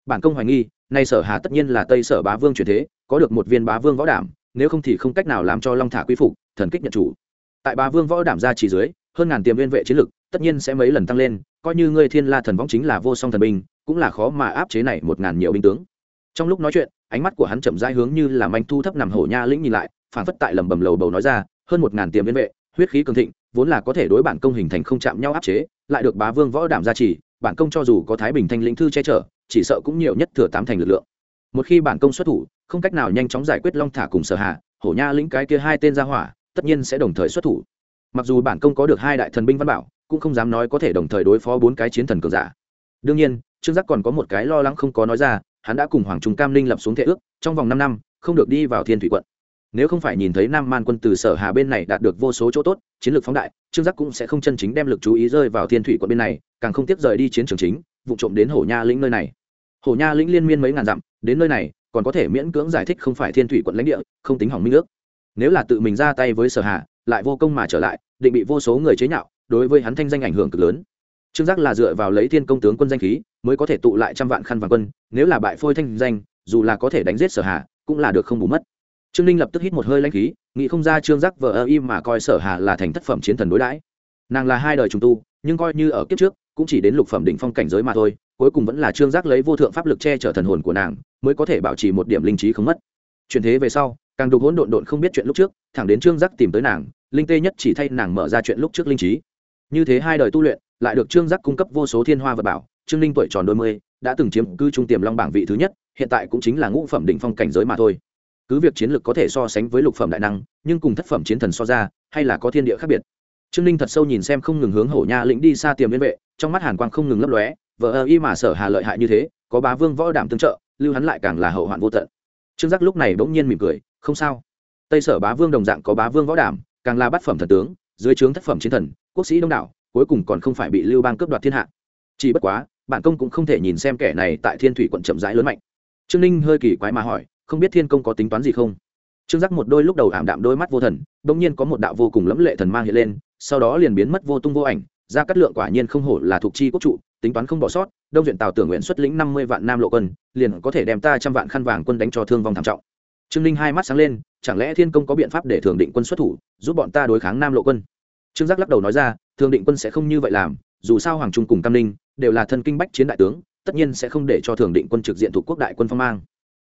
Speaker 1: bản công hoài nghi, nay sở hà tất nhiên là tây sở bá vương truyền thế, có được một viên bá vương võ đảm, nếu không thì không cách nào làm cho long thả quy phục, thần kích nhận chủ. Tại bá vương võ đảm ra chỉ dưới, hơn ngàn tiềm viên vệ chiến lực, tất nhiên sẽ mấy lần tăng lên, coi như ngươi thiên la thần võng chính là vô song thần binh, cũng là khó mà áp chế này một ngàn nhiều binh tướng. Trong lúc nói chuyện, ánh mắt của hắn chậm rãi hướng như là manh thu thấp nằm hổ nha lĩnh nhìn lại phản phất tại lầm bầm lầu bầu nói ra, hơn một ngàn tiềm viên vệ, huyết khí cường thịnh, vốn là có thể đối bản công hình thành không chạm nhau áp chế, lại được bá vương võ đảm gia trì, bản công cho dù có thái bình thanh lĩnh thư che chở chỉ sợ cũng nhiều nhất thừa tám thành lực lượng. Một khi bản công xuất thủ, không cách nào nhanh chóng giải quyết long thả cùng sở hạ hổ nha lĩnh cái kia hai tên gia hỏa, tất nhiên sẽ đồng thời xuất thủ. Mặc dù bản công có được hai đại thần binh văn bảo, cũng không dám nói có thể đồng thời đối phó bốn cái chiến thần cường giả. Đương nhiên, trương giác còn có một cái lo lắng không có nói ra, hắn đã cùng hoàng trung cam ninh lập xuống thệ ước, trong vòng năm năm, không được đi vào thiên thủy quận. Nếu không phải nhìn thấy nam man quân từ sở hà bên này đạt được vô số chỗ tốt, chiến lược phóng đại, trương giác cũng sẽ không chân chính đem lực chú ý rơi vào thiên thủy quận bên này, càng không tiếp rời đi chiến trường chính, vụ trộm đến hổ nha lĩnh nơi này hổ nha lĩnh liên miên mấy ngàn dặm, đến nơi này, còn có thể miễn cưỡng giải thích không phải thiên thủy quận lãnh địa, không tính hỏng minh ước. Nếu là tự mình ra tay với sở hà, lại vô công mà trở lại, định bị vô số người chế nhạo, đối với hắn thanh danh ảnh hưởng cực lớn. Trương giác là dựa vào lấy thiên công tướng quân danh khí, mới có thể tụ lại trăm vạn khăn vàng quân, nếu là bại phôi thanh danh, dù là có thể đánh giết sở hà, cũng là được không bù mất. Trương ninh lập tức hít một hơi lãnh khí, nghĩ không ra trương giác vợ ơ im mà coi sở hà là thành thất phẩm chiến thần đối đãi. Nàng là hai đời trùng tu, nhưng coi như ở kiếp trước, cũng chỉ đến lục phẩm đỉnh phong cảnh giới mà thôi cuối cùng vẫn là trương giác lấy vô thượng pháp lực che chở thần hồn của nàng, mới có thể bảo trì một điểm linh trí không mất. Chuyển thế về sau, càng đục hỗn độn độn không biết chuyện lúc trước, thẳng đến trương giác tìm tới nàng, linh tê nhất chỉ thay nàng mở ra chuyện lúc trước linh trí. Như thế hai đời tu luyện, lại được trương giác cung cấp vô số thiên hoa vật bảo, trương linh tuổi tròn đôi mươi, đã từng chiếm cư trung tiềm long bảng vị thứ nhất, hiện tại cũng chính là ngũ phẩm đỉnh phong cảnh giới mà thôi. Cứ việc chiến lược có thể so sánh với lục phẩm đại năng, nhưng cùng thất phẩm chiến thần so ra, hay là có thiên địa khác biệt. Trương linh thật sâu nhìn xem không ngừng hướng hổ nha lĩnh đi xa tiềm liên vệ, trong mắt hàn quang không ngừng lấp lóe vợ ơ y mà sở hà lợi hại như thế, có bá vương võ đảm tương trợ, lưu hắn lại càng là hậu hoạn vô tận. Trương giác lúc này bỗng nhiên mỉm cười, không sao. Tây sở bá vương đồng dạng có bá vương võ đảm, càng là bát phẩm thần tướng, dưới trướng thất phẩm chiến thần, quốc sĩ đông đảo, cuối cùng còn không phải bị lưu bang cướp đoạt thiên hạ. Chỉ bất quá, bản công cũng không thể nhìn xem kẻ này tại thiên thủy quận chậm rãi lớn mạnh. Trương ninh hơi kỳ quái mà hỏi, không biết thiên công có tính toán gì không? Trương giác một đôi lúc đầu ảm đạm đôi mắt vô thần, bỗng nhiên có một đạo vô cùng lẫm lệ thần mang hiện lên, sau đó liền biến mất vô tung vô ảnh, ra cắt lượng quả nhiên không hổ là thuộc chi quốc trụ tính toán không bỏ sót, đông duyện tào tưởng nguyện xuất lĩnh năm mươi vạn nam lộ quân, liền có thể đem ta trăm vạn khăn vàng quân đánh cho thương vong thảm trọng. Trương ninh hai mắt sáng lên, chẳng lẽ thiên công có biện pháp để thường định quân xuất thủ, giúp bọn ta đối kháng nam lộ quân? Trương giác lắc đầu nói ra, thường định quân sẽ không như vậy làm, dù sao hoàng trung cùng tam ninh đều là thân kinh bách chiến đại tướng, tất nhiên sẽ không để cho thường định quân trực diện thuộc quốc đại quân phong mang.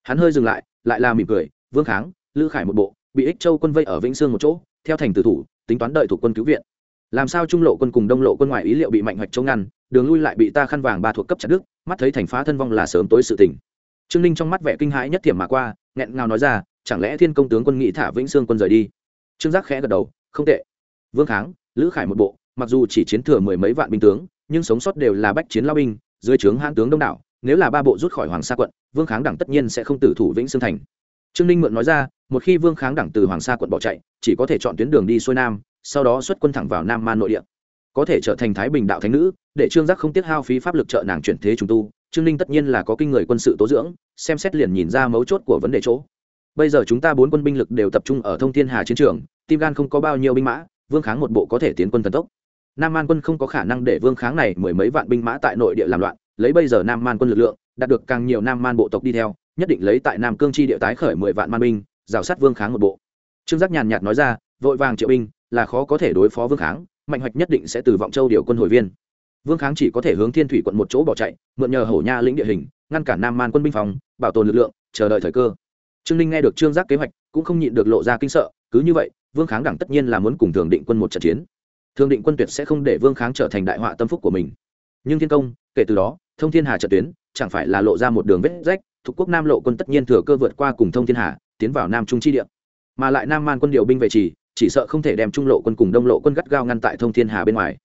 Speaker 1: Hắn hơi dừng lại lại là mỉm cười, vương kháng, lữ khải một bộ, bị ích châu quân vây ở vĩnh sương một chỗ, theo thành tử thủ, tính toán đợi thủ quân cứu viện làm sao trung lộ quân cùng đông lộ quân ngoài ý liệu bị mạnh hoạch chống ngăn, đường lui lại bị ta khăn vàng ba thuộc cấp chặt đức mắt thấy thành phá thân vong là sớm tối sự tình. Trương ninh trong mắt vẻ kinh hãi nhất thiểm mà qua, nghẹn ngào nói ra, chẳng lẽ thiên công tướng quân nghị thả vĩnh sương quân rời đi? Trương giác khẽ gật đầu, không tệ. Vương kháng, lữ khải một bộ, mặc dù chỉ chiến thừa mười mấy vạn binh tướng, nhưng sống sót đều là bách chiến lao binh, dưới trướng hãn tướng đông đảo, nếu là ba bộ rút khỏi hoàng sa quận, vương kháng đẳng tất nhiên sẽ không tử thủ vĩnh sương thành. Trương ninh mượn nói ra, một khi vương kháng đẳng từ hoàng sa quận bỏ chạy, chỉ có thể chọn tuyến đường đi xuôi nam sau đó xuất quân thẳng vào nam man nội địa. Có thể trở thành thái bình đạo thánh nữ, để trương giác không tiếc hao phí pháp lực trợ nàng chuyển thế trùng tu, trương ninh tất nhiên là có kinh người quân sự tố dưỡng, xem xét liền nhìn ra mấu chốt của vấn đề chỗ. Bây giờ chúng ta bốn quân binh lực đều tập trung ở thông thiên hà chiến trường, tim gan không có bao nhiêu binh mã, vương kháng một bộ có thể tiến quân thần tốc. Nam man quân không có khả năng để vương kháng này mười mấy vạn binh mã tại nội địa làm loạn, lấy bây giờ nam man quân lực lượng, đạt được càng nhiều nam man bộ tộc đi theo, nhất định lấy tại nam cương chi địa tái khởi mười vạn man binh, rào sát vương kháng một bộ. Trương giác nhàn nhạt nói ra, vội vàng triệu binh là khó có thể đối phó vương kháng, mạnh hoạch nhất định sẽ từ vọng châu điều quân hồi viên. Vương kháng chỉ có thể hướng thiên thủy quận một chỗ bỏ chạy, mượn nhờ hổ nha lĩnh địa hình, ngăn cản nam man quân binh phòng, bảo tồn lực lượng, chờ đợi thời cơ. Trương ninh nghe được trương giác kế hoạch, cũng không nhịn được lộ ra kinh sợ, cứ như vậy, vương kháng đẳng tất nhiên là muốn cùng thường định quân một trận chiến. Thường định quân tuyệt sẽ không để vương kháng trở thành đại họa tâm phúc của mình. Nhưng thiên công, kể từ đó, thông thiên hà trận tuyến, chẳng phải là lộ ra một đường vết rách, thuộc quốc nam lộ quân tất nhiên thừa cơ vượt qua cùng thông thiên hà, tiến vào nam trung chi địa. Mà lại nam man quân điều binh về trì chỉ sợ không thể đem trung lộ quân cùng đông lộ quân gắt gao ngăn tại thông thiên hà bên ngoài.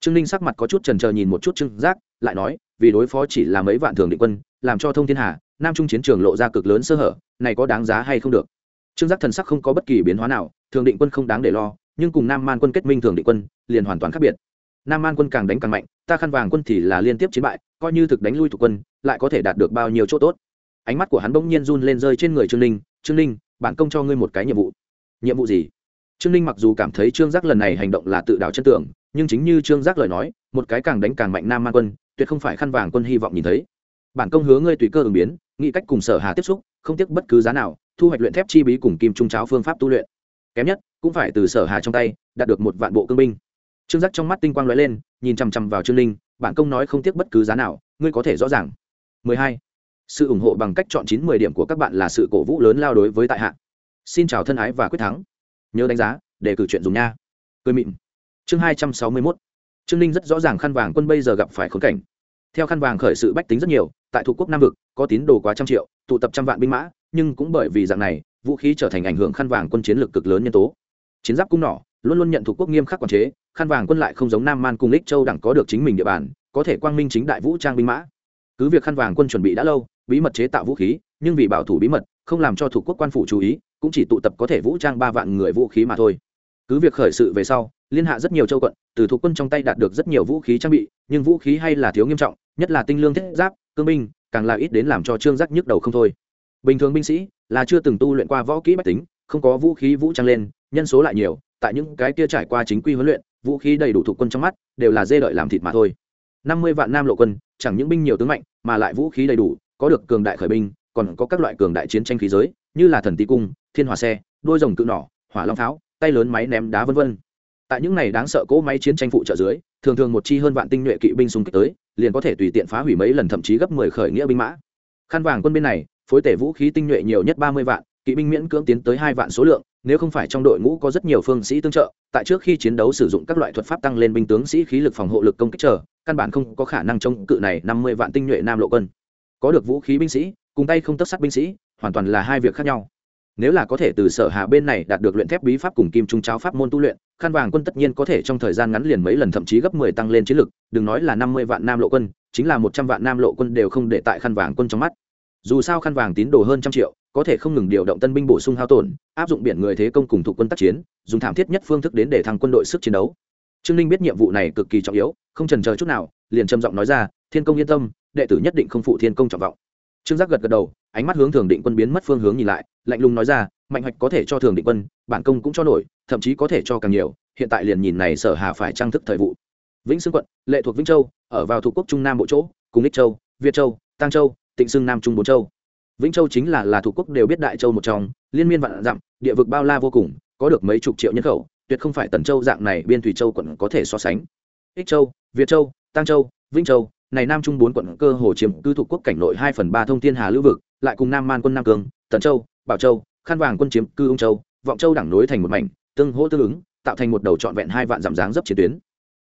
Speaker 1: Trương ninh sắc mặt có chút trần trờ nhìn một chút trương giác, lại nói, vì đối phó chỉ là mấy vạn thường định quân, làm cho thông thiên hà, nam trung chiến trường lộ ra cực lớn sơ hở, này có đáng giá hay không được? Trương giác thần sắc không có bất kỳ biến hóa nào, thường định quân không đáng để lo, nhưng cùng nam man quân kết minh thường định quân, liền hoàn toàn khác biệt. Nam man quân càng đánh càng mạnh, ta khăn vàng quân thì là liên tiếp chiến bại, coi như thực đánh lui thuộc quân, lại có thể đạt được bao nhiêu chỗ tốt? Ánh mắt của hắn bỗng nhiên run lên rơi trên người trương ninh trương ninh, bản công cho ngươi một cái nhiệm vụ. Nhiệm vụ gì? Trương ninh mặc dù cảm thấy trương giác lần này hành động là tự đảo chân tưởng nhưng chính như trương giác lời nói, một cái càng đánh càng mạnh nam man quân, tuyệt không phải khăn vàng quân hy vọng nhìn thấy. Bản công hứa ngươi tùy cơ ứng biến, nghĩ cách cùng sở hà tiếp xúc, không tiếc bất cứ giá nào, thu hoạch luyện thép chi bí cùng kim trung cháo phương pháp tu luyện. Kém nhất, cũng phải từ sở hà trong tay, đạt được một vạn bộ cương binh. Trương giác trong mắt tinh quang lóe lên, nhìn chằm chằm vào trương linh bản công nói không tiếc bất cứ giá nào, ngươi có thể rõ ràng. 12. sự ủng hộ bằng cách chọn chín mười điểm của các bạn là sự cổ vũ lớn lao đối với tại hạ. Xin chào thân ái và quyết thắng nhớ đánh giá để cử chuyện dùng nha. Cười mịn. Chương 261. trương linh rất rõ ràng khăn vàng quân bây giờ gặp phải khốn cảnh. Theo khăn vàng khởi sự bách tính rất nhiều, tại thuộc quốc nam vực, có tín đồ quá trăm triệu, tụ tập trăm vạn binh mã, nhưng cũng bởi vì dạng này, vũ khí trở thành ảnh hưởng khăn vàng quân chiến lược cực lớn nhân tố. Chiến giáp cung nỏ, luôn luôn nhận thuộc quốc nghiêm khắc quản chế, khăn vàng quân lại không giống nam man cùng lích châu đẳng có được chính mình địa bàn, có thể quang minh chính đại vũ trang binh mã. Cứ việc khăn vàng quân chuẩn bị đã lâu, bí mật chế tạo vũ khí, nhưng vì bảo thủ bí mật, không làm cho thuộc quốc quan phủ chú ý cũng chỉ tụ tập có thể vũ trang ba vạn người vũ khí mà thôi. Cứ việc khởi sự về sau, liên hạ rất nhiều châu quận, từ thuộc quân trong tay đạt được rất nhiều vũ khí trang bị, nhưng vũ khí hay là thiếu nghiêm trọng, nhất là tinh lương thiết giáp, cương binh, càng là ít đến làm cho trương giác nhức đầu không thôi. Bình thường binh sĩ là chưa từng tu luyện qua võ kỹ bách tính, không có vũ khí vũ trang lên, nhân số lại nhiều, tại những cái kia trải qua chính quy huấn luyện, vũ khí đầy đủ thuộc quân trong mắt, đều là dê đợi làm thịt mà thôi. Năm mươi vạn nam lộ quân, chẳng những binh nhiều tướng mạnh, mà lại vũ khí đầy đủ, có được cường đại khởi binh, còn có các loại cường đại chiến tranh khí giới, như là thần tý cung thiên hòa xe, đôi rồng cự nỏ, hỏa long pháo, tay lớn máy ném đá vân vân. Tại những này đáng sợ cỗ máy chiến tranh phụ trợ dưới, thường thường một chi hơn vạn tinh nhuệ kỵ binh xung kích tới, liền có thể tùy tiện phá hủy mấy lần thậm chí gấp mười khởi nghĩa binh mã. Khăn vàng quân bên này, phối tể vũ khí tinh nhuệ nhiều nhất ba mươi vạn, kỵ binh miễn cưỡng tiến tới hai vạn số lượng, nếu không phải trong đội ngũ có rất nhiều phương sĩ tương trợ, tại trước khi chiến đấu sử dụng các loại thuật pháp tăng lên binh tướng sĩ khí lực phòng hộ lực công kích chờ, căn bản không có khả năng chống cự này năm mươi vạn tinh nhuệ nam lộ quân. Có được vũ khí binh sĩ, cùng tay không tất sát binh sĩ, hoàn toàn là hai việc khác nhau nếu là có thể từ sở hạ bên này đạt được luyện thép bí pháp cùng kim trung cháo pháp môn tu luyện khăn vàng quân tất nhiên có thể trong thời gian ngắn liền mấy lần thậm chí gấp mười tăng lên chiến lực, đừng nói là năm mươi vạn nam lộ quân, chính là một trăm vạn nam lộ quân đều không để tại khăn vàng quân trong mắt. Dù sao khăn vàng tín đồ hơn trăm triệu, có thể không ngừng điều động tân binh bổ sung hao tổn, áp dụng biển người thế công cùng thủ quân tác chiến, dùng thảm thiết nhất phương thức đến để thăng quân đội sức chiến đấu. Trương ninh biết nhiệm vụ này cực kỳ trọng yếu, không trần chờ chút nào, liền trầm giọng nói ra, thiên công yên tâm, đệ tử nhất định không phụ thiên công trọng vọng. Trương giác gật gật đầu ánh mắt hướng thường định quân biến mất phương hướng nhìn lại, lạnh lùng nói ra, mạnh hoạch có thể cho thường định quân, bản công cũng cho nổi, thậm chí có thể cho càng nhiều, hiện tại liền nhìn này sở hà phải trang thức thời vụ. Vĩnh xương quận, lệ thuộc vĩnh châu, ở vào thuộc quốc trung nam bộ chỗ, cùng ích châu, việt châu tăng châu, tịnh xương nam trung bốn châu. Vĩnh châu chính là là thuộc quốc đều biết đại châu một trong, liên miên vạn dặm, địa vực bao la vô cùng, có được mấy chục triệu nhân khẩu, tuyệt không phải tần châu dạng này biên thủy châu quận có thể so sánh. Ích châu, việt châu tăng châu, vĩnh châu này nam trung bốn quận cơ hồ chiếm cư thuộc quốc cảnh nội hai phần ba thông thiên hà lưu vực, lại cùng nam man quân nam cường, tần châu, bảo châu khăn vàng quân chiếm cư ung châu, vọng châu đẳng nối thành một mảnh, tương hỗ tương ứng, tạo thành một đầu trọn vẹn hai vạn giảm dáng dấp chiến tuyến.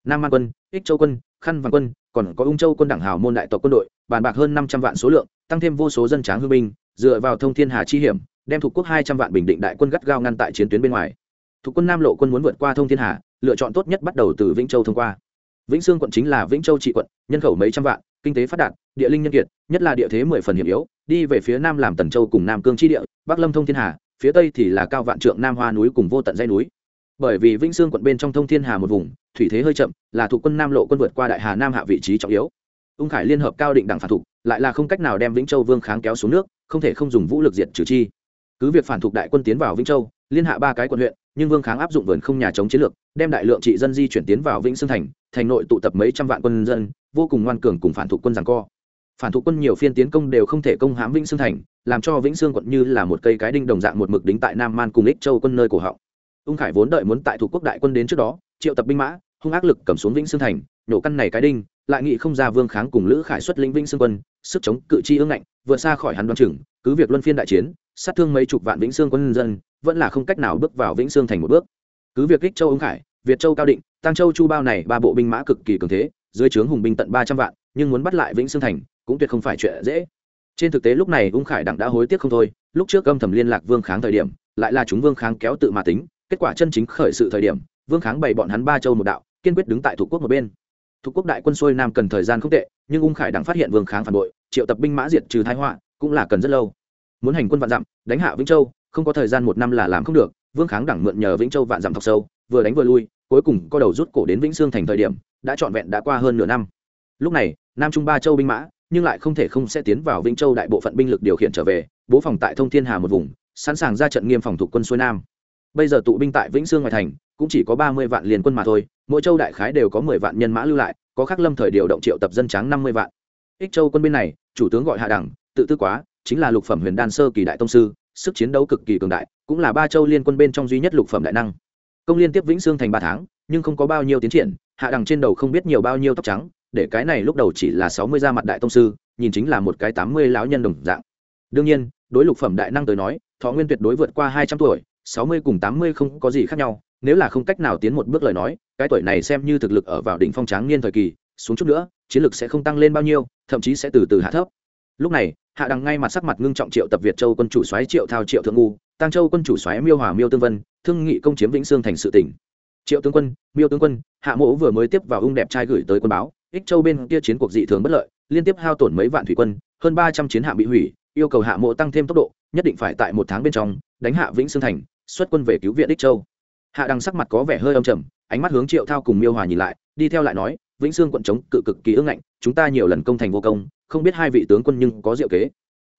Speaker 1: Nam man quân, ích châu quân khăn vàng quân, còn có ung châu quân đảng hào môn đại tộc quân đội, bàn bạc hơn năm trăm vạn số lượng, tăng thêm vô số dân tráng hương binh, dựa vào thông thiên hà chi hiểm, đem thuộc quốc hai trăm vạn bình định đại quân gắt gao ngăn tại chiến tuyến bên ngoài. Thuộc quân nam lộ quân muốn vượt qua thông thiên hà, lựa chọn tốt nhất bắt đầu từ vĩnh châu thông qua vĩnh sương quận chính là vĩnh châu trị quận nhân khẩu mấy trăm vạn kinh tế phát đạt địa linh nhân kiệt nhất là địa thế mười phần hiểm yếu đi về phía nam làm tần châu cùng nam cương chi địa bắc lâm thông thiên hà phía tây thì là cao vạn trượng nam hoa núi cùng vô tận dãy núi. Bởi vì vĩnh sương quận bên trong thông thiên hà một vùng thủy thế hơi chậm là thuộc quân nam lộ quân vượt qua đại hà nam hạ vị trí trọng yếu. Ung khải liên hợp cao định đảng phản thủ, lại là không cách nào đem vĩnh châu vương kháng kéo xuống nước không thể không dùng vũ lực diệt trừ chi. Cứ việc phản thuộc đại quân tiến vào vĩnh châu liên hạ ba cái quận huyện, nhưng vương kháng áp dụng vườn không nhà chống chiến lược, đem đại lượng trị dân di chuyển tiến vào vĩnh sương thành thành nội tụ tập mấy trăm vạn quân dân, vô cùng ngoan cường cùng phản thủ quân giằng co. Phản thủ quân nhiều phiên tiến công đều không thể công hãm vĩnh sương thành, làm cho vĩnh sương quận như là một cây cái đinh đồng dạng một mực đính tại nam man cùng ích châu quân nơi cổ họng. Ung khải vốn đợi muốn tại thủ quốc đại quân đến trước đó, triệu tập binh mã, hung ác lực cầm xuống vĩnh sương thành nổ căn này cái đinh, lại nghĩ không ra vương kháng cùng lữ khải xuất lĩnh vĩnh sương quân, sức chống cự chi ương ngạnh vượt xa khỏi hắn đoan chừng, cứ việc luân phiên đại chiến, sát thương mấy chục vạn vĩnh xương quân dân, vẫn là không cách nào bước vào vĩnh xương thành một bước. Cứ việc kích châu ung khải, việt châu cao định tăng châu chu bao này ba bộ binh mã cực kỳ cường thế, dưới trướng hùng binh tận ba trăm vạn, nhưng muốn bắt lại vĩnh xương thành, cũng tuyệt không phải chuyện dễ. Trên thực tế lúc này ung khải đặng đã hối tiếc không thôi, lúc trước âm thầm liên lạc vương kháng thời điểm, lại là chúng vương kháng kéo tự mà tính, kết quả chân chính khởi sự thời điểm, vương kháng bày bọn hắn ba châu một đạo, kiên quyết đứng tại thủ quốc một bên. Thủ quốc đại quân xuôi nam cần thời gian không tệ, nhưng ung khải đặng phát hiện vương kháng phản bội triệu tập binh mã diệt trừ thái họa cũng là cần rất lâu. Muốn hành quân vạn dặm, đánh hạ vĩnh châu, không có thời gian một năm là làm không được, vương kháng đẳng mượn nhờ vĩnh châu vạn dặm thọc sâu, vừa đánh vừa lui, cuối cùng có đầu rút cổ đến vĩnh sương thành thời điểm, đã trọn vẹn đã qua hơn nửa năm. Lúc này, nam trung ba châu binh mã, nhưng lại không thể không sẽ tiến vào vĩnh châu đại bộ phận binh lực điều khiển trở về, bố phòng tại thông thiên hà một vùng, sẵn sàng ra trận nghiêm phòng thủ quân xuôi nam. Bây giờ tụ binh tại vĩnh sương ngoài thành, cũng chỉ có ba mươi vạn liền quân mà thôi, mỗi châu đại khái đều có mười vạn nhân mã lưu lại, có khắc lâm thời điều động triệu tập dân tráng năm mươi vạn ích châu quân bên này, chủ tướng gọi hạ đẳng, tự tư quá, chính là lục phẩm huyền đan sơ kỳ đại tông sư, sức chiến đấu cực kỳ cường đại, cũng là ba châu liên quân bên trong duy nhất lục phẩm đại năng. Công liên tiếp vĩnh sương thành ba tháng, nhưng không có bao nhiêu tiến triển, hạ đẳng trên đầu không biết nhiều bao nhiêu tóc trắng, để cái này lúc đầu chỉ là sáu mươi da mặt đại tông sư, nhìn chính là một cái tám mươi lão nhân đồng dạng. Đương nhiên, đối lục phẩm đại năng tới nói, thọ nguyên tuyệt đối vượt qua hai trăm tuổi, sáu mươi cùng tám mươi không có gì khác nhau, nếu là không cách nào tiến một bước lời nói, cái tuổi này xem như thực lực ở vào đỉnh phong tráng niên thời kỳ xuống chút nữa, chiến lực sẽ không tăng lên bao nhiêu, thậm chí sẽ từ từ hạ thấp. Lúc này, hạ đằng ngay mặt sắc mặt ngưng trọng triệu tập việt châu quân chủ xoáy triệu thao triệu thượng ngu tăng châu quân chủ xoáy miêu hòa miêu tương vân, thương nghị công chiếm vĩnh sương thành sự tỉnh. Triệu tướng quân, miêu tướng quân, hạ mỗ vừa mới tiếp vào ung đẹp trai gửi tới quân báo, ích châu bên kia chiến cuộc dị thường bất lợi, liên tiếp hao tổn mấy vạn thủy quân, hơn ba trăm chiến hạm bị hủy, yêu cầu hạ mộ tăng thêm tốc độ, nhất định phải tại một tháng bên trong, đánh hạ vĩnh sương thành, xuất quân về cứu viện ích châu. Hạ đằng sắc mặt có vẻ hơi âm trầm, ánh mắt hướng triệu thao cùng miêu hòa nhìn lại, đi theo lại nói vĩnh sương quận chống cự cực kỳ ưng ngạnh, chúng ta nhiều lần công thành vô công, không biết hai vị tướng quân nhưng có diệu kế.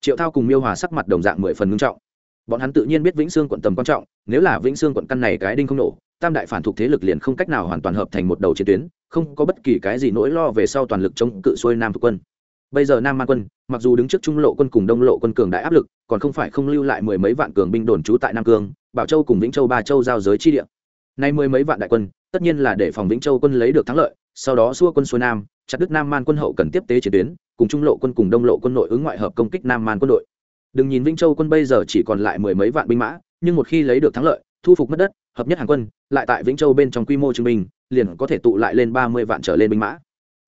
Speaker 1: Triệu thao cùng miêu hòa sắc mặt đồng dạng mười phần ngưng trọng. Bọn hắn tự nhiên biết vĩnh sương quận tầm quan trọng, nếu là vĩnh sương quận căn này cái đinh không nổ, tam đại phản thuộc thế lực liền không cách nào hoàn toàn hợp thành một đầu chiến tuyến, không có bất kỳ cái gì nỗi lo về sau toàn lực chống cự xuôi nam thuộc quân. Bây giờ nam man quân, mặc dù đứng trước trung lộ quân cùng đông lộ quân cường đại áp lực, còn không phải không lưu lại mười mấy vạn cường binh đồn trú tại nam cương, bảo châu cùng vĩnh châu ba châu giao giới chi địa. Nay mười mấy vạn đại quân tất nhiên là để phòng vĩnh châu quân lấy được thắng lợi sau đó xua quân xuôi nam chặt đức nam man quân hậu cần tiếp tế chiến tuyến cùng trung lộ quân cùng đông lộ quân nội ứng ngoại hợp công kích nam man quân đội. Đừng nhìn vĩnh châu quân bây giờ chỉ còn lại mười mấy vạn binh mã nhưng một khi lấy được thắng lợi thu phục mất đất hợp nhất hàng quân lại tại vĩnh châu bên trong quy mô trung bình, liền có thể tụ lại lên ba mươi vạn trở lên binh mã.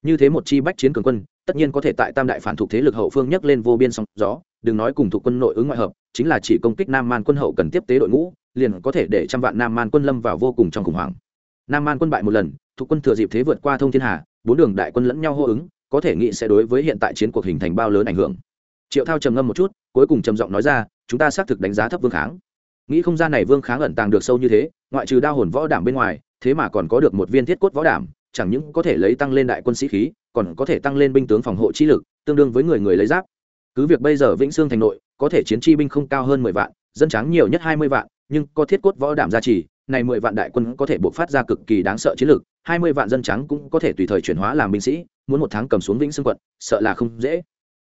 Speaker 1: Như thế một chi bách chiến cường quân tất nhiên có thể tại tam đại phản thuộc thế lực hậu phương nhấc lên vô biên sóng gió đừng nói cùng thuộc quân nội ứng ngoại hợp chính là chỉ công kích nam man quân hậu cần tiếp tế đội ngũ liền có thể để trăm vạn nam man quân lâm vào vô cùng trong khủng hoảng nam man quân bại một lần, thuộc quân thừa dịp thế vượt qua thông thiên hà, bốn đường đại quân lẫn nhau hô ứng, có thể nghĩ sẽ đối với hiện tại chiến cuộc hình thành bao lớn ảnh hưởng. Triệu thao trầm ngâm một chút, cuối cùng trầm giọng nói ra, chúng ta xác thực đánh giá thấp vương kháng. Nghĩ không gian này vương kháng ẩn tàng được sâu như thế, ngoại trừ đao hồn võ đảm bên ngoài, thế mà còn có được một viên thiết cốt võ đảm, chẳng những có thể lấy tăng lên đại quân sĩ khí, còn có thể tăng lên binh tướng phòng hộ chi lực, tương đương với người người lấy giáp. Cứ việc bây giờ vĩnh sương thành nội, có thể chiến chi binh không cao hơn mười vạn, dân tráng nhiều nhất hai mươi vạn, nhưng có thiết cốt võ đảm gia trì này mười vạn đại quân có thể buộc phát ra cực kỳ đáng sợ chiến lược, hai mươi vạn dân trắng cũng có thể tùy thời chuyển hóa làm binh sĩ, muốn một tháng cầm xuống vĩnh xương quận, sợ là không dễ.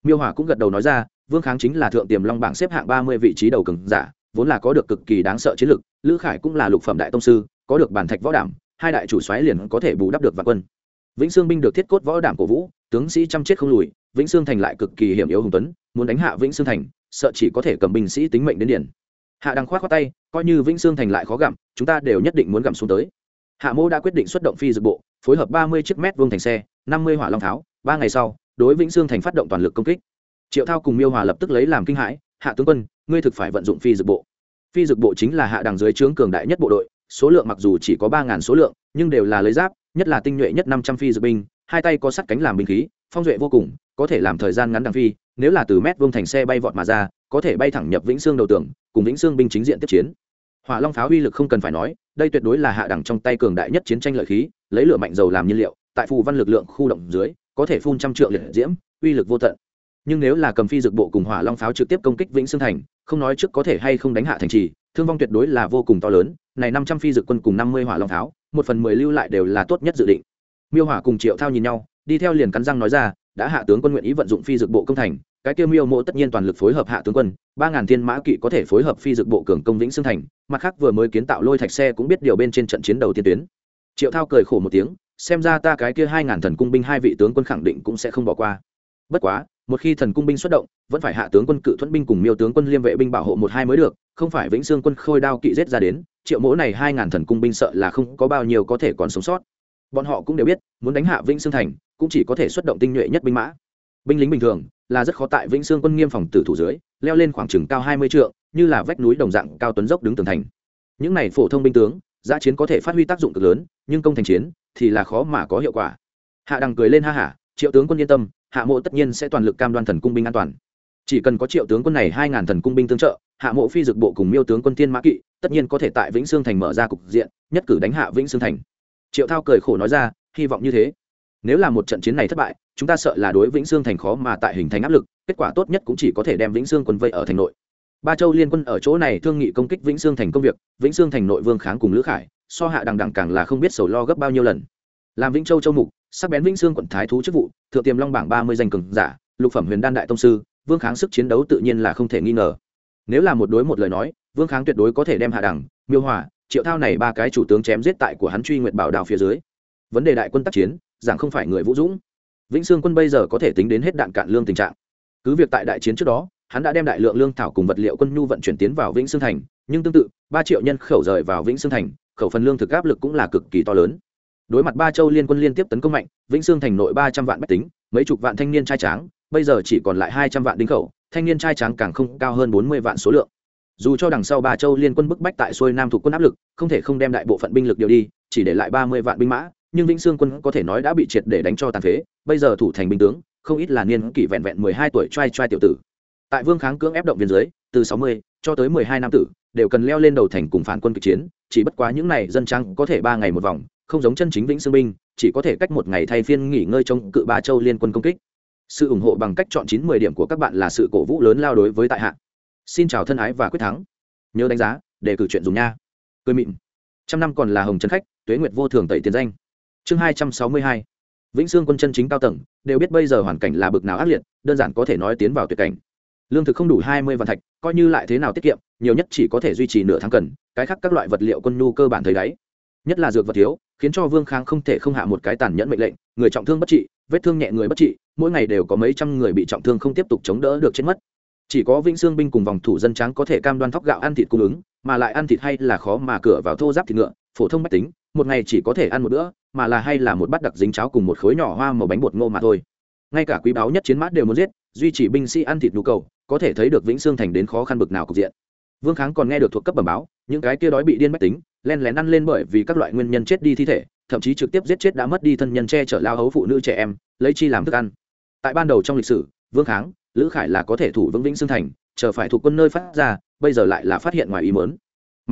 Speaker 1: Miêu hỏa cũng gật đầu nói ra, vương kháng chính là thượng tiềm long bảng xếp hạng ba mươi vị trí đầu cường giả, vốn là có được cực kỳ đáng sợ chiến lược, lữ khải cũng là lục phẩm đại tông sư, có được bản thạch võ đảm, hai đại chủ xoáy liền có thể bù đắp được vạn quân. Vĩnh sương binh được thiết cốt võ đảm cổ vũ, tướng sĩ chăm chết không lùi, vĩnh sương thành lại cực kỳ hiểm yếu hùng tuấn, muốn đánh hạ vĩnh sương thành, sợ chỉ có thể cầm binh sĩ tính mệnh đến điển hạ đang khoát khoát tay, coi như vĩnh sương thành lại khó gặm, chúng ta đều nhất định muốn gặm xuống tới. Hạ mô đã quyết định xuất động phi dược bộ, phối hợp ba mươi chiếc mét vuông thành xe, năm mươi hỏa long tháo. Ba ngày sau, đối vĩnh sương thành phát động toàn lực công kích. Triệu thao cùng miêu hòa lập tức lấy làm kinh hãi, hạ tướng quân, ngươi thực phải vận dụng phi dược bộ. Phi dược bộ chính là hạ đằng dưới trướng cường đại nhất bộ đội, số lượng mặc dù chỉ có ba ngàn số lượng, nhưng đều là lấy giáp, nhất là tinh nhuệ nhất năm trăm phi dược binh, hai tay có sắt cánh làm binh khí, phong duệ vô cùng, có thể làm thời gian ngắn đằng phi, nếu là từ mét vuông thành xe bay vọt mà ra, có thể bay thẳng nhập vĩnh xương đầu tường cùng vĩnh xương binh chính diện tiếp chiến. Hỏa long pháo uy lực không cần phải nói, đây tuyệt đối là hạ đẳng trong tay cường đại nhất chiến tranh lợi khí, lấy lửa mạnh dầu làm nhiên liệu, tại phù văn lực lượng khu động dưới, có thể phun trăm trượng liệt diễm, uy lực vô tận. Nhưng nếu là cầm phi dược bộ cùng hỏa long pháo trực tiếp công kích vĩnh xương thành, không nói trước có thể hay không đánh hạ thành trì, thương vong tuyệt đối là vô cùng to lớn, này năm trăm phi dược quân cùng năm mươi hỏa long pháo, một phần mười lưu lại đều là tốt nhất dự định. Miêu hỏa cùng triệu thao nhìn nhau, đi theo liền cắn răng nói ra, đã hạ tướng quân nguyện ý vận dụng phi dược bộ công thành cái kia miêu mộ tất nhiên toàn lực phối hợp hạ tướng quân, ba ngàn thiên mã kỵ có thể phối hợp phi dược bộ cường công vĩnh xương thành, mặt khác vừa mới kiến tạo lôi thạch xe cũng biết điều bên trên trận chiến đầu tiên tuyến. Triệu thao cười khổ một tiếng, xem ra ta cái kia hai ngàn thần cung binh hai vị tướng quân khẳng định cũng sẽ không bỏ qua. Bất quá, một khi thần cung binh xuất động, vẫn phải hạ tướng quân cự thuẫn binh cùng miêu tướng quân liêm vệ binh bảo hộ một hai mới được, không phải vĩnh xương quân khôi đao kỵ rết ra đến, triệu mỗ này hai ngàn thần cung binh sợ là không có bao nhiêu có thể còn sống sót. Bọn họ cũng đều biết, muốn đánh hạ vĩnh xương thành, cũng chỉ có thể xuất động tinh nhuệ nhất binh mã binh lính bình thường là rất khó tại vĩnh xương quân nghiêm phòng tử thủ dưới, leo lên khoảng chừng cao hai mươi trượng, như là vách núi đồng dạng cao tuấn dốc đứng tường thành. Những này phổ thông binh tướng, giã chiến có thể phát huy tác dụng cực lớn, nhưng công thành chiến thì là khó mà có hiệu quả. Hạ đằng cười lên ha hả, triệu tướng quân yên tâm, hạ mộ tất nhiên sẽ toàn lực cam đoan thần cung binh an toàn. Chỉ cần có triệu tướng quân này hai ngàn thần cung binh tương trợ, hạ mộ phi dực bộ cùng miêu tướng quân tiên mã kỵ tất nhiên có thể tại vĩnh sương thành mở ra cục diện, nhất cử đánh hạ vĩnh sương thành. Triệu thao cười khổ nói ra, hy vọng như thế nếu là một trận chiến này thất bại, chúng ta sợ là đối vĩnh sương thành khó mà tại hình thành áp lực, kết quả tốt nhất cũng chỉ có thể đem vĩnh sương quân vây ở thành nội. Ba châu liên quân ở chỗ này thương nghị công kích vĩnh sương thành công việc, vĩnh sương thành nội vương kháng cùng lữ khải, so hạ đằng đẳng càng là không biết sầu lo gấp bao nhiêu lần. Làm vĩnh châu châu mục, sắc bén vĩnh sương quận thái thú chức vụ, thượng tiềm long bảng ba mươi danh cường giả, lục phẩm huyền đan đại tông sư, vương kháng sức chiến đấu tự nhiên là không thể nghi ngờ. Nếu là một đối một lời nói, vương kháng tuyệt đối có thể đem hạ đẳng, miêu hòa, triệu thao này ba cái chủ tướng chém giết tại của hắn truy nguyện bảo đào phía dưới. Vấn đề đại quân tác chiến giảng không phải người vũ dũng. Vĩnh sương quân bây giờ có thể tính đến hết đạn cạn lương tình trạng. Cứ việc tại đại chiến trước đó, hắn đã đem đại lượng lương thảo cùng vật liệu quân nhu vận chuyển tiến vào vĩnh sương thành, nhưng tương tự, ba triệu nhân khẩu rời vào vĩnh sương thành, khẩu phần lương thực áp lực cũng là cực kỳ to lớn. Đối mặt ba châu liên quân liên tiếp tấn công mạnh, vĩnh sương thành nội ba trăm vạn bách tính, mấy chục vạn thanh niên trai tráng, bây giờ chỉ còn lại hai trăm vạn đinh khẩu, thanh niên trai tráng càng không cao hơn bốn mươi vạn số lượng. Dù cho đằng sau ba châu liên quân bức bách tại xuôi nam thuộc quân áp lực, không thể không đem đại bộ phận binh lực điều đi, chỉ để lại ba mươi vạn binh mã nhưng vĩnh sương quân có thể nói đã bị triệt để đánh cho tàn phế, bây giờ thủ thành binh tướng, không ít là niên kỷ vẹn vẹn mười hai tuổi trai trai tiểu tử. Tại vương kháng cưỡng ép động viên dưới, từ sáu mươi cho tới mười hai năm tử, đều cần leo lên đầu thành cùng phản quân kịch chiến, chỉ bất quá những này dân trang có thể ba ngày một vòng, không giống chân chính vĩnh sương binh, chỉ có thể cách một ngày thay phiên nghỉ ngơi trong cự ba châu liên quân công kích. Sự ủng hộ bằng cách chọn chín mười điểm của các bạn là sự cổ vũ lớn lao đối với tại hạ. Xin chào thân ái và quyết thắng. Nhớ đánh giá, để cử chuyện dùng nha. Cười mịn. Trăm năm còn là hồng trấn khách, tuế nguyệt vô thường tẩy tiền danh chương hai trăm sáu mươi hai. Vĩnh sương quân chân chính cao tầng, đều biết bây giờ hoàn cảnh là bực nào ác liệt, đơn giản có thể nói tiến vào tuyệt cảnh. Lương thực không đủ hai mươi vạn thạch, coi như lại thế nào tiết kiệm, nhiều nhất chỉ có thể duy trì nửa tháng cần, cái khác các loại vật liệu quân nhu cơ bản thấy đáy. Nhất là dược vật thiếu, khiến cho vương khang không thể không hạ một cái tàn nhẫn mệnh lệnh, người trọng thương bất trị, vết thương nhẹ người bất trị, mỗi ngày đều có mấy trăm người bị trọng thương không tiếp tục chống đỡ được chết mất. Chỉ có vĩnh xương binh cùng vòng thủ dân tráng có thể cam đoan thóc gạo ăn thịt cung ứng, mà lại ăn thịt hay là khó mà cửa vào thô giáp thịt ngựa, phổ thông mách tính một ngày chỉ có thể ăn một bữa, mà là hay là một bát đặc dính cháo cùng một khối nhỏ hoa màu bánh bột ngô mà thôi. Ngay cả quý báu nhất chiến mát đều muốn giết, duy trì binh sĩ ăn thịt nhu cầu, có thể thấy được vĩnh xương thành đến khó khăn bực nào cục diện. Vương kháng còn nghe được thuộc cấp bẩm báo, những cái kia đói bị điên mách tính, len lén ăn lên bởi vì các loại nguyên nhân chết đi thi thể, thậm chí trực tiếp giết chết đã mất đi thân nhân che chở lao hấu phụ nữ trẻ em, lấy chi làm thức ăn. Tại ban đầu trong lịch sử, vương kháng, lữ khải là có thể thủ vững vĩnh xương thành, chờ phải thuộc quân nơi phát ra, bây giờ lại là phát hiện ngoài ý mớn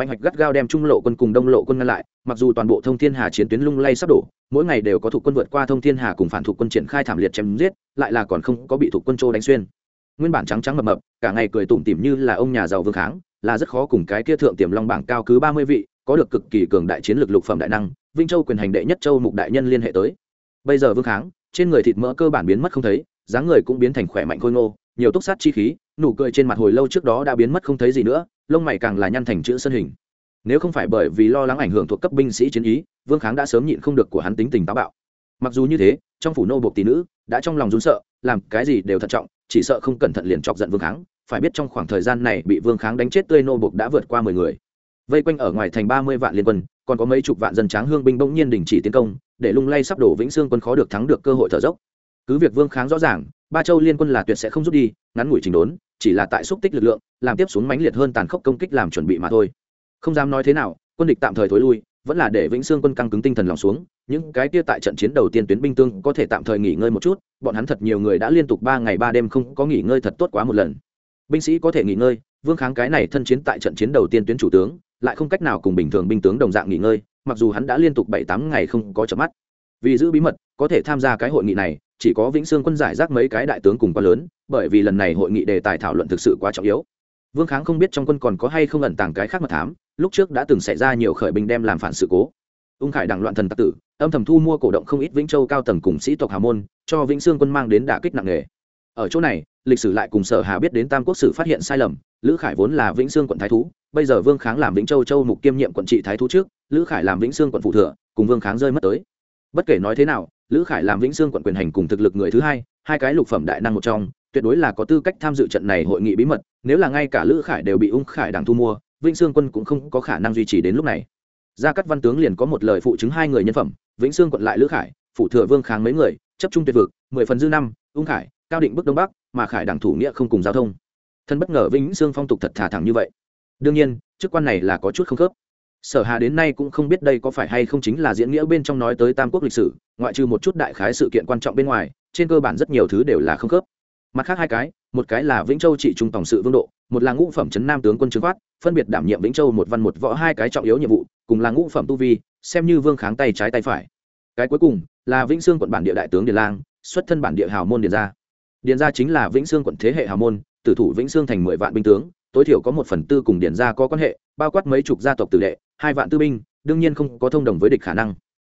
Speaker 1: mạnh hoạch gắt gao đem trung lộ quân cùng đông lộ quân ngăn lại, mặc dù toàn bộ thông thiên hà chiến tuyến lung lay sắp đổ, mỗi ngày đều có thủ quân vượt qua thông thiên hà cùng phản thủ quân triển khai thảm liệt chém giết, lại là còn không có bị thủ quân trô đánh xuyên. Nguyên bản trắng trắng mập mập, cả ngày cười tủm tỉm như là ông nhà giàu vương kháng, là rất khó cùng cái kia thượng tiềm long bảng cao cứ ba mươi vị, có được cực kỳ cường đại chiến lược lục phẩm đại năng, vinh châu quyền hành đệ nhất châu mục đại nhân liên hệ tới. Bây giờ vương kháng, trên người thịt mỡ cơ bản biến mất không thấy, dáng người cũng biến thành khỏe mạnh khôi ngô, nhiều túc sát chi khí nụ cười trên mặt hồi lâu trước đó đã biến mất không thấy gì nữa, lông mày càng là nhăn thành chữ sân hình. Nếu không phải bởi vì lo lắng ảnh hưởng thuộc cấp binh sĩ chiến ý, vương kháng đã sớm nhịn không được của hắn tính tình táo bạo. Mặc dù như thế, trong phủ nô buộc tỷ nữ đã trong lòng run sợ, làm cái gì đều thận trọng, chỉ sợ không cẩn thận liền chọc giận vương kháng, phải biết trong khoảng thời gian này bị vương kháng đánh chết tươi nô buộc đã vượt qua mười người. Vây quanh ở ngoài thành ba mươi vạn liên quân, còn có mấy chục vạn dân tráng hương binh bỗng nhiên đình chỉ tiến công, để lung lay sắp đổ vĩnh xương quân khó được thắng được cơ hội thở dốc cứ việc vương kháng rõ ràng, ba châu liên quân là tuyệt sẽ không rút đi, ngắn ngủi trình đốn, chỉ là tại xúc tích lực lượng, làm tiếp xuống mãnh liệt hơn tàn khốc công kích làm chuẩn bị mà thôi. Không dám nói thế nào, quân địch tạm thời thối lui, vẫn là để vĩnh sương quân căng cứng tinh thần lòng xuống, những cái kia tại trận chiến đầu tiên tuyến binh tương có thể tạm thời nghỉ ngơi một chút, bọn hắn thật nhiều người đã liên tục ba ngày ba đêm không có nghỉ ngơi thật tốt quá một lần. Binh sĩ có thể nghỉ ngơi, vương kháng cái này thân chiến tại trận chiến đầu tiên tuyến chủ tướng, lại không cách nào cùng bình thường binh tướng đồng dạng nghỉ ngơi, mặc dù hắn đã liên tục bảy tám ngày không có chợp mắt. Vì giữ bí mật, có thể tham gia cái hội nghị này chỉ có vĩnh sương quân giải rác mấy cái đại tướng cùng quá lớn, bởi vì lần này hội nghị đề tài thảo luận thực sự quá trọng yếu. Vương kháng không biết trong quân còn có hay không ẩn tàng cái khác mật thám, lúc trước đã từng xảy ra nhiều khởi binh đem làm phản sự cố. Ung khải đảng loạn thần tặc tử, âm thầm thu mua cổ động không ít vĩnh châu cao tầng cùng sĩ tộc hà môn, cho vĩnh sương quân mang đến đả kích nặng nề. Ở chỗ này, lịch sử lại cùng sở hà biết đến tam quốc sử phát hiện sai lầm, lữ khải vốn là vĩnh sương quận thái thú, bây giờ vương kháng làm vĩnh châu châu mục kiêm nhiệm quận trị thái thú trước, lữ khải làm vĩnh sương quận phụ thừa, cùng vương kháng rơi mất tới. Bất kể nói thế nào lữ khải làm vĩnh sương quận quyền hành cùng thực lực người thứ hai hai cái lục phẩm đại năng một trong, tuyệt đối là có tư cách tham dự trận này hội nghị bí mật, nếu là ngay cả lữ khải đều bị ung khải đảng thu mua, vĩnh sương quân cũng không có khả năng duy trì đến lúc này. Gia cắt văn tướng liền có một lời phụ chứng hai người nhân phẩm, vĩnh sương quận lại lữ khải phụ thừa vương kháng mấy người, chấp trung tuyệt vực, mười phần dư năm, ung khải, cao định bước đông bắc, mà khải đảng thủ nghĩa không cùng giao thông. Thân bất ngờ vĩnh sương phong tục thật thà thẳng như vậy. Đương nhiên, chức quan này là có chút không khớp sở hà đến nay cũng không biết đây có phải hay không chính là diễn nghĩa bên trong nói tới tam quốc lịch sử ngoại trừ một chút đại khái sự kiện quan trọng bên ngoài trên cơ bản rất nhiều thứ đều là không khớp. Mặt khác hai cái một cái là vĩnh châu trị trung tổng sự vương độ một là ngũ phẩm trấn nam tướng quân trương Phát, phân biệt đảm nhiệm vĩnh châu một văn một võ hai cái trọng yếu nhiệm vụ cùng là ngũ phẩm tu vi xem như vương kháng tay trái tay phải. Cái cuối cùng là vĩnh sương quận bản địa đại tướng điền lang xuất thân bản địa hào môn điền gia. Điền gia chính là vĩnh sương quận thế hệ hào môn tử thủ vĩnh sương thành mười vạn binh tướng tối thiểu có một phần tư cùng điển gia có quan hệ, bao quát mấy chục gia tộc tử đệ, hai vạn tư binh, đương nhiên không có thông đồng với địch khả năng.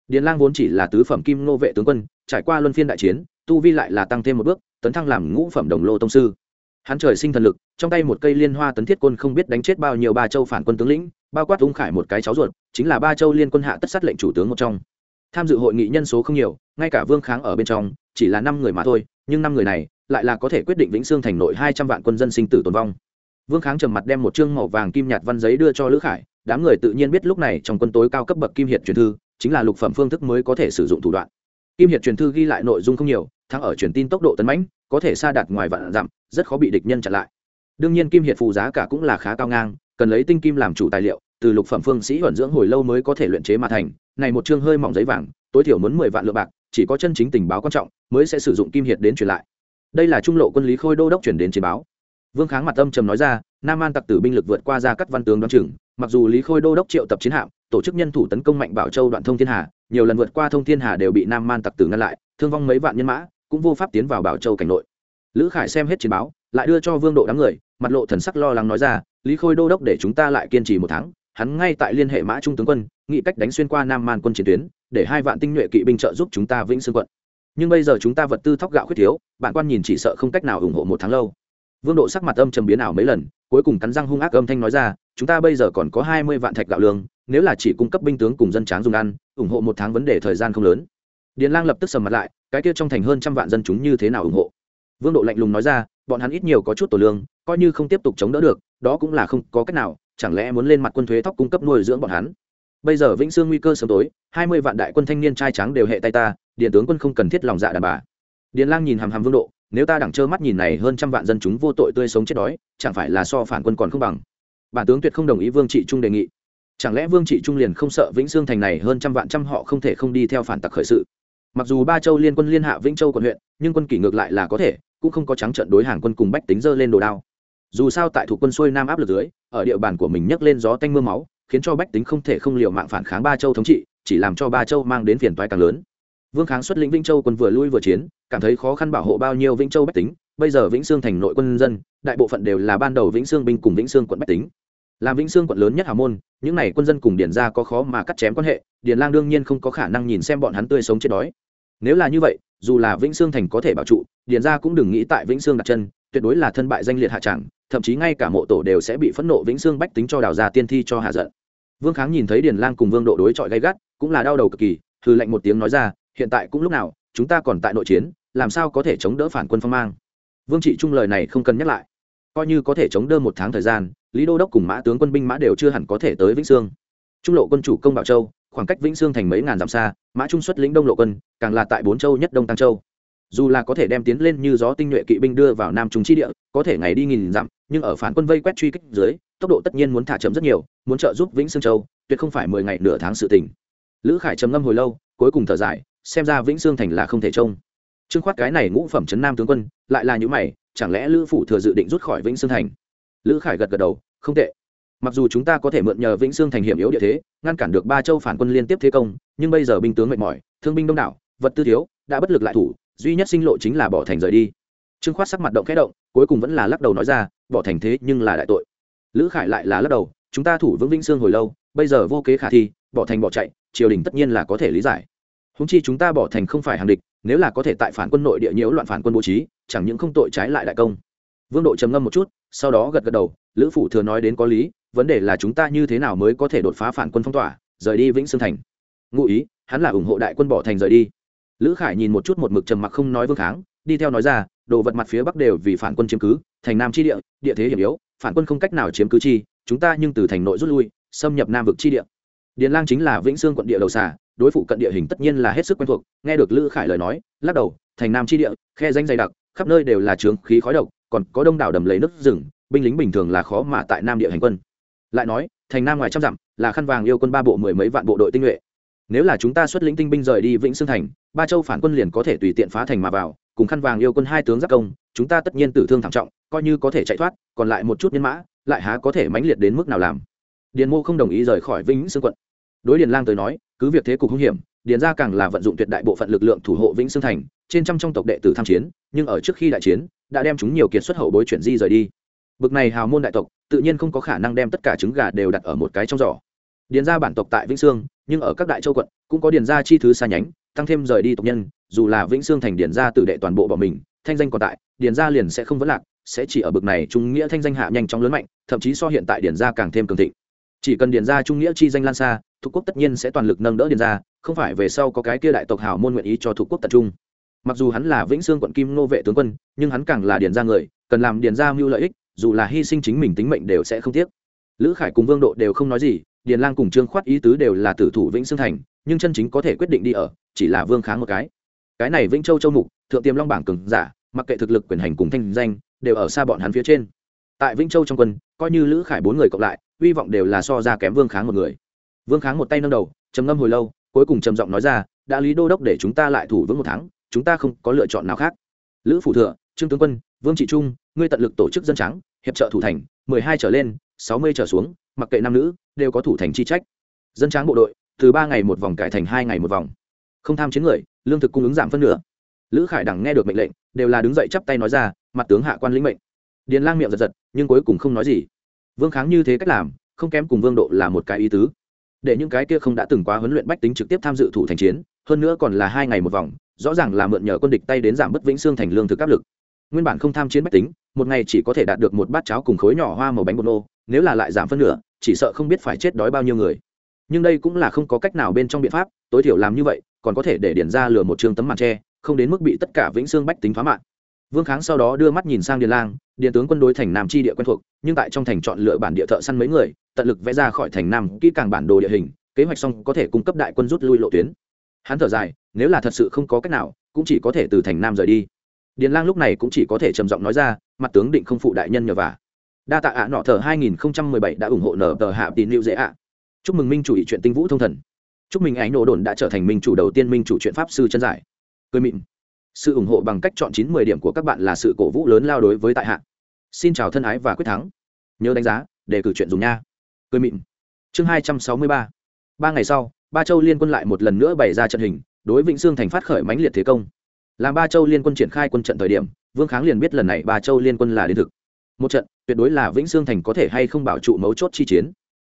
Speaker 1: Điền lang vốn chỉ là tứ phẩm kim nô vệ tướng quân, trải qua luân phiên đại chiến, tu vi lại là tăng thêm một bước, tấn thăng làm ngũ phẩm đồng lô tông sư. Hắn trời sinh thần lực, trong tay một cây liên hoa tấn thiết quân không biết đánh chết bao nhiêu ba châu phản quân tướng lĩnh, bao quát ung khải một cái cháu ruột, chính là ba châu liên quân hạ tất sát lệnh chủ tướng một trong. Tham dự hội nghị nhân số không nhiều, ngay cả vương kháng ở bên trong, chỉ là năm người mà thôi, nhưng năm người này lại là có thể quyết định vĩnh xương thành nội hai trăm vạn quân dân sinh tử tồn vong vương kháng trầm mặt đem một chương màu vàng kim nhạt văn giấy đưa cho lữ khải, đám người tự nhiên biết lúc này trong quân tối cao cấp bậc kim hiệt truyền thư, chính là lục phẩm phương thức mới có thể sử dụng thủ đoạn. Kim hiệt truyền thư ghi lại nội dung không nhiều, thắng ở truyền tin tốc độ tấn mãnh, có thể xa đạt ngoài vạn dặm, rất khó bị địch nhân chặn lại. Đương nhiên kim hiệt phù giá cả cũng là khá cao ngang, cần lấy tinh kim làm chủ tài liệu, từ lục phẩm phương sĩ huẩn dưỡng hồi lâu mới có thể luyện chế mà thành, này một chương hơi mỏng giấy vàng, tối thiểu muốn mười vạn lượng bạc, chỉ có chân chính tình báo quan trọng, mới sẽ sử dụng kim hiệt đến truyền lại. Đây là trung lộ quân lý khôi đô đốc chuyển đến chiến báo vương kháng mặt âm trầm nói ra, nam an tặc tử binh lực vượt qua ra cắt văn tướng đoán chừng, mặc dù lý khôi đô đốc triệu tập chiến hạm, tổ chức nhân thủ tấn công mạnh bảo châu đoạn thông thiên hà, nhiều lần vượt qua thông thiên hà đều bị nam man tặc tử ngăn lại, thương vong mấy vạn nhân mã, cũng vô pháp tiến vào bảo châu cảnh nội. Lữ khải xem hết chiến báo, lại đưa cho vương độ đám người, mặt lộ thần sắc lo lắng nói ra, lý khôi đô đốc để chúng ta lại kiên trì một tháng, hắn ngay tại liên hệ mã trung tướng quân, nghĩ cách đánh xuyên qua nam man quân chiến tuyến, để hai vạn tinh nhuệ kỵ binh trợ giúp chúng ta vĩnh xương quận. Nhưng bây giờ chúng ta vật tư thóc gạo khuyết thiếu, bạn quan nhìn chỉ sợ không cách nào ủng hộ một tháng lâu vương độ sắc mặt âm trầm biến ảo mấy lần, cuối cùng cắn răng hung ác âm thanh nói ra, chúng ta bây giờ còn có hai mươi vạn thạch gạo lương, nếu là chỉ cung cấp binh tướng cùng dân tráng dùng ăn, ủng hộ một tháng vấn đề thời gian không lớn. Điền lang lập tức sầm mặt lại, cái kia trong thành hơn trăm vạn dân chúng như thế nào ủng hộ? Vương độ lạnh lùng nói ra, bọn hắn ít nhiều có chút tổ lương, coi như không tiếp tục chống đỡ được, đó cũng là không có cách nào, chẳng lẽ muốn lên mặt quân thuế thóc cung cấp nuôi dưỡng bọn hắn? Bây giờ vĩnh sương nguy cơ sớm tối, hai mươi vạn đại quân thanh niên trai trắng đều hệ tay ta điện tướng quân không cần thiết lòng dạ đàn bà. Điền lang nhìn hàm hàm vương độ nếu ta đẳng trơ mắt nhìn này hơn trăm vạn dân chúng vô tội tươi sống chết đói, chẳng phải là so phản quân còn không bằng? Bản tướng tuyệt không đồng ý vương trị trung đề nghị. Chẳng lẽ vương trị trung liền không sợ vĩnh sương thành này hơn trăm vạn trăm họ không thể không đi theo phản tặc khởi sự? Mặc dù ba châu liên quân liên hạ vĩnh châu quận huyện, nhưng quân kỷ ngược lại là có thể, cũng không có trắng trận đối hàng quân cùng bách tính dơ lên đồ đao. Dù sao tại thủ quân xuôi nam áp lực dưới, ở địa bàn của mình nhấc lên gió tanh mưa máu, khiến cho bách tính không thể không liều mạng phản kháng ba châu thống trị, chỉ làm cho ba châu mang đến phiền toái càng lớn. Vương kháng xuất lĩnh vĩnh châu quân vừa lui vừa chiến cảm thấy khó khăn bảo hộ bao nhiêu vĩnh châu bách tính, bây giờ vĩnh sương thành nội quân dân, đại bộ phận đều là ban đầu vĩnh sương binh cùng vĩnh sương quận bách tính. Làm vĩnh sương quận lớn nhất hào môn, những n à y quân dân cùng điền ra có khó mà cắt chém quan hệ, điền lang đương nhiên không có khả năng nhìn xem bọn hắn tươi sống chết đói. Nếu là như vậy, dù là vĩnh sương thành có thể bảo trụ, điền ra cũng đừng nghĩ tại vĩnh sương đặt chân, tuyệt đối là thân bại danh liệt hạ tràng thậm chí ngay cả mộ tổ đều sẽ bị phẫn nộ vĩnh sương bách tính cho đào ra tiên thi cho hạ giận. Vương kháng nhìn thấy điền lang cùng vương độ đối chọi gay gắt, cũng là đau đầu cực kỳ thư lệnh một tiếng nói ra, hiện tại cũng lúc nào, chúng ta còn tại nội chiến làm sao có thể chống đỡ phản quân phong mang? Vương trị trung lời này không cần nhắc lại. Coi như có thể chống đỡ một tháng thời gian, lý đô đốc cùng mã tướng quân binh mã đều chưa hẳn có thể tới vĩnh sương. Trung lộ quân chủ công bảo châu, khoảng cách vĩnh sương thành mấy ngàn dặm xa, mã trung xuất lĩnh đông lộ quân, càng là tại bốn châu nhất đông tăng châu. Dù là có thể đem tiến lên như gió tinh nhuệ kỵ binh đưa vào nam trung chi địa, có thể ngày đi nghìn dặm, nhưng ở phản quân vây quét truy kích dưới, tốc độ tất nhiên muốn thả chậm rất nhiều, muốn trợ giúp vĩnh sương châu, tuyệt không phải mười ngày nửa tháng sự tình. Lữ khải trầm ngâm hồi lâu, cuối cùng thở dài, xem ra vĩnh sương thành là không thể trông trương khoát cái này ngũ phẩm trấn nam tướng quân, lại là những mày, chẳng lẽ lữ phủ thừa dự định rút khỏi vĩnh sương thành? Lữ khải gật gật đầu, không tệ. Mặc dù chúng ta có thể mượn nhờ vĩnh sương thành hiểm yếu địa thế, ngăn cản được ba châu phản quân liên tiếp thế công, nhưng bây giờ binh tướng mệt mỏi, thương binh đông đảo, vật tư thiếu, đã bất lực lại thủ, duy nhất sinh lộ chính là bỏ thành rời đi. Trương khoát sắc mặt động khẽ động, cuối cùng vẫn là lắc đầu nói ra, bỏ thành thế nhưng là đại tội. Lữ khải lại là lắc đầu, chúng ta thủ vững vĩnh sương hồi lâu, bây giờ vô kế khả thi, bỏ thành bỏ chạy, triều đình tất nhiên là có thể lý giải. Húng chi chúng ta bỏ thành không phải hàng địch nếu là có thể tại phản quân nội địa nhiễu loạn phản quân bố trí, chẳng những không tội trái lại đại công. Vương độ trầm ngâm một chút, sau đó gật gật đầu, lữ phủ thừa nói đến có lý, vấn đề là chúng ta như thế nào mới có thể đột phá phản quân phong tỏa, rời đi vĩnh sương thành. Ngụ ý, hắn là ủng hộ đại quân bỏ thành rời đi. Lữ khải nhìn một chút một mực trầm mặc không nói vương kháng, đi theo nói ra, đồ vật mặt phía bắc đều vì phản quân chiếm cứ, thành nam chi địa địa thế hiểm yếu, phản quân không cách nào chiếm cứ chi, chúng ta nhưng từ thành nội rút lui, xâm nhập nam vực chi địa. Điền lang chính là vĩnh sương quận địa đầu xà đối phụ cận địa hình tất nhiên là hết sức quen thuộc, nghe được lữ khải lời nói, lắc đầu, thành nam chi địa, khe danh dày đặc, khắp nơi đều là trướng khí khói độc, còn có đông đảo đầm lấy nước rừng, binh lính bình thường là khó mà tại nam địa hành quân. Lại nói, thành nam ngoài trăm dặm, là khăn vàng yêu quân ba bộ mười mấy vạn bộ đội tinh nhuệ. Nếu là chúng ta xuất lĩnh tinh binh rời đi vĩnh sương thành, ba châu phản quân liền có thể tùy tiện phá thành mà vào, cùng khăn vàng yêu quân hai tướng giáp công, chúng ta tất nhiên tử thương thảm trọng, coi như có thể chạy thoát, còn lại một chút nhân mã, lại há có thể mãnh liệt đến mức nào làm. Điền mô không đồng ý rời khỏi vĩnh sương quận đối điền lang tới nói, cứ việc thế cục hung hiểm, điền gia càng là vận dụng tuyệt đại bộ phận lực lượng thủ hộ vĩnh sương thành, trên trăm trong tộc đệ tử tham chiến, nhưng ở trước khi đại chiến, đã đem chúng nhiều kiệt xuất hậu bối chuyển di rời đi. Bực này hào môn đại tộc, tự nhiên không có khả năng đem tất cả trứng gà đều đặt ở một cái trong giỏ. Điền gia bản tộc tại vĩnh sương, nhưng ở các đại châu quận, cũng có điền gia chi thứ xa nhánh, tăng thêm rời đi tộc nhân, dù là vĩnh sương thành điền gia tự đệ toàn bộ bọn mình, thanh danh còn tại, điền gia liền sẽ không vấn lạc, sẽ chỉ ở bực này trung nghĩa thanh danh hạ nhanh chóng lớn mạnh, thậm chí so hiện tại điền gia càng thêm cường thịnh. Chỉ cần điền gia trung nghĩa chi danh lan xa thuộc quốc tất nhiên sẽ toàn lực nâng đỡ điền gia, không phải về sau có cái kia đại tộc hào môn nguyện ý cho thuộc quốc tập trung. Mặc dù hắn là vĩnh sương quận kim nô vệ tướng quân, nhưng hắn càng là điền gia người, cần làm điền gia mưu lợi ích, dù là hy sinh chính mình tính mệnh đều sẽ không tiếc. Lữ khải cùng vương độ đều không nói gì, điền lang cùng trương khoát ý tứ đều là tử thủ vĩnh sương thành, nhưng chân chính có thể quyết định đi ở, chỉ là vương kháng một cái. Cái này vĩnh châu châu mục, thượng tiềm long bảng cường giả, mặc kệ thực lực quyền hành cùng thanh danh, đều ở xa bọn hắn phía trên. Tại vĩnh châu trong quân, coi như lữ khải bốn người cộng lại, hy vọng đều là so ra kém vương kháng một người vương kháng một tay nâng đầu, trầm ngâm hồi lâu, cuối cùng trầm giọng nói ra, đã lý đô đốc để chúng ta lại thủ vững một tháng, chúng ta không có lựa chọn nào khác. Lữ phủ thừa, trương tướng quân, vương trị trung, ngươi tận lực tổ chức dân trắng, hiệp trợ thủ thành, mười hai trở lên, sáu mươi trở xuống, mặc kệ nam nữ, đều có thủ thành chi trách. Dân tráng bộ đội, từ ba ngày một vòng cải thành hai ngày một vòng. Không tham chiến người, lương thực cung ứng giảm phân nửa. Lữ khải đẳng nghe được mệnh lệnh, đều là đứng dậy chắp tay nói ra, mặt tướng hạ quan lĩnh mệnh. Điền lang miệng giật giật, nhưng cuối cùng không nói gì. Vương kháng như thế cách làm, không kém cùng vương độ là một cái ý tứ để những cái kia không đã từng quá huấn luyện bách tính trực tiếp tham dự thủ thành chiến, hơn nữa còn là hai ngày một vòng, rõ ràng là mượn nhờ quân địch tay đến giảm bất vĩnh xương thành lương thực áp lực. Nguyên bản không tham chiến bách tính, một ngày chỉ có thể đạt được một bát cháo cùng khối nhỏ hoa màu bánh bột nô, nếu là lại giảm phân nửa, chỉ sợ không biết phải chết đói bao nhiêu người. Nhưng đây cũng là không có cách nào bên trong biện pháp, tối thiểu làm như vậy, còn có thể để điển ra lừa một trường tấm màn tre, không đến mức bị tất cả vĩnh xương bách tính phá mạng vương kháng sau đó đưa mắt nhìn sang điền lang, Điền tướng quân đối thành nam chi địa quen thuộc, nhưng tại trong thành chọn lựa bản địa thợ săn mấy người, tận lực vẽ ra khỏi thành nam kỹ càng bản đồ địa hình, kế hoạch xong có thể cung cấp đại quân rút lui lộ tuyến. Hắn thở dài, nếu là thật sự không có cách nào, cũng chỉ có thể từ thành nam rời đi. Điền lang lúc này cũng chỉ có thể trầm giọng nói ra, mặt tướng định không phụ đại nhân nhờ vả. Đa tạ ạ, nọ thờ 2017 đã ủng hộ nở tờ hạ tín lưu dễ ạ. Chúc mừng minh chủ ý chuyện tinh vũ thông thần. Chúc mừng ánh nổ đồn đã trở thành minh chủ đầu tiên minh chủ chuyện pháp sư chân giải. Cười mịn sự ủng hộ bằng cách chọn chín mười điểm của các bạn là sự cổ vũ lớn lao đối với tại hạ. Xin chào thân ái và quyết thắng. Nhớ đánh giá, để cử chuyện dùng nha. Cười mịn. Chương hai trăm sáu mươi ba. Ba ngày sau, ba châu liên quân lại một lần nữa bày ra trận hình, đối vĩnh sương thành phát khởi mãnh liệt thế công. Làm ba châu liên quân triển khai quân trận thời điểm, vương kháng liền biết lần này ba châu liên quân là đến thực. Một trận, tuyệt đối là vĩnh sương thành có thể hay không bảo trụ mấu chốt chi chiến.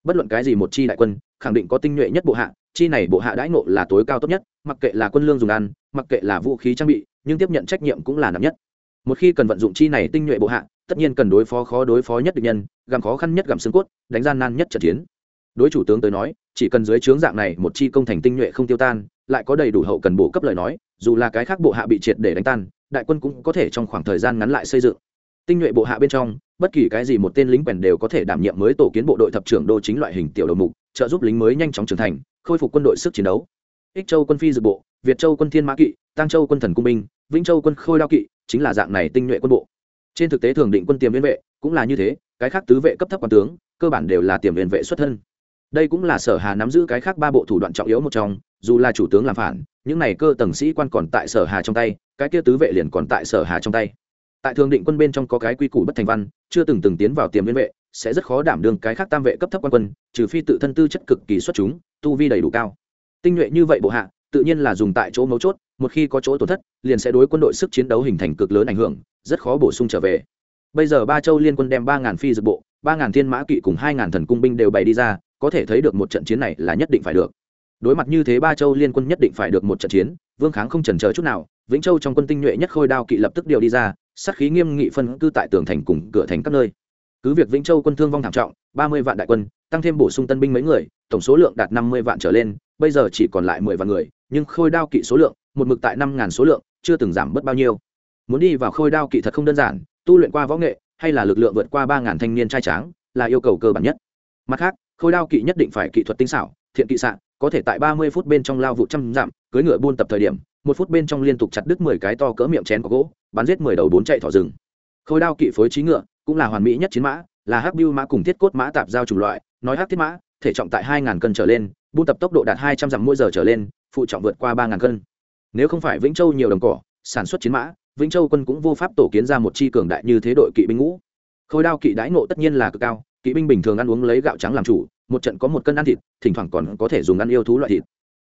Speaker 1: Bất luận cái gì một chi đại quân, khẳng định có tinh nhuệ nhất bộ hạ chi này bộ hạ đãi ngộ là tối cao tốt nhất, mặc kệ là quân lương dùng ăn, mặc kệ là vũ khí trang bị, nhưng tiếp nhận trách nhiệm cũng là nặng nhất. Một khi cần vận dụng chi này tinh nhuệ bộ hạ, tất nhiên cần đối phó khó đối phó nhất địch nhân, gặm khó khăn nhất gặm xương cốt, đánh gian nan nhất trận chiến. Đối chủ tướng tới nói, chỉ cần dưới trướng dạng này một chi công thành tinh nhuệ không tiêu tan, lại có đầy đủ hậu cần bổ cấp lời nói, dù là cái khác bộ hạ bị triệt để đánh tan, đại quân cũng có thể trong khoảng thời gian ngắn lại xây dựng. Tinh nhuệ bộ hạ bên trong, bất kỳ cái gì một tên lính quèn đều có thể đảm nhiệm mới tổ kiến bộ đội thập trưởng đô chính loại hình tiểu đầu mục, trợ giúp lính mới nhanh chóng trưởng thành khôi phục quân đội sức chiến đấu. Ích châu quân phi dự bộ, việt châu quân thiên mã kỵ tăng châu quân thần cung binh, vĩnh châu quân khôi đao kỵ, chính là dạng này tinh nhuệ quân bộ. Trên thực tế thường định quân tiềm viên vệ cũng là như thế, cái khác tứ vệ cấp thấp quan tướng, cơ bản đều là tiềm viên vệ xuất thân. Đây cũng là sở hà nắm giữ cái khác ba bộ thủ đoạn trọng yếu một trong, dù là chủ tướng làm phản, những này cơ tầng sĩ quan còn tại sở hà trong tay, cái kia tứ vệ liền còn tại sở hà trong tay. Tại thường định quân bên trong có cái quy củ bất thành văn, chưa từng từng tiến vào tiềm viên vệ sẽ rất khó đảm đương cái khác tam vệ cấp thấp quan quân, trừ phi tự thân tư chất cực kỳ xuất chúng, tu vi đầy đủ cao. Tinh nhuệ như vậy bộ hạ, tự nhiên là dùng tại chỗ mấu chốt, một khi có chỗ tổn thất, liền sẽ đối quân đội sức chiến đấu hình thành cực lớn ảnh hưởng, rất khó bổ sung trở về. Bây giờ ba châu liên quân đem ba ngàn phi dược bộ, ba ngàn thiên mã kỵ cùng hai ngàn thần cung binh đều bày đi ra, có thể thấy được một trận chiến này là nhất định phải được. Đối mặt như thế ba châu liên quân nhất định phải được một trận chiến, vương kháng không chần chờ chút nào, vĩnh châu trong quân tinh nhuệ nhất khôi đao kỵ lập tức điều đi ra, sát khí nghiêm nghị phân cư tại tường thành cùng cửa thành các nơi cứ việc vĩnh châu quân thương vong thảm trọng, ba mươi vạn đại quân, tăng thêm bổ sung tân binh mấy người, tổng số lượng đạt năm mươi vạn trở lên, bây giờ chỉ còn lại mười vạn người, nhưng khôi đao kỵ số lượng, một mực tại năm ngàn số lượng, chưa từng giảm bớt bao nhiêu. Muốn đi vào khôi đao kỵ thật không đơn giản, tu luyện qua võ nghệ, hay là lực lượng vượt qua ba ngàn thanh niên trai tráng, là yêu cầu cơ bản nhất. Mặt khác, khôi đao kỵ nhất định phải kỹ thuật tinh xảo, thiện kỵ sạn có thể tại ba mươi phút bên trong lao vụ trăm dặm cưới ngựa buôn tập thời điểm, một phút bên trong liên tục chặt đứt mười cái to cỡ miệng chén có gỗ, bắn giết mười đầu bốn chạy thỏ rừng. Khôi đao kỵ phối trí ngựa cũng là hoàn mỹ nhất chiến mã, là hắc biêu mã cùng thiết cốt mã tạp giao chủng loại, nói hắc thiết mã, thể trọng tại 2.000 cân trở lên, buôn tập tốc độ đạt hai trăm dặm mỗi giờ trở lên, phụ trọng vượt qua 3.000 cân. Nếu không phải vĩnh châu nhiều đồng cỏ, sản xuất chiến mã, vĩnh châu quân cũng vô pháp tổ kiến ra một chi cường đại như thế đội kỵ binh ngũ. Khôi đao kỵ đãi ngộ tất nhiên là cực cao, kỵ binh bình thường ăn uống lấy gạo trắng làm chủ, một trận có một cân ăn thịt, thỉnh thoảng còn có thể dùng ăn yêu thú loại thịt.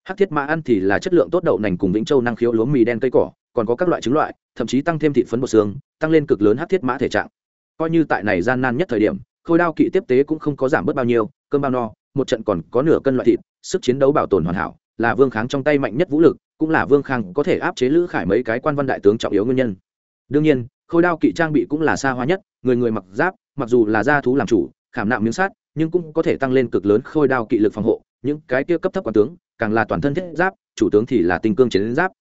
Speaker 1: Hắc thiết mã ăn thì là chất lượng tốt đậu nành cùng vĩnh châu năng khiếu lúa mì đen cây cỏ, còn có các loại trứng loại, thậm chí tăng thêm thịt phấn bột xương, tăng lên cực lớn hắc thiết mã thể trạng coi như tại này gian nan nhất thời điểm, khôi đao kỵ tiếp tế cũng không có giảm bớt bao nhiêu, cơm bao no, một trận còn có nửa cân loại thịt, sức chiến đấu bảo tồn hoàn hảo, là vương kháng trong tay mạnh nhất vũ lực, cũng là vương khang có thể áp chế lữ khải mấy cái quan văn đại tướng trọng yếu nguyên nhân. Đương nhiên, khôi đao kỵ trang bị cũng là xa hoa nhất, người người mặc giáp, mặc dù là gia thú làm chủ, khảm nạm miếng sát nhưng cũng có thể tăng lên cực lớn khôi đao kỵ lực phòng hộ, những cái kia cấp thấp quan tướng, càng là toàn thân thiết giáp, chủ tướng thì là tinh cương chiến giáp.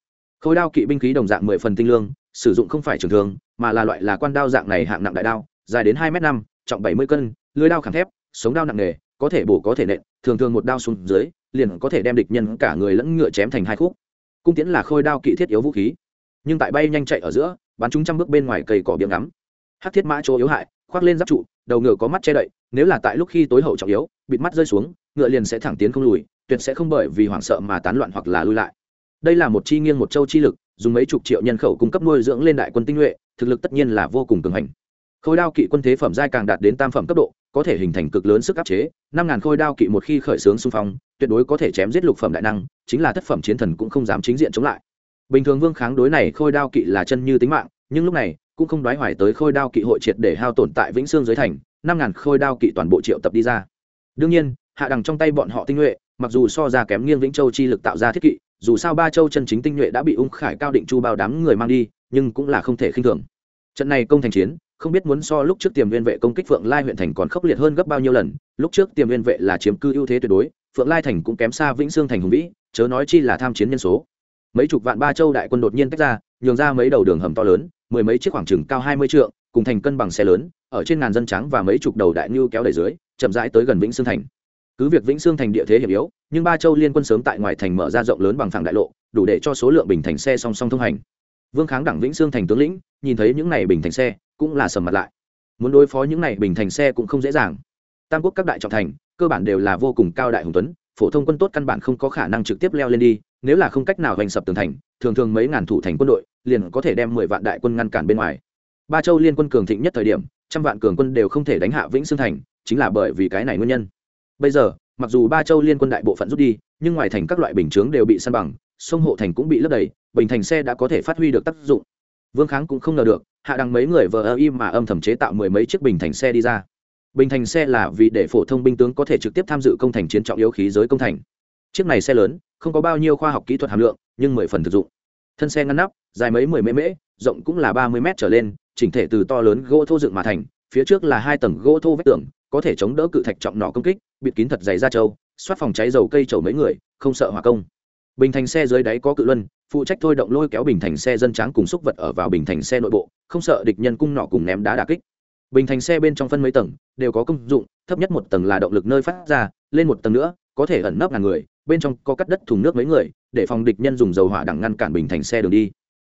Speaker 1: Khôi đao kỵ binh khí đồng dạng mười phần tinh lương sử dụng không phải trường thường mà là loại là quan đao dạng này hạng nặng đại đao dài đến hai m năm trọng bảy mươi cân lưới đao khảm thép sống đao nặng nề, có thể bổ có thể nện thường thường một đao xuống dưới liền có thể đem địch nhân cả người lẫn ngựa chém thành hai khúc. Cung tiễn là khôi đao kỵ thiết yếu vũ khí nhưng tại bay nhanh chạy ở giữa bắn chúng trăm bước bên ngoài cây cỏ biếng ngắm. Hát thiết mã chỗ yếu hại khoác lên giáp trụ đầu ngựa có mắt che đậy nếu là tại lúc khi tối hậu trọng yếu bịt mắt rơi xuống ngựa liền sẽ thẳng tiến không lùi tuyệt sẽ không bởi vì hoảng sợ mà tán loạn hoặc là lui lại. Đây là một chi nghiêng một châu chi lực dùng mấy chục triệu nhân khẩu cung cấp nuôi dưỡng lên đại quân tinh nhuệ, thực lực tất nhiên là vô cùng cường hành. Khôi đao kỵ quân thế phẩm giai càng đạt đến tam phẩm cấp độ, có thể hình thành cực lớn sức áp chế, năm ngàn khôi đao kỵ một khi khởi xướng xung phong, tuyệt đối có thể chém giết lục phẩm đại năng, chính là thất phẩm chiến thần cũng không dám chính diện chống lại. Bình thường vương kháng đối này khôi đao kỵ là chân như tính mạng, nhưng lúc này, cũng không đoái hoài tới khôi đao kỵ hội triệt để hao tổn tại vĩnh sương dưới thành, năm ngàn khôi đao kỵ toàn bộ triệu tập đi ra. Đương nhiên, hạ đằng trong tay bọn họ tinh nhuệ, mặc dù so ra kém nghiêng vĩnh châu chi lực tạo ra thiết kỵ dù sao ba châu chân chính tinh nhuệ đã bị ung khải cao định chu bao đám người mang đi, nhưng cũng là không thể khinh thường. Trận này công thành chiến, không biết muốn so lúc trước tiềm viên vệ công kích phượng lai huyện thành còn khốc liệt hơn gấp bao nhiêu lần, lúc trước tiềm viên vệ là chiếm cư ưu thế tuyệt đối, phượng lai thành cũng kém xa vĩnh sương thành hùng vĩ, chớ nói chi là tham chiến nhân số. Mấy chục vạn ba châu đại quân đột nhiên tách ra, nhường ra mấy đầu đường hầm to lớn, mười mấy chiếc khoảng trừng cao hai mươi trượng, cùng thành cân bằng xe lớn, ở trên ngàn dân trắng và mấy chục đầu đại ngưu kéo đầy dưới, chậm rãi tới gần vĩnh sương thành cứ việc vĩnh sương thành địa thế hiểm yếu, nhưng ba châu liên quân sớm tại ngoài thành mở ra rộng lớn bằng phẳng đại lộ, đủ để cho số lượng bình thành xe song song thông hành. Vương kháng đẳng vĩnh sương thành tướng lĩnh, nhìn thấy những này bình thành xe, cũng là sầm mặt lại. Muốn đối phó những này bình thành xe cũng không dễ dàng. Tam quốc các đại trọng thành, cơ bản đều là vô cùng cao đại hùng tuấn, phổ thông quân tốt căn bản không có khả năng trực tiếp leo lên đi, nếu là không cách nào hành sập tường thành, thường thường mấy ngàn thủ thành quân đội liền có thể đem mười vạn đại quân ngăn cản bên ngoài. Ba châu liên quân cường thịnh nhất thời điểm, trăm vạn cường quân đều không thể đánh hạ vĩnh sương thành, chính là bởi vì cái này nguyên nhân bây giờ, mặc dù ba châu liên quân đại bộ phận rút đi, nhưng ngoài thành các loại bình chướng đều bị săn bằng, sông hộ thành cũng bị lấp đầy, bình thành xe đã có thể phát huy được tác dụng. Vương kháng cũng không ngờ được, hạ đằng mấy người vờ ơ im mà âm thầm chế tạo mười mấy chiếc bình thành xe đi ra. Bình thành xe là vì để phổ thông binh tướng có thể trực tiếp tham dự công thành chiến trọng yếu khí giới công thành. Chiếc này xe lớn, không có bao nhiêu khoa học kỹ thuật hàm lượng, nhưng mười phần thực dụng. Thân xe ngăn nắp, dài mấy mười mễ mễ, rộng cũng là ba mươi mét trở lên, chỉnh thể từ to lớn gỗ thô dựng mà thành, phía trước là hai tầng gỗ thô vách tường, có thể chống đỡ cự thạch trọng nọ công kích bịt kín thật dày ra trâu, xoát phòng cháy dầu cây chầu mấy người, không sợ hỏa công. Bình thành xe dưới đáy có cự luân, phụ trách thôi động lôi kéo bình thành xe dân tráng cùng xúc vật ở vào bình thành xe nội bộ, không sợ địch nhân cung nọ cùng ném đá đà kích. Bình thành xe bên trong phân mấy tầng, đều có công dụng, thấp nhất một tầng là động lực nơi phát ra, lên một tầng nữa, có thể ẩn nấp ngàn người, bên trong có cắt đất thùng nước mấy người, để phòng địch nhân dùng dầu hỏa đẳng ngăn cản bình thành xe đường đi.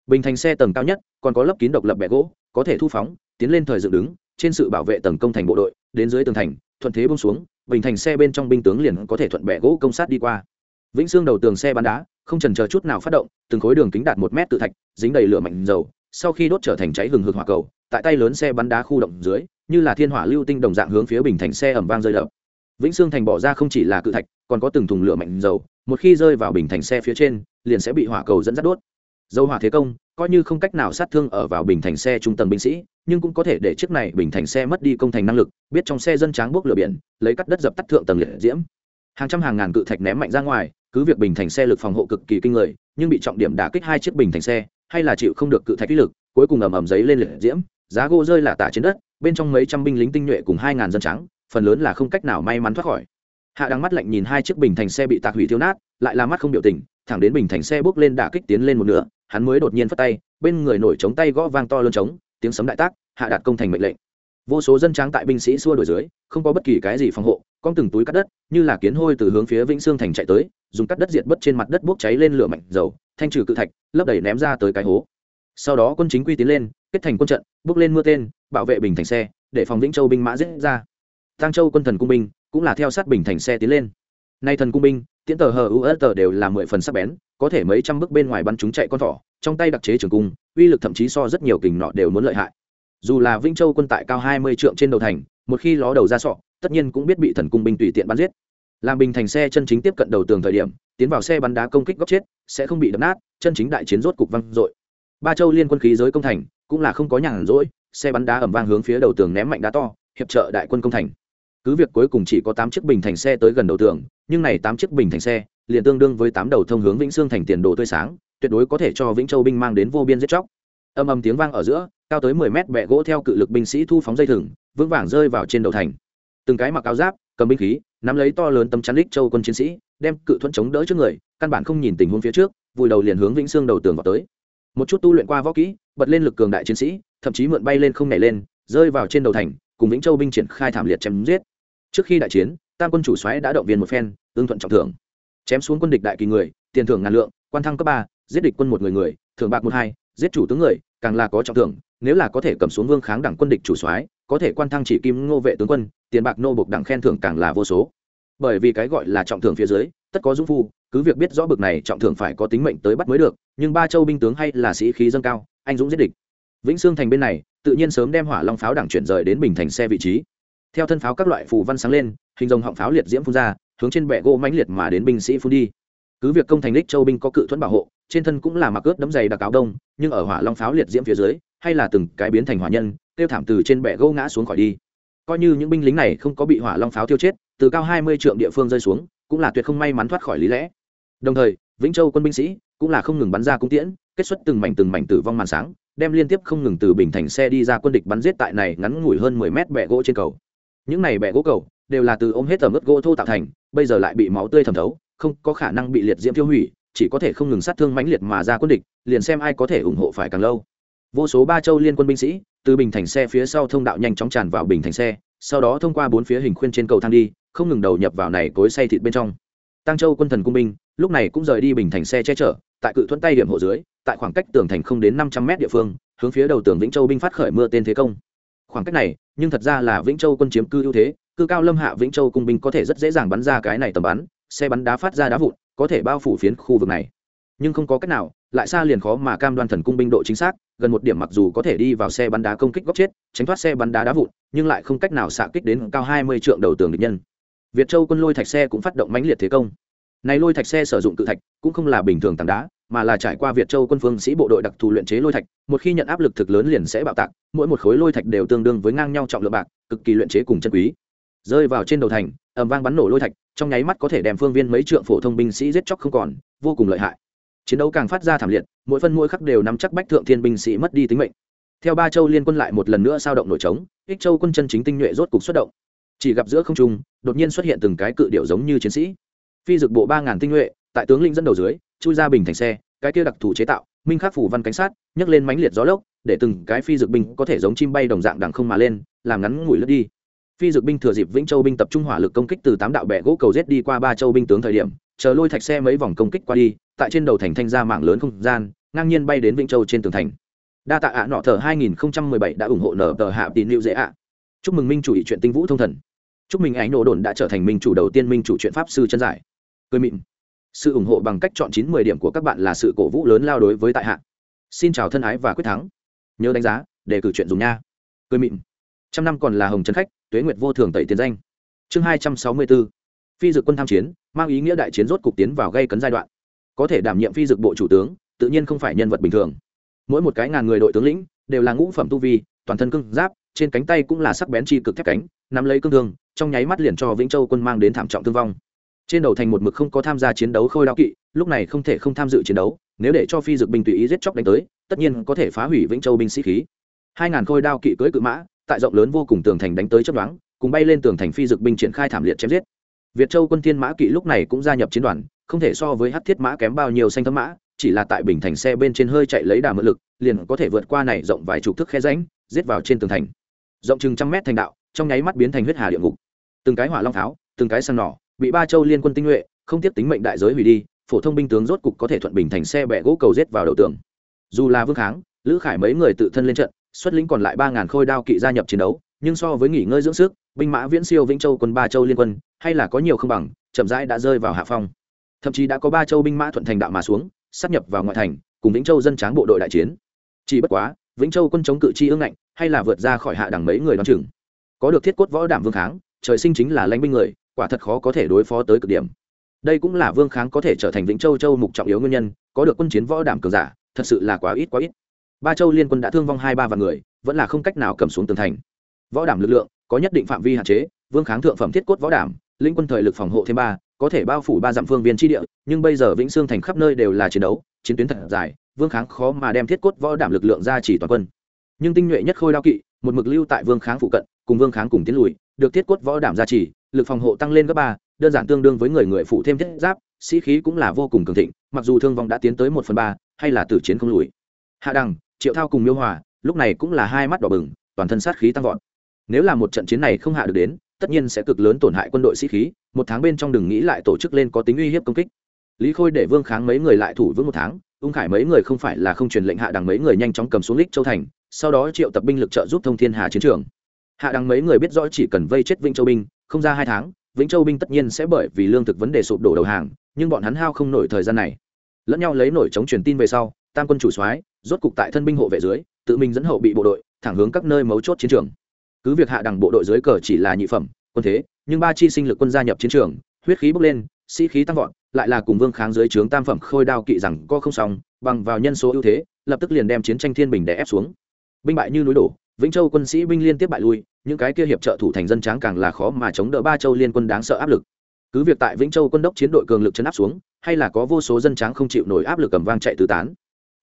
Speaker 1: Bình thành xe tầng cao nhất, còn có lớp kín độc lập bẹ gỗ, có thể thu phóng, tiến lên thời dựng đứng, trên sự bảo vệ tầng công thành bộ đội, đến dưới tường thành, thuận thế bông xuống bình thành xe bên trong binh tướng liền có thể thuận bẻ gỗ công sát đi qua. Vĩnh xương đầu tường xe bắn đá, không trần chờ chút nào phát động, từng khối đường kính đạt một mét tự thạch, dính đầy lửa mạnh dầu, sau khi đốt trở thành cháy hừng hực hỏa cầu, tại tay lớn xe bắn đá khu động dưới, như là thiên hỏa lưu tinh đồng dạng hướng phía bình thành xe ẩm vang rơi đập. Vĩnh xương thành bỏ ra không chỉ là cự thạch, còn có từng thùng lửa mạnh dầu, một khi rơi vào bình thành xe phía trên, liền sẽ bị hỏa cầu dẫn dắt đốt dầu hỏa thế công, coi như không cách nào sát thương ở vào bình thành xe trung tầng binh sĩ, nhưng cũng có thể để chiếc này bình thành xe mất đi công thành năng lực, biết trong xe dân tráng bốc lửa biển, lấy cắt đất dập tắt thượng tầng liệt diễm. Hàng trăm hàng ngàn cự thạch ném mạnh ra ngoài, cứ việc bình thành xe lực phòng hộ cực kỳ kinh người, nhưng bị trọng điểm đả kích hai chiếc bình thành xe, hay là chịu không được cự thạch kỹ lực, cuối cùng ầm ầm giấy lên liệt diễm, giá gỗ rơi là tả trên đất, bên trong mấy trăm binh lính tinh nhuệ cùng hai ngàn dân trắng phần lớn là không cách nào may mắn thoát khỏi. Hạ đang mắt lạnh nhìn hai chiếc bình thành xe bị tạc hủy thiêu nát, lại là mắt không biểu tình, thẳng đến bình thành xe bước lên đả kích tiến lên một nửa hắn mới đột nhiên phất tay, bên người nổi chống tay gõ vang to lớn trống, tiếng sấm đại tác, hạ đạt công thành mệnh lệnh. Vô số dân tráng tại binh sĩ xua đổi dưới, không có bất kỳ cái gì phòng hộ, con từng túi cắt đất, như là kiến hôi từ hướng phía vĩnh sương thành chạy tới, dùng cắt đất diệt bớt trên mặt đất bốc cháy lên lửa mạnh dầu, thanh trừ cự thạch, lấp đầy ném ra tới cái hố. Sau đó quân chính quy tiến lên, kết thành quân trận, bước lên mưa tên, bảo vệ bình thành xe, để phòng vĩnh châu binh mã giết ra. Tăng châu quân thần cung binh cũng là theo sát bình thành xe tiến lên. Nay thần cung binh tiễn tờ hờ u tờ đều là mười phần sắc bén, có thể mấy trăm bước bên ngoài bắn chúng chạy con thỏ, trong tay đặc chế trường cung, uy lực thậm chí so rất nhiều kình nọ đều muốn lợi hại. Dù là vĩnh châu quân tại cao hai mươi trượng trên đầu thành, một khi ló đầu ra sọ, tất nhiên cũng biết bị thần cung binh tùy tiện bắn giết. Làm bình thành xe chân chính tiếp cận đầu tường thời điểm, tiến vào xe bắn đá công kích góc chết, sẽ không bị đập nát, chân chính đại chiến rốt cục văng dội. Ba châu liên quân khí giới công thành, cũng là không có nhàn rỗi, xe bắn đá ẩm vang hướng phía đầu tường ném mạnh đá to, hiệp trợ đại quân công thành cứ việc cuối cùng chỉ có tám chiếc bình thành xe tới gần đầu tường, nhưng này tám chiếc bình thành xe liền tương đương với tám đầu thông hướng vĩnh sương thành tiền đồ tươi sáng, tuyệt đối có thể cho vĩnh châu binh mang đến vô biên giết chóc. Âm âm tiếng vang ở giữa, cao tới mười mét bẹ gỗ theo cự lực binh sĩ thu phóng dây thừng, vững vàng rơi vào trên đầu thành. Từng cái mặc áo giáp, cầm binh khí, nắm lấy to lớn tấm chắn đích châu quân chiến sĩ, đem cự thuẫn chống đỡ trước người, căn bản không nhìn tình huống phía trước, vùi đầu liền hướng vĩnh xương đầu tường vào tới. Một chút tu luyện qua võ kỹ, bật lên lực cường đại chiến sĩ, thậm chí mượn bay lên không nhảy lên, rơi vào trên đầu thành cùng vĩnh châu binh triển khai thảm liệt chém giết. Trước khi đại chiến, tam quân chủ xoáy đã động viên một phen ương thuận trọng thưởng. Chém xuống quân địch đại kỳ người, tiền thưởng ngàn lượng, quan thăng cấp ba, giết địch quân một người người, thưởng bạc một hai, giết chủ tướng người, càng là có trọng thưởng, nếu là có thể cầm xuống vương kháng đẳng quân địch chủ soái, có thể quan thăng chỉ kim ngô vệ tướng quân, tiền bạc nô bộc đẳng khen thưởng càng là vô số. Bởi vì cái gọi là trọng thưởng phía dưới, tất có dũng phu, cứ việc biết rõ bực này trọng thưởng phải có tính mệnh tới bắt mới được, nhưng ba châu binh tướng hay là sĩ khí dâng cao, anh dũng giết địch. Vĩnh sương thành bên này tự nhiên sớm đem hỏa long pháo đẳng chuyển rời đến bình thành xe vị trí. Theo thân pháo các loại phù văn sáng lên, hình dòng họng pháo liệt diễm phun ra, hướng trên bệ gỗ mãnh liệt mà đến binh sĩ phun đi. Cứ việc công thành đích châu binh có cự thuẫn bảo hộ, trên thân cũng là mặc ướt đấm dày đặc áo đông, nhưng ở hỏa long pháo liệt diễm phía dưới, hay là từng cái biến thành hỏa nhân, tiêu thảm từ trên bệ gỗ ngã xuống khỏi đi. Coi như những binh lính này không có bị hỏa long pháo tiêu chết, từ cao hai mươi trượng địa phương rơi xuống, cũng là tuyệt không may mắn thoát khỏi lý lẽ. Đồng thời, vĩnh châu quân binh sĩ cũng là không ngừng bắn ra cung tiễn, kết xuất từng mảnh từng mảnh tử vong màn sáng đem liên tiếp không ngừng từ bình thành xe đi ra quân địch bắn giết tại này ngắn ngủi hơn mười mét bẹ gỗ trên cầu. Những này bẹ gỗ cầu đều là từ ôm hết tầm ướt gỗ thô tạo thành, bây giờ lại bị máu tươi thẩm thấu, không có khả năng bị liệt diễm tiêu hủy, chỉ có thể không ngừng sát thương mãnh liệt mà ra quân địch, liền xem ai có thể ủng hộ phải càng lâu. Vô số ba châu liên quân binh sĩ từ bình thành xe phía sau thông đạo nhanh chóng tràn vào bình thành xe, sau đó thông qua bốn phía hình khuyên trên cầu thang đi, không ngừng đầu nhập vào này cối say thịt bên trong. Tăng châu quân thần cung binh lúc này cũng rời đi bình thành xe che chở, tại cự thuẫn tay điểm hộ dưới tại khoảng cách tường thành không đến năm trăm mét địa phương, hướng phía đầu tường vĩnh châu binh phát khởi mưa tên thế công. Khoảng cách này, nhưng thật ra là vĩnh châu quân chiếm cư ưu thế, cư cao lâm hạ vĩnh châu cung binh có thể rất dễ dàng bắn ra cái này tầm bắn, xe bắn đá phát ra đá vụn, có thể bao phủ phiến khu vực này. Nhưng không có cách nào, lại xa liền khó mà cam đoan thần cung binh độ chính xác, gần một điểm mặc dù có thể đi vào xe bắn đá công kích góc chết, tránh thoát xe bắn đá đá vụn, nhưng lại không cách nào xạ kích đến cao hai mươi trượng đầu tường địch nhân. Việt châu quân lôi thạch xe cũng phát động mãnh liệt thế công. Này lôi thạch xe sử dụng cự thạch cũng không là bình thường tảng đá mà là trải qua việt châu quân phương sĩ bộ đội đặc thù luyện chế lôi thạch, một khi nhận áp lực thực lớn liền sẽ bạo tạc, mỗi một khối lôi thạch đều tương đương với ngang nhau trọng lượng bạc, cực kỳ luyện chế cùng chân quý. Rơi vào trên đầu thành, ầm vang bắn nổ lôi thạch, trong nháy mắt có thể đem phương viên mấy trượng phổ thông binh sĩ giết chóc không còn, vô cùng lợi hại. Chiến đấu càng phát ra thảm liệt, mỗi phân mỗi khắc đều nắm chắc bách thượng thiên binh sĩ mất đi tính mệnh. Theo ba châu liên quân lại một lần nữa sao động nổi trống, ích châu quân chân chính tinh nhuệ rốt cục xuất động. Chỉ gặp giữa không trung, đột nhiên xuất hiện từng cái cự điệu giống như chiến sĩ. Phi dực bộ ba ngàn tinh nhuệ, tại tướng linh dẫn đầu dưới chui ra bình thành xe, cái kia đặc thù chế tạo, minh khắc phủ văn cảnh sát, nhấc lên mánh liệt gió lốc, để từng cái phi dược binh có thể giống chim bay đồng dạng đằng không mà lên, làm ngắn ngủi lướt đi. Phi dược binh thừa dịp vĩnh châu binh tập trung hỏa lực công kích từ tám đạo bệ gỗ cầu rết đi qua ba châu binh tướng thời điểm, chờ lôi thạch xe mấy vòng công kích qua đi, tại trên đầu thành thanh ra mạng lớn không gian, ngang nhiên bay đến vĩnh châu trên tường thành. Đa tạ ạ, nọ thờ 2017 đã ủng hộ nở tờ hạ tín lưu dễ ạ. Chúc mừng minh chủ ý chuyện tinh vũ thông thần. Chúc mừng ánh nổ đồn đã trở thành minh chủ đầu tiên minh chủ chuyện pháp sư chân giải. Cười mịn sự ủng hộ bằng cách chọn chín mười điểm của các bạn là sự cổ vũ lớn lao đối với tại hạ. Xin chào thân ái và quyết thắng. Nhớ đánh giá, để cử chuyện dùng nha. Cười mịn. Trăm năm còn là hồng trấn khách, tuế nguyệt vô thường tẩy tiền danh. Chương hai trăm sáu mươi bốn phi dực quân tham chiến, mang ý nghĩa đại chiến rốt cục tiến vào gây cấn giai đoạn. Có thể đảm nhiệm phi dực bộ chủ tướng, tự nhiên không phải nhân vật bình thường. Mỗi một cái ngàn người đội tướng lĩnh, đều là ngũ phẩm tu vi, toàn thân cưng giáp, trên cánh tay cũng là sắc bén chi cực thép cánh, nắm lấy cương thương, trong nháy mắt liền cho vĩnh châu quân mang đến thảm trọng thương vong trên đầu thành một mực không có tham gia chiến đấu khôi đao kỵ, lúc này không thể không tham dự chiến đấu, nếu để cho phi dực binh tùy ý giết chóc đánh tới, tất nhiên có thể phá hủy vĩnh châu binh sĩ khí. Hai ngàn khôi đao kỵ cưỡi cự mã, tại rộng lớn vô cùng tường thành đánh tới chấp đoán cùng bay lên tường thành phi dực binh triển khai thảm liệt chém giết. Việt châu quân thiên mã kỵ lúc này cũng gia nhập chiến đoàn, không thể so với hát thiết mã kém bao nhiêu xanh thấm mã, chỉ là tại bình thành xe bên trên hơi chạy lấy đà mượn lực, liền có thể vượt qua này rộng vài chục thước khe ránh giết vào trên tường thành. Rộng chừng trăm mét thành đạo, trong nháy mắt biến thành huyết hà địa ngục. Từng cái hỏa long tháo, từng cái săn nỏ bị ba châu liên quân tinh nhuệ, không tiếp tính mệnh đại giới hủy đi, phổ thông binh tướng rốt cục có thể thuận bình thành xe bẹ gỗ cầu rết vào đầu tường. Dù là vương kháng, lữ khải mấy người tự thân lên trận, xuất lĩnh còn lại ba ngàn khôi đao kỵ gia nhập chiến đấu, nhưng so với nghỉ ngơi dưỡng sức, binh mã viễn siêu vĩnh châu quân ba châu liên quân, hay là có nhiều không bằng, chậm rãi đã rơi vào hạ phong. Thậm chí đã có ba châu binh mã thuận thành đạo mà xuống sắp nhập vào ngoại thành, cùng vĩnh châu dân tráng bộ đội đại chiến. Chỉ bất quá, vĩnh châu quân chống cự chi ương ngạnh, hay là vượt ra khỏi hạ đẳng mấy người đón chừng. Có được thiết cốt võ đảm vương kháng, trời sinh chính là lãnh binh người quả thật khó có thể đối phó tới cực điểm. Đây cũng là vương kháng có thể trở thành vĩnh châu châu mục trọng yếu nguyên nhân, có được quân chiến võ đảm cường giả, thật sự là quá ít quá ít. Ba châu liên quân đã thương vong hai ba vạn người, vẫn là không cách nào cầm xuống tường thành. Võ đảm lực lượng, có nhất định phạm vi hạn chế, vương kháng thượng phẩm thiết cốt võ đảm, linh quân thời lực phòng hộ thêm ba, có thể bao phủ ba dặm phương viên tri địa, nhưng bây giờ vĩnh sương thành khắp nơi đều là chiến đấu, chiến tuyến thật dài, vương kháng khó mà đem thiết cốt võ đảm lực lượng ra chỉ toàn quân. Nhưng tinh nhuệ nhất khôi đao kỵ, một mực lưu tại vương kháng phụ cận cùng vương kháng cùng tiến lùi được thiết cốt võ đảm gia trì, lực phòng hộ tăng lên gấp ba đơn giản tương đương với người người phụ thêm thiết giáp sĩ khí cũng là vô cùng cường thịnh mặc dù thương vong đã tiến tới một phần ba hay là tử chiến không lùi. Hạ đằng triệu thao cùng miêu hòa lúc này cũng là hai mắt đỏ bừng toàn thân sát khí tăng vọt. Nếu là một trận chiến này không hạ được đến tất nhiên sẽ cực lớn tổn hại quân đội sĩ khí một tháng bên trong đừng nghĩ lại tổ chức lên có tính uy hiếp công kích. Lý khôi để vương kháng mấy người lại thủ vững một tháng ung khải mấy người không phải là không truyền lệnh hạ đằng mấy người nhanh chóng cầm xuống lích châu thành sau đó triệu tập binh lực trợ giúp thông thiên hà chiến trường hạ đằng mấy người biết rõ chỉ cần vây chết vĩnh châu binh, không ra hai tháng, vĩnh châu binh tất nhiên sẽ bởi vì lương thực vấn đề sụp đổ đầu hàng, nhưng bọn hắn hao không nổi thời gian này. Lẫn nhau lấy nổi chống truyền tin về sau, tam quân chủ soái, rốt cục tại thân binh hộ vệ dưới, tự mình dẫn hậu bị bộ đội, thẳng hướng các nơi mấu chốt chiến trường. Cứ việc hạ đẳng bộ đội dưới cờ chỉ là nhị phẩm, quân thế, nhưng ba chi sinh lực quân gia nhập chiến trường, huyết khí bốc lên, sĩ khí tăng vọt, lại là cùng vương kháng dưới trướng tam phẩm khôi đao kỵ rằng co không xong, bằng vào nhân số ưu thế, lập tức liền đem chiến tranh thiên bình đè ép xuống. Binh bại như núi đổ vĩnh châu quân sĩ binh liên tiếp bại lui, những cái kia hiệp trợ thủ thành dân tráng càng là khó mà chống đỡ ba châu liên quân đáng sợ áp lực. Cứ việc tại vĩnh châu quân đốc chiến đội cường lực chấn áp xuống, hay là có vô số dân tráng không chịu nổi áp lực cầm vang chạy tứ tán.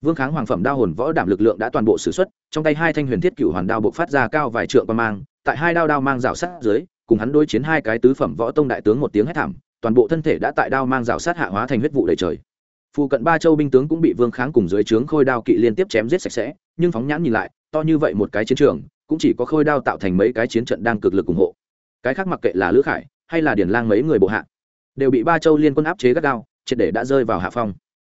Speaker 1: Vương kháng hoàng phẩm đao hồn võ đảm lực lượng đã toàn bộ sử xuất, trong tay hai thanh huyền thiết cựu hoàn đao buộc phát ra cao vài trượng qua mang, tại hai đao đao mang rào sát dưới, cùng hắn đối chiến hai cái tứ phẩm võ tông đại tướng một tiếng hét thảm, toàn bộ thân thể đã tại đao mang rào sát hạ hóa thành huyết vụ đầy trời phụ cận ba châu binh tướng cũng bị vương kháng cùng dưới trướng khôi đao kỵ liên tiếp chém giết sạch sẽ nhưng phóng nhãn nhìn lại to như vậy một cái chiến trường cũng chỉ có khôi đao tạo thành mấy cái chiến trận đang cực lực ủng hộ. Cái khác mặc kệ là lữ khải hay là điển lang mấy người bộ hạ đều bị ba châu liên quân áp chế gắt đao, triệt để đã rơi vào hạ phong.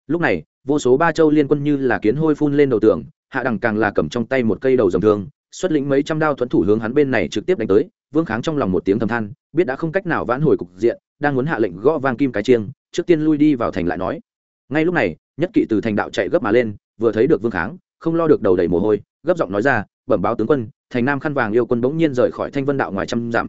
Speaker 1: Lúc này vô số ba châu liên quân như là kiến hôi phun lên đầu tường hạ đẳng càng là cầm trong tay một cây đầu dòng thương xuất lĩnh mấy trăm đao thuẫn thủ hướng hắn bên này trực tiếp đánh tới vương kháng trong lòng một tiếng thầm than biết đã không cách nào vãn hồi cục diện đang muốn hạ lệnh gõ vang kim cái chiêng trước tiên lui đi vào thành lại nói ngay lúc này, nhất kỵ từ thành đạo chạy gấp mà lên, vừa thấy được vương kháng, không lo được đầu đầy mồ hôi, gấp giọng nói ra, bẩm báo tướng quân, thành nam khăn vàng yêu quân bỗng nhiên rời khỏi thanh vân đạo ngoài trăm dặm.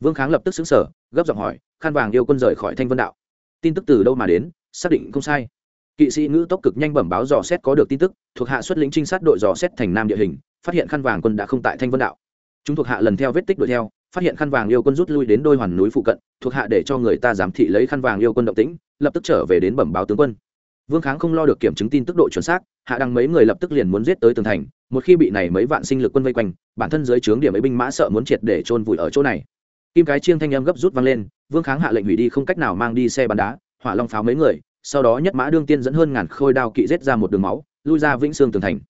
Speaker 1: Vương kháng lập tức xứng sở gấp giọng hỏi, khăn vàng yêu quân rời khỏi thanh vân đạo? Tin tức từ đâu mà đến? Xác định không sai. Kỵ sĩ ngữ tốc cực nhanh bẩm báo dò xét có được tin tức, thuộc hạ xuất lĩnh trinh sát đội dò xét thành nam địa hình, phát hiện khăn vàng quân đã không tại thanh vân đạo. Chúng thuộc hạ lần theo vết tích đuổi theo, phát hiện khăn vàng yêu quân rút lui đến đôi hoàn núi phụ cận, thuộc hạ để cho người ta giám thị lấy khăn vàng yêu quân động tĩnh, lập tức trở về đến bẩm báo tướng quân vương kháng không lo được kiểm chứng tin tức độ chuẩn xác, hạ đăng mấy người lập tức liền muốn giết tới tường thành, một khi bị này mấy vạn sinh lực quân vây quanh, bản thân dưới trướng điểm ấy binh mã sợ muốn triệt để chôn vùi ở chỗ này. Kim cái chiêng thanh âm gấp rút vang lên, vương kháng hạ lệnh hủy đi không cách nào mang đi xe bắn đá, hỏa long pháo mấy người, sau đó nhất mã đương tiên dẫn hơn ngàn khôi đao kỵ giết ra một đường máu, lui ra vĩnh sương tường thành.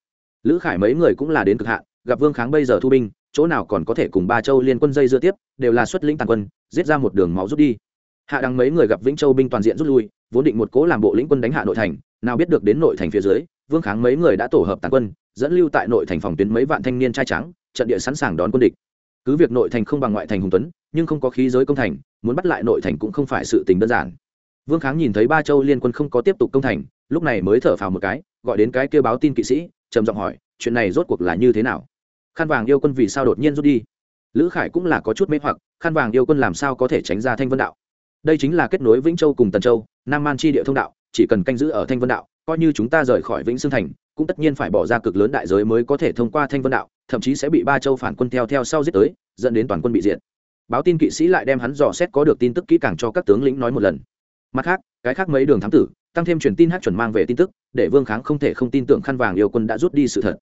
Speaker 1: Lữ khải mấy người cũng là đến cực hạn, gặp vương kháng bây giờ thu binh, chỗ nào còn có thể cùng ba châu liên quân dây dưa tiếp, đều là xuất lĩnh tàn quân, giết ra một đường máu rút đi hạ đăng mấy người gặp vĩnh châu binh toàn diện rút lui, vốn định một cố làm bộ lĩnh quân đánh hạ nội thành, nào biết được đến nội thành phía dưới, vương kháng mấy người đã tổ hợp tàn quân, dẫn lưu tại nội thành phòng tuyến mấy vạn thanh niên trai trắng, trận địa sẵn sàng đón quân địch. Cứ việc nội thành không bằng ngoại thành hùng tuấn, nhưng không có khí giới công thành, muốn bắt lại nội thành cũng không phải sự tình đơn giản. Vương kháng nhìn thấy ba châu liên quân không có tiếp tục công thành, lúc này mới thở phào một cái, gọi đến cái kêu báo tin kỵ sĩ, trầm giọng hỏi, chuyện này rốt cuộc là như thế nào? Khăn vàng yêu quân vì sao đột nhiên rút đi? Lữ khải cũng là có chút mê hoặc khăn vàng yêu quân làm sao có thể tránh ra thanh vân đạo? Đây chính là kết nối vĩnh châu cùng tần châu, nam man chi địa thông đạo, chỉ cần canh giữ ở thanh vân đạo, coi như chúng ta rời khỏi vĩnh sương thành, cũng tất nhiên phải bỏ ra cực lớn đại giới mới có thể thông qua thanh vân đạo, thậm chí sẽ bị ba châu phản quân theo theo sau giết tới, dẫn đến toàn quân bị diệt. Báo tin kỵ sĩ lại đem hắn dò xét có được tin tức kỹ càng cho các tướng lĩnh nói một lần. Mặt khác, cái khác mấy đường thám tử, tăng thêm truyền tin hát chuẩn mang về tin tức, để vương kháng không thể không tin tưởng khăn vàng yêu quân đã rút đi sự thật.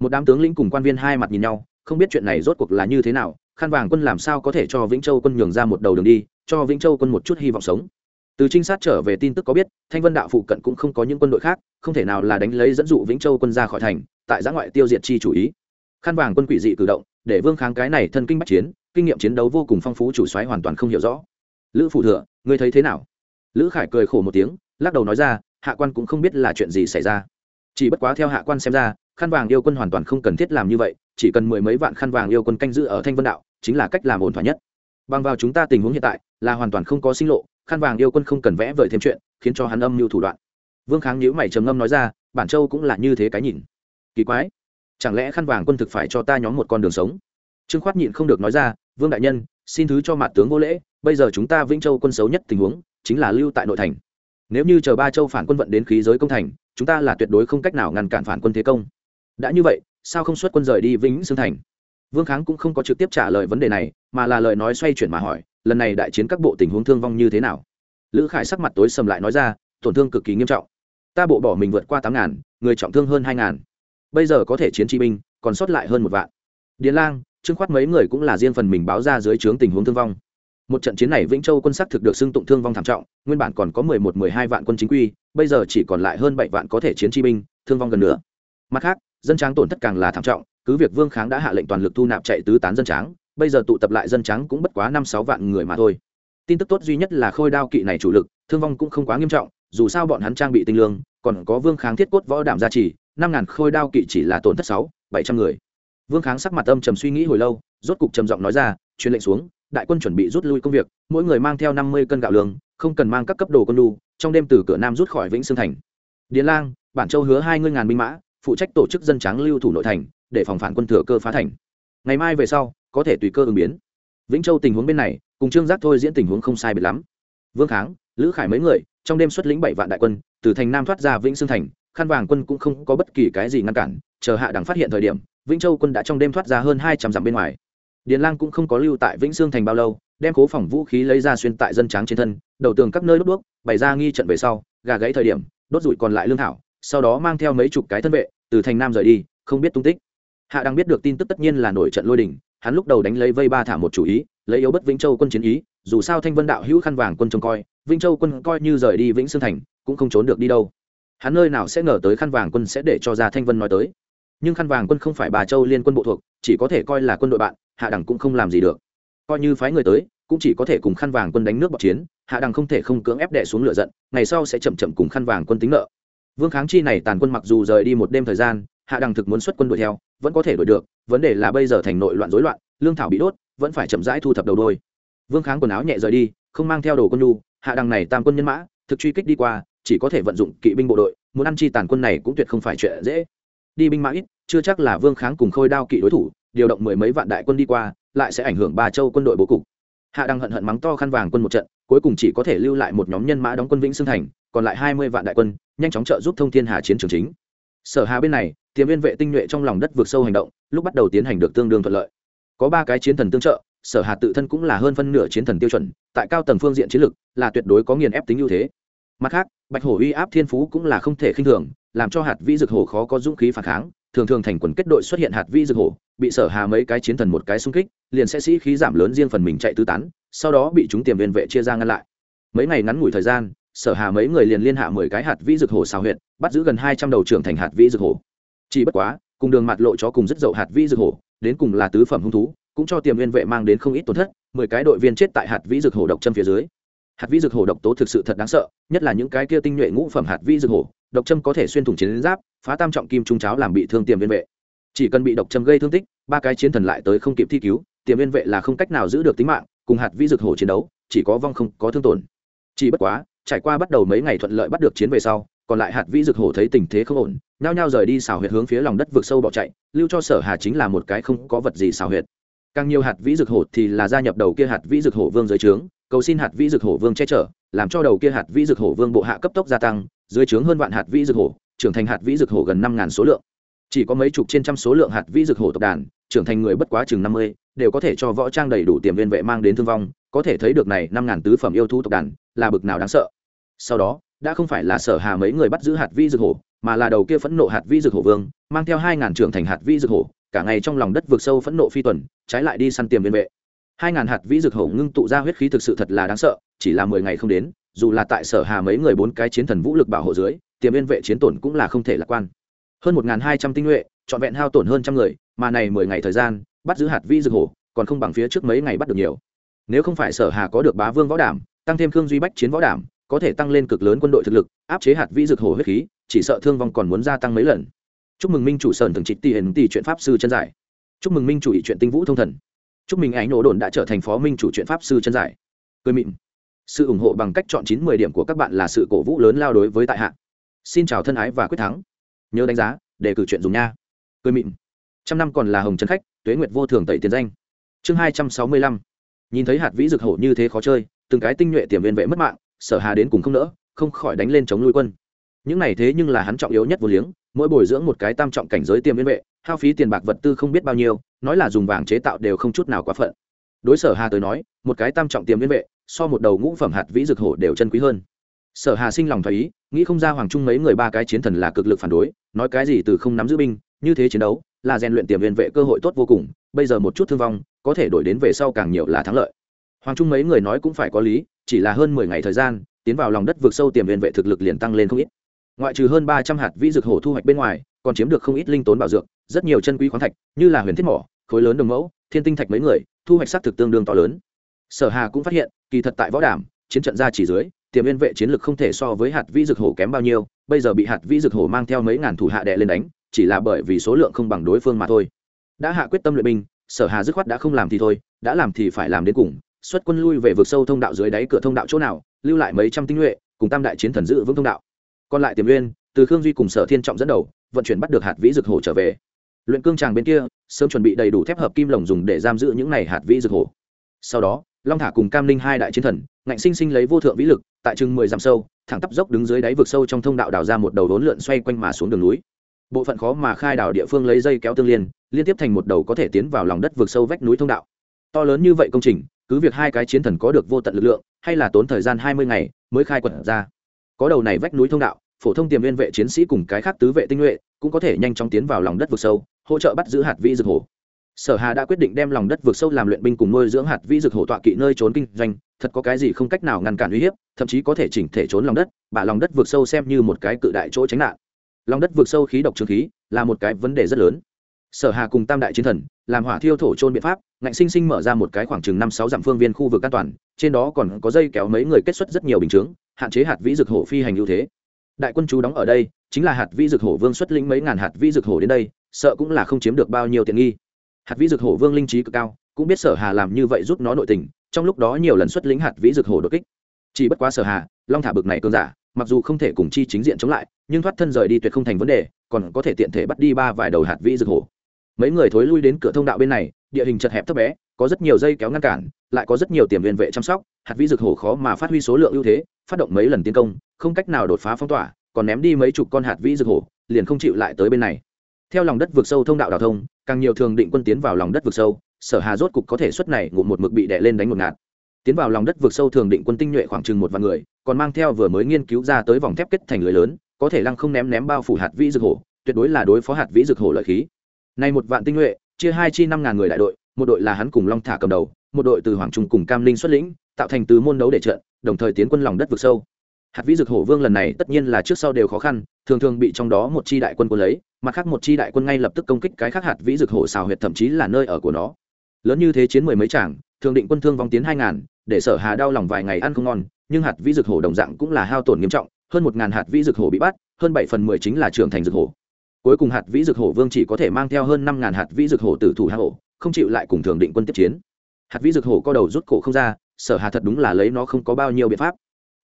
Speaker 1: Một đám tướng lĩnh cùng quan viên hai mặt nhìn nhau, không biết chuyện này rốt cuộc là như thế nào, khăn vàng quân làm sao có thể cho vĩnh châu quân nhường ra một đầu đường đi cho vĩnh châu quân một chút hy vọng sống. Từ trinh sát trở về tin tức có biết, thanh vân đạo phụ cận cũng không có những quân đội khác, không thể nào là đánh lấy dẫn dụ vĩnh châu quân ra khỏi thành, tại giã ngoại tiêu diệt chi chủ ý. Khăn vàng quân quỷ dị cử động, để vương kháng cái này thân kinh bắc chiến, kinh nghiệm chiến đấu vô cùng phong phú chủ xoáy hoàn toàn không hiểu rõ. Lữ phụ thừa, ngươi thấy thế nào? Lữ khải cười khổ một tiếng, lắc đầu nói ra, hạ quan cũng không biết là chuyện gì xảy ra. Chỉ bất quá theo hạ quan xem ra khăn vàng yêu quân hoàn toàn không cần thiết làm như vậy, chỉ cần mười mấy vạn khăn vàng yêu quân canh giữ ở thanh vân đạo, chính là cách làm ổn thỏa nhất bằng vào chúng ta tình huống hiện tại, là hoàn toàn không có sinh lộ khăn vàng yêu quân không cần vẽ vời thêm chuyện, khiến cho hắn âm mưu thủ đoạn. Vương kháng nhữ mày trầm ngâm nói ra, bản châu cũng là như thế cái nhìn. Kỳ quái, chẳng lẽ khăn vàng quân thực phải cho ta nhóm một con đường sống? Trương khoát nhịn không được nói ra, vương đại nhân, xin thứ cho mặt tướng vô lễ, bây giờ chúng ta vĩnh châu quân xấu nhất tình huống, chính là lưu tại nội thành. Nếu như chờ ba châu phản quân vận đến khí giới công thành, chúng ta là tuyệt đối không cách nào ngăn cản phản quân thế công. Đã như vậy, sao không xuất quân rời đi vĩnh xương thành? Vương kháng cũng không có trực tiếp trả lời vấn đề này, mà là lời nói xoay chuyển mà hỏi, lần này đại chiến các bộ tình huống thương vong như thế nào? Lữ khải sắc mặt tối sầm lại nói ra, tổn thương cực kỳ nghiêm trọng. Ta bộ bỏ mình vượt qua tám ngàn, người trọng thương hơn hai ngàn. Bây giờ có thể chiến chi binh, còn sót lại hơn một vạn. Điền lang, trương khoát mấy người cũng là riêng phần mình báo ra dưới trướng tình huống thương vong. Một trận chiến này vĩnh châu quân sắc thực được xưng tụng thương vong thảm trọng, nguyên bản còn có mười một, mười hai vạn quân chính quy, bây giờ chỉ còn lại hơn bảy vạn có thể chiến chi binh, thương vong gần nữa mặt khác, dân tráng tổn thất càng là thảm trọng cứ việc vương kháng đã hạ lệnh toàn lực thu nạp chạy tứ tán dân tráng, bây giờ tụ tập lại dân tráng cũng bất quá năm sáu vạn người mà thôi. Tin tức tốt duy nhất là khôi đao kỵ này chủ lực, thương vong cũng không quá nghiêm trọng, dù sao bọn hắn trang bị tinh lương, còn có vương kháng thiết cốt võ đảm gia trì, năm ngàn khôi đao kỵ chỉ là tổn thất sáu, bảy trăm người. Vương kháng sắc mặt âm trầm suy nghĩ hồi lâu, rốt cục trầm giọng nói ra, truyền lệnh xuống, đại quân chuẩn bị rút lui công việc, mỗi người mang theo năm mươi cân gạo lương, không cần mang các cấp đồ quân đu trong đêm từ cửa nam rút khỏi vĩnh sương thành. Điền lang, bản châu hứa hai mươi ngàn binh mã, phụ trách tổ chức dân tráng lưu thủ nội thành để phòng phản quân thừa cơ phá thành. Ngày mai về sau, có thể tùy cơ ứng biến. Vĩnh châu tình huống bên này, cùng trương giác thôi diễn tình huống không sai biệt lắm. Vương kháng, lữ khải mấy người, trong đêm xuất lĩnh bảy vạn đại quân, từ thành nam thoát ra vĩnh sương thành, khăn vàng quân cũng không có bất kỳ cái gì ngăn cản, chờ hạ đẳng phát hiện thời điểm, vĩnh châu quân đã trong đêm thoát ra hơn hai trăm dặm bên ngoài. Điền lang cũng không có lưu tại vĩnh sương thành bao lâu, đem cố phòng vũ khí lấy ra xuyên tại dân tráng trên thân, đầu tường các nơi đốt đuốc, bày ra nghi trận về sau, gà gãy thời điểm, đốt rụi còn lại lương thảo, sau đó mang theo mấy chục cái thân vệ, từ thành nam rời đi, không biết tung tích hạ đang biết được tin tức tất nhiên là nổi trận lôi đình, hắn lúc đầu đánh lấy vây ba thả một chủ ý, lấy yếu bất vĩnh châu quân chiến ý, dù sao thanh vân đạo hữu khăn vàng quân trông coi, vĩnh châu quân coi như rời đi vĩnh sương thành, cũng không trốn được đi đâu. Hắn nơi nào sẽ ngờ tới khăn vàng quân sẽ để cho ra thanh vân nói tới. Nhưng khăn vàng quân không phải bà châu liên quân bộ thuộc, chỉ có thể coi là quân đội bạn, hạ đẳng cũng không làm gì được. Coi như phái người tới, cũng chỉ có thể cùng khăn vàng quân đánh nước bọc chiến, hạ đẳng không thể không cưỡng ép đẻ xuống lửa giận, ngày sau sẽ chậm chậm cùng khăn vàng quân tính nợ. Vương kháng chi này tàn quân mặc dù rời đi một đêm thời gian hạ đẳng thực muốn xuất quân đuổi theo, vẫn có thể đuổi được, vấn đề là bây giờ thành nội loạn rối loạn, lương thảo bị đốt, vẫn phải chậm rãi thu thập đầu đôi. Vương kháng quần áo nhẹ rời đi, không mang theo đồ quân nhu, hạ đằng này tam quân nhân mã, thực truy kích đi qua, chỉ có thể vận dụng kỵ binh bộ đội, muốn ăn chi tàn quân này cũng tuyệt không phải chuyện dễ. Đi binh mã ít, chưa chắc là vương kháng cùng khôi đao kỵ đối thủ, điều động mười mấy vạn đại quân đi qua, lại sẽ ảnh hưởng ba châu quân đội bố cục. Hạ đăng hận hận mắng to khăn vàng quân một trận, cuối cùng chỉ có thể lưu lại một nhóm nhân mã đóng quân vĩnh xương thành, còn lại hai mươi vạn đại quân, nhanh chóng trợ giúp thông thiên hà chiến trường chính. Sở hà bên này tiềm viên vệ tinh nhuệ trong lòng đất vượt sâu hành động, lúc bắt đầu tiến hành được tương đương thuận lợi. Có ba cái chiến thần tương trợ, sở hà tự thân cũng là hơn phân nửa chiến thần tiêu chuẩn, tại cao tầng phương diện chiến lược là tuyệt đối có nghiền ép tính ưu thế. Mặt khác, bạch hổ uy áp thiên phú cũng là không thể khinh thường, làm cho hạt vĩ dược hổ khó có dũng khí phản kháng. Thường thường thành quần kết đội xuất hiện hạt vĩ dược hổ, bị sở hà mấy cái chiến thần một cái xung kích, liền sẽ sĩ khí giảm lớn riêng phần mình chạy tứ tán, sau đó bị chúng tiềm viên vệ chia ra ngăn lại. Mấy ngày ngắn ngủi thời gian, sở hà mấy người liền liên hạ mười cái hạt vĩ dược hổ xào huyện bắt giữ gần hai trăm đầu trưởng thành hạt vĩ dược hổ chỉ bất quá, cùng đường mặt lộ chó cùng rất dậu hạt vĩ dược hổ, đến cùng là tứ phẩm hung thú, cũng cho tiềm viên vệ mang đến không ít tổn thất, mười cái đội viên chết tại hạt vĩ dược hổ độc châm phía dưới. Hạt vĩ dược hổ độc tố thực sự thật đáng sợ, nhất là những cái kia tinh nhuệ ngũ phẩm hạt vĩ dược hổ, độc châm có thể xuyên thủng chiến giáp, phá tam trọng kim trung cháo làm bị thương tiềm viên vệ. Chỉ cần bị độc châm gây thương tích, ba cái chiến thần lại tới không kịp thi cứu, tiềm viên vệ là không cách nào giữ được tính mạng, cùng hạt vĩ dược hổ chiến đấu, chỉ có vong không có thương tổn. Chỉ bất quá, trải qua bắt đầu mấy ngày thuận lợi bắt được chiến về sau còn lại hạt vĩ dược hổ thấy tình thế không ổn, nhao nhao rời đi xào huyệt hướng phía lòng đất vực sâu bỏ chạy, lưu cho sở hà chính là một cái không có vật gì xào huyệt. Càng nhiều hạt vĩ dược hổ thì là gia nhập đầu kia hạt vĩ dược hổ vương dưới trướng, cầu xin hạt vĩ dược hổ vương che chở, làm cho đầu kia hạt vĩ dược hổ vương bộ hạ cấp tốc gia tăng, dưới trướng hơn vạn hạt vĩ dược hổ, trưởng thành hạt vĩ dược hổ gần năm ngàn số lượng. Chỉ có mấy chục trên trăm số lượng hạt vĩ dược hổ tộc đàn, trưởng thành người bất quá chừng năm mươi, đều có thể cho võ trang đầy đủ tiềm viên vệ mang đến thương vong, có thể thấy được này năm ngàn tứ phẩm yêu thú tộc đàn là bực nào đáng sợ. Sau đó đã không phải là sở hà mấy người bắt giữ hạt vi dược hổ, mà là đầu kia phẫn nộ hạt vi dược hổ vương, mang theo hai ngàn trưởng thành hạt vi dược hổ, cả ngày trong lòng đất vượt sâu phẫn nộ phi tuần, trái lại đi săn tiềm liên vệ. Hai ngàn hạt vĩ dược hổ ngưng tụ ra huyết khí thực sự thật là đáng sợ, chỉ là mười ngày không đến, dù là tại sở hà mấy người bốn cái chiến thần vũ lực bảo hộ dưới, tiềm liên vệ chiến tổn cũng là không thể lạc quan. Hơn một hai trăm tinh nhuệ, trọn vẹn hao tổn hơn trăm người, mà này mười ngày thời gian, bắt giữ hạt vĩ dược hổ, còn không bằng phía trước mấy ngày bắt được nhiều. Nếu không phải sở hà có được bá vương võ đảm, tăng thêm khương duy bách chiến võ đảm có thể tăng lên cực lớn quân đội thực lực, áp chế hạt vĩ dược hổ huyết khí, chỉ sợ thương vong còn muốn gia tăng mấy lần. Chúc mừng minh chủ sơn thường trịch tỷ hiền tỷ chuyện pháp sư chân giải. Chúc mừng minh chủ ý chuyện tinh vũ thông thần. Chúc mừng ánh nổ đồn đã trở thành phó minh chủ chuyện pháp sư chân giải. Cười mịn. Sự ủng hộ bằng cách chọn chín mười điểm của các bạn là sự cổ vũ lớn lao đối với tại hạ. Xin chào thân ái và quyết thắng. Nhớ đánh giá để cử chuyện dùng nha. Cười mịn. Trăm năm còn là hồng trấn khách, tuế nguyệt vô thường tẩy tiền danh. Chương hai trăm sáu mươi lăm. Nhìn thấy hạt vĩ dược hổ như thế khó chơi, từng cái tinh nhuệ tiềm viên vệ mất mạng sở hà đến cùng không nỡ, không khỏi đánh lên chống nuôi quân. Những này thế nhưng là hắn trọng yếu nhất vô liếng, mỗi bồi dưỡng một cái tam trọng cảnh giới tiềm viên vệ, hao phí tiền bạc vật tư không biết bao nhiêu, nói là dùng vàng chế tạo đều không chút nào quá phận. Đối sở hà tới nói, một cái tam trọng tiềm viên vệ, so một đầu ngũ phẩm hạt vĩ dược hổ đều chân quý hơn. Sở hà sinh lòng thấy ý, nghĩ không ra hoàng trung mấy người ba cái chiến thần là cực lực phản đối, nói cái gì từ không nắm giữ binh, như thế chiến đấu, là rèn luyện tiềm viên vệ cơ hội tốt vô cùng, bây giờ một chút thương vong, có thể đổi đến về sau càng nhiều là thắng lợi. Hoàng trung mấy người nói cũng phải có lý chỉ là hơn mười ngày thời gian, tiến vào lòng đất vượt sâu tiềm viên vệ thực lực liền tăng lên không ít. Ngoại trừ hơn ba trăm hạt vĩ dược hổ thu hoạch bên ngoài, còn chiếm được không ít linh tốn bảo dược, rất nhiều chân quý khoáng thạch, như là huyền thiết mỏ, khối lớn đồng mẫu, thiên tinh thạch mấy người, thu hoạch sát thực tương đương to lớn. Sở hà cũng phát hiện, kỳ thật tại võ đảm chiến trận ra chỉ dưới, tiềm viên vệ chiến lực không thể so với hạt vĩ dược hổ kém bao nhiêu, bây giờ bị hạt vĩ dược hổ mang theo mấy ngàn thủ hạ đệ lên đánh, chỉ là bởi vì số lượng không bằng đối phương mà thôi. Đã hạ quyết tâm luyện binh, sở hà dứt khoát đã không làm thì thôi, đã làm thì phải làm đến cùng xuất quân lui về vực sâu thông đạo dưới đáy cửa thông đạo chỗ nào, lưu lại mấy trăm tinh nhuệ, cùng tam đại chiến thần giữ vững thông đạo. Còn lại tiềm uyên, từ khương duy cùng sở thiên trọng dẫn đầu, vận chuyển bắt được hạt vĩ dược hổ trở về. Luyện cương tràng bên kia, sớm chuẩn bị đầy đủ thép hợp kim lồng dùng để giam giữ những này hạt vĩ dược hổ sau đó, long thả cùng cam linh hai đại chiến thần, ngạnh sinh sinh lấy vô thượng vĩ lực, tại chừng mười dặm sâu, thẳng tắp dốc đứng dưới đáy vực sâu trong thông đạo đào ra một đầu đốn lượn xoay quanh mà xuống đường núi. Bộ phận khó mà khai đảo địa phương lấy dây kéo tương liên liên tiếp thành một đầu có thể tiến vào lòng đất vực sâu vách núi thông đạo. To lớn như vậy công trình cứ việc hai cái chiến thần có được vô tận lực lượng, hay là tốn thời gian hai mươi ngày mới khai quật ra. Có đầu này vách núi thông đạo, phổ thông tiềm viên vệ chiến sĩ cùng cái khác tứ vệ tinh nhuệ cũng có thể nhanh chóng tiến vào lòng đất vực sâu, hỗ trợ bắt giữ hạt vi dược hổ. Sở hà đã quyết định đem lòng đất vực sâu làm luyện binh cùng nuôi dưỡng hạt vĩ dược hổ tọa kỵ nơi trốn kinh doanh, thật có cái gì không cách nào ngăn cản uy hiếp, thậm chí có thể chỉnh thể trốn lòng đất bà lòng đất vực sâu xem như một cái cự đại chỗ tránh nạn. Lòng đất vực sâu khí độc trường khí là một cái vấn đề rất lớn. Sở hà cùng tam đại chiến thần làm hỏa thiêu thổ trôn biện pháp, ngạnh sinh sinh mở ra một cái khoảng chừng năm sáu dặm phương viên khu vực an toàn, trên đó còn có dây kéo mấy người kết xuất rất nhiều bình chướng, hạn chế hạt vĩ dược hổ phi hành ưu thế. Đại quân chú đóng ở đây, chính là hạt vĩ dược hổ vương xuất lĩnh mấy ngàn hạt vĩ dược hổ đến đây, sợ cũng là không chiếm được bao nhiêu tiện nghi. Hạt vĩ dược hổ vương linh trí cực cao, cũng biết sở hà làm như vậy giúp nó nội tình, trong lúc đó nhiều lần xuất lĩnh hạt vĩ dược hổ đột kích. Chỉ bất quá sở hà, long thả bực này cơn giả, mặc dù không thể cùng chi chính diện chống lại, nhưng thoát thân rời đi tuyệt không thành vấn đề, còn có thể tiện thể bắt đi ba vài đầu hạt vĩ dược hổ mấy người thối lui đến cửa thông đạo bên này, địa hình chật hẹp thấp bé, có rất nhiều dây kéo ngăn cản, lại có rất nhiều tiềm liên vệ chăm sóc, hạt vĩ dược hổ khó mà phát huy số lượng ưu thế, phát động mấy lần tiến công, không cách nào đột phá phong tỏa, còn ném đi mấy chục con hạt vĩ dược hổ, liền không chịu lại tới bên này. Theo lòng đất vượt sâu thông đạo đào thông, càng nhiều thường định quân tiến vào lòng đất vượt sâu, sở hà rốt cục có thể xuất này ngủ một mực bị đè lên đánh một ngạt. Tiến vào lòng đất vượt sâu thường định quân tinh nhuệ khoảng chừng một vạn người, còn mang theo vừa mới nghiên cứu ra tới vòng thép kết thành lưới lớn, có thể lăng không ném ném bao phủ hạt vĩ dược hổ, tuyệt đối là đối phó hạt vĩ dược hổ lợi khí nay một vạn tinh nhuệ, chia hai chi năm ngàn người đại đội, một đội là hắn cùng long thả cầm đầu, một đội từ hoàng trung cùng cam linh xuất lĩnh, tạo thành tứ môn đấu để trận, đồng thời tiến quân lòng đất vực sâu. Hạt vĩ dược hổ vương lần này tất nhiên là trước sau đều khó khăn, thường thường bị trong đó một chi đại quân cuốn lấy, mặt khác một chi đại quân ngay lập tức công kích cái khác hạt vĩ dược hổ xào huyệt thậm chí là nơi ở của nó. Lớn như thế chiến mười mấy tràng thường định quân thương vong tiến hai ngàn, để sở hà đau lòng vài ngày ăn không ngon, nhưng hạt vĩ dược hổ đồng dạng cũng là hao tổn nghiêm trọng, hơn một ngàn hạt vĩ dược hổ bị bắt, hơn bảy phần mười chính là trưởng thành dược hổ cuối cùng hạt vĩ dược hổ vương chỉ có thể mang theo hơn năm ngàn hạt vĩ dược hổ tử thủ hạ hổ, không chịu lại cùng thường định quân tiếp chiến. Hạt vĩ dược hổ co đầu rút cổ không ra, sở hà thật đúng là lấy nó không có bao nhiêu biện pháp.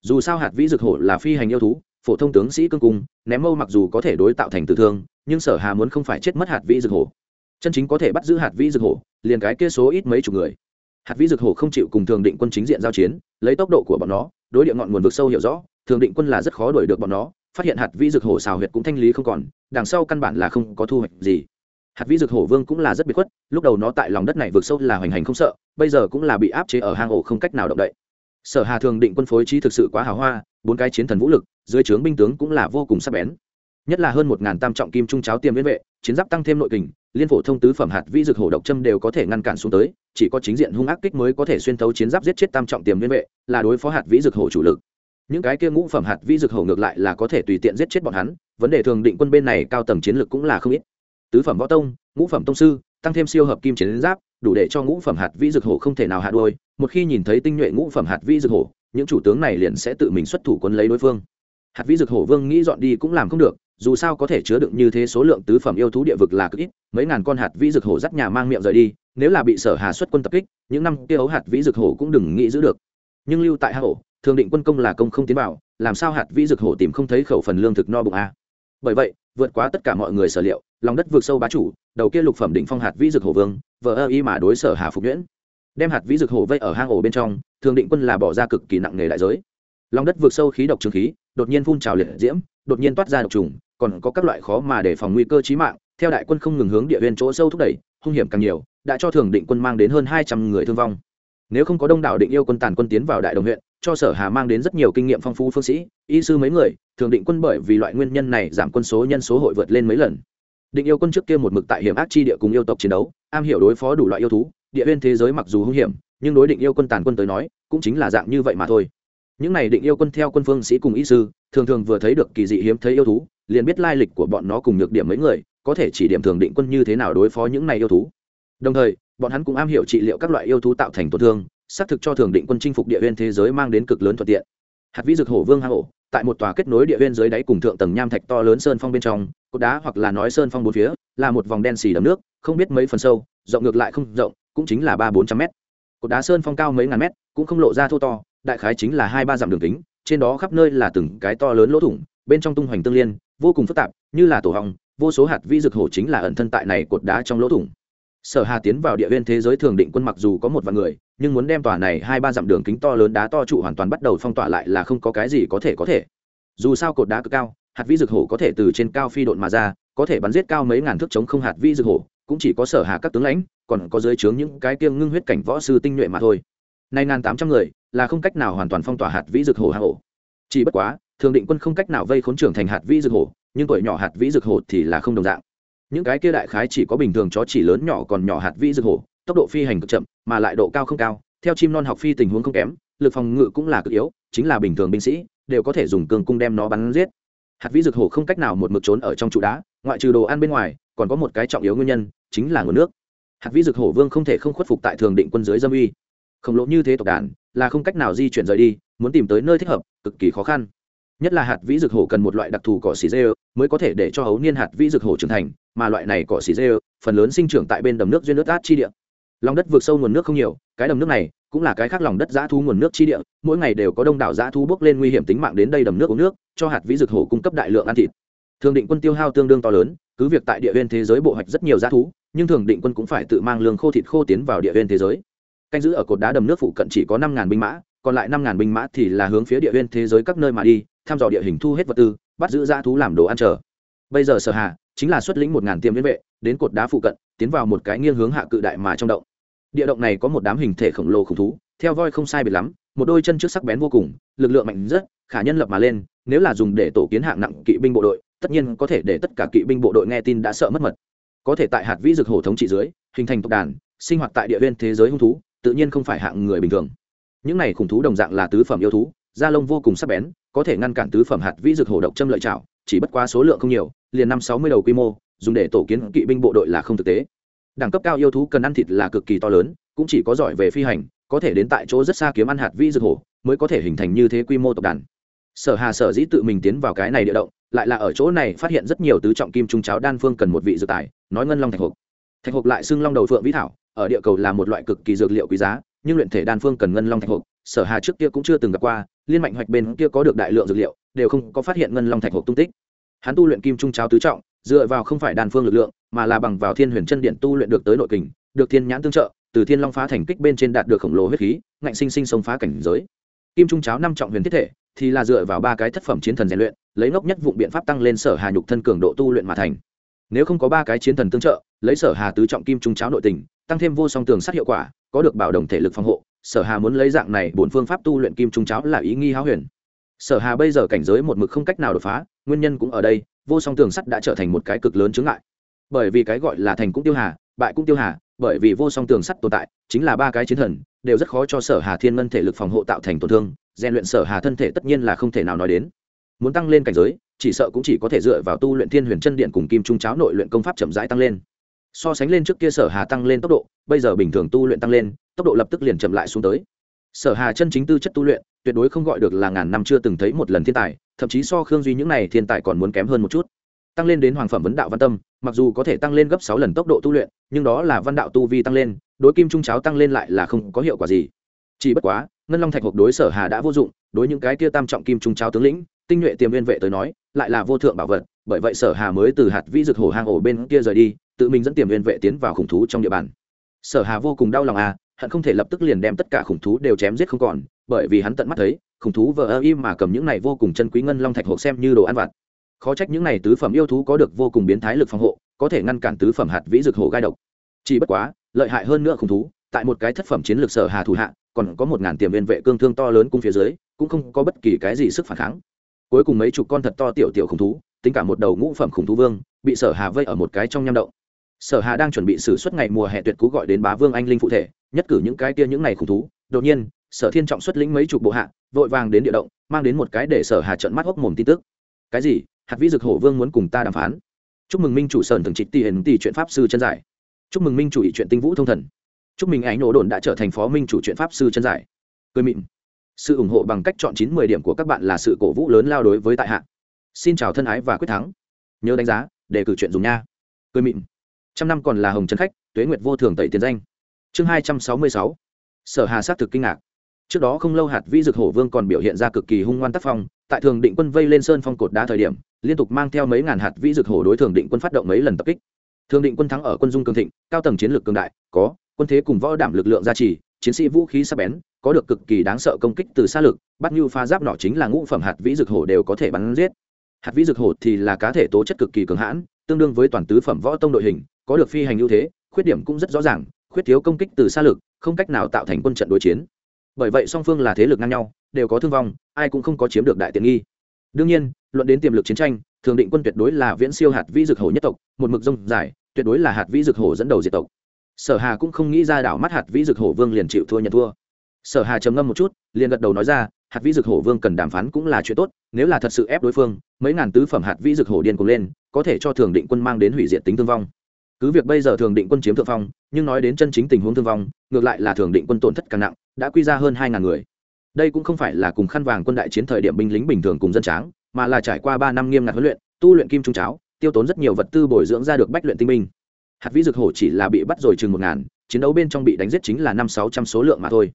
Speaker 1: Dù sao hạt vĩ dược hổ là phi hành yêu thú, phổ thông tướng sĩ cương cung, ném mâu mặc dù có thể đối tạo thành tử thương, nhưng sở hà muốn không phải chết mất hạt vĩ dược hổ. Chân chính có thể bắt giữ hạt vĩ dược hổ, liền cái kia số ít mấy chục người. Hạt vĩ dược hổ không chịu cùng thường định quân chính diện giao chiến, lấy tốc độ của bọn nó, đối địa ngọn nguồn vực sâu hiểu rõ, thường định quân là rất khó đuổi được bọn nó phát hiện hạt vĩ dược hổ xào huyệt cũng thanh lý không còn, đằng sau căn bản là không có thu hoạch gì. Hạt vĩ dược hổ vương cũng là rất biệt khuất, lúc đầu nó tại lòng đất này vượt sâu là hoành hành không sợ, bây giờ cũng là bị áp chế ở hang ổ không cách nào động đậy. Sở hà thường định quân phối trí thực sự quá hào hoa, bốn cái chiến thần vũ lực, dưới trướng binh tướng cũng là vô cùng sắc bén. Nhất là hơn một ngàn tam trọng kim trung cháo tiêm viễn vệ, chiến giáp tăng thêm nội kình, liên phổ thông tứ phẩm hạt vĩ dược hổ độc châm đều có thể ngăn cản xuống tới, chỉ có chính diện hung ác kích mới có thể xuyên thấu chiến giáp giết chết tam trọng tiềm viễn vệ, là đối phó hạt vĩ dược hổ chủ lực những cái kia ngũ phẩm hạt vi dược hầu ngược lại là có thể tùy tiện giết chết bọn hắn, vấn đề thường định quân bên này cao tầng chiến lược cũng là không ít. Tứ phẩm võ tông, ngũ phẩm tông sư, tăng thêm siêu hợp kim chiến giáp, đủ để cho ngũ phẩm hạt vi dược hổ không thể nào hạ đôi một khi nhìn thấy tinh nhuệ ngũ phẩm hạt vi dược hổ, những chủ tướng này liền sẽ tự mình xuất thủ quân lấy đối phương. Hạt vi dược hổ vương nghĩ dọn đi cũng làm không được, dù sao có thể chứa đựng như thế số lượng tứ phẩm yêu thú địa vực là cực ít, mấy ngàn con hạt vi dược hổ dắt nhà mang miệng rời đi, nếu là bị sở hà xuất quân tập kích, những năm kia ấu hạt vi dược hổ cũng đừng nghĩ giữ được. Nhưng lưu tại hạ hổ thường định quân công là công không tiến vào, làm sao hạt vĩ dược hổ tìm không thấy khẩu phần lương thực no bụng a bởi vậy, vượt quá tất cả mọi người sở liệu, lòng đất vượt sâu bá chủ, đầu kia lục phẩm định phong hạt vĩ dược hổ vương, vờ ơ y mà đối sở hà phục nhuyễn. Đem hạt vĩ dược hổ vây ở hang ổ bên trong, thường định quân là bỏ ra cực kỳ nặng nề đại giới. Lòng đất vượt sâu khí độc trường khí, đột nhiên phun trào liệt diễm, đột nhiên toát ra độc trùng, còn có các loại khó mà để phòng nguy cơ chí mạng, theo đại quân không ngừng hướng địa viên chỗ sâu thúc đẩy, hung hiểm càng nhiều, đã cho thường định quân mang đến hơn hai trăm người thương vong. Nếu không có đông đảo định yêu quân tàn quân tiến vào đại đồng huyện cho sở hà mang đến rất nhiều kinh nghiệm phong phú phương sĩ, y sư mấy người, thường định quân bởi vì loại nguyên nhân này giảm quân số nhân số hội vượt lên mấy lần. Định yêu quân trước kia một mực tại hiểm ác chi địa cùng yêu tộc chiến đấu, am hiểu đối phó đủ loại yêu thú, địa huyên thế giới mặc dù hung hiểm, nhưng đối định yêu quân tàn quân tới nói, cũng chính là dạng như vậy mà thôi. Những này định yêu quân theo quân phương sĩ cùng y sư, thường thường vừa thấy được kỳ dị hiếm thấy yêu thú, liền biết lai lịch của bọn nó cùng nhược điểm mấy người, có thể chỉ điểm thường định quân như thế nào đối phó những này yêu thú. Đồng thời, bọn hắn cũng am hiểu trị liệu các loại yêu thú tạo thành tổn thương xác thực cho thường định quân chinh phục địa viên thế giới mang đến cực lớn thuận tiện. Hạt vĩ dược hổ vương hang ổ, tại một tòa kết nối địa viên dưới đáy cùng thượng tầng nham thạch to lớn sơn phong bên trong, cột đá hoặc là nói sơn phong bốn phía, là một vòng đen xì đầm nước, không biết mấy phần sâu, rộng ngược lại không rộng, cũng chính là ba bốn trăm mét. Cột đá sơn phong cao mấy ngàn mét, cũng không lộ ra thô to, đại khái chính là hai ba dặm đường kính, trên đó khắp nơi là từng cái to lớn lỗ thủng, bên trong tung hoành tương liên, vô cùng phức tạp, như là tổ hong, vô số hạt vi dược hổ chính là ẩn thân tại này cột đá trong lỗ thủng sở hà tiến vào địa viên thế giới thường định quân mặc dù có một vạn người, nhưng muốn đem tòa này hai ba dặm đường kính to lớn đá to trụ hoàn toàn bắt đầu phong tỏa lại là không có cái gì có thể có thể. Dù sao cột đá cực cao, hạt vi dược hổ có thể từ trên cao phi độn mà ra, có thể bắn giết cao mấy ngàn thước chống không hạt vi dược hổ, cũng chỉ có sở hà các tướng lãnh, còn có dưới trướng những cái kiêng ngưng huyết cảnh võ sư tinh nhuệ mà thôi. Nay ngàn tám trăm người, là không cách nào hoàn toàn phong tỏa hạt vĩ dược hổ hạ hổ chỉ bất quá, thường định quân không cách nào vây khốn trưởng thành hạt vĩ dược hổ, nhưng tuổi nhỏ hạt vĩ dược hổ thì là không đồng dạng những cái kia đại khái chỉ có bình thường chó chỉ lớn nhỏ còn nhỏ hạt vĩ dược hổ, tốc độ phi hành cực chậm, mà lại độ cao không cao, theo chim non học phi tình huống không kém, lực phòng ngự cũng là cực yếu, chính là bình thường binh sĩ, đều có thể dùng cường cung đem nó bắn giết. Hạt vĩ dược hổ không cách nào một mực trốn ở trong trụ đá, ngoại trừ đồ ăn bên ngoài, còn có một cái trọng yếu nguyên nhân, chính là nguồn nước. Hạt vĩ dược hổ vương không thể không khuất phục tại thường định quân dưới dâm uy. Khổng lồ như thế tộc đàn, là không cách nào di chuyển rời đi, muốn tìm tới nơi thích hợp, cực kỳ khó khăn nhất là hạt vĩ dược hổ cần một loại đặc thù cỏ xì dê mới có thể để cho hấu niên hạt vĩ dược hổ trưởng thành, mà loại này cỏ xì dê phần lớn sinh trưởng tại bên đầm nước duyên nước át chi địa. Lòng đất vượt sâu nguồn nước không nhiều, cái đầm nước này cũng là cái khác lòng đất giã thu nguồn nước chi địa, mỗi ngày đều có đông đảo giã thu bốc lên nguy hiểm tính mạng đến đây đầm nước uống nước, cho hạt vĩ dược hổ cung cấp đại lượng ăn thịt. Thường định quân tiêu hao tương đương to lớn, cứ việc tại địa viên thế giới bộ hoạch rất nhiều giã thú, nhưng thường định quân cũng phải tự mang lương khô thịt khô tiến vào địa viên thế giới. Canh giữ ở cột đá đầm nước phụ cận chỉ có năm ngàn binh mã, còn lại năm ngàn binh mã thì là hướng phía địa viên thế giới các nơi mà đi thăm dò địa hình thu hết vật tư, bắt giữ dã thú làm đồ ăn chờ. Bây giờ sở hà chính là xuất lĩnh một ngàn tiêm liên vệ, đến cột đá phụ cận, tiến vào một cái nghiêng hướng hạ cự đại mà trong động. Địa động này có một đám hình thể khổng lồ khủng thú, theo voi không sai biệt lắm, một đôi chân trước sắc bén vô cùng, lực lượng mạnh rất, khả nhân lập mà lên, nếu là dùng để tổ kiến hạng nặng kỵ binh bộ đội, tất nhiên có thể để tất cả kỵ binh bộ đội nghe tin đã sợ mất mật. Có thể tại hạt vĩ dược hổ thống trị dưới, hình thành tộc đàn, sinh hoạt tại địa viên thế giới hung thú, tự nhiên không phải hạng người bình thường. Những này khủng thú đồng dạng là tứ phẩm yêu thú da lông vô cùng sắc bén, có thể ngăn cản tứ phẩm hạt vĩ dược hổ độc châm lợi trảo, chỉ bất quá số lượng không nhiều, liền năm sáu mươi đầu quy mô, dùng để tổ kiến kỵ binh bộ đội là không thực tế. Đẳng cấp cao yêu thú cần ăn thịt là cực kỳ to lớn, cũng chỉ có giỏi về phi hành, có thể đến tại chỗ rất xa kiếm ăn hạt vĩ dược hổ, mới có thể hình thành như thế quy mô tộc đàn. Sở hà sở dĩ tự mình tiến vào cái này địa động, lại là ở chỗ này phát hiện rất nhiều tứ trọng kim trung cháo đan phương cần một vị dược tài, nói ngân long thạch hộp. Thạch hộp lại xưng long đầu phượng vĩ thảo, ở địa cầu là một loại cực kỳ dược liệu quý giá, nhưng luyện thể đan phương cần ngân long thạch hộp sở hà trước kia cũng chưa từng gặp qua, liên mạnh hoạch bên kia có được đại lượng dược liệu, đều không có phát hiện ngân long thạch hộp tung tích. Hắn tu luyện kim trung cháo tứ trọng, dựa vào không phải đàn phương lực lượng, mà là bằng vào thiên huyền chân điện tu luyện được tới nội kình, được thiên nhãn tương trợ, từ thiên long phá thành kích bên trên đạt được khổng lồ huyết khí, ngạnh sinh sinh sông phá cảnh giới. Kim trung cháo năm trọng huyền thiết thể, thì là dựa vào ba cái thất phẩm chiến thần rèn luyện, lấy ngốc nhất vụng biện pháp tăng lên sở hà nhục thân cường độ tu luyện mà thành. Nếu không có ba cái chiến thần tương trợ, lấy sở hà tứ trọng kim trung cháo nội tình, tăng thêm vô song tường sát hiệu quả, có được bảo đồng thể lực phòng hộ sở hà muốn lấy dạng này bốn phương pháp tu luyện kim trung cháo là ý nghi háo huyền. Sở hà bây giờ cảnh giới một mực không cách nào đột phá, nguyên nhân cũng ở đây, vô song tường sắt đã trở thành một cái cực lớn chướng ngại. Bởi vì cái gọi là thành cũng tiêu hà, bại cũng tiêu hà, bởi vì vô song tường sắt tồn tại, chính là ba cái chiến thần, đều rất khó cho sở hà thiên ngân thể lực phòng hộ tạo thành tổn thương, rèn luyện sở hà thân thể tất nhiên là không thể nào nói đến. Muốn tăng lên cảnh giới, chỉ sợ cũng chỉ có thể dựa vào tu luyện thiên huyền chân điện cùng kim trung cháo nội luyện công pháp chậm rãi tăng lên so sánh lên trước kia sở hà tăng lên tốc độ, bây giờ bình thường tu luyện tăng lên, tốc độ lập tức liền chậm lại xuống tới. Sở hà chân chính tư chất tu luyện, tuyệt đối không gọi được là ngàn năm chưa từng thấy một lần thiên tài, thậm chí so khương duy những này thiên tài còn muốn kém hơn một chút. Tăng lên đến hoàng phẩm vấn đạo văn tâm, mặc dù có thể tăng lên gấp sáu lần tốc độ tu luyện, nhưng đó là văn đạo tu vi tăng lên, đối kim trung cháo tăng lên lại là không có hiệu quả gì. Chỉ bất quá, ngân long thạch hộp đối sở hà đã vô dụng, đối những cái kia tam trọng kim trung cháo tướng lĩnh, tinh nhuệ tiềm viên vệ tới nói, lại là vô thượng bảo vật, bởi vậy sở hà mới từ hạt vĩ dược hổ hang ổ bên kia rời đi tự mình dẫn tiềm viên vệ tiến vào khủng thú trong địa bàn. Sở hà vô cùng đau lòng à hắn không thể lập tức liền đem tất cả khủng thú đều chém giết không còn, bởi vì hắn tận mắt thấy, khủng thú vờ ơ im mà cầm những này vô cùng chân quý ngân long thạch hộp xem như đồ ăn vặt. Khó trách những này tứ phẩm yêu thú có được vô cùng biến thái lực phòng hộ, có thể ngăn cản tứ phẩm hạt vĩ dược hồ gai độc. Chỉ bất quá, lợi hại hơn nữa khủng thú, tại một cái thất phẩm chiến lược sở hà thủ hạ, còn có một ngàn tiềm viên vệ cương thương to lớn cung phía dưới, cũng không có bất kỳ cái gì sức phản kháng. Cuối cùng mấy chục con thật to tiểu tiểu khủng thú, tính cả một đầu ngũ phẩm khủng thú vương, bị sở hà vây ở một cái trong nham động sở hà đang chuẩn bị xử suất ngày mùa hè tuyệt cú gọi đến bá vương anh linh phụ thể, nhất cử những cái kia những này khủng thú. Đột nhiên, sở thiên trọng xuất lĩnh mấy chục bộ hạ, vội vàng đến địa động, mang đến một cái để sở hà trận mắt hốc mồm tin tức. Cái gì? Hạt vĩ dực hổ vương muốn cùng ta đàm phán? Chúc mừng minh chủ sơn thường trịch tỷ hiền tỷ chuyện pháp sư chân giải. Chúc mừng minh chủ ý chuyện tinh vũ thông thần. Chúc mừng ánh nổ đồn đã trở thành phó minh chủ chuyện pháp sư chân giải. Cười mịn. Sự ủng hộ bằng cách chọn chín mười điểm của các bạn là sự cổ vũ lớn lao đối với tại hạ. Xin chào thân ái và quyết thắng. Nhớ đánh giá để cử chuyện dùng nha. Cười mịn trăm năm còn là hồng trấn khách, tuế nguyệt vô thường tẩy tiền danh. Chương hai trăm sáu mươi sáu. Sở hà sát thực kinh ngạc. Trước đó không lâu hạt vĩ dực hổ vương còn biểu hiện ra cực kỳ hung ngoan tác phong, tại thường định quân vây lên sơn phong cột đá thời điểm, liên tục mang theo mấy ngàn hạt vĩ dực hổ đối thường định quân phát động mấy lần tập kích. Thường định quân thắng ở quân dung cường thịnh, cao tầng chiến lược cường đại, có quân thế cùng võ đảm lực lượng gia trì, chiến sĩ vũ khí sắc bén, có được cực kỳ đáng sợ công kích từ xa lực, bắt như pha giáp nỏ chính là ngũ phẩm hạt vĩ dực hổ đều có thể bắn giết. Hạt vĩ dực hổ thì là cá thể tố chất cực kỳ cường hãn tương đương với toàn tứ phẩm võ tông đội hình, có được phi hành ưu thế, khuyết điểm cũng rất rõ ràng, khuyết thiếu công kích từ xa lực, không cách nào tạo thành quân trận đối chiến. Bởi vậy song phương là thế lực ngang nhau, đều có thương vong, ai cũng không có chiếm được đại tiện nghi. Đương nhiên, luận đến tiềm lực chiến tranh, thường định quân tuyệt đối là viễn siêu hạt vĩ dược hổ nhất tộc, một mực rông dài, tuyệt đối là hạt vĩ dược hổ dẫn đầu diệt tộc. Sở hà cũng không nghĩ ra đảo mắt hạt vĩ dược hổ vương liền chịu thua nhận thua. Sở hà trầm ngâm một chút, liền gật đầu nói ra, hạt vĩ dược hổ vương cần đàm phán cũng là chuyện tốt, nếu là thật sự ép đối phương, mấy ngàn tứ phẩm hạt vĩ dược hổ điên cùng lên có thể cho thường định quân mang đến hủy diệt tính thương vong. Cứ việc bây giờ thường định quân chiếm thượng phong, nhưng nói đến chân chính tình huống thương vong, ngược lại là thường định quân tổn thất càng nặng, đã quy ra hơn hai ngàn người. Đây cũng không phải là cùng khăn vàng quân đại chiến thời điểm binh lính bình thường cùng dân tráng, mà là trải qua ba năm nghiêm ngặt huấn luyện, tu luyện kim trung cháo, tiêu tốn rất nhiều vật tư bồi dưỡng ra được bách luyện tinh binh. Hạt vĩ dược hổ chỉ là bị bắt rồi chừng một ngàn, chiến đấu bên trong bị đánh giết chính là năm sáu trăm số lượng mà thôi.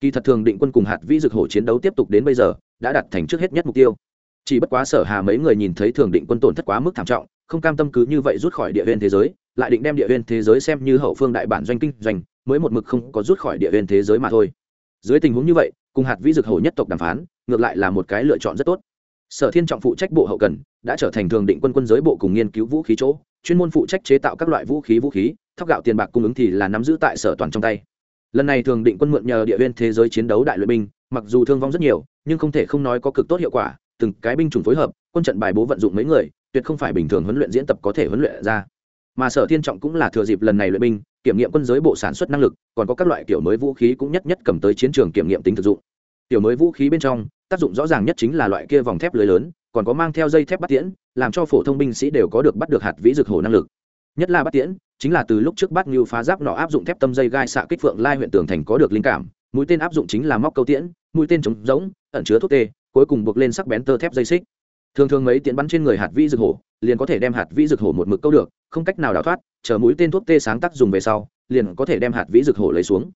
Speaker 1: Kỳ thật thường định quân cùng hạt vĩ dược hổ chiến đấu tiếp tục đến bây giờ, đã đạt thành trước hết nhất mục tiêu chỉ bất quá sở hà mấy người nhìn thấy thường định quân tổn thất quá mức thảm trọng, không cam tâm cứ như vậy rút khỏi địa huyên thế giới, lại định đem địa huyên thế giới xem như hậu phương đại bản doanh kinh doanh, mới một mực không có rút khỏi địa huyên thế giới mà thôi. Dưới tình huống như vậy, cùng hạt vĩ dược hổ nhất tộc đàm phán, ngược lại là một cái lựa chọn rất tốt. Sở thiên trọng phụ trách bộ hậu cần, đã trở thành thường định quân quân giới bộ cùng nghiên cứu vũ khí chỗ, chuyên môn phụ trách chế tạo các loại vũ khí vũ khí, thóc gạo tiền bạc cung ứng thì là nắm giữ tại sở toàn trong tay. Lần này thường định quân mượn nhờ địa viên thế giới chiến đấu đại luyện binh, mặc dù thương vong rất nhiều, nhưng không thể không nói có cực tốt hiệu quả từng cái binh chủng phối hợp, quân trận bài bố vận dụng mấy người, tuyệt không phải bình thường huấn luyện diễn tập có thể huấn luyện ra. Mà sở thiên trọng cũng là thừa dịp lần này luyện binh, kiểm nghiệm quân giới bộ sản xuất năng lực, còn có các loại kiểu mới vũ khí cũng nhất nhất cầm tới chiến trường kiểm nghiệm tính thực dụng. Kiểu mới vũ khí bên trong, tác dụng rõ ràng nhất chính là loại kia vòng thép lưới lớn, còn có mang theo dây thép bắt tiễn, làm cho phổ thông binh sĩ đều có được bắt được hạt vĩ dược hổ năng lực. Nhất là bắt tiễn, chính là từ lúc trước bắt như phá giáp nọ áp dụng thép tâm dây gai xạ kích phượng lai huyện tường thành có được linh cảm, mũi tên áp dụng chính là móc câu tiễn, mũi tên chống giống ẩn chứa thuốc tê cuối cùng buộc lên sắc bén tơ thép dây xích. Thường thường mấy tiện bắn trên người hạt vĩ dược hổ, liền có thể đem hạt vĩ dược hổ một mực câu được, không cách nào đào thoát, chờ mũi tên thuốc tê sáng tác dùng về sau, liền có thể đem hạt vĩ dược hổ lấy xuống.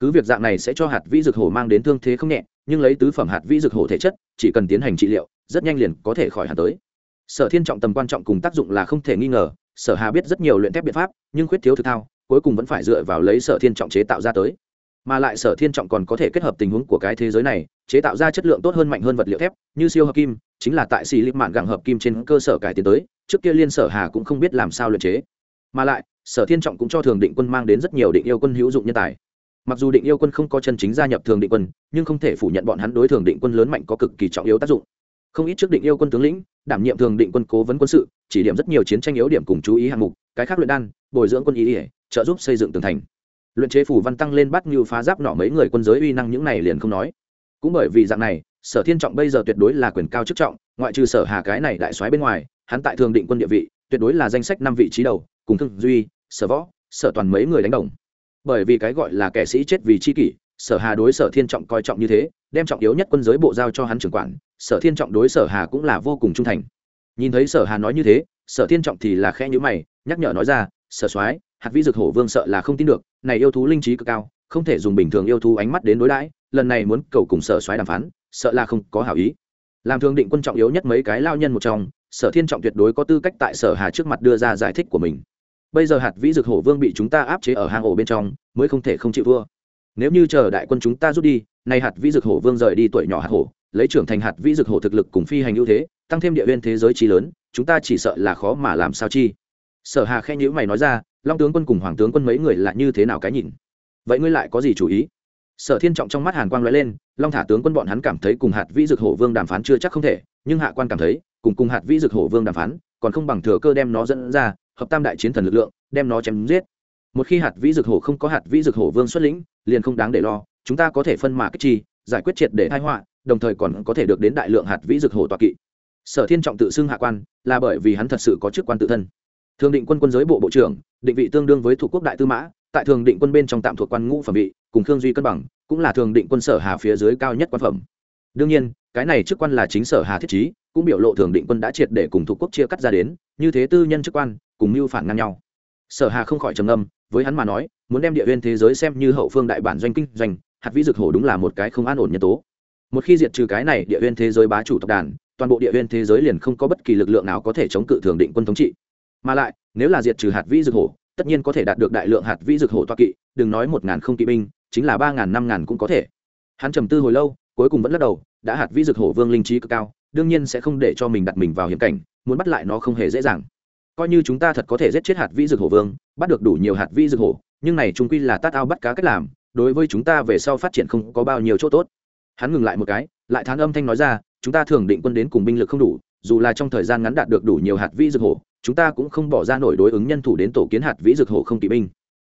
Speaker 1: Cứ việc dạng này sẽ cho hạt vĩ dược hổ mang đến thương thế không nhẹ, nhưng lấy tứ phẩm hạt vĩ dược hổ thể chất, chỉ cần tiến hành trị liệu, rất nhanh liền có thể khỏi hẳn tới. Sở thiên trọng tầm quan trọng cùng tác dụng là không thể nghi ngờ, sở hà biết rất nhiều luyện thép biện pháp, nhưng khuyết thiếu thực thao, cuối cùng vẫn phải dựa vào lấy sở thiên trọng chế tạo ra tới mà lại sở thiên trọng còn có thể kết hợp tình huống của cái thế giới này, chế tạo ra chất lượng tốt hơn mạnh hơn vật liệu thép, như siêu hợp kim, chính là tại xì lip mạn gẳng hợp kim trên cơ sở cải tiến tới, trước kia liên sở hà cũng không biết làm sao luyện chế. Mà lại, sở thiên trọng cũng cho thường định quân mang đến rất nhiều định yêu quân hữu dụng nhân tài. Mặc dù định yêu quân không có chân chính gia nhập thường định quân, nhưng không thể phủ nhận bọn hắn đối thường định quân lớn mạnh có cực kỳ trọng yếu tác dụng. Không ít trước định yêu quân tướng lĩnh, đảm nhiệm thường định quân cố vấn quân sự, chỉ điểm rất nhiều chiến tranh yếu điểm cùng chú ý hạng mục, cái khác luyện đan, bồi dưỡng quân ý ỉa trợ giúp xây dựng tường thành luyện chế phủ văn tăng lên bắt như phá giáp nọ mấy người quân giới uy năng những này liền không nói. Cũng bởi vì dạng này, sở thiên trọng bây giờ tuyệt đối là quyền cao chức trọng, ngoại trừ sở hà cái này đại soái bên ngoài, hắn tại thường định quân địa vị, tuyệt đối là danh sách năm vị trí đầu, cùng thương duy, sở võ, sở toàn mấy người đánh đồng. Bởi vì cái gọi là kẻ sĩ chết vì chi kỷ, sở hà đối sở thiên trọng coi trọng như thế, đem trọng yếu nhất quân giới bộ giao cho hắn trưởng quản, sở thiên trọng đối sở hà cũng là vô cùng trung thành. Nhìn thấy sở hà nói như thế, sở thiên trọng thì là khe nhữ mày, nhắc nhở nói ra, sở soái hạt vĩ dực hổ vương sợ là không tin được, này yêu thú linh trí cực cao, không thể dùng bình thường yêu thú ánh mắt đến đối đãi, lần này muốn cầu cùng sở soái đàm phán, sợ là không có hảo ý. Làm thường định quân trọng yếu nhất mấy cái lao nhân một trong, sở thiên trọng tuyệt đối có tư cách tại sở hà trước mặt đưa ra giải thích của mình. Bây giờ hạt vĩ dực hổ vương bị chúng ta áp chế ở hang ổ bên trong, mới không thể không chịu vua nếu như chờ đại quân chúng ta rút đi, nay hạt vĩ dực hổ vương rời đi tuổi nhỏ hạt hổ, lấy trưởng thành hạt vĩ dực hổ thực lực cùng phi hành ưu thế, tăng thêm địa viên thế giới trí lớn, chúng ta chỉ sợ là khó mà làm sao chi. Sở hà khen nhữ mày nói ra long tướng quân cùng hoàng tướng quân mấy người là như thế nào cái nhìn? Vậy ngươi lại có gì chú ý? Sở thiên trọng trong mắt hàn quang l ó e lên, long thả tướng quân bọn hắn cảm thấy cùng hạt vĩ dược hổ vương đàm phán chưa chắc không thể, nhưng hạ quan cảm thấy, cùng cùng hạt vĩ dược hổ vương đàm phán, còn không bằng thừa cơ đem nó dẫn ra, hợp tam đại chiến thần lực lượng, đem nó chém giết. Một khi hạt vĩ dược hổ không có hạt vĩ dược hổ vương xuất lĩnh, liền không đáng để lo, chúng ta có thể phân mà kích chi, giải quyết triệt để thái họa, đồng thời còn có thể được đến đại lượng hạt vĩ dược hổ tọa kỵ. Sở thiên trọng tự xưng hạ quan, là bởi vì hắn thật sự có chức quan tự thân thường định quân quân giới bộ bộ trưởng, định vị tương đương với thủ quốc đại tư mã, tại thường định quân bên trong tạm thuộc quan ngũ phẩm vị, cùng khương duy cân bằng, cũng là thường định quân sở hà phía dưới cao nhất quan phẩm. Đương nhiên, cái này chức quan là chính sở hà thiết trí, cũng biểu lộ thường định quân đã triệt để cùng thuộc quốc chia cắt ra đến, như thế tư nhân chức quan, cùng mưu phản ngăn nhau. Sở hà không khỏi trầm âm với hắn mà nói, muốn đem địa viên thế giới xem như hậu phương đại bản doanh kinh doanh, hạt vĩ dực hổ đúng là một cái không an ổn nhân tố. Một khi diệt trừ cái này, địa viên thế giới bá chủ tộc đàn, toàn bộ địa viên thế giới liền không có bất kỳ lực lượng nào có thể chống cự thường định quân thống trị mà lại, nếu là diệt trừ hạt vĩ dược hổ, tất nhiên có thể đạt được đại lượng hạt vĩ dược hổ toa kỵ, đừng nói một ngàn không kỵ binh, chính là ba ngàn, năm ngàn cũng có thể. Hắn trầm tư hồi lâu, cuối cùng vẫn lắc đầu, đã hạt vĩ dược hổ vương linh trí cực cao, đương nhiên sẽ không để cho mình đặt mình vào hiểm cảnh, muốn bắt lại nó không hề dễ dàng. Coi như chúng ta thật có thể giết chết hạt vĩ dược hổ vương, bắt được đủ nhiều hạt vĩ dược hổ, nhưng này trung quy là tát ao bắt cá cách làm, đối với chúng ta về sau phát triển không có bao nhiêu chỗ tốt. Hắn ngừng lại một cái, lại thán âm thanh nói ra, chúng ta thường định quân đến cùng binh lực không đủ, dù là trong thời gian ngắn đạt được đủ nhiều hạt vĩ dược hổ chúng ta cũng không bỏ ra nổi đối ứng nhân thủ đến tổ kiến hạt vĩ dược hồ không kỵ binh.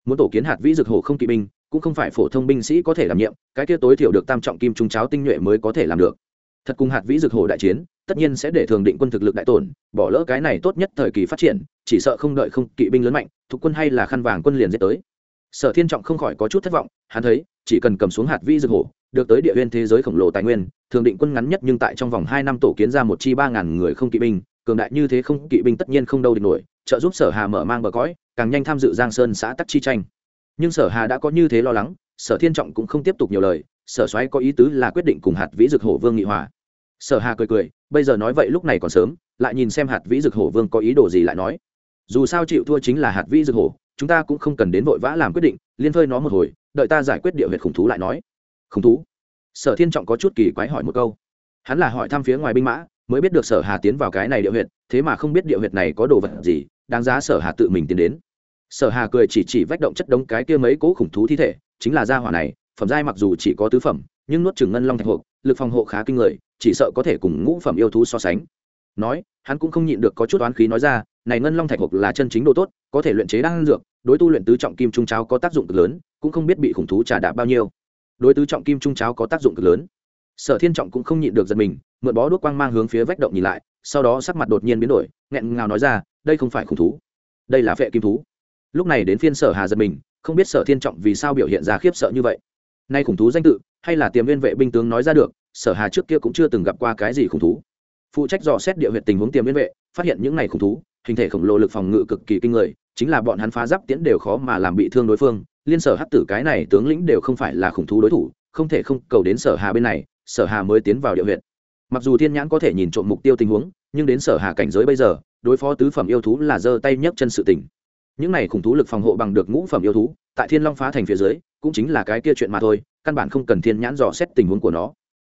Speaker 1: Muốn tổ kiến hạt vĩ dược hồ không kỵ binh, cũng không phải phổ thông binh sĩ có thể đảm nhiệm, cái kia tối thiểu được tam trọng kim trung cháo tinh nhuệ mới có thể làm được. Thật cùng hạt vĩ dược hồ đại chiến, tất nhiên sẽ để thường định quân thực lực đại tổn, bỏ lỡ cái này tốt nhất thời kỳ phát triển, chỉ sợ không đợi không kỵ binh lớn mạnh, thuộc quân hay là khăn vàng quân liền dễ tới. Sở thiên trọng không khỏi có chút thất vọng, hắn thấy, chỉ cần cầm xuống hạt vĩ dược hổ được tới địa huyên thế giới khổng lồ tài nguyên, thường định quân ngắn nhất nhưng tại trong vòng hai năm tổ kiến ra một chi ba ngàn người không kỵ binh cường đại như thế không kỵ binh tất nhiên không đâu địch nổi, trợ giúp sở hà mở mang bờ cõi, càng nhanh tham dự giang sơn xã tắc chi tranh. Nhưng sở hà đã có như thế lo lắng, sở thiên trọng cũng không tiếp tục nhiều lời, sở xoáy có ý tứ là quyết định cùng hạt vĩ dực hổ vương nghị hòa. Sở hà cười cười, bây giờ nói vậy lúc này còn sớm, lại nhìn xem hạt vĩ dực hổ vương có ý đồ gì lại nói. Dù sao chịu thua chính là hạt vĩ dực hổ, chúng ta cũng không cần đến vội vã làm quyết định, liên phơi nó một hồi, đợi ta giải quyết địa huyệt khủng thú lại nói. Khủng thú? Sở thiên trọng có chút kỳ quái hỏi một câu. Hắn là hỏi thăm phía ngoài binh mã mới biết được sở hà tiến vào cái này địa huyệt, thế mà không biết địa huyệt này có đồ vật gì, đáng giá sở hà tự mình tiến đến. Sở hà cười chỉ chỉ vách động chất đống cái kia mấy cố khủng thú thi thể, chính là gia hỏa này, phẩm giai mặc dù chỉ có tứ phẩm, nhưng nuốt trừng ngân long thạch hộp, lực phòng hộ khá kinh người, chỉ sợ có thể cùng ngũ phẩm yêu thú so sánh. Nói, hắn cũng không nhịn được có chút oán khí nói ra, này ngân long thạch hộp là chân chính đồ tốt, có thể luyện chế đan dược, đối tu luyện tứ trọng kim trung cháo có tác dụng cực lớn, cũng không biết bị khủng thú trả đạp bao nhiêu. Đối tứ trọng kim trung cháo có tác dụng cực lớn sở thiên trọng cũng không nhịn được giật mình, mượn bó đuốc quang mang hướng phía vách động nhìn lại, sau đó sắc mặt đột nhiên biến đổi, nghẹn ngào nói ra, đây không phải khủng thú, đây là vệ kim thú. Lúc này đến phiên sở hà giật mình, không biết sở thiên trọng vì sao biểu hiện ra khiếp sợ như vậy. Nay khủng thú danh tự, hay là tiềm viên vệ binh tướng nói ra được, sở hà trước kia cũng chưa từng gặp qua cái gì khủng thú. Phụ trách dò xét địa huyện tình huống tiềm viên vệ, phát hiện những này khủng thú, hình thể khổng lồ lực phòng ngự cực kỳ kinh người, chính là bọn hắn phá giáp tiễn đều khó mà làm bị thương đối phương, liên sở hắc tử cái này tướng lĩnh đều không phải là khủng thú đối thủ, không thể không cầu đến sở hà bên này sở hà mới tiến vào địa huyện. Mặc dù thiên nhãn có thể nhìn trộm mục tiêu tình huống, nhưng đến sở hà cảnh giới bây giờ, đối phó tứ phẩm yêu thú là giơ tay nhấc chân sự tỉnh những này khủng thú lực phòng hộ bằng được ngũ phẩm yêu thú, tại thiên long phá thành phía dưới, cũng chính là cái kia chuyện mà thôi, căn bản không cần thiên nhãn dò xét tình huống của nó.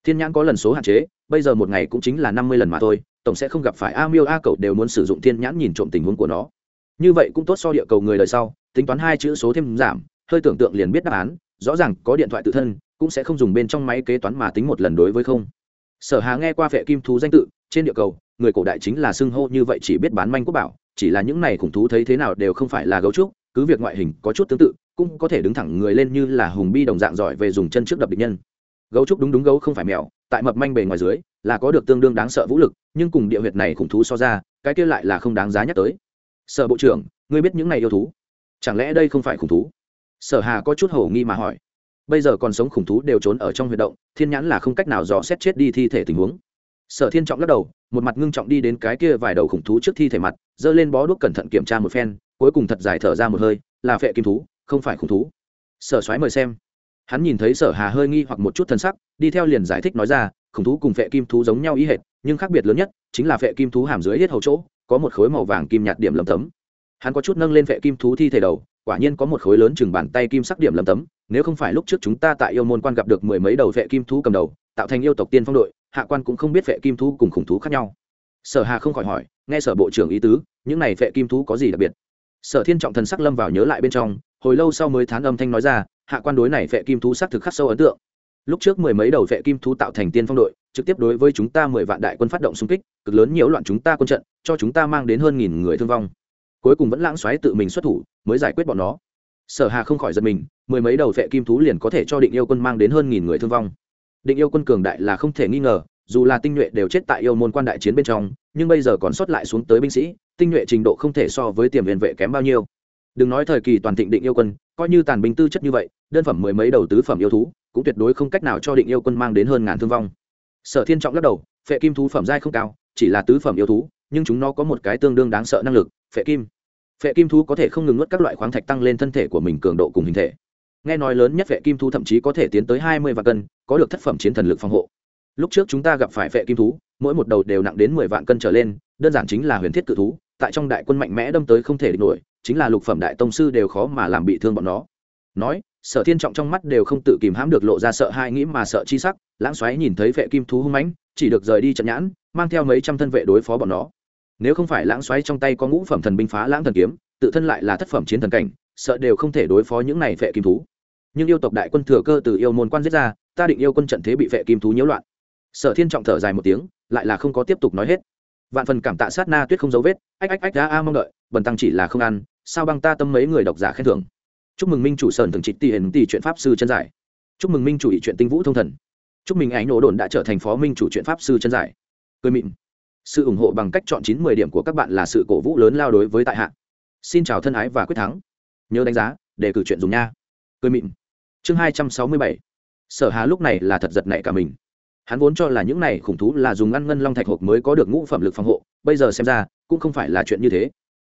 Speaker 1: Thiên nhãn có lần số hạn chế, bây giờ một ngày cũng chính là năm mươi lần mà thôi, tổng sẽ không gặp phải a miêu a cậu đều muốn sử dụng thiên nhãn nhìn trộm tình huống của nó. Như vậy cũng tốt so địa cầu người đời sau, tính toán hai chữ số thêm giảm, hơi tưởng tượng liền biết đáp án, rõ ràng có điện thoại tự thân cũng sẽ không dùng bên trong máy kế toán mà tính một lần đối với không. Sở hà nghe qua vệ kim thú danh tự, trên địa cầu, người cổ đại chính là xưng hô như vậy chỉ biết bán manh quốc bảo, chỉ là những này khủng thú thấy thế nào đều không phải là gấu trúc, cứ việc ngoại hình có chút tương tự, cũng có thể đứng thẳng người lên như là hùng bi đồng dạng giỏi về dùng chân trước đập địch nhân. Gấu trúc đúng đúng gấu không phải mèo, tại mập manh bề ngoài dưới, là có được tương đương đáng sợ vũ lực, nhưng cùng địa huyệt này khủng thú so ra, cái kia lại là không đáng giá nhắc tới. Sở bộ trưởng, ngươi biết những này yêu thú? Chẳng lẽ đây không phải khủng thú? Sở hà có chút hổ nghi mà hỏi bây giờ còn sống khủng thú đều trốn ở trong huyệt động, thiên nhãn là không cách nào dò xét chết đi thi thể tình huống. Sở thiên trọng lắc đầu, một mặt ngưng trọng đi đến cái kia vài đầu khủng thú trước thi thể mặt, giơ lên bó đuốc cẩn thận kiểm tra một phen, cuối cùng thật dài thở ra một hơi, là phệ kim thú, không phải khủng thú. Sở soái mời xem. Hắn nhìn thấy sở hà hơi nghi hoặc một chút thân sắc, đi theo liền giải thích nói ra, khủng thú cùng phệ kim thú giống nhau ý hệt, nhưng khác biệt lớn nhất chính là phệ kim thú hàm dưới hết hầu chỗ, có một khối màu vàng kim nhạt điểm lầm tấm. Hắn có chút nâng lên phệ kim thú thi thể đầu quả nhiên có một khối lớn chừng bàn tay kim sắc điểm lầm tấm, nếu không phải lúc trước chúng ta tại yêu môn quan gặp được mười mấy đầu vệ kim thú cầm đầu, tạo thành yêu tộc tiên phong đội, hạ quan cũng không biết vệ kim thú cùng khủng thú khác nhau. Sở hà không khỏi hỏi, nghe sở bộ trưởng ý tứ, những này vệ kim thú có gì đặc biệt? Sở thiên trọng thần sắc lâm vào nhớ lại bên trong, hồi lâu sau mới thán âm thanh nói ra, hạ quan đối này vệ kim thú xác thực khắc sâu ấn tượng. Lúc trước mười mấy đầu vệ kim thú tạo thành tiên phong đội, trực tiếp đối với chúng ta mười vạn đại quân phát động xung kích, cực lớn nhiễu loạn chúng ta quân trận, cho chúng ta mang đến hơn nghìn người thương vong cuối cùng vẫn lãng xoáy tự mình xuất thủ, mới giải quyết bọn nó. Sở hà không khỏi giật mình, mười mấy đầu phệ kim thú liền có thể cho định yêu quân mang đến hơn nghìn người thương vong. Định yêu quân cường đại là không thể nghi ngờ, dù là tinh nhuệ đều chết tại yêu môn quan đại chiến bên trong, nhưng bây giờ còn sót lại xuống tới binh sĩ, tinh nhuệ trình độ không thể so với tiềm viên vệ kém bao nhiêu. Đừng nói thời kỳ toàn thịnh định yêu quân, coi như tàn binh tư chất như vậy, đơn phẩm mười mấy đầu tứ phẩm yêu thú, cũng tuyệt đối không cách nào cho định yêu quân mang đến hơn ngàn thương vong. Sở thiên trọng lắc đầu phệ kim thú phẩm giai không cao, chỉ là tứ phẩm yêu thú, nhưng chúng nó có một cái tương đương đáng sợ năng lực phệ kim. Phệ kim thú có thể không ngừng nuốt các loại khoáng thạch tăng lên thân thể của mình cường độ cùng hình thể. Nghe nói lớn nhất phệ kim thú thậm chí có thể tiến tới hai mươi vạn cân, có được thất phẩm chiến thần lực phòng hộ. Lúc trước chúng ta gặp phải phệ kim thú, mỗi một đầu đều nặng đến mười vạn cân trở lên, đơn giản chính là huyền thiết cự thú, tại trong đại quân mạnh mẽ đâm tới không thể địch nổi, chính là lục phẩm đại tông sư đều khó mà làm bị thương bọn nó. Nói, sở thiên trọng trong mắt đều không tự kìm hãm được lộ ra sợ hai nghĩ mà sợ chi sắc, lãng xoáy nhìn thấy vệ kim thú hung mãnh, chỉ được rời đi trận nhãn, mang theo mấy trăm thân vệ đối phó bọn nó nếu không phải lãng xoáy trong tay có ngũ phẩm thần binh phá lãng thần kiếm, tự thân lại là thất phẩm chiến thần cảnh, sợ đều không thể đối phó những này vệ kim thú. Nhưng yêu tộc đại quân thừa cơ từ yêu môn quan giết ra, ta định yêu quân trận thế bị vệ kim thú nhiễu loạn. Sở thiên trọng thở dài một tiếng, lại là không có tiếp tục nói hết. Vạn phần cảm tạ sát na tuyết không dấu vết, ách ách ách đã a, mong đợi, bần tăng chỉ là không ăn, sao băng ta tâm mấy người độc giả khen thưởng. Chúc mừng minh chủ sơn thường trịch tỷ hiền tỷ chuyện pháp sư chân giải. Chúc mừng minh chủ ý chuyện tinh vũ thông thần. Chúc mừng ánh nổ đồn đã trở thành phó minh chủ chuyện pháp sư chân giải. Cười mịn sự ủng hộ bằng cách chọn chín mười điểm của các bạn là sự cổ vũ lớn lao đối với tại hạ. Xin chào thân ái và quyết thắng. Nhớ đánh giá, để cử chuyện dùng nha. Cười mịn. Chương hai trăm sáu mươi bảy. Sở hà lúc này là thật giật nảy cả mình. Hắn vốn cho là những này khủng thú là dùng ngăn ngân long thạch hộp mới có được ngũ phẩm lực phòng hộ, bây giờ xem ra, cũng không phải là chuyện như thế.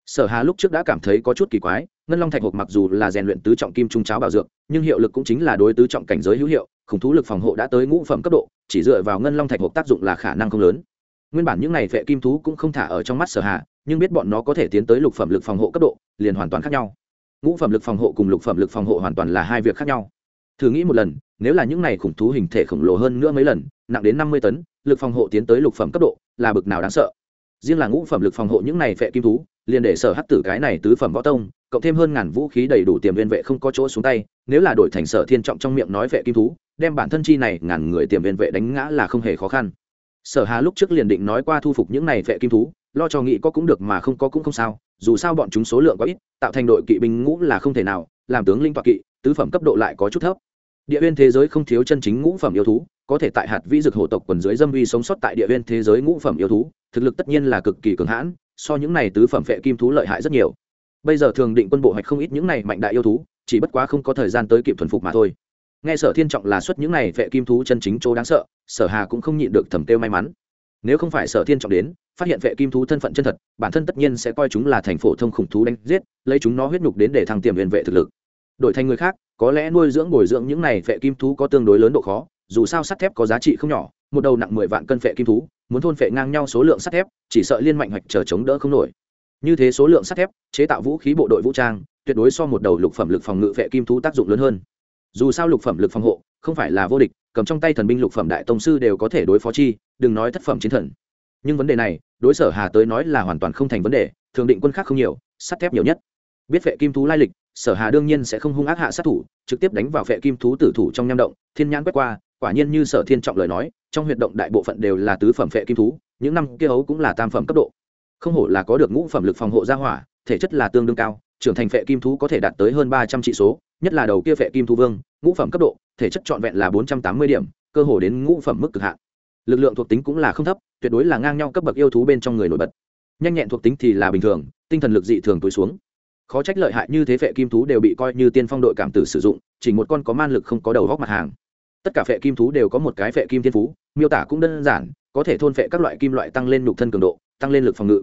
Speaker 1: Sở hà lúc trước đã cảm thấy có chút kỳ quái, ngân long thạch hộp mặc dù là rèn luyện tứ trọng kim trung cháo bảo dược, nhưng hiệu lực cũng chính là đối tứ trọng cảnh giới hữu hiệu, khủng thú lực phòng hộ đã tới ngũ phẩm cấp độ, chỉ dựa vào ngân long thạch hộp tác dụng là khả năng không lớn nguyên bản những này vệ kim thú cũng không thả ở trong mắt sở hạ nhưng biết bọn nó có thể tiến tới lục phẩm lực phòng hộ cấp độ, liền hoàn toàn khác nhau. Ngũ phẩm lực phòng hộ cùng lục phẩm lực phòng hộ hoàn toàn là hai việc khác nhau. Thử nghĩ một lần, nếu là những này khủng thú hình thể khổng lồ hơn nữa mấy lần, nặng đến năm mươi tấn, lực phòng hộ tiến tới lục phẩm cấp độ, là bực nào đáng sợ. Riêng là ngũ phẩm lực phòng hộ những này vệ kim thú, liền để sở hắc tử cái này tứ phẩm võ tông, cộng thêm hơn ngàn vũ khí đầy đủ tiềm viên vệ không có chỗ xuống tay, nếu là đổi thành sở thiên trọng trong miệng nói vệ kim thú, đem bản thân chi này ngàn người tiềm viên vệ đánh ngã là không hề khó khăn sở hà lúc trước liền định nói qua thu phục những này vệ kim thú, lo cho nghĩ có cũng được mà không có cũng không sao, dù sao bọn chúng số lượng có ít, tạo thành đội kỵ binh ngũ là không thể nào, làm tướng linh toạc kỵ, tứ phẩm cấp độ lại có chút thấp. Địa viên thế giới không thiếu chân chính ngũ phẩm yêu thú, có thể tại hạt vĩ dực hổ tộc quần dưới dâm uy sống sót tại địa viên thế giới ngũ phẩm yêu thú, thực lực tất nhiên là cực kỳ cường hãn, so những này tứ phẩm vệ kim thú lợi hại rất nhiều. Bây giờ thường định quân bộ hoạch không ít những này mạnh đại yêu thú, chỉ bất quá không có thời gian tới kịp thuần phục mà thôi nghe sở thiên trọng là xuất những này vệ kim thú chân chính chỗ đáng sợ, sở hà cũng không nhịn được thầm tiêu may mắn. Nếu không phải sở thiên trọng đến, phát hiện vệ kim thú thân phận chân thật, bản thân tất nhiên sẽ coi chúng là thành phổ thông khủng thú đánh giết, lấy chúng nó huyết nhục đến để thăng tiềm huyền vệ thực lực. Đổi thành người khác, có lẽ nuôi dưỡng bồi dưỡng những này vệ kim thú có tương đối lớn độ khó, dù sao sắt thép có giá trị không nhỏ, một đầu nặng mười vạn cân vệ kim thú, muốn thôn vệ ngang nhau số lượng sắt thép, chỉ sợ liên mạnh hoạch chờ chống đỡ không nổi. Như thế số lượng sắt thép, chế tạo vũ khí bộ đội vũ trang, tuyệt đối so một đầu lục phẩm lực phòng ngự vệ kim thú tác dụng lớn hơn dù sao lục phẩm lực phòng hộ, không phải là vô địch, cầm trong tay thần binh lục phẩm đại tông sư đều có thể đối phó chi, đừng nói thất phẩm chiến thần. Nhưng vấn đề này, đối sở hà tới nói là hoàn toàn không thành vấn đề, thường định quân khác không nhiều, sắt thép nhiều nhất. Biết vệ kim thú lai lịch, sở hà đương nhiên sẽ không hung ác hạ sát thủ, trực tiếp đánh vào vệ kim thú tử thủ trong nham động, thiên nhãn quét qua, quả nhiên như sở thiên trọng lời nói, trong huyệt động đại bộ phận đều là tứ phẩm vệ kim thú, những năm kia ấu cũng là tam phẩm cấp độ không hổ là có được ngũ phẩm lực phòng hộ gia hỏa, thể chất là tương đương cao, trưởng thành phệ kim thú có thể đạt tới hơn ba trăm trị số, nhất là đầu kia phệ kim thú vương, ngũ phẩm cấp độ, thể chất trọn vẹn là bốn trăm tám mươi điểm, cơ hồ đến ngũ phẩm mức cực hạn. Lực lượng thuộc tính cũng là không thấp, tuyệt đối là ngang nhau cấp bậc yêu thú bên trong người nổi bật. Nhanh nhẹn thuộc tính thì là bình thường, tinh thần lực dị thường tối xuống. Khó trách lợi hại như thế phệ kim thú đều bị coi như tiên phong đội cảm tử sử dụng, chỉ một con có man lực không có đầu góc mặt hàng. Tất cả phệ kim thú đều có một cái phệ kim thiên phú, miêu tả cũng đơn giản, có thể thôn phệ các loại kim loại tăng lên nhục thân cường độ, tăng lên lực phòng ngự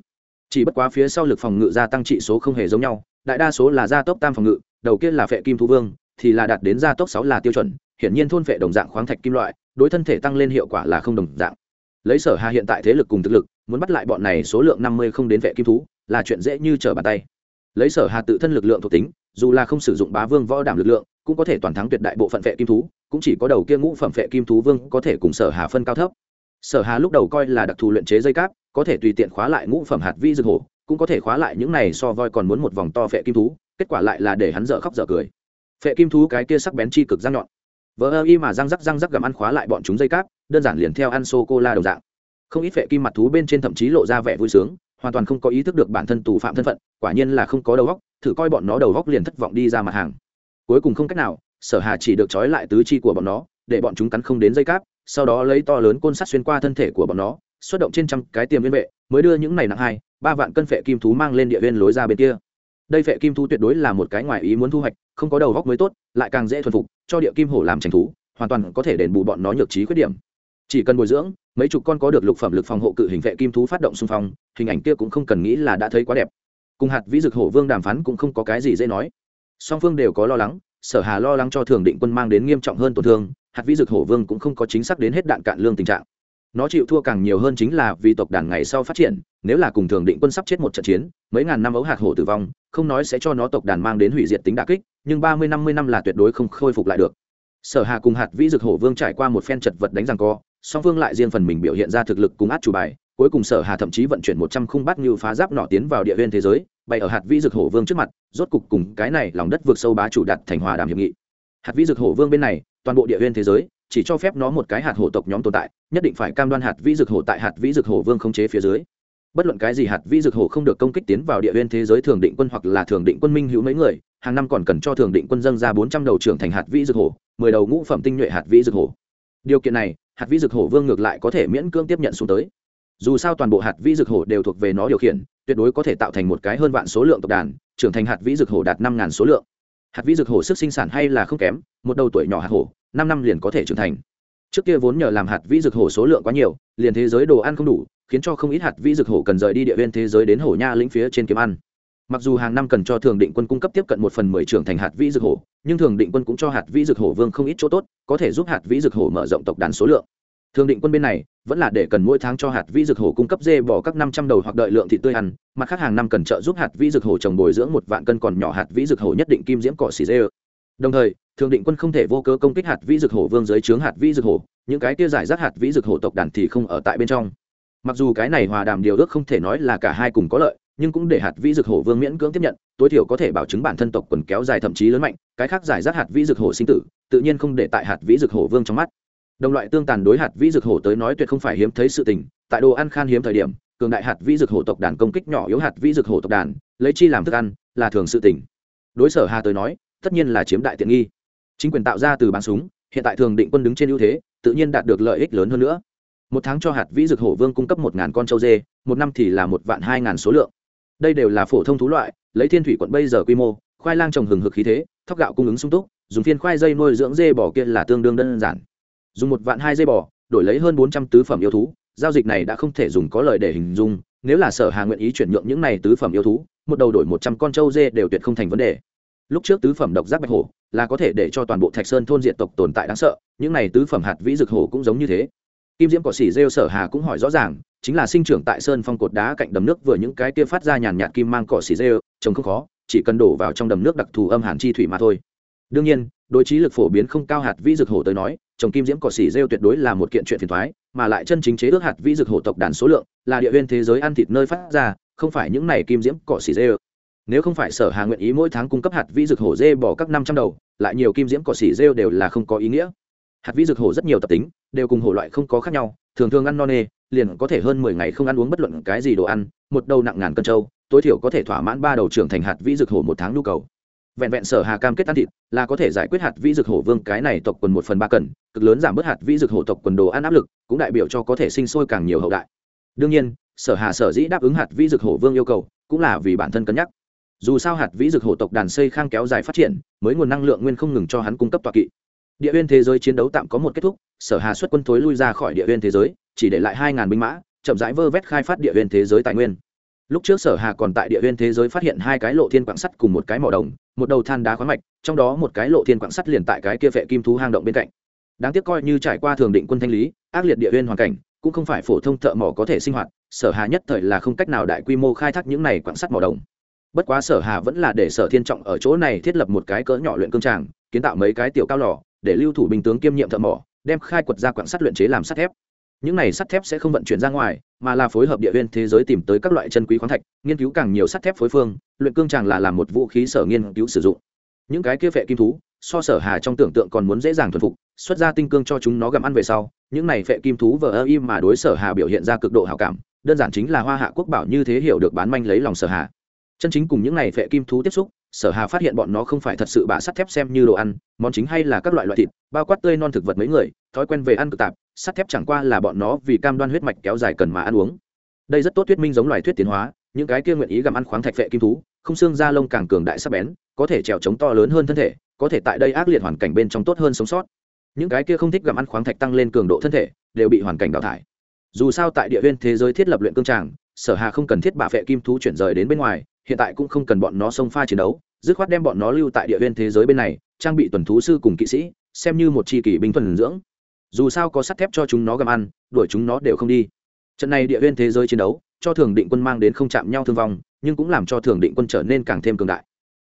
Speaker 1: chỉ bất quá phía sau lực phòng ngự gia tăng trị số không hề giống nhau, đại đa số là gia tốc tam phòng ngự, đầu kia là phệ kim thú vương, thì là đạt đến gia tốc sáu là tiêu chuẩn, hiển nhiên thôn phệ đồng dạng khoáng thạch kim loại, đối thân thể tăng lên hiệu quả là không đồng dạng. Lấy sở hà hiện tại thế lực cùng thực lực, muốn bắt lại bọn này số lượng năm mươi không đến vệ kim thú, là chuyện dễ như trở bàn tay. Lấy sở hà tự thân lực lượng thuộc tính, dù là không sử dụng bá vương võ đảm lực lượng, cũng có thể toàn thắng tuyệt đại bộ phận vệ kim thú, cũng chỉ có đầu kia ngũ phẩm vệ kim thú vương có thể cùng sở hà phân cao thấp. Sở hà lúc đầu coi là đặc thù luyện chế dây cáp có thể tùy tiện khóa lại ngũ phẩm hạt vi dược hổ, cũng có thể khóa lại những này so voi còn muốn một vòng to phệ kim thú, kết quả lại là để hắn dở khóc dở cười. Phệ kim thú cái kia sắc bén chi cực răng nhọn. Vỡ ơ y mà răng rắc răng rắc gặm ăn khóa lại bọn chúng dây cáp, đơn giản liền theo ăn sô cô la đồng dạng. Không ít phệ kim mặt thú bên trên thậm chí lộ ra vẻ vui sướng, hoàn toàn không có ý thức được bản thân tù phạm thân phận, quả nhiên là không có đầu góc thử coi bọn nó đầu góc liền thất vọng đi ra mặt hàng. Cuối cùng không cách nào, sở hà chỉ được trói lại tứ chi của bọn nó, để bọn chúng cắn không đến dây cáp, sau đó lấy to lớn côn sắt xuyên qua thân thể của bọn nó xuất động trên trăm cái tiềm viên vệ, mới đưa những này nặng hai, ba vạn cân phệ kim thú mang lên địa viên lối ra bên kia. Đây phệ kim thú tuyệt đối là một cái ngoài ý muốn thu hoạch, không có đầu góc mới tốt, lại càng dễ thuần phục, cho địa kim hổ làm tranh thú, hoàn toàn có thể đền bù bọn nó nhược trí khuyết điểm. Chỉ cần bồi dưỡng, mấy chục con có được lục phẩm lực phòng hộ cự hình vệ kim thú phát động xung phong, hình ảnh kia cũng không cần nghĩ là đã thấy quá đẹp. Cùng hạt vĩ dực hổ vương đàm phán cũng không có cái gì dễ nói. Song phương đều có lo lắng, sở hà lo lắng cho thường định quân mang đến nghiêm trọng hơn tổn thương, hạt vĩ dực hổ vương cũng không có chính xác đến hết đạn cạn lương tình trạng nó chịu thua càng nhiều hơn chính là vì tộc đàn ngày sau phát triển, nếu là cùng thường định quân sắp chết một trận chiến, mấy ngàn năm ấu hạt hổ tử vong, không nói sẽ cho nó tộc đàn mang đến hủy diệt tính đà kích, nhưng ba mươi, năm mươi năm là tuyệt đối không khôi phục lại được. Sở hà cùng hạt vĩ dực hổ vương trải qua một phen chật vật đánh rằng co, song phương lại riêng phần mình biểu hiện ra thực lực cùng át chủ bài, cuối cùng sở hà thậm chí vận chuyển một trăm khung bát như phá giáp nọ tiến vào địa viên thế giới, bày ở hạt vĩ dực hổ vương trước mặt, rốt cục cùng cái này lòng đất vượt sâu bá chủ đặt thành hòa đàm hiệp nghị. Hạt vĩ dực hổ vương bên này, toàn bộ địa viên thế giới chỉ cho phép nó một cái hạt hổ tộc nhóm tồn tại, nhất định phải cam đoan hạt vĩ dược hổ tại hạt vĩ dược hổ vương không chế phía dưới. Bất luận cái gì hạt vĩ dược hổ không được công kích tiến vào địa viên thế giới thường định quân hoặc là thường định quân minh hữu mấy người, hàng năm còn cần cho thường định quân dân ra bốn trăm đầu trưởng thành hạt vĩ dược hổ, mười đầu ngũ phẩm tinh nhuệ hạt vĩ dược hổ. Điều kiện này, hạt vĩ dược hổ vương ngược lại có thể miễn cưỡng tiếp nhận xuống tới. Dù sao toàn bộ hạt vĩ dược hổ đều thuộc về nó điều khiển, tuyệt đối có thể tạo thành một cái hơn vạn số lượng tộc đàn, trưởng thành hạt vĩ dược hổ đạt năm ngàn số lượng. Hạt vĩ dược hổ sức sinh sản hay là không kém, một đầu tuổi nhỏ hạt hổ năm năm liền có thể trưởng thành. Trước kia vốn nhờ làm hạt vĩ dược hổ số lượng quá nhiều, liền thế giới đồ ăn không đủ, khiến cho không ít hạt vĩ dược hổ cần rời đi địa viên thế giới đến hổ nha lĩnh phía trên kiếm ăn. Mặc dù hàng năm cần cho thường định quân cung cấp tiếp cận một phần mười trưởng thành hạt vĩ dược hổ, nhưng thường định quân cũng cho hạt vĩ dược hổ vương không ít chỗ tốt, có thể giúp hạt vĩ dược hổ mở rộng tộc đàn số lượng. Thường định quân bên này, vẫn là để cần mỗi tháng cho hạt vĩ dược hổ cung cấp dê bỏ các năm trăm đầu hoặc đợi lượng thịt tươi ăn, mặt khác hàng năm cần trợ giúp hạt vĩ dược hổ trồng bồi dưỡng một vạn cân còn nhỏ hạt vĩ dược hổ nhất định kim diễm cỏ xì dê đồng thời thường định quân không thể vô cớ công kích hạt vĩ dược hổ vương dưới trướng hạt vĩ dược hổ, những cái kia giải rác hạt vĩ dược hổ tộc đàn thì không ở tại bên trong. Mặc dù cái này hòa đàm điều ước không thể nói là cả hai cùng có lợi, nhưng cũng để hạt vĩ dược hổ vương miễn cưỡng tiếp nhận, tối thiểu có thể bảo chứng bản thân tộc quần kéo dài thậm chí lớn mạnh, cái khác giải rác hạt vĩ dược hổ sinh tử, tự nhiên không để tại hạt vĩ dược hổ vương trong mắt. Đồng loại tương tàn đối hạt vĩ dược hổ tới nói tuyệt không phải hiếm thấy sự tình, tại đồ ăn khan hiếm thời điểm, cường đại hạt vĩ dược hổ tộc đàn công kích nhỏ yếu hạt vĩ dược hổ tộc đàn, lấy chi làm thức ăn, là thường sự tình. Đối sở hà tới nói, tất nhiên là chiếm đại tiện nghi chính quyền tạo ra từ bán súng, hiện tại thường định quân đứng trên ưu thế, tự nhiên đạt được lợi ích lớn hơn nữa. Một tháng cho hạt vĩ dược hổ vương cung cấp một ngàn con trâu dê, một năm thì là một vạn hai ngàn số lượng. Đây đều là phổ thông thú loại, lấy thiên thủy quận bây giờ quy mô, khoai lang trồng hừng hực khí thế, thóc gạo cung ứng sung túc, dùng phiên khoai dây nuôi dưỡng dê bò kia là tương đương đơn giản. Dùng một vạn hai dê bò, đổi lấy hơn bốn trăm tứ phẩm yêu thú, giao dịch này đã không thể dùng có lời để hình dung, nếu là sở hà nguyện ý chuyển nhượng những này tứ phẩm yêu thú, một đầu đổi một trăm con trâu dê đều tuyệt không thành vấn đề lúc trước tứ phẩm độc giác bạch hổ là có thể để cho toàn bộ thạch sơn thôn diện tộc tồn tại đáng sợ, những này tứ phẩm hạt vĩ dược hổ cũng giống như thế. Kim diễm cỏ xỉ rêu sở hà cũng hỏi rõ ràng, chính là sinh trưởng tại sơn phong cột đá cạnh đầm nước vừa những cái kia phát ra nhàn nhạt kim mang cỏ xỉ rêu trồng không khó, chỉ cần đổ vào trong đầm nước đặc thù âm hàn chi thủy mà thôi. Đương nhiên, đối trí lực phổ biến không cao hạt vĩ dược hổ tới nói, trồng kim diễm cỏ xỉ rêu tuyệt đối là một kiện chuyện phiền thoái mà lại chân chính chế ước hạt vĩ dược hổ tộc đàn số lượng là địa viên thế giới ăn thịt nơi phát ra, không phải những này kim diễm cỏ xỉ rêu nếu không phải sở hà nguyện ý mỗi tháng cung cấp hạt vĩ dược hổ dê bỏ các năm trăm đầu, lại nhiều kim diễm cỏ xỉ rêu đều là không có ý nghĩa. Hạt vĩ dược hổ rất nhiều tập tính, đều cùng hổ loại không có khác nhau, thường thường ăn no nê, liền có thể hơn mười ngày không ăn uống bất luận cái gì đồ ăn, một đầu nặng ngàn cân trâu, tối thiểu có thể thỏa mãn ba đầu trưởng thành hạt vĩ dược hổ một tháng nhu cầu. Vẹn vẹn sở hà cam kết ăn thịt, là có thể giải quyết hạt vĩ dược hổ vương cái này tộc quần một phần ba cần cực lớn giảm bớt hạt vĩ dược hổ tộc quần đồ ăn áp lực, cũng đại biểu cho có thể sinh sôi càng nhiều hậu đại. Đương nhiên, sở hà sở dĩ đáp ứng hạt vĩ dược hổ vương yêu cầu, cũng là vì bản thân cân nhắc dù sao hạt vĩ dược hổ tộc đàn xây khang kéo dài phát triển, mới nguồn năng lượng nguyên không ngừng cho hắn cung cấp tọa kỵ. Địa huyên thế giới chiến đấu tạm có một kết thúc, sở hà xuất quân thối lui ra khỏi địa huyên thế giới, chỉ để lại hai ngàn binh mã, chậm rãi vơ vét khai phát địa huyên thế giới tài nguyên. Lúc trước sở hà còn tại địa huyên thế giới phát hiện hai cái lộ thiên quạng sắt cùng một cái mỏ đồng, một đầu than đá khoáng mạch, trong đó một cái lộ thiên quạng sắt liền tại cái kia vệ kim thú hang động bên cạnh. Đáng tiếc coi như trải qua thường định quân thanh lý, ác liệt địa huyên hoàn cảnh, cũng không phải phổ thông thợ mỏ có thể sinh hoạt, sở hà nhất thời là không cách nào đại quy mô khai thác những này quạng sắt mỏ đồng bất quá sở hà vẫn là để sở thiên trọng ở chỗ này thiết lập một cái cỡ nhỏ luyện cương tràng, kiến tạo mấy cái tiểu cao lò, để lưu thủ binh tướng kiêm nhiệm thợ mỏ, đem khai quật ra quặng sắt luyện chế làm sắt thép. Những này sắt thép sẽ không vận chuyển ra ngoài, mà là phối hợp địa viên thế giới tìm tới các loại chân quý khoáng thạch, nghiên cứu càng nhiều sắt thép phối phương, luyện cương tràng là làm một vũ khí sở nghiên cứu sử dụng. Những cái kia vệ kim thú, so sở hà trong tưởng tượng còn muốn dễ dàng thuần phục, xuất ra tinh cương cho chúng nó gặm ăn về sau, những này vệ kim thú vờ ơ im mà đối sở hà biểu hiện ra cực độ hảo cảm, đơn giản chính là hoa hạ quốc bảo như thế hiểu được bán manh lấy lòng sở hà chân chính cùng những này phệ kim thú tiếp xúc, sở hà phát hiện bọn nó không phải thật sự bả sắt thép xem như đồ ăn, món chính hay là các loại loại thịt, bao quát tươi non thực vật mấy người, thói quen về ăn cực tạp, sắt thép chẳng qua là bọn nó vì cam đoan huyết mạch kéo dài cần mà ăn uống. Đây rất tốt thuyết minh giống loài thuyết tiến hóa, những cái kia nguyện ý gặm ăn khoáng thạch phệ kim thú, không xương da lông càng cường đại sắc bén, có thể trèo chống to lớn hơn thân thể, có thể tại đây ác liệt hoàn cảnh bên trong tốt hơn sống sót. Những cái kia không thích gặm ăn khoáng thạch tăng lên cường độ thân thể, đều bị hoàn cảnh đào thải. Dù sao tại địa viên thế giới thiết lập luyện cương tràng, sở hà không cần thiết bả phệ kim thú chuyển rời đến bên ngoài hiện tại cũng không cần bọn nó xông pha chiến đấu, dứt khoát đem bọn nó lưu tại địa viên thế giới bên này, trang bị tuần thú sư cùng kỵ sĩ, xem như một chi kỷ binh thuần dưỡng. Dù sao có sắt thép cho chúng nó gặm ăn, đuổi chúng nó đều không đi. Trận này địa viên thế giới chiến đấu, cho thường định quân mang đến không chạm nhau thương vong, nhưng cũng làm cho thường định quân trở nên càng thêm cường đại.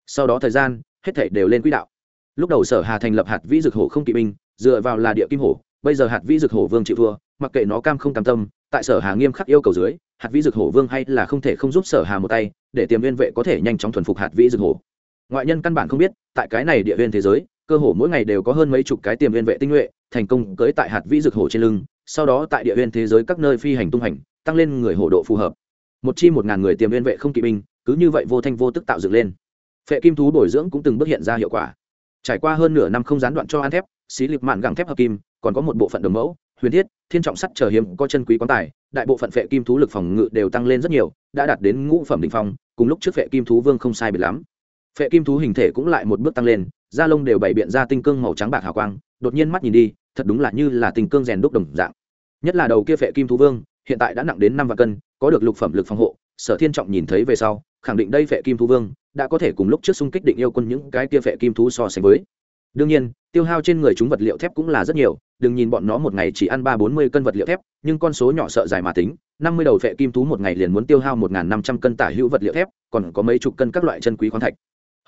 Speaker 1: Sau đó thời gian, hết thảy đều lên quỹ đạo. Lúc đầu sở hà thành lập hạt vĩ dược hổ không kỵ binh, dựa vào là địa kim hổ, bây giờ hạt vĩ dược hổ vương chịu thua, mặc kệ nó cam không cam tâm, tại sở hà nghiêm khắc yêu cầu dưới, hạt vĩ dược hổ vương hay là không thể không giúp sở hà một tay để tiềm viên vệ có thể nhanh chóng thuần phục hạt vĩ dược hổ. Ngoại nhân căn bản không biết, tại cái này địa viên thế giới, cơ hồ mỗi ngày đều có hơn mấy chục cái tiềm viên vệ tinh nhuệ, thành công cưới tại hạt vĩ dược hổ trên lưng, sau đó tại địa viên thế giới các nơi phi hành tung hành, tăng lên người hổ độ phù hợp. Một chi một ngàn người tiềm viên vệ không kỵ binh, cứ như vậy vô thanh vô tức tạo dựng lên. Phệ kim thú bồi dưỡng cũng từng bước hiện ra hiệu quả. Trải qua hơn nửa năm không gián đoạn cho ăn thép, xí lịp mạn gẳng thép hợp kim, còn có một bộ phận đồng mẫu, huyền thiết, thiên trọng sắt chờ hiếm, có chân quý quán tài, đại bộ phận phệ kim thú lực phòng ngự đều tăng lên rất nhiều, đã đạt đến ngũ phẩm đ ỉ n h phong cùng lúc trước phệ kim thú vương không sai biệt lắm. Phệ kim thú hình thể cũng lại một bước tăng lên, da lông đều bày biện ra tinh cương màu trắng bạc hào quang, đột nhiên mắt nhìn đi, thật đúng là như là tinh cương rèn đúc đồng dạng. Nhất là đầu kia phệ kim thú vương, hiện tại đã nặng đến năm vạn cân, có được lục phẩm lực phòng hộ, sở thiên trọng nhìn thấy về sau, khẳng định đây phệ kim thú vương đã có thể cùng lúc trước xung kích định yêu quân những cái kia phệ kim thú so sánh với. Đương nhiên, tiêu hao trên người chúng vật liệu thép cũng là rất nhiều, đừng nhìn bọn nó một ngày chỉ ăn ba bốn mươi cân vật liệu thép, nhưng con số nhỏ sợ dài mà tính năm mươi đầu phệ kim thú một ngày liền muốn tiêu hao một năm trăm cân tả hữu vật liệu thép, còn có mấy chục cân các loại chân quý khoáng thạch.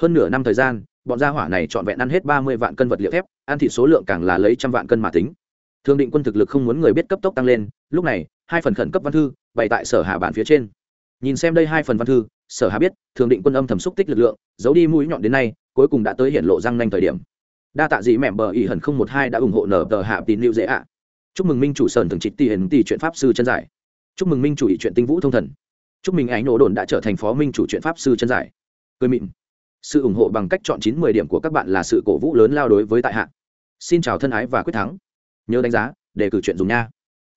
Speaker 1: Hơn nửa năm thời gian, bọn gia hỏa này trọn vẹn ăn hết ba mươi vạn cân vật liệu thép, ăn thịt số lượng càng là lấy trăm vạn cân mà tính. Thương định quân thực lực không muốn người biết cấp tốc tăng lên, lúc này, hai phần khẩn cấp văn thư bày tại sở hạ bản phía trên. Nhìn xem đây hai phần văn thư, sở hạ biết thường định quân âm thầm xúc tích lực lượng, giấu đi mũi nhọn đến nay, cuối cùng đã tới hiện lộ răng nanh thời điểm. Đa tạ dị mẹm bờ ỉ hận không một hai đã ủng hộ nở tờ hạ tín lưu dễ ạ. Chúc mừng minh chủ sơn thường trịch tỷ tỷ chuyện pháp sư chân giải chúc mừng minh chủ ý chuyện tinh vũ thông thần. Chúc mừng ánh nổ đồn đã trở thành phó minh chủ chuyện pháp sư chân giải. Cười mịn. Sự ủng hộ bằng cách chọn chín mười điểm của các bạn là sự cổ vũ lớn lao đối với tại hạ. Xin chào thân ái và quyết thắng. Nhớ đánh giá để cử chuyện dùng nha.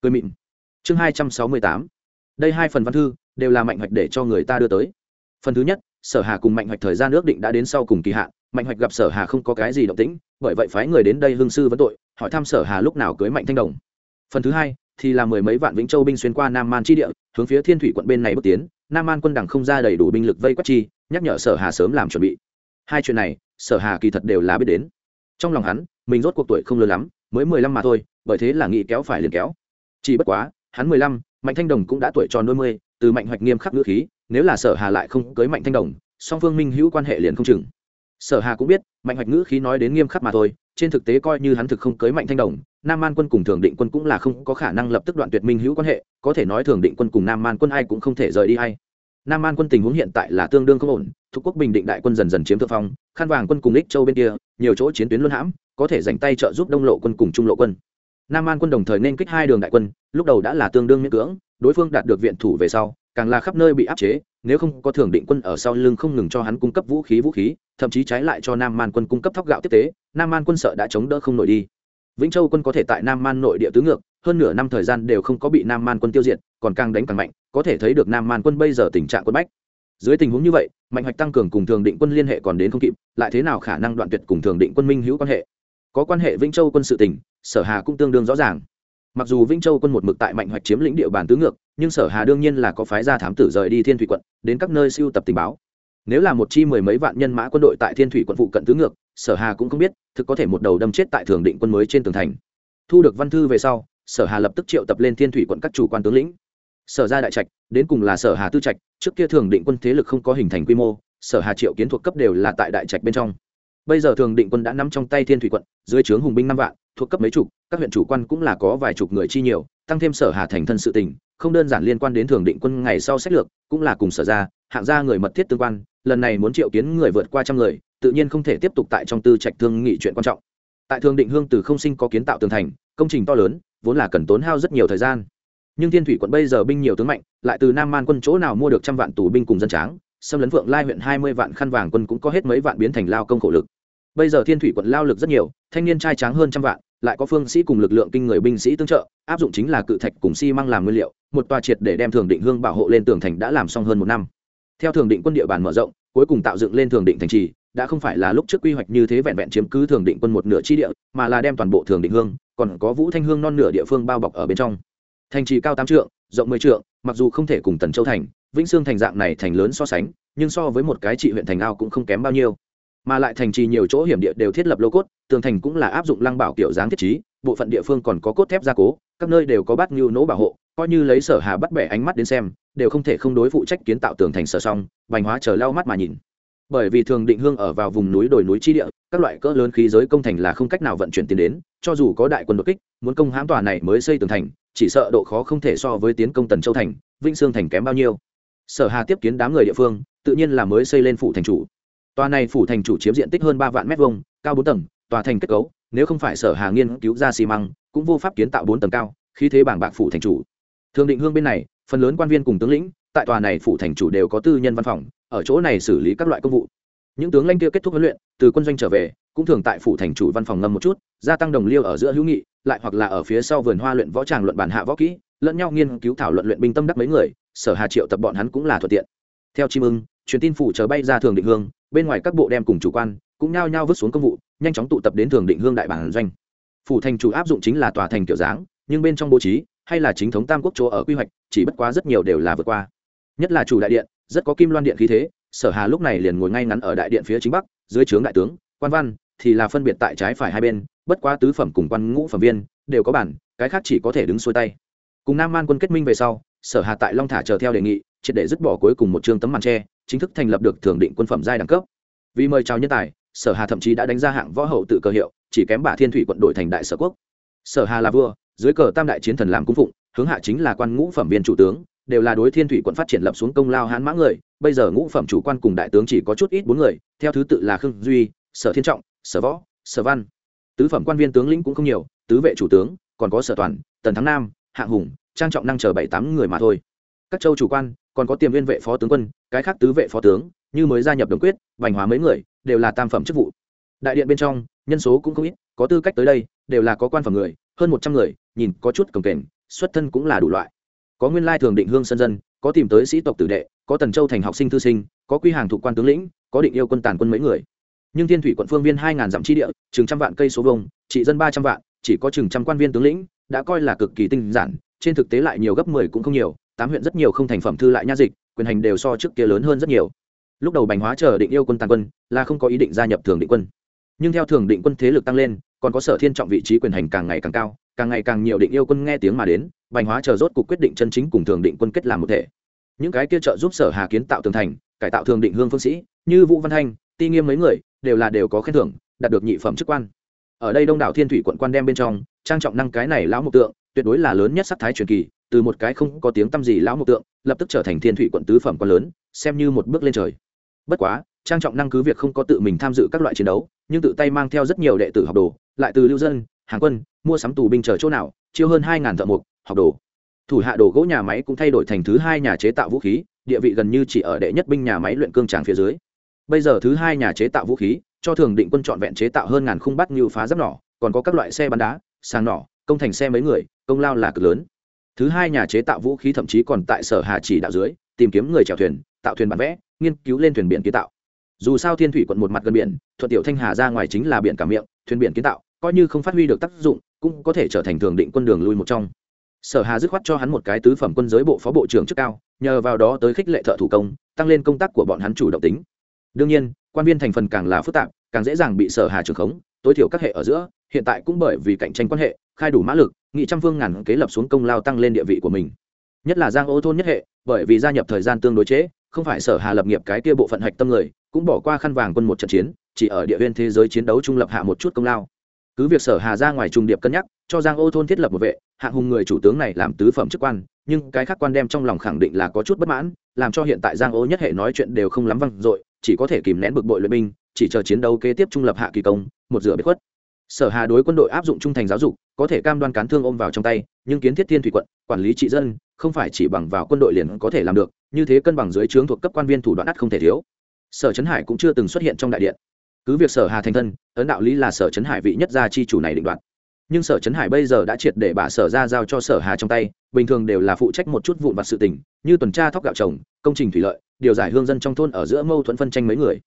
Speaker 1: Cười mịn. Chương hai trăm sáu mươi tám. Đây hai phần văn thư đều là mạnh hoạch để cho người ta đưa tới. Phần thứ nhất, sở hà cùng mạnh hoạch thời gian ước định đã đến sau cùng kỳ hạn. Mạnh hoạch gặp sở hà không có cái gì động tĩnh, bởi vậy phái người đến đây hương sư vấn tội, hỏi thăm sở hà lúc nào cưới mạnh thanh đồng. Phần thứ hai thì là mười mấy vạn vĩnh châu binh xuyên qua nam man chi địa, hướng phía thiên thủy quận bên này bước tiến. Nam man quân đẳng không ra đầy đủ binh lực vây quất chi, nhắc nhở sở hà sớm làm chuẩn bị. Hai chuyện này, sở hà kỳ thật đều là biết đến. Trong lòng hắn, mình rốt cuộc tuổi không lớn lắm, mới mười lăm mà thôi, bởi thế là nghĩ kéo phải liền kéo. Chỉ bất quá, hắn mười lăm, mạnh thanh đồng cũng đã tuổi tròn đôi mươi, từ mạnh hoạch nghiêm khắc ngữ khí, nếu là sở hà lại không cưới mạnh thanh đồng, song phương minh hữu quan hệ liền không chừng. Sở hà cũng biết, mạnh hoạch ngữ khí nói đến nghiêm khắc mà thôi, trên thực tế coi như hắn thực không cưới mạnh thanh đồng nam man quân cùng thường định quân cũng là không có khả năng lập tức đoạn tuyệt minh hữu quan hệ, có thể nói thường định quân cùng nam man quân ai cũng không thể rời đi hay nam man quân tình huống hiện tại là tương đương không ổn, thuộc quốc bình định đại quân dần dần chiếm thượng phong khăn vàng quân cùng ích châu bên kia, nhiều chỗ chiến tuyến luân hãm, có thể dành tay trợ giúp đông lộ quân cùng trung lộ quân. Nam man quân đồng thời nên kích hai đường đại quân, lúc đầu đã là tương đương miễn cưỡng, đối phương đạt được viện thủ về sau, càng là khắp nơi bị áp chế, nếu không có thường định quân ở sau lưng không ngừng cho hắn cung cấp vũ khí vũ khí, thậm chí trái lại cho nam man quân cung cấp thóc gạo tiếp tế, nam man quân sợ đã chống đỡ không nổi đi vĩnh châu quân có thể tại nam man nội địa tứ ngược, hơn nửa năm thời gian đều không có bị nam man quân tiêu diệt, còn càng đánh càng mạnh, có thể thấy được nam man quân bây giờ tình trạng quân bách. Dưới tình huống như vậy, mạnh hoạch tăng cường cùng thường định quân liên hệ còn đến không kịp, lại thế nào khả năng đoạn tuyệt cùng thường định quân minh hữu quan hệ? Có quan hệ vĩnh châu quân sự tỉnh sở hà cũng tương đương rõ ràng. Mặc dù vĩnh châu quân một mực tại mạnh hoạch chiếm lĩnh địa bàn tứ ngược, nhưng sở hà đương nhiên là có phái gia thám tử rời đi thiên thủy quận, đến các nơi siêu tập tình báo. Nếu là một chi mười mấy vạn nhân mã quân đội tại thiên thủy quận phụ cận tứ ngược sở hà cũng không biết, thực có thể một đầu đâm chết tại thường định quân mới trên tường thành. Thu được văn thư về sau, sở hà lập tức triệu tập lên thiên thủy quận các chủ quan tướng lĩnh. Sở ra đại trạch, đến cùng là sở hà tư trạch, trước kia thường định quân thế lực không có hình thành quy mô, sở hà triệu kiến thuộc cấp đều là tại đại trạch bên trong. Bây giờ thường định quân đã nắm trong tay thiên thủy quận, dưới trướng hùng binh năm vạn, thuộc cấp mấy chục, các huyện chủ quan cũng là có vài chục người chi nhiều, tăng thêm sở hà thành thân sự tình, không đơn giản liên quan đến thường định quân ngày sau sách lược, cũng là cùng sở ra hạng gia người mật thiết tương quan, lần này muốn triệu kiến người vượt qua trăm người tự nhiên không thể tiếp tục tại trong tư trạch thương nghị chuyện quan trọng. Tại thường định hương từ không sinh có kiến tạo tường thành, công trình to lớn, vốn là cần tốn hao rất nhiều thời gian. Nhưng thiên thủy quận bây giờ binh nhiều tướng mạnh, lại từ nam man quân chỗ nào mua được trăm vạn tù binh cùng dân tráng, xâm lấn vượng lai huyện hai mươi vạn khăn vàng quân cũng có hết mấy vạn biến thành lao công khổ lực. Bây giờ thiên thủy quận lao lực rất nhiều, thanh niên trai tráng hơn trăm vạn, lại có phương sĩ cùng lực lượng kinh người binh sĩ tương trợ, áp dụng chính là cự thạch cùng xi măng làm nguyên liệu, một tòa triệt để đem thường định hương bảo hộ lên tường thành đã làm xong hơn một năm. Theo thường định quân địa bàn mở rộng, cuối cùng tạo dựng lên thường định thành trì đã không phải là lúc trước quy hoạch như thế vẹn vẹn chiếm cứ thường định quân một nửa chi địa, mà là đem toàn bộ thường định hương, còn có vũ thanh hương non nửa địa phương bao bọc ở bên trong. Thành trì cao tám trượng, rộng mười trượng, mặc dù không thể cùng tần châu thành, vĩnh sương thành dạng này thành lớn so sánh, nhưng so với một cái trị huyện thành ao cũng không kém bao nhiêu. Mà lại thành trì nhiều chỗ hiểm địa đều thiết lập lô cốt, tường thành cũng là áp dụng lăng bảo kiểu dáng thiết trí, bộ phận địa phương còn có cốt thép gia cố, các nơi đều có bát nhu nỗ bảo hộ, coi như lấy sở hà bắt bẻ ánh mắt đến xem, đều không thể không đối phụ trách kiến tạo tường thành sở xong vành hóa chờ lau mắt mà nhìn bởi vì thường định hương ở vào vùng núi đồi núi chi địa, các loại cỡ lớn khí giới công thành là không cách nào vận chuyển tiền đến, cho dù có đại quân đột kích, muốn công hãm tòa này mới xây tường thành, chỉ sợ độ khó không thể so với tiến công tần châu thành, vĩnh sương thành kém bao nhiêu. Sở hà tiếp kiến đám người địa phương, tự nhiên là mới xây lên phủ thành chủ. Tòa này phủ thành chủ chiếm diện tích hơn ba vạn mét vuông, cao bốn tầng, tòa thành kết cấu, nếu không phải sở hà nghiên cứu ra xi măng, cũng vô pháp kiến tạo bốn tầng cao khi thế bảng bạc phủ thành chủ. Thường định hương bên này, phần lớn quan viên cùng tướng lĩnh, tại tòa này phủ thành chủ đều có tư nhân văn phòng ở chỗ này xử lý các loại công vụ. Những tướng lãnh kia kết thúc huấn luyện, từ quân doanh trở về, cũng thường tại phủ thành chủ văn phòng ngâm một chút, gia tăng đồng liêu ở giữa hữu nghị, lại hoặc là ở phía sau vườn hoa luyện võ tràng luận bản hạ võ kỹ, lẫn nhau nghiên cứu thảo luận luyện binh tâm đắc mấy người, sở hà triệu tập bọn hắn cũng là thuận tiện. Theo chim ưng, truyền tin phủ chờ bay ra thường định hương, bên ngoài các bộ đem cùng chủ quan, cũng nhao nhao vứt xuống công vụ, nhanh chóng tụ tập đến thường định hương đại bản doanh. Phủ thành chủ áp dụng chính là tòa thành kiểu dáng, nhưng bên trong bố trí, hay là chính thống tam quốc chỗ ở quy hoạch, chỉ bất quá rất nhiều đều là vượt qua nhất là chủ đại điện, rất có kim loan điện khí thế, sở hà lúc này liền ngồi ngay ngắn ở đại điện phía chính bắc, dưới trướng đại tướng, quan văn, thì là phân biệt tại trái phải hai bên, bất quá tứ phẩm cùng quan ngũ phẩm viên, đều có bản, cái khác chỉ có thể đứng xuôi tay. Cùng nam man quân kết minh về sau, sở hà tại long thả chờ theo đề nghị, triệt để dứt bỏ cuối cùng một chương tấm màn tre chính thức thành lập được thường định quân phẩm giai đẳng cấp. Vì mời chào nhân tài, sở hà thậm chí đã đánh ra hạng võ hậu tự cơ hiệu, chỉ kém bả thiên thủy quận đội thành đại sở quốc. Sở hà là vua, dưới cờ tam đại chiến thần làm cung phụng, hướng hạ chính là quan ngũ phẩm viên chủ tướng đều là đối thiên thủy quận phát triển lập xuống công lao hãn mã người, bây giờ ngũ phẩm chủ quan cùng đại tướng chỉ có chút ít bốn người, theo thứ tự là khương duy, sở thiên trọng, sở võ, sở văn. Tứ phẩm quan viên tướng lĩnh cũng không nhiều, tứ vệ chủ tướng, còn có sở toàn, tần thắng nam, hạng hùng, trang trọng năng chờ bảy tám người mà thôi. Các châu chủ quan, còn có tiềm viên vệ phó tướng quân, cái khác tứ vệ phó tướng, như mới gia nhập đồng quyết vành hóa mấy người, đều là tam phẩm chức vụ. Đại điện bên trong, nhân số cũng không ít, có tư cách tới đây, đều là có quan phẩm người, hơn một trăm người, nhìn có chút cồng kềnh, xuất thân cũng là đủ loại có nguyên lai thường định hương sân dân, có tìm tới sĩ tộc tử đệ, có tần châu thành học sinh thư sinh, có quy hàng thuộc quan tướng lĩnh, có định yêu quân tàn quân mấy người. Nhưng thiên thủy quận phương viên hai ngàn dặm chi địa, chừng trăm vạn cây số vông trị dân ba trăm vạn, chỉ có chừng trăm quan viên tướng lĩnh, đã coi là cực kỳ tinh giản, trên thực tế lại nhiều gấp mười cũng không nhiều, tám huyện rất nhiều không thành phẩm thư lại nha dịch, quyền hành đều so trước kia lớn hơn rất nhiều. Lúc đầu bành hóa chờ định yêu quân tàn quân, là không có ý định gia nhập thường định quân. Nhưng theo thường định quân thế lực tăng lên, còn có sở thiên trọng vị trí quyền hành càng ngày càng cao, càng ngày càng nhiều định yêu quân nghe tiếng mà đến bành hóa chờ rốt cuộc quyết định chân chính cùng thường định quân kết làm một thể. Những cái kia trợ giúp sở hà kiến tạo tường thành, cải tạo thường định hương phương sĩ, như vũ văn thanh, ti nghiêm mấy người, đều là đều có khen thưởng, đạt được nhị phẩm chức quan. Ở đây đông đảo thiên thủy quận quan đem bên trong, trang trọng năng cái này lão mục tượng, tuyệt đối là lớn nhất sắc thái truyền kỳ, từ một cái không có tiếng tăm gì lão mục tượng, lập tức trở thành thiên thủy quận tứ phẩm quan lớn, xem như một bước lên trời. Bất quá, trang trọng năng cứ việc không có tự mình tham dự các loại chiến đấu, nhưng tự tay mang theo rất nhiều đệ tử học đồ, lại từ lưu dân, hàng quân, mua sắm tù binh chờ chỗ nào, chiêu hơn hai ngàn thợ mục học đồ. Thủ hạ đồ gỗ nhà máy cũng thay đổi thành thứ hai nhà chế tạo vũ khí, địa vị gần như chỉ ở đệ nhất binh nhà máy luyện cương tràng phía dưới. Bây giờ thứ hai nhà chế tạo vũ khí, cho thường định quân trọn vẹn chế tạo hơn ngàn khung bắt như phá giáp nỏ, còn có các loại xe bắn đá, sàng nỏ, công thành xe mấy người, công lao là cực lớn. Thứ hai nhà chế tạo vũ khí thậm chí còn tại sở hà chỉ đạo dưới, tìm kiếm người chèo thuyền, tạo thuyền bản vẽ, nghiên cứu lên thuyền biển kiến tạo. Dù sao thiên thủy quận một mặt gần biển, thuận tiểu thanh hà ra ngoài chính là biển cả miệng, thuyền biển kiến tạo, coi như không phát huy được tác dụng, cũng có thể trở thành thường định quân đường lui một trong sở hà dứt khoát cho hắn một cái tứ phẩm quân giới bộ phó bộ trưởng chức cao nhờ vào đó tới khích lệ thợ thủ công tăng lên công tác của bọn hắn chủ động tính. Đương nhiên quan viên thành phần càng là phức tạp càng dễ dàng bị sở hà trường khống tối thiểu các hệ ở giữa hiện tại cũng bởi vì cạnh tranh quan hệ khai đủ mã lực nghị trăm phương ngàn kế lập xuống công lao tăng lên địa vị của mình. Nhất là giang ô thôn nhất hệ bởi vì gia nhập thời gian tương đối chế, không phải sở hà lập nghiệp cái kia bộ phận hạch tâm người cũng bỏ qua khăn vàng quân một trận chiến chỉ ở địa viên thế giới chiến đấu trung lập hạ một chút công lao cứ việc sở hà ra ngoài trùng điệp cân nhắc, cho giang ô thôn thiết lập một vệ hạng hùng người chủ tướng này làm tứ phẩm chức quan, nhưng cái khác quan đem trong lòng khẳng định là có chút bất mãn, làm cho hiện tại giang ô nhất hệ nói chuyện đều không lắm văng dội, chỉ có thể kìm nén bực bội luyện binh, chỉ chờ chiến đấu kế tiếp trung lập hạ kỳ công, một rửa biệt khuất. Sở hà đối quân đội áp dụng trung thành giáo dục, có thể cam đoan cán thương ôm vào trong tay, nhưng kiến thiết thiên thủy quận, quản lý trị dân, không phải chỉ bằng vào quân đội liền có thể làm được, như thế cân bằng dưới trướng thuộc cấp quan viên thủ đoạn ắt không thể thiếu. Sở trấn hải cũng chưa từng xuất hiện trong đại điện cứ việc sở hà thành thân, ấn đạo lý là sở trấn hải vị nhất gia chi chủ này định đoạt. Nhưng sở trấn hải bây giờ đã triệt để bà sở ra giao cho sở hà trong tay, bình thường đều là phụ trách một chút vụn vặt sự tình, như tuần tra thóc gạo trồng, công trình thủy lợi, điều giải hương dân trong thôn ở giữa mâu thuẫn phân tranh mấy người.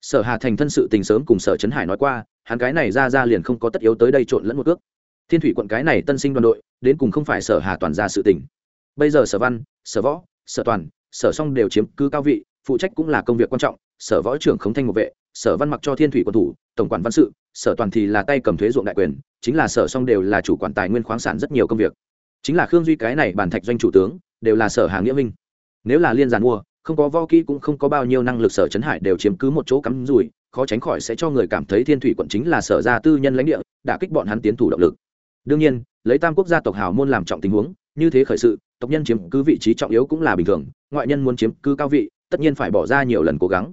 Speaker 1: Sở hà thành thân sự tình sớm cùng sở trấn hải nói qua, hắn cái này ra ra liền không có tất yếu tới đây trộn lẫn một cước thiên thủy quận cái này tân sinh đoàn đội, đến cùng không phải sở hà toàn ra sự tình. Bây giờ sở văn, sở võ, sở toàn, sở song đều chiếm cứ cao vị, phụ trách cũng là công việc quan trọng, sở võ trưởng khống thanh một vệ sở văn mặc cho thiên thủy quân thủ, tổng quản văn sự, sở toàn thì là tay cầm thuế ruộng đại quyền, chính là sở song đều là chủ quản tài nguyên khoáng sản rất nhiều công việc. Chính là khương duy cái này bản thạch doanh chủ tướng, đều là sở hàng nghĩa minh nếu là liên giàn mua, không có vo kỹ cũng không có bao nhiêu năng lực sở chấn hải đều chiếm cứ một chỗ cắm rủi, khó tránh khỏi sẽ cho người cảm thấy thiên thủy quận chính là sở gia tư nhân lãnh địa, đã kích bọn hắn tiến thủ động lực. Đương nhiên, lấy tam quốc gia tộc hào môn làm trọng tình huống, như thế khởi sự, tộc nhân chiếm cứ vị trí trọng yếu cũng là bình thường, ngoại nhân muốn chiếm cứ cao vị, tất nhiên phải bỏ ra nhiều lần cố gắng.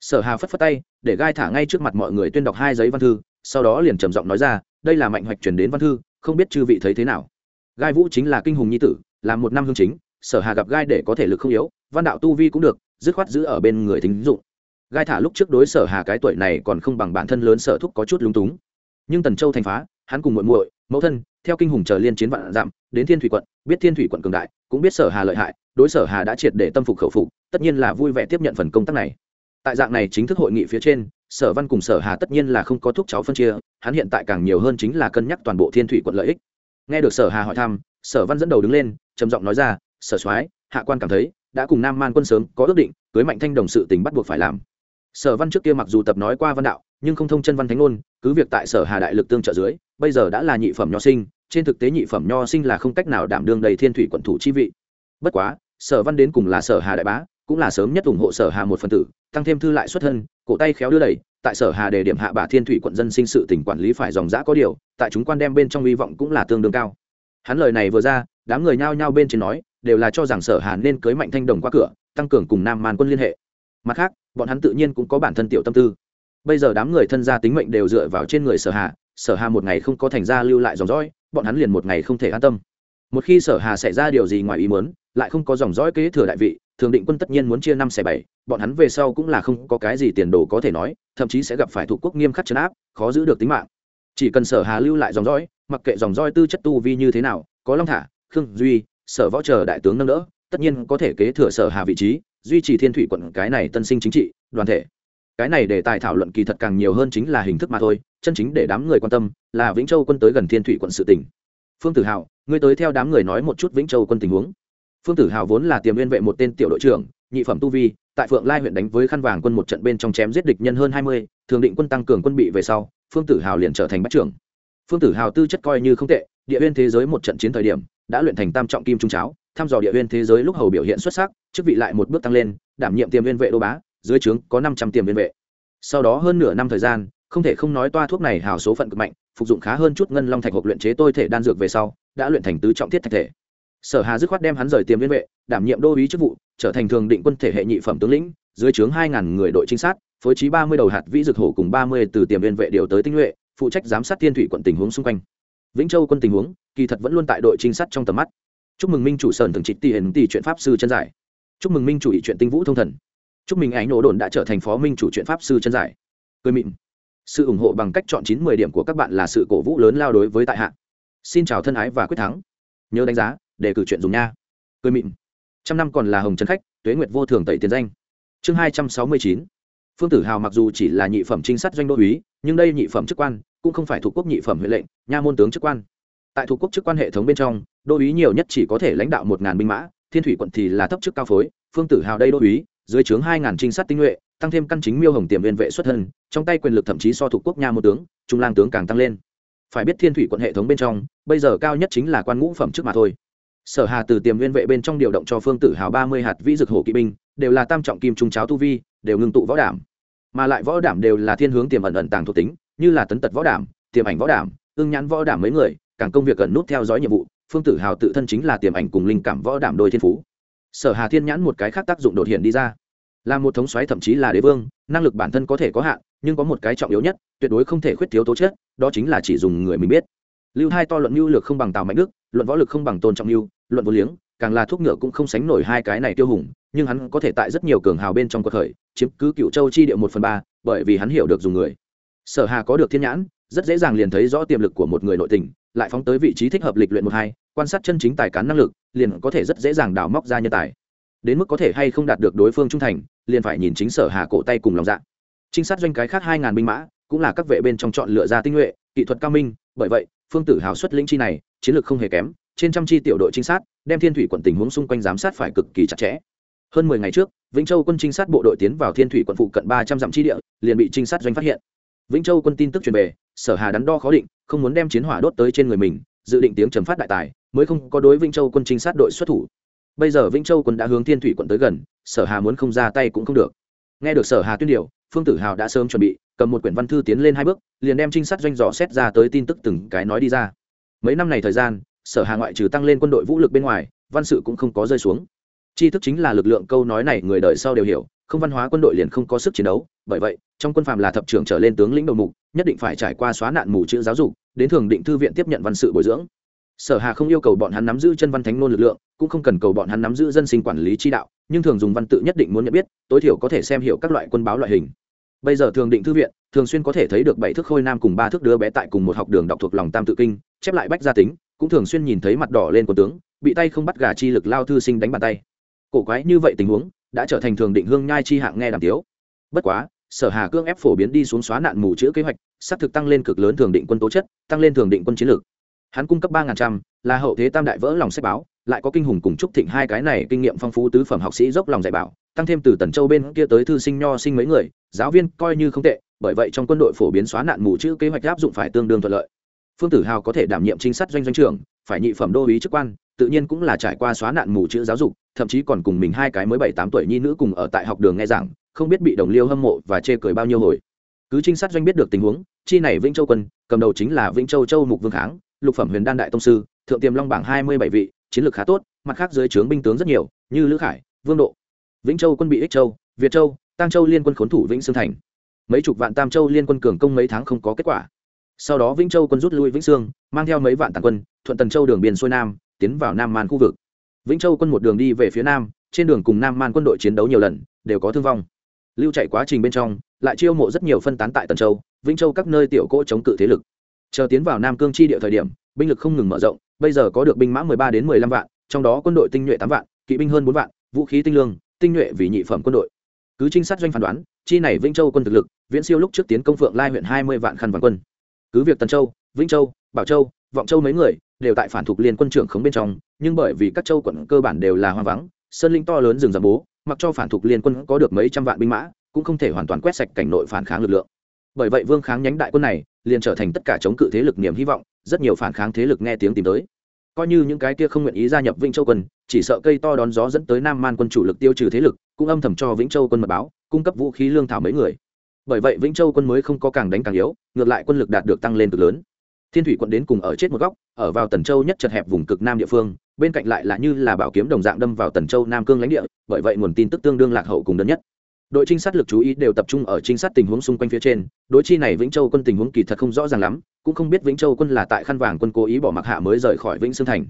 Speaker 1: Sở hà phất phất tay để gai thả ngay trước mặt mọi người tuyên đọc hai giấy văn thư, sau đó liền trầm giọng nói ra, đây là mạnh hoạch truyền đến văn thư, không biết chư vị thấy thế nào? Gai vũ chính là kinh hùng nhi tử, làm một năm hương chính, sở hà gặp gai để có thể lực không yếu, văn đạo tu vi cũng được, dứt khoát giữ ở bên người thính dụng. Gai thả lúc trước đối sở hà cái tuổi này còn không bằng bản thân lớn sở thúc có chút lúng túng. Nhưng tần châu thành phá, hắn cùng muội muội, mẫu thân, theo kinh hùng chờ liên chiến vạn dặm, đến thiên thủy quận, biết thiên thủy quận cường đại, cũng biết sở hà lợi hại, đối sở hà đã triệt để tâm phục khẩu phục, tất nhiên là vui vẻ tiếp nhận phần công tác này tại dạng này chính thức hội nghị phía trên, sở văn cùng sở hà tất nhiên là không có thuốc cháu phân chia, hắn hiện tại càng nhiều hơn chính là cân nhắc toàn bộ thiên thủy quận lợi ích. Nghe được sở hà hỏi thăm, sở văn dẫn đầu đứng lên, trầm giọng nói ra, sở soái, hạ quan cảm thấy, đã cùng nam man quân sớm có ước định, cưới mạnh thanh đồng sự tình bắt buộc phải làm. Sở văn trước kia mặc dù tập nói qua văn đạo, nhưng không thông chân văn thánh ngôn, cứ việc tại sở hà đại lực tương trợ dưới, bây giờ đã là nhị phẩm nho sinh, trên thực tế nhị phẩm nho sinh là không cách nào đảm đương đầy thiên thủy quận thủ chi vị. Bất quá, sở văn đến cùng là sở hà đại bá cũng là sớm nhất ủng hộ sở hà một phần tử, tăng thêm thư lại xuất thân, cổ tay khéo đưa đẩy, tại sở hà đề điểm hạ bà thiên thủy quận dân sinh sự tỉnh quản lý phải dòng giã có điều, tại chúng quan đem bên trong hy vọng cũng là tương đương cao. Hắn lời này vừa ra, đám người nhao nhao bên trên nói, đều là cho rằng sở hà nên cưới mạnh thanh đồng qua cửa, tăng cường cùng nam man quân liên hệ. Mặt khác, bọn hắn tự nhiên cũng có bản thân tiểu tâm tư. Bây giờ đám người thân gia tính mệnh đều dựa vào trên người sở hà sở hà một ngày không có thành ra lưu lại dòng dõi, bọn hắn liền một ngày không thể an tâm một khi sở hà xảy ra điều gì ngoài ý muốn, lại không có dòng dõi kế thừa đại vị, thường định quân tất nhiên muốn chia năm xẻ bảy, bọn hắn về sau cũng là không có cái gì tiền đồ có thể nói, thậm chí sẽ gặp phải thủ quốc nghiêm khắc chấn áp, khó giữ được tính mạng. Chỉ cần sở hà lưu lại dòng dõi, mặc kệ dòng dõi tư chất tu vi như thế nào, có long thả, khương duy, sở võ chờ đại tướng nâng đỡ, tất nhiên có thể kế thừa sở hà vị trí, duy trì thiên thủy quận cái này tân sinh chính trị, đoàn thể. Cái này để tài thảo luận kỳ thật càng nhiều hơn chính là hình thức mà thôi, chân chính để đám người quan tâm là vĩnh châu quân tới gần thiên thủy quận sự tỉnh phương tử hào, ngươi tới theo đám người nói một chút vĩnh châu quân tình huống. Phương tử hào vốn là tiềm liên vệ một tên tiểu đội trưởng, nhị phẩm tu vi, tại phượng lai huyện đánh với khăn vàng quân một trận bên trong chém giết địch nhân hơn hai mươi, thường định quân tăng cường quân bị về sau, phương tử hào liền trở thành bắt trưởng. Phương tử hào tư chất coi như không tệ, địa huyên thế giới một trận chiến thời điểm, đã luyện thành tam trọng kim trung cháo, thăm dò địa huyên thế giới lúc hầu biểu hiện xuất sắc, chức vị lại một bước tăng lên, đảm nhiệm tiềm viên vệ đô bá, dưới trướng có năm trăm tiềm viên vệ. Sau đó hơn nửa năm thời gian không thể không nói toa thuốc này hào số phận cực mạnh, phục dụng khá hơn chút ngân long thạch hộp luyện chế tôi thể đan dược về sau, đã luyện thành tứ trọng thiết thạch thể. Sở hà dứt khoát đem hắn rời tiềm liên vệ, đảm nhiệm đô ý chức vụ, trở thành thường định quân thể hệ nhị phẩm tướng lĩnh, dưới trướng hai ngàn người đội trinh sát, phối trí ba mươi đầu hạt vĩ dược hổ cùng ba mươi từ tiềm liên vệ điều tới tinh nhuệ, phụ trách giám sát thiên thủy quận tình huống xung quanh. Vĩnh châu quân tình huống, kỳ thật vẫn luôn tại đội trinh sát trong tầm mắt. Chúc mừng minh chủ sơn thường trịch tỷ tỷ chuyện pháp sư chân giải. Chúc mừng minh chủ ý chuyện tinh vũ thông thần. Chúc mừng ánh nổ đồn đã trở thành phó minh chủ chuyện pháp sư chân giải. Cười mịn sự ủng hộ bằng cách chọn chín mười điểm của các bạn là sự cổ vũ lớn lao đối với tại hạ. Xin chào thân ái và quyết thắng. Nhớ đánh giá để cử chuyện dùng nha. Cười mịn. Trăm năm còn là hồng trấn khách, tuế nguyệt vô thường tẩy tiền danh. Chương hai trăm sáu mươi chín. Phương tử hào mặc dù chỉ là nhị phẩm trinh sát doanh đô úy, nhưng đây nhị phẩm chức quan, cũng không phải thuộc quốc nhị phẩm huệ lệnh, nha môn tướng chức quan. Tại thuộc quốc chức quan hệ thống bên trong, đô úy nhiều nhất chỉ có thể lãnh đạo một ngàn binh mã, thiên thủy quận thì là thấp chức cao phối, phương tử hào đây đô úy dưới trướng hai ngàn trinh sát tinh nhuệ, tăng thêm căn chính miêu hồng tiềm viên vệ xuất thân, trong tay quyền lực thậm chí so thuộc quốc nha một tướng, trung lang tướng càng tăng lên. Phải biết thiên thủy quận hệ thống bên trong, bây giờ cao nhất chính là quan ngũ phẩm trước mà thôi. Sở hà từ tiềm viên vệ bên trong điều động cho phương tử hào ba mươi hạt vĩ dực hổ kỵ binh, đều là tam trọng kim trung cháo tu vi, đều ngưng tụ võ đảm. Mà lại võ đảm đều là thiên hướng tiềm ẩn ẩn tàng thuộc tính, như là tấn tật võ đảm, tiềm ảnh võ đảm ương nhãn võ đảm mấy người, càng công việc cần nút theo dõi nhiệm vụ, phương tử hào tự thân chính là tiềm ảnh cùng linh cảm võ đảm đôi thiên phú sở hà thiên nhãn một cái khác tác dụng đột hiện đi ra. Là một thống xoáy thậm chí là đế vương, năng lực bản thân có thể có hạn, nhưng có một cái trọng yếu nhất, tuyệt đối không thể khuyết thiếu tố chất, đó chính là chỉ dùng người mình biết. Lưu hai to luận mưu lược không bằng tào mạnh đức, luận võ lực không bằng tôn trọng mưu luận vô liếng, càng là thuốc ngựa cũng không sánh nổi hai cái này tiêu hùng, nhưng hắn có thể tại rất nhiều cường hào bên trong cuộc khởi, chiếm cứ cựu châu chi địa một phần ba, bởi vì hắn hiểu được dùng người. Sở hà có được thiên nhãn, rất dễ dàng liền thấy rõ tiềm lực của một người nội tình, lại phóng tới vị trí thích hợp lịch luyện một hai quan sát chân chính tài cán năng lực, liền có thể rất dễ dàng đào móc ra nhân tài. Đến mức có thể hay không đạt được đối phương trung thành, liền phải nhìn chính sở hà cổ tay cùng lòng dạ. Trinh sát doanh cái khác hai ngàn binh mã, cũng là các vệ bên trong chọn lựa ra tinh nhuệ, kỹ thuật cao minh, bởi vậy, phương tử hào xuất lĩnh chi này, chiến lược không hề kém, trên trăm chi tiểu đội trinh sát, đem thiên thủy quận tình huống xung quanh giám sát phải cực kỳ chặt chẽ. Hơn mười ngày trước, vĩnh châu quân trinh sát bộ đội tiến vào thiên thủy quận phụ cận ba trăm dặm chi địa, liền bị trinh sát doanh phát hiện. Vĩnh châu quân tin tức truyền về, sở hà đắn đo khó định, không muốn đem chiến hỏa đốt tới trên người mình, dự định tiếng trầm phát đại tài mới không có đối vĩnh châu quân trinh sát đội xuất thủ. Bây giờ vĩnh châu quân đã hướng thiên thủy quận tới gần, sở hà muốn không ra tay cũng không được. Nghe được sở hà tuyên điều, phương tử hào đã sớm chuẩn bị, cầm một quyển văn thư tiến lên hai bước, liền đem trinh sát doanh dò xét ra tới tin tức từng cái nói đi ra. Mấy năm này thời gian, sở hà ngoại trừ tăng lên quân đội vũ lực bên ngoài, văn sự cũng không có rơi xuống. Tri thức chính là lực lượng câu nói này người đời sau đều hiểu, không văn hóa quân đội liền không có sức chiến đấu. Bởi vậy, trong quân phàm là thập trưởng trở lên tướng lĩnh đầu mục, nhất định phải trải qua xóa nạn mù chữ giáo dục, đến thường định thư viện tiếp nhận văn sự bồi dưỡng sở hà không yêu cầu bọn hắn nắm giữ chân văn thánh nôn lực lượng, cũng không cần cầu bọn hắn nắm giữ dân sinh quản lý chi đạo, nhưng thường dùng văn tự nhất định muốn nhận biết, tối thiểu có thể xem hiểu các loại quân báo loại hình. Bây giờ thường định thư viện, thường xuyên có thể thấy được bảy thước khôi nam cùng ba thước đứa bé tại cùng một học đường đọc thuộc lòng tam tự kinh, chép lại bách gia tính, cũng thường xuyên nhìn thấy mặt đỏ lên của tướng, bị tay không bắt gà chi lực lao thư sinh đánh bàn tay. Cổ quái như vậy tình huống, đã trở thành thường định hương nhai chi hạng nghe đàm tiếu. Bất quá, sở hà cương ép phổ biến đi xuống xóa nạn mù chữ kế hoạch, xác thực tăng lên cực lớn thường định quân tố chất, tăng lên thường định quân chiến lược hắn cung cấp ba ngàn trăm, là hậu thế tam đại vỡ lòng sách báo, lại có kinh hùng cùng trúc thịnh hai cái này kinh nghiệm phong phú tứ phẩm học sĩ dốc lòng dạy bảo, tăng thêm từ tần châu bên kia tới thư sinh nho sinh mấy người, giáo viên coi như không tệ, bởi vậy trong quân đội phổ biến xóa nạn mù chữ kế hoạch áp dụng phải tương đương thuận lợi. Phương tử hào có thể đảm nhiệm chính sát doanh doanh trưởng, phải nhị phẩm đô ý chức quan, tự nhiên cũng là trải qua xóa nạn mù chữ giáo dục, thậm chí còn cùng mình hai cái mới bảy tám tuổi nhi nữ cùng ở tại học đường nghe giảng, không biết bị đồng liêu hâm mộ và chê cười bao nhiêu hồi. Cứ trinh sát doanh biết được tình huống, chi này vĩnh châu quân, cầm đầu chính là vĩnh châu châu mục vương kháng lục phẩm huyền đan đại tông sư, thượng tiềm long bảng hai mươi bảy vị, chiến lược khá tốt, mặt khác dưới trướng binh tướng rất nhiều, như lữ khải, vương độ, vĩnh châu quân bị ích châu, việt châu tăng châu liên quân khốn thủ vĩnh sương thành. Mấy chục vạn tam châu liên quân cường công mấy tháng không có kết quả. Sau đó vĩnh châu quân rút lui vĩnh sương, mang theo mấy vạn tàn quân, thuận tần châu đường biên xuôi nam, tiến vào nam man khu vực. Vĩnh châu quân một đường đi về phía nam, trên đường cùng nam man quân đội chiến đấu nhiều lần, đều có thương vong. Lưu chạy quá trình bên trong, lại chiêu mộ rất nhiều phân tán tại tần châu, vĩnh châu các nơi tiểu cỗ chống cự thế lực chờ tiến vào nam cương chi địa thời điểm, binh lực không ngừng mở rộng, bây giờ có được binh mã mười ba đến mười lăm vạn, trong đó quân đội tinh nhuệ tám vạn, kỵ binh hơn bốn vạn, vũ khí tinh lương, tinh nhuệ vì nhị phẩm quân đội. Cứ trinh sát doanh phán đoán, chi này vĩnh châu quân thực lực, viễn siêu lúc trước tiến công phượng lai huyện hai mươi vạn khăn vạn quân. Cứ việc tần châu, vĩnh châu, bảo châu, vọng châu mấy người đều tại phản thuộc liên quân trưởng khống bên trong, nhưng bởi vì các châu quận cơ bản đều là hoang vắng, sơn linh to lớn rừng rậm bố, mặc cho phản thuộc liên quân có được mấy trăm vạn binh mã, cũng không thể hoàn toàn quét sạch cảnh nội phản kháng lực lượng. Bởi vậy vương kháng nhánh đại quân này liền trở thành tất cả chống cự thế lực niềm hy vọng, rất nhiều phản kháng thế lực nghe tiếng tìm tới. Coi như những cái kia không nguyện ý gia nhập vĩnh châu quân, chỉ sợ cây to đón gió dẫn tới nam man quân chủ lực tiêu trừ thế lực, cũng âm thầm cho vĩnh châu quân mật báo, cung cấp vũ khí lương thảo mấy người. Bởi vậy vĩnh châu quân mới không có càng đánh càng yếu, ngược lại quân lực đạt được tăng lên cực lớn. Thiên thủy quận đến cùng ở chết một góc, ở vào tần châu nhất chật hẹp vùng cực nam địa phương, bên cạnh lại là như là bảo kiếm đồng dạng đâm vào tần châu nam cương lãnh địa, bởi vậy nguồn tin tức tương đương lạc hậu cùng đơn nhất đội trinh sát lực chú ý đều tập trung ở trinh sát tình huống xung quanh phía trên. Đối chi này vĩnh châu quân tình huống kỳ thật không rõ ràng lắm, cũng không biết vĩnh châu quân là tại khăn vàng quân cố ý bỏ mặc hạ mới rời khỏi vĩnh sương thành.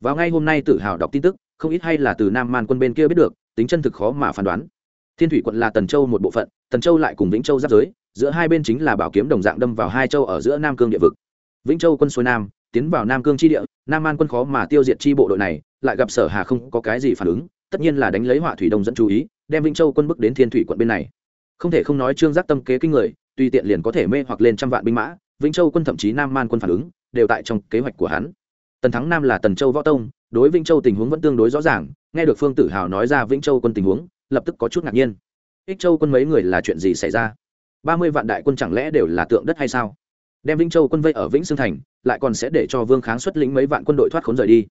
Speaker 1: Vào ngay hôm nay tự hào đọc tin tức, không ít hay là từ nam man quân bên kia biết được, tính chân thực khó mà phán đoán. Thiên thủy quận là tần châu một bộ phận, tần châu lại cùng vĩnh châu giáp giới, giữa hai bên chính là bảo kiếm đồng dạng đâm vào hai châu ở giữa nam cương địa vực. Vĩnh châu quân xuôi nam, tiến vào nam cương chi địa, nam man quân khó mà tiêu diệt chi bộ đội này, lại gặp sở hà không có cái gì phản ứng, tất nhiên là đánh lấy họa thủy đông dẫn chú ý đem vĩnh châu quân bước đến thiên thủy quận bên này. Không thể không nói trương giác tâm kế kinh người, tùy tiện liền có thể mê hoặc lên trăm vạn binh mã, vĩnh châu quân thậm chí nam man quân phản ứng, đều tại trong kế hoạch của hắn. Tần thắng nam là tần châu võ tông, đối vĩnh châu tình huống vẫn tương đối rõ ràng, nghe được phương tử hào nói ra vĩnh châu quân tình huống, lập tức có chút ngạc nhiên. Ích châu quân mấy người là chuyện gì xảy ra? Ba mươi vạn đại quân chẳng lẽ đều là tượng đất hay sao? Đem vĩnh châu quân vây ở vĩnh sương thành, lại còn sẽ để cho vương kháng xuất lĩnh mấy vạn quân đội thoát khốn rời đi.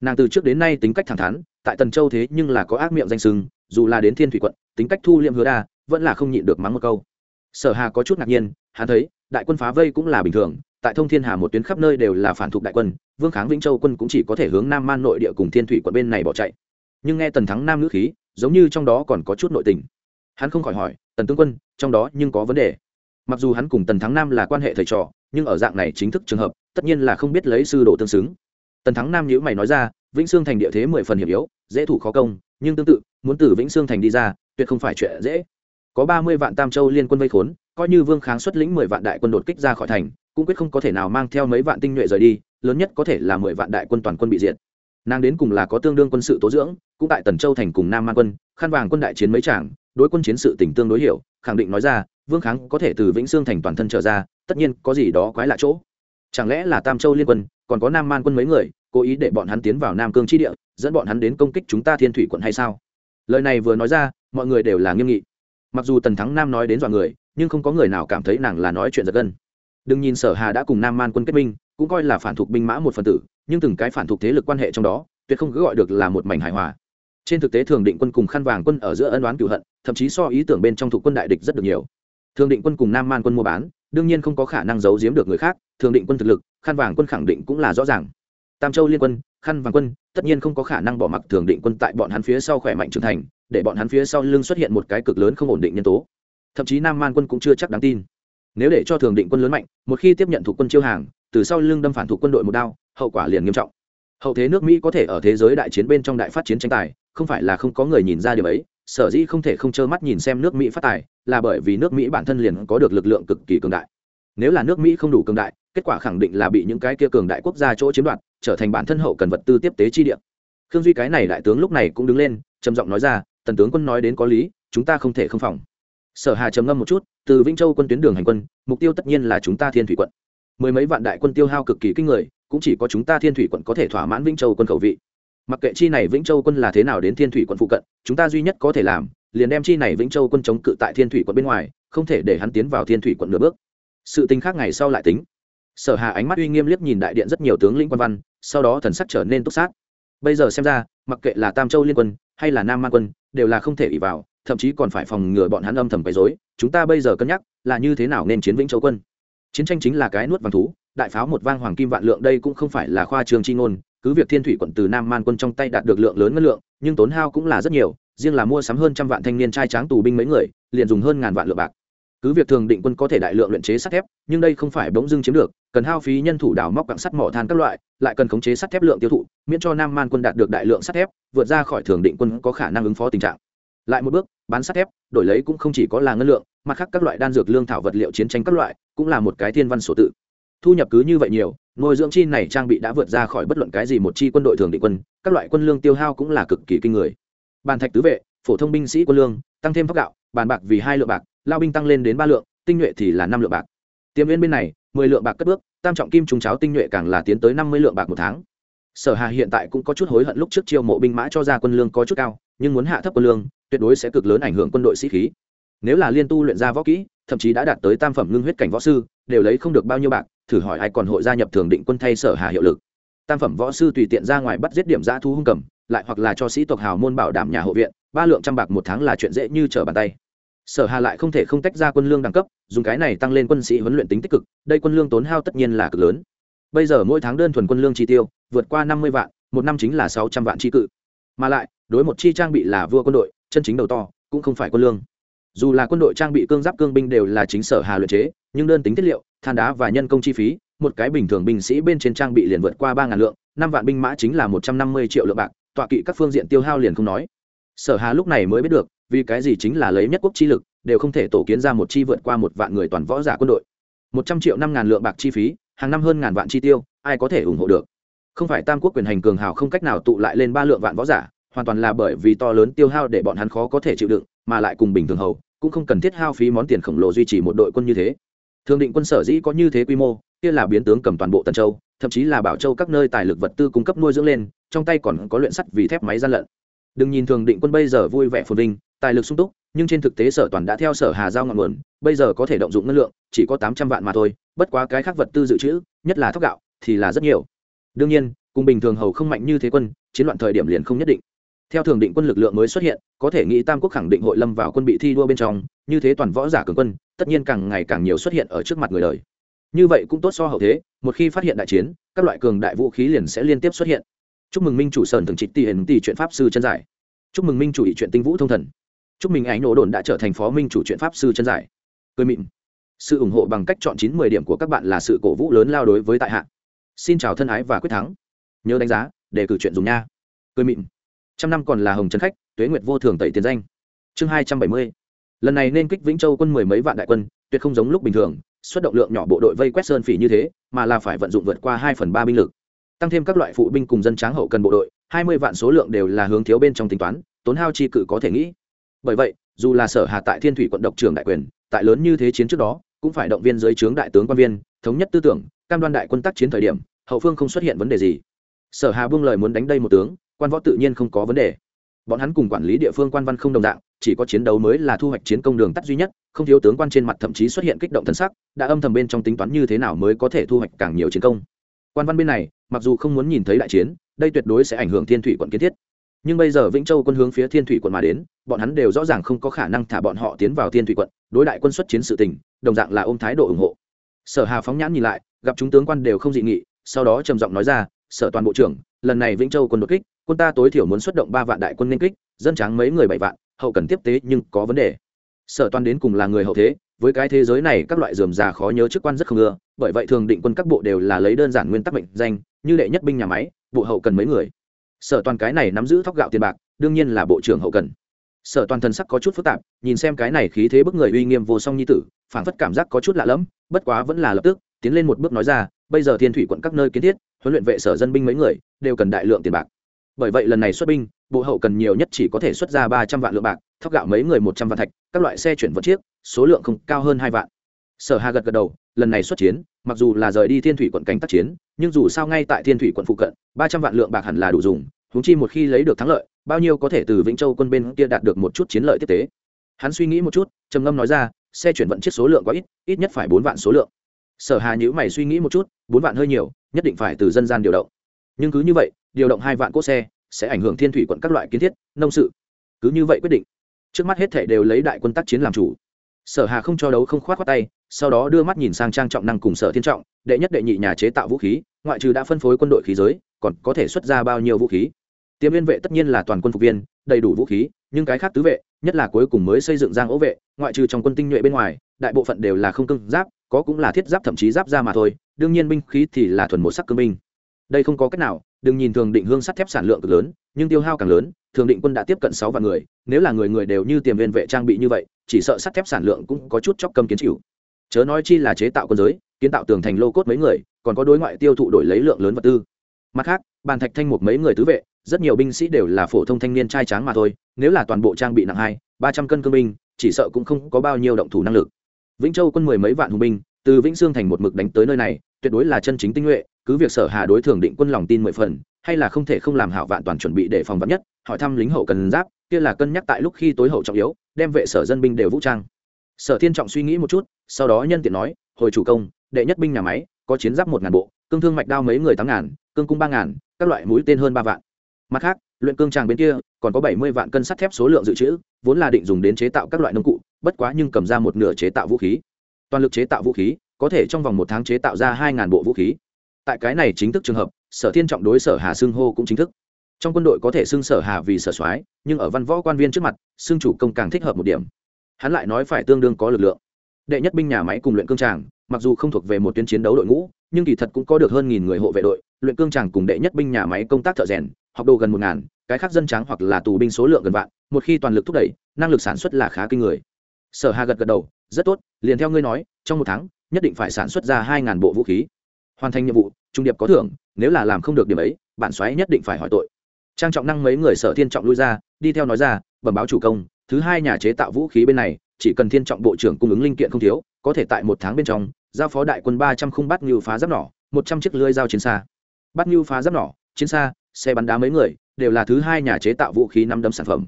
Speaker 1: Nàng từ trước đến nay tính cách thẳng thắn, tại tần châu thế nhưng là có ác miệng danh sưng dù là đến thiên thủy quận, tính cách thu liệm hứa đa, vẫn là không nhịn được mắng một câu. Sở hà có chút ngạc nhiên, hắn thấy, đại quân phá vây cũng là bình thường, tại thông thiên hà một tuyến khắp nơi đều là phản thục đại quân, vương kháng vĩnh châu quân cũng chỉ có thể hướng nam man nội địa cùng thiên thủy quận bên này bỏ chạy. Nhưng nghe tần thắng nam ngữ khí, giống như trong đó còn có chút nội tình. Hắn không khỏi hỏi, tần tướng quân, trong đó nhưng có vấn đề? Mặc dù hắn cùng tần thắng nam là quan hệ thầy trò, nhưng ở dạng này chính thức trường hợp, tất nhiên là không biết lấy sư đồ tương xứng. Tần thắng nam nhữ mày nói ra, vĩnh sương thành địa thế mười phần hiểm yếu, dễ thủ khó công, nhưng tương tự muốn từ vĩnh sương thành đi ra, tuyệt không phải chuyện dễ. Có ba mươi vạn tam châu liên quân vây khốn, coi như vương kháng xuất lĩnh mười vạn đại quân đột kích ra khỏi thành, cũng quyết không có thể nào mang theo mấy vạn tinh nhuệ rời đi, lớn nhất có thể là mười vạn đại quân toàn quân bị diệt. Nàng đến cùng là có tương đương quân sự tố dưỡng, cũng tại tần châu thành cùng nam man quân, khăn vàng quân đại chiến mấy tràng, đối quân chiến sự tỉnh tương đối hiểu, khẳng định nói ra, vương kháng có thể từ vĩnh sương thành toàn thân trở ra, tất nhiên có gì đó quái lạ chỗ. Chẳng lẽ là tam châu liên quân, còn có nam man quân mấy người, cố ý để bọn hắn tiến vào nam cương chi địa, dẫn bọn hắn đến công kích chúng ta thiên thủy quận hay sao? Lời này vừa nói ra, mọi người đều là nghiêm nghị. Mặc dù tần thắng nam nói đến dọa người, nhưng không có người nào cảm thấy nàng là nói chuyện giật gân. Đừng nhìn sở hà đã cùng nam man quân kết minh cũng coi là phản thuộc binh mã một phần tử, nhưng từng cái phản thuộc thế lực quan hệ trong đó, tuyệt không cứ gọi được là một mảnh hài hòa. Trên thực tế thường định quân cùng khăn vàng quân ở giữa ân đoán cựu hận, thậm chí so ý tưởng bên trong thuộc quân đại địch rất được nhiều. Thường định quân cùng nam man quân mua bán, đương nhiên không có khả năng giấu giếm được người khác, thường định quân thực lực, khăn vàng quân khẳng định cũng là rõ ràng. Tam châu liên quân khăn vàng quân, tất nhiên không có khả năng bỏ mặc thường định quân tại bọn hắn phía sau khỏe mạnh trưởng thành, để bọn hắn phía sau lưng xuất hiện một cái cực lớn không ổn định nhân tố. Thậm chí nam man quân cũng chưa chắc đáng tin. Nếu để cho thường định quân lớn mạnh, một khi tiếp nhận thuộc quân chiêu hàng, từ sau lưng đâm phản thuộc quân đội một đao, hậu quả liền nghiêm trọng. Hậu thế nước mỹ có thể ở thế giới đại chiến bên trong đại phát chiến tranh tài, không phải là không có người nhìn ra điều ấy, sở dĩ không thể không trơ mắt nhìn xem nước mỹ phát tài, là bởi vì nước mỹ bản thân liền có được lực lượng cực kỳ cường đại. Nếu là nước mỹ không đủ cường đại kết quả khẳng định là bị những cái kia cường đại quốc gia chỗ chiếm đoạt, trở thành bản thân hậu cần vật tư tiếp tế chi địa. Khương duy cái này đại tướng lúc này cũng đứng lên, trầm giọng nói ra, tần tướng quân nói đến có lý, chúng ta không thể không phòng. Sở hà trầm ngâm một chút, từ vĩnh châu quân tuyến đường hành quân, mục tiêu tất nhiên là chúng ta thiên thủy quận. Mười mấy vạn đại quân tiêu hao cực kỳ kinh người, cũng chỉ có chúng ta thiên thủy quận có thể thỏa mãn vĩnh châu quân khẩu vị. Mặc kệ chi này vĩnh châu quân là thế nào đến thiên thủy quận phụ cận, chúng ta duy nhất có thể làm, liền đem chi này vĩnh châu quân chống cự tại thiên thủy quận bên ngoài, không thể để hắn tiến vào thiên thủy quận nửa bước. Sự tính khác ngày sau lại tính sở hà ánh mắt uy nghiêm liếc nhìn đại điện rất nhiều tướng lĩnh quan văn, sau đó thần sắc trở nên túc sát. Bây giờ xem ra, mặc kệ là tam châu liên quân hay là nam man quân, đều là không thể ỉ vào, thậm chí còn phải phòng ngừa bọn hắn âm thầm quấy rối. Chúng ta bây giờ cân nhắc là như thế nào nên chiến vĩnh châu quân. Chiến tranh chính là cái nuốt vàng thú, đại pháo một vang hoàng kim vạn lượng đây cũng không phải là khoa trường chi ngôn, cứ việc thiên thủy quận từ nam man quân trong tay đạt được lượng lớn ngân lượng, nhưng tốn hao cũng là rất nhiều, riêng là mua sắm hơn trăm vạn thanh niên trai tráng tù binh mấy người, liền dùng hơn ngàn vạn lượng bạc. Cứ việc thường định quân có thể đại lượng luyện chế sắt thép, nhưng đây không phải bỗng dưng chiếm được cần hao phí nhân thủ đào móc quặng sắt mỏ than các loại, lại cần khống chế sắt thép lượng tiêu thụ, miễn cho nam man quân đạt được đại lượng sắt thép, vượt ra khỏi thường định quân có khả năng ứng phó tình trạng. Lại một bước, bán sắt thép, đổi lấy cũng không chỉ có là ngân lượng, mặt khác các loại đan dược lương thảo vật liệu chiến tranh các loại, cũng là một cái thiên văn sổ tự. Thu nhập cứ như vậy nhiều, nuôi dưỡng chi này trang bị đã vượt ra khỏi bất luận cái gì một chi quân đội thường định quân, các loại quân lương tiêu hao cũng là cực kỳ kinh người. Bàn thạch tứ vệ, phổ thông binh sĩ quân lương, tăng thêm thóc gạo, bàn bạc vì hai lượng bạc, lao binh tăng lên đến ba lượng, tinh nhuệ thì là năm lượng bạc. Tiêm viên bên này mười lượng bạc cất bước, tam trọng kim trùng cháo tinh nhuệ càng là tiến tới năm mươi lượng bạc một tháng. Sở hà hiện tại cũng có chút hối hận lúc trước chiêu mộ binh mã cho ra quân lương có chút cao, nhưng muốn hạ thấp quân lương, tuyệt đối sẽ cực lớn ảnh hưởng quân đội sĩ khí. Nếu là liên tu luyện ra võ kỹ, thậm chí đã đạt tới tam phẩm ngưng huyết cảnh võ sư, đều lấy không được bao nhiêu bạc, thử hỏi ai còn hội gia nhập thường định quân thay sở hà hiệu lực. Tam phẩm võ sư tùy tiện ra ngoài bắt giết điểm giã thu hung cầm, lại hoặc là cho sĩ tộc hào môn bảo đảm nhà hộ viện, ba lượng trăm bạc một tháng là chuyện dễ như trở bàn tay sở hà lại không thể không tách ra quân lương đẳng cấp, dùng cái này tăng lên quân sĩ huấn luyện tính tích cực, đây quân lương tốn hao tất nhiên là cực lớn. Bây giờ mỗi tháng đơn thuần quân lương chi tiêu, vượt qua năm mươi vạn, một năm chính là sáu trăm vạn chi cự. Mà lại, đối một chi trang bị là vua quân đội, chân chính đầu to, cũng không phải quân lương. Dù là quân đội trang bị cương giáp cương binh đều là chính sở hà luyện chế, nhưng đơn tính thiết liệu, than đá và nhân công chi phí, một cái bình thường binh sĩ bên trên trang bị liền vượt qua ba ngàn lượng, năm vạn binh mã chính là một trăm năm mươi triệu lượng bạc, tọa kỵ các phương diện tiêu hao liền không nói. Sở hà lúc này mới biết được vì cái gì chính là lấy nhất quốc chi lực, đều không thể tổ kiến ra một chi vượt qua một vạn người toàn võ giả quân đội. Một trăm triệu năm ngàn lượng bạc chi phí, hàng năm hơn ngàn vạn chi tiêu, ai có thể ủng hộ được? Không phải tam quốc quyền hành cường hào không cách nào tụ lại lên ba lượng vạn võ giả, hoàn toàn là bởi vì to lớn tiêu hao để bọn hắn khó có thể chịu đựng, mà lại cùng bình thường hầu, cũng không cần thiết hao phí món tiền khổng lồ duy trì một đội quân như thế. Thường định quân sở dĩ có như thế quy mô, kia là biến tướng cầm toàn bộ tần châu, thậm chí là bảo châu các nơi tài lực vật tư cung cấp nuôi dưỡng lên, trong tay còn có luyện sắt vì thép máy gian lận đừng nhìn thường định quân bây giờ vui vẻ phồn vinh, tài lực sung túc, nhưng trên thực tế sở toàn đã theo sở hà giao ngọn nguồn, bây giờ có thể động dụng ngân lượng, chỉ có tám trăm vạn mà thôi, bất quá cái khác vật tư dự trữ, nhất là thóc gạo, thì là rất nhiều. Đương nhiên, cùng bình thường hầu không mạnh như thế quân, chiến loạn thời điểm liền không nhất định. Theo thường định quân lực lượng mới xuất hiện, có thể nghĩ tam quốc khẳng định hội lâm vào quân bị thi đua bên trong, như thế toàn võ giả cường quân, tất nhiên càng ngày càng nhiều xuất hiện ở trước mặt người đời. Như vậy cũng tốt so hậu thế, một khi phát hiện đại chiến, các loại cường đại vũ khí liền sẽ liên tiếp xuất hiện chúc mừng minh chủ sơn thường trịch tỷ hiền tỷ chuyện pháp sư chân giải. Chúc mừng minh chủ ý chuyện tinh vũ thông thần. Chúc mừng ánh nổ đồn đã trở thành phó minh chủ chuyện pháp sư chân giải. Cười mịn. Sự ủng hộ bằng cách chọn chín mười điểm của các bạn là sự cổ vũ lớn lao đối với tại hạ. Xin chào thân ái và quyết thắng. Nhớ đánh giá để cử chuyện dùng nha. Cười mịn. Trăm năm còn là hồng trấn khách, tuế nguyệt vô thường tẩy tiền danh. Chương hai trăm bảy mươi. Lần này nên kích vĩnh châu quân mười mấy vạn đại quân, tuyệt không giống lúc bình thường, xuất động lượng nhỏ bộ đội vây quét sơn phỉ như thế, mà là phải vận dụng vượt qua hai phần ba binh lực tăng thêm các loại phụ binh cùng dân tráng hậu cần bộ đội, hai mươi vạn số lượng đều là hướng thiếu bên trong tính toán, tốn hao chi cự có thể nghĩ. Bởi vậy, dù là sở hà tại thiên thủy quận độc trưởng đại quyền, tại lớn như thế chiến trước đó, cũng phải động viên dưới trướng đại tướng quan viên, thống nhất tư tưởng, cam đoan đại quân tác chiến thời điểm, hậu phương không xuất hiện vấn đề gì. Sở hà buông lời muốn đánh đây một tướng, quan võ tự nhiên không có vấn đề. Bọn hắn cùng quản lý địa phương quan văn không đồng dạng, chỉ có chiến đấu mới là thu hoạch chiến công đường tắt duy nhất, không thiếu tướng quan trên mặt thậm chí xuất hiện kích động thân sắc, đã âm thầm bên trong tính toán như thế nào mới có thể thu hoạch càng nhiều chiến công. Quan văn bên này mặc dù không muốn nhìn thấy đại chiến, đây tuyệt đối sẽ ảnh hưởng thiên thủy quận kiến thiết. Nhưng bây giờ vĩnh châu quân hướng phía thiên thủy quận mà đến, bọn hắn đều rõ ràng không có khả năng thả bọn họ tiến vào thiên thủy quận, đối đại quân xuất chiến sự tình, đồng dạng là ôm thái độ ủng hộ. Sở hà phóng nhãn nhìn lại, gặp chúng tướng quan đều không dị nghị, sau đó trầm giọng nói ra, sở toàn bộ trưởng, lần này vĩnh châu quân đột kích, quân ta tối thiểu muốn xuất động ba vạn đại quân nên kích, dân tráng mấy người bảy vạn, hậu cần tiếp tế nhưng có vấn đề. Sở toàn đến cùng là người hậu thế với cái thế giới này, các loại dườm già khó nhớ chức quan rất không ưa, bởi vậy thường định quân các bộ đều là lấy đơn giản nguyên tắc mệnh danh, như đệ nhất binh nhà máy, bộ hậu cần mấy người. Sở toàn cái này nắm giữ thóc gạo tiền bạc, đương nhiên là bộ trưởng hậu cần. Sở toàn thần sắc có chút phức tạp, nhìn xem cái này khí thế bức người uy nghiêm vô song nhi tử, phảng phất cảm giác có chút lạ lẫm, bất quá vẫn là lập tức, tiến lên một bước nói ra, bây giờ thiên thủy quận các nơi kiến thiết, huấn luyện vệ sở dân binh mấy người, đều cần đại lượng tiền bạc. Bởi vậy lần này xuất binh, bộ hậu cần nhiều nhất chỉ có thể xuất ra ba trăm vạn lượng bạc thóc gạo mấy người một trăm vạn thạch, các loại xe chuyển vận chiếc, số lượng không cao hơn hai vạn. Sở hà gật gật đầu, lần này xuất chiến, mặc dù là rời đi thiên thủy quận cảnh tác chiến, nhưng dù sao ngay tại thiên thủy quận phụ cận, ba trăm vạn lượng bạc hẳn là đủ dùng húng chi một khi lấy được thắng lợi, bao nhiêu có thể từ vĩnh châu quân bên kia đạt được một chút chiến lợi tiếp tế. Hắn suy nghĩ một chút, trầm ngâm nói ra, xe chuyển vận chiếc số lượng quá ít ít nhất phải bốn vạn số lượng. Sở hà nhữ mày suy nghĩ một chút, bốn vạn hơi nhiều, nhất định phải từ dân gian điều động. Nhưng cứ như vậy, điều động hai vạn cỗ xe, sẽ ảnh hưởng thiên thủy quận các loại kiến thiết, nông sự. Cứ như vậy quyết định trước mắt hết thể đều lấy đại quân tác chiến làm chủ. Sở hà không cho đấu không khoát khoát tay, sau đó đưa mắt nhìn sang trang trọng năng cùng sở thiên trọng, đệ nhất đệ nhị nhà chế tạo vũ khí, ngoại trừ đã phân phối quân đội khí giới, còn có thể xuất ra bao nhiêu vũ khí? Tiêm viên vệ tất nhiên là toàn quân phục viên, đầy đủ vũ khí, nhưng cái khác tứ vệ, nhất là cuối cùng mới xây dựng giang ố vệ, ngoại trừ trong quân tinh nhuệ bên ngoài, đại bộ phận đều là không cưng giáp, có cũng là thiết giáp thậm chí giáp ra mà thôi, đương nhiên binh khí thì là thuần một sắc cương binh. Đây không có cách nào đừng nhìn thường định hương sắt thép sản lượng cực lớn, nhưng tiêu hao càng lớn, thường định quân đã tiếp cận sáu vạn người, nếu là người người đều như tiềm viên vệ trang bị như vậy, chỉ sợ sắt thép sản lượng cũng có chút chóc cầm kiến chịu. Chớ nói chi là chế tạo quân giới, kiến tạo tường thành lô cốt mấy người, còn có đối ngoại tiêu thụ đổi lấy lượng lớn vật tư. Mặt khác, bàn thạch thanh một mấy người tứ vệ, rất nhiều binh sĩ đều là phổ thông thanh niên trai tráng mà thôi, nếu là toàn bộ trang bị nặng hai, ba trăm cân cương binh, chỉ sợ cũng không có bao nhiêu động thủ năng lực. Vĩnh châu quân mười mấy vạn hùng binh, từ vĩnh sương thành một mực đánh tới nơi này tuyệt đối là chân chính tinh nhuệ, cứ việc sở hà đối thường định quân lòng tin mười phần, hay là không thể không làm hảo vạn toàn chuẩn bị để phòng vắn nhất, hỏi thăm lính hậu cần giáp, kia là cân nhắc tại lúc khi tối hậu trọng yếu, đem vệ sở dân binh đều vũ trang. Sở thiên trọng suy nghĩ một chút, sau đó nhân tiện nói, hồi chủ công, đệ nhất binh nhà máy, có chiến giáp một ngàn bộ, cương thương mạch đao mấy người tám ngàn, cương cung ba ngàn, các loại mũi tên hơn ba vạn. Mặt khác, luyện cương tràng bên kia, còn có bảy mươi vạn cân sắt thép số lượng dự trữ, vốn là định dùng đến chế tạo các loại nông cụ, bất quá nhưng cầm ra một nửa chế tạo vũ khí. Toàn lực chế tạo vũ khí có thể trong vòng một tháng chế tạo ra hai ngàn bộ vũ khí. Tại cái này chính thức trường hợp, sở thiên trọng đối sở hà xưng hô cũng chính thức. Trong quân đội có thể xưng sở hà vì sở soái, nhưng ở văn võ quan viên trước mặt, xưng chủ công càng thích hợp một điểm. Hắn lại nói phải tương đương có lực lượng. Đệ nhất binh nhà máy cùng luyện cương tràng, mặc dù không thuộc về một tuyến chiến đấu đội ngũ, nhưng kỳ thật cũng có được hơn nghìn người hộ vệ đội, luyện cương tràng cùng đệ nhất binh nhà máy công tác thợ rèn, học đồ gần một ngàn, cái khác dân tráng hoặc là tù binh số lượng gần vạn, một khi toàn lực thúc đẩy, năng lực sản xuất là khá kinh người. Sở hà gật gật đầu, rất tốt, liền theo ngươi nói, trong một tháng nhất định phải sản xuất ra hai ngàn bộ vũ khí. Hoàn thành nhiệm vụ, trung điệp có thưởng, nếu là làm không được điểm ấy bản xoáy nhất định phải hỏi tội. Trang trọng năng mấy người sở thiên trọng lui ra, đi theo nói ra, bẩm báo chủ công, thứ hai nhà chế tạo vũ khí bên này, chỉ cần thiên trọng bộ trưởng cung ứng linh kiện không thiếu, có thể tại một tháng bên trong, giao phó đại quân ba trăm khung bát như phá giáp nỏ, một trăm chiếc lưới dao chiến xa. Bát như phá giáp nỏ, chiến xa, xe bắn đá mấy người, đều là thứ hai nhà chế tạo vũ khí năm đấm sản phẩm.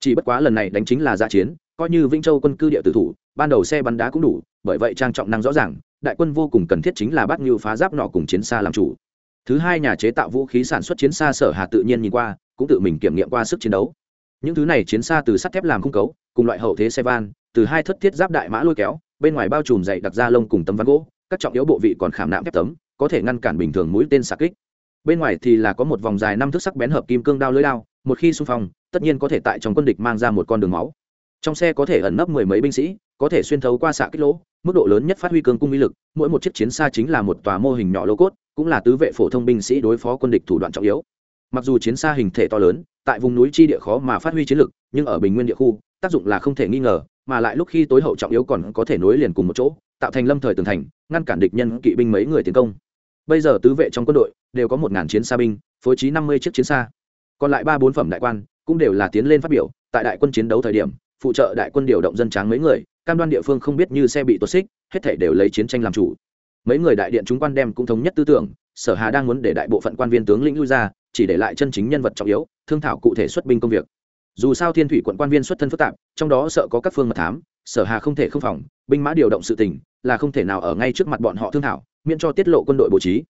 Speaker 1: Chỉ bất quá lần này đánh chính là gia chiến, coi như vĩnh châu quân cư địa tử thủ, ban đầu xe bắn đá cũng đủ bởi vậy trang trọng năng rõ ràng, đại quân vô cùng cần thiết chính là bắt ngưu phá giáp nọ cùng chiến xa làm chủ. Thứ hai nhà chế tạo vũ khí sản xuất chiến xa sở hà tự nhiên nhìn qua, cũng tự mình kiểm nghiệm qua sức chiến đấu. Những thứ này chiến xa từ sắt thép làm khung cấu, cùng loại hậu thế xe van, từ hai thất thiết giáp đại mã lôi kéo, bên ngoài bao trùm dày đặc da lông cùng tấm ván gỗ, các trọng yếu bộ vị còn khảm nạm thép tấm, có thể ngăn cản bình thường mũi tên xạ kích. Bên ngoài thì là có một vòng dài năm thước sắc bén hợp kim cương đao lưới đao, một khi xung phong, tất nhiên có thể tại trong quân địch mang ra một con đường máu. Trong xe có thể ẩn nấp mười mấy binh sĩ, có thể xuyên thấu qua xạ kích lỗ mức độ lớn nhất phát huy cương cung uy lực, mỗi một chiếc chiến xa chính là một tòa mô hình nhỏ lô cốt, cũng là tứ vệ phổ thông binh sĩ đối phó quân địch thủ đoạn trọng yếu. Mặc dù chiến xa hình thể to lớn, tại vùng núi chi địa khó mà phát huy chiến lực, nhưng ở bình nguyên địa khu, tác dụng là không thể nghi ngờ, mà lại lúc khi tối hậu trọng yếu còn có thể nối liền cùng một chỗ, tạo thành lâm thời tường thành, ngăn cản địch nhân kỵ binh mấy người tiến công. Bây giờ tứ vệ trong quân đội đều có một ngàn chiến xa binh, phối trí năm mươi chiếc chiến xa. Còn lại ba bốn phẩm đại quan cũng đều là tiến lên phát biểu, tại đại quân chiến đấu thời điểm phụ trợ đại quân điều động dân tráng mấy người, cam đoan địa phương không biết như xe bị tuột xích, hết thể đều lấy chiến tranh làm chủ. Mấy người đại điện chúng quan đem cũng thống nhất tư tưởng, sở hà đang muốn để đại bộ phận quan viên tướng lĩnh lui ra, chỉ để lại chân chính nhân vật trọng yếu, thương thảo cụ thể xuất binh công việc. Dù sao thiên thủy quận quan viên xuất thân phức tạp, trong đó sợ có các phương mật thám, sở hà không thể không phòng, binh mã điều động sự tình, là không thể nào ở ngay trước mặt bọn họ thương thảo, miễn cho tiết lộ quân đội bố trí.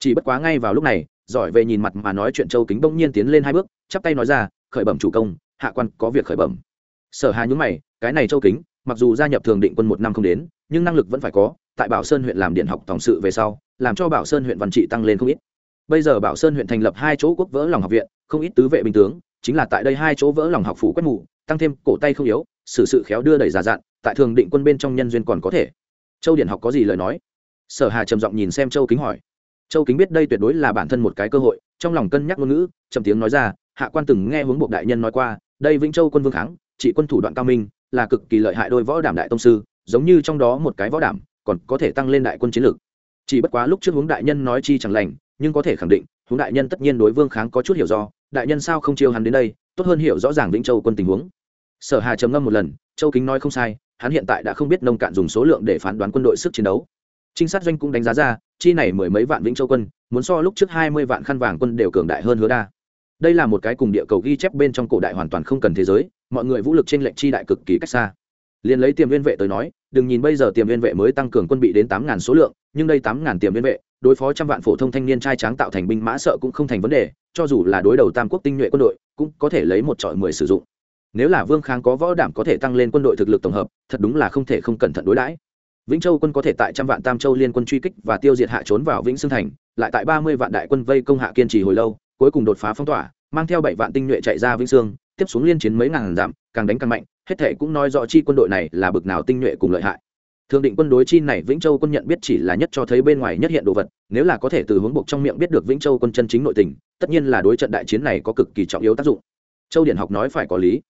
Speaker 1: Chỉ bất quá ngay vào lúc này, giỏi về nhìn mặt mà nói chuyện châu kính bỗng nhiên tiến lên hai bước, chắp tay nói ra, khởi bẩm chủ công, hạ quan có việc khởi bẩm sở hà nhúng mày cái này châu kính mặc dù gia nhập thường định quân một năm không đến nhưng năng lực vẫn phải có tại bảo sơn huyện làm điện học tổng sự về sau làm cho bảo sơn huyện văn trị tăng lên không ít. Bây giờ bảo sơn huyện thành lập hai chỗ quốc vỡ lòng học viện không ít tứ vệ binh tướng chính là tại đây hai chỗ vỡ lòng học phủ quét mù tăng thêm cổ tay không yếu xử sự, sự khéo đưa đẩy giả dạn tại thường định quân bên trong nhân duyên còn có thể. Châu điện học có gì lời nói? Sở hà trầm giọng nhìn xem châu kính hỏi. Châu kính biết đây tuyệt đối là bản thân một cái cơ hội trong lòng cân nhắc ngôn ngữ trầm tiếng nói ra hạ quan từng nghe hướng buộc đại nhân nói qua đây vĩnh châu quân vương kháng trị quân thủ đoạn cao minh, là cực kỳ lợi hại đôi võ đảm đại tông sư, giống như trong đó một cái võ đảm, còn có thể tăng lên đại quân chiến lược. Chỉ bất quá lúc trước hướng đại nhân nói chi chẳng lành, nhưng có thể khẳng định hướng đại nhân tất nhiên đối vương kháng có chút hiểu do, đại nhân sao không chiêu hắn đến đây, tốt hơn hiểu rõ ràng vĩnh châu quân tình huống. Sở hà trầm ngâm một lần, châu kính nói không sai, hắn hiện tại đã không biết nông cạn dùng số lượng để phán đoán quân đội sức chiến đấu. Trinh sát doanh cũng đánh giá ra, chi này mười mấy vạn vĩnh châu quân, muốn so lúc trước hai mươi vạn khăn vàng quân đều cường đại hơn hứa đa. Đây là một cái cùng địa cầu ghi chép bên trong cổ đại hoàn toàn không cần thế giới mọi người vũ lực trên lệnh chi đại cực kỳ cách xa. Liền lấy tiềm viên vệ tới nói, đừng nhìn bây giờ tiềm viên vệ mới tăng cường quân bị đến tám ngàn số lượng, nhưng đây tám ngàn tiềm viên vệ, đối phó trăm vạn phổ thông thanh niên trai tráng tạo thành binh mã sợ cũng không thành vấn đề, cho dù là đối đầu tam quốc tinh nhuệ quân đội, cũng có thể lấy một trọi mười sử dụng. Nếu là vương kháng có võ đảm có thể tăng lên quân đội thực lực tổng hợp, thật đúng là không thể không cẩn thận đối đãi. Vĩnh châu quân có thể tại trăm vạn tam châu liên quân truy kích và tiêu diệt hạ trốn vào vĩnh xương thành, lại tại ba mươi vạn đại quân vây công hạ kiên trì hồi lâu, cuối cùng đột phá phong tỏa, mang theo bảy vạn tinh nhuệ chạy ra vĩnh sương tiếp xuống liên chiến mấy ngàn dặm, càng đánh càng mạnh, hết thể cũng nói rõ chi quân đội này là bực nào tinh nhuệ cùng lợi hại. Thường định quân đối chi này vĩnh châu quân nhận biết chỉ là nhất cho thấy bên ngoài nhất hiện đồ vật, nếu là có thể từ hướng buộc trong miệng biết được vĩnh châu quân chân chính nội tình, tất nhiên là đối trận đại chiến này có cực kỳ trọng yếu tác dụng. Châu điện học nói phải có lý.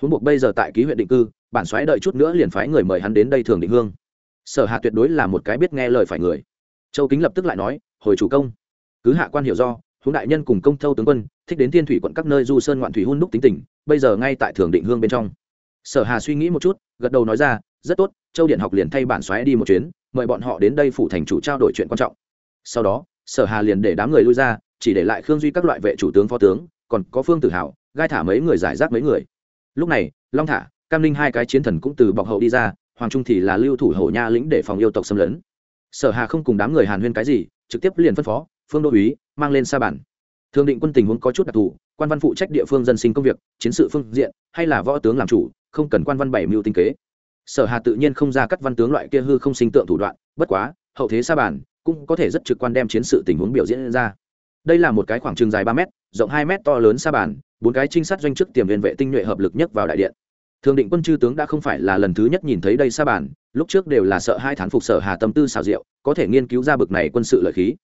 Speaker 1: Hướng buộc bây giờ tại ký huyện định cư, bản xoáy đợi chút nữa liền phái người mời hắn đến đây thường định hương. Sở hạ tuyệt đối là một cái biết nghe lời phải người. Châu kính lập tức lại nói, hồi chủ công. Cứ hạ quan hiểu do huống đại nhân cùng công thâu tướng quân, thích đến thiên thủy quận các nơi du sơn ngoạn thủy hôn đúc tính tình, bây giờ ngay tại thường định hương bên trong. Sở hà suy nghĩ một chút, gật đầu nói ra, rất tốt, châu điện học liền thay bản xoáy đi một chuyến, mời bọn họ đến đây phủ thành chủ trao đổi chuyện quan trọng. Sau đó, sở hà liền để đám người lui ra, chỉ để lại khương duy các loại vệ chủ tướng, phó tướng, còn có phương tử hào gai thả mấy người giải rác mấy người. Lúc này, long thả, cam linh hai cái chiến thần cũng từ bọc hậu đi ra, hoàng trung thì là lưu thủ hổ nha lĩnh để phòng yêu tộc xâm lấn. Sở hà không cùng đám người hàn huyên cái gì, trực tiếp liền phân phó phương đô úy mang lên sa bản. Thường định quân tình huống có chút đặc thù, quan văn phụ trách địa phương dân sinh công việc, chiến sự phương diện, hay là võ tướng làm chủ, không cần quan văn bảy mưu tinh kế. Sở hà tự nhiên không ra các văn tướng loại kia hư không sinh tượng thủ đoạn, bất quá, hậu thế sa bản cũng có thể rất trực quan đem chiến sự tình huống biểu diễn ra. Đây là một cái khoảng trường dài ba m rộng hai m to lớn sa bản, bốn cái trinh sát doanh chức tiềm viên vệ tinh nhuệ hợp lực nhất vào đại điện. Thường định quân chư tướng đã không phải là lần thứ nhất nhìn thấy đây sa bản, lúc trước đều là sợ hai thán phục sở hà tâm tư xào rượu có thể nghiên cứu ra bực này quân sự lợi khí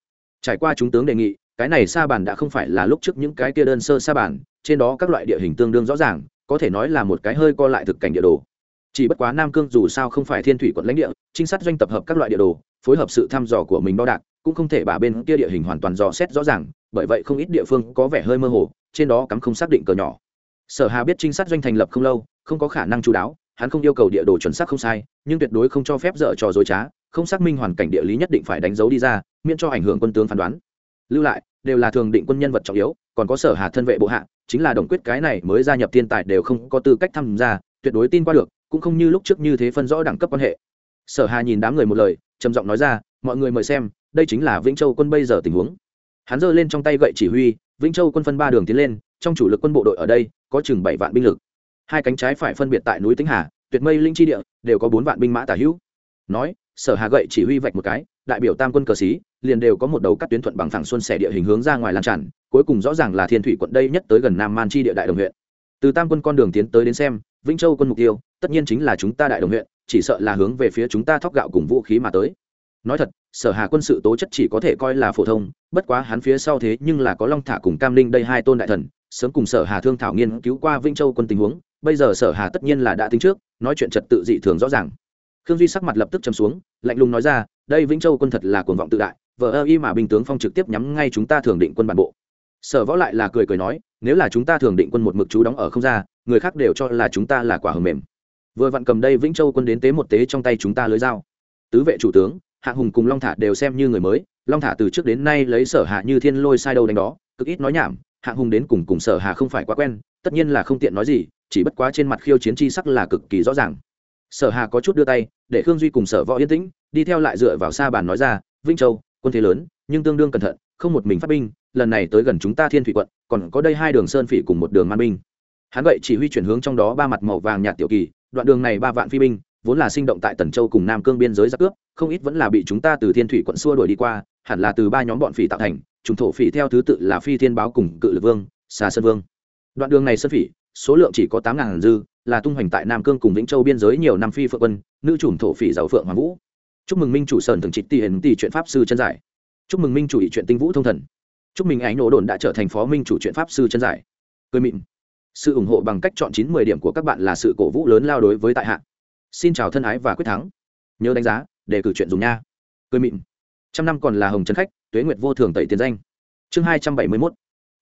Speaker 1: trải qua chúng tướng đề nghị cái này sa bàn đã không phải là lúc trước những cái kia đơn sơ sa bàn, trên đó các loại địa hình tương đương rõ ràng có thể nói là một cái hơi co lại thực cảnh địa đồ. Chỉ bất quá nam cương dù sao không phải thiên thủy quận lãnh địa trinh sát doanh tập hợp các loại địa đồ phối hợp sự thăm dò của mình đo đạc cũng không thể bà bên kia địa hình hoàn toàn dò xét rõ ràng bởi vậy không ít địa phương có vẻ hơi mơ hồ trên đó cắm không xác định cờ nhỏ. Sở hà biết trinh sát doanh thành lập không lâu không có khả năng chú đáo hắn không yêu cầu địa đồ chuẩn xác không sai nhưng tuyệt đối không cho phép dở trò dối trá không xác minh hoàn cảnh địa lý nhất định phải đánh dấu đi ra miễn cho ảnh hưởng quân tướng phán đoán. Lưu lại, đều là thường định quân nhân vật trọng yếu, còn có sở hà thân vệ bộ hạ, chính là đồng quyết cái này mới gia nhập thiên tài đều không có tư cách tham gia, tuyệt đối tin qua được, cũng không như lúc trước như thế phân rõ đẳng cấp quan hệ. Sở hà nhìn đám người một lời, trầm giọng nói ra, mọi người mời xem, đây chính là vĩnh châu quân bây giờ tình huống. Hắn giơ lên trong tay gậy chỉ huy, vĩnh châu quân phân ba đường tiến lên, trong chủ lực quân bộ đội ở đây, có chừng bảy vạn binh lực. Hai cánh trái phải phân biệt tại núi tĩnh hà, tuyệt mây linh chi địa, đều có bốn vạn binh mã tả hữu. Nói, sở hà gậy chỉ huy vạch một cái, đại biểu tam quân cờ xí liền đều có một đầu cắt tuyến thuận bằng thẳng xuân xẻ địa hình hướng ra ngoài lan tràn, cuối cùng rõ ràng là thiên thủy quận đây nhất tới gần nam man chi địa đại đồng huyện. Từ tam quân con đường tiến tới đến xem, vĩnh châu quân mục tiêu, tất nhiên chính là chúng ta đại đồng huyện, chỉ sợ là hướng về phía chúng ta thóc gạo cùng vũ khí mà tới. Nói thật, sở hà quân sự tố chất chỉ có thể coi là phổ thông, bất quá hắn phía sau thế nhưng là có long thả cùng cam linh đây hai tôn đại thần, sớm cùng sở hà thương thảo nghiên cứu qua vĩnh châu quân tình huống, bây giờ sở hà tất nhiên là đã tính trước, nói chuyện trật tự dị thường rõ ràng. Khương duy sắc mặt lập tức chấm xuống, lạnh lùng nói ra, đây vĩnh châu quân thật là cuồng vọng tự đại vợ ơ y mà binh tướng phong trực tiếp nhắm ngay chúng ta thường định quân bản bộ. Sở võ lại là cười cười nói, nếu là chúng ta thường định quân một mực chú đóng ở không ra, người khác đều cho là chúng ta là quả hầm mềm. Vừa vặn cầm đây vĩnh châu quân đến tế một tế trong tay chúng ta lưới dao. Tứ vệ chủ tướng, hạ hùng cùng long thả đều xem như người mới, long thả từ trước đến nay lấy sở hạ như thiên lôi sai đâu đánh đó, cực ít nói nhảm, hạ hùng đến cùng cùng sở hạ không phải quá quen, tất nhiên là không tiện nói gì, chỉ bất quá trên mặt khiêu chiến chi sắc là cực kỳ rõ ràng. Sở hà có chút đưa tay, để khương duy cùng sở võ yên tĩnh, đi theo lại dựa vào xa bàn nói ra, vĩnh châu quân thế lớn, nhưng tương đương cẩn thận, không một mình phát binh, lần này tới gần chúng ta thiên thủy quận, còn có đây hai đường sơn phỉ cùng một đường man binh. Hắn vậy chỉ huy chuyển hướng trong đó ba mặt màu vàng nhạt tiểu kỳ, đoạn đường này ba vạn phi binh, vốn là sinh động tại tần châu cùng nam cương biên giới giặc cướp, không ít vẫn là bị chúng ta từ thiên thủy quận xua đuổi đi qua, hẳn là từ ba nhóm bọn phỉ tạo thành chúng thổ phỉ theo thứ tự là phi thiên báo cùng cự lực vương, xà sơn vương. Đoạn đường này sơn phỉ, số lượng chỉ có tám ngàn dư, là tung hoành tại nam cương cùng vĩnh châu biên giới nhiều năm phi phượng quân, nữ chủng thổ phỉ giàu phượng hoàng vũ chúc mừng minh chủ sơn thường trịch tỷ hiền tỷ chuyện pháp sư chân giải. Chúc mừng minh chủ ý chuyện tinh vũ thông thần. Chúc mừng ánh nổ đồn đã trở thành phó minh chủ chuyện pháp sư chân giải. Cười mịn. Sự ủng hộ bằng cách chọn chín mười điểm của các bạn là sự cổ vũ lớn lao đối với tại hạ. Xin chào thân ái và quyết thắng. Nhớ đánh giá để cử chuyện dùng nha. Cười mịn. Trăm năm còn là hồng trấn khách, tuế nguyệt vô thường tẩy tiền danh. Chương hai trăm bảy mươi mốt.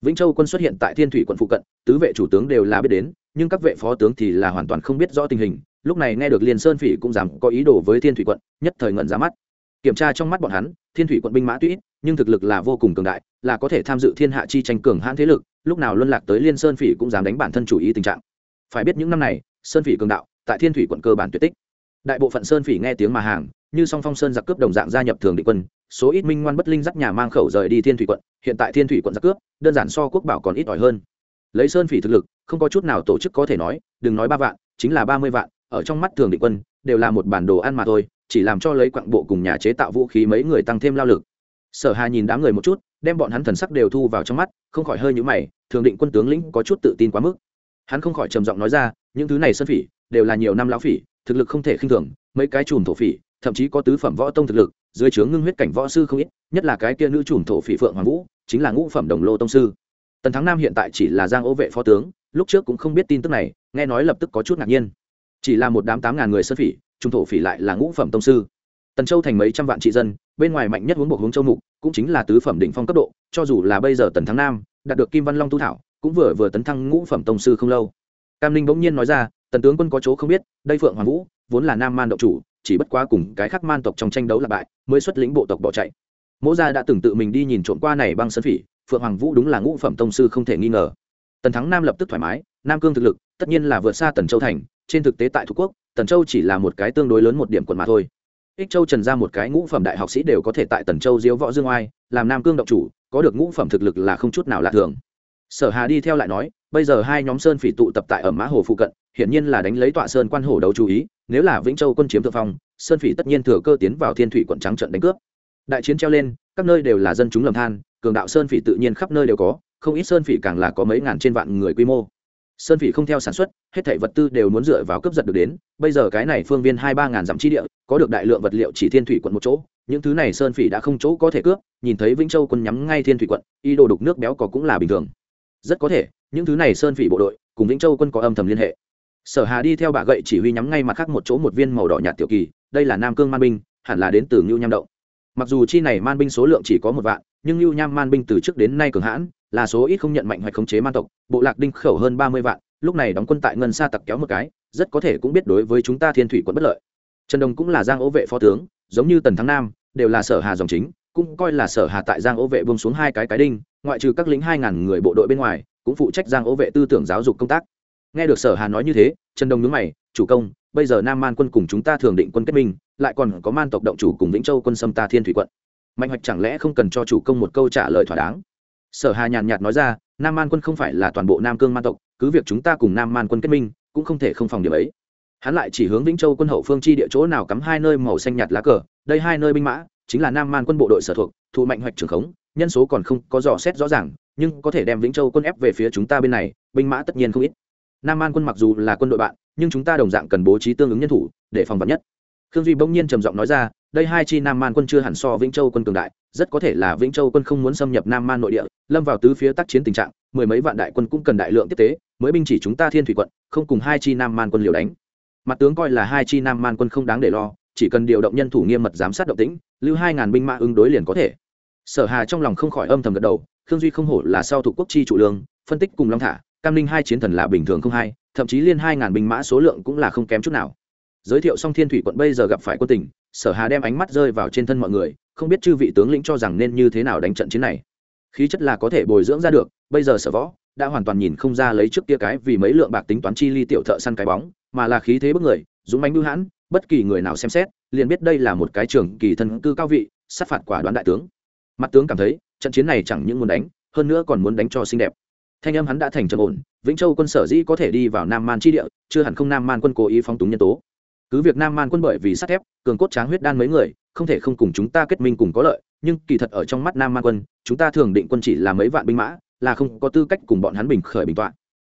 Speaker 1: Vĩnh châu quân xuất hiện tại thiên thủy quận phụ cận, tứ vệ chủ tướng đều là biết đến, nhưng các vệ phó tướng thì là hoàn toàn không biết rõ tình hình lúc này nghe được liên sơn phỉ cũng dám có ý đồ với thiên thủy quận, nhất thời ngẩn ra mắt. Kiểm tra trong mắt bọn hắn, thiên thủy quận binh mã tuy ít, nhưng thực lực là vô cùng cường đại, là có thể tham dự thiên hạ chi tranh cường hãn thế lực, lúc nào luân lạc tới liên sơn phỉ cũng dám đánh bản thân chủ ý tình trạng. Phải biết những năm này, sơn phỉ cường đạo, tại thiên thủy quận cơ bản tuyệt tích. Đại bộ phận sơn phỉ nghe tiếng mà hàng, như song phong sơn giặc cướp đồng dạng gia nhập thường định quân, số ít minh ngoan bất linh dắt nhà mang khẩu rời đi thiên thủy quận, hiện tại thiên thủy quận giặc cướp, đơn giản so quốc bảo còn ít ỏi hơn. Lấy sơn phỉ thực lực, không có chút nào tổ chức có thể nói, đừng nói ba vạn, chính là ba mươi vạn ở trong mắt thường định quân, đều là một bản đồ ăn mà thôi, chỉ làm cho lấy quặng bộ cùng nhà chế tạo vũ khí mấy người tăng thêm lao lực. Sở hà nhìn đám người một chút, đem bọn hắn thần sắc đều thu vào trong mắt, không khỏi hơi nhũ mày, thường định quân tướng lĩnh có chút tự tin quá mức. Hắn không khỏi trầm giọng nói ra, những thứ này sơn phỉ, đều là nhiều năm lão phỉ, thực lực không thể khinh thường, mấy cái chùm thổ phỉ, thậm chí có tứ phẩm võ tông thực lực, dưới trướng ngưng huyết cảnh võ sư không ít, nhất là cái kia nữ chùm thổ phỉ phượng hoàng vũ, chính là ngũ phẩm đồng lô tông sư. Tần thắng nam hiện tại chỉ là giang ô vệ phó tướng, lúc trước cũng không biết tin tức này, nghe nói lập tức có chút ngạc nhiên chỉ là một đám tám ngàn người sơn phỉ, trung thổ phỉ lại là ngũ phẩm tông sư. Tần châu thành mấy trăm vạn trị dân, bên ngoài mạnh nhất hướng buộc hướng châu mục, cũng chính là tứ phẩm định phong cấp độ, cho dù là bây giờ tần thắng nam, đạt được kim văn long tu thảo, cũng vừa vừa tấn thăng ngũ phẩm tông sư không lâu. Cam ninh bỗng nhiên nói ra, tần tướng quân có chỗ không biết, đây phượng hoàng vũ, vốn là nam man đậu chủ, chỉ bất quá cùng cái khác man tộc trong tranh đấu là bại, mới xuất lĩnh bộ tộc bỏ chạy. Mỗ gia đã từng tự mình đi nhìn trộm qua này băng sơn phỉ, phượng hoàng vũ đúng là ngũ phẩm tông sư không thể nghi ngờ. Tần thắng nam lập tức thoải mái, nam cương thực lực tất nhiên là vượt xa tần châu thành, trên thực tế tại thủ quốc, tần châu chỉ là một cái tương đối lớn một điểm quận mà thôi. Ích châu trần ra một cái ngũ phẩm đại học sĩ đều có thể tại tần châu diếu võ dương oai, làm nam cương động chủ, có được ngũ phẩm thực lực là không chút nào lạ thường. Sở hà đi theo lại nói, bây giờ hai nhóm sơn phỉ tụ tập tại ở mã hồ phụ cận, hiển nhiên là đánh lấy tọa sơn quan hồ đấu chú ý, nếu là vĩnh châu quân chiếm thượng phong, sơn phỉ tất nhiên thừa cơ tiến vào thiên thủy quận trắng trận đánh cướp. Đại chiến treo lên, các nơi đều là dân chúng lầm than, cường đạo sơn phỉ tự nhiên khắp nơi đều có, không ít sơn phỉ càng là có mấy ngàn trên vạn người quy mô sơn phỉ không theo sản xuất, hết thảy vật tư đều muốn dựa vào cướp giật được đến. Bây giờ cái này phương viên hai ba ngàn dặm chi địa, có được đại lượng vật liệu chỉ thiên thủy quận một chỗ. Những thứ này sơn phỉ đã không chỗ có thể cướp. Nhìn thấy vĩnh châu quân nhắm ngay thiên thủy quận y đồ đục nước béo có cũng là bình thường. Rất có thể, những thứ này sơn phỉ bộ đội cùng vĩnh châu quân có âm thầm liên hệ. Sở hà đi theo bà gậy chỉ huy nhắm ngay mặt khác một chỗ một viên màu đỏ nhạt tiểu kỳ. Đây là nam cương man binh, hẳn là đến từ ngưu nham động. Mặc dù chi này man binh số lượng chỉ có một vạn, nhưng ngưu nham man binh từ trước đến nay cường hãn là số ít không nhận mạnh hoạch khống chế man tộc, bộ lạc đinh khẩu hơn ba mươi vạn, lúc này đóng quân tại ngân xa tặc kéo một cái, rất có thể cũng biết đối với chúng ta thiên thủy quận bất lợi. Trần đồng cũng là giang ố vệ phó tướng, giống như tần thắng nam, đều là sở hà dòng chính, cũng coi là sở hà tại giang ố vệ buông xuống hai cái cái đinh, ngoại trừ các lính hai ngàn người bộ đội bên ngoài, cũng phụ trách giang ố vệ tư tưởng giáo dục công tác. Nghe được sở hà nói như thế, trần đồng nhớ mày, chủ công, bây giờ nam man quân cùng chúng ta thường định quân kết minh, lại còn có man tộc động chủ cùng vĩnh châu quân xâm ta thiên thủy quận. Mạnh hoạch chẳng lẽ không cần cho chủ công một câu trả lời thỏa đáng? Sở hà nhàn nhạt nói ra, nam man quân không phải là toàn bộ nam cương man tộc, cứ việc chúng ta cùng nam man quân kết minh, cũng không thể không phòng điểm ấy. Hắn lại chỉ hướng vĩnh châu quân hậu phương chi địa chỗ nào cắm hai nơi màu xanh nhạt lá cờ, đây hai nơi binh mã, chính là nam man quân bộ đội sở thuộc, thụ mạnh hoạch trưởng khống, nhân số còn không có dò xét rõ ràng, nhưng có thể đem vĩnh châu quân ép về phía chúng ta bên này, binh mã tất nhiên không ít. Nam man quân mặc dù là quân đội bạn, nhưng chúng ta đồng dạng cần bố trí tương ứng nhân thủ, để phòng vật nhất. Khương duy bỗng nhiên trầm giọng nói ra đây hai chi nam man quân chưa hẳn so vĩnh châu quân cường đại rất có thể là vĩnh châu quân không muốn xâm nhập nam man nội địa lâm vào tứ phía tác chiến tình trạng mười mấy vạn đại quân cũng cần đại lượng tiếp tế mới binh chỉ chúng ta thiên thủy quận không cùng hai chi nam man quân liều đánh. Mặt tướng coi là hai chi nam man quân không đáng để lo chỉ cần điều động nhân thủ nghiêm mật giám sát động tĩnh lưu hai ngàn binh mã ứng đối liền có thể. Sở hà trong lòng không khỏi âm thầm gật đầu khương duy không hổ là sau thủ quốc chi chủ lương phân tích cùng long thả cam ninh hai chiến thần là bình thường không hay, thậm chí liên hai ngàn binh mã số lượng cũng là không kém chút nào giới thiệu xong thiên thủy quận bây giờ gặp phải quân tình, sở hà đem ánh mắt rơi vào trên thân mọi người, không biết chư vị tướng lĩnh cho rằng nên như thế nào đánh trận chiến này. Khí chất là có thể bồi dưỡng ra được, bây giờ sở võ đã hoàn toàn nhìn không ra lấy trước kia cái vì mấy lượng bạc tính toán chi ly tiểu thợ săn cái bóng, mà là khí thế bức người, dũng mánh bưu hãn, bất kỳ người nào xem xét, liền biết đây là một cái trường kỳ thân cư cao vị, sát phạt quả đoán đại tướng. Mặt tướng cảm thấy, trận chiến này chẳng những muốn đánh, hơn nữa còn muốn đánh cho xinh đẹp. Thanh âm hắn đã thành trầm ổn, vĩnh châu quân sở dĩ có thể đi vào nam man chi địa, chưa hẳn không nam man quân cố ý phóng túng nhân tố cứ việc nam man quân bởi vì sắt thép, cường cốt tráng huyết đan mấy người, không thể không cùng chúng ta kết minh cùng có lợi, nhưng kỳ thật ở trong mắt nam man quân, chúng ta thường định quân chỉ là mấy vạn binh mã, là không có tư cách cùng bọn hắn bình khởi bình tọa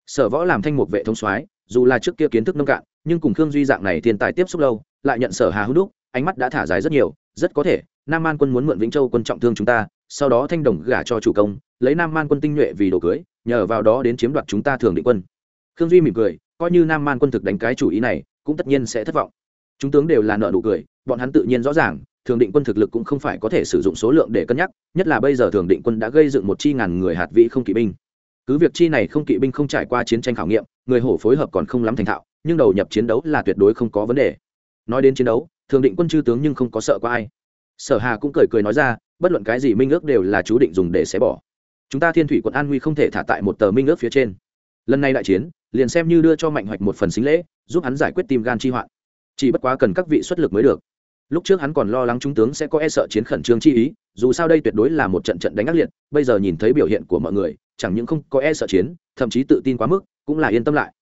Speaker 1: sở võ làm thanh một vệ thống soái, dù là trước kia kiến thức nông cạn, nhưng cùng khương duy dạng này thiên tài tiếp xúc lâu, lại nhận sở hà hữu đúc, ánh mắt đã thả dài rất nhiều, rất có thể, nam man quân muốn mượn vĩnh châu quân trọng thương chúng ta, sau đó thanh đồng gả cho chủ công, lấy nam man quân tinh nhuệ vì đồ cưới, nhờ vào đó đến chiếm đoạt chúng ta thường định quân. Khương duy mỉm cười, coi như nam man quân thực đánh cái chủ ý này cũng tất nhiên sẽ thất vọng. Chúng tướng đều là nợ nụ cười, bọn hắn tự nhiên rõ ràng, thường định quân thực lực cũng không phải có thể sử dụng số lượng để cân nhắc, nhất là bây giờ thường định quân đã gây dựng một chi ngàn người hạt vĩ không kỵ binh. Cứ việc chi này không kỵ binh không trải qua chiến tranh khảo nghiệm, người hổ phối hợp còn không lắm thành thạo, nhưng đầu nhập chiến đấu là tuyệt đối không có vấn đề. Nói đến chiến đấu, thường định quân chư tướng nhưng không có sợ qua ai. Sở hà cũng cười cười nói ra, bất luận cái gì minh ước đều là chú định dùng để xé bỏ. Chúng ta thiên thủy quận an huy không thể thả tại một tờ minh ước phía trên. Lần này đại chiến liền xem như đưa cho mạnh hoạch một phần xính lễ, giúp hắn giải quyết tim gan chi hoạn. Chỉ bất quá cần các vị xuất lực mới được. Lúc trước hắn còn lo lắng trung tướng sẽ có e sợ chiến khẩn trương chi ý, dù sao đây tuyệt đối là một trận trận đánh ác liệt, bây giờ nhìn thấy biểu hiện của mọi người, chẳng những không có e sợ chiến, thậm chí tự tin quá mức, cũng là yên tâm lại.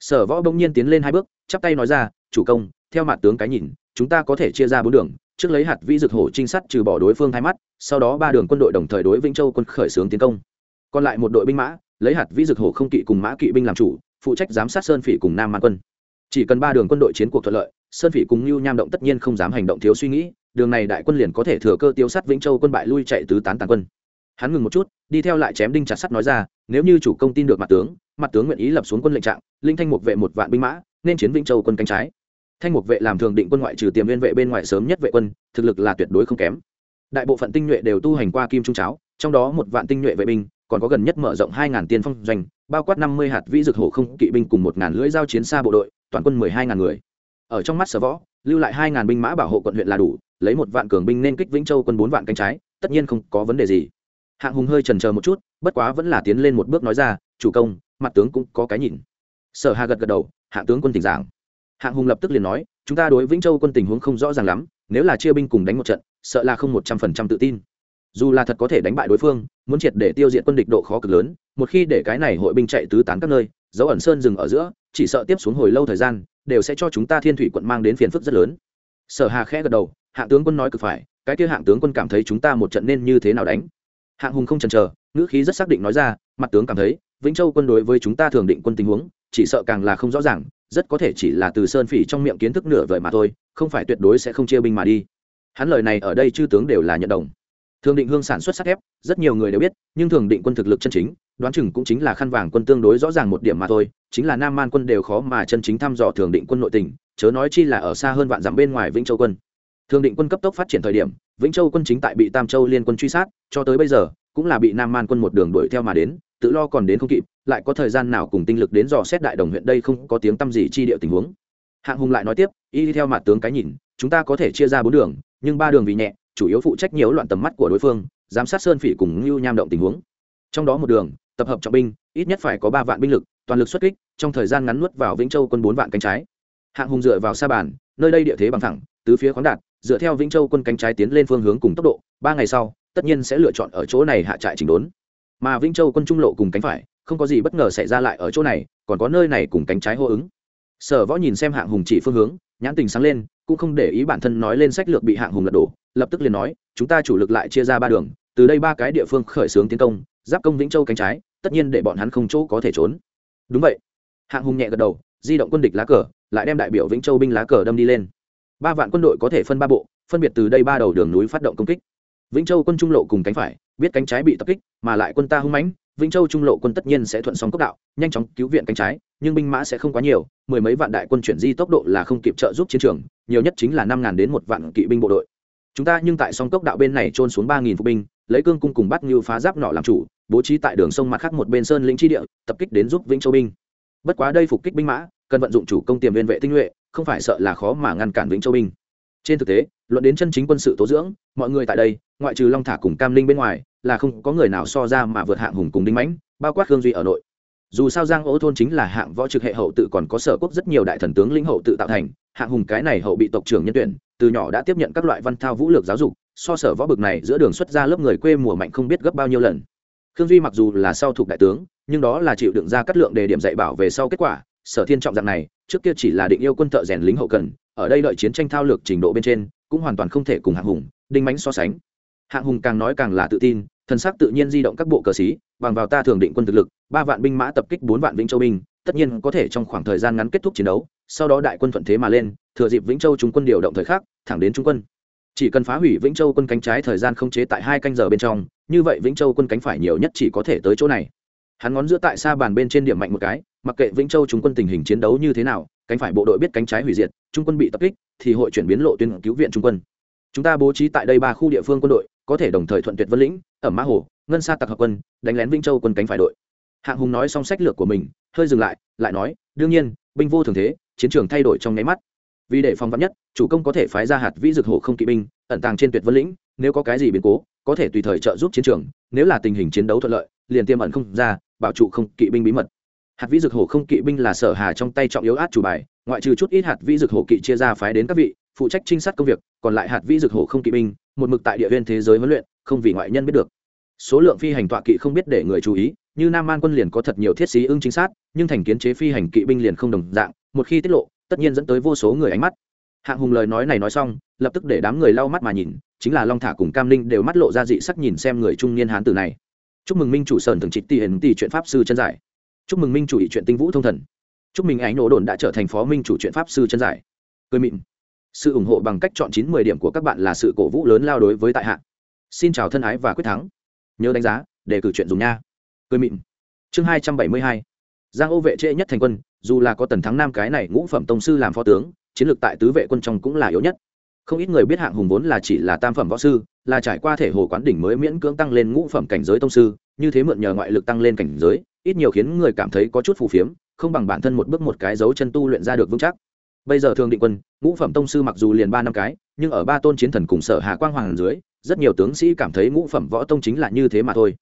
Speaker 1: Sở võ bỗng nhiên tiến lên hai bước, chắp tay nói ra, chủ công, theo mặt tướng cái nhìn, chúng ta có thể chia ra bốn đường, trước lấy hạt vĩ dược hổ trinh sát trừ bỏ đối phương hai mắt, sau đó ba đường quân đội đồng thời đối vĩnh châu quân khởi xướng tiến công. Còn lại một đội binh mã, lấy hạt vĩ dược hổ không kỵ cùng mã kỵ binh làm chủ phụ trách giám sát sơn phỉ cùng nam man quân. Chỉ cần ba đường quân đội chiến cuộc thuận lợi, sơn phỉ cùng lưu nham động tất nhiên không dám hành động thiếu suy nghĩ, đường này đại quân liền có thể thừa cơ tiêu sát vĩnh châu quân bại lui chạy tứ tán tàn quân. Hắn ngừng một chút, đi theo lại chém đinh chặt sắt nói ra, nếu như chủ công tin được mặt tướng mặt tướng nguyện ý lập xuống quân lệnh trạng, linh thanh mục vệ một vạn binh mã, nên chiến vĩnh châu quân cánh trái. Thanh mục vệ làm thường định quân ngoại trừ tiềm viên vệ bên ngoài sớm nhất vệ quân, thực lực là tuyệt đối không kém. Đại bộ phận tinh nhuệ đều tu hành qua kim trung cháo, trong đó một vạn tinh nhuệ vệ binh còn có gần nhất mở rộng hai ngàn tiên phong doanh, bao quát năm mươi hạt vĩ dược hổ không, kỵ binh cùng một ngàn lưỡi giao chiến xa bộ đội, toàn quân mười hai ngàn người. Ở trong mắt sở võ, lưu lại hai ngàn binh mã bảo hộ quận huyện là đủ, lấy một vạn cường binh nên kích vĩnh châu quân bốn vạn cánh trái, tất nhiên không có vấn đề gì. Hạng hùng hơi chần chờ một chút, bất quá vẫn là tiến lên một bước nói ra, chủ công, mặt tướng cũng có cái nhìn. Sở hà gật gật đầu, hạng tướng quân tỉnh giảng. Hạng hùng lập tức liền nói, chúng ta đối vĩnh châu quân tình huống không rõ ràng lắm, nếu là chia binh cùng đánh một trận, sợ là không một trăm phần trăm tự tin dù là thật có thể đánh bại đối phương, muốn triệt để tiêu diệt quân địch độ khó cực lớn, một khi để cái này hội binh chạy tứ tán các nơi, dấu ẩn sơn dừng ở giữa, chỉ sợ tiếp xuống hồi lâu thời gian, đều sẽ cho chúng ta thiên thủy quận mang đến phiền phức rất lớn. Sở hà khẽ gật đầu hạ tướng quân nói cực phải, cái kia hạng tướng quân cảm thấy chúng ta một trận nên như thế nào đánh? Hạng hùng không chần chờ, ngữ khí rất xác định nói ra, mặt tướng cảm thấy, vĩnh châu quân đối với chúng ta thường định quân tình huống, chỉ sợ càng là không rõ ràng, rất có thể chỉ là từ sơn phỉ trong miệng kiến thức nửa vời mà thôi, không phải tuyệt đối sẽ không chia binh mà đi. Hắn lời này ở đây chư tướng đều là nhận đồng thường định hương sản xuất sắt thép, rất nhiều người đều biết, nhưng thường định quân thực lực chân chính, đoán chừng cũng chính là khăn vàng quân tương đối rõ ràng một điểm mà thôi, chính là nam man quân đều khó mà chân chính thăm dò thường định quân nội tình, chớ nói chi là ở xa hơn vạn dặm bên ngoài vĩnh châu quân. Thường định quân cấp tốc phát triển thời điểm, vĩnh châu quân chính tại bị tam châu liên quân truy sát, cho tới bây giờ, cũng là bị nam man quân một đường đuổi theo mà đến, tự lo còn đến không kịp, lại có thời gian nào cùng tinh lực đến dò xét đại đồng huyện đây không có tiếng tăm gì chi địa tình huống. Hạng hùng lại nói tiếp, y theo mặt tướng cái nhìn, chúng ta có thể chia ra bốn đường, nhưng ba đường vì nhẹ chủ yếu phụ trách nhiều loạn tầm mắt của đối phương, giám sát sơn phỉ cùng ngưu nham động tình huống. Trong đó một đường, tập hợp trọng binh, ít nhất phải có ba vạn binh lực, toàn lực xuất kích, trong thời gian ngắn nuốt vào vĩnh châu quân bốn vạn cánh trái. Hạng hùng dựa vào sa bàn, nơi đây địa thế bằng thẳng, tứ phía khoáng đạt, dựa theo vĩnh châu quân cánh trái tiến lên phương hướng cùng tốc độ, ba ngày sau, tất nhiên sẽ lựa chọn ở chỗ này hạ trại chỉnh đốn. Mà vĩnh châu quân trung lộ cùng cánh phải, không có gì bất ngờ xảy ra lại ở chỗ này, còn có nơi này cùng cánh trái hô ứng. Sở võ nhìn xem hạng hùng chỉ phương hướng nhãn tình sáng lên, cũng không để ý bản thân nói lên sách lược bị hạng hùng lật đổ, lập tức liền nói, chúng ta chủ lực lại chia ra ba đường, từ đây ba cái địa phương khởi xướng tiến công, giáp công vĩnh châu cánh trái, tất nhiên để bọn hắn không chỗ có thể trốn. Đúng vậy. Hạng hùng nhẹ gật đầu, di động quân địch lá cờ, lại đem đại biểu vĩnh châu binh lá cờ đâm đi lên. Ba vạn quân đội có thể phân ba bộ, phân biệt từ đây ba đầu đường núi phát động công kích. Vĩnh châu quân trung lộ cùng cánh phải, biết cánh trái bị tập kích, mà lại quân ta hung mãnh vĩnh châu trung lộ quân tất nhiên sẽ thuận sóng cốc đạo, nhanh chóng cứu viện cánh trái, nhưng binh mã sẽ không quá nhiều, mười mấy vạn đại quân chuyển di tốc độ là không kịp trợ giúp chiến trường, nhiều nhất chính là năm ngàn đến một vạn kỵ binh bộ đội. Chúng ta nhưng tại song cốc đạo bên này trôn xuống ba nghìn phục binh, lấy cương cung cùng bắt như phá giáp nọ làm chủ, bố trí tại đường sông mặt khác một bên sơn lĩnh chi địa, tập kích đến giúp vĩnh châu binh. Bất quá đây phục kích binh mã, cần vận dụng chủ công tiềm viên vệ tinh nhuệ, không phải sợ là khó mà ngăn cản vĩnh châu binh. Trên thực tế, luận đến chân chính quân sự tố dưỡng, mọi người tại đây, ngoại trừ long thả cùng cam linh bên ngoài là không có người nào so ra mà vượt hạng hùng cùng đinh mãnh, bao quát khương duy ở nội. Dù sao giang ô thôn chính là hạng võ trực hệ hậu tự còn có sở quốc rất nhiều đại thần tướng lĩnh hậu tự tạo thành, hạng hùng cái này hậu bị tộc trưởng nhân tuyển, từ nhỏ đã tiếp nhận các loại văn thao vũ lược giáo dục, so sở võ bực này giữa đường xuất ra lớp người quê mùa mạnh không biết gấp bao nhiêu lần. Khương duy mặc dù là sau thuộc đại tướng, nhưng đó là chịu đựng ra cắt lượng đề điểm dạy bảo về sau kết quả, sở thiên trọng dạng này, trước kia chỉ là định yêu quân thợ rèn lính hậu cần, ở đây đợi chiến tranh thao lược trình độ bên trên, cũng hoàn toàn không thể cùng hạng hùng, đinh mánh so sánh. Hạng hùng càng nói càng là tự tin thần sắc tự nhiên di động các bộ cờ xí, bằng vào ta thường định quân thực lực, ba vạn binh mã tập kích bốn vạn vĩnh châu binh, tất nhiên có thể trong khoảng thời gian ngắn kết thúc chiến đấu, sau đó đại quân thuận thế mà lên, thừa dịp vĩnh châu trung quân điều động thời khắc, thẳng đến trung quân. Chỉ cần phá hủy vĩnh châu quân cánh trái thời gian không chế tại hai canh giờ bên trong, như vậy vĩnh châu quân cánh phải nhiều nhất chỉ có thể tới chỗ này. Hắn ngón giữa tại xa bàn bên trên điểm mạnh một cái, mặc kệ vĩnh châu trung quân tình hình chiến đấu như thế nào, cánh phải bộ đội biết cánh trái hủy diệt, trung quân bị tập kích, thì hội chuyển biến lộ tuyên cứu viện trung quân. Chúng ta bố trí tại đây ba khu địa phương quân đội có thể đồng thời thuận tuyệt vân lĩnh, ở mã hồ, ngân sa tặc hợp quân, đánh lén vĩnh châu quân cánh phải đội. Hạng hùng nói xong sách lược của mình, hơi dừng lại lại nói, đương nhiên, binh vô thường thế, chiến trường thay đổi trong nháy mắt. Vì để phòng vắn nhất, chủ công có thể phái ra hạt vĩ dược hổ không kỵ binh, ẩn tàng trên tuyệt vân lĩnh, nếu có cái gì biến cố, có thể tùy thời trợ giúp chiến trường, nếu là tình hình chiến đấu thuận lợi, liền tiêm ẩn không ra, bảo trụ không kỵ binh bí mật. Hạt vĩ dược hổ không kỵ binh là sở hà trong tay trọng yếu át chủ bài, ngoại trừ chút ít hạt vĩ dược hổ kỵ chia ra phái đến các vị, phụ trách trinh sát công việc, còn lại hạt vĩ dược hổ không kỵ binh một mực tại địa viên thế giới huấn luyện, không vì ngoại nhân biết được. Số lượng phi hành tọa kỵ không biết để người chú ý, như nam man quân liền có thật nhiều thiết sĩ ưng chính xác nhưng thành kiến chế phi hành kỵ binh liền không đồng dạng, một khi tiết lộ, tất nhiên dẫn tới vô số người ánh mắt. Hạng hùng lời nói này nói xong, lập tức để đám người lau mắt mà nhìn, chính là long thả cùng cam linh đều mắt lộ ra dị sắc nhìn xem người trung niên hán tử này. Chúc mừng minh chủ sơn thường trịch tỷ hiền tỷ chuyện pháp sư chân giải. Chúc mừng minh chủ ý chuyện tinh vũ thông thần. Chúc mừng ánh nổ đồn đã trở thành phó minh chủ chuyện pháp sư chân giải. Cười mịn sự ủng hộ bằng cách chọn chín mười điểm của các bạn là sự cổ vũ lớn lao đối với tại hạ. Xin chào thân ái và quyết thắng. Nhớ đánh giá để cử chuyện dùng nha. Cười mịn. Chương hai trăm bảy mươi hai. Giang ô vệ trễ nhất thành quân, dù là có tần thắng nam cái này ngũ phẩm tông sư làm phó tướng, chiến lược tại tứ vệ quân trong cũng là yếu nhất. Không ít người biết hạng hùng vốn là chỉ là tam phẩm võ sư, là trải qua thể hồ quán đỉnh mới miễn cưỡng tăng lên ngũ phẩm cảnh giới tông sư, như thế mượn nhờ ngoại lực tăng lên cảnh giới, ít nhiều khiến người cảm thấy có chút phù phiếm, không bằng bản thân một bước một cái dấu chân tu luyện ra được vững chắc bây giờ thường định quân, ngũ phẩm tông sư mặc dù liền ba năm cái, nhưng ở ba tôn chiến thần cùng sở hà quang hoàng dưới, rất nhiều tướng sĩ cảm thấy ngũ phẩm võ tông chính là như thế mà thôi.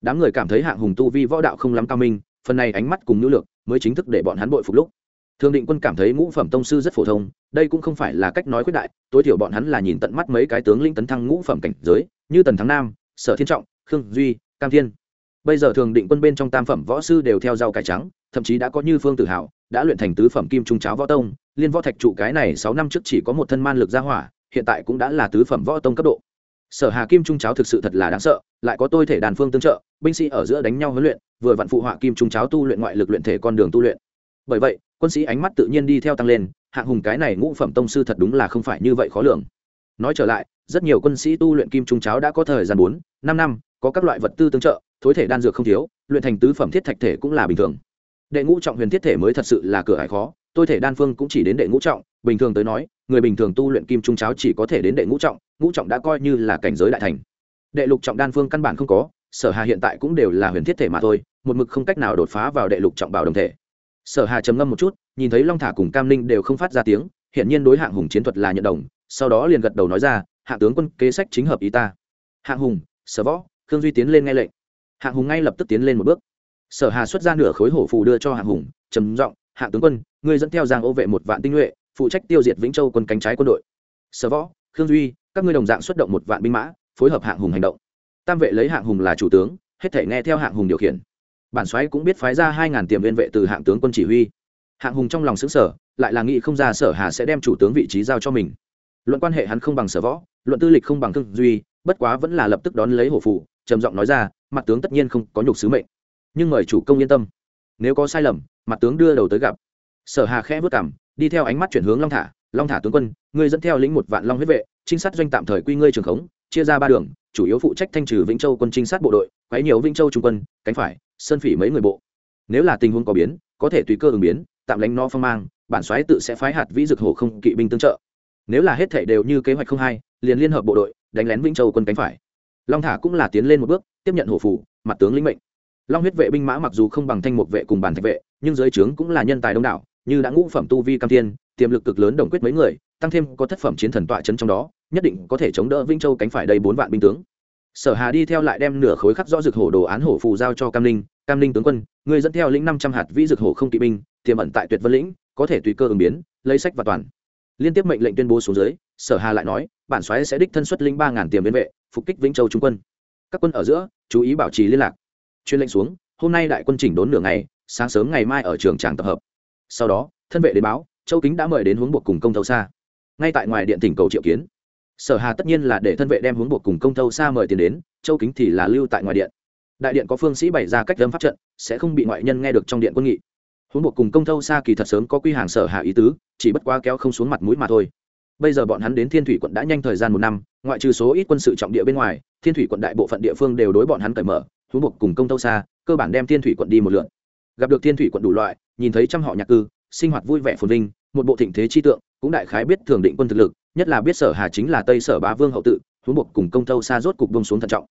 Speaker 1: Đám người cảm thấy hạng hùng tu vi võ đạo không lắm cao minh, phần này ánh mắt cùng nữ lược mới chính thức để bọn hắn bội phục lúc. Thường định quân cảm thấy ngũ phẩm tông sư rất phổ thông, đây cũng không phải là cách nói khuyết đại, tối thiểu bọn hắn là nhìn tận mắt mấy cái tướng linh tấn thăng ngũ phẩm cảnh giới, như tần thắng nam, sở thiên trọng, khương duy, cam thiên. Bây giờ thường định quân bên trong tam phẩm võ sư đều theo rau cải trắng, thậm chí đã có như phương tự hào đã luyện thành tứ phẩm kim trung cháo võ tông liên võ thạch trụ cái này sáu năm trước chỉ có một thân man lực gia hỏa, hiện tại cũng đã là tứ phẩm võ tông cấp độ. Sở hà kim trung cháo thực sự thật là đáng sợ, lại có tôi thể đàn phương tương trợ, binh sĩ ở giữa đánh nhau huấn luyện, vừa vặn phụ họa kim trung cháo tu luyện ngoại lực luyện thể con đường tu luyện. Bởi vậy, quân sĩ ánh mắt tự nhiên đi theo tăng lên, hạng hùng cái này ngũ phẩm tông sư thật đúng là không phải như vậy khó lường. Nói trở lại, rất nhiều quân sĩ tu luyện kim trung cháo đã có thời gian bốn, năm năm, có các loại vật tư tương trợ, thối thể đan dược không thiếu, luyện thành tứ phẩm thiết thạch thể cũng là bình thường. Đệ ngũ trọng huyền thiết thể mới thật sự là cửa hải khó tôi thể đan phương cũng chỉ đến đệ ngũ trọng, bình thường tới nói, người bình thường tu luyện kim trung cháo chỉ có thể đến đệ ngũ trọng ngũ trọng đã coi như là cảnh giới đại thành. Đệ lục trọng đan phương căn bản không có, sở hà hiện tại cũng đều là huyền thiết thể mà thôi, một mực không cách nào đột phá vào đệ lục trọng bảo đồng thể. Sở hà trầm ngâm một chút, nhìn thấy long thả cùng cam ninh đều không phát ra tiếng hiện nhiên đối hạng hùng chiến thuật là nhận đồng, sau đó liền gật đầu nói ra, hạ tướng quân, kế sách chính hợp ý ta. Hạng hùng, sở võ, khương duy tiến lên nghe lệnh. Hạng hùng ngay lập tức tiến lên một bước. Sở hà xuất ra nửa khối hổ phù đưa cho hạng hùng, trầm giọng hạng tướng quân, ngươi dẫn theo giang ô vệ một vạn tinh nhuệ, phụ trách tiêu diệt vĩnh châu quân cánh trái quân đội. Sở võ, khương duy, các ngươi đồng dạng xuất động một vạn binh mã, phối hợp hạng hùng hành động. Tam vệ lấy hạng hùng là chủ tướng, hết thể nghe theo hạng hùng điều khiển. Bản soái cũng biết phái ra hai ngàn tiềm viên vệ từ hạng tướng quân chỉ huy. Hạng hùng trong lòng xứng sở lại là nghĩ không ra sở hà sẽ đem chủ tướng vị trí giao cho mình. Luận quan hệ hắn không bằng sở võ, luận tư lịch không bằng thương duy, bất quá vẫn là lập tức đón lấy hổ phụ, trầm giọng nói ra, mặt tướng tất nhiên không có nhục sứ mệnh, nhưng mời chủ công yên tâm nếu có sai lầm, mặt tướng đưa đầu tới gặp. Sở hà khẽ vất cảm đi theo ánh mắt chuyển hướng long thả. Long thả tướng quân, ngươi dẫn theo lĩnh một vạn long huyết vệ, trinh sát doanh tạm thời quy ngươi trường khống, chia ra ba đường, chủ yếu phụ trách thanh trừ vĩnh châu quân trinh sát bộ đội, quấy nhiều vĩnh châu trung quân, cánh phải, sơn phỉ mấy người bộ. Nếu là tình huống có biến, có thể tùy cơ ứng biến, tạm lánh no phong mang, bản soái tự sẽ phái hạt vĩ dực hổ không kỵ binh tương trợ. Nếu là hết thể đều như kế hoạch không hai, liền liên hợp bộ đội, đánh lén vĩnh châu quân cánh phải. Long thả cũng là tiến lên một bước, tiếp nhận hổ phủ mặt tướng lĩnh mệnh long huyết vệ binh mã mặc dù không bằng thanh mục vệ cùng bản thạch vệ, nhưng dưới trướng cũng là nhân tài đông đảo, như đã ngũ phẩm tu vi cam thiên, tiềm lực cực lớn đồng quyết mấy người, tăng thêm có thất phẩm chiến thần tọa chấn trong đó, nhất định có thể chống đỡ vĩnh châu cánh phải đầy bốn vạn binh tướng. Sở hà đi theo lại đem nửa khối khắc rõ dược hổ đồ án hổ phù giao cho cam linh cam linh tướng quân người dẫn theo lĩnh năm trăm hạt vĩ dược hổ không kỵ binh, tiềm ẩn tại tuyệt vân lĩnh, có thể tùy cơ ứng biến, lấy sách và toàn. Liên tiếp mệnh lệnh tuyên bố xuống dưới, sở hà lại nói, bản xoáy sẽ đích thân xuất linh ba ngàn tiềm biên vệ, phục kích vĩnh châu trung quân. Các quân ở giữa, chú ý bảo trì liên lạc chuyên lệnh xuống, hôm nay đại quân chỉnh đốn nửa ngày, sáng sớm ngày mai ở trường tràng tập hợp. Sau đó, thân vệ đến báo, châu kính đã mời đến hướng buộc cùng công thâu xa. Ngay tại ngoài điện tỉnh cầu triệu kiến. Sở hà tất nhiên là để thân vệ đem hướng buộc cùng công thâu xa mời tiền đến, châu kính thì là lưu tại ngoài điện. Đại điện có phương sĩ bày ra cách lâm pháp trận, sẽ không bị ngoại nhân nghe được trong điện quân nghị. Hướng buộc cùng công thâu xa kỳ thật sớm có quy hàng sở hà ý tứ, chỉ bất quá kéo không xuống mặt mũi mà thôi. Bây giờ bọn hắn đến thiên thủy quận đã nhanh thời gian một năm, ngoại trừ số ít quân sự trọng địa bên ngoài, thiên thủy quận đại bộ phận địa phương đều đối bọn hắn cởi mở huống buộc cùng công tâu xa, cơ bản đem thiên thủy quận đi một lượn. Gặp được thiên thủy quận đủ loại, nhìn thấy trăm họ nhạc cư, sinh hoạt vui vẻ phồn vinh, một bộ thịnh thế chi tượng, cũng đại khái biết thường định quân thực lực, nhất là biết sở hà chính là tây sở bá vương hậu tự huống buộc cùng công tâu xa rốt cục bông xuống thận trọng.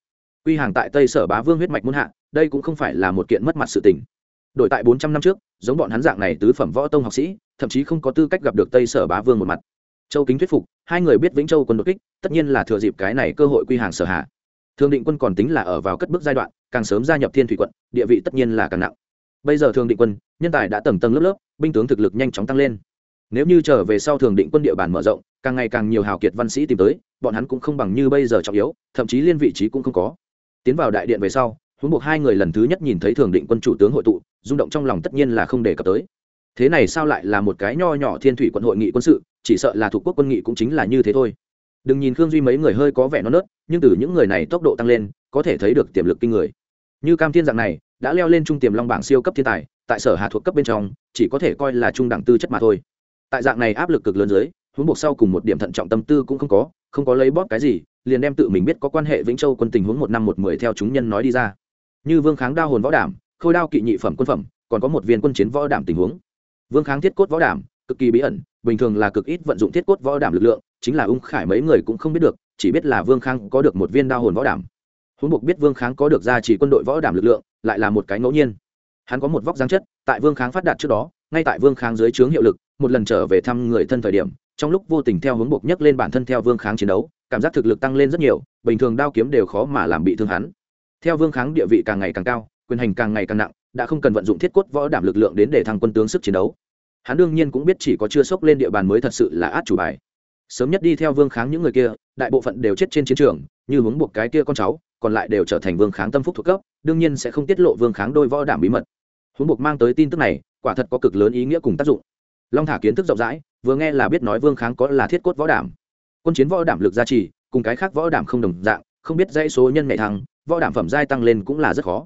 Speaker 1: Quy hàng tại tây sở bá vương huyết mạch muốn hạ, đây cũng không phải là một kiện mất mặt sự tình. Đổi tại bốn trăm năm trước, giống bọn hắn dạng này tứ phẩm võ tông học sĩ, thậm chí không có tư cách gặp được tây sở bá vương một mặt. Châu kính thuyết phục, hai người biết vĩnh châu quân đột kích, tất nhiên là thừa dịp cái này cơ hội quy hàng sở hạ thường định quân còn tính là ở vào cất bước giai đoạn, càng sớm gia nhập thiên thủy quận, địa vị tất nhiên là càng nặng. Bây giờ thường định quân, nhân tài đã tầng tầng lớp lớp, binh tướng thực lực nhanh chóng tăng lên. Nếu như trở về sau thường định quân địa bàn mở rộng, càng ngày càng nhiều hào kiệt văn sĩ tìm tới, bọn hắn cũng không bằng như bây giờ trọng yếu, thậm chí liên vị trí cũng không có. Tiến vào đại điện về sau, huống buộc hai người lần thứ nhất nhìn thấy thường định quân chủ tướng hội tụ, rung động trong lòng tất nhiên là không đề cập tới. Thế này sao lại là một cái nho nhỏ thiên thủy quận hội nghị quân sự, chỉ sợ là thuộc quốc quân nghị cũng chính là như thế thôi đừng nhìn khương duy mấy người hơi có vẻ non nớt, nhưng từ những người này tốc độ tăng lên, có thể thấy được tiềm lực kinh người. Như cam thiên dạng này, đã leo lên trung tiềm long bảng siêu cấp thiên tài, tại sở hà thuộc cấp bên trong, chỉ có thể coi là trung đẳng tư chất mà thôi. Tại dạng này áp lực cực lớn dưới, huống buộc sau cùng một điểm thận trọng tâm tư cũng không có không có lấy bóp cái gì, liền đem tự mình biết có quan hệ vĩnh châu quân tình huống một năm một mười theo chúng nhân nói đi ra. Như vương kháng đao hồn võ đảm, khôi đao kỵ nhị phẩm quân phẩm, còn có một viên quân chiến võ đảm tình huống. Vương kháng thiết cốt võ đảm cực kỳ bí ẩn, bình thường là cực ít vận dụng thiết cốt võ đảm lực lượng, chính là ung khải mấy người cũng không biết được, chỉ biết là vương kháng có được một viên đao hồn võ đảm. Huống buộc biết vương kháng có được gia trì quân đội võ đảm lực lượng, lại là một cái ngẫu nhiên. Hắn có một vóc giáng chất, tại vương kháng phát đạt trước đó, ngay tại vương kháng dưới trướng hiệu lực, một lần trở về thăm người thân thời điểm, trong lúc vô tình theo hướng buộc nhấc lên bản thân theo vương kháng chiến đấu, cảm giác thực lực tăng lên rất nhiều, bình thường đao kiếm đều khó mà làm bị thương hắn. Theo vương kháng địa vị càng ngày càng cao, quyền hành càng ngày càng nặng, đã không cần vận dụng thiết cốt võ đảm lực lượng đến để thăng quân tướng sức chiến đấu hắn đương nhiên cũng biết chỉ có chưa sốc lên địa bàn mới thật sự là át chủ bài. Sớm nhất đi theo vương kháng những người kia, đại bộ phận đều chết trên chiến trường, như hướng buộc cái kia con cháu, còn lại đều trở thành vương kháng tâm phúc thuộc cấp, đương nhiên sẽ không tiết lộ vương kháng đôi võ đảm bí mật. Hướng buộc mang tới tin tức này, quả thật có cực lớn ý nghĩa cùng tác dụng. Long thả kiến thức rộng rãi, vừa nghe là biết nói vương kháng có là thiết cốt võ đảm. Quân chiến võ đảm lực gia trì, cùng cái khác võ đảm không đồng dạng, không biết dãy số nhân ngày thăng, võ đảm phẩm giai tăng lên cũng là rất khó.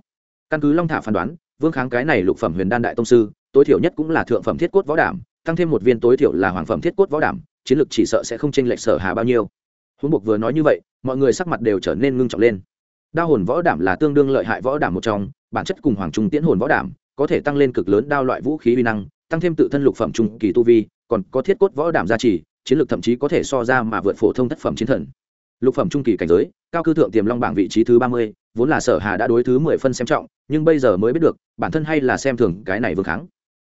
Speaker 1: Căn cứ long thả phán đoán, vương kháng cái này lục phẩm huyền đan đại tông sư tối thiểu nhất cũng là thượng phẩm thiết cốt võ đảm, tăng thêm một viên tối thiểu là hoàng phẩm thiết cốt võ đảm, chiến lược chỉ sợ sẽ không chênh lệch sở hà bao nhiêu. Huống buộc vừa nói như vậy, mọi người sắc mặt đều trở nên ngưng trọng lên. Đao hồn võ đảm là tương đương lợi hại võ đảm một trong, bản chất cùng hoàng trung tiễn hồn võ đảm có thể tăng lên cực lớn đao loại vũ khí uy năng, tăng thêm tự thân lục phẩm trung kỳ tu vi, còn có thiết cốt võ đảm gia trì, chiến lược thậm chí có thể so ra mà vượt phổ thông thất phẩm chiến thần. Lục phẩm trung kỳ cảnh giới, cao cư thượng tiềm long bảng vị trí thứ ba mươi, vốn là sở hà đã đối thứ mười phân xem trọng, nhưng bây giờ mới biết được, bản thân hay là xem thường cái này vương kháng.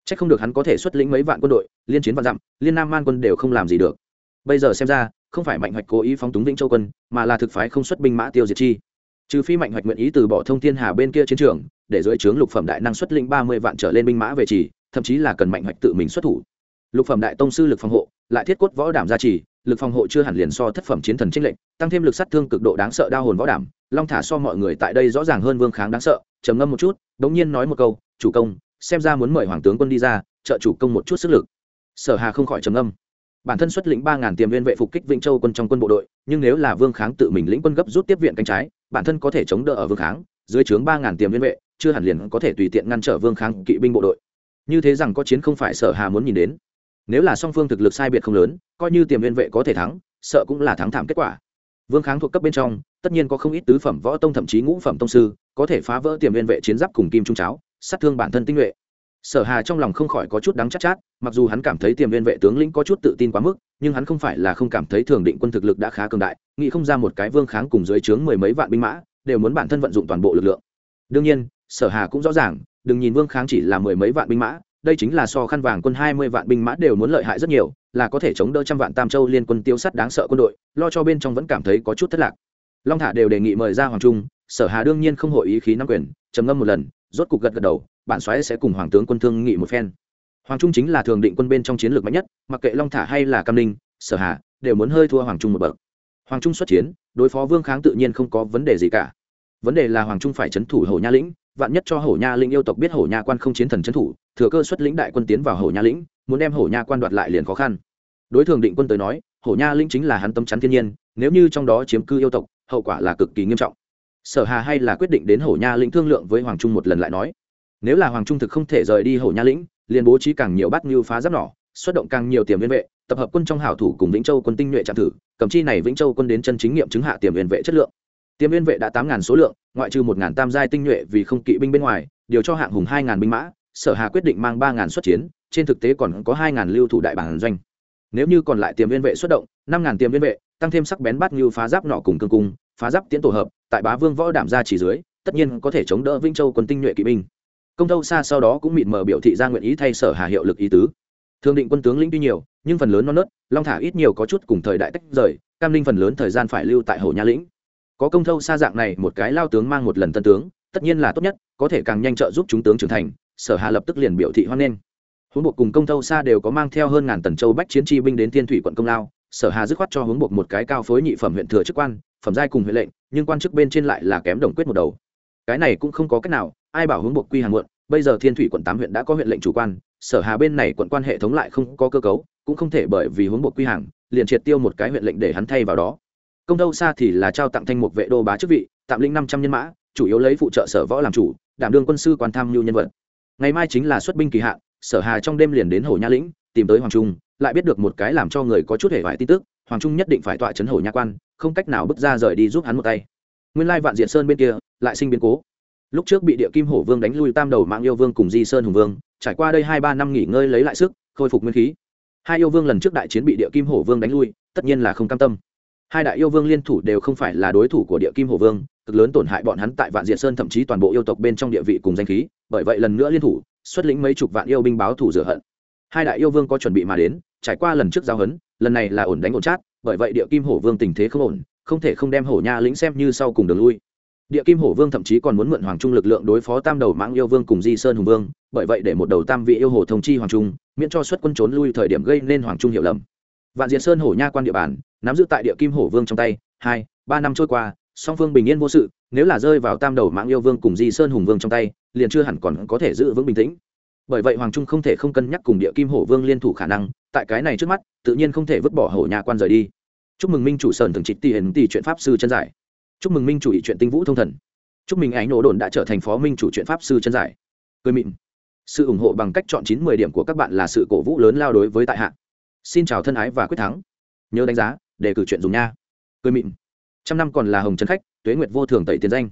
Speaker 1: Chắc không được hắn có thể xuất lĩnh mấy vạn quân đội, liên chiến vạn dặm, liên nam man quân đều không làm gì được. Bây giờ xem ra, không phải mạnh hoạch cố ý phóng túng Vĩnh Châu quân, mà là thực phái không xuất binh mã tiêu diệt chi. Trừ phi mạnh hoạch nguyện ý từ bỏ thông thiên hà bên kia chiến trường, để dưới trướng lục phẩm đại năng xuất lĩnh ba mươi vạn trở lên binh mã về chỉ, thậm chí là cần mạnh hoạch tự mình xuất thủ. Lục phẩm đại tông sư lực phòng hộ, lại thiết cốt võ đảm gia trì, lực phòng hộ chưa hẳn liền so thất phẩm chiến thần chiến lệnh, tăng thêm lực sát thương cực độ đáng sợ đao hồn võ đảm, long thả so mọi người tại đây rõ ràng hơn vương kháng đáng sợ, trầm ngâm một chút, đống nhiên nói một câu, "Chủ công, xem ra muốn mời hoàng tướng quân đi ra, trợ chủ công một chút sức lực. Sở hà không khỏi trầm âm bản thân xuất lĩnh ba ngàn tiềm viên vệ phục kích vĩnh châu quân trong quân bộ đội nhưng nếu là vương kháng tự mình lĩnh quân gấp rút tiếp viện cánh trái bản thân có thể chống đỡ ở vương kháng dưới trướng ba ngàn tiềm viên vệ chưa hẳn liền có thể tùy tiện ngăn trở vương kháng kỵ binh bộ đội. Như thế rằng có chiến không phải sở hà muốn nhìn đến. Nếu là song phương thực lực sai biệt không lớn coi như tiềm viên vệ có thể thắng sợ cũng là thắng thảm kết quả. Vương kháng thuộc cấp bên trong tất nhiên có không ít tứ phẩm võ tông thậm chí ngũ phẩm tông sư có thể phá vỡ tiềm viên vệ chiến giáp cùng kim trung cháo sát thương bản thân tinh nhuệ. Sở hà trong lòng không khỏi có chút đắng chát chát, mặc dù hắn cảm thấy tiềm viên vệ tướng lĩnh có chút tự tin quá mức, nhưng hắn không phải là không cảm thấy thường định quân thực lực đã khá cường đại, nghĩ không ra một cái vương kháng cùng dưới trướng mười mấy vạn binh mã, đều muốn bản thân vận dụng toàn bộ lực lượng. Đương nhiên, sở hà cũng rõ ràng, đừng nhìn vương kháng chỉ là mười mấy vạn binh mã, đây chính là so khăn vàng quân hai mươi vạn binh mã đều muốn lợi hại rất nhiều, là có thể chống đỡ trăm vạn tam châu liên quân tiêu sắt đáng sợ quân đội, lo cho bên trong vẫn cảm thấy có chút thất lạc. Long thả đều đề nghị mời ra hoàng trung, sở hà đương nhiên không hội ý khí nắm quyền, trầm ngâm một lần rốt cục gật gật đầu, bản xoáy sẽ cùng hoàng tướng quân thương nghị một phen. Hoàng trung chính là thường định quân bên trong chiến lược mạnh nhất, mặc kệ long thả hay là cam ninh, sở hà, đều muốn hơi thua hoàng trung một bậc. Hoàng trung xuất chiến, đối phó vương kháng tự nhiên không có vấn đề gì cả. Vấn đề là hoàng trung phải chấn thủ hổ nha lĩnh, vạn nhất cho hổ nha lĩnh yêu tộc biết hổ nha quan không chiến thần chấn thủ, thừa cơ xuất lĩnh đại quân tiến vào hổ nha lĩnh, muốn đem hổ nha quan đoạt lại liền khó khăn. Đối thường định quân tới nói, hổ nha lĩnh chính là hắn tâm chắn thiên nhiên, nếu như trong đó chiếm cư yêu tộc, hậu quả là cực kỳ nghiêm trọng sở hà hay là quyết định đến hổ nha lĩnh thương lượng với hoàng trung một lần lại nói. Nếu là hoàng trung thực không thể rời đi hổ nha lĩnh, liền bố trí càng nhiều bát như phá giáp nỏ, xuất động càng nhiều tiềm liên vệ, tập hợp quân trong hảo thủ cùng vĩnh châu quân tinh nhuệ trạm thử, cầm chi này vĩnh châu quân đến chân chính nghiệm chứng hạ tiềm liên vệ chất lượng. Tiềm liên vệ đã tám ngàn số lượng, ngoại trừ một ngàn tam giai tinh nhuệ vì không kỵ binh bên ngoài, điều cho hạng hùng hai ngàn binh mã, sở hà quyết định mang ba ngàn xuất chiến, trên thực tế còn có hai ngàn lưu thủ đại bản doanh. Nếu như còn lại tiềm liên vệ xuất động, năm ngàn tiềm liên vệ, tăng thêm sắc bén bát như phá giáp nọ cùng cương cung phá giáp tiến tổ hợp, tại bá vương võ đảm ra chỉ dưới, tất nhiên có thể chống đỡ vĩnh châu quân tinh nhuệ kỵ binh. Công thâu xa sau đó cũng mịt mờ biểu thị ra nguyện ý thay sở hà hiệu lực ý tứ. Thương định quân tướng lĩnh tuy nhiều, nhưng phần lớn non nớt, long thả ít nhiều có chút cùng thời đại tách rời, cam linh phần lớn thời gian phải lưu tại hồ nha lĩnh. Có công thâu xa dạng này, một cái lao tướng mang một lần tân tướng, tất nhiên là tốt nhất, có thể càng nhanh trợ giúp chúng tướng trưởng thành, sở hà lập tức liền biểu thị hoan nghênh. Huống buộc cùng công thâu xa đều có mang theo hơn ngàn tần châu bách chiến chi binh đến thiên thủy quận công lao sở hà dứt khoát cho hướng buộc một cái cao phối nhị phẩm huyện thừa chức quan, phẩm giai cùng huyện lệnh, nhưng quan chức bên trên lại là kém đồng quyết một đầu. Cái này cũng không có cách nào, ai bảo hướng buộc quy hàng muộn, bây giờ thiên thủy quận tám huyện đã có huyện lệnh chủ quan, sở hà bên này quận quan hệ thống lại không có cơ cấu, cũng không thể bởi vì hướng buộc quy hàng, liền triệt tiêu một cái huyện lệnh để hắn thay vào đó. Công đâu xa thì là trao tặng thanh mục vệ đô bá chức vị, tạm linh năm trăm nhân mã, chủ yếu lấy phụ trợ sở võ làm chủ, đảm đương quân sư quan tham mưu nhân vật. Ngày mai chính là xuất binh kỳ hạn, sở hà trong đêm liền đến hồ nha lĩnh, tìm tới hoàng trung lại biết được một cái làm cho người có chút hề vải tin tức, hoàng trung nhất định phải tọa chấn hổ nha quan, không cách nào bước ra rời đi giúp hắn một tay. Nguyên lai vạn diện sơn bên kia, lại sinh biến cố. Lúc trước bị địa kim hổ vương đánh lui tam đầu mạng yêu vương cùng di sơn hùng vương, trải qua đây hai ba năm nghỉ ngơi lấy lại sức, khôi phục nguyên khí. Hai yêu vương lần trước đại chiến bị địa kim hổ vương đánh lui, tất nhiên là không cam tâm. Hai đại yêu vương liên thủ đều không phải là đối thủ của địa kim hổ vương, cực lớn tổn hại bọn hắn tại vạn diện sơn thậm chí toàn bộ yêu tộc bên trong địa vị cùng danh khí, bởi vậy lần nữa liên thủ, xuất lĩnh mấy chục vạn yêu binh báo thủ rửa hận hai đại yêu vương có chuẩn bị mà đến, trải qua lần trước giao hấn, lần này là ổn đánh ổn chát, bởi vậy địa kim hổ vương tình thế không ổn, không thể không đem hổ nha lĩnh xem như sau cùng đường lui. Địa kim hổ vương thậm chí còn muốn mượn hoàng trung lực lượng đối phó tam đầu mãng yêu vương cùng di sơn hùng vương, bởi vậy để một đầu tam vị yêu hồ thông chi hoàng trung, miễn cho xuất quân trốn lui thời điểm gây nên hoàng trung hiểu lầm. Vạn diệt sơn hổ nha quan địa bàn, nắm giữ tại địa kim hổ vương trong tay, hai, ba năm trôi qua, song phương bình yên vô sự, nếu là rơi vào tam đầu mãng yêu vương cùng di sơn hùng vương trong tay, liền chưa hẳn còn có thể giữ vững bình tĩnh bởi vậy hoàng trung không thể không cân nhắc cùng địa kim hổ vương liên thủ khả năng, tại cái này trước mắt, tự nhiên không thể vứt bỏ hổ nhà quan rời đi. Chúc mừng minh chủ sơn thường trịch tỷ hiển tỷ chuyện pháp sư chân giải. Chúc mừng minh chủ ý chuyện tinh vũ thông thần. Chúc mừng ánh nổ đồn đã trở thành phó minh chủ chuyện pháp sư chân giải. Cười mịn. Sự ủng hộ bằng cách chọn chín mười điểm của các bạn là sự cổ vũ lớn lao đối với tại hạ. Xin chào thân ái và quyết thắng. Nhớ đánh giá để cử chuyện dùng nha. Cười mịn. Trăm năm còn là hồng trấn khách, tuế nguyệt vô thường tẩy tiền danh.